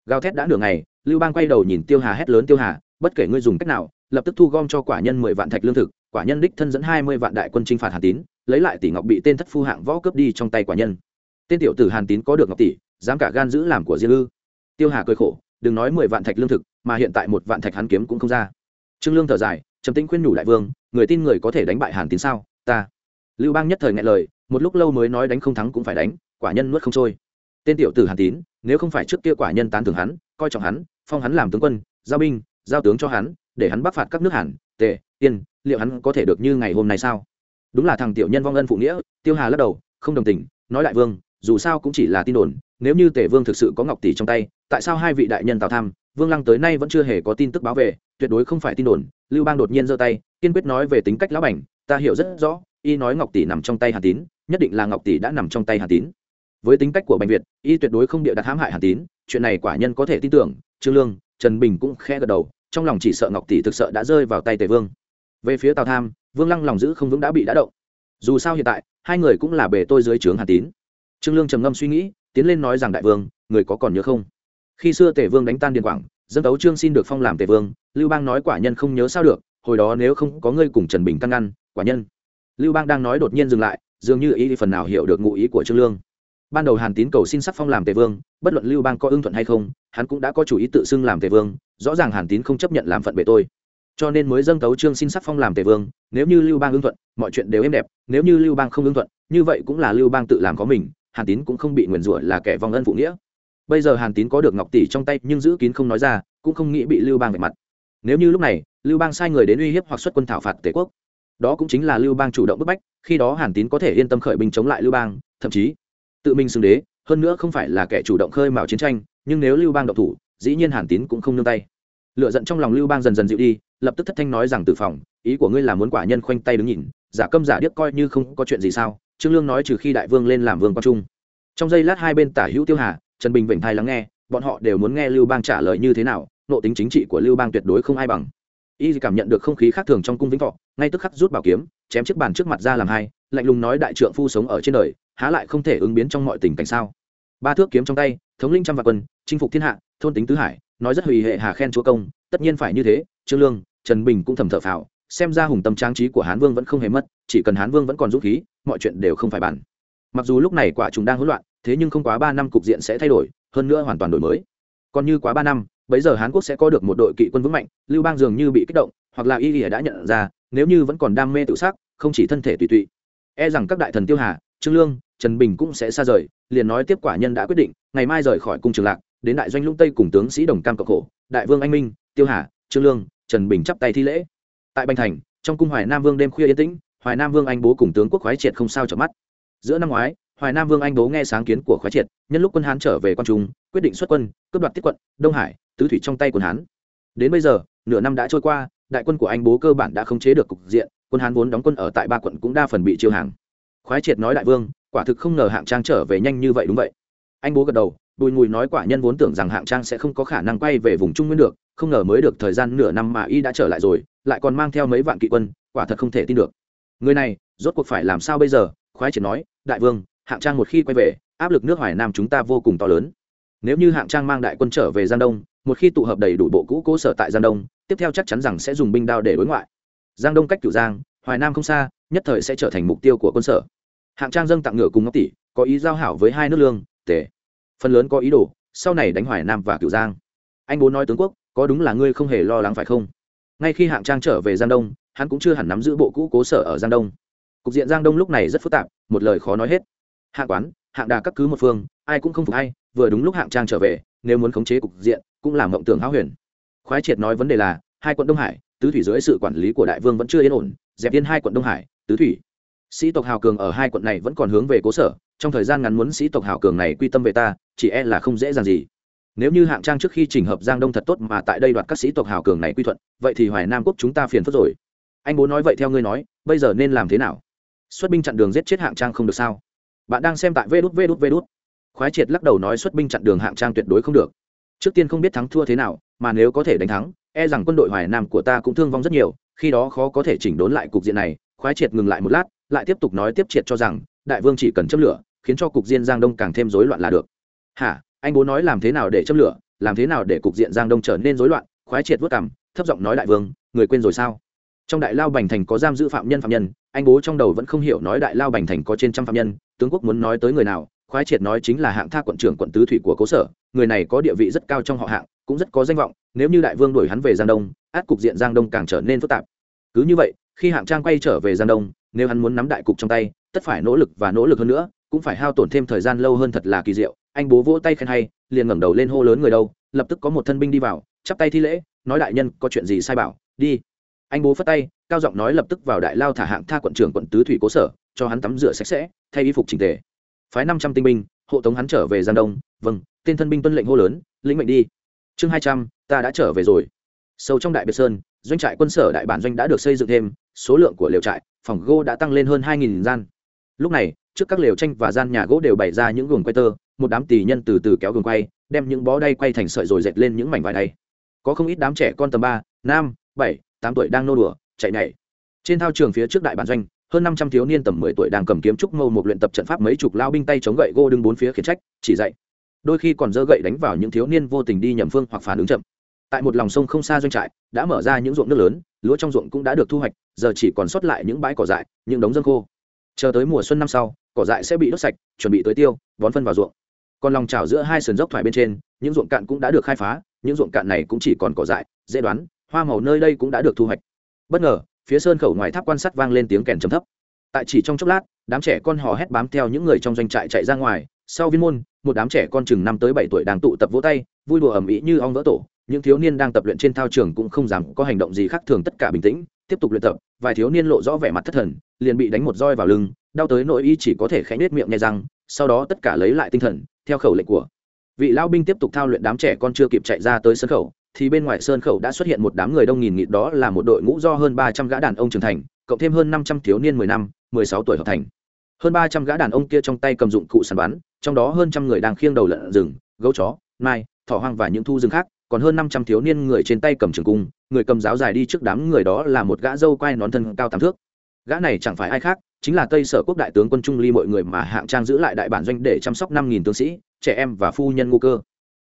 Speaker 1: gào thét đã nửa ngày, lưu bang quay đầu nhìn tiêu hà hét lớn, tiêu hà, bất kể ngươi dùng cách nào, lập tức thu gom cho quả nhân mười vạn thạch lương thực, quả nhân đích thân dẫn hai mươi vạn đại quân chinh phạt hàn tín, lấy lại tỷ ngọc bị tên thất phu hạng võ cướp đi trong tay quả nhân. Tên tiểu tử hàn tín có được ngọc tỷ, dám cả gan giữ làm của riêng ư? Tiêu hà cười khổ, đừng nói mười vạn thạch lương thực, mà hiện tại một vạn thạch hắn kiếm cũng không ra. Trương lương thở dài, trầm tĩnh khuyên nhủ đại vương, người tin người có thể đánh bại hàn tín sao? Ta. Lưu bang nhất thời ngại lời, một lúc lâu mới nói đánh không thắng cũng phải đánh, quả nhân nuốt không trôi. Tên tiểu tử hàn tín nếu không phải trước kia quả nhân tán thưởng hắn, coi trọng hắn, phong hắn làm tướng quân, giao binh, giao tướng cho hắn, để hắn bắc phạt các nước hàn, tề tiên liệu hắn có thể được như ngày hôm nay sao? Đúng là thằng tiểu nhân vong ân phụ nghĩa, tiêu hà lắc đầu, không đồng tình, nói đại vương, dù sao cũng chỉ là tin đồn, nếu như tề vương thực sự có ngọc tỷ trong tay, tại sao hai vị đại nhân tào tham, vương lăng tới nay vẫn chưa hề có tin tức báo về, tuyệt đối không phải tin đồn, lưu bang đột nhiên giơ tay, kiên quyết nói về tính cách lão bảnh ta hiểu rất rõ, y nói ngọc tỷ nằm trong tay hà tín, nhất định là ngọc tỷ đã nằm trong tay hà tín với tính cách của bệnh việt, y tuyệt đối không địa đặt hãm hại hà tín, chuyện này quả nhân có thể tin tưởng, trương lương, trần bình cũng khẽ gật đầu, trong lòng chỉ sợ ngọc tỷ thực sợ đã rơi vào tay tề vương. Về phía tào tham, vương lăng lòng giữ không vững đã bị đã động. Dù sao hiện tại, hai người cũng là bề tôi dưới trướng hà tín. Trương lương trầm ngâm suy nghĩ, tiến lên nói rằng đại vương, người có còn nhớ không? Khi xưa tề vương đánh tan điền quảng, dân tấu trương xin được phong làm tề vương, lưu bang nói quả nhân không nhớ sao được, hồi đó nếu không có ngươi cùng trần bình căn ngăn, quả nhân. Lưu bang đang nói đột nhiên dừng lại, dường như ý phần nào hiểu được ngụ ý của trương lương ban đầu hàn tín cầu xin sắc phong làm tề vương, bất luận lưu bang có ưng thuận hay không, hắn cũng đã có chủ ý tự xưng làm tề vương, rõ ràng hàn tín không chấp nhận làm phận bề tôi. Cho nên mới dâng tấu trương xin sắc phong làm tề vương, nếu như lưu bang ưng thuận, mọi chuyện đều êm đẹp, nếu như lưu bang không ưng thuận, như vậy cũng là lưu bang tự làm có mình, hàn tín cũng không bị nguyền rủa là kẻ vong ân phụ nghĩa. Bây giờ hàn tín có được ngọc tỷ trong tay, nhưng giữ kín không nói ra, cũng không nghĩ bị lưu bang về mặt. Nếu như lúc này, lưu bang sai người đến uy hiếp hoặc xuất quân thảo phạt tề quốc, đó cũng chính là lưu bang chủ động bức bách, khi đó hàn tín có thể yên tâm khởi binh chống lại lưu bang, thậm chí tự mình xưng đế, hơn nữa không phải là kẻ chủ động khơi mào chiến tranh, nhưng nếu lưu bang độc thủ, dĩ nhiên hàn tín cũng không nương tay. Lựa giận trong lòng lưu bang dần dần dịu đi, lập tức thất thanh nói rằng từ phòng, ý của ngươi là muốn quả nhân khoanh tay đứng nhìn, giả câm giả điếc coi như không có chuyện gì sao, trương lương nói trừ khi đại vương lên làm vương quang trung. Trong giây lát hai bên tả hữu tiêu hà, trần bình vểnh thai lắng nghe, bọn họ đều muốn nghe lưu bang trả lời như thế nào, nộ tính chính trị của lưu bang tuyệt đối không ai bằng y cảm nhận được không khí khác thường trong cung vĩnh thọ, ngay tức khắc rút bảo kiếm, chém chiếc bàn trước mặt ra làm hai, lạnh lùng nói đại trượng phu sống ở trên đời, há lại không thể ứng biến trong mọi tình cảnh sao ba thước kiếm trong tay, thống linh trăm vạn quân, chinh phục thiên hạ, thôn tính tứ hải, nói rất hủy hệ hà khen chúa công, tất nhiên phải như thế, trương lương, trần bình cũng thầm thở phào, xem ra hùng tâm trang trí của hán vương vẫn không hề mất, chỉ cần hán vương vẫn còn dũng khí, mọi chuyện đều không phải bàn. mặc dù lúc này quả chúng đang hỗn loạn, thế nhưng không quá ba năm cục diện sẽ thay đổi, hơn nữa hoàn toàn đổi mới còn như quá ba năm bấy giờ hán quốc sẽ có được một đội kỵ quân vững mạnh lưu bang dường như bị kích động hoặc là y ỉa đã nhận ra nếu như vẫn còn đam mê tự sát, không chỉ thân thể tùy tụy. E rằng các đại thần tiêu hà trương lương trần bình cũng sẽ xa rời liền nói tiếp quả nhân đã quyết định ngày mai rời khỏi cung trường lạc đến đại doanh lũng tây cùng tướng sĩ đồng cam cộng khổ đại vương anh minh tiêu hà trương lương trần bình chắp tay thi lễ. Tại bành thành trong cung hoài nam vương đêm khuya yên tĩnh hoài nam vương anh bố cùng tướng quốc khoái triệt không sao chợp mắt. Giữa năm ngoái hoài nam vương anh bố nghe sáng kiến của khoái triệt nhân lúc quân hán trở về quan trung quyết định xuất quân cướp đoạt tiết quận đông hải tứ thủy trong tay quân hán. Đến bây giờ, nửa năm đã trôi qua, đại quân của anh bố cơ bản đã khống chế được cục diện, quân hán vốn đóng quân ở tại ba quận cũng đa phần bị chiêu hàng. Khoái triệt nói đại vương, quả thực không ngờ hạng trang trở về nhanh như vậy đúng vậy. Anh bố gật đầu, bùi mùi nói quả nhân vốn tưởng rằng hạng trang sẽ không có khả năng quay về vùng trung nguyên được, không ngờ mới được thời gian nửa năm mà y đã trở lại rồi, lại còn mang theo mấy vạn kỵ quân, quả thật không thể tin được. Người này, rốt cuộc phải làm sao bây giờ? Khoái triệt nói, đại vương, hạng trang một khi quay về, áp lực nước hoài nam chúng ta vô cùng to lớn. Nếu như hạng trang mang đại quân trở về giang đông một khi tụ hợp đầy đủ bộ cũ cố sở tại giang đông, tiếp theo chắc chắn rằng sẽ dùng binh đao để đối ngoại. Giang đông cách cửu giang, hoài nam không xa, nhất thời sẽ trở thành mục tiêu của quân sở. Hạng trang dâng tặng ngựa cùng ngọc tỷ, có ý giao hảo với hai nước lương, tề. Phần lớn có ý đồ, sau này đánh hoài nam và cửu giang. Anh bố nói tướng quốc, có đúng là ngươi không hề lo lắng phải không? Ngay khi hạng trang trở về giang đông, hắn cũng chưa hẳn nắm giữ bộ cũ cố sở ở giang đông. Cục diện giang đông lúc này rất phức tạp, một lời khó nói hết. Hạng quán, hạng đà các cứ một phương, ai cũng không phục hay vừa đúng lúc hạng trang trở về nếu muốn khống chế cục diện, cũng làm mộng tưởng háo huyền. Khoái triệt nói vấn đề là, hai quận đông hải, tứ thủy dưới sự quản lý của đại vương vẫn chưa yên ổn, dẹp yên hai quận đông hải, tứ thủy. Sĩ tộc hào cường ở hai quận này vẫn còn hướng về cố sở, trong thời gian ngắn muốn sĩ tộc hào cường này quy tâm về ta, chỉ e là không dễ dàng gì. Nếu như hạng trang trước khi trình hợp giang đông thật tốt mà tại đây đoạt các sĩ tộc hào cường này quy thuận, vậy thì hoài nam quốc chúng ta phiền phức rồi. Anh bố nói vậy theo ngươi nói, bây giờ nên làm thế nào? Xuất binh chặn đường giết chết hạng trang không được sao? Bạn đang xem tại vê đút vê đút vê đút khoái triệt lắc đầu nói xuất binh chặn đường hạng trang tuyệt đối không được. Trước tiên không biết thắng thua thế nào, mà nếu có thể đánh thắng e rằng quân đội hoài nam của ta cũng thương vong rất nhiều, khi đó khó có thể chỉnh đốn lại cục diện này. Khoái triệt ngừng lại một lát, lại tiếp tục nói tiếp triệt cho rằng, đại vương chỉ cần châm lửa, khiến cho cục diện giang đông càng thêm rối loạn là được. Hả? Anh bố nói làm thế nào để châm lửa, làm thế nào để cục diện giang đông trở nên rối loạn? Khoái triệt vất cảm thấp giọng nói đại vương, người quên rồi sao? Trong đại lao bành thành có giam giữ phạm nhân phạm nhân, anh bố trong đầu vẫn không hiểu nói đại lao bành thành có trên trăm phạm nhân, tướng quốc muốn nói tới người nào khoái triệt nói chính là hạng tha quận trưởng quận tứ thủy của cố sở, người này có địa vị rất cao trong họ hạng, cũng rất có danh vọng, nếu như đại vương đuổi hắn về giang đông, át cục diện giang đông càng trở nên phức tạp. Cứ như vậy, khi hạng trang quay trở về giang đông, nếu hắn muốn nắm đại cục trong tay, tất phải nỗ lực và nỗ lực hơn nữa, cũng phải hao tổn thêm thời gian lâu hơn thật là kỳ diệu. Anh bố vỗ tay khen hay, liền ngẩng đầu lên hô lớn người đâu, lập tức có một thân binh đi vào, chắp tay thi lễ, nói đại nhân, có chuyện gì sai bảo, đi. Anh bố phất tay, cao giọng nói lập tức vào đại lao thả hạng tha quận trưởng quận tứ thủy cố sở, cho hắn tắm rửa sạch sẽ, thay y phục trình tề phái năm trăm tinh binh, hộ tống hắn trở về giang đông. Vâng tên thân binh tuân lệnh hô lớn, lĩnh mệnh đi. Chương hai trăm, ta đã trở về rồi. Sâu trong đại biệt sơn, doanh trại quân sở đại bản doanh đã được xây dựng thêm, số lượng của lều trại, phòng gỗ đã tăng lên hơn hai nghìn gian. Lúc này, trước các lều tranh và gian nhà gỗ đều bày ra những guồng quay tơ, một đám tỳ nhân từ từ kéo guồng quay, đem những bó đay quay thành sợi rồi dệt lên những mảnh vải đay có không ít đám trẻ con tầm ba năm bảy, tám tuổi đang nô đùa, chạy nhảy. Trên thao trường phía trước đại bản doanh hơn năm trăm thiếu niên tầm mười tuổi đang cầm kiếm trúc mâu một luyện tập trận pháp mấy chục lao binh tay chống gậy gô đứng bốn phía khiển trách, chỉ dạy. Đôi khi còn dơ gậy đánh vào những thiếu niên vô tình đi nhầm phương hoặc phản ứng chậm. Tại một lòng sông không xa doanh trại, đã mở ra những ruộng nước lớn, lúa trong ruộng cũng đã được thu hoạch, giờ chỉ còn sót lại những bãi cỏ dại, những đống dân khô. Chờ tới mùa xuân năm sau, cỏ dại sẽ bị đốt sạch, chuẩn bị tới tiêu, bón phân vào ruộng. Còn lòng trào giữa hai sườn dốc thoải bên trên, những ruộng cạn cũng đã được khai phá, những ruộng cạn này cũng chỉ còn cỏ dại, dễ đoán, hoa màu nơi đây cũng đã được thu hoạch. Bất ngờ phía sơn khẩu ngoài tháp quan sát vang lên tiếng kèn trầm thấp. Tại chỉ trong chốc lát, đám trẻ con hò hét bám theo những người trong doanh trại chạy ra ngoài. Sau viên môn, một đám trẻ con chừng năm tới bảy tuổi đang tụ tập vỗ tay, vui đùa ầm ĩ như ong vỡ tổ. Những thiếu niên đang tập luyện trên thao trường cũng không dám có hành động gì khác thường, tất cả bình tĩnh, tiếp tục luyện tập. Vài thiếu niên lộ rõ vẻ mặt thất thần, liền bị đánh một roi vào lưng, đau tới nỗi y chỉ có thể khẽ nết miệng nghe răng, sau đó tất cả lấy lại tinh thần, theo khẩu lệnh của vị lao binh tiếp tục thao luyện đám trẻ con chưa kịp chạy ra tới sân khẩu thì bên ngoài sơn khẩu đã xuất hiện một đám người đông nghìn nghịt đó là một đội ngũ do hơn ba trăm gã đàn ông trưởng thành, cộng thêm hơn năm trăm thiếu niên mười năm, mười sáu tuổi hợp thành. Hơn ba trăm gã đàn ông kia trong tay cầm dụng cụ săn bắn, trong đó hơn trăm người đang khiêng đầu lợn rừng, gấu chó, mai, thỏ hoang và những thu rừng khác, còn hơn năm trăm thiếu niên người trên tay cầm trường cung, người cầm giáo dài đi trước đám người đó là một gã dâu quai nón thân cao tám thước. Gã này chẳng phải ai khác, chính là tây sở quốc đại tướng quân trung ly mọi người mà hạng trang giữ lại đại bản doanh để chăm sóc năm nghìn tướng sĩ, trẻ em và phu nhân ngô cơ.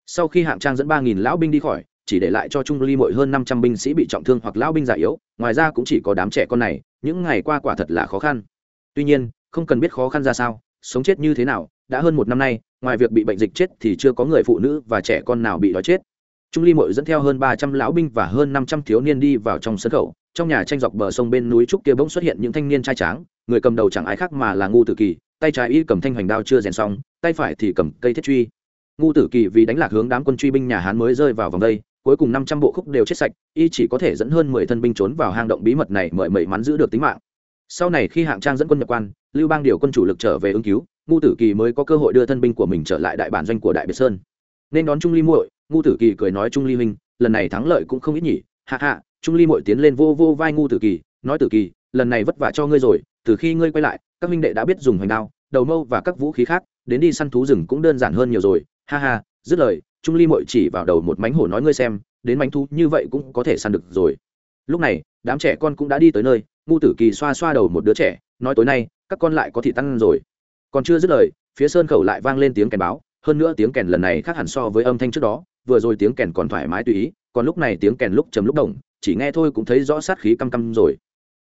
Speaker 1: Sau khi hạng trang dẫn ba nghìn lão binh đi khỏi chỉ để lại cho trung ly Mội hơn năm trăm binh sĩ bị trọng thương hoặc lão binh già yếu, ngoài ra cũng chỉ có đám trẻ con này, những ngày qua quả thật là khó khăn. Tuy nhiên, không cần biết khó khăn ra sao, sống chết như thế nào, đã hơn một năm nay, ngoài việc bị bệnh dịch chết thì chưa có người phụ nữ và trẻ con nào bị đói chết. Trung ly mội dẫn theo hơn ba trăm lão binh và hơn năm trăm thiếu niên đi vào trong sân khẩu. Trong nhà tranh dọc bờ sông bên núi trúc kia bỗng xuất hiện những thanh niên trai tráng, người cầm đầu chẳng ai khác mà là ngu tử kỳ, tay trái y cầm thanh hoành đao chưa rèn xong, tay phải thì cầm cây thiết truy. Ngu tử kỳ vì đánh lạc hướng đám quân truy binh nhà hán mới rơi vào vòng đây cuối cùng năm trăm bộ khúc đều chết sạch, y chỉ có thể dẫn hơn mười thân binh trốn vào hang động bí mật này mời may mắn giữ được tính mạng. Sau này khi hạng trang dẫn quân nhập quan, lưu bang điều quân chủ lực trở về ứng cứu, ngu tử kỳ mới có cơ hội đưa thân binh của mình trở lại đại bản doanh của đại biệt sơn. Nên đón trung ly muội, ngu tử kỳ cười nói trung ly huynh, lần này thắng lợi cũng không ít nhỉ hạ hạ trung ly muội tiến lên vô vô vai ngu tử kỳ, nói tử kỳ, lần này vất vả cho ngươi rồi, từ khi ngươi quay lại, các huynh đệ đã biết dùng hoành đao, đầu mâu và các vũ khí khác, đến đi săn thú rừng cũng đơn giản hơn nhiều rồi, ha ha, dứt lời trung ly Mội chỉ vào đầu một mánh hổ nói ngươi xem, đến mánh thú như vậy cũng có thể săn được rồi. Lúc này, đám trẻ con cũng đã đi tới nơi, ngu tử kỳ xoa xoa đầu một đứa trẻ, nói tối nay, các con lại có thị tăng rồi. Còn chưa dứt lời, phía sơn khẩu lại vang lên tiếng kèn báo, hơn nữa tiếng kèn lần này khác hẳn so với âm thanh trước đó, vừa rồi tiếng kèn còn thoải mái tùy ý, còn lúc này tiếng kèn lúc chấm lúc đồng chỉ nghe thôi cũng thấy rõ sát khí căm căm rồi.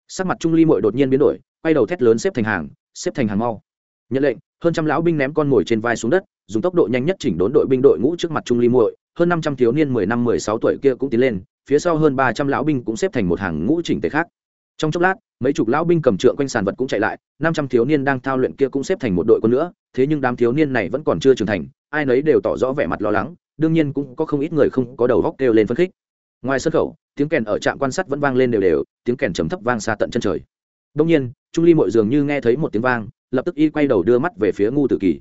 Speaker 1: Sắc mặt trung ly mội đột nhiên biến đổi, quay đầu thét lớn xếp thành hàng, xếp thành hàng mau. Nhận lệnh hơn trăm lão binh ném con ngồi trên vai xuống đất, dùng tốc độ nhanh nhất chỉnh đốn đội binh đội ngũ trước mặt trung ly muội, hơn năm trăm thiếu niên mười năm mười sáu tuổi kia cũng tiến lên, phía sau hơn ba trăm lão binh cũng xếp thành một hàng ngũ chỉnh tề khác. Trong chốc lát, mấy chục lão binh cầm trượng quanh sàn vật cũng chạy lại, năm trăm thiếu niên đang thao luyện kia cũng xếp thành một đội quân nữa, thế nhưng đám thiếu niên này vẫn còn chưa trưởng thành, ai nấy đều tỏ rõ vẻ mặt lo lắng, đương nhiên cũng có không ít người không có đầu góc kêu lên phân khích. Ngoài sân khẩu, tiếng kèn ở trạm quan sát vẫn vang lên đều đều, tiếng kèn trầm thấp vang xa tận chân trời. Đông nhiên, trung ly mội dường như nghe thấy một tiếng vang lập tức y quay đầu đưa mắt về phía ngu tử kỳ.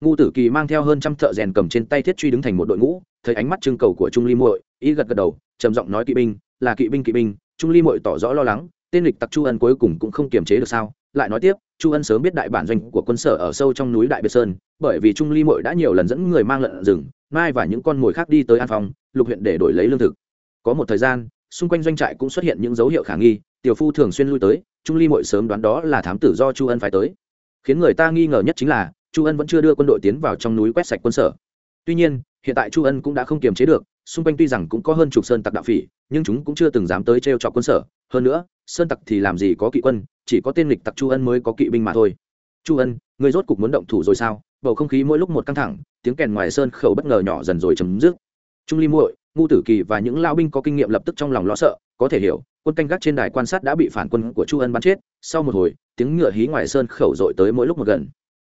Speaker 1: Ngu tử kỳ mang theo hơn trăm thợ rèn cầm trên tay thiết truy đứng thành một đội ngũ, thấy ánh mắt trưng cầu của trung ly muội, y gật gật đầu, trầm giọng nói kỵ binh, là kỵ binh kỵ binh. Trung ly muội tỏ rõ lo lắng, tên lịch tặc chu ân cuối cùng cũng không kiềm chế được sao? Lại nói tiếp, chu ân sớm biết đại bản doanh của quân sở ở sâu trong núi đại biệt sơn, bởi vì trung ly muội đã nhiều lần dẫn người mang lợn rừng, mai và những con mồi khác đi tới an phòng lục huyện để đổi lấy lương thực. Có một thời gian, xung quanh doanh trại cũng xuất hiện những dấu hiệu khả nghi, tiểu phu thường xuyên lui tới, trung ly mội sớm đoán đó là thám tử do chu ân phải tới khiến người ta nghi ngờ nhất chính là, chu ân vẫn chưa đưa quân đội tiến vào trong núi quét sạch quân sở. Tuy nhiên, hiện tại chu ân cũng đã không kiềm chế được, xung quanh tuy rằng cũng có hơn chục sơn tặc đạo phỉ, nhưng chúng cũng chưa từng dám tới t r e o trọc quân sở. Hơn nữa, sơn tặc thì làm gì có kỵ quân, chỉ có tên lịch tặc chu ân mới có kỵ binh mà thôi. Chu ân, người rốt cục muốn động thủ rồi sao? Bầu không khí mỗi lúc một căng thẳng, tiếng kèn ngoài sơn khẩu bất ngờ nhỏ dần rồi chấm dứt. Trung ly muội ngu tử kỳ và những lao binh có kinh nghiệm lập tức trong lòng lo sợ, có thể hiểu, quân canh gác trên đài quan sát đã bị phản quân của chu ân bắn chết. Sau một hồi tiếng ngựa hí ngoài sơn khẩu dội tới mỗi lúc một gần.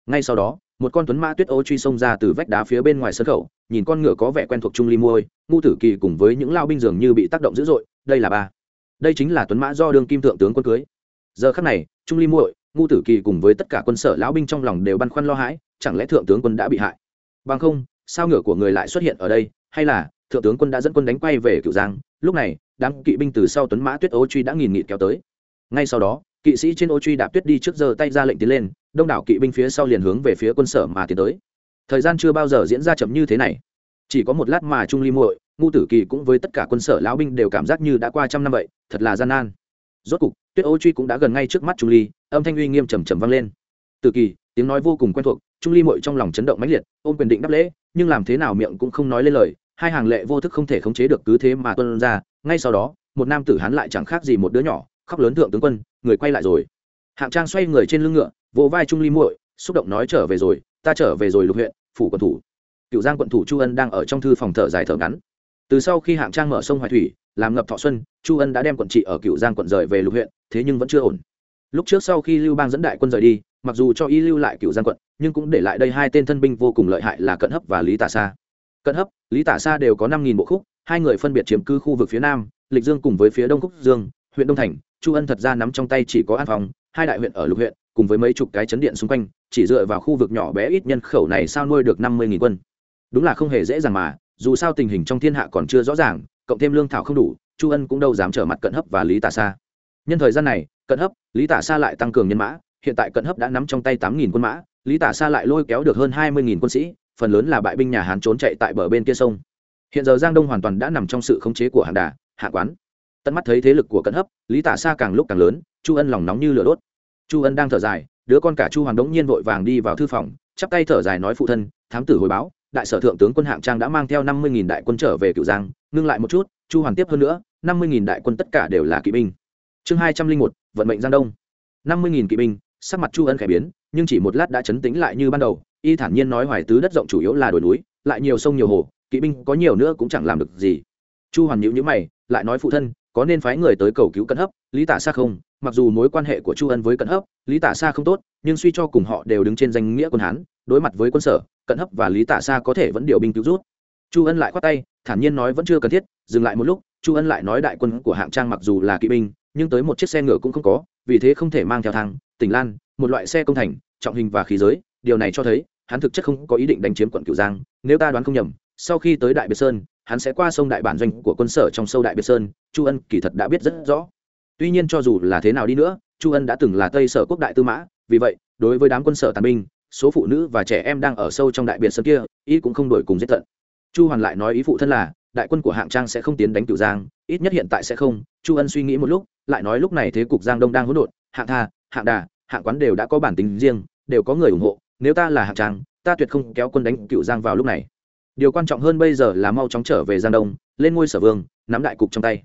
Speaker 1: Ngay sau đó, một con tuấn mã tuyết ô truy xông ra từ vách đá phía bên ngoài sân khẩu, nhìn con ngựa có vẻ quen thuộc trung ly môi ngu tử kỳ cùng với những lao binh dường như bị tác động dữ dội, đây là ba. Đây chính là tuấn mã do đương kim thượng tướng quân cưới. Giờ khắc này, trung ly muội, ngu tử kỳ cùng với tất cả quân sở lão binh trong lòng đều băn khoăn lo hãi, chẳng lẽ thượng tướng quân đã bị hại? Bằng không, sao ngựa của người lại xuất hiện ở đây? Hay là thượng tướng quân đã dẫn quân đánh quay về cựu giang? Lúc này, đám kỵ binh từ sau tuấn mã tuyết ô truy đã nghìn nghịt kéo tới. Ngay sau đó kỵ sĩ trên ô truy đạp tuyết đi trước giờ tay ra lệnh tiến lên, đông đảo kỵ binh phía sau liền hướng về phía quân sở mà tiến tới. Thời gian chưa bao giờ diễn ra chậm như thế này. Chỉ có một lát mà trung ly muội, ngu tử kỳ cũng với tất cả quân sở lão binh đều cảm giác như đã qua trăm năm vậy, thật là gian nan. Rốt cục, tuyết ô truy cũng đã gần ngay trước mắt trung ly, âm thanh uy nghiêm trầm trầm vang lên. Tử kỳ, tiếng nói vô cùng quen thuộc, trung ly muội trong lòng chấn động mãnh liệt, ôm quyền định đáp lễ, nhưng làm thế nào miệng cũng không nói lên lời, hai hàng lệ vô thức không thể khống chế được cứ thế mà tuân ra, ngay sau đó, một nam tử hắn lại chẳng khác gì một đứa nhỏ khóc lớn thượng tướng quân, người quay lại rồi. Hạng trang xoay người trên lưng ngựa, vỗ vai trung ly muội, xúc động nói trở về rồi, ta trở về rồi lục huyện, phủ quận thủ. Cựu giang quận thủ chu ân đang ở trong thư phòng thở dài thở ngắn. Từ sau khi hạng trang mở sông hoài thủy, làm ngập thọ xuân, chu ân đã đem quận trị ở cựu giang quận rời về lục huyện, thế nhưng vẫn chưa ổn. Lúc trước sau khi lưu bang dẫn đại quân rời đi, mặc dù cho y lưu lại cựu giang quận, nhưng cũng để lại đây hai tên thân binh vô cùng lợi hại là cận hấp và lý tả sa. Cận hấp, lý tả sa đều có năm nghìn bộ khúc, hai người phân biệt chiếm cư khu vực phía nam, lịch dương cùng với phía đông khúc dương, huyện đông thành chu ân thật ra nắm trong tay chỉ có an phòng hai đại huyện ở lục huyện, cùng với mấy chục cái chấn điện xung quanh, chỉ dựa vào khu vực nhỏ bé ít nhân khẩu này sao nuôi được năm mươi nghìn quân. Đúng là không hề dễ dàng mà, dù sao tình hình trong thiên hạ còn chưa rõ ràng, cộng thêm lương thảo không đủ, chu ân cũng đâu dám trở mặt cận hấp và lý tả sa. Nhân thời gian này, cận hấp, lý tả sa lại tăng cường nhân mã, hiện tại cận hấp đã nắm trong tay tám nghìn quân mã, lý tả sa lại lôi kéo được hơn hai mươi nghìn quân sĩ, phần lớn là bại binh nhà hán trốn chạy tại bờ bên kia sông. Hiện giờ giang đông hoàn toàn đã nằm trong sự khống chế của hạng đà, hạ quán tận mắt thấy thế lực của cận hấp, lý tả xa càng lúc càng lớn, chu ân lòng nóng như lửa đốt. Chu ân đang thở dài, đứa con cả chu hoàng đống nhiên vội vàng đi vào thư phòng, chắp tay thở dài nói phụ thân, thám tử hồi báo, đại sở thượng tướng quân hạng trang đã mang theo năm mươi đại quân trở về cựu giang, ngưng lại một chút, chu hoàng tiếp hơn nữa, năm mươi đại quân tất cả đều là kỵ binh. Chương hai trăm linh một, vận mệnh giang đông. năm mươi kỵ binh, sắc mặt chu ân khẽ biến, nhưng chỉ một lát đã chấn tĩnh lại như ban đầu, y thản nhiên nói hoài tứ đất rộng chủ yếu là đồi núi, lại nhiều sông nhiều hồ, kỵ binh có nhiều nữa cũng chẳng làm được gì. Chu hoàn nhữ nhữ mày, lại nói phụ thân có nên phái người tới cầu cứu cận hấp, lý tả xa không? Mặc dù mối quan hệ của chu ân với cận hấp, lý tả xa không tốt, nhưng suy cho cùng họ đều đứng trên danh nghĩa quân hán, đối mặt với quân sở, cận hấp và lý tả xa có thể vẫn điều binh cứu rút. Chu ân lại khoát tay, thản nhiên nói vẫn chưa cần thiết, dừng lại một lúc, chu ân lại nói đại quân của hạng trang mặc dù là kỵ binh, nhưng tới một chiếc xe ngựa cũng không có, vì thế không thể mang theo thang, tỉnh lan, một loại xe công thành, trọng hình và khí giới, điều này cho thấy, hắn thực chất không có ý định đánh chiếm quận cửu giang, nếu ta đoán không nhầm, sau khi tới đại biệt sơn hắn sẽ qua sông đại bản doanh của quân sở trong sâu đại biệt sơn, chu ân kỳ thật đã biết rất rõ. Tuy nhiên cho dù là thế nào đi nữa, chu ân đã từng là tây sở quốc đại tư mã, vì vậy, đối với đám quân sở tàn binh, số phụ nữ và trẻ em đang ở sâu trong đại biệt sơn kia, ý cũng không đổi cùng giết tận. Chu hoàn lại nói ý phụ thân là, đại quân của hạng trang sẽ không tiến đánh cửu giang, ít nhất hiện tại sẽ không, chu ân suy nghĩ một lúc, lại nói lúc này thế cục giang đông đang hỗn độn, hạng tha, hạng đà, hạng quán đều đã có bản tính riêng, đều có người ủng hộ, nếu ta là hạng trang, ta tuyệt không kéo quân đánh cựu giang vào lúc này điều quan trọng hơn bây giờ là mau chóng trở về giang đông, lên ngôi sở vương, nắm đại cục trong tay.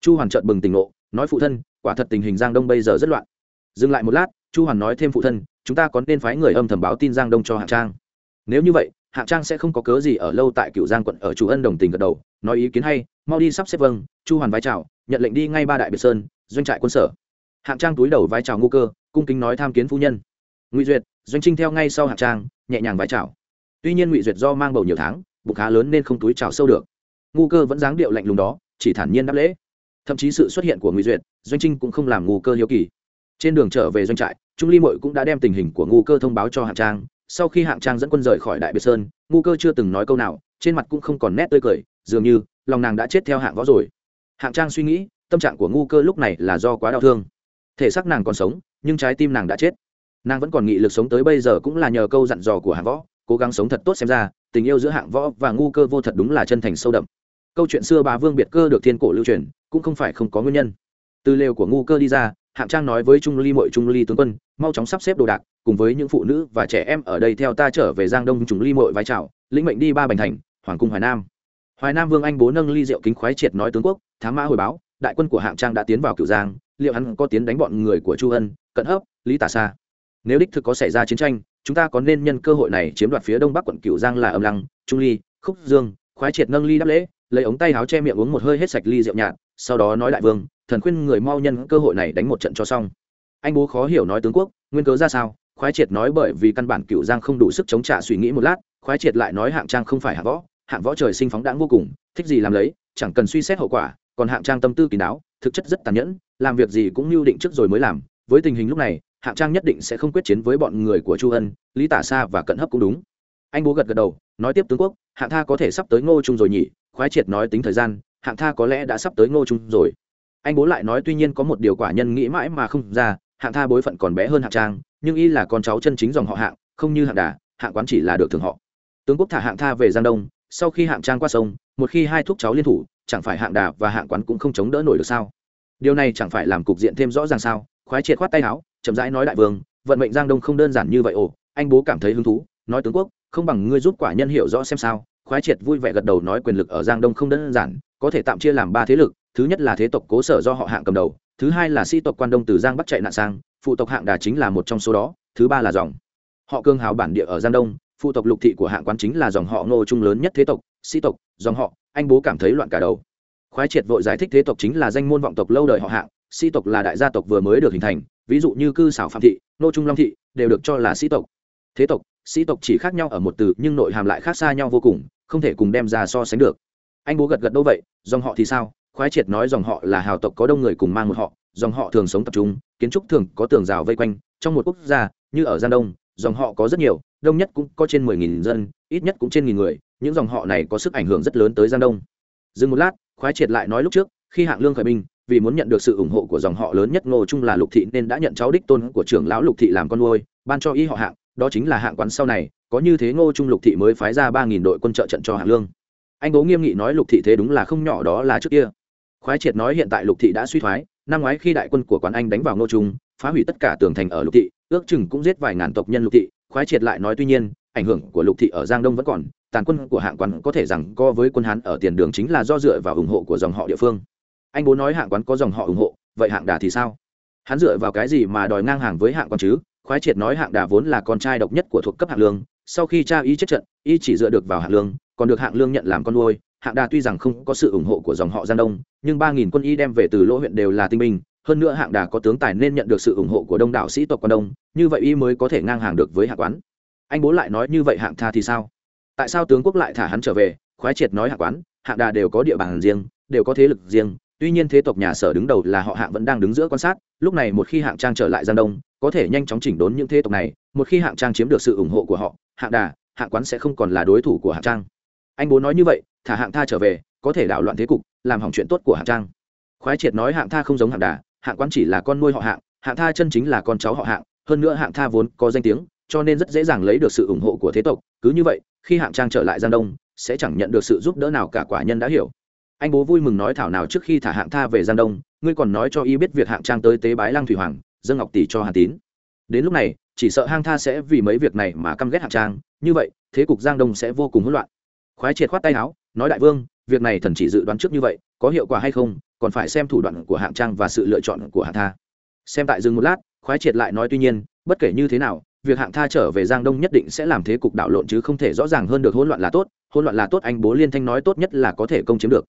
Speaker 1: Chu hoàn trợn bừng tỉnh ngộ, nói phụ thân, quả thật tình hình giang đông bây giờ rất loạn. Dừng lại một lát, chu hoàn nói thêm phụ thân, chúng ta có nên phái người âm thầm báo tin giang đông cho hạng trang? Nếu như vậy, hạng trang sẽ không có cớ gì ở lâu tại cựu giang quận ở chủ ân đồng tình gật đầu, nói ý kiến hay, mau đi sắp xếp vâng chu hoàn vai trào nhận lệnh đi ngay ba đại biệt sơn, doanh trại quân sở. Hạng trang túi đầu vai trào ngô cơ, cung kính nói tham kiến phu nhân. Ngụy duyệt, doanh trinh theo ngay sau hạng trang, nhẹ nhàng vai trào tuy nhiên ngụy duyệt do mang bầu nhiều tháng bụng khá lớn nên không túi trào sâu được. Ngu cơ vẫn dáng điệu lạnh lùng đó, chỉ thản nhiên đáp lễ. Thậm chí sự xuất hiện của ngụy duyệt, doanh trinh cũng không làm ngu cơ hiếu kỳ. Trên đường trở về doanh trại, trung ly mội cũng đã đem tình hình của ngu cơ thông báo cho hạng trang. Sau khi hạng trang dẫn quân rời khỏi đại biệt sơn, ngu cơ chưa từng nói câu nào, trên mặt cũng không còn nét tươi cười, dường như lòng nàng đã chết theo hạng võ rồi. Hạng trang suy nghĩ, tâm trạng của ngu cơ lúc này là do quá đau thương. Thể xác nàng còn sống, nhưng trái tim nàng đã chết. Nàng vẫn còn nghị lực sống tới bây giờ cũng là nhờ câu dặn dò của hạng võ cố gắng sống thật tốt xem ra, tình yêu giữa hạng võ và ngu cơ vô thật đúng là chân thành sâu đậm. Câu chuyện xưa bà vương biệt cơ được thiên cổ lưu truyền, cũng không phải không có nguyên nhân. Từ lều của ngu cơ đi ra, hạng trang nói với trung ly mội trung ly tướng quân, mau chóng sắp xếp đồ đạc, cùng với những phụ nữ và trẻ em ở đây theo ta trở về giang đông trung ly mội vai trào lĩnh mệnh đi ba bành thành, hoàng cung hoài nam. Hoài nam vương anh bố nâng ly rượu kính khoái triệt nói tướng quốc, thám mã hồi báo, đại quân của hạng trang đã tiến vào cửu giang, liệu hắn có tiến đánh bọn người của chu ân, cận hấp, lý tả xa nếu đích thực có xảy ra chiến tranh chúng ta có nên nhân cơ hội này chiếm đoạt phía đông bắc quận cửu giang là âm lăng, trung ly, khúc dương, khoái triệt nâng ly đáp lễ, lấy ống tay áo che miệng uống một hơi hết sạch ly rượu nhạt, sau đó nói đại vương, thần khuyên người mau nhân cơ hội này đánh một trận cho xong. Anh bố khó hiểu nói tướng quốc, nguyên cớ ra sao? Khoái triệt nói bởi vì căn bản cửu giang không đủ sức chống trả suy nghĩ một lát, khoái triệt lại nói hạng trang không phải hạng võ hạng võ trời sinh phóng đãng vô cùng, thích gì làm lấy, chẳng cần suy xét hậu quả, còn hạng trang tâm tư kín đáo, thực chất rất tàn nhẫn, làm việc gì cũng mưu định trước rồi mới làm, với tình hình lúc này hạng trang nhất định sẽ không quyết chiến với bọn người của chu ân lý tả sa và cận hấp cũng đúng. Anh bố gật gật đầu, nói tiếp tướng quốc, hạng tha có thể sắp tới ngô trung rồi nhỉ, khoái triệt nói tính thời gian, hạng tha có lẽ đã sắp tới ngô trung rồi. Anh bố lại nói tuy nhiên có một điều quả nhân nghĩ mãi mà không ra, hạng tha bối phận còn bé hơn hạng trang, nhưng y là con cháu chân chính dòng họ hạng, không như hạng đà, hạng quán chỉ là được thường họ. Tướng quốc thả hạng tha về giang đông, sau khi hạng trang qua sông, một khi hai thúc cháu liên thủ, chẳng phải hạng đà và hạng quán cũng không chống đỡ nổi được sao? Điều này chẳng phải làm cục diện thêm rõ ràng sao? Khoái triệt khoát tay áo chậm rãi nói đại vương, vận mệnh giang đông không đơn giản như vậy ồ, anh bố cảm thấy hứng thú, nói tướng quốc, không bằng ngươi giúp quả nhân hiểu rõ xem sao. Khoái triệt vui vẻ gật đầu nói quyền lực ở giang đông không đơn giản, có thể tạm chia làm ba thế lực, thứ nhất là thế tộc cố sở do họ hạng cầm đầu, thứ hai là sĩ tộc quan đông từ giang bắc chạy nạn sang, phụ tộc hạng đà chính là một trong số đó, thứ ba là dòng họ cương hào bản địa ở giang đông, phụ tộc lục thị của hạng quán chính là dòng họ ngô trung lớn nhất thế tộc sĩ tộc, dòng họ, anh bố cảm thấy loạn cả đầu. Khoái triệt vội giải thích thế tộc chính là danh môn vọng tộc lâu đời họ hạng sĩ tộc là đại gia tộc vừa mới được hình thành ví dụ như cư xảo phạm thị, nô trung long thị, đều được cho là sĩ tộc. Thế tộc, sĩ tộc chỉ khác nhau ở một từ, nhưng nội hàm lại khác xa nhau vô cùng, không thể cùng đem ra so sánh được. Anh bố gật gật đâu vậy, dòng họ thì sao? Khoái triệt nói dòng họ là hào tộc có đông người cùng mang một họ, dòng họ thường sống tập trung, kiến trúc thường có tường rào vây quanh, trong một quốc gia, như ở gian đông, dòng họ có rất nhiều, đông nhất cũng có trên mười nghìn dân, ít nhất cũng trên nghìn người, những dòng họ này có sức ảnh hưởng rất lớn tới gian đông. Dừng một lát, khoái triệt lại nói lúc trước, khi hạng lương khởi binh vì muốn nhận được sự ủng hộ của dòng họ lớn nhất ngô trung là lục thị nên đã nhận cháu đích tôn của trưởng lão lục thị làm con nuôi, ban cho y họ hạng, đó chính là hạng quán sau này, có như thế ngô trung lục thị mới phái ra ba nghìn đội quân trợ trận cho hạng lương. Anh bố nghiêm nghị nói lục thị thế đúng là không nhỏ đó là trước kia. Khoái triệt nói hiện tại lục thị đã suy thoái, năm ngoái khi đại quân của quán anh đánh vào ngô trung, phá hủy tất cả tường thành ở lục thị, ước chừng cũng giết vài ngàn tộc nhân lục thị, khoái triệt lại nói tuy nhiên, ảnh hưởng của lục thị ở giang đông vẫn còn, tàn quân của hạng quán có thể rằng co với quân hán ở tiền đường chính là do dựa vào ủng hộ của dòng họ địa phương anh bố nói hạng quán có dòng họ ủng hộ, vậy hạng đà thì sao? Hắn dựa vào cái gì mà đòi ngang hàng với hạng quán chứ? Khoái triệt nói hạng đà vốn là con trai độc nhất của thuộc cấp hạng lương, sau khi cha y chết trận, y chỉ dựa được vào hạng lương, còn được hạng lương nhận làm con nuôi. Hạng đà tuy rằng không có sự ủng hộ của dòng họ giang đông, nhưng ba nghìn quân y đem về từ lỗ huyện đều là tinh binh. Hơn nữa hạng đà có tướng tài nên nhận được sự ủng hộ của đông đảo sĩ tộc quan đông, như vậy y mới có thể ngang hàng được với hạng quán. Anh bố lại nói như vậy hạng tha thì sao? Tại sao tướng quốc lại thả hắn trở về? Khoái triệt nói hạng quán, hạng đà đều có địa bàn riêng, đều có thế lực riêng tuy nhiên thế tộc nhà sở đứng đầu là họ hạng vẫn đang đứng giữa quan sát, lúc này một khi hạng trang trở lại giang đông, có thể nhanh chóng chỉnh đốn những thế tộc này, một khi hạng trang chiếm được sự ủng hộ của họ, hạng đà, hạng quán sẽ không còn là đối thủ của hạng trang. Anh bố nói như vậy, thả hạng tha trở về, có thể đảo loạn thế cục, làm hỏng chuyện tốt của hạng trang. Khoái triệt nói hạng tha không giống hạng đà, hạng quán chỉ là con nuôi họ hạng hạng tha chân chính là con cháu họ hạng, hơn nữa hạng tha vốn có danh tiếng, cho nên rất dễ dàng lấy được sự ủng hộ của thế tộc. Cứ như vậy, khi hạng trang trở lại giang đông, sẽ chẳng nhận được sự giúp đỡ nào cả quả nhân đã hiểu anh bố vui mừng nói thảo nào trước khi thả hạng tha về giang đông, ngươi còn nói cho y biết việc hạng trang tới tế bái lang thủy hoàng, dân ngọc tỷ cho hà tín. Đến lúc này, chỉ sợ hang tha sẽ vì mấy việc này mà căm ghét hạng trang, như vậy, thế cục giang đông sẽ vô cùng hỗn loạn. Khoái triệt khoát tay áo, nói đại vương, việc này thần chỉ dự đoán trước như vậy, có hiệu quả hay không, còn phải xem thủ đoạn của hạng trang và sự lựa chọn của hạng tha. Xem tại dừng một lát, khoái triệt lại nói tuy nhiên, bất kể như thế nào, việc hạng tha trở về giang đông nhất định sẽ làm thế cục đảo lộn chứ không thể rõ ràng hơn được hỗn loạn là tốt, hỗn loạn là tốt, anh bố liên thanh nói tốt nhất là có thể công chiếm được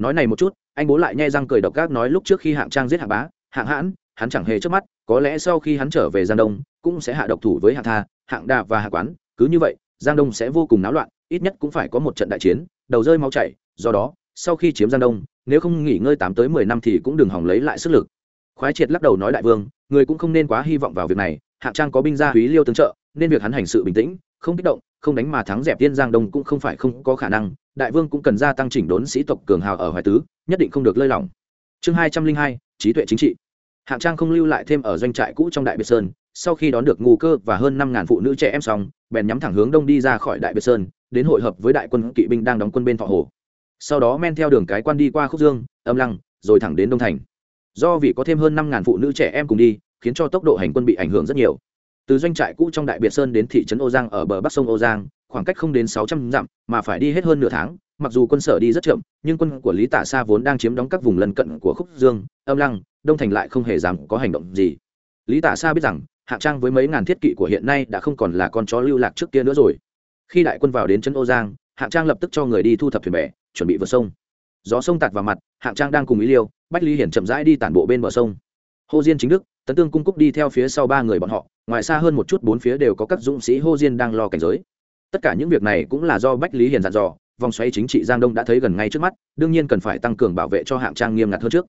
Speaker 1: nói này một chút, anh bố lại nhai răng cười độc gác nói lúc trước khi hạng trang giết hạng bá, hạng hãn, hắn chẳng hề trước mắt, có lẽ sau khi hắn trở về giang đông, cũng sẽ hạ độc thủ với hạng tha, hạng đà và hạng quán, cứ như vậy, giang đông sẽ vô cùng náo loạn, ít nhất cũng phải có một trận đại chiến, đầu rơi máu chảy, do đó, sau khi chiếm giang đông, nếu không nghỉ ngơi tám tới mười năm thì cũng đừng hỏng lấy lại sức lực. Khoái triệt lắc đầu nói đại vương, người cũng không nên quá hy vọng vào việc này, hạng trang có binh gia húy liêu tương trợ, nên việc hắn hành sự bình tĩnh, không kích động, không đánh mà thắng dẹp tiên giang đông cũng không phải không có khả năng đại vương cũng cần gia tăng chỉnh đốn sĩ tộc cường hào ở hoài tứ, nhất định không được lơi lỏng. Chương hai trăm linh hai, trí tuệ chính trị. Hạng trang không lưu lại thêm ở doanh trại cũ trong đại biệt sơn, sau khi đón được ngu cơ và hơn năm ngàn phụ nữ trẻ em xong, bèn nhắm thẳng hướng đông đi ra khỏi đại biệt sơn, đến hội hợp với đại quân kỵ binh đang đóng quân bên thọ hồ. Sau đó men theo đường cái quan đi qua khúc dương, âm lăng, rồi thẳng đến đông thành. Do vì có thêm hơn năm ngàn phụ nữ trẻ em cùng đi, khiến cho tốc độ hành quân bị ảnh hưởng rất nhiều. Từ doanh trại cũ trong đại biệt sơn đến thị trấn ô giang ở bờ bắc sông ô giang khoảng cách không đến sáu trăm dặm, mà phải đi hết hơn nửa tháng, mặc dù quân sở đi rất chậm, nhưng quân của lý tả sa vốn đang chiếm đóng các vùng lân cận của khúc dương, âm lăng, đông thành lại không hề dám có hành động gì. Lý tả sa biết rằng hạng trang với mấy ngàn thiết kỵ của hiện nay đã không còn là con chó lưu lạc trước kia nữa rồi. Khi đại quân vào đến trấn ô giang hạng trang lập tức cho người đi thu thập thuyền bè, chuẩn bị vượt sông. Gió sông tạt vào mặt hạng trang đang cùng ý liêu, bách lý hiển chậm rãi đi tản bộ bên bờ sông. Hô diên chính đức, tấn tương cung cúc đi theo phía sau ba người bọn họ, ngoài xa hơn một chút bốn phía đều có các dũng sĩ hô diên đang lo cảnh giới tất cả những việc này cũng là do bách lý hiền dặn dò, vòng xoáy chính trị giang đông đã thấy gần ngay trước mắt, đương nhiên cần phải tăng cường bảo vệ cho hạng trang nghiêm ngặt hơn trước.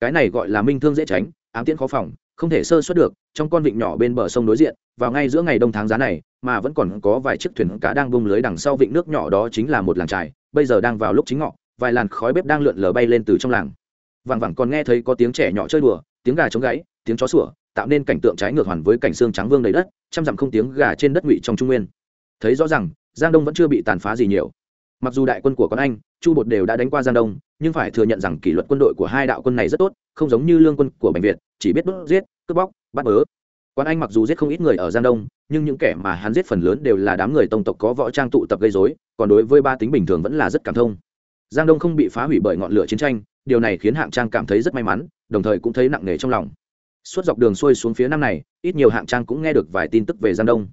Speaker 1: Cái này gọi là minh thương dễ tránh, ám tiễn khó phòng, không thể sơ xuất được, trong con vịnh nhỏ bên bờ sông đối diện, vào ngay giữa ngày đông tháng giá này, mà vẫn còn có vài chiếc thuyền cá đang bung lưới đằng sau vịnh nước nhỏ đó chính là một làng trài, bây giờ đang vào lúc chính ngọ, vài làn khói bếp đang lượn lờ bay lên từ trong làng. Vẳng vẳng còn nghe thấy có tiếng trẻ nhỏ chơi đùa, tiếng gà trống gáy tiếng chó sủa, tạo nên cảnh tượng trái ngược hoàn với cảnh xương trắng vương đầy đất, trăm dặm không tiếng gà trên đất ngụy trong trung nguyên thấy rõ ràng giang đông vẫn chưa bị tàn phá gì nhiều. Mặc dù đại quân của con anh, chu bột đều đã đánh qua giang đông, nhưng phải thừa nhận rằng kỷ luật quân đội của hai đạo quân này rất tốt, không giống như lương quân của bệnh viện chỉ biết đốt, giết, cướp bóc, bắt bớ. Quan anh mặc dù giết không ít người ở giang đông, nhưng những kẻ mà hắn giết phần lớn đều là đám người tông tộc có võ trang tụ tập gây dối còn đối với ba tính bình thường vẫn là rất cảm thông. Giang đông không bị phá hủy bởi ngọn lửa chiến tranh, điều này khiến hạng trang cảm thấy rất may mắn, đồng thời cũng thấy nặng nề trong lòng. Suốt dọc đường xuôi xuống phía nam này, ít nhiều hạng trang cũng nghe được vài tin tức về giang đông.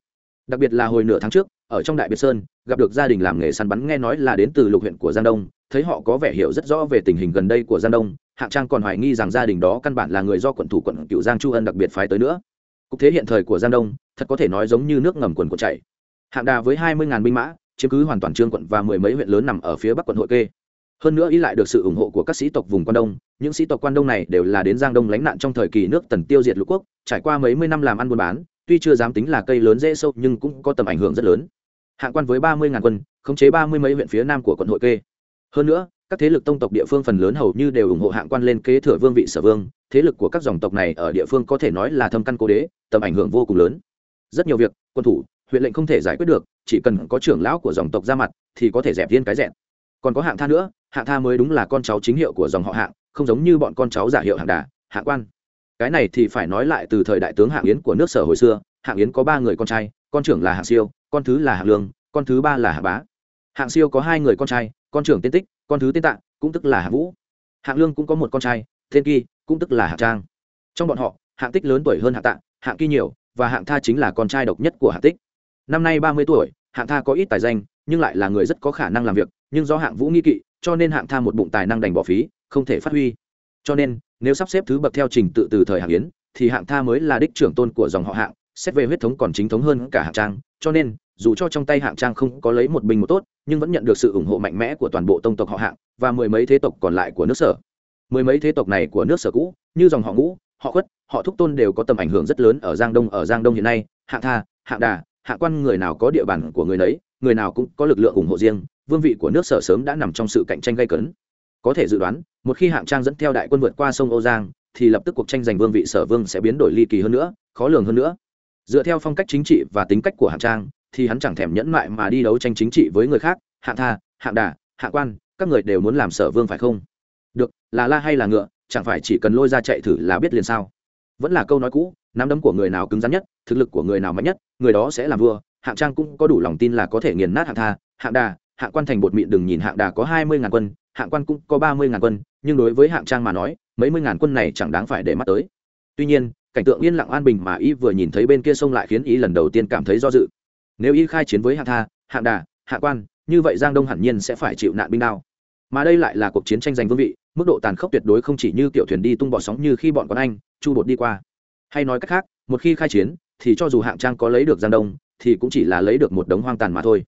Speaker 1: Đặc biệt là hồi nửa tháng trước ở trong đại biệt sơn, gặp được gia đình làm nghề săn bắn nghe nói là đến từ lục huyện của giang đông, thấy họ có vẻ hiểu rất rõ về tình hình gần đây của giang đông, hạng trang còn hoài nghi rằng gia đình đó căn bản là người do quận thủ quận cựu giang chu ân đặc biệt phái tới nữa. Cục thế hiện thời của giang đông, thật có thể nói giống như nước ngầm quần của chảy. Hạng đà với hai mươi binh mã, chiếm cứ hoàn toàn trương quận và mười mấy huyện lớn nằm ở phía bắc quận hội kê. Hơn nữa ý lại được sự ủng hộ của các sĩ tộc vùng quan đông, những sĩ tộc quan đông này đều là đến giang đông lánh nạn trong thời kỳ nước tần tiêu diệt lục quốc, trải qua mấy mươi năm làm ăn buôn bán, tuy chưa dám tính là cây lớn dễ sâu nhưng cũng có tầm ảnh hưởng rất lớn hạng quan với ba mươi ngàn quân, khống chế ba mươi mấy huyện phía nam của quận hội kê. Hơn nữa, các thế lực tông tộc địa phương phần lớn hầu như đều ủng hộ hạng quan lên kế thừa vương vị sở vương. Thế lực của các dòng tộc này ở địa phương có thể nói là thâm căn cố đế, tầm ảnh hưởng vô cùng lớn. Rất nhiều việc, quân thủ, huyện lệnh không thể giải quyết được, chỉ cần có trưởng lão của dòng tộc ra mặt, thì có thể dẹp viên cái dẹn. Còn có hạng tha nữa, hạng tha mới đúng là con cháu chính hiệu của dòng họ hạng, không giống như bọn con cháu giả hiệu hạng đà, hạng quan. Cái này thì phải nói lại từ thời đại tướng hạng yến của nước sở hồi xưa. Hạng yến có ba người con trai, con trưởng là hạng siêu con thứ là hạng lương, con thứ ba là hạng bá. Hạng siêu có hai người con trai, con trưởng tên tích, con thứ tên tạng cũng tức là hạng vũ. Hạng lương cũng có một con trai tên kỳ, cũng tức là hạng trang. Trong bọn họ, hạng tích lớn tuổi hơn hạng tạng hạng kỳ nhiều, và hạng tha chính là con trai độc nhất của hạng tích. Năm nay ba mươi tuổi, hạng tha có ít tài danh, nhưng lại là người rất có khả năng làm việc, nhưng do hạng vũ nghi kỵ, cho nên hạng tha một bụng tài năng đành bỏ phí, không thể phát huy. Cho nên, nếu sắp xếp thứ bậc theo trình tự từ thời hạng yến, thì hạng tha mới là đích trưởng tôn của dòng họ hạng, xét về huyết thống còn chính thống hơn cả hạng trang, cho nên dù cho trong tay hạng trang không có lấy một bình một tốt, nhưng vẫn nhận được sự ủng hộ mạnh mẽ của toàn bộ tông tộc họ hạng và mười mấy thế tộc còn lại của nước sở. Mười mấy thế tộc này của nước sở cũ, như dòng họ ngũ, họ khuất, họ thúc tôn đều có tầm ảnh hưởng rất lớn ở giang đông, ở giang đông hiện nay, hạng tha, hạng đà, hạng quan người nào có địa bàn của người nấy, người nào cũng có lực lượng ủng hộ riêng, vương vị của nước sở sớm đã nằm trong sự cạnh tranh gây cấn. Có thể dự đoán, một khi hạng trang dẫn theo đại quân vượt qua sông âu giang, thì lập tức cuộc tranh giành vương vị sở vương sẽ biến đổi ly kỳ hơn nữa, khó lường hơn nữa. Dựa theo phong cách chính trị và tính cách của hạng trang thì hắn chẳng thèm nhẫn mại mà đi đấu tranh chính trị với người khác, hạng tha, hạng đà, hạng quan, các người đều muốn làm sở vương phải không? Được, là la hay là ngựa, chẳng phải chỉ cần lôi ra chạy thử là biết liền sao? Vẫn là câu nói cũ, nắm đấm của người nào cứng rắn nhất, thực lực của người nào mạnh nhất, người đó sẽ làm vua. Hạng trang cũng có đủ lòng tin là có thể nghiền nát hạng tha, hạng đà, hạng quan thành bột mịn đừng nhìn hạng đà có hai mươi ngàn quân, hạng quan cũng có ba mươi ngàn quân, nhưng đối với hạng trang mà nói, mấy mươi ngàn quân này chẳng đáng phải để mắt tới. Tuy nhiên, cảnh tượng yên lặng an bình mà y vừa nhìn thấy bên kia sông lại khiến y lần đầu tiên cảm thấy do dự nếu y khai chiến với hạng tha, hạng đà, hạng quan, như vậy giang đông hẳn nhiên sẽ phải chịu nạn binh đao. Mà đây lại là cuộc chiến tranh giành vương vị, mức độ tàn khốc tuyệt đối không chỉ như kiểu thuyền đi tung bỏ sóng như khi bọn con anh, chu bột đi qua. Hay nói cách khác, một khi khai chiến, thì cho dù hạng trang có lấy được giang đông, thì cũng chỉ là lấy được một đống hoang tàn mà thôi.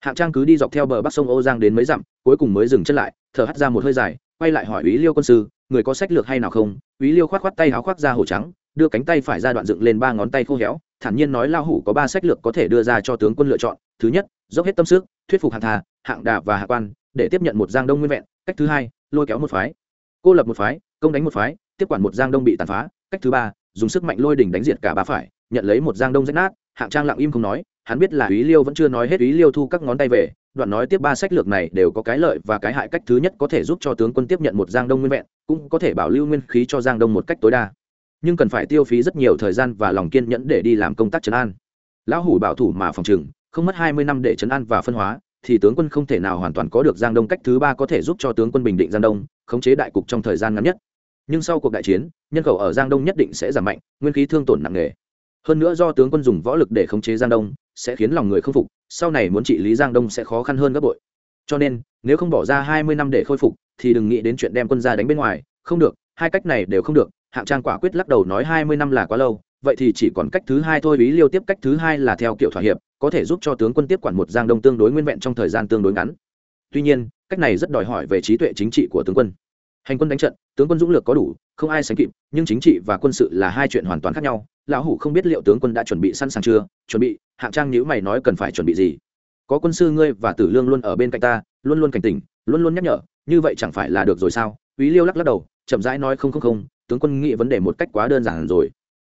Speaker 1: Hạng trang cứ đi dọc theo bờ bắc sông ô giang đến mấy dặm, cuối cùng mới dừng chân lại, thở hắt ra một hơi dài, quay lại hỏi ý liêu quân sư, người có sách lược hay nào không? Ý liêu khoát khoát tay áo khoác ra hổ trắng, đưa cánh tay phải ra đoạn dựng lên ba ngón tay khô héo thản nhiên nói lao hủ có ba sách lược có thể đưa ra cho tướng quân lựa chọn. Thứ nhất, dốc hết tâm sức, thuyết phục hạng thà hạng đà và hạ quan, để tiếp nhận một giang đông nguyên vẹn. Cách thứ hai, lôi kéo một phái. Cô lập một phái, công đánh một phái, tiếp quản một giang đông bị tàn phá. Cách thứ ba, dùng sức mạnh lôi đỉnh đánh diệt cả ba phải nhận lấy một giang đông rách nát. Hạng trang lặng im không nói, hắn biết là ý liêu vẫn chưa nói hết ý liêu thu các ngón tay về, đoạn nói tiếp ba sách lược này đều có cái lợi và cái hại. Cách thứ nhất có thể giúp cho tướng quân tiếp nhận một giang đông nguyên vẹn, cũng có thể bảo lưu nguyên khí cho giang đông một cách tối đa nhưng cần phải tiêu phí rất nhiều thời gian và lòng kiên nhẫn để đi làm công tác trấn an. Lão hủ bảo thủ mà phòng trừng, không mất hai mươi năm để trấn an và phân hóa, thì tướng quân không thể nào hoàn toàn có được giang đông cách thứ ba có thể giúp cho tướng quân bình định giang đông, khống chế đại cục trong thời gian ngắn nhất. Nhưng sau cuộc đại chiến, nhân khẩu ở giang đông nhất định sẽ giảm mạnh, nguyên khí thương tổn nặng nề. Hơn nữa do tướng quân dùng võ lực để khống chế giang đông, sẽ khiến lòng người không phục, sau này muốn trị lý giang đông sẽ khó khăn hơn gấp bội. Cho nên, nếu không bỏ ra hai mươi năm để khôi phục, thì đừng nghĩ đến chuyện đem quân ra đánh bên ngoài, không được, hai cách này đều không được hạng trang quả quyết lắc đầu nói hai mươi năm là quá lâu, vậy thì chỉ còn cách thứ hai thôi, ý liêu tiếp cách thứ hai là theo kiểu thỏa hiệp, có thể giúp cho tướng quân tiếp quản một giang đông tương đối nguyên vẹn trong thời gian tương đối ngắn. Tuy nhiên, cách này rất đòi hỏi về trí tuệ chính trị của tướng quân. Hành quân đánh trận, tướng quân dũng lược có đủ, không ai sánh kịp, nhưng chính trị và quân sự là hai chuyện hoàn toàn khác nhau. Lão hủ không biết liệu tướng quân đã chuẩn bị sẵn sàng chưa? Chuẩn bị, hạng trang nhữ mày nói cần phải chuẩn bị gì? Có quân sư ngươi và tử lương luôn ở bên cạnh ta, luôn luôn cảnh tỉnh, luôn luôn nhắc nhở, như vậy chẳng phải là được rồi sao? Ý liêu lắc lắc đầu, chậm rãi nói không không không tướng quân nghĩ vấn đề một cách quá đơn giản rồi.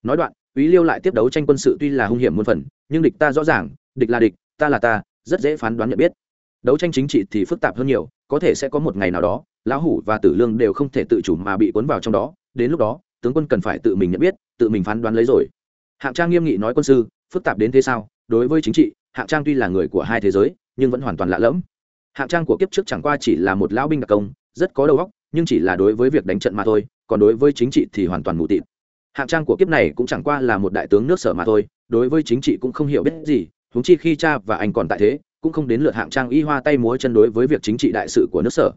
Speaker 1: Nói đoạn ý liêu lại tiếp đấu tranh quân sự tuy là hung hiểm muôn phần, nhưng địch ta rõ ràng, địch là địch, ta là ta, rất dễ phán đoán nhận biết. Đấu tranh chính trị thì phức tạp hơn nhiều, có thể sẽ có một ngày nào đó, lão hủ và tử lương đều không thể tự chủ mà bị cuốn vào trong đó, đến lúc đó, tướng quân cần phải tự mình nhận biết, tự mình phán đoán lấy rồi. Hạng trang nghiêm nghị nói quân sư, phức tạp đến thế sao? Đối với chính trị, hạng trang tuy là người của hai thế giới, nhưng vẫn hoàn toàn lạ lẫm. Hạng trang của kiếp trước chẳng qua chỉ là một lão binh đặc công, rất có đầu óc, nhưng chỉ là đối với việc đánh trận mà thôi còn đối với chính trị thì hoàn toàn mù tịt. Hạng trang của kiếp này cũng chẳng qua là một đại tướng nước sở mà thôi, đối với chính trị cũng không hiểu biết gì, huống chi khi cha và anh còn tại thế, cũng không đến lượt hạng trang y hoa tay múa chân đối với việc chính trị đại sự của nước sở.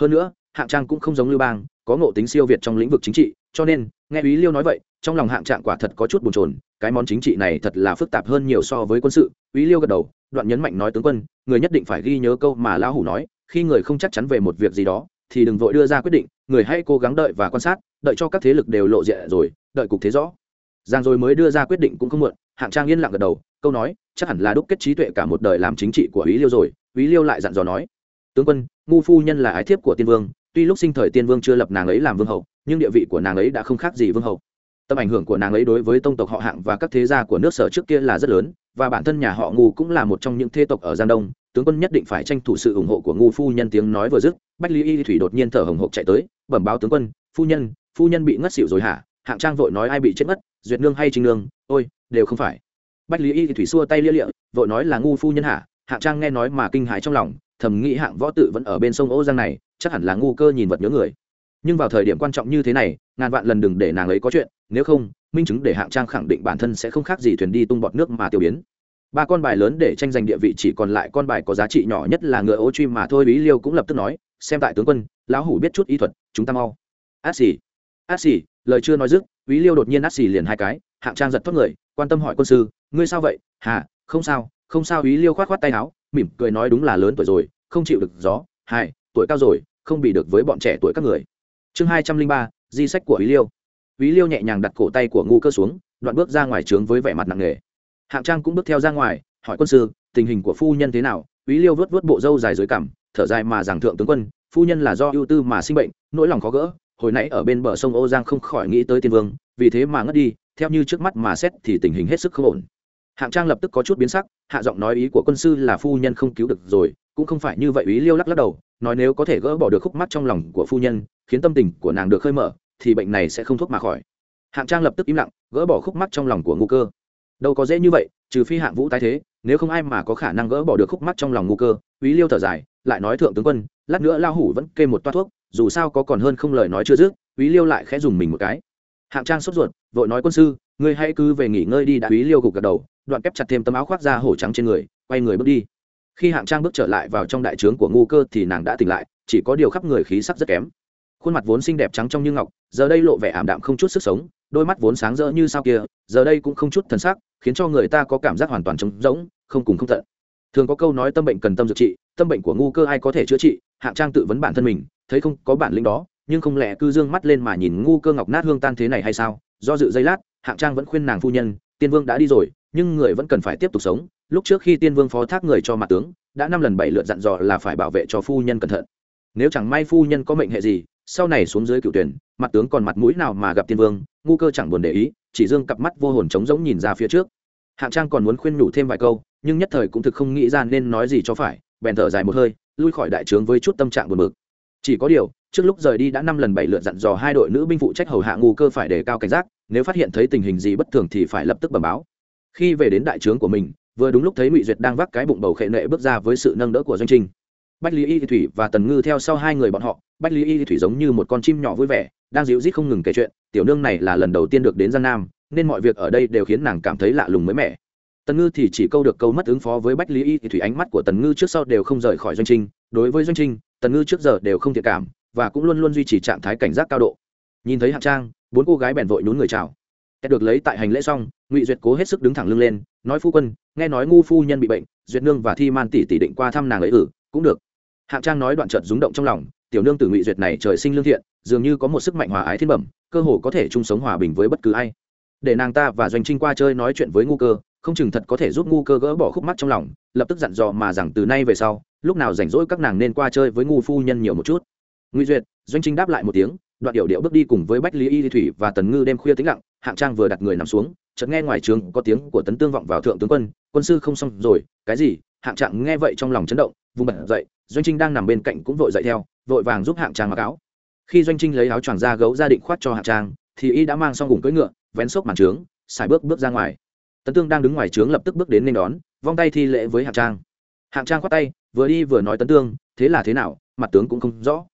Speaker 1: Hơn nữa, hạng trang cũng không giống lưu bang, có ngộ tính siêu việt trong lĩnh vực chính trị, cho nên, nghe ý liêu nói vậy, trong lòng hạng trạng quả thật có chút bồn chồn, cái món chính trị này thật là phức tạp hơn nhiều so với quân sự. Ý liêu gật đầu, đoạn nhấn mạnh nói tướng quân, người nhất định phải ghi nhớ câu mà lão hủ nói, khi người không chắc chắn về một việc gì đó thì đừng vội đưa ra quyết định, người hãy cố gắng đợi và quan sát, đợi cho các thế lực đều lộ diện rồi, đợi cục thế rõ. Giang rồi mới đưa ra quyết định cũng không muộn, hạng trang yên lặng gật đầu, câu nói, chắc hẳn là đúc kết trí tuệ cả một đời làm chính trị của ý liêu rồi. Ý liêu lại dặn dò nói, tướng quân, ngu phu nhân là ái thiếp của tiên vương, tuy lúc sinh thời tiên vương chưa lập nàng ấy làm vương hậu, nhưng địa vị của nàng ấy đã không khác gì vương hậu. Tầm ảnh hưởng của nàng ấy đối với tông tộc họ hạng và các thế gia của nước sở trước kia là rất lớn, và bản thân nhà họ ngu cũng là một trong những thế tộc ở giang đông tướng quân nhất định phải tranh thủ sự ủng hộ của ngu phu nhân tiếng nói vừa dứt, bách lý y thủy đột nhiên thở hồng hộc chạy tới, bẩm báo tướng quân, phu nhân phu nhân bị ngất xỉu rồi hả? Hạng trang vội nói ai bị chết ngất, duyệt nương hay trinh nương? Ôi, đều không phải. Bách lý y thủy xua tay lia lịa, vội nói là ngu phu nhân hả? Hạng trang nghe nói mà kinh hãi trong lòng, thầm nghĩ hạng võ tự vẫn ở bên sông ô giang này, chắc hẳn là ngu cơ nhìn vật nhớ người. Nhưng vào thời điểm quan trọng như thế này, ngàn vạn lần đừng để nàng ấy có chuyện, nếu không, minh chứng để hạng trang khẳng định bản thân sẽ không khác gì thuyền đi tung bọt nước mà tiêu biến ba con bài lớn để tranh giành địa vị chỉ còn lại con bài có giá trị nhỏ nhất là ngựa ô truy mà thôi ý liêu cũng lập tức nói, xem tại tướng quân, lão hủ biết chút ý thuật, chúng ta mau. Át xì át xì, lời chưa nói dứt ý liêu đột nhiên át xì liền hai cái, hạng trang giật thoát người, quan tâm hỏi quân sư, ngươi sao vậy? Hà, không sao không sao. Ý liêu khoát khoát tay áo, mỉm cười nói, đúng là lớn tuổi rồi, không chịu được gió hai tuổi cao rồi, không bị được với bọn trẻ tuổi các người. Chương hai trăm linh ba, di sách của ý liêu. Ý liêu nhẹ nhàng đặt cổ tay của ngu cơ xuống, đoạn bước ra ngoài trướng với vẻ mặt nặng nề hạng trang cũng bước theo ra ngoài, hỏi quân sư, tình hình của phu nhân thế nào? Ý liêu vớt vớt bộ râu dài dưới cằm, thở dài mà giảng thượng tướng quân, phu nhân là do ưu tư mà sinh bệnh, nỗi lòng khó gỡ. Hồi nãy ở bên bờ sông ô giang không khỏi nghĩ tới tiên vương, vì thế mà ngất đi, theo như trước mắt mà xét thì tình hình hết sức không ổn. Hạng trang lập tức có chút biến sắc, hạ giọng nói ý của quân sư là phu nhân không cứu được rồi, cũng không phải như vậy ý liêu lắc lắc đầu, nói nếu có thể gỡ bỏ được khúc mắt trong lòng của phu nhân, khiến tâm tình của nàng được khơi mở, thì bệnh này sẽ không thuốc mà khỏi. Hạng trang lập tức im lặng, gỡ bỏ khúc mắt trong lòng của ngu cơ đâu có dễ như vậy, trừ phi hạng vũ tái thế, nếu không ai mà có khả năng gỡ bỏ được khúc mắt trong lòng ngu cơ. Quý liêu thở dài, lại nói thượng tướng quân, lát nữa lao hủ vẫn kê một toa thuốc, dù sao có còn hơn không lời nói chưa dứt, quý liêu lại khẽ dùng mình một cái. Hạng trang sốt ruột, vội nói, quân sư, ngươi hãy cứ về nghỉ ngơi đi đã. Quý liêu gục gật đầu, đoạn kép chặt thêm tấm áo khoác ra hổ trắng trên người, quay người bước đi. Khi hạng trang bước trở lại vào trong đại trướng của ngu cơ thì nàng đã tỉnh lại, chỉ có điều khắp người khí sắc rất kém. Khuôn mặt vốn xinh đẹp trắng trong như ngọc, giờ đây lộ vẻ ảm đạm không chút sức sống đôi mắt vốn sáng rỡ như sao kia, giờ đây cũng không chút thần sắc, khiến cho người ta có cảm giác hoàn toàn trống rỗng, không cùng không tận thường có câu nói tâm bệnh cần tâm dược trị, tâm bệnh của ngu cơ ai có thể chữa trị, hạng trang tự vấn bản thân mình, thấy không có bản lĩnh đó, nhưng không lẽ cư dương mắt lên mà nhìn ngu cơ ngọc nát hương tan thế này hay sao? Do dự giây lát, hạng trang vẫn khuyên nàng phu nhân, tiên vương đã đi rồi, nhưng người vẫn cần phải tiếp tục sống. Lúc trước khi tiên vương phó thác người cho mặt tướng, đã năm lần bảy lượt dặn dò là phải bảo vệ cho phu nhân cẩn thận. Nếu chẳng may phu nhân có mệnh hệ gì sau này xuống dưới cựu tuyển, mặt tướng còn mặt mũi nào mà gặp tiên vương, ngu cơ chẳng buồn để ý, chỉ dương cặp mắt vô hồn trống rỗng nhìn ra phía trước. Hạng trang còn muốn khuyên nhủ thêm vài câu, nhưng nhất thời cũng thực không nghĩ ra nên nói gì cho phải, bèn thở dài một hơi, lui khỏi đại trướng với chút tâm trạng buồn bực. Chỉ có điều, trước lúc rời đi đã năm lần bảy lượt dặn dò hai đội nữ binh phụ trách hầu hạ ngu cơ phải đề cao cảnh giác, nếu phát hiện thấy tình hình gì bất thường thì phải lập tức bẩm báo. Khi về đến đại trướng của mình, vừa đúng lúc thấy ngụy duyệt đang vác cái bụng bầu khệ nệ bước ra với sự nâng đỡ của doanh trinh bách lý y thủy và tần ngư theo sau hai người bọn họ. Bách lý y thủy giống như một con chim nhỏ vui vẻ, đang dịu rít không ngừng kể chuyện. Tiểu nương này là lần đầu tiên được đến giang nam, nên mọi việc ở đây đều khiến nàng cảm thấy lạ lùng mới mẻ. Tần ngư thì chỉ câu được câu mất ứng phó với bách lý y thì thủy. Ánh mắt của tần ngư trước sau đều không rời khỏi doanh trinh. Đối với doanh trinh, tần ngư trước giờ đều không thiện cảm, và cũng luôn luôn duy trì trạng thái cảnh giác cao độ. Nhìn thấy hạng trang, bốn cô gái bèn vội nhún người chào. Được lấy tại hành lễ xong, ngụy duyệt cố hết sức đứng thẳng lưng lên, nói phu quân, nghe nói ngu phu nhân bị bệnh, duyệt nương và thi man tỷ tỷ định qua thăm nàng ấy ử, cũng được hạng trang nói đoạn trợt rúng động trong lòng, tiểu nương tử ngụy duyệt này trời sinh lương thiện, dường như có một sức mạnh hòa ái thiên bẩm, cơ hồ có thể chung sống hòa bình với bất cứ ai. Để nàng ta và doanh trinh qua chơi nói chuyện với ngu cơ, không chừng thật có thể giúp ngu cơ gỡ bỏ khúc mắt trong lòng, lập tức dặn dò mà rằng từ nay về sau, lúc nào rảnh rỗi các nàng nên qua chơi với ngu phu nhân nhiều một chút. Ngụy duyệt, doanh trinh đáp lại một tiếng, đoạn điệu điệu bước đi cùng với bách lý y thủy và tần ngư đêm khuya tĩnh lặng, hạng trang vừa đặt người nằm xuống, chợt nghe ngoài trường có tiếng của tấn tương vọng vào thượng tướng quân quân sư không xong rồi, cái gì? Hạng trạng nghe vậy trong lòng chấn động, vùng bật dậy doanh trinh đang nằm bên cạnh cũng vội dậy theo, vội vàng giúp hạng trang mặc áo. Khi doanh trinh lấy áo choàng ra gấu ra định khoát cho hạng trang, thì y đã mang xong cùng cưỡi ngựa, vén xốc màn trướng, xài bước bước ra ngoài. Tấn tương đang đứng ngoài trướng lập tức bước đến nên đón vong tay thi lễ với hạng trang. Hạng trang khoát tay, vừa đi vừa nói tấn tương, thế là thế nào? Mặt tướng cũng không rõ.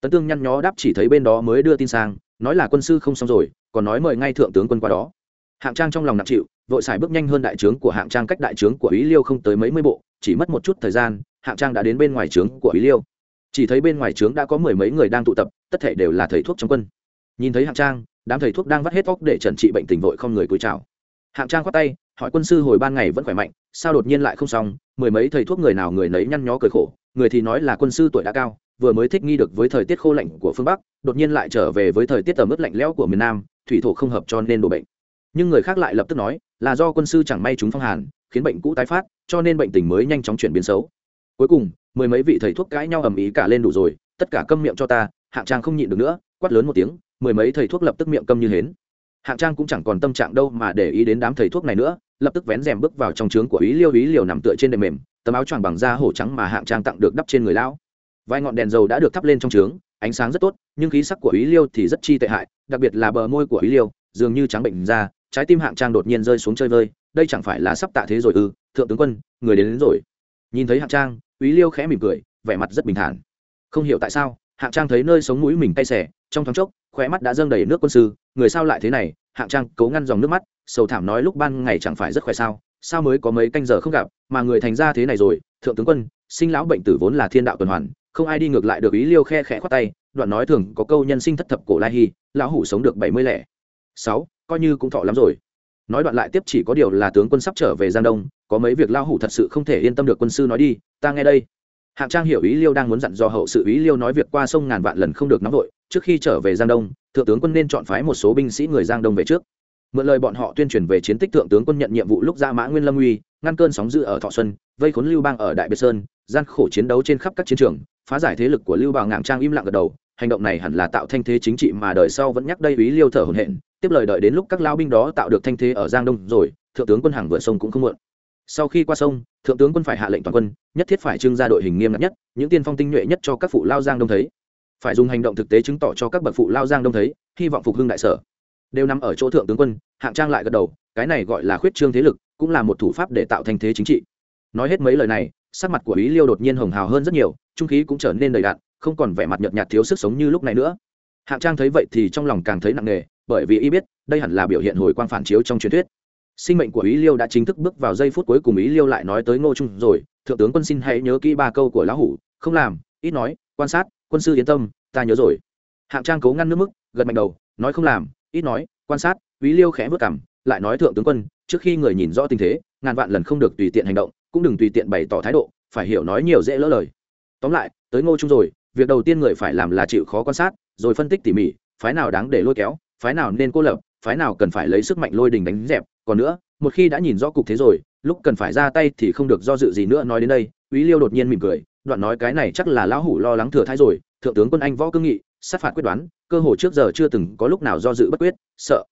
Speaker 1: Tấn tương nhăn nhó đáp chỉ thấy bên đó mới đưa tin sang, nói là quân sư không xong rồi, còn nói mời ngay thượng tướng quân qua đó. Hạng trang trong lòng nặng chịu, vội xài bước nhanh hơn đại trướng của hạng trang cách đại trướng của ý liêu không tới mấy mươi bộ, chỉ mất một chút thời gian hạng trang đã đến bên ngoài trướng của ý liêu. Chỉ thấy bên ngoài trướng đã có mười mấy người đang tụ tập, tất thể đều là thầy thuốc trong quân. Nhìn thấy hạng trang, đám thầy thuốc đang vắt hết óc để trần trị bệnh tình vội không người cúi chào. Hạng trang khoát tay, hỏi quân sư hồi ban ngày vẫn khỏe mạnh, sao đột nhiên lại không xong? Mười mấy thầy thuốc người nào người nấy nhăn nhó cười khổ, người thì nói là quân sư tuổi đã cao, vừa mới thích nghi được với thời tiết khô lạnh của phương bắc, đột nhiên lại trở về với thời tiết ẩm ướt lạnh lẽo của miền nam, thủy thổ không hợp cho nên đổ bệnh. Nhưng người khác lại lập tức nói, là do quân sư chẳng may chúng phong hàn, khiến bệnh cũ tái phát, cho nên bệnh tình mới nhanh chóng chuyển biến xấu cuối cùng mười mấy vị thầy thuốc cãi nhau ầm ĩ cả lên đủ rồi tất cả câm miệng cho ta hạng trang không nhịn được nữa quát lớn một tiếng mười mấy thầy thuốc lập tức miệng câm như hến. Hạng trang cũng chẳng còn tâm trạng đâu mà để ý đến đám thầy thuốc này nữa lập tức vén rèm bước vào trong trướng của ý liêu ý liều nằm tựa trên đệm mềm tấm áo choàng bằng da hổ trắng mà hạng trang tặng được đắp trên người lão. Vài ngọn đèn dầu đã được thắp lên trong trướng ánh sáng rất tốt nhưng khí sắc của ý liêu thì rất chi tệ hại đặc biệt là bờ môi của ý liêu dường như trắng bệnh da trái tim hạng trang đột nhiên rơi xuống chơi vơi đây chẳng phải là sắp tạ thế rồi ư thượng tướng quân người đến, đến rồi. Nhìn thấy hạng trang úy liêu khẽ mỉm cười, vẻ mặt rất bình thản. Không hiểu tại sao, hạng trang thấy nơi sống mũi mình tay xẻ trong thoáng chốc, khóe mắt đã dâng đầy nước quân sư, người sao lại thế này? Hạng trang cố ngăn dòng nước mắt, sầu thảm nói lúc ban ngày chẳng phải rất khỏe sao sao mới có mấy canh giờ không gặp, mà người thành ra thế này rồi, thượng tướng quân, sinh lão bệnh tử vốn là thiên đạo tuần hoàn, không ai đi ngược lại được ý liêu khe khẽ khoát tay, đoạn nói thường có câu nhân sinh thất thập cổ lai hy, lão hủ sống được bảy mươi lẻ. Sáu, coi như cũng thọ lắm rồi nói đoạn lại tiếp chỉ có điều là tướng quân sắp trở về giang đông, có mấy việc lao hủ thật sự không thể yên tâm được quân sư nói đi, ta nghe đây. Hạng trang hiểu ý liêu đang muốn dặn dò hậu sự ý liêu nói việc qua sông ngàn vạn lần không được nóng vội, trước khi trở về giang đông, thượng tướng quân nên chọn phái một số binh sĩ người giang đông về trước. Mượn lời bọn họ tuyên truyền về chiến tích thượng tướng quân nhận nhiệm vụ lúc ra mã nguyên lâm uy, ngăn cơn sóng dữ ở thọ xuân, vây khốn lưu bang ở đại biệt sơn, gian khổ chiến đấu trên khắp các chiến trường, phá giải thế lực của lưu bang ngạn trang im lặng gật đầu, hành động này hẳn là tạo thanh thế chính trị mà đời sau vẫn nhắc đây ý liêu thở hổn hển tiếp lời đợi đến lúc các lao binh đó tạo được thanh thế ở giang đông rồi, thượng tướng quân hàng vượt sông cũng không muộn. Sau khi qua sông, thượng tướng quân phải hạ lệnh toàn quân, nhất thiết phải trưng ra đội hình nghiêm ngặt nhất, những tiên phong tinh nhuệ nhất cho các phụ lao giang đông thấy. Phải dùng hành động thực tế chứng tỏ cho các bậc phụ lao giang đông thấy, hy vọng phục hưng đại sở. Đều nằm ở chỗ thượng tướng quân, hạng trang lại gật đầu, cái này gọi là khuyết trương thế lực, cũng là một thủ pháp để tạo thành thế chính trị. Nói hết mấy lời này, sắc mặt của ý liêu đột nhiên hồng hào hơn rất nhiều, trung khí cũng trở nên đầy đạn không còn vẻ mặt nhợt nhạt thiếu sức sống như lúc này nữa. Hạng trang thấy vậy thì trong lòng càng thấy nặng nề bởi vì y biết, đây hẳn là biểu hiện hồi quang phản chiếu trong truyền thuyết. Sinh mệnh của ý liêu đã chính thức bước vào giây phút cuối cùng ý liêu lại nói tới ngô trung rồi, thượng tướng quân xin hãy nhớ kỹ ba câu của lão hủ, không làm, ít nói, quan sát, quân sư yên tâm, ta nhớ rồi. Hạng trang cố ngăn nước mức, gật mạnh đầu, nói không làm, ít nói, quan sát, ý liêu khẽ vất cảm lại nói, thượng tướng quân, trước khi người nhìn rõ tình thế, ngàn vạn lần không được tùy tiện hành động, cũng đừng tùy tiện bày tỏ thái độ, phải hiểu nói nhiều dễ lỡ lời. Tóm lại, tới ngô trung rồi, việc đầu tiên người phải làm là chịu khó quan sát, rồi phân tích tỉ mỉ, phái nào đáng để lôi kéo phái nào nên cô lập, phái nào cần phải lấy sức mạnh lôi đình đánh dẹp. Còn nữa, một khi đã nhìn rõ cục thế rồi, lúc cần phải ra tay thì không được do dự gì nữa nói đến đây, úy liêu đột nhiên mỉm cười, đoạn nói cái này chắc là lão hủ lo lắng thừa thái rồi, thượng tướng quân anh võ cương nghị, sát phạt quyết đoán, cơ hồ trước giờ chưa từng có lúc nào do dự bất quyết, sợ.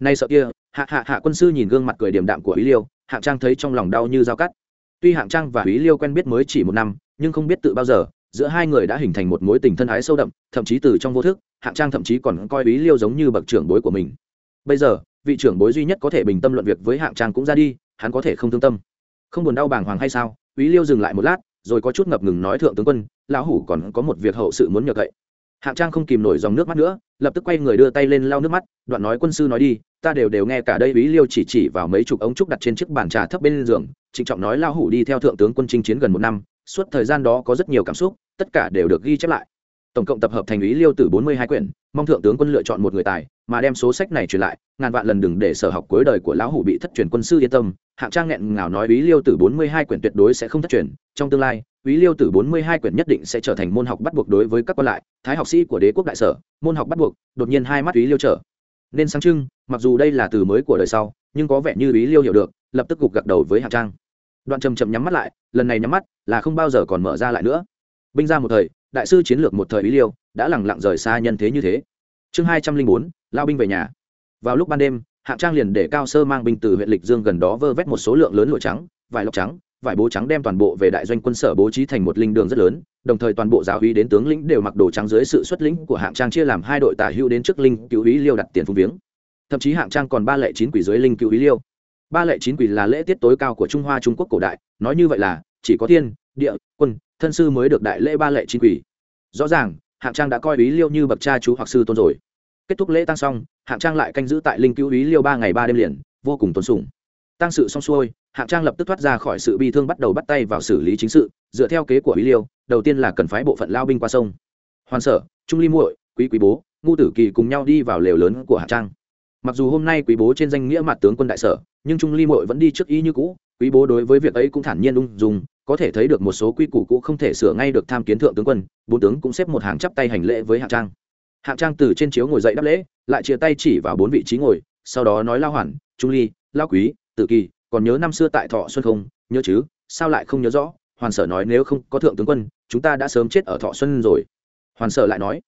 Speaker 1: Nay sợ kia, hạ hạ hạ quân sư nhìn gương mặt cười điềm đạm của úy liêu, hạng trang thấy trong lòng đau như dao cắt. Tuy hạng trang và úy liêu quen biết mới chỉ một năm, nhưng không biết tự bao giờ giữa hai người đã hình thành một mối tình thân ái sâu đậm, thậm chí từ trong vô thức, hạng trang thậm chí còn coi ý liêu giống như bậc trưởng bối của mình. Bây giờ, vị trưởng bối duy nhất có thể bình tâm luận việc với hạng trang cũng ra đi, hắn có thể không thương tâm. Không buồn đau bàng hoàng hay sao? Ý liêu dừng lại một lát, rồi có chút ngập ngừng nói thượng tướng quân, lão hủ còn có một việc hậu sự muốn nhờ cậy. Hạng trang không kìm nổi dòng nước mắt nữa, lập tức quay người đưa tay lên lau nước mắt, đoạn nói quân sư nói đi, ta đều đều nghe cả đây ý liêu chỉ chỉ vào mấy chục ống trúc đặt trên chiếc bàn trà thấp bên giường, trịnh trọng nói lão hủ đi theo thượng tướng quân chinh chiến gần một năm, suốt thời gian đó có rất nhiều cảm xúc tất cả đều được ghi chép lại. Tổng cộng tập hợp thành ý liêu từ bốn mươi hai quyển, mong thượng tướng quân lựa chọn một người tài, mà đem số sách này truyền lại, ngàn vạn lần đừng để sở học cuối đời của lão hủ bị thất truyền quân sư yên tâm, hạng trang nghẹn ngào nói ý liêu từ bốn mươi hai quyển tuyệt đối sẽ không thất truyền, trong tương lai, ý liêu từ bốn mươi hai quyển nhất định sẽ trở thành môn học bắt buộc đối với các quan lại, thái học sĩ của đế quốc đại sở, môn học bắt buộc, đột nhiên hai mắt ý liêu trở nên sáng trưng, mặc dù đây là từ mới của đời sau, nhưng có vẻ như ý liêu hiểu được, lập tức gục gật đầu với hạng trang. Đoạn trầm chậm nhắm mắt lại, lần này nhắm mắt là không bao giờ còn mở ra lại nữa binh ra một thời, đại sư chiến lược một thời ý liêu đã lẳng lặng rời xa nhân thế như thế. Chương hai trăm linh bốn, lao binh về nhà. Vào lúc ban đêm, hạng trang liền để cao sơ mang binh từ huyện lịch dương gần đó vơ vét một số lượng lớn lụa trắng, vải lọc trắng, vải bố trắng đem toàn bộ về đại doanh quân sở bố trí thành một linh đường rất lớn, đồng thời toàn bộ giáo uy đến tướng lĩnh đều mặc đồ trắng dưới sự xuất lĩnh của hạng trang chia làm hai đội tả hữu đến trước linh cứu ý liêu đặt tiền phung viếng. Thậm chí hạng trang còn ba lệ chín quỷ dưới linh cứu ý liêu. Ba lệ chín quỷ là lễ tiết tối cao của trung hoa trung quốc cổ đại, nói như vậy là, chỉ có thiên địa, quân, thân sư mới được đại lễ ba lệ chín quỷ. Rõ ràng, hạng trang đã coi ý liêu như bậc cha chú hoặc sư tôn rồi. Kết thúc lễ tăng xong, hạng trang lại canh giữ tại linh cứu ý liêu ba ngày ba đêm liền, vô cùng tôn sùng tăng sự xong xuôi, hạng trang lập tức thoát ra khỏi sự bi thương bắt đầu bắt tay vào xử lý chính sự, dựa theo kế của ý liêu, đầu tiên là cần phái bộ phận lao binh qua sông. Hoàn sở, trung ly muội, quý quý bố, ngu tử kỳ cùng nhau đi vào lều lớn của hạng trang. Mặc dù hôm nay quý bố trên danh nghĩa mặt tướng quân đại sở, nhưng trung ly muội vẫn đi trước y như cũ, quý bố đối với việc ấy cũng thản nhiên ung dùng có thể thấy được một số quy củ cũ không thể sửa ngay được tham kiến thượng tướng quân, bốn tướng cũng xếp một hàng chắp tay hành lễ với hạng trang. Hạng trang từ trên chiếu ngồi dậy đáp lễ, lại chia tay chỉ vào bốn vị trí ngồi, sau đó nói lao hoàn, trung ly, lao quý tự kỳ, còn nhớ năm xưa tại thọ xuân không? Nhớ chứ, sao lại không nhớ rõ? Hoàn sở nói nếu không có thượng tướng quân, chúng ta đã sớm chết ở thọ xuân rồi. Hoàn sở lại nói,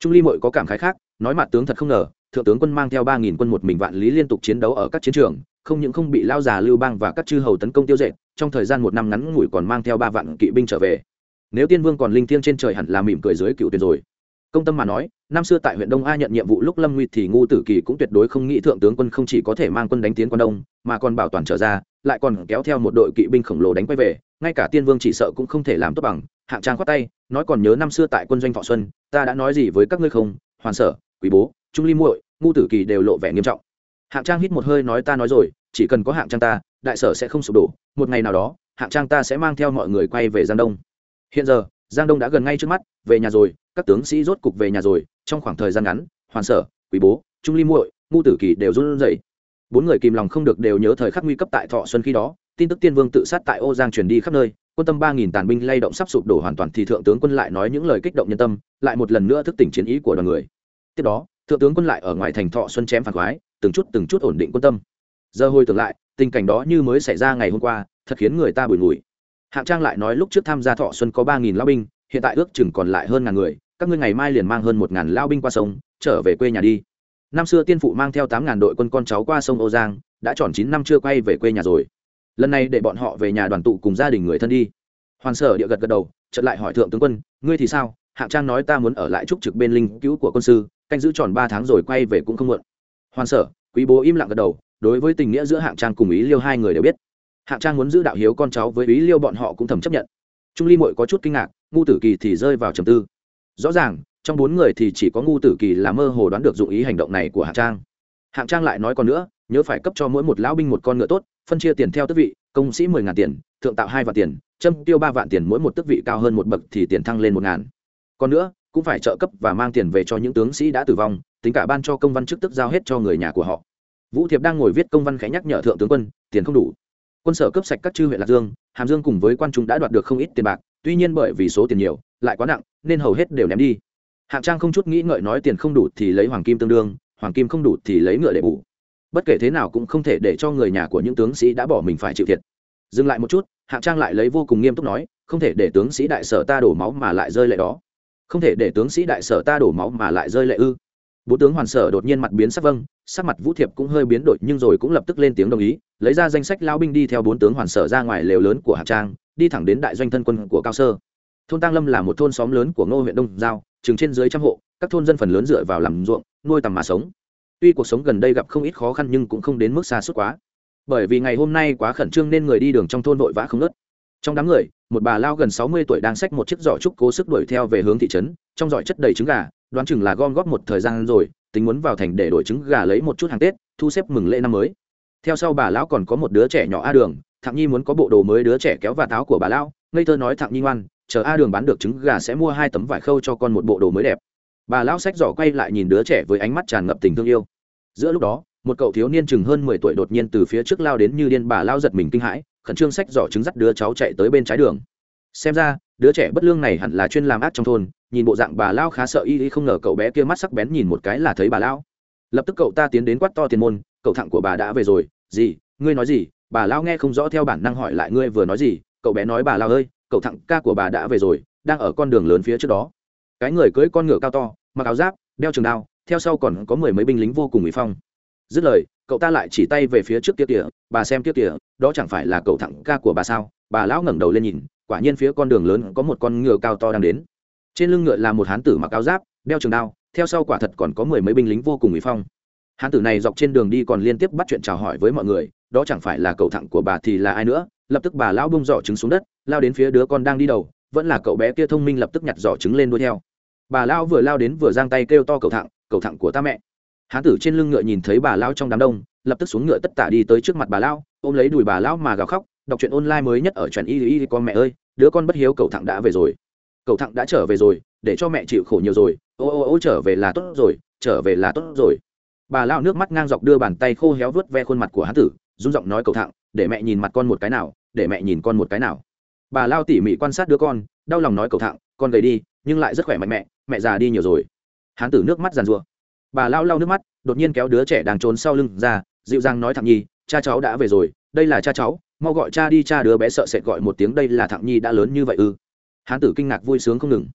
Speaker 1: trung ly mội có cảm khái khác, nói mặt tướng thật không ngờ, thượng tướng quân mang theo ba nghìn quân một mình vạn lý liên tục chiến đấu ở các chiến trường không những không bị lao già lưu bang và các chư hầu tấn công tiêu diệt trong thời gian một năm ngắn ngủi còn mang theo ba vạn kỵ binh trở về. Nếu tiên vương còn linh thiêng trên trời hẳn là mỉm cười dưới cựu tuyệt rồi. Công tâm mà nói, năm xưa tại huyện đông a nhận nhiệm vụ lúc lâm nguy thì ngu tử kỳ cũng tuyệt đối không nghĩ thượng tướng quân không chỉ có thể mang quân đánh tiến quan đông, mà còn bảo toàn trở ra, lại còn kéo theo một đội kỵ binh khổng lồ đánh quay về, ngay cả tiên vương chỉ sợ cũng không thể làm tốt bằng. Hạng trang khoát tay, nói còn nhớ năm xưa tại quân doanh thọ xuân, ta đã nói gì với các ngươi không? Hoàn sở, quý bố, trung ly muội, ngu tử kỳ đều lộ vẻ nghiêm trọng hạng trang hít một hơi nói ta nói rồi, chỉ cần có hạng trang ta, đại sở sẽ không sụp đổ, một ngày nào đó, hạng trang ta sẽ mang theo mọi người quay về giang đông. Hiện giờ, giang đông đã gần ngay trước mắt, về nhà rồi, các tướng sĩ rốt cục về nhà rồi, trong khoảng thời gian ngắn, hoàn sở, quý bố, trung ly muội, ngu tử kỳ đều run rẩy. Bốn người kìm lòng không được đều nhớ thời khắc nguy cấp tại thọ xuân khi đó, tin tức tiên vương tự sát tại ô giang truyền đi khắp nơi, quân tâm ba nghìn tàn binh lay động sắp sụp đổ hoàn toàn thì thượng tướng quân lại nói những lời kích động nhân tâm, lại một lần nữa thức tỉnh chiến ý của đoàn người. Tiếp đó thượng tướng quân lại ở ngoài thành thọ xuân chém phản khoái, từng chút từng chút ổn định quân tâm. Giờ hồi tưởng lại, tình cảnh đó như mới xảy ra ngày hôm qua, thật khiến người ta bùi ngùi. Hạng trang lại nói lúc trước tham gia thọ xuân có ba nghìn lao binh, hiện tại ước chừng còn lại hơn ngàn người, các ngươi ngày mai liền mang hơn một ngàn lao binh qua sông, trở về quê nhà đi. Năm xưa tiên phụ mang theo tám ngàn đội quân con cháu qua sông âu giang, đã tròn chín năm chưa quay về quê nhà rồi. Lần này để bọn họ về nhà đoàn tụ cùng gia đình người thân đi. Hoàn sở địa gật gật đầu, chợt lại hỏi thượng tướng quân, ngươi thì sao? Hạng trang nói, ta muốn ở lại trúc trực bên linh cứu của quân sư canh giữ tròn ba tháng rồi quay về cũng không muộn. Hoàn sở, quý bố im lặng gật đầu, đối với tình nghĩa giữa hạng trang cùng ý liêu hai người đều biết. Hạng trang muốn giữ đạo hiếu con cháu với ý liêu bọn họ cũng thầm chấp nhận. Trung ly mội có chút kinh ngạc, ngu tử kỳ thì rơi vào trầm tư. Rõ ràng, trong bốn người thì chỉ có ngu tử kỳ là mơ hồ đoán được dụng ý hành động này của hạng trang. Hạng trang lại nói còn nữa, nhớ phải cấp cho mỗi một lão binh một con ngựa tốt, phân chia tiền theo tước vị, công sĩ mười ngàn tiền, thượng tạo hai vạn tiền, châm tiêu ba vạn tiền, mỗi một tước vị cao hơn một bậc thì tiền thăng lên một ngàn. Còn nữa cũng phải trợ cấp và mang tiền về cho những tướng sĩ đã tử vong, tính cả ban cho công văn chức tức giao hết cho người nhà của họ. Vũ thiệp đang ngồi viết công văn khẽ nhắc nhở thượng tướng quân, tiền không đủ. Quân sở cấp sạch các chư huyện lạc dương, hàm dương cùng với quan trung đã đoạt được không ít tiền bạc, tuy nhiên bởi vì số tiền nhiều, lại quá nặng, nên hầu hết đều ném đi. Hạng trang không chút nghĩ ngợi nói tiền không đủ thì lấy hoàng kim tương đương, hoàng kim không đủ thì lấy ngựa để bù. Bất kể thế nào cũng không thể để cho người nhà của những tướng sĩ đã bỏ mình phải chịu thiệt. Dừng lại một chút, hạng trang lại lấy vô cùng nghiêm túc nói, không thể để tướng sĩ đại sở ta đổ máu mà lại rơi lệ đó không thể để tướng sĩ đại sở ta đổ máu mà lại rơi lệ ư. Bố tướng hoàn sở đột nhiên mặt biến sắc vâng sắc mặt vũ thiệp cũng hơi biến đổi nhưng rồi cũng lập tức lên tiếng đồng ý, lấy ra danh sách lao binh đi theo bốn tướng hoàn sở ra ngoài lều lớn của hạc trang, đi thẳng đến đại doanh thân quân của cao sơ. Thôn tăng lâm là một thôn xóm lớn của ngô huyện đông giao, chừng trên dưới trăm hộ, các thôn dân phần lớn dựa vào làm ruộng, nuôi tầm mà sống. Tuy cuộc sống gần đây gặp không ít khó khăn nhưng cũng không đến mức xa suốt quá. Bởi vì ngày hôm nay quá khẩn trương nên người đi đường trong thôn vội vã không nớt trong đám người một bà lao gần sáu mươi tuổi đang xách một chiếc giỏ trúc cố sức đuổi theo về hướng thị trấn, trong giỏ chất đầy trứng gà, đoán chừng là gom góp một thời gian rồi, tính muốn vào thành để đổi trứng gà lấy một chút hàng tết, thu xếp mừng lễ năm mới. Theo sau bà lão còn có một đứa trẻ nhỏ a đường thằng nhi muốn có bộ đồ mới đứa trẻ kéo và táo của bà lão, ngây thơ nói thằng nhi ngoan, chờ a đường bán được trứng gà sẽ mua hai tấm vải khâu cho con một bộ đồ mới đẹp. Bà lão xách giỏ quay lại nhìn đứa trẻ với ánh mắt tràn ngập tình thương yêu. Giữa lúc đó, một cậu thiếu niên chừng hơn mười tuổi đột nhiên từ phía trước lao đến như điên, bà lao giật mình kinh hãi khẩn trương sách giỏ trứng dắt đứa cháu chạy tới bên trái đường. Xem ra, đứa trẻ bất lương này hẳn là chuyên làm ác trong thôn, nhìn bộ dạng bà lao khá sợ y y không ngờ cậu bé kia mắt sắc bén nhìn một cái là thấy bà lao lập tức cậu ta tiến đến quát to tiền môn, cậu thẳng của bà đã về rồi, gì, ngươi nói gì? Bà lao nghe không rõ theo bản năng hỏi lại ngươi vừa nói gì, cậu bé nói bà lao ơi, cậu thẳng ca của bà đã về rồi, đang ở con đường lớn phía trước đó. Cái người cưỡi con ngựa cao to, mặc áo giáp, đeo trường đao, theo sau còn có mười mấy binh lính vô cùng ủy phong. Dứt lời cậu ta lại chỉ tay về phía trước kia kìa, bà xem kia kìa, đó chẳng phải là cậu thẳng ca của bà sao? Bà lão ngẩng đầu lên nhìn, quả nhiên phía con đường lớn có một con ngựa cao to đang đến. Trên lưng ngựa là một hán tử mặc áo giáp, đeo trường đao, theo sau quả thật còn có mười mấy binh lính vô cùng uy phong. Hán tử này dọc trên đường đi còn liên tiếp bắt chuyện chào hỏi với mọi người, đó chẳng phải là cậu thẳng của bà thì là ai nữa? Lập tức bà lão bung giỏ trứng xuống đất, lao đến phía đứa con đang đi đầu, vẫn là cậu bé kia thông minh lập tức nhặt giỏ trứng lên đuôi theo. Bà lão vừa lao đến vừa giang tay kêu to cậu thẳng cậu thẳng của ta mẹ hán tử trên lưng ngựa nhìn thấy bà lão trong đám đông, lập tức xuống ngựa tất tả đi tới trước mặt bà lão, ôm lấy đùi bà lão mà gào khóc, đọc truyện online mới nhất ở truyện y y con mẹ ơi, đứa con bất hiếu cậu thẳng đã về rồi. Cậu thẳng đã trở về rồi, để cho mẹ chịu khổ nhiều rồi. Ô ô ô trở về là tốt rồi, trở về là tốt rồi. Bà lão nước mắt ngang dọc đưa bàn tay khô héo vớt ve khuôn mặt của hán tử, run giọng nói cậu thẳng để mẹ nhìn mặt con một cái nào, để mẹ nhìn con một cái nào. Bà lao tỉ mỉ quan sát đứa con, đau lòng nói cậu thẳng con gầy đi, nhưng lại rất khỏe mạnh mẹ mẹ già đi nhiều rồi. Hán tử nước mắt giàn rùa bà lao lao nước mắt, đột nhiên kéo đứa trẻ đang trốn sau lưng ra, dịu dàng nói thằng nhi, cha cháu đã về rồi, đây là cha cháu, mau gọi cha đi, cha đứa bé sợ sệt gọi một tiếng, đây là thằng nhi đã lớn như vậy ư? Hán tử kinh ngạc vui sướng không ngừng.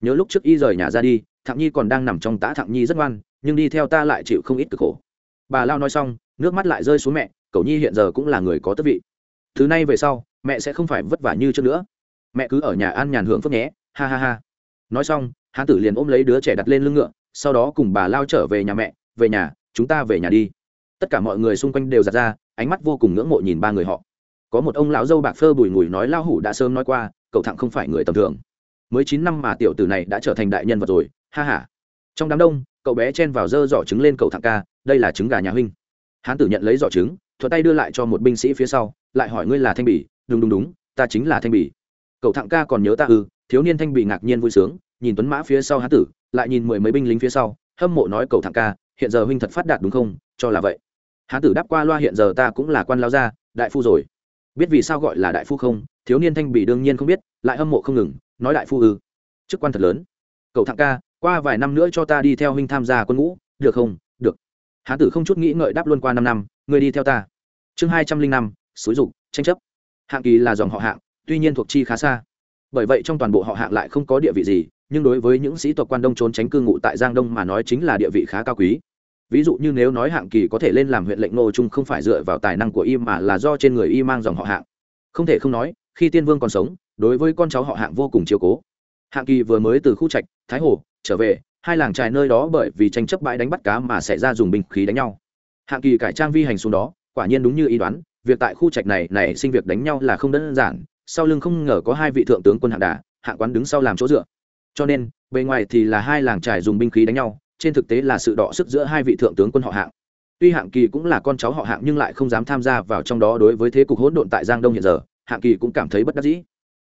Speaker 1: Nhớ lúc trước y rời nhà ra đi thằng nhi còn đang nằm trong tã thằng nhi rất ngoan, nhưng đi theo ta lại chịu không ít cực khổ. Bà lao nói xong, nước mắt lại rơi xuống mẹ, cậu nhi hiện giờ cũng là người có tất vị. Thứ này về sau, mẹ sẽ không phải vất vả như trước nữa. Mẹ cứ ở nhà an nhàn hưởng phước nhé, ha ha ha. Nói xong, hán tử liền ôm lấy đứa trẻ đặt lên lưng ngựa sau đó cùng bà lao trở về nhà mẹ, về nhà, chúng ta về nhà đi. Tất cả mọi người xung quanh đều giặt ra, ánh mắt vô cùng ngưỡng mộ nhìn ba người họ. Có một ông lão dâu bạc phơ bùi ngùi nói lao hủ đã sớm nói qua, cậu thẳng không phải người tầm thường. Mới chín năm mà tiểu tử này đã trở thành đại nhân vật rồi, ha ha. Trong đám đông, cậu bé chen vào dơ giỏ trứng lên cậu thẳng ca, đây là trứng gà nhà huynh. Hán tử nhận lấy giỏ trứng thuật tay đưa lại cho một binh sĩ phía sau, lại hỏi ngươi là thanh bỉ đúng đúng đúng, ta chính là thanh bỉ cậu thẳng ca còn nhớ ta ư, thiếu niên thanh bỉ ngạc nhiên vui sướng, nhìn tuấn mã phía sau hán tử lại nhìn mười mấy binh lính phía sau, hâm mộ nói cầu thẳng ca, hiện giờ huynh thật phát đạt đúng không? Cho là vậy. Hán tử đáp qua loa hiện giờ ta cũng là quan lao gia, đại phu rồi. Biết vì sao gọi là đại phu không? Thiếu niên thanh bỉ đương nhiên không biết, lại hâm mộ không ngừng, nói đại phu ư. Chức quan thật lớn. Cậu thẳng ca, qua vài năm nữa cho ta đi theo huynh tham gia quân ngũ, được không? Được. Hán tử không chút nghĩ ngợi đáp luôn qua năm năm, người đi theo ta. Chương hai trăm linh năm, xúi dục, tranh chấp. Hạng kỳ là dòng họ hạng, tuy nhiên thuộc chi khá xa. Bởi vậy trong toàn bộ họ hạng lại không có địa vị gì nhưng đối với những sĩ tộc quan đông trốn tránh cư ngụ tại giang đông mà nói chính là địa vị khá cao quý. Ví dụ như nếu nói hạng kỳ có thể lên làm huyện lệnh ngô trung không phải dựa vào tài năng của y mà là do trên người y mang dòng họ hạng. Không thể không nói, khi tiên vương còn sống, đối với con cháu họ hạng vô cùng chiều cố. Hạng kỳ vừa mới từ khu trạch, thái hồ, trở về, hai làng trài nơi đó bởi vì tranh chấp bãi đánh bắt cá mà xảy ra dùng binh khí đánh nhau. Hạng kỳ cải trang vi hành xuống đó, quả nhiên đúng như ý đoán, việc tại khu trạch này này sinh việc đánh nhau là không đơn giản, sau lưng không ngờ có hai vị thượng tướng quân hạng đà, hạng quán đứng sau làm chỗ dựa cho nên, bề ngoài thì là hai làng trải dùng binh khí đánh nhau, trên thực tế là sự đọ sức giữa hai vị thượng tướng quân họ hạng. Tuy hạng kỳ cũng là con cháu họ hạng nhưng lại không dám tham gia vào trong đó đối với thế cục hỗn độn tại giang đông hiện giờ, hạng kỳ cũng cảm thấy bất đắc dĩ.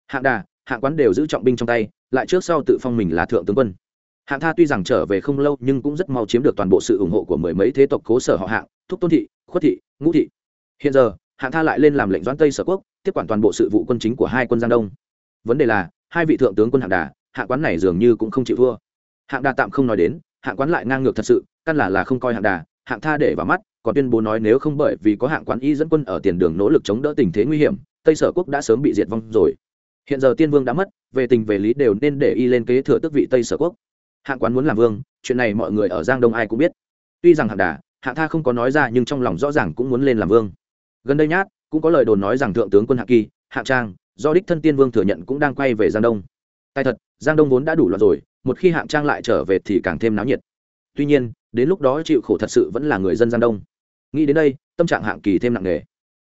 Speaker 1: Hạng đà, hạng quán đều giữ trọng binh trong tay, lại trước sau tự phong mình là thượng tướng quân. Hạng tha tuy rằng trở về không lâu nhưng cũng rất mau chiếm được toàn bộ sự ủng hộ của mười mấy thế tộc cố sở họ hạng, thúc tôn thị, khuất thị, ngũ thị. Hiện giờ, hạng tha lại lên làm lệnh doãn tây sở quốc, tiếp quản toàn bộ sự vụ quân chính của hai quân giang đông. Vấn đề là, hai vị thượng tướng quân hạng đà hạng quán này dường như cũng không chịu thua. Hạng đà tạm không nói đến hạng quán lại ngang ngược thật sự, căn là là không coi hạng đà, hạng tha để vào mắt, còn tuyên bố nói nếu không bởi vì có hạng quán y dẫn quân ở tiền đường nỗ lực chống đỡ tình thế nguy hiểm, tây sở quốc đã sớm bị diệt vong rồi. Hiện giờ tiên vương đã mất, về tình về lý đều nên để y lên kế thừa tước vị tây sở quốc. Hạng quán muốn làm vương, chuyện này mọi người ở giang đông ai cũng biết. Tuy rằng hạng đà, hạng tha không có nói ra nhưng trong lòng rõ ràng cũng muốn lên làm vương. Gần đây nhát, cũng có lời đồn nói rằng thượng tướng quân hạng kỳ hạng trang, do đích thân tiên vương thừa nhận cũng đang quay về giang đông tại thật, giang đông vốn đã đủ loạn rồi, một khi hạng trang lại trở về thì càng thêm náo nhiệt. Tuy nhiên, đến lúc đó chịu khổ thật sự vẫn là người dân giang đông. Nghĩ đến đây, tâm trạng hạng kỳ thêm nặng nề.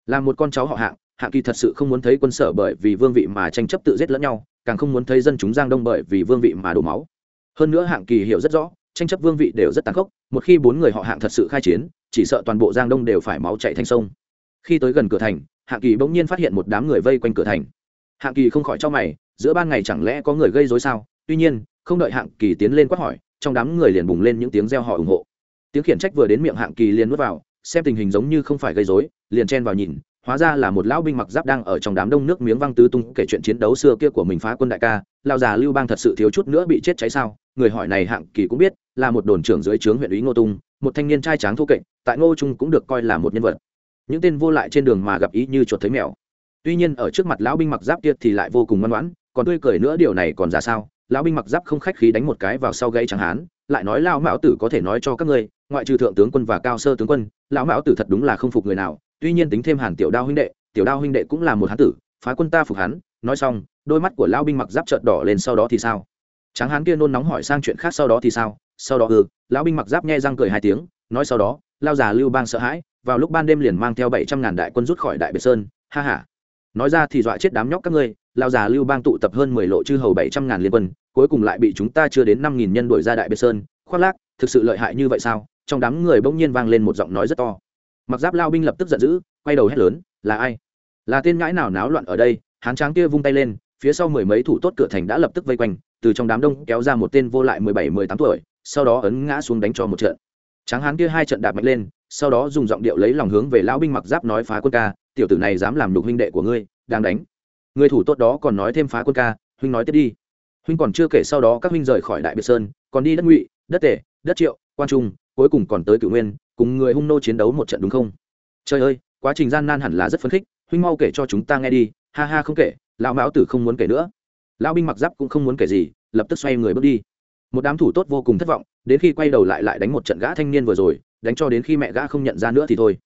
Speaker 1: Là một con cháu họ hạng hạng kỳ thật sự không muốn thấy quân sở bởi vì vương vị mà tranh chấp tự giết lẫn nhau, càng không muốn thấy dân chúng giang đông bởi vì vương vị mà đổ máu. Hơn nữa hạng kỳ hiểu rất rõ, tranh chấp vương vị đều rất tàn khốc, một khi bốn người họ hạng thật sự khai chiến, chỉ sợ toàn bộ giang đông đều phải máu chạy thành sông. Khi tới gần cửa thành, hạng kỳ bỗng nhiên phát hiện một đám người vây quanh cửa thành. Hạng kỳ không khỏi cho mày giữa ban ngày chẳng lẽ có người gây dối sao? Tuy nhiên, không đợi hạng kỳ tiến lên quát hỏi, trong đám người liền bùng lên những tiếng reo họ ủng hộ. Tiếng khiển trách vừa đến miệng hạng kỳ liền nuốt vào, xem tình hình giống như không phải gây dối liền chen vào nhìn, hóa ra là một lão binh mặc giáp đang ở trong đám đông nước miếng văng tứ tung kể chuyện chiến đấu xưa kia của mình phá quân đại ca lao già lưu bang thật sự thiếu chút nữa bị chết cháy sao? Người hỏi này hạng kỳ cũng biết, là một đồn trưởng dưới trướng huyện ủy ngô tung, một thanh niên trai tráng thô kệch, tại ngô trung cũng được coi là một nhân vật. Những tên vô lại trên đường mà gặp ý như chuột thấy mèo. Tuy nhiên, ở trước mặt lão binh mặc giáp kia thì lại vô cùng ngoan ngoãn còn tươi cười nữa điều này còn ra sao? Lão binh mặc giáp không khách khí đánh một cái vào sau gây chẳng hán, lại nói lao mão tử có thể nói cho các ngươi, ngoại trừ thượng tướng quân và cao sơ tướng quân, lão mão tử thật đúng là không phục người nào, tuy nhiên tính thêm hàn tiểu đao huynh đệ, tiểu đao huynh đệ cũng là một hán tử, phá quân ta phục hắn, nói xong, đôi mắt của lão binh mặc giáp chợt đỏ lên sau đó thì sao? Tráng hán kia nôn nóng hỏi sang chuyện khác sau đó thì sao? Sau đó ừ lão binh mặc giáp nghe răng cười hai tiếng, nói sau đó lao già lưu bang sợ hãi, vào lúc ban đêm liền mang theo bảy trăm ngàn đại quân rút khỏi đại biệt sơn, ha ha. Nói ra thì dọa chết đám nhóc các ngươi lao già lưu bang tụ tập hơn mười lộ chư hầu bảy trăm ngàn liên quân, cuối cùng lại bị chúng ta chưa đến năm nghìn nhân đuổi ra đại biệt sơn. Khoác lác, thực sự lợi hại như vậy sao? Trong đám người bỗng nhiên vang lên một giọng nói rất to. Mặc giáp lao binh lập tức giận dữ, quay đầu hét lớn, là ai? Là tên ngãi nào náo loạn ở đây? Hán tráng kia vung tay lên, phía sau mười mấy thủ tốt cửa thành đã lập tức vây quanh, từ trong đám đông kéo ra một tên vô lại mười bảy, mười tám tuổi, sau đó ấn ngã xuống đánh cho một trận. Tráng hán kia hai trận đạp mạnh lên, sau đó dùng giọng điệu lấy lòng hướng về lão binh mặc giáp nói phá quân ca, tiểu tử này dám làm đục huynh đệ của ngươi, đang đánh người thủ tốt đó còn nói thêm phá quân ca, huynh nói tiếp đi. Huynh còn chưa kể sau đó các huynh rời khỏi đại biệt sơn, còn đi đất ngụy, đất tể, đất triệu, quan trung, cuối cùng còn tới cửu nguyên, cùng người hung nô chiến đấu một trận đúng không? Trời ơi, quá trình gian nan hẳn là rất phấn khích, huynh mau kể cho chúng ta nghe đi, ha ha không kể, lão mão tử không muốn kể nữa. Lão binh mặc giáp cũng không muốn kể gì, lập tức xoay người bước đi. Một đám thủ tốt vô cùng thất vọng, đến khi quay đầu lại lại đánh một trận gã thanh niên vừa rồi, đánh cho đến khi mẹ gã không nhận ra nữa thì thôi.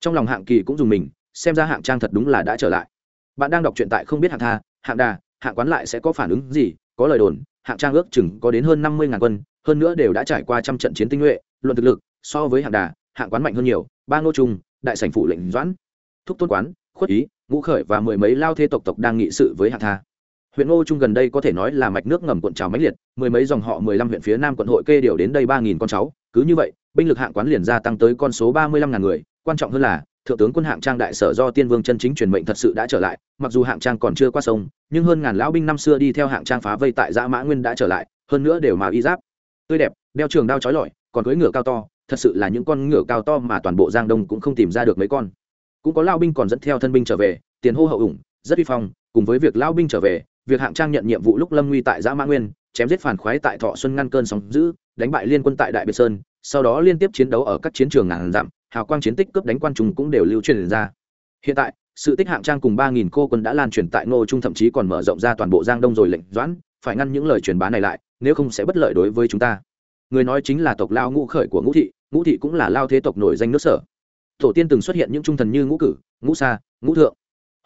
Speaker 1: Trong lòng hạng kỳ cũng dùng mình, xem ra hạng trang thật đúng là đã trở lại bạn đang đọc truyện tại không biết hạng tha, hạng đà, hạng quán lại sẽ có phản ứng gì, có lời đồn, hạng trang ước chừng có đến hơn năm mươi ngàn quân, hơn nữa đều đã trải qua trăm trận chiến tinh nhuệ, luận thực lực, so với hạng đà, hạng quán mạnh hơn nhiều, ba ngô trung đại sảnh phủ lệnh doãn, thúc tôn quán, khuất ý, ngũ khởi và mười mấy lao thế tộc tộc đang nghị sự với hạng tha. Huyện ngô trung gần đây có thể nói là mạch nước ngầm cuộn trào mãnh liệt, mười mấy dòng họ mười lăm huyện phía nam quận hội kê điều đến đây ba nghìn con cháu, cứ như vậy, binh lực hạng quán liền gia tăng tới con số ba mươi lăm ngàn người, quan trọng hơn là thượng tướng quân hạng trang đại sở do tiên vương chân chính truyền mệnh thật sự đã trở lại, mặc dù hạng trang còn chưa qua sông, nhưng hơn ngàn lão binh năm xưa đi theo hạng trang phá vây tại dã mã nguyên đã trở lại, hơn nữa đều mà y giáp. Tươi đẹp, đeo trường đao trói lọi, còn cưỡi ngựa cao to, thật sự là những con ngựa cao to mà toàn bộ giang đông cũng không tìm ra được mấy con. Cũng có lao binh còn dẫn theo thân binh trở về, tiền hô hậu ủng, rất uy phong, cùng với việc lao binh trở về, việc hạng trang nhận nhiệm vụ lúc lâm nguy tại giã mã nguyên, chém giết phản khoái tại thọ xuân ngăn cơn sóng giữ đánh bại liên quân tại đại biệt sơn, sau đó liên tiếp chiến đấu ở các chiến trường ngàn dặm hào quang chiến tích cướp đánh quan trùng cũng đều lưu truyền ra. Hiện tại, sự tích hạng trang cùng ba nghìn cô quân đã lan truyền tại ngô trung, thậm chí còn mở rộng ra toàn bộ giang đông rồi lệnh doãn, phải ngăn những lời truyền bá này lại, nếu không sẽ bất lợi đối với chúng ta. Người nói chính là tộc lao ngũ khởi của ngũ thị ngũ thị cũng là lao thế tộc nổi danh nước sở. Tổ tiên từng xuất hiện những trung thần như ngũ cử, ngũ sa, ngũ thượng.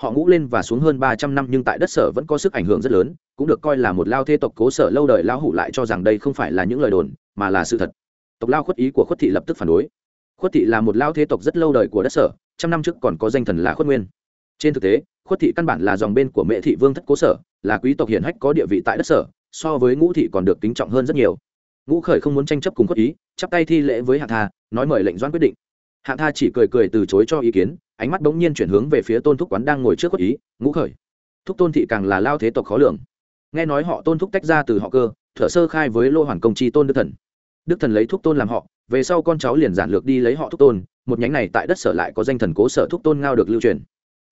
Speaker 1: Họ ngũ lên và xuống hơn ba trăm năm nhưng tại đất sở vẫn có sức ảnh hưởng rất lớn, cũng được coi là một lao thế tộc cố sở lâu đời lao hủ lại cho rằng đây không phải là những lời đồn, mà là sự thật. Tộc lao khuất ý của khuất thị lập tức phản đối khuất thị là một lao thế tộc rất lâu đời của đất sở, trăm năm trước còn có danh thần là khuất nguyên. Trên thực tế, khuất thị căn bản là dòng bên của mẹ thị vương thất cố sở, là quý tộc hiển hách có địa vị tại đất sở, so với ngũ thị còn được kính trọng hơn rất nhiều. Ngũ khởi không muốn tranh chấp cùng khuất ý, chắp tay thi lễ với Hạ tha, nói mời lệnh doan quyết định. Hạ tha chỉ cười cười từ chối cho ý kiến, ánh mắt bỗng nhiên chuyển hướng về phía tôn thúc quán đang ngồi trước khuất ý, ngũ khởi. Thúc tôn thị càng là lao thế tộc khó lường. Nghe nói họ tôn thúc tách ra từ họ cơ, thở sơ khai với lô hoàn công chi tôn đức thần đức thần lấy thúc tôn làm họ, về sau con cháu liền giản lược đi lấy họ thúc tôn, một nhánh này tại đất sở lại có danh thần cố sở thúc tôn ngao được lưu truyền.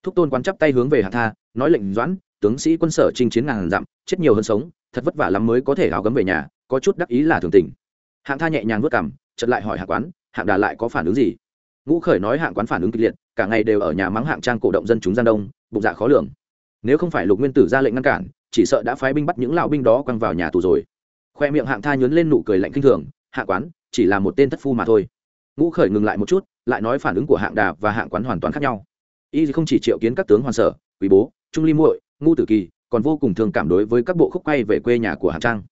Speaker 1: Thúc tôn quán chắp tay hướng về hạ tha, nói lệnh doãn, tướng sĩ quân sở chinh chiến ngàn dặm, chết nhiều hơn sống, thật vất vả lắm mới có thể áo gấm về nhà, có chút đắc ý là thường tình. Hạng tha nhẹ nhàng vất cảm chật lại hỏi hạ quán, hạng đà lại có phản ứng gì? Ngũ khởi nói hạng quán phản ứng kịch liệt, cả ngày đều ở nhà mắng hạng trang cổ động dân chúng gian đông, bụng dạ khó lường. Nếu không phải lục nguyên tử ra lệnh ngăn cản, chỉ sợ đã phái binh bắt những lão binh đó quăng vào nhà tù rồi. Khoe miệng hạng tha nhớn lên nụ cười lạnh kinh thường hạ quán, chỉ là một tên thất phu mà thôi. Ngũ khởi ngừng lại một chút, lại nói phản ứng của hạng đà và hạng quán hoàn toàn khác nhau. Y không chỉ triệu kiến các tướng hoàn sở, quý bố, trung ly muội, ngu tử kỳ, còn vô cùng thương cảm đối với các bộ khúc quay về quê nhà của hạng trang.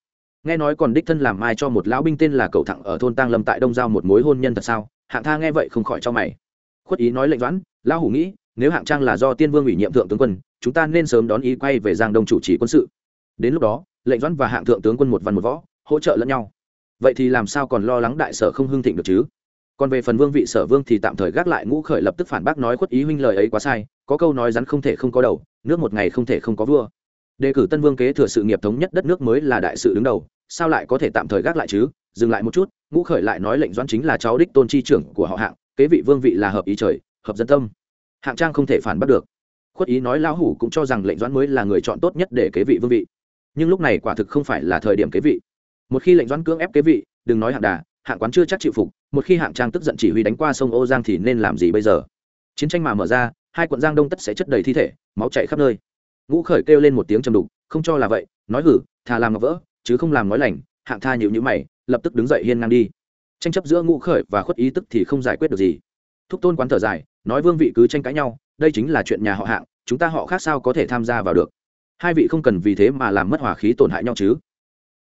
Speaker 1: Nghe nói còn đích thân làm mai cho một lão binh tên là cầu thẳng ở thôn tăng lâm tại đông giao một mối hôn nhân thật sao? Hạng tha nghe vậy không khỏi cho mày. Khuất ý nói lệnh doãn, lão hủ nghĩ, nếu hạng trang là do tiên vương ủy nhiệm thượng tướng quân, chúng ta nên sớm đón ý quay về giang đông chủ trì quân sự. Đến lúc đó, lệnh doãn và hạng thượng tướng quân một văn một võ, hỗ trợ lẫn nhau vậy thì làm sao còn lo lắng đại sở không hưng thịnh được chứ? Còn về phần vương vị sở vương thì tạm thời gác lại ngũ khởi lập tức phản bác nói khuất ý huynh lời ấy quá sai, có câu nói rắn không thể không có đầu, nước một ngày không thể không có vua. Đề cử tân vương kế thừa sự nghiệp thống nhất đất nước mới là đại sự đứng đầu, sao lại có thể tạm thời gác lại chứ? Dừng lại một chút, ngũ khởi lại nói lệnh doãn chính là cháu đích tôn chi trưởng của họ hạng, kế vị vương vị là hợp ý trời, hợp dân tâm. Hạng trang không thể phản bắt được. Khuất ý nói lão hủ cũng cho rằng lệnh doãn mới là người chọn tốt nhất để kế vị vương vị. Nhưng lúc này quả thực không phải là thời điểm kế vị một khi lệnh doãn cưỡng ép kế vị, đừng nói hạng đà, hạng quán chưa chắc chịu phục, một khi hạng trang tức giận chỉ huy đánh qua sông ô giang thì nên làm gì bây giờ? Chiến tranh mà mở ra, hai quận giang đông tất sẽ chất đầy thi thể, máu chảy khắp nơi. Ngũ khởi kêu lên một tiếng trầm đục, không cho là vậy, nói hử, thà làm ngọc vỡ, chứ không làm nói lành, hạng tha nhịu nhữ mày, lập tức đứng dậy hiên ngang đi. Tranh chấp giữa ngũ khởi và khuất ý tức thì không giải quyết được gì. Thúc tôn quán thở dài, nói vương vị cứ tranh cãi nhau, đây chính là chuyện nhà họ hạng, chúng ta họ khác sao có thể tham gia vào được? Hai vị không cần vì thế mà làm mất hòa khí tổn hại nhau chứ?